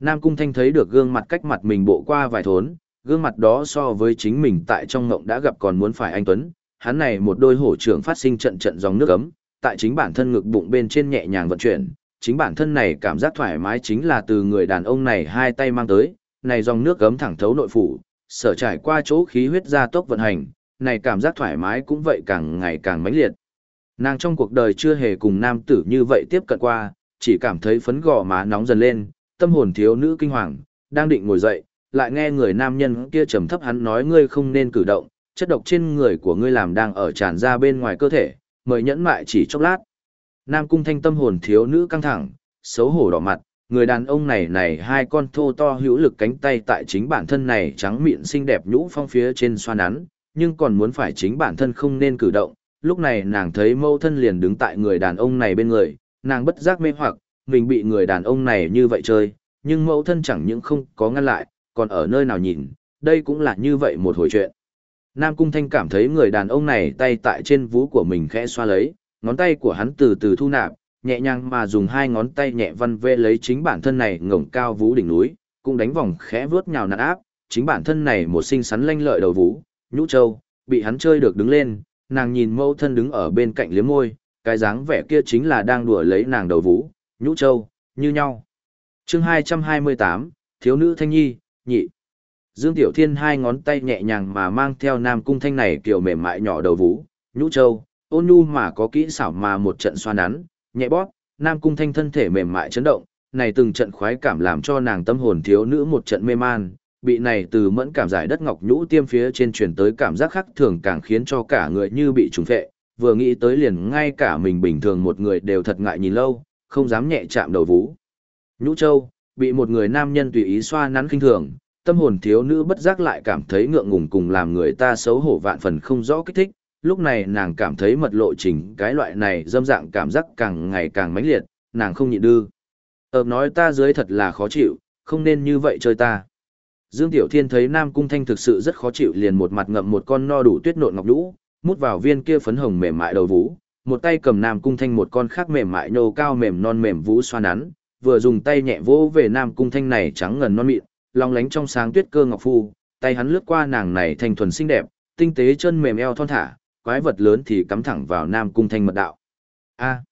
Nam Cung Thanh thấy được gương mặt cách mặt mình bộ qua vài thốn, gương mặt đó so với chính mình tại trong ngộng đã gặp còn muốn phải anh Tuấn, hắn này một đôi hổ trưởng phát sinh trận trận dòng nước ấm, tại chính bản thân ngực bụng bên trên nhẹ nhàng vận chuyển, chính bản thân này cảm giác thoải mái chính là từ người đàn ông này hai tay mang tới, này dòng nước gấm thẳng thấu nội phủ, sở trải qua chỗ khí huyết gia tốc vận hành, này cảm giác thoải mái cũng vậy càng ngày càng mãnh liệt. Nàng trong cuộc đời chưa hề cùng nam tử như vậy tiếp cận qua, chỉ cảm thấy phấn gò má nóng dần lên, tâm hồn thiếu nữ kinh hoàng, đang định ngồi dậy, lại nghe người nam nhân kia trầm thấp hắn nói ngươi không nên cử động, chất độc trên người của ngươi làm đang ở tràn ra bên ngoài cơ thể, mời nhẫn mại chỉ chốc lát. Nam cung thanh tâm hồn thiếu nữ căng thẳng, xấu hổ đỏ mặt, người đàn ông này này hai con thô to hữu lực cánh tay tại chính bản thân này trắng mịn xinh đẹp nhũ phong phía trên xoa nắn, nhưng còn muốn phải chính bản thân không nên cử động. Lúc này nàng thấy mâu thân liền đứng tại người đàn ông này bên người, nàng bất giác mê hoặc, mình bị người đàn ông này như vậy chơi, nhưng mẫu thân chẳng những không có ngăn lại, còn ở nơi nào nhìn, đây cũng là như vậy một hồi chuyện. Nam Cung Thanh cảm thấy người đàn ông này tay tại trên vú của mình khẽ xoa lấy, ngón tay của hắn từ từ thu nạp, nhẹ nhàng mà dùng hai ngón tay nhẹ văn vê lấy chính bản thân này ngổng cao vú đỉnh núi, cũng đánh vòng khẽ vướt nhào nặn áp, chính bản thân này một sinh sắn lanh lợi đầu vú, nhũ châu, bị hắn chơi được đứng lên, nàng nhìn mẫu thân đứng ở bên cạnh liếm môi, cái dáng vẻ kia chính là đang đùa lấy nàng đầu vú, nhũ châu, như nhau. chương 228, Thiếu nữ Thanh Nhi, nhị. Dương Tiểu Thiên hai ngón tay nhẹ nhàng mà mang theo nam cung thanh này kiểu mềm mại nhỏ đầu vú, nhũ châu, ôn nhu mà có kỹ xảo mà một trận xoa nắn, nhẹ bóp, nam cung thanh thân thể mềm mại chấn động, này từng trận khoái cảm làm cho nàng tâm hồn thiếu nữ một trận mê man, bị này từ mẫn cảm giải đất ngọc nhũ tiêm phía trên truyền tới cảm giác khác thường càng khiến cho cả người như bị trùng phệ, vừa nghĩ tới liền ngay cả mình bình thường một người đều thật ngại nhìn lâu, không dám nhẹ chạm đầu vú. Nhũ châu, bị một người nam nhân tùy ý xoa nắn khinh thường, tâm hồn thiếu nữ bất giác lại cảm thấy ngượng ngùng cùng làm người ta xấu hổ vạn phần không rõ kích thích, lúc này nàng cảm thấy mật lộ trình cái loại này dâm dạng cảm giác càng ngày càng mãnh liệt, nàng không nhịn đư. Ơm nói ta dưới thật là khó chịu, không nên như vậy chơi ta. Dương Tiểu Thiên thấy Nam Cung Thanh thực sự rất khó chịu liền một mặt ngậm một con no đủ tuyết nộn ngọc lũ, mút vào viên kia phấn hồng mềm mại đầu vũ, một tay cầm Nam Cung Thanh một con khác mềm mại nhô cao mềm non mềm vũ xoa nắn, vừa dùng tay nhẹ vỗ về Nam Cung Thanh này trắng ngần non mịn, long lánh trong sáng tuyết cơ ngọc phu, tay hắn lướt qua nàng này thanh thuần xinh đẹp, tinh tế chân mềm eo thon thả, quái vật lớn thì cắm thẳng vào Nam Cung Thanh mật đạo. A.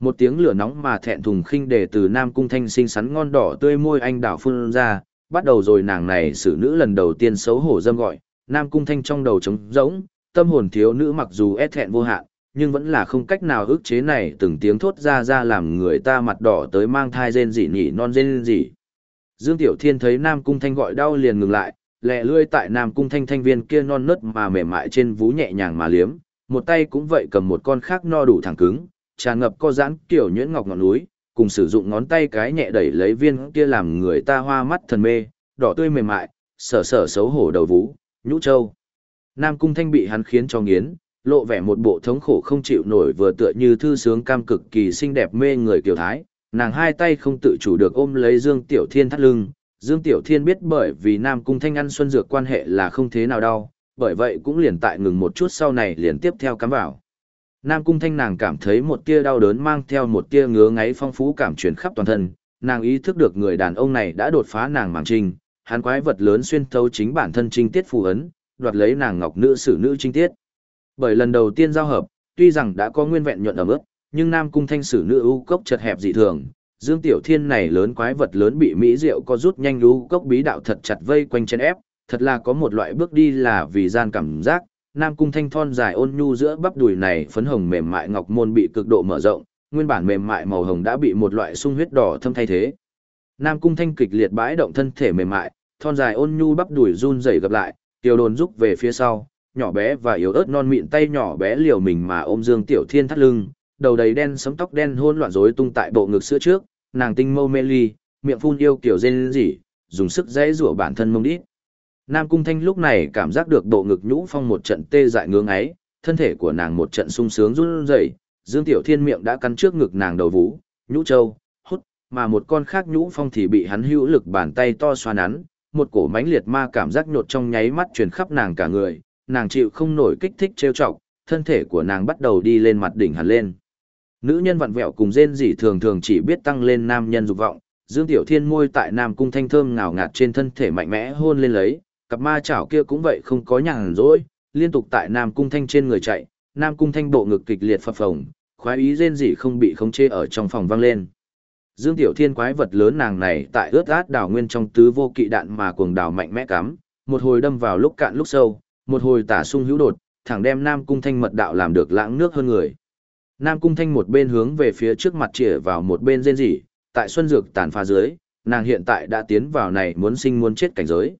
một tiếng lửa nóng mà thẹn thùng khinh để từ Nam Cung Thanh xinh xắn ngon đỏ tươi môi anh đảo phun ra, bắt đầu rồi nàng này xử nữ lần đầu tiên xấu hổ dâm gọi, Nam Cung Thanh trong đầu trống rỗng, tâm hồn thiếu nữ mặc dù e thẹn vô hạn, nhưng vẫn là không cách nào ức chế này từng tiếng thốt ra ra làm người ta mặt đỏ tới mang thai rên rỉ nhỉ non rên rỉ. Dương Tiểu Thiên thấy Nam Cung Thanh gọi đau liền ngừng lại, lẹ lươi tại Nam Cung Thanh thanh viên kia non nớt mà mềm mại trên vú nhẹ nhàng mà liếm, một tay cũng vậy cầm một con khác no đủ thẳng cứng, tràn ngập co giãn kiểu nhuyễn ngọc ngọn núi, cùng sử dụng ngón tay cái nhẹ đẩy lấy viên kia làm người ta hoa mắt thần mê, đỏ tươi mềm mại, sở sở xấu hổ đầu vú, nhũ châu. Nam Cung Thanh bị hắn khiến cho nghiến, lộ vẻ một bộ thống khổ không chịu nổi vừa tựa như thư sướng cam cực kỳ xinh đẹp mê người kiều thái, nàng hai tay không tự chủ được ôm lấy Dương Tiểu Thiên thắt lưng. Dương Tiểu Thiên biết bởi vì Nam Cung Thanh ăn xuân dược quan hệ là không thế nào đau, bởi vậy cũng liền tại ngừng một chút sau này liền tiếp theo cắm vào. Nam Cung Thanh nàng cảm thấy một tia đau đớn mang theo một tia ngứa ngáy phong phú cảm truyền khắp toàn thân, nàng ý thức được người đàn ông này đã đột phá nàng màng trinh, hắn quái vật lớn xuyên thấu chính bản thân trinh tiết phù ấn, đoạt lấy nàng ngọc nữ sử nữ trinh tiết. Bởi lần đầu tiên giao hợp, tuy rằng đã có nguyên vẹn nhuận ở mức, nhưng Nam Cung Thanh sử nữ ưu cốc chật hẹp dị thường, Dương Tiểu Thiên này lớn quái vật lớn bị mỹ diệu có rút nhanh ưu cốc bí đạo thật chặt vây quanh chân ép, thật là có một loại bước đi là vì gian cảm giác. Nam Cung Thanh thon dài ôn nhu giữa bắp đùi này phấn hồng mềm mại ngọc môn bị cực độ mở rộng, nguyên bản mềm mại màu hồng đã bị một loại sung huyết đỏ thâm thay thế. Nam Cung Thanh kịch liệt bãi động thân thể mềm mại, thon dài ôn nhu bắp đùi run rẩy gặp lại, tiểu đồn rúc về phía sau, nhỏ bé và yếu ớt non mịn tay nhỏ bé liều mình mà ôm Dương Tiểu Thiên thắt lưng, đầu đầy đen sấm tóc đen hôn loạn rối tung tại bộ ngực sữa trước, nàng tinh mâu mê ly, miệng phun yêu kiểu rên rỉ, dùng sức dãy rủa bản thân mông đít. Nam Cung Thanh lúc này cảm giác được bộ ngực nhũ phong một trận tê dại ngưỡng ấy, thân thể của nàng một trận sung sướng run rẩy, Dương Tiểu Thiên miệng đã cắn trước ngực nàng đầu vú, nhũ châu, hút, mà một con khác nhũ phong thì bị hắn hữu lực bàn tay to xoa nắn, một cổ mãnh liệt ma cảm giác nhột trong nháy mắt truyền khắp nàng cả người, nàng chịu không nổi kích thích trêu chọc, thân thể của nàng bắt đầu đi lên mặt đỉnh hẳn lên. Nữ nhân vặn vẹo cùng rên rỉ thường thường chỉ biết tăng lên nam nhân dục vọng, Dương Tiểu Thiên môi tại Nam Cung Thanh thơm ngào ngạt trên thân thể mạnh mẽ hôn lên lấy, cặp ma chảo kia cũng vậy không có nhàn rỗi, liên tục tại Nam Cung Thanh trên người chạy, Nam Cung Thanh bộ ngực kịch liệt phập phồng, khoái ý rên rỉ không bị khống chế ở trong phòng vang lên. Dương Tiểu Thiên quái vật lớn nàng này tại ướt át đảo nguyên trong tứ vô kỵ đạn mà cuồng đảo mạnh mẽ cắm, một hồi đâm vào lúc cạn lúc sâu, một hồi tả sung hữu đột, thẳng đem Nam Cung Thanh mật đạo làm được lãng nước hơn người. Nam Cung Thanh một bên hướng về phía trước mặt chĩa vào một bên rên rỉ, tại xuân dược tàn phá dưới, nàng hiện tại đã tiến vào này muốn sinh muốn chết cảnh giới.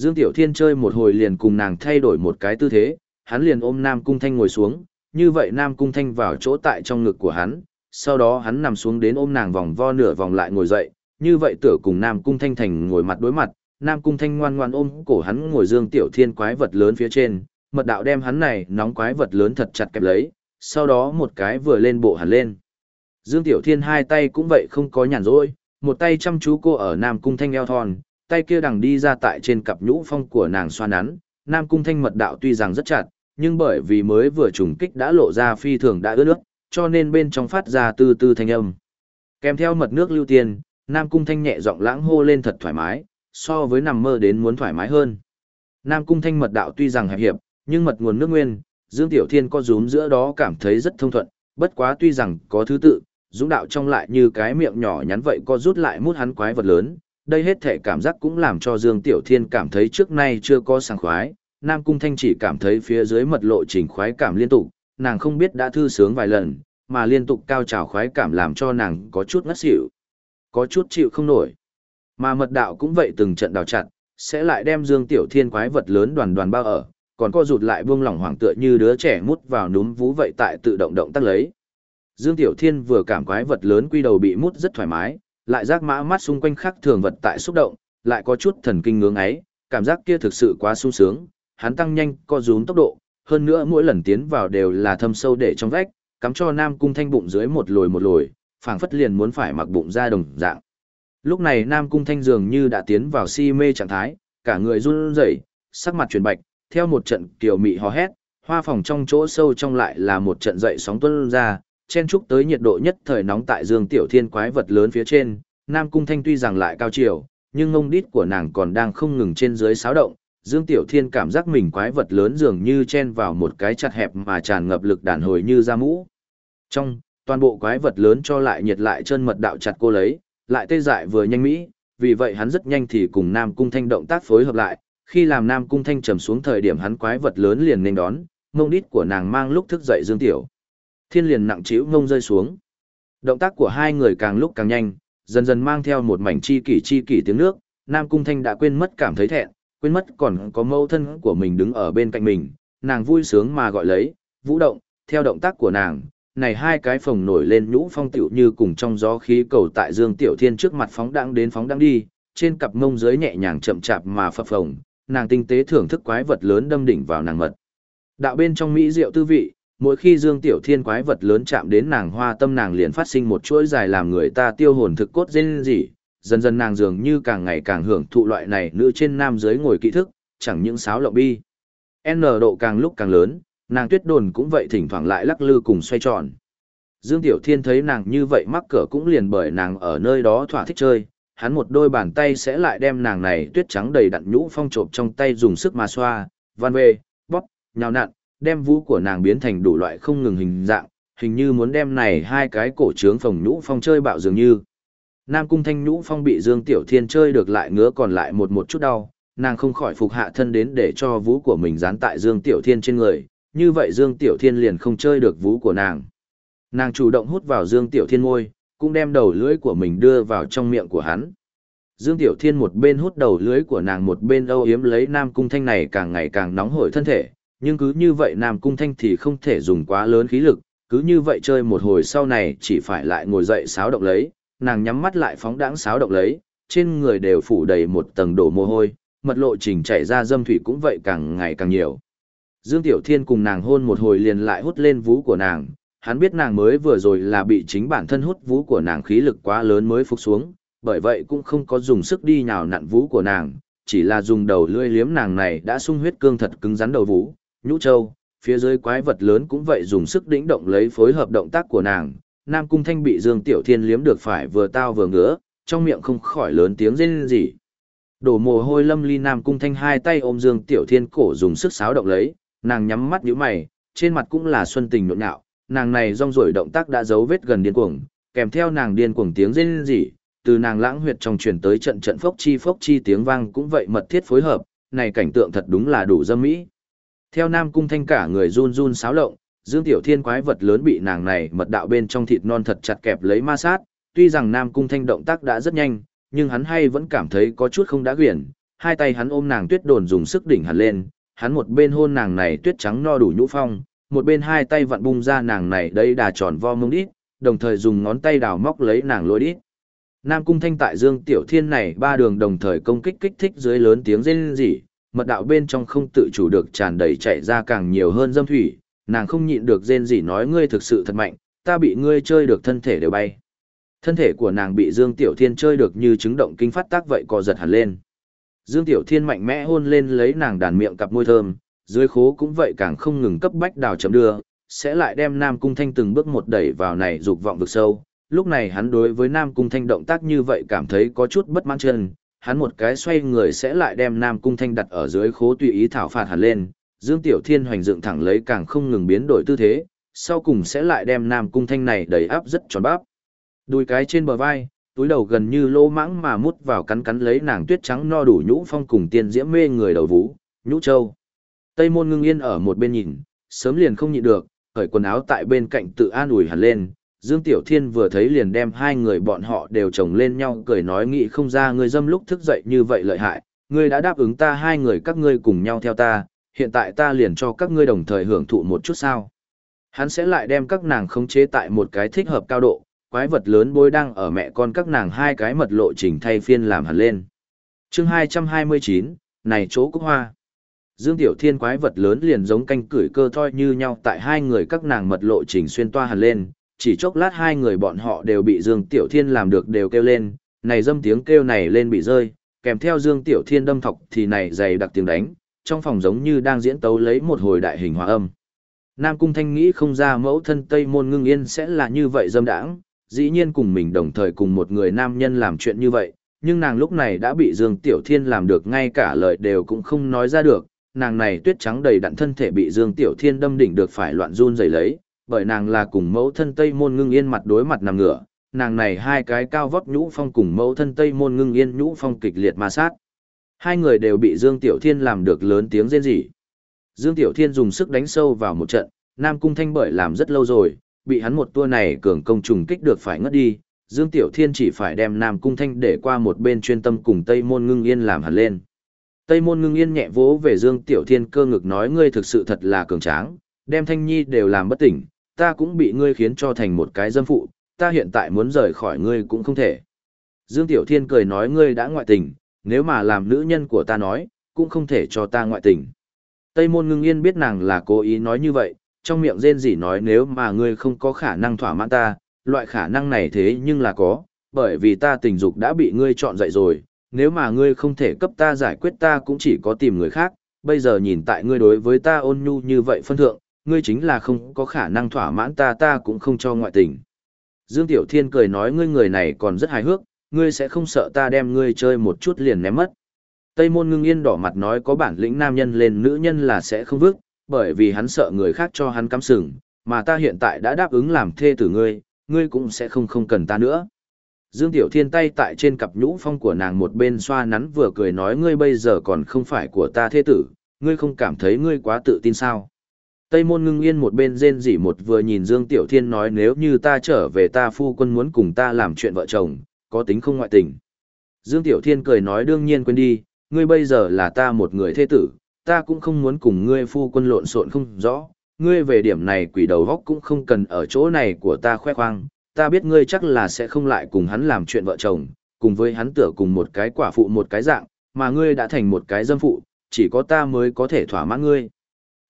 Dương Tiểu Thiên chơi một hồi liền cùng nàng thay đổi một cái tư thế, hắn liền ôm Nam Cung Thanh ngồi xuống, như vậy Nam Cung Thanh vào chỗ tại trong ngực của hắn, sau đó hắn nằm xuống đến ôm nàng vòng vo nửa vòng lại ngồi dậy, như vậy tựa cùng Nam Cung Thanh thành ngồi mặt đối mặt, Nam Cung Thanh ngoan ngoan ôm cổ hắn ngồi Dương Tiểu Thiên quái vật lớn phía trên, mật đạo đem hắn này nóng quái vật lớn thật chặt kẹp lấy, sau đó một cái vừa lên bộ hắn lên. Dương Tiểu Thiên hai tay cũng vậy không có nhàn rỗi, một tay chăm chú cô ở Nam Cung Thanh eo thon, tay kia đằng đi ra tại trên cặp nhũ phong của nàng xoa nắn, Nam Cung Thanh mật đạo tuy rằng rất chặt, nhưng bởi vì mới vừa trùng kích đã lộ ra phi thường đã ướt nước, cho nên bên trong phát ra từ từ thanh âm. Kèm theo mật nước lưu tiền, Nam Cung Thanh nhẹ giọng lãng hô lên thật thoải mái, so với nằm mơ đến muốn thoải mái hơn. Nam Cung Thanh mật đạo tuy rằng hẹp hiệp, nhưng mật nguồn nước nguyên, Dương Tiểu Thiên có rúm giữa đó cảm thấy rất thông thuận, bất quá tuy rằng có thứ tự, dũng đạo trong lại như cái miệng nhỏ nhắn vậy co rút lại mút hắn quái vật lớn. Đây hết thể cảm giác cũng làm cho Dương Tiểu Thiên cảm thấy trước nay chưa có sảng khoái, Nam Cung Thanh chỉ cảm thấy phía dưới mật lộ trình khoái cảm liên tục, nàng không biết đã thư sướng vài lần, mà liên tục cao trào khoái cảm làm cho nàng có chút ngất xỉu, có chút chịu không nổi. Mà mật đạo cũng vậy từng trận đào chặt, sẽ lại đem Dương Tiểu Thiên quái vật lớn đoàn đoàn bao ở, còn co rụt lại buông lỏng hoàng tựa như đứa trẻ mút vào núm vú vậy tại tự động động tác lấy. Dương Tiểu Thiên vừa cảm quái vật lớn quy đầu bị mút rất thoải mái, lại giác mã mắt xung quanh khắc thường vật tại xúc động, lại có chút thần kinh ngưỡng ấy, cảm giác kia thực sự quá sung sướng, hắn tăng nhanh co rúm tốc độ, hơn nữa mỗi lần tiến vào đều là thâm sâu để trong vách, cắm cho Nam Cung Thanh bụng dưới một lồi một lồi, phảng phất liền muốn phải mặc bụng ra đồng dạng. Lúc này Nam Cung Thanh dường như đã tiến vào si mê trạng thái, cả người run rẩy, sắc mặt chuyển bạch, theo một trận kiều mị hò hét, hoa phòng trong chỗ sâu trong lại là một trận dậy sóng tuôn ra, chen chúc tới nhiệt độ nhất thời nóng tại Dương Tiểu Thiên quái vật lớn phía trên, Nam Cung Thanh tuy rằng lại cao chiều, nhưng ngông đít của nàng còn đang không ngừng trên dưới xáo động, Dương Tiểu Thiên cảm giác mình quái vật lớn dường như chen vào một cái chặt hẹp mà tràn ngập lực đàn hồi như da mũ. Trong, toàn bộ quái vật lớn cho lại nhiệt lại chân mật đạo chặt cô lấy, lại tê dại vừa nhanh mỹ, vì vậy hắn rất nhanh thì cùng Nam Cung Thanh động tác phối hợp lại, khi làm Nam Cung Thanh trầm xuống thời điểm hắn quái vật lớn liền nên đón, ngông đít của nàng mang lúc thức dậy Dương Tiểu. Thiên liền nặng trĩu ngông rơi xuống. Động tác của hai người càng lúc càng nhanh, dần dần mang theo một mảnh chi kỷ chi kỷ tiếng nước, Nam Cung Thanh đã quên mất cảm thấy thẹn, quên mất còn có mâu thân của mình đứng ở bên cạnh mình, nàng vui sướng mà gọi lấy, vũ động, theo động tác của nàng, này hai cái phồng nổi lên nhũ phong tiểu như cùng trong gió khí cầu tại Dương Tiểu Thiên trước mặt phóng đãng đến phóng đãng đi, trên cặp mông dưới nhẹ nhàng chậm chạp mà phập phồng, nàng tinh tế thưởng thức quái vật lớn đâm đỉnh vào nàng mật. Đạo bên trong mỹ diệu tư vị, mỗi khi Dương Tiểu Thiên quái vật lớn chạm đến nàng hoa tâm nàng liền phát sinh một chuỗi dài làm người ta tiêu hồn thực cốt dên gì, dần dần nàng dường như càng ngày càng hưởng thụ loại này nữ trên nam dưới ngồi kỹ thức, chẳng những sáo lộng bi. N độ càng lúc càng lớn, nàng tuyết đồn cũng vậy thỉnh thoảng lại lắc lư cùng xoay tròn. Dương Tiểu Thiên thấy nàng như vậy mắc cỡ cũng liền bởi nàng ở nơi đó thỏa thích chơi, hắn một đôi bàn tay sẽ lại đem nàng này tuyết trắng đầy đặn nhũ phong trộm trong tay dùng sức mà xoa, van về, bóp, nhào nặn, đem vũ của nàng biến thành đủ loại không ngừng hình dạng, hình như muốn đem này hai cái cổ trướng phòng nhũ phong chơi bạo dường như. Nam cung thanh nhũ phong bị Dương Tiểu Thiên chơi được lại ngứa còn lại một một chút đau, nàng không khỏi phục hạ thân đến để cho vũ của mình dán tại Dương Tiểu Thiên trên người, như vậy Dương Tiểu Thiên liền không chơi được vũ của nàng. Nàng chủ động hút vào Dương Tiểu Thiên môi, cũng đem đầu lưỡi của mình đưa vào trong miệng của hắn. Dương Tiểu Thiên một bên hút đầu lưỡi của nàng một bên âu yếm lấy Nam Cung Thanh này càng ngày càng nóng hổi thân thể, nhưng cứ như vậy Nam Cung Thanh thì không thể dùng quá lớn khí lực, cứ như vậy chơi một hồi sau này chỉ phải lại ngồi dậy sáo động lấy, nàng nhắm mắt lại phóng đãng sáo động lấy, trên người đều phủ đầy một tầng đổ mồ hôi, mật lộ trình chảy ra dâm thủy cũng vậy càng ngày càng nhiều. Dương Tiểu Thiên cùng nàng hôn một hồi liền lại hút lên vú của nàng, hắn biết nàng mới vừa rồi là bị chính bản thân hút vú của nàng khí lực quá lớn mới phục xuống, bởi vậy cũng không có dùng sức đi nhào nặn vú của nàng, chỉ là dùng đầu lưỡi liếm nàng này đã sung huyết cương thật cứng rắn đầu vú, nhũ châu, phía dưới quái vật lớn cũng vậy dùng sức đĩnh động lấy phối hợp động tác của nàng. Nam Cung Thanh bị Dương Tiểu Thiên liếm được phải vừa tao vừa ngứa, trong miệng không khỏi lớn tiếng rên rỉ. Đổ mồ hôi lâm ly Nam Cung Thanh hai tay ôm Dương Tiểu Thiên cổ dùng sức sáo động lấy, nàng nhắm mắt nhíu mày, trên mặt cũng là xuân tình nhộn nhạo, nàng này rong rổi động tác đã giấu vết gần điên cuồng, kèm theo nàng điên cuồng tiếng rên rỉ, từ nàng lãng huyệt trong truyền tới trận trận phốc chi phốc chi tiếng vang cũng vậy mật thiết phối hợp, này cảnh tượng thật đúng là đủ dâm mỹ. Theo Nam Cung Thanh cả người run run xáo lộng, Dương Tiểu Thiên quái vật lớn bị nàng này mật đạo bên trong thịt non thật chặt kẹp lấy ma sát, tuy rằng Nam Cung Thanh động tác đã rất nhanh, nhưng hắn hay vẫn cảm thấy có chút không đã quyển, hai tay hắn ôm nàng tuyết đồn dùng sức đỉnh hẳn lên, hắn một bên hôn nàng này tuyết trắng no đủ nhũ phong, một bên hai tay vặn bung ra nàng này đây đà tròn vo mông đít, đồng thời dùng ngón tay đào móc lấy nàng lôi đít. Nam Cung Thanh tại Dương Tiểu Thiên này ba đường đồng thời công kích kích thích dưới lớn tiếng rên rỉ, mật đạo bên trong không tự chủ được tràn đầy chạy ra càng nhiều hơn dâm thủy, nàng không nhịn được rên rỉ nói ngươi thực sự thật mạnh, ta bị ngươi chơi được thân thể đều bay. Thân thể của nàng bị Dương Tiểu Thiên chơi được như chứng động kinh phát tác vậy co giật hẳn lên. Dương Tiểu Thiên mạnh mẽ hôn lên lấy nàng đàn miệng cặp môi thơm, dưới khố cũng vậy càng không ngừng cấp bách đào chấm đưa, sẽ lại đem Nam Cung Thanh từng bước một đẩy vào này dục vọng vực sâu. Lúc này hắn đối với Nam Cung Thanh động tác như vậy cảm thấy có chút bất mãn chân, hắn một cái xoay người sẽ lại đem Nam Cung Thanh đặt ở dưới khố tùy ý thảo phạt hẳn lên, Dương Tiểu Thiên hoành dựng thẳng lấy càng không ngừng biến đổi tư thế, sau cùng sẽ lại đem Nam Cung Thanh này đẩy áp rất tròn bắp. Đùi cái trên bờ vai, túi đầu gần như lô mãng mà mút vào cắn cắn lấy nàng tuyết trắng no đủ nhũ phong cùng tiên diễm mê người đầu vũ, nhũ châu. Tây môn ngưng yên ở một bên nhìn, sớm liền không nhịn được, khởi quần áo tại bên cạnh tự an ủi hẳn lên. Dương Tiểu Thiên vừa thấy liền đem hai người bọn họ đều chồng lên nhau cười nói nghĩ không ra ngươi dâm lúc thức dậy như vậy lợi hại, ngươi đã đáp ứng ta hai người các ngươi cùng nhau theo ta, hiện tại ta liền cho các ngươi đồng thời hưởng thụ một chút sao. Hắn sẽ lại đem các nàng khống chế tại một cái thích hợp cao độ, quái vật lớn bôi đang ở mẹ con các nàng hai cái mật lộ trình thay phiên làm hẳn lên. chương 229, này chỗ cúc hoa. Dương Tiểu Thiên quái vật lớn liền giống canh cửi cơ thoi như nhau tại hai người các nàng mật lộ trình xuyên toa hẳn lên, chỉ chốc lát hai người bọn họ đều bị Dương Tiểu Thiên làm được đều kêu lên, này dâm tiếng kêu này lên bị rơi, kèm theo Dương Tiểu Thiên đâm thọc thì này dày đặc tiếng đánh, trong phòng giống như đang diễn tấu lấy một hồi đại hình hòa âm. Nam Cung Thanh nghĩ không ra mẫu thân Tây Môn Ngưng Yên sẽ là như vậy dâm đãng, dĩ nhiên cùng mình đồng thời cùng một người nam nhân làm chuyện như vậy, nhưng nàng lúc này đã bị Dương Tiểu Thiên làm được ngay cả lời đều cũng không nói ra được, nàng này tuyết trắng đầy đặn thân thể bị Dương Tiểu Thiên đâm đỉnh được phải loạn run rẩy lấy, bởi nàng là cùng mẫu thân Tây Môn Ngưng Yên mặt đối mặt nằm ngửa, nàng này hai cái cao vóc nhũ phong cùng mẫu thân Tây Môn Ngưng Yên nhũ phong kịch liệt ma sát. Hai người đều bị Dương Tiểu Thiên làm được lớn tiếng rên rỉ. Dương Tiểu Thiên dùng sức đánh sâu vào một trận, Nam Cung Thanh bởi làm rất lâu rồi, bị hắn một tua này cường công trùng kích được phải ngất đi, Dương Tiểu Thiên chỉ phải đem Nam Cung Thanh để qua một bên chuyên tâm cùng Tây Môn Ngưng Yên làm hẳn lên. Tây Môn Ngưng Yên nhẹ vỗ về Dương Tiểu Thiên cơ ngực nói ngươi thực sự thật là cường tráng, đem Thanh Nhi đều làm bất tỉnh, ta cũng bị ngươi khiến cho thành một cái dâm phụ, ta hiện tại muốn rời khỏi ngươi cũng không thể. Dương Tiểu Thiên cười nói ngươi đã ngoại tình, nếu mà làm nữ nhân của ta nói, cũng không thể cho ta ngoại tình. Tây Môn Ngưng Yên biết nàng là cố ý nói như vậy, trong miệng rên rỉ nói nếu mà ngươi không có khả năng thỏa mãn ta, loại khả năng này thế nhưng là có, bởi vì ta tình dục đã bị ngươi chọn dậy rồi, nếu mà ngươi không thể cấp ta giải quyết ta cũng chỉ có tìm người khác, bây giờ nhìn tại ngươi đối với ta ôn nhu như vậy phân thượng, ngươi chính là không có khả năng thỏa mãn ta ta cũng không cho ngoại tình. Dương Tiểu Thiên cười nói ngươi người này còn rất hài hước, ngươi sẽ không sợ ta đem ngươi chơi một chút liền ném mất. Tây môn ngưng yên đỏ mặt nói có bản lĩnh nam nhân lên nữ nhân là sẽ không vứt, bởi vì hắn sợ người khác cho hắn cắm sừng, mà ta hiện tại đã đáp ứng làm thê tử ngươi, ngươi cũng sẽ không không cần ta nữa. Dương Tiểu Thiên tay tại trên cặp nhũ phong của nàng một bên xoa nắn vừa cười nói ngươi bây giờ còn không phải của ta thê tử, ngươi không cảm thấy ngươi quá tự tin sao. Tây môn ngưng yên một bên rên rỉ một vừa nhìn Dương Tiểu Thiên nói nếu như ta trở về ta phu quân muốn cùng ta làm chuyện vợ chồng, có tính không ngoại tình. Dương Tiểu Thiên cười nói đương nhiên quên đi, ngươi bây giờ là ta một người thế tử, ta cũng không muốn cùng ngươi phu quân lộn xộn không rõ, ngươi về điểm này quỷ đầu góc cũng không cần ở chỗ này của ta khoe khoang, ta biết ngươi chắc là sẽ không lại cùng hắn làm chuyện vợ chồng, cùng với hắn tựa cùng một cái quả phụ một cái dạng, mà ngươi đã thành một cái dâm phụ, chỉ có ta mới có thể thỏa mãn ngươi.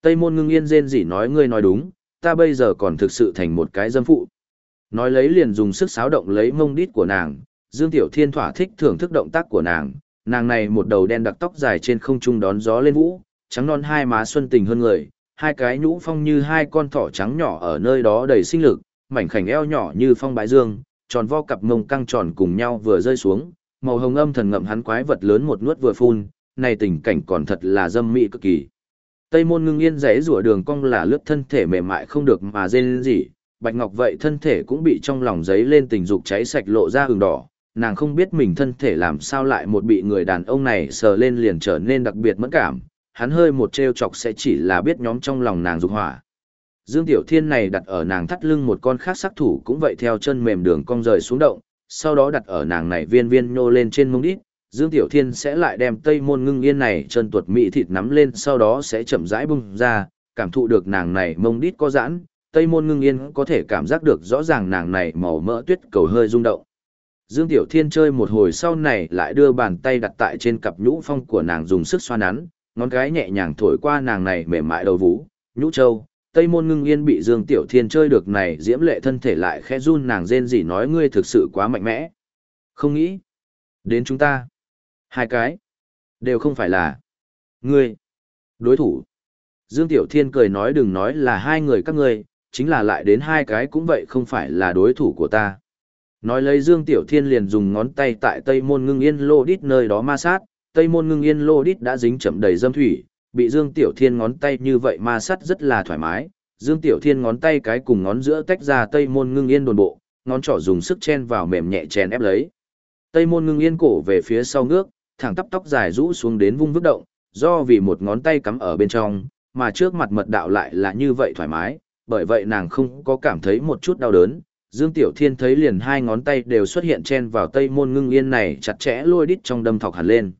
Tây môn ngưng yên rên rỉ nói ngươi nói đúng, ta bây giờ còn thực sự thành một cái dâm phụ. Nói lấy liền dùng sức xáo động lấy mông đít của nàng, Dương Tiểu Thiên thỏa thích thưởng thức động tác của nàng, nàng này một đầu đen đặc tóc dài trên không trung đón gió lên vũ, trắng non hai má xuân tình hơn người, hai cái nhũ phong như hai con thỏ trắng nhỏ ở nơi đó đầy sinh lực, mảnh khảnh eo nhỏ như phong bãi dương, tròn vo cặp mông căng tròn cùng nhau vừa rơi xuống, màu hồng âm thần ngậm hắn quái vật lớn một nuốt vừa phun, này tình cảnh còn thật là dâm mỹ cực kỳ. Tây môn ngưng yên rẽ rủa đường cong là lướt thân thể mềm mại không được mà dên gì, bạch ngọc vậy thân thể cũng bị trong lòng giấy lên tình dục cháy sạch lộ ra hừng đỏ, nàng không biết mình thân thể làm sao lại một bị người đàn ông này sờ lên liền trở nên đặc biệt mẫn cảm, hắn hơi một trêu chọc sẽ chỉ là biết nhóm trong lòng nàng dục hỏa. Dương Tiểu Thiên này đặt ở nàng thắt lưng một con khác sắc thủ cũng vậy theo chân mềm đường cong rời xuống động, sau đó đặt ở nàng này viên viên nhô lên trên mông đít, Dương Tiểu Thiên sẽ lại đem tây môn ngưng yên này chân tuột mỹ thịt nắm lên sau đó sẽ chậm rãi bung ra, cảm thụ được nàng này mông đít có giãn, tây môn ngưng yên có thể cảm giác được rõ ràng nàng này màu mỡ tuyết cầu hơi rung động. Dương Tiểu Thiên chơi một hồi sau này lại đưa bàn tay đặt tại trên cặp nhũ phong của nàng dùng sức xoa nắn, ngón cái nhẹ nhàng thổi qua nàng này mềm mại đầu vú, nhũ châu. Tây môn ngưng yên bị Dương Tiểu Thiên chơi được này diễm lệ thân thể lại khẽ run nàng rên rỉ nói ngươi thực sự quá mạnh mẽ. Không nghĩ. Đến chúng ta. Hai cái. Đều không phải là. Ngươi. Đối thủ. Dương Tiểu Thiên cười nói đừng nói là hai người các ngươi, chính là lại đến hai cái cũng vậy không phải là đối thủ của ta. Nói lấy Dương Tiểu Thiên liền dùng ngón tay tại Tây Môn Ngưng Yên lô đít nơi đó ma sát, Tây Môn Ngưng Yên lô đít đã dính chậm đầy dâm thủy, bị Dương Tiểu Thiên ngón tay như vậy ma sát rất là thoải mái. Dương Tiểu Thiên ngón tay cái cùng ngón giữa tách ra Tây Môn Ngưng Yên đồn bộ, ngón trỏ dùng sức chen vào mềm nhẹ chèn ép lấy. Tây Môn Ngưng Yên cổ về phía sau ngước, thẳng tắp tóc dài rũ xuống đến vung vứt động, do vì một ngón tay cắm ở bên trong, mà trước mặt mật đạo lại là như vậy thoải mái, bởi vậy nàng không có cảm thấy một chút đau đớn. Dương Tiểu Thiên thấy liền hai ngón tay đều xuất hiện chen vào tây môn ngưng yên này chặt chẽ lôi đít trong đâm thọc hẳn lên.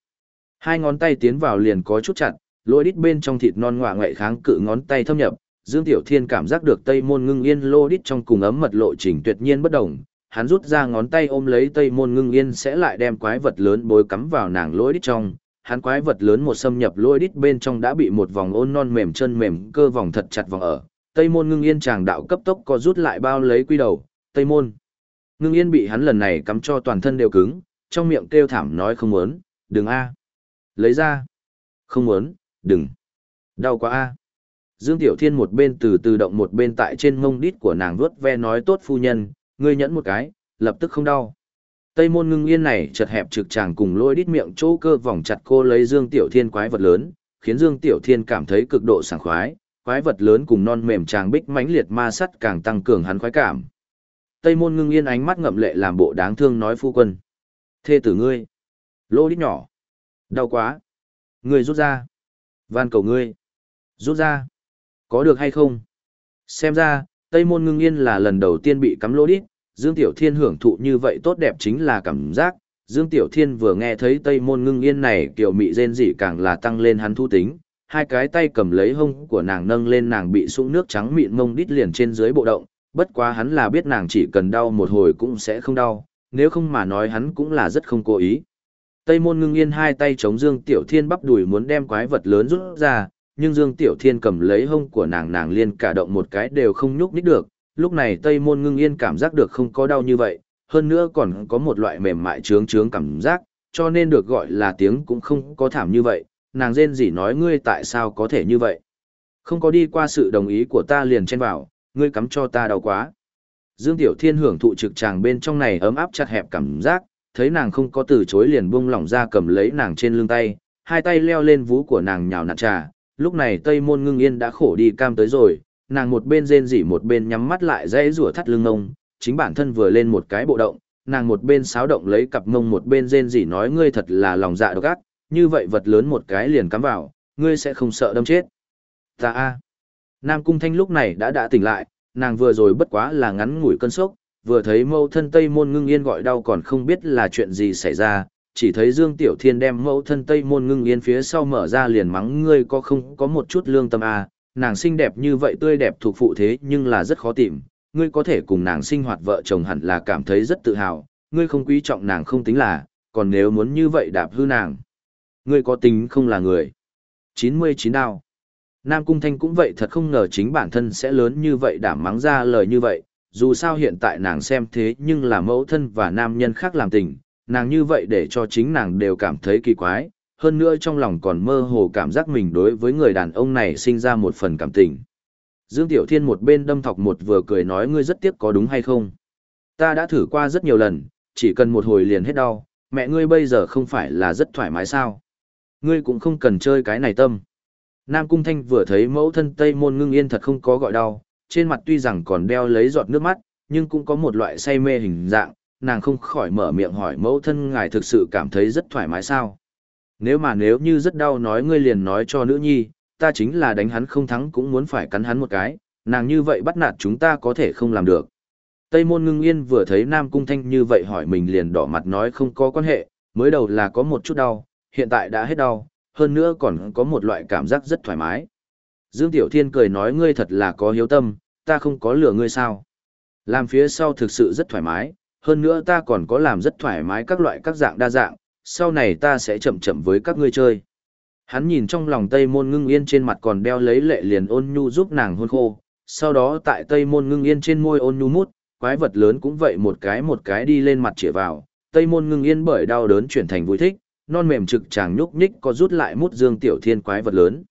Hai ngón tay tiến vào liền có chút chặt, lôi đít bên trong thịt non ngọa ngoại kháng cự ngón tay thâm nhập. Dương Tiểu Thiên cảm giác được tây môn ngưng yên lô đít trong cùng ấm mật lộ trình tuyệt nhiên bất động, hắn rút ra ngón tay ôm lấy tây môn ngưng yên sẽ lại đem quái vật lớn bối cắm vào nàng lôi đít trong. Hắn quái vật lớn một xâm nhập lôi đít bên trong đã bị một vòng ôn non mềm chân mềm cơ vòng thật chặt vòng ở, Tây môn ngưng yên chàng đạo cấp tốc có rút lại bao lấy quy đầu, Tây môn. Ngưng yên bị hắn lần này cắm cho toàn thân đều cứng, trong miệng kêu thảm nói không muốn, đừng a Lấy ra. Không muốn, đừng. Đau quá a Dương Tiểu Thiên một bên từ từ động một bên tại trên mông đít của nàng vuốt ve nói tốt phu nhân, ngươi nhẫn một cái, lập tức không đau. Tây môn ngưng yên này chật hẹp trực tràng cùng lôi đít miệng chỗ cơ vòng chặt cô lấy Dương Tiểu Thiên quái vật lớn, khiến Dương Tiểu Thiên cảm thấy cực độ sảng khoái, quái vật lớn cùng non mềm tràng bích mãnh liệt ma sắt càng tăng cường hắn khoái cảm. Tây môn ngưng yên ánh mắt ngậm lệ làm bộ đáng thương nói phu quân. Thê tử ngươi. Lô đít nhỏ. Đau quá. Ngươi rút ra. Van cầu ngươi. Rút ra. Có được hay không? Xem ra, Tây môn ngưng yên là lần đầu tiên bị cắm lỗ đít. Dương Tiểu Thiên hưởng thụ như vậy tốt đẹp chính là cảm giác. Dương Tiểu Thiên vừa nghe thấy Tây môn ngưng yên này kiểu mị rên rỉ càng là tăng lên hắn thu tính, hai cái tay cầm lấy hông của nàng nâng lên nàng bị sũng nước trắng mịn mông đít liền trên dưới bộ động, bất quá hắn là biết nàng chỉ cần đau một hồi cũng sẽ không đau, nếu không mà nói hắn cũng là rất không cố ý. Tây môn ngưng yên hai tay chống Dương Tiểu Thiên bắp đùi muốn đem quái vật lớn rút ra, nhưng Dương Tiểu Thiên cầm lấy hông của nàng nàng liên cả động một cái đều không nhúc nhích được, lúc này Tây môn ngưng yên cảm giác được không có đau như vậy, hơn nữa còn có một loại mềm mại trướng trướng cảm giác, cho nên được gọi là tiếng cũng không có thảm như vậy, nàng rên rỉ nói ngươi tại sao có thể như vậy. Không có đi qua sự đồng ý của ta liền chen vào, ngươi cắm cho ta đau quá. Dương Tiểu Thiên hưởng thụ trực tràng bên trong này ấm áp chặt hẹp cảm giác, thấy nàng không có từ chối liền buông lỏng ra cầm lấy nàng trên lưng tay, hai tay leo lên vú của nàng nhào nặn trà, lúc này Tây Môn Ngưng Yên đã khổ đi cam tới rồi, nàng một bên rên rỉ một bên nhắm mắt lại dãy rủa thắt lưng ngông, chính bản thân vừa lên một cái bộ động, nàng một bên xáo động lấy cặp ngông một bên rên rỉ nói ngươi thật là lòng dạ độc ác, như vậy vật lớn một cái liền cắm vào, ngươi sẽ không sợ đâm chết. Ta a. Nam Cung Thanh lúc này đã đã tỉnh lại, nàng vừa rồi bất quá là ngắn ngủi cơn sốc, vừa thấy mâu thân Tây Môn Ngưng Yên gọi đau còn không biết là chuyện gì xảy ra, chỉ thấy Dương Tiểu Thiên đem mẫu thân Tây Môn Ngưng Yên phía sau mở ra liền mắng ngươi có không có một chút lương tâm à, nàng xinh đẹp như vậy tươi đẹp thuộc phụ thế nhưng là rất khó tìm, ngươi có thể cùng nàng sinh hoạt vợ chồng hẳn là cảm thấy rất tự hào, ngươi không quý trọng nàng không tính là, còn nếu muốn như vậy đạp hư nàng. Ngươi có tính không là người. 99 đao. Nam Cung Thanh cũng vậy thật không ngờ chính bản thân sẽ lớn như vậy đảm mắng ra lời như vậy, dù sao hiện tại nàng xem thế nhưng là mẫu thân và nam nhân khác làm tình, nàng như vậy để cho chính nàng đều cảm thấy kỳ quái, hơn nữa trong lòng còn mơ hồ cảm giác mình đối với người đàn ông này sinh ra một phần cảm tình. Dương Tiểu Thiên một bên đâm thọc một vừa cười nói ngươi rất tiếc có đúng hay không. Ta đã thử qua rất nhiều lần, chỉ cần một hồi liền hết đau, mẹ ngươi bây giờ không phải là rất thoải mái sao. Ngươi cũng không cần chơi cái này tâm. Nam Cung Thanh vừa thấy mẫu thân Tây Môn ngưng yên thật không có gọi đau, trên mặt tuy rằng còn đeo lấy giọt nước mắt, nhưng cũng có một loại say mê hình dạng, nàng không khỏi mở miệng hỏi mẫu thân ngài thực sự cảm thấy rất thoải mái sao. Nếu mà nếu như rất đau nói ngươi liền nói cho nữ nhi, ta chính là đánh hắn không thắng cũng muốn phải cắn hắn một cái, nàng như vậy bắt nạt chúng ta có thể không làm được. Tây môn ngưng yên vừa thấy Nam Cung Thanh như vậy hỏi mình liền đỏ mặt nói không có quan hệ, mới đầu là có một chút đau, hiện tại đã hết đau, hơn nữa còn có một loại cảm giác rất thoải mái. Dương Tiểu Thiên cười nói ngươi thật là có hiếu tâm, ta không có lừa ngươi sao. Làm phía sau thực sự rất thoải mái, hơn nữa ta còn có làm rất thoải mái các loại các dạng đa dạng, sau này ta sẽ chậm chậm với các ngươi chơi. Hắn nhìn trong lòng Tây Môn Ngưng Yên trên mặt còn đeo lấy lệ liền ôn nhu giúp nàng hôn khô, sau đó tại Tây Môn Ngưng Yên trên môi ôn nhu mút, quái vật lớn cũng vậy một cái một cái đi lên mặt chĩa vào, Tây Môn Ngưng Yên bởi đau đớn chuyển thành vui thích, non mềm trực chàng nhúc nhích có rút lại mút Dương Tiểu Thiên quái vật lớn.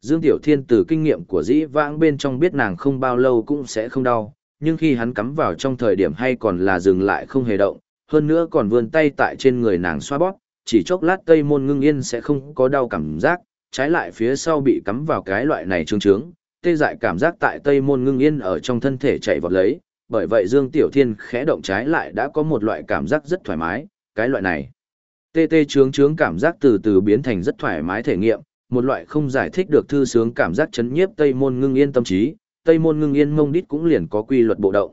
Dương Tiểu Thiên từ kinh nghiệm của dĩ vãng bên trong biết nàng không bao lâu cũng sẽ không đau, nhưng khi hắn cắm vào trong thời điểm hay còn là dừng lại không hề động, hơn nữa còn vươn tay tại trên người nàng xoa bóp, chỉ chốc lát tây môn ngưng yên sẽ không có đau cảm giác, trái lại phía sau bị cắm vào cái loại này trướng trướng, tê dại cảm giác tại tây môn ngưng yên ở trong thân thể chạy vọt lấy, bởi vậy Dương Tiểu Thiên khẽ động trái lại đã có một loại cảm giác rất thoải mái, cái loại này. Tê tê trướng trướng cảm giác từ từ biến thành rất thoải mái thể nghiệm, một loại không giải thích được thư sướng cảm giác chấn nhiếp Tây Môn Ngưng Yên tâm trí, Tây Môn Ngưng Yên mông đít cũng liền có quy luật bộ động.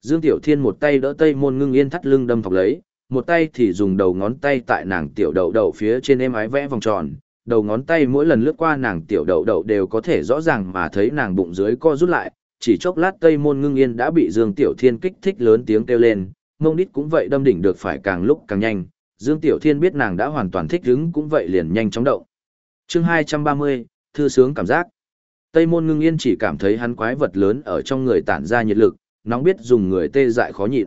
Dương Tiểu Thiên một tay đỡ Tây Môn Ngưng Yên thắt lưng đâm thọc lấy, một tay thì dùng đầu ngón tay tại nàng tiểu đậu đậu phía trên em ái vẽ vòng tròn, đầu ngón tay mỗi lần lướt qua nàng tiểu đậu đậu đều có thể rõ ràng mà thấy nàng bụng dưới co rút lại, chỉ chốc lát Tây Môn Ngưng Yên đã bị Dương Tiểu Thiên kích thích lớn tiếng kêu lên, mông đít cũng vậy đâm đỉnh được phải càng lúc càng nhanh. Dương Tiểu Thiên biết nàng đã hoàn toàn thích ứng cũng vậy liền nhanh chóng động. Chương 230, thư sướng cảm giác. Tây Môn Ngưng Yên chỉ cảm thấy hắn quái vật lớn ở trong người tản ra nhiệt lực, nóng biết dùng người tê dại khó nhịn.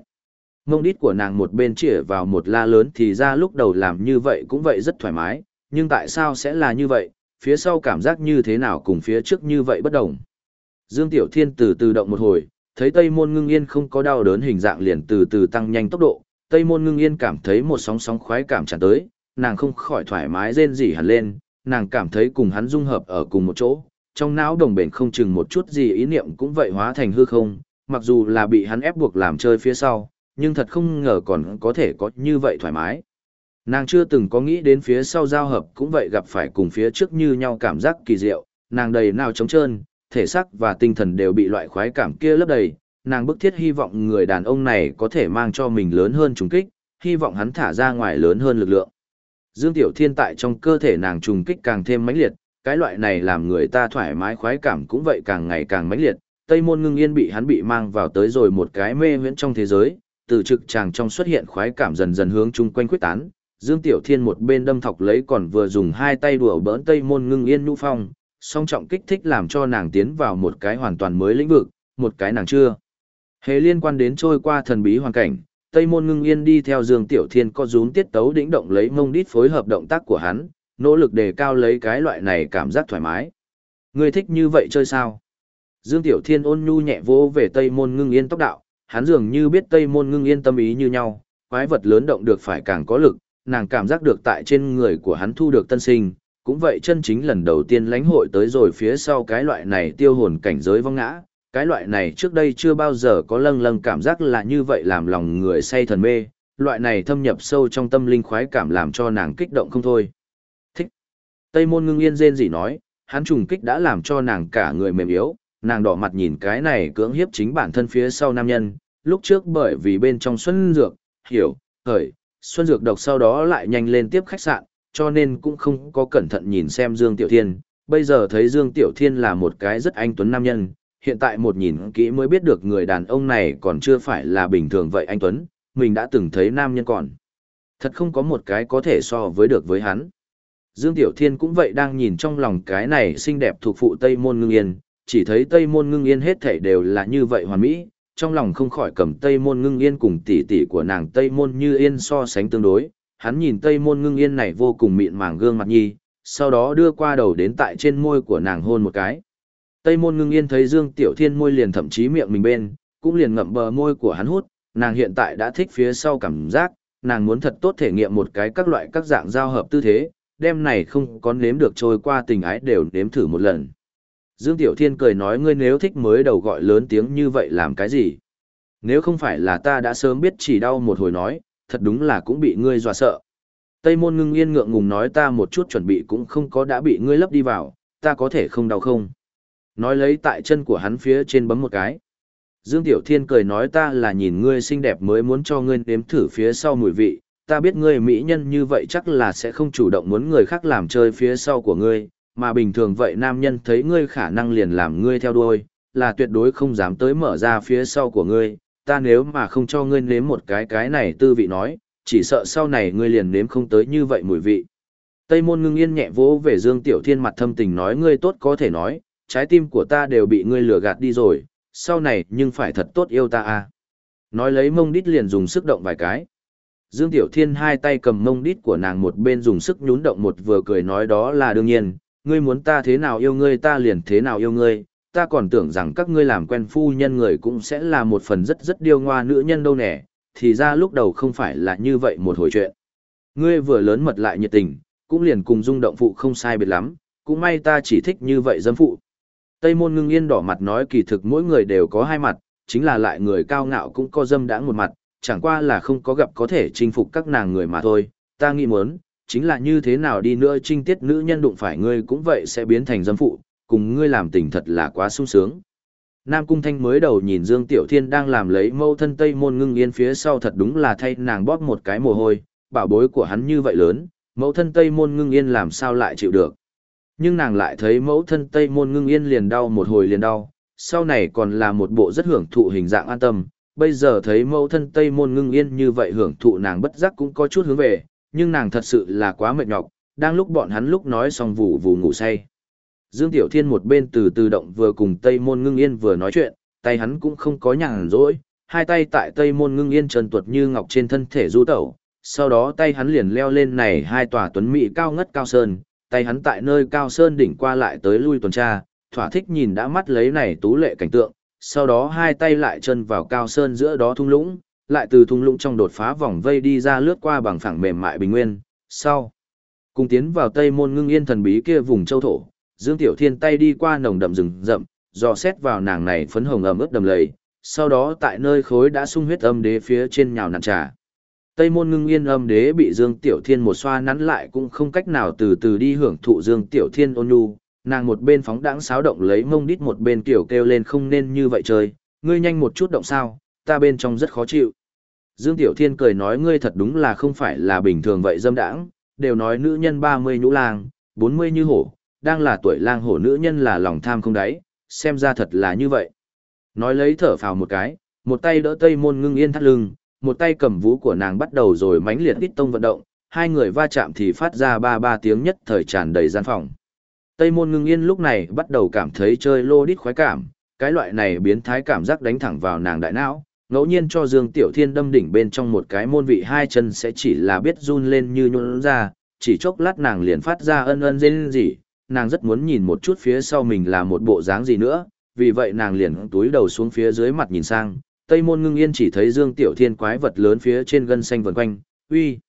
Mông đít của nàng một bên chĩa vào một la lớn thì ra lúc đầu làm như vậy cũng vậy rất thoải mái, nhưng tại sao sẽ là như vậy, phía sau cảm giác như thế nào cùng phía trước như vậy bất đồng. Dương Tiểu Thiên từ từ động một hồi, thấy Tây Môn Ngưng Yên không có đau đớn hình dạng liền từ từ tăng nhanh tốc độ, Tây Môn Ngưng Yên cảm thấy một sóng sóng khoái cảm tràn tới, nàng không khỏi thoải mái rên rỉ hẳn lên, nàng cảm thấy cùng hắn dung hợp ở cùng một chỗ, trong não đồng bền không chừng một chút gì ý niệm cũng vậy hóa thành hư không, mặc dù là bị hắn ép buộc làm chơi phía sau, nhưng thật không ngờ còn có thể có như vậy thoải mái. Nàng chưa từng có nghĩ đến phía sau giao hợp cũng vậy gặp phải cùng phía trước như nhau cảm giác kỳ diệu, nàng đầy nào trống trơn, thể xác và tinh thần đều bị loại khoái cảm kia lấp đầy, nàng bức thiết hy vọng người đàn ông này có thể mang cho mình lớn hơn trùng kích, hy vọng hắn thả ra ngoài lớn hơn lực lượng. Dương Tiểu Thiên tại trong cơ thể nàng trùng kích càng thêm mãnh liệt, cái loại này làm người ta thoải mái khoái cảm cũng vậy càng ngày càng mãnh liệt. Tây môn ngưng yên bị hắn bị mang vào tới rồi một cái mê huyễn trong thế giới, từ trực tràng trong xuất hiện khoái cảm dần dần hướng chung quanh quyết tán. Dương Tiểu Thiên một bên đâm thọc lấy còn vừa dùng hai tay đùa bỡn Tây môn ngưng yên nhũ phong, song trọng kích thích làm cho nàng tiến vào một cái hoàn toàn mới lĩnh vực, một cái nàng chưa. Hề liên quan đến trôi qua thần bí hoàn cảnh, Tây môn ngưng yên đi theo Dương Tiểu Thiên có rún tiết tấu đĩnh động lấy mông đít phối hợp động tác của hắn, nỗ lực đề cao lấy cái loại này cảm giác thoải mái. Ngươi thích như vậy chơi sao? Dương Tiểu Thiên ôn nhu nhẹ vỗ về Tây môn ngưng yên tốc đạo, hắn dường như biết Tây môn ngưng yên tâm ý như nhau, quái vật lớn động được phải càng có lực, nàng cảm giác được tại trên người của hắn thu được tân sinh, cũng vậy chân chính lần đầu tiên lãnh hội tới rồi phía sau cái loại này tiêu hồn cảnh giới vong ngã, cái loại này trước đây chưa bao giờ có lâng lâng cảm giác là như vậy làm lòng người say thần mê, loại này thâm nhập sâu trong tâm linh khoái cảm làm cho nàng kích động không thôi. Tây môn ngưng yên rên gì nói, hắn trùng kích đã làm cho nàng cả người mềm yếu, nàng đỏ mặt nhìn cái này cưỡng hiếp chính bản thân phía sau nam nhân, lúc trước bởi vì bên trong xuân dược, hiểu, khởi, Xuân Dược độc sau đó lại nhanh lên tiếp khách sạn, cho nên cũng không có cẩn thận nhìn xem Dương Tiểu Thiên. Bây giờ thấy Dương Tiểu Thiên là một cái rất anh tuấn nam nhân, hiện tại một nhìn kỹ mới biết được người đàn ông này còn chưa phải là bình thường vậy anh Tuấn, mình đã từng thấy nam nhân còn. Thật không có một cái có thể so với được với hắn. Dương Tiểu Thiên cũng vậy đang nhìn trong lòng cái này xinh đẹp thuộc phụ Tây Môn Ngưng Yên, chỉ thấy Tây Môn Ngưng Yên hết thảy đều là như vậy hoàn mỹ, trong lòng không khỏi cầm Tây Môn Ngưng Yên cùng tỷ tỷ của nàng Tây Môn Như Yên so sánh tương đối, hắn nhìn Tây Môn Ngưng Yên này vô cùng mịn màng gương mặt nhi, sau đó đưa qua đầu đến tại trên môi của nàng hôn một cái. Tây Môn Ngưng Yên thấy Dương Tiểu Thiên môi liền thậm chí miệng mình bên, cũng liền ngậm bờ môi của hắn hút, nàng hiện tại đã thích phía sau cảm giác, nàng muốn thật tốt thể nghiệm một cái các loại các dạng giao hợp tư thế, đêm này không có nếm được trôi qua tình ái đều nếm thử một lần. Dương Tiểu Thiên cười nói ngươi nếu thích mới đầu gọi lớn tiếng như vậy làm cái gì? Nếu không phải là ta đã sớm biết chỉ đau một hồi nói, thật đúng là cũng bị ngươi dọa sợ. Tây môn ngưng yên ngượng ngùng nói ta một chút chuẩn bị cũng không có đã bị ngươi lấp đi vào, ta có thể không đau không? Nói lấy tại chân của hắn phía trên bấm một cái. Dương Tiểu Thiên cười nói ta là nhìn ngươi xinh đẹp mới muốn cho ngươi nếm thử phía sau mùi vị, ta biết ngươi mỹ nhân như vậy chắc là sẽ không chủ động muốn người khác làm chơi phía sau của ngươi, mà bình thường vậy nam nhân thấy ngươi khả năng liền làm ngươi theo đuôi, là tuyệt đối không dám tới mở ra phía sau của ngươi, ta nếu mà không cho ngươi nếm một cái cái này tư vị nói, chỉ sợ sau này ngươi liền nếm không tới như vậy mùi vị. Tây môn ngưng yên nhẹ vỗ về Dương Tiểu Thiên mặt thâm tình nói ngươi tốt có thể nói, trái tim của ta đều bị ngươi lừa gạt đi rồi, sau này nhưng phải thật tốt yêu ta à. Nói lấy mông đít liền dùng sức động vài cái. Dương Tiểu Thiên hai tay cầm mông đít của nàng một bên dùng sức nhún động một vừa cười nói đó là đương nhiên, ngươi muốn ta thế nào yêu ngươi ta liền thế nào yêu ngươi, ta còn tưởng rằng các ngươi làm quen phu nhân người cũng sẽ là một phần rất rất điêu ngoa nữ nhân đâu nè, thì ra lúc đầu không phải là như vậy một hồi chuyện. Ngươi vừa lớn mật lại nhiệt tình, cũng liền cùng dung động phụ không sai biệt lắm, cũng may ta chỉ thích như vậy dâm phụ. Tây môn ngưng yên đỏ mặt nói kỳ thực mỗi người đều có hai mặt, chính là lại người cao ngạo cũng có dâm đãng một mặt, chẳng qua là không có gặp có thể chinh phục các nàng người mà thôi. Ta nghĩ muốn, chính là như thế nào đi nữa trinh tiết nữ nhân đụng phải ngươi cũng vậy sẽ biến thành dâm phụ, cùng ngươi làm tình thật là quá sung sướng. Nam Cung Thanh mới đầu nhìn Dương Tiểu Thiên đang làm lấy mâu thân Tây Môn ngưng yên phía sau thật đúng là thay nàng bóp một cái mồ hôi, bảo bối của hắn như vậy lớn, mẫu thân Tây Môn ngưng yên làm sao lại chịu được. Nhưng nàng lại thấy mẫu thân Tây Môn ngưng yên liền đau một hồi liền đau, sau này còn là một bộ rất hưởng thụ hình dạng an tâm, bây giờ thấy mẫu thân Tây Môn ngưng yên như vậy hưởng thụ nàng bất giác cũng có chút hướng về, nhưng nàng thật sự là quá mệt nhọc, đang lúc bọn hắn lúc nói xong vù vù ngủ say. Dương Tiểu Thiên một bên từ từ động vừa cùng Tây Môn ngưng yên vừa nói chuyện, tay hắn cũng không có nhàn rỗi, hai tay tại Tây Môn ngưng yên trần tuột như ngọc trên thân thể du tẩu, sau đó tay hắn liền leo lên này hai tòa tuấn mỹ cao ngất cao sơn, tay hắn tại nơi cao sơn đỉnh qua lại tới lui tuần tra, thỏa thích nhìn đã mắt lấy này tú lệ cảnh tượng, sau đó hai tay lại chân vào cao sơn giữa đó thung lũng, lại từ thung lũng trong đột phá vòng vây đi ra lướt qua bằng phẳng mềm mại bình nguyên, sau cùng tiến vào tây môn ngưng yên thần bí kia vùng châu thổ, Dương Tiểu Thiên tay đi qua nồng đậm rừng rậm, dò xét vào nàng này phấn hồng ẩm ướt đầm lầy, sau đó tại nơi khối đã sung huyết âm đế phía trên nhào nặn trà. Tây môn ngưng yên âm đế bị Dương Tiểu Thiên một xoa nắn lại cũng không cách nào từ từ đi hưởng thụ Dương Tiểu Thiên ôn nhu, nàng một bên phóng đãng xáo động lấy mông đít một bên kiểu kêu lên không nên như vậy chơi, ngươi nhanh một chút động sao, ta bên trong rất khó chịu. Dương Tiểu Thiên cười nói ngươi thật đúng là không phải là bình thường vậy dâm đãng, đều nói nữ nhân 30 nhũ lang, 40 như hổ, đang là tuổi lang hổ nữ nhân là lòng tham không đáy, xem ra thật là như vậy. Nói lấy thở phào một cái, một tay đỡ tây môn ngưng yên thắt lưng, một tay cầm vú của nàng bắt đầu rồi mãnh liệt ít tông vận động, hai người va chạm thì phát ra ba ba tiếng nhất thời tràn đầy gian phòng. Tây môn ngưng yên lúc này bắt đầu cảm thấy chơi lô đít khoái cảm, cái loại này biến thái cảm giác đánh thẳng vào nàng đại não, ngẫu nhiên cho Dương Tiểu Thiên đâm đỉnh bên trong một cái môn vị hai chân sẽ chỉ là biết run lên như nhún ra, chỉ chốc lát nàng liền phát ra ân ân dên gì, nàng rất muốn nhìn một chút phía sau mình là một bộ dáng gì nữa, vì vậy nàng liền túi đầu xuống phía dưới mặt nhìn sang, Tây Môn Ngưng Yên chỉ thấy Dương Tiểu Thiên quái vật lớn phía trên gân xanh vần quanh, uy.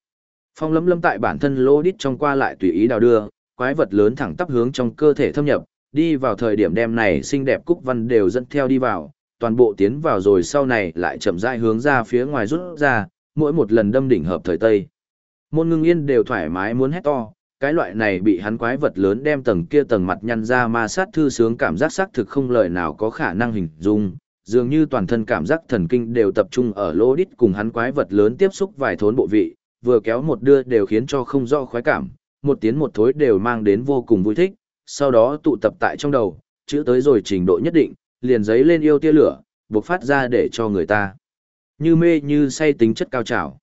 Phong lấm lấm tại bản thân lô đít trong qua lại tùy ý đào đưa, quái vật lớn thẳng tắp hướng trong cơ thể thâm nhập, đi vào thời điểm đem này xinh đẹp cúc văn đều dẫn theo đi vào, toàn bộ tiến vào rồi sau này lại chậm rãi hướng ra phía ngoài rút ra, mỗi một lần đâm đỉnh hợp thời tây. Môn ngưng yên đều thoải mái muốn hét to, cái loại này bị hắn quái vật lớn đem tầng kia tầng mặt nhăn ra ma sát thư sướng cảm giác xác thực không lời nào có khả năng hình dung, dường như toàn thân cảm giác thần kinh đều tập trung ở lỗ đít cùng hắn quái vật lớn tiếp xúc vài thốn bộ vị, vừa kéo một đưa đều khiến cho không rõ khoái cảm, một tiến một thối đều mang đến vô cùng vui thích, sau đó tụ tập tại trong đầu, chữ tới rồi trình độ nhất định, liền giấy lên yêu tia lửa, bộc phát ra để cho người ta. Như mê như say tính chất cao trào.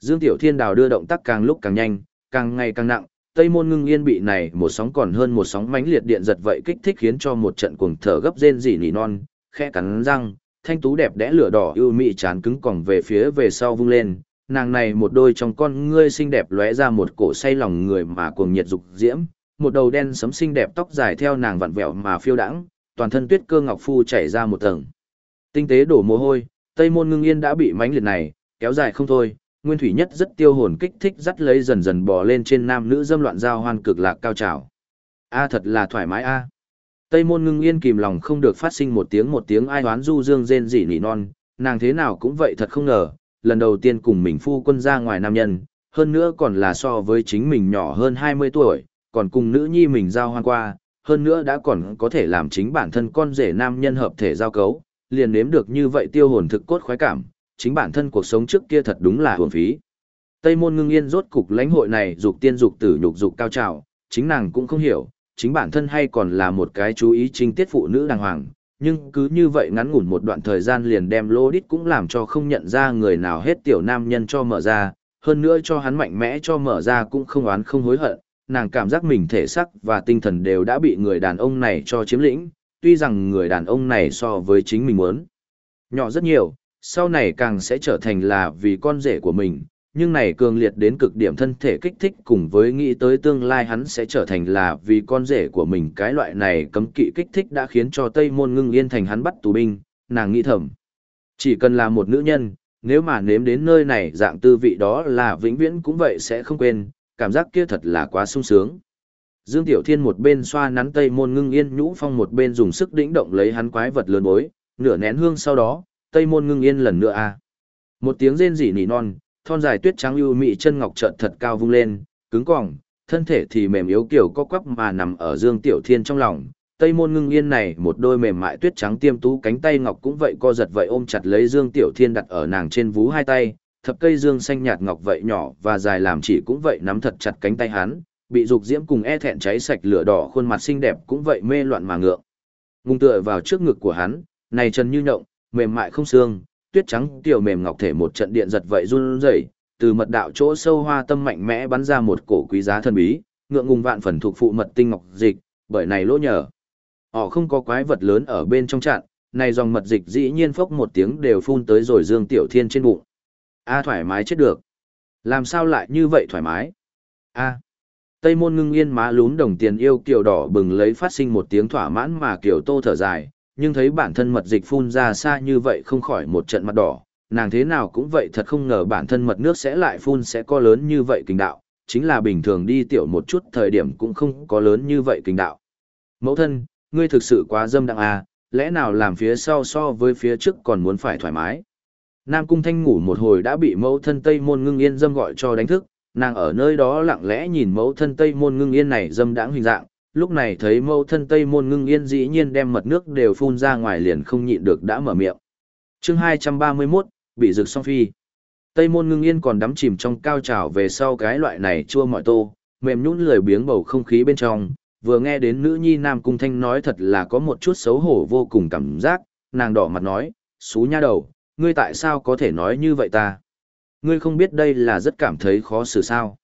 Dương Tiểu Thiên Đào đưa động tác càng lúc càng nhanh, càng ngày càng nặng, Tây Môn Ngưng Yên bị này một sóng còn hơn một sóng mãnh liệt điện giật vậy kích thích khiến cho một trận cuồng thở gấp rên rỉ nỉ non, khẽ cắn răng, thanh tú đẹp đẽ lửa đỏ ưu mị chán cứng còng về phía về sau vung lên, nàng này một đôi trong con ngươi xinh đẹp lóe ra một cổ say lòng người mà cuồng nhiệt dục diễm, một đầu đen sấm xinh đẹp tóc dài theo nàng vặn vẹo mà phiêu đãng, toàn thân tuyết cơ ngọc phu chảy ra một tầng. Tinh tế đổ mồ hôi, Tây Môn Ngưng Yên đã bị mãnh liệt này kéo dài không thôi, Nguyên Thủy Nhất rất tiêu hồn kích thích dắt lấy dần dần bò lên trên nam nữ dâm loạn giao hoan cực lạc cao trào. A thật là thoải mái a. Tây Môn Ngưng Yên kìm lòng không được phát sinh một tiếng một tiếng ai oán du dương rên rỉ nỉ non, nàng thế nào cũng vậy thật không ngờ, lần đầu tiên cùng mình phu quân ra ngoài nam nhân, hơn nữa còn là so với chính mình nhỏ hơn 20 tuổi, còn cùng nữ nhi mình giao hoan qua, hơn nữa đã còn có thể làm chính bản thân con rể nam nhân hợp thể giao cấu, liền nếm được như vậy tiêu hồn thực cốt khoái cảm, chính bản thân cuộc sống trước kia thật đúng là hồn phí. Tây môn ngưng yên rốt cục lãnh hội này dục tiên dục tử nhục dục cao trào, chính nàng cũng không hiểu, chính bản thân hay còn là một cái chú ý trinh tiết phụ nữ đàng hoàng, nhưng cứ như vậy ngắn ngủn một đoạn thời gian liền đem lô đít cũng làm cho không nhận ra người nào hết tiểu nam nhân cho mở ra, hơn nữa cho hắn mạnh mẽ cho mở ra cũng không oán không hối hận, nàng cảm giác mình thể sắc và tinh thần đều đã bị người đàn ông này cho chiếm lĩnh, tuy rằng người đàn ông này so với chính mình muốn nhỏ rất nhiều, sau này càng sẽ trở thành là vì con rể của mình, nhưng này cường liệt đến cực điểm thân thể kích thích cùng với nghĩ tới tương lai hắn sẽ trở thành là vì con rể của mình cái loại này cấm kỵ kích thích đã khiến cho Tây Môn Ngưng Yên thành hắn bắt tù binh, nàng nghĩ thầm. Chỉ cần là một nữ nhân, nếu mà nếm đến nơi này dạng tư vị đó là vĩnh viễn cũng vậy sẽ không quên, cảm giác kia thật là quá sung sướng. Dương Tiểu Thiên một bên xoa nắn Tây Môn Ngưng Yên nhũ phong một bên dùng sức đĩnh động lấy hắn quái vật lớn bối, nửa nén hương sau đó, Tây Môn Ngưng Yên lần nữa a. Một tiếng rên rỉ nỉ non, thon dài tuyết trắng ưu mị chân ngọc trợn thật cao vung lên, cứng cỏng, thân thể thì mềm yếu kiểu co quắp mà nằm ở Dương Tiểu Thiên trong lòng. Tây môn ngưng yên này một đôi mềm mại tuyết trắng tiêm tú cánh tay ngọc cũng vậy co giật vậy ôm chặt lấy Dương Tiểu Thiên đặt ở nàng trên vú hai tay, thập cây dương xanh nhạt ngọc vậy nhỏ và dài làm chỉ cũng vậy nắm thật chặt cánh tay hắn, bị dục diễm cùng e thẹn cháy sạch lửa đỏ khuôn mặt xinh đẹp cũng vậy mê loạn mà ngượng. Ngung tựa vào trước ngực của hắn, này trần như nhộng, mềm mại không xương, tuyết trắng tiểu mềm ngọc thể một trận điện giật vậy run rẩy, từ mật đạo chỗ sâu hoa tâm mạnh mẽ bắn ra một cổ quý giá thần bí, ngượng ngùng vạn phần thuộc phụ mật tinh ngọc dịch, bởi này lỗ nhờ. Họ không có quái vật lớn ở bên trong trận, này dòng mật dịch dĩ nhiên phốc một tiếng đều phun tới rồi Dương Tiểu Thiên trên bụng. A thoải mái chết được. Làm sao lại như vậy thoải mái? A. Tây môn ngưng yên má lún đồng tiền yêu kiểu đỏ bừng lấy phát sinh một tiếng thỏa mãn mà kiểu tô thở dài, nhưng thấy bản thân mật dịch phun ra xa như vậy không khỏi một trận mặt đỏ, nàng thế nào cũng vậy thật không ngờ bản thân mật nước sẽ lại phun sẽ có lớn như vậy kinh đạo, chính là bình thường đi tiểu một chút thời điểm cũng không có lớn như vậy kinh đạo. Mẫu thân, ngươi thực sự quá dâm đặng à, lẽ nào làm phía sau so với phía trước còn muốn phải thoải mái. Nam Cung Thanh ngủ một hồi đã bị mẫu thân Tây Môn Ngưng Yên dâm gọi cho đánh thức, nàng ở nơi đó lặng lẽ nhìn mẫu thân Tây Môn Ngưng Yên này dâm đãng hình dạng, lúc này thấy mẫu thân Tây Môn Ngưng Yên dĩ nhiên đem mật nước đều phun ra ngoài liền không nhịn được đã mở miệng. Chương 231, bị rực song phi. Tây môn ngưng yên còn đắm chìm trong cao trào về sau cái loại này chua mọi tô, mềm nhũn lười biếng bầu không khí bên trong, vừa nghe đến nữ nhi nam cung thanh nói thật là có một chút xấu hổ vô cùng cảm giác, nàng đỏ mặt nói, xú nha đầu, ngươi tại sao có thể nói như vậy ta? Ngươi không biết đây là rất cảm thấy khó xử sao?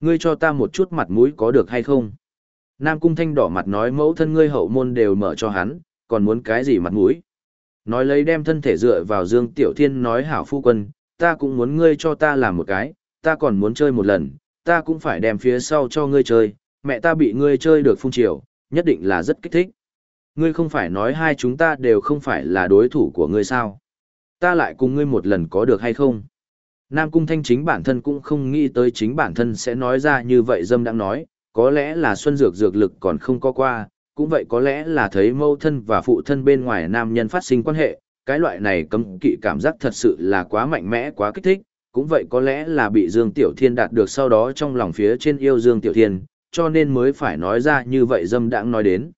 Ngươi cho ta một chút mặt mũi có được hay không? Nam cung thanh đỏ mặt nói mẫu thân ngươi hậu môn đều mở cho hắn, còn muốn cái gì mặt mũi? Nói lấy đem thân thể dựa vào Dương Tiểu Thiên nói hảo phu quân, ta cũng muốn ngươi cho ta làm một cái, ta còn muốn chơi một lần, ta cũng phải đem phía sau cho ngươi chơi, mẹ ta bị ngươi chơi được phung triều, nhất định là rất kích thích. Ngươi không phải nói hai chúng ta đều không phải là đối thủ của ngươi sao? Ta lại cùng ngươi một lần có được hay không? Nam Cung Thanh chính bản thân cũng không nghĩ tới chính bản thân sẽ nói ra như vậy dâm đang nói, có lẽ là xuân dược dược lực còn không có qua, cũng vậy có lẽ là thấy mâu thân và phụ thân bên ngoài nam nhân phát sinh quan hệ, cái loại này cấm kỵ cảm giác thật sự là quá mạnh mẽ quá kích thích, cũng vậy có lẽ là bị Dương Tiểu Thiên đạt được sau đó trong lòng phía trên yêu Dương Tiểu Thiên, cho nên mới phải nói ra như vậy dâm đãng nói đến.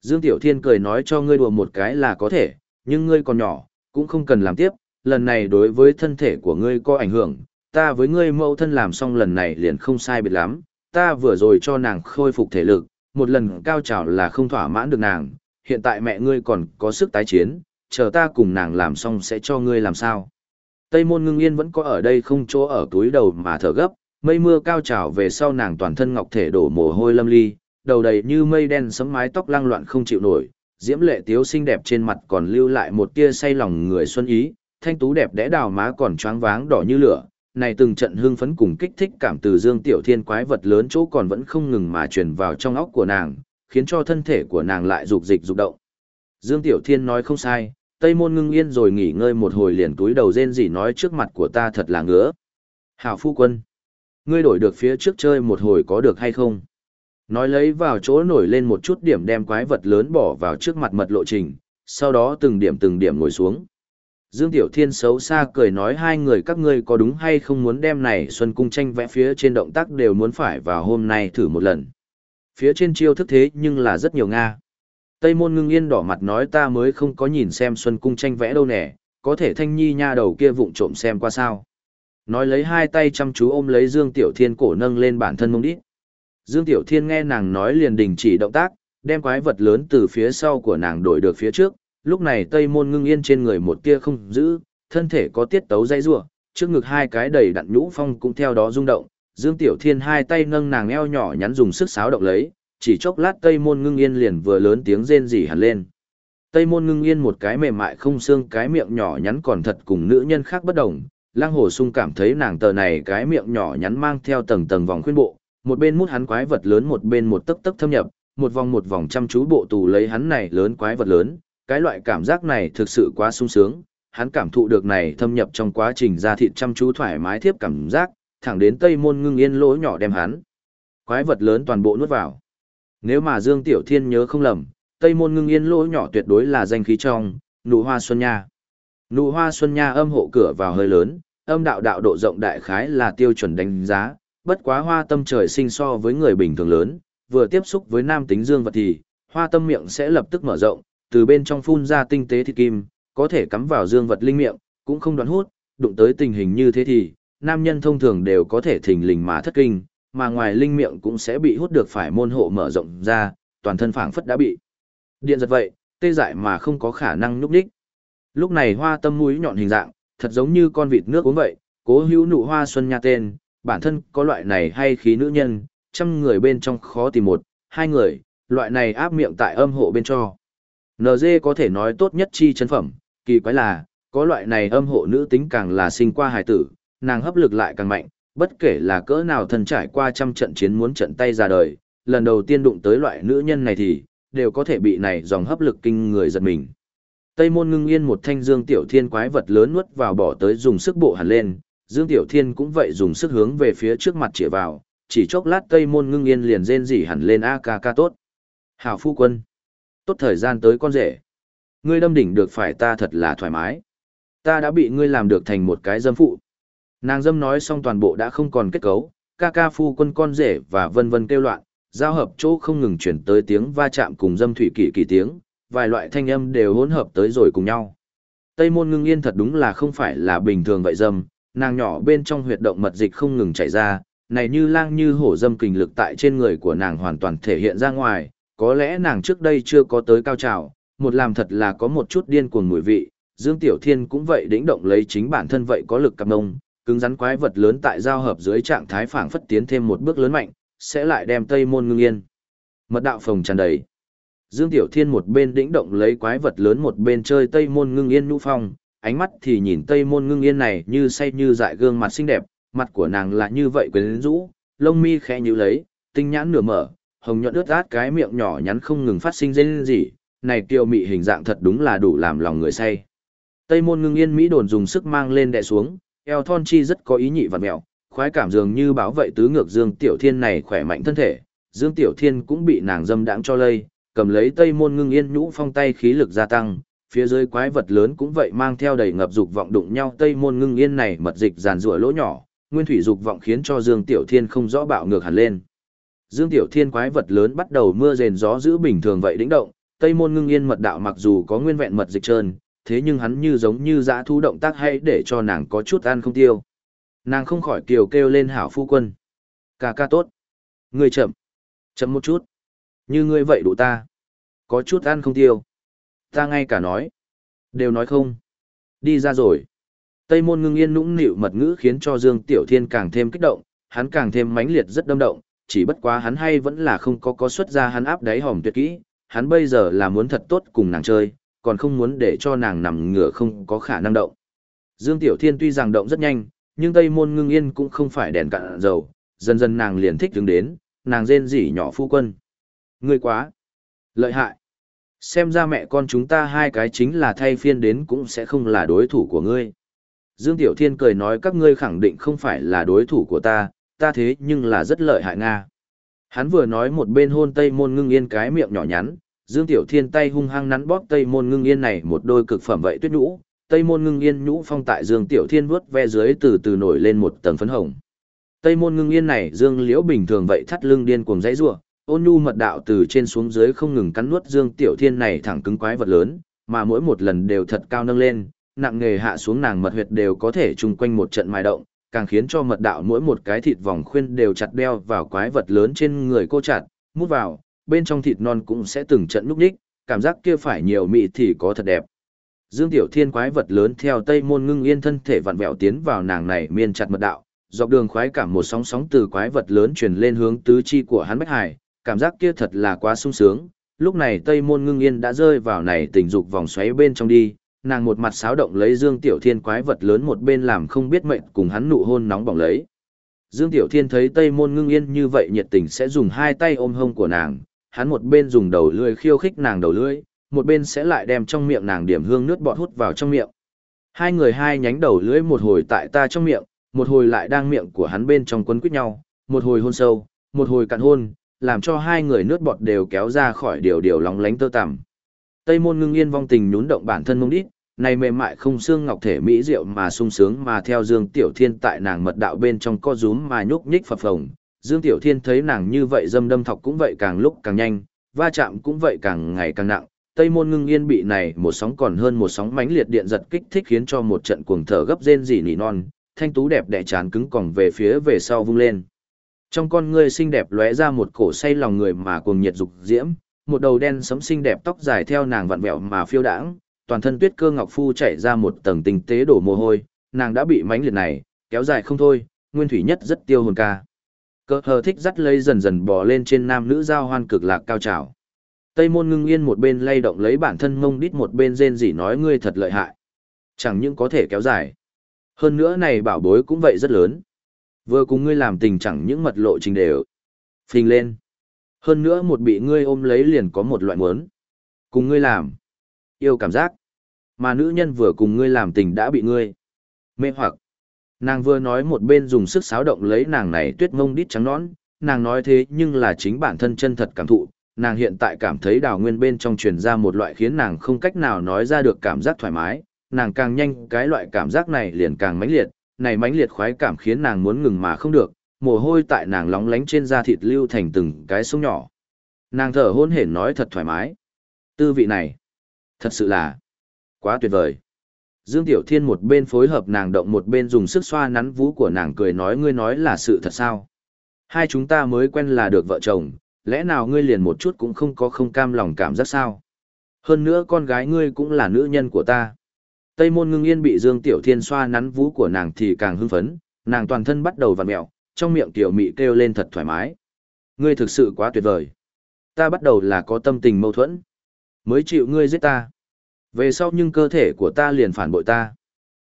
Dương Tiểu Thiên cười nói cho ngươi đùa một cái là có thể, nhưng ngươi còn nhỏ, cũng không cần làm tiếp, lần này đối với thân thể của ngươi có ảnh hưởng, ta với ngươi mẫu thân làm xong lần này liền không sai biệt lắm, ta vừa rồi cho nàng khôi phục thể lực, một lần cao trào là không thỏa mãn được nàng, hiện tại mẹ ngươi còn có sức tái chiến, chờ ta cùng nàng làm xong sẽ cho ngươi làm sao. Tây môn ngưng yên vẫn có ở đây không chỗ ở túi đầu mà thở gấp, mây mưa cao trào về sau nàng toàn thân ngọc thể đổ mồ hôi lâm ly, đầu đầy như mây đen sấm mái tóc lăng loạn không chịu nổi, diễm lệ tiếu xinh đẹp trên mặt còn lưu lại một tia say lòng người xuân ý, thanh tú đẹp đẽ đào má còn choáng váng đỏ như lửa, này từng trận hưng phấn cùng kích thích cảm từ Dương Tiểu Thiên quái vật lớn chỗ còn vẫn không ngừng mà truyền vào trong óc của nàng, khiến cho thân thể của nàng lại dục dịch dục động. Dương Tiểu Thiên nói không sai, Tây Môn ngưng yên rồi nghỉ ngơi một hồi liền túi đầu rên rỉ nói trước mặt của ta thật là ngứa. Hảo phu quân, ngươi đổi được phía trước chơi một hồi có được hay không? Nói lấy vào chỗ nổi lên một chút điểm đem quái vật lớn bỏ vào trước mặt mật lộ trình, sau đó từng điểm từng điểm ngồi xuống. Dương Tiểu Thiên xấu xa cười nói hai người các ngươi có đúng hay không muốn đem này Xuân Cung tranh vẽ phía trên động tác đều muốn phải vào hôm nay thử một lần. Phía trên chiêu thức thế nhưng là rất nhiều Nga. Tây môn ngưng yên đỏ mặt nói ta mới không có nhìn xem Xuân Cung tranh vẽ đâu nè, có thể thanh nhi nha đầu kia vụng trộm xem qua sao. Nói lấy hai tay chăm chú ôm lấy Dương Tiểu Thiên cổ nâng lên bản thân mông đít. Dương Tiểu Thiên nghe nàng nói liền đình chỉ động tác, đem quái vật lớn từ phía sau của nàng đổi được phía trước, lúc này Tây Môn Ngưng Yên trên người một tia không giữ, thân thể có tiết tấu dây rủa, trước ngực hai cái đầy đặn nhũ phong cũng theo đó rung động, Dương Tiểu Thiên hai tay nâng nàng eo nhỏ nhắn dùng sức sáo động lấy, chỉ chốc lát Tây Môn Ngưng Yên liền vừa lớn tiếng rên rỉ hẳn lên. Tây Môn Ngưng Yên một cái mềm mại không xương cái miệng nhỏ nhắn còn thật cùng nữ nhân khác bất đồng, Lang Hồ Sung cảm thấy nàng tờ này cái miệng nhỏ nhắn mang theo tầng tầng vòng khuyên bộ, một bên mút hắn quái vật lớn một bên một tấc tấc thâm nhập, một vòng một vòng chăm chú bộ tù lấy hắn này lớn quái vật lớn, cái loại cảm giác này thực sự quá sung sướng, hắn cảm thụ được này thâm nhập trong quá trình ra thịt chăm chú thoải mái thiếp cảm giác, thẳng đến tây môn ngưng yên lỗ nhỏ đem hắn. Quái vật lớn toàn bộ nuốt vào. Nếu mà Dương Tiểu Thiên nhớ không lầm, tây môn ngưng yên lỗ nhỏ tuyệt đối là danh khí trong, nụ hoa xuân nha. Nụ hoa xuân nha âm hộ cửa vào hơi lớn, âm đạo đạo độ rộng đại khái là tiêu chuẩn đánh giá, bất quá hoa tâm trời sinh so với người bình thường lớn, vừa tiếp xúc với nam tính dương vật thì, hoa tâm miệng sẽ lập tức mở rộng, từ bên trong phun ra tinh tế thịt kim, có thể cắm vào dương vật linh miệng, cũng không đoán hút, đụng tới tình hình như thế thì, nam nhân thông thường đều có thể thình lình mà thất kinh, mà ngoài linh miệng cũng sẽ bị hút được phải môn hộ mở rộng ra, toàn thân phảng phất đã bị điện giật vậy, tê dại mà không có khả năng nhúc đích. Lúc này hoa tâm mũi nhọn hình dạng, thật giống như con vịt nước uống vậy, cố hữu nụ hoa xuân nha tên, bản thân có loại này hay khí nữ nhân, trăm người bên trong khó tìm một, hai người, loại này áp miệng tại âm hộ bên cho. NG có thể nói tốt nhất chi chân phẩm, kỳ quái là, có loại này âm hộ nữ tính càng là sinh qua hài tử, nàng hấp lực lại càng mạnh, bất kể là cỡ nào thần trải qua trăm trận chiến muốn trận tay ra đời, lần đầu tiên đụng tới loại nữ nhân này thì, đều có thể bị này dòng hấp lực kinh người giật mình. Tây môn ngưng yên một thanh dương tiểu thiên quái vật lớn nuốt vào bỏ tới dùng sức bộ hẳn lên, dương tiểu thiên cũng vậy dùng sức hướng về phía trước mặt chĩa vào, chỉ chốc lát tây môn ngưng yên liền rên rỉ hẳn lên a ca ca tốt. Hảo phu quân tốt thời gian tới con rể. Ngươi đâm đỉnh được phải ta thật là thoải mái. Ta đã bị ngươi làm được thành một cái dâm phụ. Nàng dâm nói xong toàn bộ đã không còn kết cấu, ca ca phu quân con rể và vân vân kêu loạn, giao hợp chỗ không ngừng chuyển tới tiếng va chạm cùng dâm thủy kỳ kỳ tiếng, vài loại thanh âm đều hỗn hợp tới rồi cùng nhau. Tây môn ngưng yên thật đúng là không phải là bình thường vậy dâm, nàng nhỏ bên trong huyệt động mật dịch không ngừng chảy ra, này như lang như hổ dâm kình lực tại trên người của nàng hoàn toàn thể hiện ra ngoài, có lẽ nàng trước đây chưa có tới cao trào, một làm thật là có một chút điên cuồng mùi vị, Dương Tiểu Thiên cũng vậy đĩnh động lấy chính bản thân vậy có lực cặp nông, cứng rắn quái vật lớn tại giao hợp dưới trạng thái phảng phất tiến thêm một bước lớn mạnh, sẽ lại đem Tây Môn Ngưng Yên. Mật đạo phòng tràn đầy. Dương Tiểu Thiên một bên đĩnh động lấy quái vật lớn một bên chơi Tây Môn Ngưng Yên nụ phong, ánh mắt thì nhìn Tây Môn Ngưng Yên này như say như dại gương mặt xinh đẹp, mặt của nàng là như vậy quyến rũ, lông mi khẽ nhíu lấy, tinh nhãn nửa mở, hồng nhuận ướt át cái miệng nhỏ nhắn không ngừng phát sinh rên rỉ, này kiều mị hình dạng thật đúng là đủ làm lòng người say. Tây môn ngưng yên Mỹ đồn dùng sức mang lên đè xuống, eo thon chi rất có ý nhị và mẹo, khoái cảm dường như bảo vệ tứ ngược Dương Tiểu Thiên này khỏe mạnh thân thể, Dương Tiểu Thiên cũng bị nàng dâm đãng cho lây, cầm lấy Tây môn ngưng yên nhũ phong tay khí lực gia tăng, phía dưới quái vật lớn cũng vậy mang theo đầy ngập dục vọng đụng nhau Tây môn ngưng yên này mật dịch giàn rủa lỗ nhỏ, nguyên thủy dục vọng khiến cho Dương Tiểu Thiên không rõ bạo ngược hẳn lên. Dương Tiểu Thiên quái vật lớn bắt đầu mưa rền gió giữ bình thường vậy đĩnh động, Tây Môn Ngưng Yên mật đạo mặc dù có nguyên vẹn mật dịch trơn, thế nhưng hắn như giống như dã thu động tác hay để cho nàng có chút ăn không tiêu. Nàng không khỏi kiều kêu lên hảo phu quân. Ca ca tốt. Ngươi chậm. Chậm một chút. Như ngươi vậy đủ ta. Có chút ăn không tiêu. Ta ngay cả nói. Đều nói không. Đi ra rồi. Tây môn ngưng yên nũng nịu mật ngữ khiến cho Dương Tiểu Thiên càng thêm kích động, hắn càng thêm mãnh liệt rất đâm động, chỉ bất quá hắn hay vẫn là không có có xuất ra hắn áp đáy hòm tuyệt kỹ, hắn bây giờ là muốn thật tốt cùng nàng chơi, còn không muốn để cho nàng nằm ngửa không có khả năng động. Dương Tiểu Thiên tuy rằng động rất nhanh, nhưng Tây Môn Ngưng Yên cũng không phải đèn cạn dầu, dần dần nàng liền thích đứng đến, nàng rên rỉ nhỏ phu quân. Ngươi quá lợi hại. Xem ra mẹ con chúng ta hai cái chính là thay phiên đến cũng sẽ không là đối thủ của ngươi. Dương Tiểu Thiên cười nói các ngươi khẳng định không phải là đối thủ của ta, ta thế nhưng là rất lợi hại Nga. Hắn vừa nói một bên hôn Tây Môn Ngưng Yên cái miệng nhỏ nhắn, Dương Tiểu Thiên tay hung hăng nắn bóp Tây Môn Ngưng Yên này một đôi cực phẩm vậy tuyết nhũ, Tây Môn Ngưng Yên nhũ phong tại Dương Tiểu Thiên vuốt ve dưới từ từ nổi lên một tầng phấn hồng. Tây Môn Ngưng Yên này Dương Liễu bình thường vậy thắt lưng điên cuồng dãy rủa, ôn nhu mật đạo từ trên xuống dưới không ngừng cắn nuốt Dương Tiểu Thiên này thẳng cứng quái vật lớn, mà mỗi một lần đều thật cao nâng lên, nặng nghề hạ xuống nàng mật huyệt đều có thể chung quanh một trận mài động, càng khiến cho mật đạo mỗi một cái thịt vòng khuyên đều chặt đeo vào quái vật lớn trên người cô chặt, mút vào, bên trong thịt non cũng sẽ từng trận núp đích, cảm giác kia phải nhiều mị thì có thật đẹp. Dương Tiểu Thiên quái vật lớn theo Tây Môn Ngưng Yên thân thể vặn vẹo tiến vào nàng này miên chặt mật đạo, dọc đường khoái cảm một sóng sóng từ quái vật lớn truyền lên hướng tứ chi của hắn Bách Hải, cảm giác kia thật là quá sung sướng. Lúc này Tây Môn Ngưng Yên đã rơi vào này tình dục vòng xoáy bên trong đi, nàng một mặt xáo động lấy Dương Tiểu Thiên quái vật lớn một bên làm không biết mệnh cùng hắn nụ hôn nóng bỏng lấy. Dương Tiểu Thiên thấy Tây Môn Ngưng Yên như vậy nhiệt tình sẽ dùng hai tay ôm hông của nàng, hắn một bên dùng đầu lưỡi khiêu khích nàng đầu lưỡi, một bên sẽ lại đem trong miệng nàng điểm hương nước bọt hút vào trong miệng. Hai người hai nhánh đầu lưỡi một hồi tại ta trong miệng, một hồi lại đang miệng của hắn bên trong quấn quýt nhau, một hồi hôn sâu, một hồi cạn hôn, làm cho hai người nước bọt đều kéo ra khỏi điều điều lóng lánh tơ tằm. Tây môn ngưng yên vong tình nhún động bản thân mông đít, này mềm mại không xương ngọc thể mỹ diệu mà sung sướng mà theo Dương Tiểu Thiên tại nàng mật đạo bên trong co rúm mà nhúc nhích phập phồng. Dương Tiểu Thiên thấy nàng như vậy dâm đâm thọc cũng vậy càng lúc càng nhanh, va chạm cũng vậy càng ngày càng nặng. Tây môn ngưng yên bị này một sóng còn hơn một sóng mãnh liệt điện giật kích thích khiến cho một trận cuồng thở gấp rên rỉ nỉ non, thanh tú đẹp đẽ chán cứng còng về phía về sau vung lên. Trong con ngươi xinh đẹp lóe ra một cổ say lòng người mà cuồng nhiệt dục diễm, một đầu đen sẫm xinh đẹp tóc dài theo nàng vặn vẹo mà phiêu đãng, toàn thân tuyết cơ ngọc phu chảy ra một tầng tinh tế đổ mồ hôi, nàng đã bị mánh liệt này, kéo dài không thôi, nguyên thủy nhất rất tiêu hồn ca. Cơ hờ thích dắt lấy dần dần bò lên trên nam nữ giao hoan cực lạc cao trào. Tây môn ngưng yên một bên lay động lấy bản thân mông đít một bên rên rỉ nói ngươi thật lợi hại. Chẳng những có thể kéo dài. Hơn nữa này bảo bối cũng vậy rất lớn. Vừa cùng ngươi làm tình chẳng những mật lộ trình đều. Phình lên. Hơn nữa một bị ngươi ôm lấy liền có một loại muốn. Cùng ngươi làm. Yêu cảm giác. Mà nữ nhân vừa cùng ngươi làm tình đã bị ngươi. Mê hoặc. Nàng vừa nói một bên dùng sức xáo động lấy nàng này tuyết mông đít trắng nón Nàng nói thế nhưng là chính bản thân chân thật cảm thụ. Nàng hiện tại cảm thấy đào nguyên bên trong truyền ra một loại khiến nàng không cách nào nói ra được cảm giác thoải mái. Nàng càng nhanh cái loại cảm giác này liền càng mãnh liệt, này mãnh liệt khoái cảm khiến nàng muốn ngừng mà không được, mồ hôi tại nàng lóng lánh trên da thịt lưu thành từng cái sông nhỏ. Nàng thở hôn hển nói thật thoải mái. Tư vị này, thật sự là quá tuyệt vời. Dương Tiểu Thiên một bên phối hợp nàng động một bên dùng sức xoa nắn vú của nàng cười nói ngươi nói là sự thật sao. Hai chúng ta mới quen là được vợ chồng, lẽ nào ngươi liền một chút cũng không có không cam lòng cảm giác sao. Hơn nữa con gái ngươi cũng là nữ nhân của ta. Tây môn ngưng yên bị Dương Tiểu Thiên xoa nắn vú của nàng thì càng hưng phấn, nàng toàn thân bắt đầu vặn mẹo, trong miệng tiểu mị kêu lên thật thoải mái. Ngươi thực sự quá tuyệt vời. Ta bắt đầu là có tâm tình mâu thuẫn. Mới chịu ngươi giết ta. Về sau nhưng cơ thể của ta liền phản bội ta.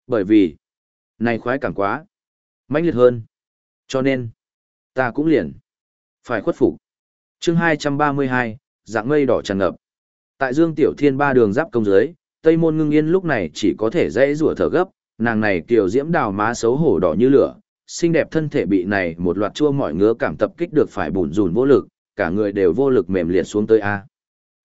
Bởi vì, này khoái càng quá. mãnh liệt hơn. Cho nên, ta cũng liền. Phải khuất phục. chương 232, dạng mây đỏ tràn ngập. Tại Dương Tiểu Thiên ba đường giáp công giới Tây Môn Ngưng Yên lúc này chỉ có thể dễ rủa thở gấp, nàng này tiểu diễm đào má xấu hổ đỏ như lửa, xinh đẹp thân thể bị này một loạt chua mọi ngứa cảm tập kích được phải bùn rùn vô lực, cả người đều vô lực mềm liệt xuống tới a.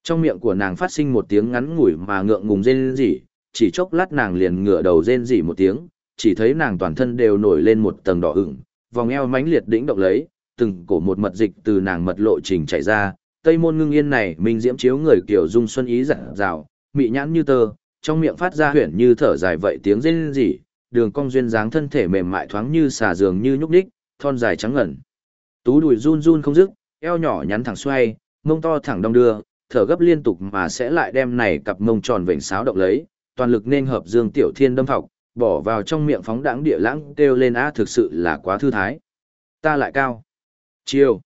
Trong miệng của nàng phát sinh một tiếng ngắn ngủi mà ngượng ngùng rên rỉ, chỉ chốc lát nàng liền ngửa đầu rên rỉ một tiếng, chỉ thấy nàng toàn thân đều nổi lên một tầng đỏ ửng, vòng eo mãnh liệt đĩnh động lấy, từng cổ một mật dịch từ nàng mật lộ trình chảy ra, Tây môn ngưng yên này minh diễm chiếu người kiểu dung xuân ý dặn dào, mị nhãn như tơ, trong miệng phát ra huyền như thở dài vậy tiếng rên rỉ, đường cong duyên dáng thân thể mềm mại thoáng như xà giường như nhúc đích, thon dài trắng ngẩn. Tú đùi run run không dứt, eo nhỏ nhắn thẳng xoay, mông to thẳng đong đưa, thở gấp liên tục mà sẽ lại đem này cặp mông tròn vểnh sáo động lấy, toàn lực nên hợp Dương Tiểu Thiên đâm thọc, bỏ vào trong miệng phóng đãng địa lãng kêu lên á thực sự là quá thư thái. Ta lại cao. Chiều.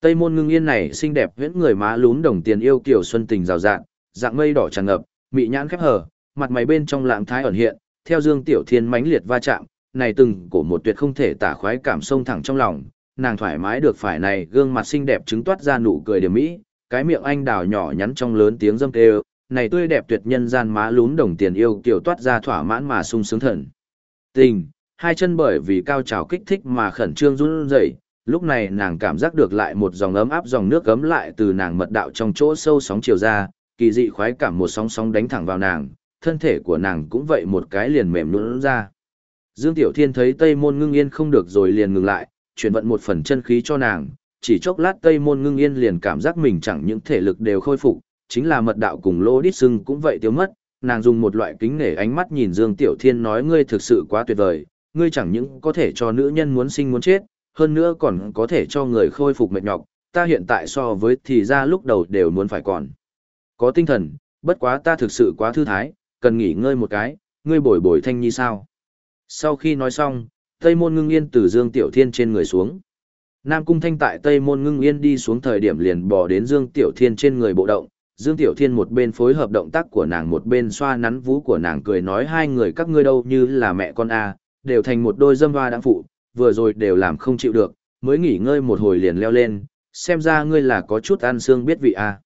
Tây môn ngưng yên này xinh đẹp huyễn người má lún đồng tiền yêu kiểu xuân tình rào rạng, dạng mây đỏ tràn ngập, mị nhãn khép hở, mặt mày bên trong lạng thái ẩn hiện, theo Dương Tiểu Thiên mãnh liệt va chạm, này từng cổ một tuyệt không thể tả khoái cảm sông thẳng trong lòng, nàng thoải mái được phải này gương mặt xinh đẹp chứng toát ra nụ cười điểm mỹ, cái miệng anh đào nhỏ nhắn trong lớn tiếng dâm kêu, này tươi đẹp tuyệt nhân gian má lún đồng tiền yêu kiều toát ra thỏa mãn mà sung sướng thần. Tình, hai chân bởi vì cao trào kích thích mà khẩn trương run rẩy, lúc này nàng cảm giác được lại một dòng ấm áp dòng nước gấm lại từ nàng mật đạo trong chỗ sâu sóng chiều ra, kỳ dị khoái cảm một sóng sóng đánh thẳng vào nàng, thân thể của nàng cũng vậy một cái liền mềm nhũn ra. Dương Tiểu Thiên thấy Tây Môn Ngưng Yên không được rồi liền ngừng lại, chuyển vận một phần chân khí cho nàng, chỉ chốc lát Tây Môn Ngưng Yên liền cảm giác mình chẳng những thể lực đều khôi phục, chính là mật đạo cùng lô đít sưng cũng vậy tiêu mất, nàng dùng một loại kính nể ánh mắt nhìn Dương Tiểu Thiên nói ngươi thực sự quá tuyệt vời, ngươi chẳng những có thể cho nữ nhân muốn sinh muốn chết, hơn nữa còn có thể cho người khôi phục mệt nhọc, ta hiện tại so với thì ra lúc đầu đều muốn phải còn. Có tinh thần, bất quá ta thực sự quá thư thái, cần nghỉ ngơi một cái, ngươi bồi bồi thanh nhi sao. Sau khi nói xong, Tây Môn Ngưng Yên từ Dương Tiểu Thiên trên người xuống. Nam Cung Thanh tại Tây Môn Ngưng Yên đi xuống thời điểm liền bỏ đến Dương Tiểu Thiên trên người bộ động, Dương Tiểu Thiên một bên phối hợp động tác của nàng một bên xoa nắn vú của nàng cười nói hai người các ngươi đâu như là mẹ con a, đều thành một đôi dâm hoa đáng phụ, vừa rồi đều làm không chịu được, mới nghỉ ngơi một hồi liền leo lên, xem ra ngươi là có chút ăn xương biết vị a.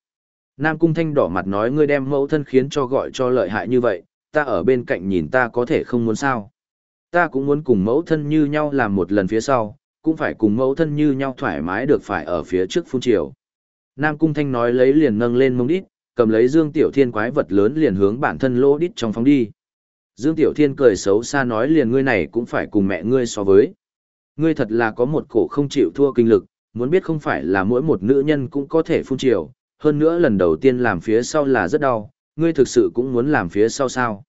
Nam Cung Thanh đỏ mặt nói ngươi đem mẫu thân khiến cho gọi cho lợi hại như vậy, ta ở bên cạnh nhìn ta có thể không muốn sao. Ta cũng muốn cùng mẫu thân như nhau làm một lần phía sau, cũng phải cùng mẫu thân như nhau thoải mái được phải ở phía trước phun triều. Nam Cung Thanh nói lấy liền nâng lên mông đít, cầm lấy Dương Tiểu Thiên quái vật lớn liền hướng bản thân lỗ đít trong phóng đi. Dương Tiểu Thiên cười xấu xa nói liền ngươi này cũng phải cùng mẹ ngươi so với. Ngươi thật là có một cổ không chịu thua kinh lực, muốn biết không phải là mỗi một nữ nhân cũng có thể phun triều, hơn nữa lần đầu tiên làm phía sau là rất đau, ngươi thực sự cũng muốn làm phía sau sao.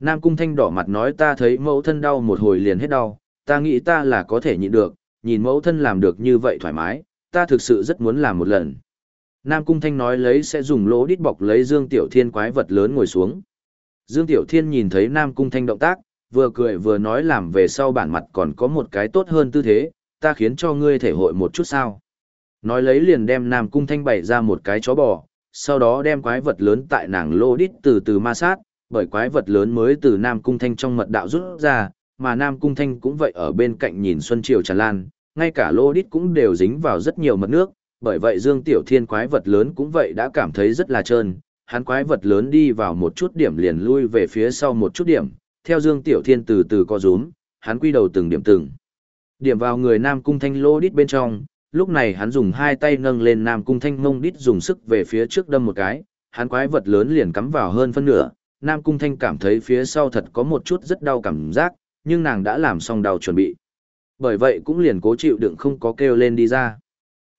Nam Cung Thanh đỏ mặt nói ta thấy mẫu thân đau một hồi liền hết đau, ta nghĩ ta là có thể nhịn được, nhìn mẫu thân làm được như vậy thoải mái, ta thực sự rất muốn làm một lần. Nam Cung Thanh nói lấy sẽ dùng lỗ đít bọc lấy Dương Tiểu Thiên quái vật lớn ngồi xuống. Dương Tiểu Thiên nhìn thấy Nam Cung Thanh động tác, vừa cười vừa nói làm về sau bản mặt còn có một cái tốt hơn tư thế, ta khiến cho ngươi thể hội một chút sao. Nói lấy liền đem Nam Cung Thanh bày ra một cái chó bò, sau đó đem quái vật lớn tại nàng lô đít từ từ ma sát, bởi quái vật lớn mới từ Nam Cung Thanh trong mật đạo rút ra, mà Nam Cung Thanh cũng vậy ở bên cạnh nhìn Xuân Triều tràn lan, ngay cả lô đít cũng đều dính vào rất nhiều mật nước, bởi vậy Dương Tiểu Thiên quái vật lớn cũng vậy đã cảm thấy rất là trơn, hắn quái vật lớn đi vào một chút điểm liền lui về phía sau một chút điểm, theo Dương Tiểu Thiên từ từ co rúm, hắn quy đầu từng điểm từng. Điểm vào người Nam Cung Thanh lô đít bên trong, lúc này hắn dùng hai tay nâng lên Nam Cung Thanh mông đít dùng sức về phía trước đâm một cái, hắn quái vật lớn liền cắm vào hơn phân nửa, Nam Cung Thanh cảm thấy phía sau thật có một chút rất đau cảm giác, nhưng nàng đã làm xong đau chuẩn bị. Bởi vậy cũng liền cố chịu đựng không có kêu lên đi ra.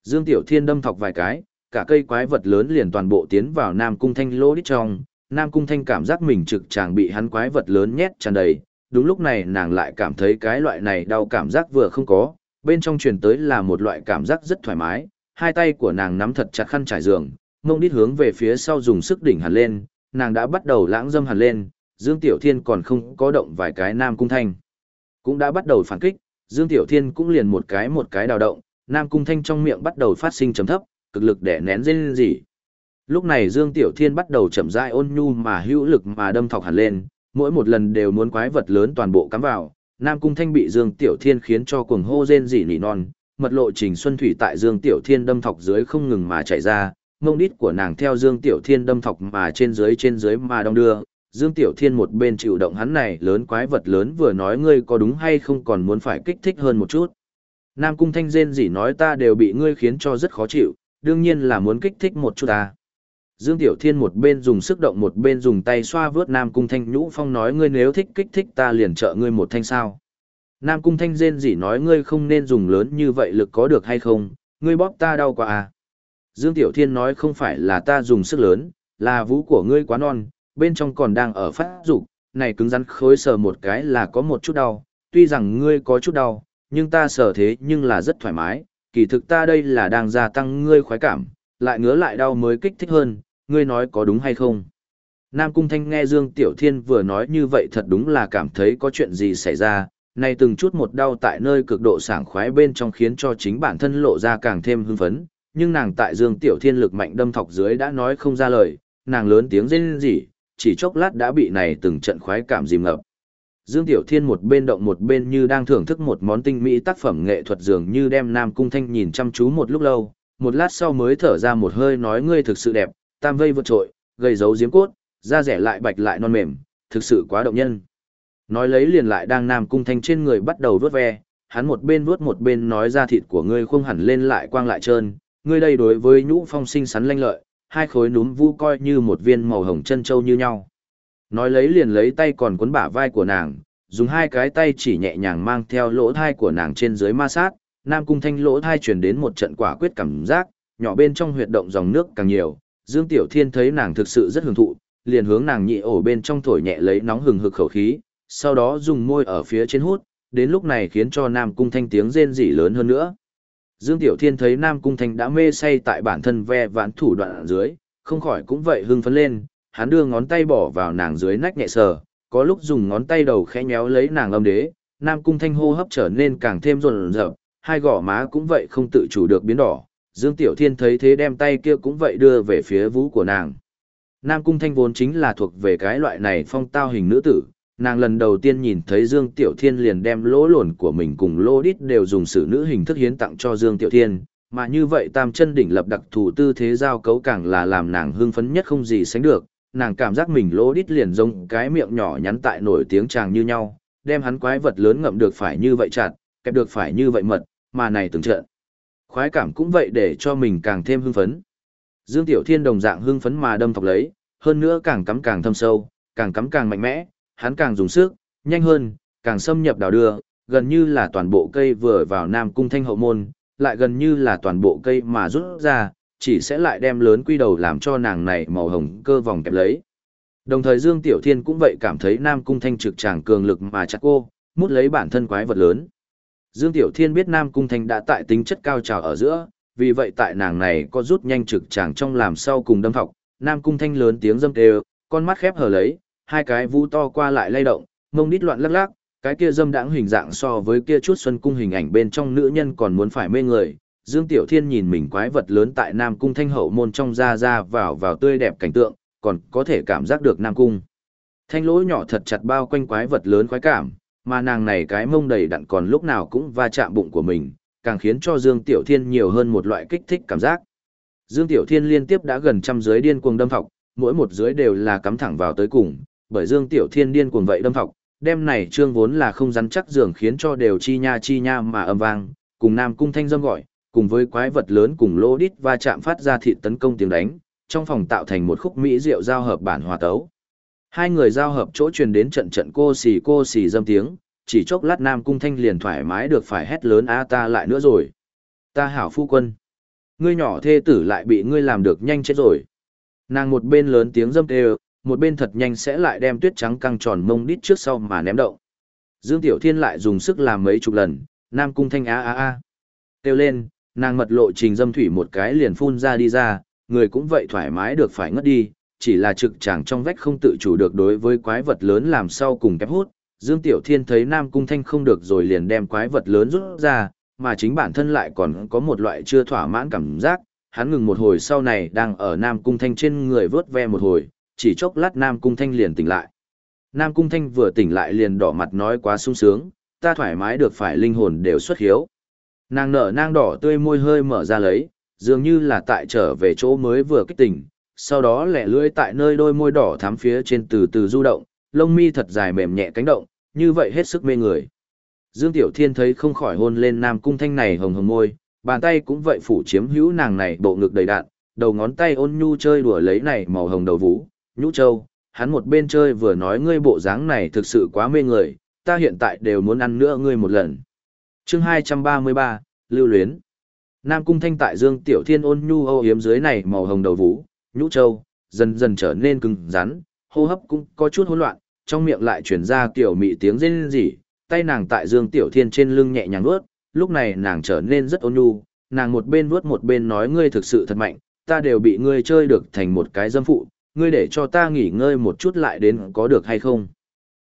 Dương Tiểu Thiên đâm thọc vài cái, cả cây quái vật lớn liền toàn bộ tiến vào Nam Cung Thanh lỗ đít trong, Nam Cung Thanh cảm giác mình trực chàng bị hắn quái vật lớn nhét tràn đầy, đúng lúc này nàng lại cảm thấy cái loại này đau cảm giác vừa không có, bên trong truyền tới là một loại cảm giác rất thoải mái, hai tay của nàng nắm thật chặt khăn trải giường, mông đít hướng về phía sau dùng sức đỉnh hẳn lên, nàng đã bắt đầu lãng dâm hẳn lên, Dương Tiểu Thiên còn không có động vài cái Nam Cung Thanh. Cũng đã bắt đầu phản kích, Dương Tiểu Thiên cũng liền một cái một cái đào động, Nam Cung Thanh trong miệng bắt đầu phát sinh chấm thấp, cực lực để nén rên gì. Lúc này Dương Tiểu Thiên bắt đầu chậm rãi ôn nhu mà hữu lực mà đâm thọc hẳn lên, mỗi một lần đều muốn quái vật lớn toàn bộ cắm vào. Nam Cung Thanh bị Dương Tiểu Thiên khiến cho cuồng hô rên rỉ nỉ non, mật lộ trình xuân thủy tại Dương Tiểu Thiên đâm thọc dưới không ngừng mà chảy ra, mông đít của nàng theo Dương Tiểu Thiên đâm thọc mà trên dưới trên dưới mà đong đưa. Dương Tiểu Thiên một bên chịu động hắn này lớn quái vật lớn vừa nói ngươi có đúng hay không còn muốn phải kích thích hơn một chút. Nam Cung Thanh rên rỉ nói ta đều bị ngươi khiến cho rất khó chịu, đương nhiên là muốn kích thích một chút ta. Dương Tiểu Thiên một bên dùng sức động một bên dùng tay xoa vướt Nam Cung Thanh nhũ phong nói ngươi nếu thích kích thích ta liền trợ ngươi một thanh sao. Nam Cung Thanh rên rỉ nói ngươi không nên dùng lớn như vậy lực có được hay không, ngươi bóp ta đau quá à. Dương Tiểu Thiên nói không phải là ta dùng sức lớn, là vũ của ngươi quá non, bên trong còn đang ở phát dục, này cứng rắn khối sờ một cái là có một chút đau, tuy rằng ngươi có chút đau, nhưng ta sờ thế nhưng là rất thoải mái, kỳ thực ta đây là đang gia tăng ngươi khoái cảm, lại ngứa lại đau mới kích thích hơn, ngươi nói có đúng hay không? Nam Cung Thanh nghe Dương Tiểu Thiên vừa nói như vậy thật đúng là cảm thấy có chuyện gì xảy ra, nay từng chút một đau tại nơi cực độ sảng khoái bên trong khiến cho chính bản thân lộ ra càng thêm hưng phấn, nhưng nàng tại Dương Tiểu Thiên lực mạnh đâm thọc dưới đã nói không ra lời, nàng lớn tiếng rên rỉ, chỉ chốc lát đã bị này từng trận khoái cảm dìm ngập. Dương Tiểu Thiên một bên động một bên như đang thưởng thức một món tinh mỹ tác phẩm nghệ thuật dường như đem Nam Cung Thanh nhìn chăm chú một lúc lâu, một lát sau mới thở ra một hơi nói ngươi thực sự đẹp, tam vây vượt trội, gây dấu diếm cốt, da rẻ lại bạch lại non mềm, thực sự quá động nhân. Nói lấy liền lại đang Nam Cung Thanh trên người bắt đầu vuốt ve, hắn một bên vuốt một bên nói ra thịt của ngươi không hẳn lên lại quang lại trơn, ngươi đây đối với nhũ phong sinh sắn lanh lợi, hai khối núm vu coi như một viên màu hồng chân châu như nhau. Nói lấy liền lấy tay còn cuốn bả vai của nàng, dùng hai cái tay chỉ nhẹ nhàng mang theo lỗ thai của nàng trên dưới ma sát, Nam Cung Thanh lỗ thai truyền đến một trận quả quyết cảm giác, nhỏ bên trong huyệt động dòng nước càng nhiều, Dương Tiểu Thiên thấy nàng thực sự rất hưởng thụ, liền hướng nàng nhị ổ bên trong thổi nhẹ lấy nóng hừng hực khẩu khí, sau đó dùng môi ở phía trên hút, đến lúc này khiến cho Nam Cung Thanh tiếng rên rỉ lớn hơn nữa. Dương Tiểu Thiên thấy Nam Cung Thanh đã mê say tại bản thân ve vãn thủ đoạn ở dưới, không khỏi cũng vậy hưng phấn lên, hắn đưa ngón tay bỏ vào nàng dưới nách nhẹ sờ, có lúc dùng ngón tay đầu khẽ nhéo lấy nàng âm đế, Nam Cung Thanh hô hấp trở nên càng thêm rồn rợp, hai gò má cũng vậy không tự chủ được biến đỏ. Dương Tiểu Thiên thấy thế đem tay kia cũng vậy đưa về phía vú của nàng. Nam Cung Thanh vốn chính là thuộc về cái loại này phong tao hình nữ tử, nàng lần đầu tiên nhìn thấy Dương Tiểu Thiên liền đem lỗ lồn của mình cùng lô đít đều dùng sự nữ hình thức hiến tặng cho Dương Tiểu Thiên, mà như vậy tam chân đỉnh lập đặc thù tư thế giao cấu càng là làm nàng hưng phấn nhất không gì sánh được, nàng cảm giác mình lỗ đít liền giống cái miệng nhỏ nhắn tại nổi tiếng chàng như nhau, đem hắn quái vật lớn ngậm được phải như vậy chặt, kẹp được phải như vậy mật, mà này từng trận. Khoái cảm cũng vậy để cho mình càng thêm hưng phấn. Dương Tiểu Thiên đồng dạng hưng phấn mà đâm thọc lấy, hơn nữa càng cắm càng thâm sâu, càng cắm càng mạnh mẽ, hắn càng dùng sức, nhanh hơn, càng xâm nhập đào đưa, gần như là toàn bộ cây vừa vào Nam Cung Thanh hậu môn, lại gần như là toàn bộ cây mà rút ra, chỉ sẽ lại đem lớn quy đầu làm cho nàng này màu hồng cơ vòng kẹp lấy. Đồng thời Dương Tiểu Thiên cũng vậy cảm thấy Nam Cung Thanh trực tràng cường lực mà chặt cô, mút lấy bản thân quái vật lớn. Dương Tiểu Thiên biết Nam Cung Thanh đã tại tính chất cao trào ở giữa, vì vậy tại nàng này có rút nhanh trực tràng trong làm sau cùng đâm thọc, Nam Cung Thanh lớn tiếng dâm kêu, con mắt khép hờ lấy, hai cái vu to qua lại lay động, mông đít loạn lắc lắc, cái kia dâm đãng hình dạng so với kia chút xuân cung hình ảnh bên trong nữ nhân còn muốn phải mê người. Dương Tiểu Thiên nhìn mình quái vật lớn tại Nam Cung Thanh hậu môn trong ra ra vào vào tươi đẹp cảnh tượng, còn có thể cảm giác được Nam Cung. Thanh lỗ nhỏ thật chặt bao quanh quái vật lớn khoái cảm, mà nàng này cái mông đầy đặn còn lúc nào cũng va chạm bụng của mình, càng khiến cho Dương Tiểu Thiên nhiều hơn một loại kích thích cảm giác. Dương Tiểu Thiên liên tiếp đã gần trăm dưới điên cuồng đâm thọc, mỗi một dưới đều là cắm thẳng vào tới cùng, bởi Dương Tiểu Thiên điên cuồng vậy đâm thọc, đem này trương vốn là không rắn chắc giường khiến cho đều chi nha chi nha mà âm vang, cùng Nam Cung Thanh dâm gọi, cùng với quái vật lớn cùng lô đít va chạm phát ra thị tấn công tiếng đánh, trong phòng tạo thành một khúc mỹ diệu giao hợp bản hòa tấu. Hai người giao hợp chỗ truyền đến trận trận cô xì cô xì dâm tiếng, chỉ chốc lát Nam Cung Thanh liền thoải mái được phải hét lớn a ta lại nữa rồi. Ta hảo phu quân. Ngươi nhỏ thê tử lại bị ngươi làm được nhanh chết rồi. Nàng một bên lớn tiếng dâm kêu, một bên thật nhanh sẽ lại đem tuyết trắng căng tròn mông đít trước sau mà ném động. Dương Tiểu Thiên lại dùng sức làm mấy chục lần, Nam Cung Thanh a a a. Kêu lên, nàng mật lộ trình dâm thủy một cái liền phun ra đi ra, người cũng vậy thoải mái được phải ngất đi, chỉ là trực chàng trong vách không tự chủ được đối với quái vật lớn làm sau cùng kép hút. Dương Tiểu Thiên thấy Nam Cung Thanh không được rồi liền đem quái vật lớn rút ra, mà chính bản thân lại còn có một loại chưa thỏa mãn cảm giác, hắn ngừng một hồi sau này đang ở Nam Cung Thanh trên người vớt ve một hồi, chỉ chốc lát Nam Cung Thanh liền tỉnh lại. Nam Cung Thanh vừa tỉnh lại liền đỏ mặt nói quá sung sướng, ta thoải mái được phải linh hồn đều xuất hiếu. Nàng nở nang đỏ tươi môi hơi mở ra lấy, dường như là tại trở về chỗ mới vừa kích tỉnh, sau đó lẻ lưỡi tại nơi đôi môi đỏ thắm phía trên từ từ du động, lông mi thật dài mềm nhẹ cánh động, như vậy hết sức mê người. Dương Tiểu Thiên thấy không khỏi hôn lên Nam Cung Thanh này hồng hồng môi, bàn tay cũng vậy phủ chiếm hữu nàng này bộ ngực đầy đạn, đầu ngón tay ôn nhu chơi đùa lấy này màu hồng đầu vũ, nhũ châu, hắn một bên chơi vừa nói ngươi bộ dáng này thực sự quá mê người, ta hiện tại đều muốn ăn nữa ngươi một lần. chương 233, Lưu Luyến Nam Cung Thanh tại Dương Tiểu Thiên ôn nhu âu hiếm dưới này màu hồng đầu vũ, nhũ châu, dần dần trở nên cứng rắn, hô hấp cũng có chút hỗn loạn, trong miệng lại truyền ra kiểu mị tiếng rên rỉ, tay nàng tại Dương Tiểu Thiên trên lưng nhẹ nhàng vuốt, lúc này nàng trở nên rất ôn nhu, nàng một bên vuốt một bên nói ngươi thực sự thật mạnh, ta đều bị ngươi chơi được thành một cái dâm phụ, ngươi để cho ta nghỉ ngơi một chút lại đến có được hay không.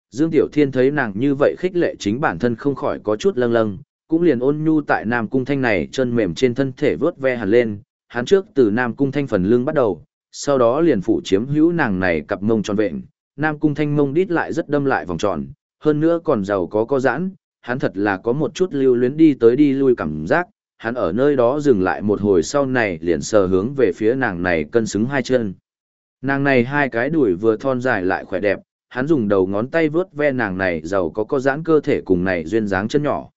Dương Tiểu Thiên thấy nàng như vậy khích lệ chính bản thân không khỏi có chút lâng lâng, cũng liền ôn nhu tại Nam Cung Thanh này chân mềm trên thân thể vớt ve hẳn lên, hắn trước từ Nam Cung Thanh phần lưng bắt đầu, sau đó liền phủ chiếm hữu nàng này cặp mông tròn vẹn, Nam Cung Thanh mông đít lại rất đâm lại vòng tròn, hơn nữa còn giàu có có giãn, hắn thật là có một chút lưu luyến đi tới đi lui cảm giác, hắn ở nơi đó dừng lại một hồi sau này liền sờ hướng về phía nàng này cân xứng hai chân. Nàng này hai cái đùi vừa thon dài lại khỏe đẹp, hắn dùng đầu ngón tay vướt ve nàng này giàu có có giãn cơ thể cùng này duyên dáng chân nhỏ,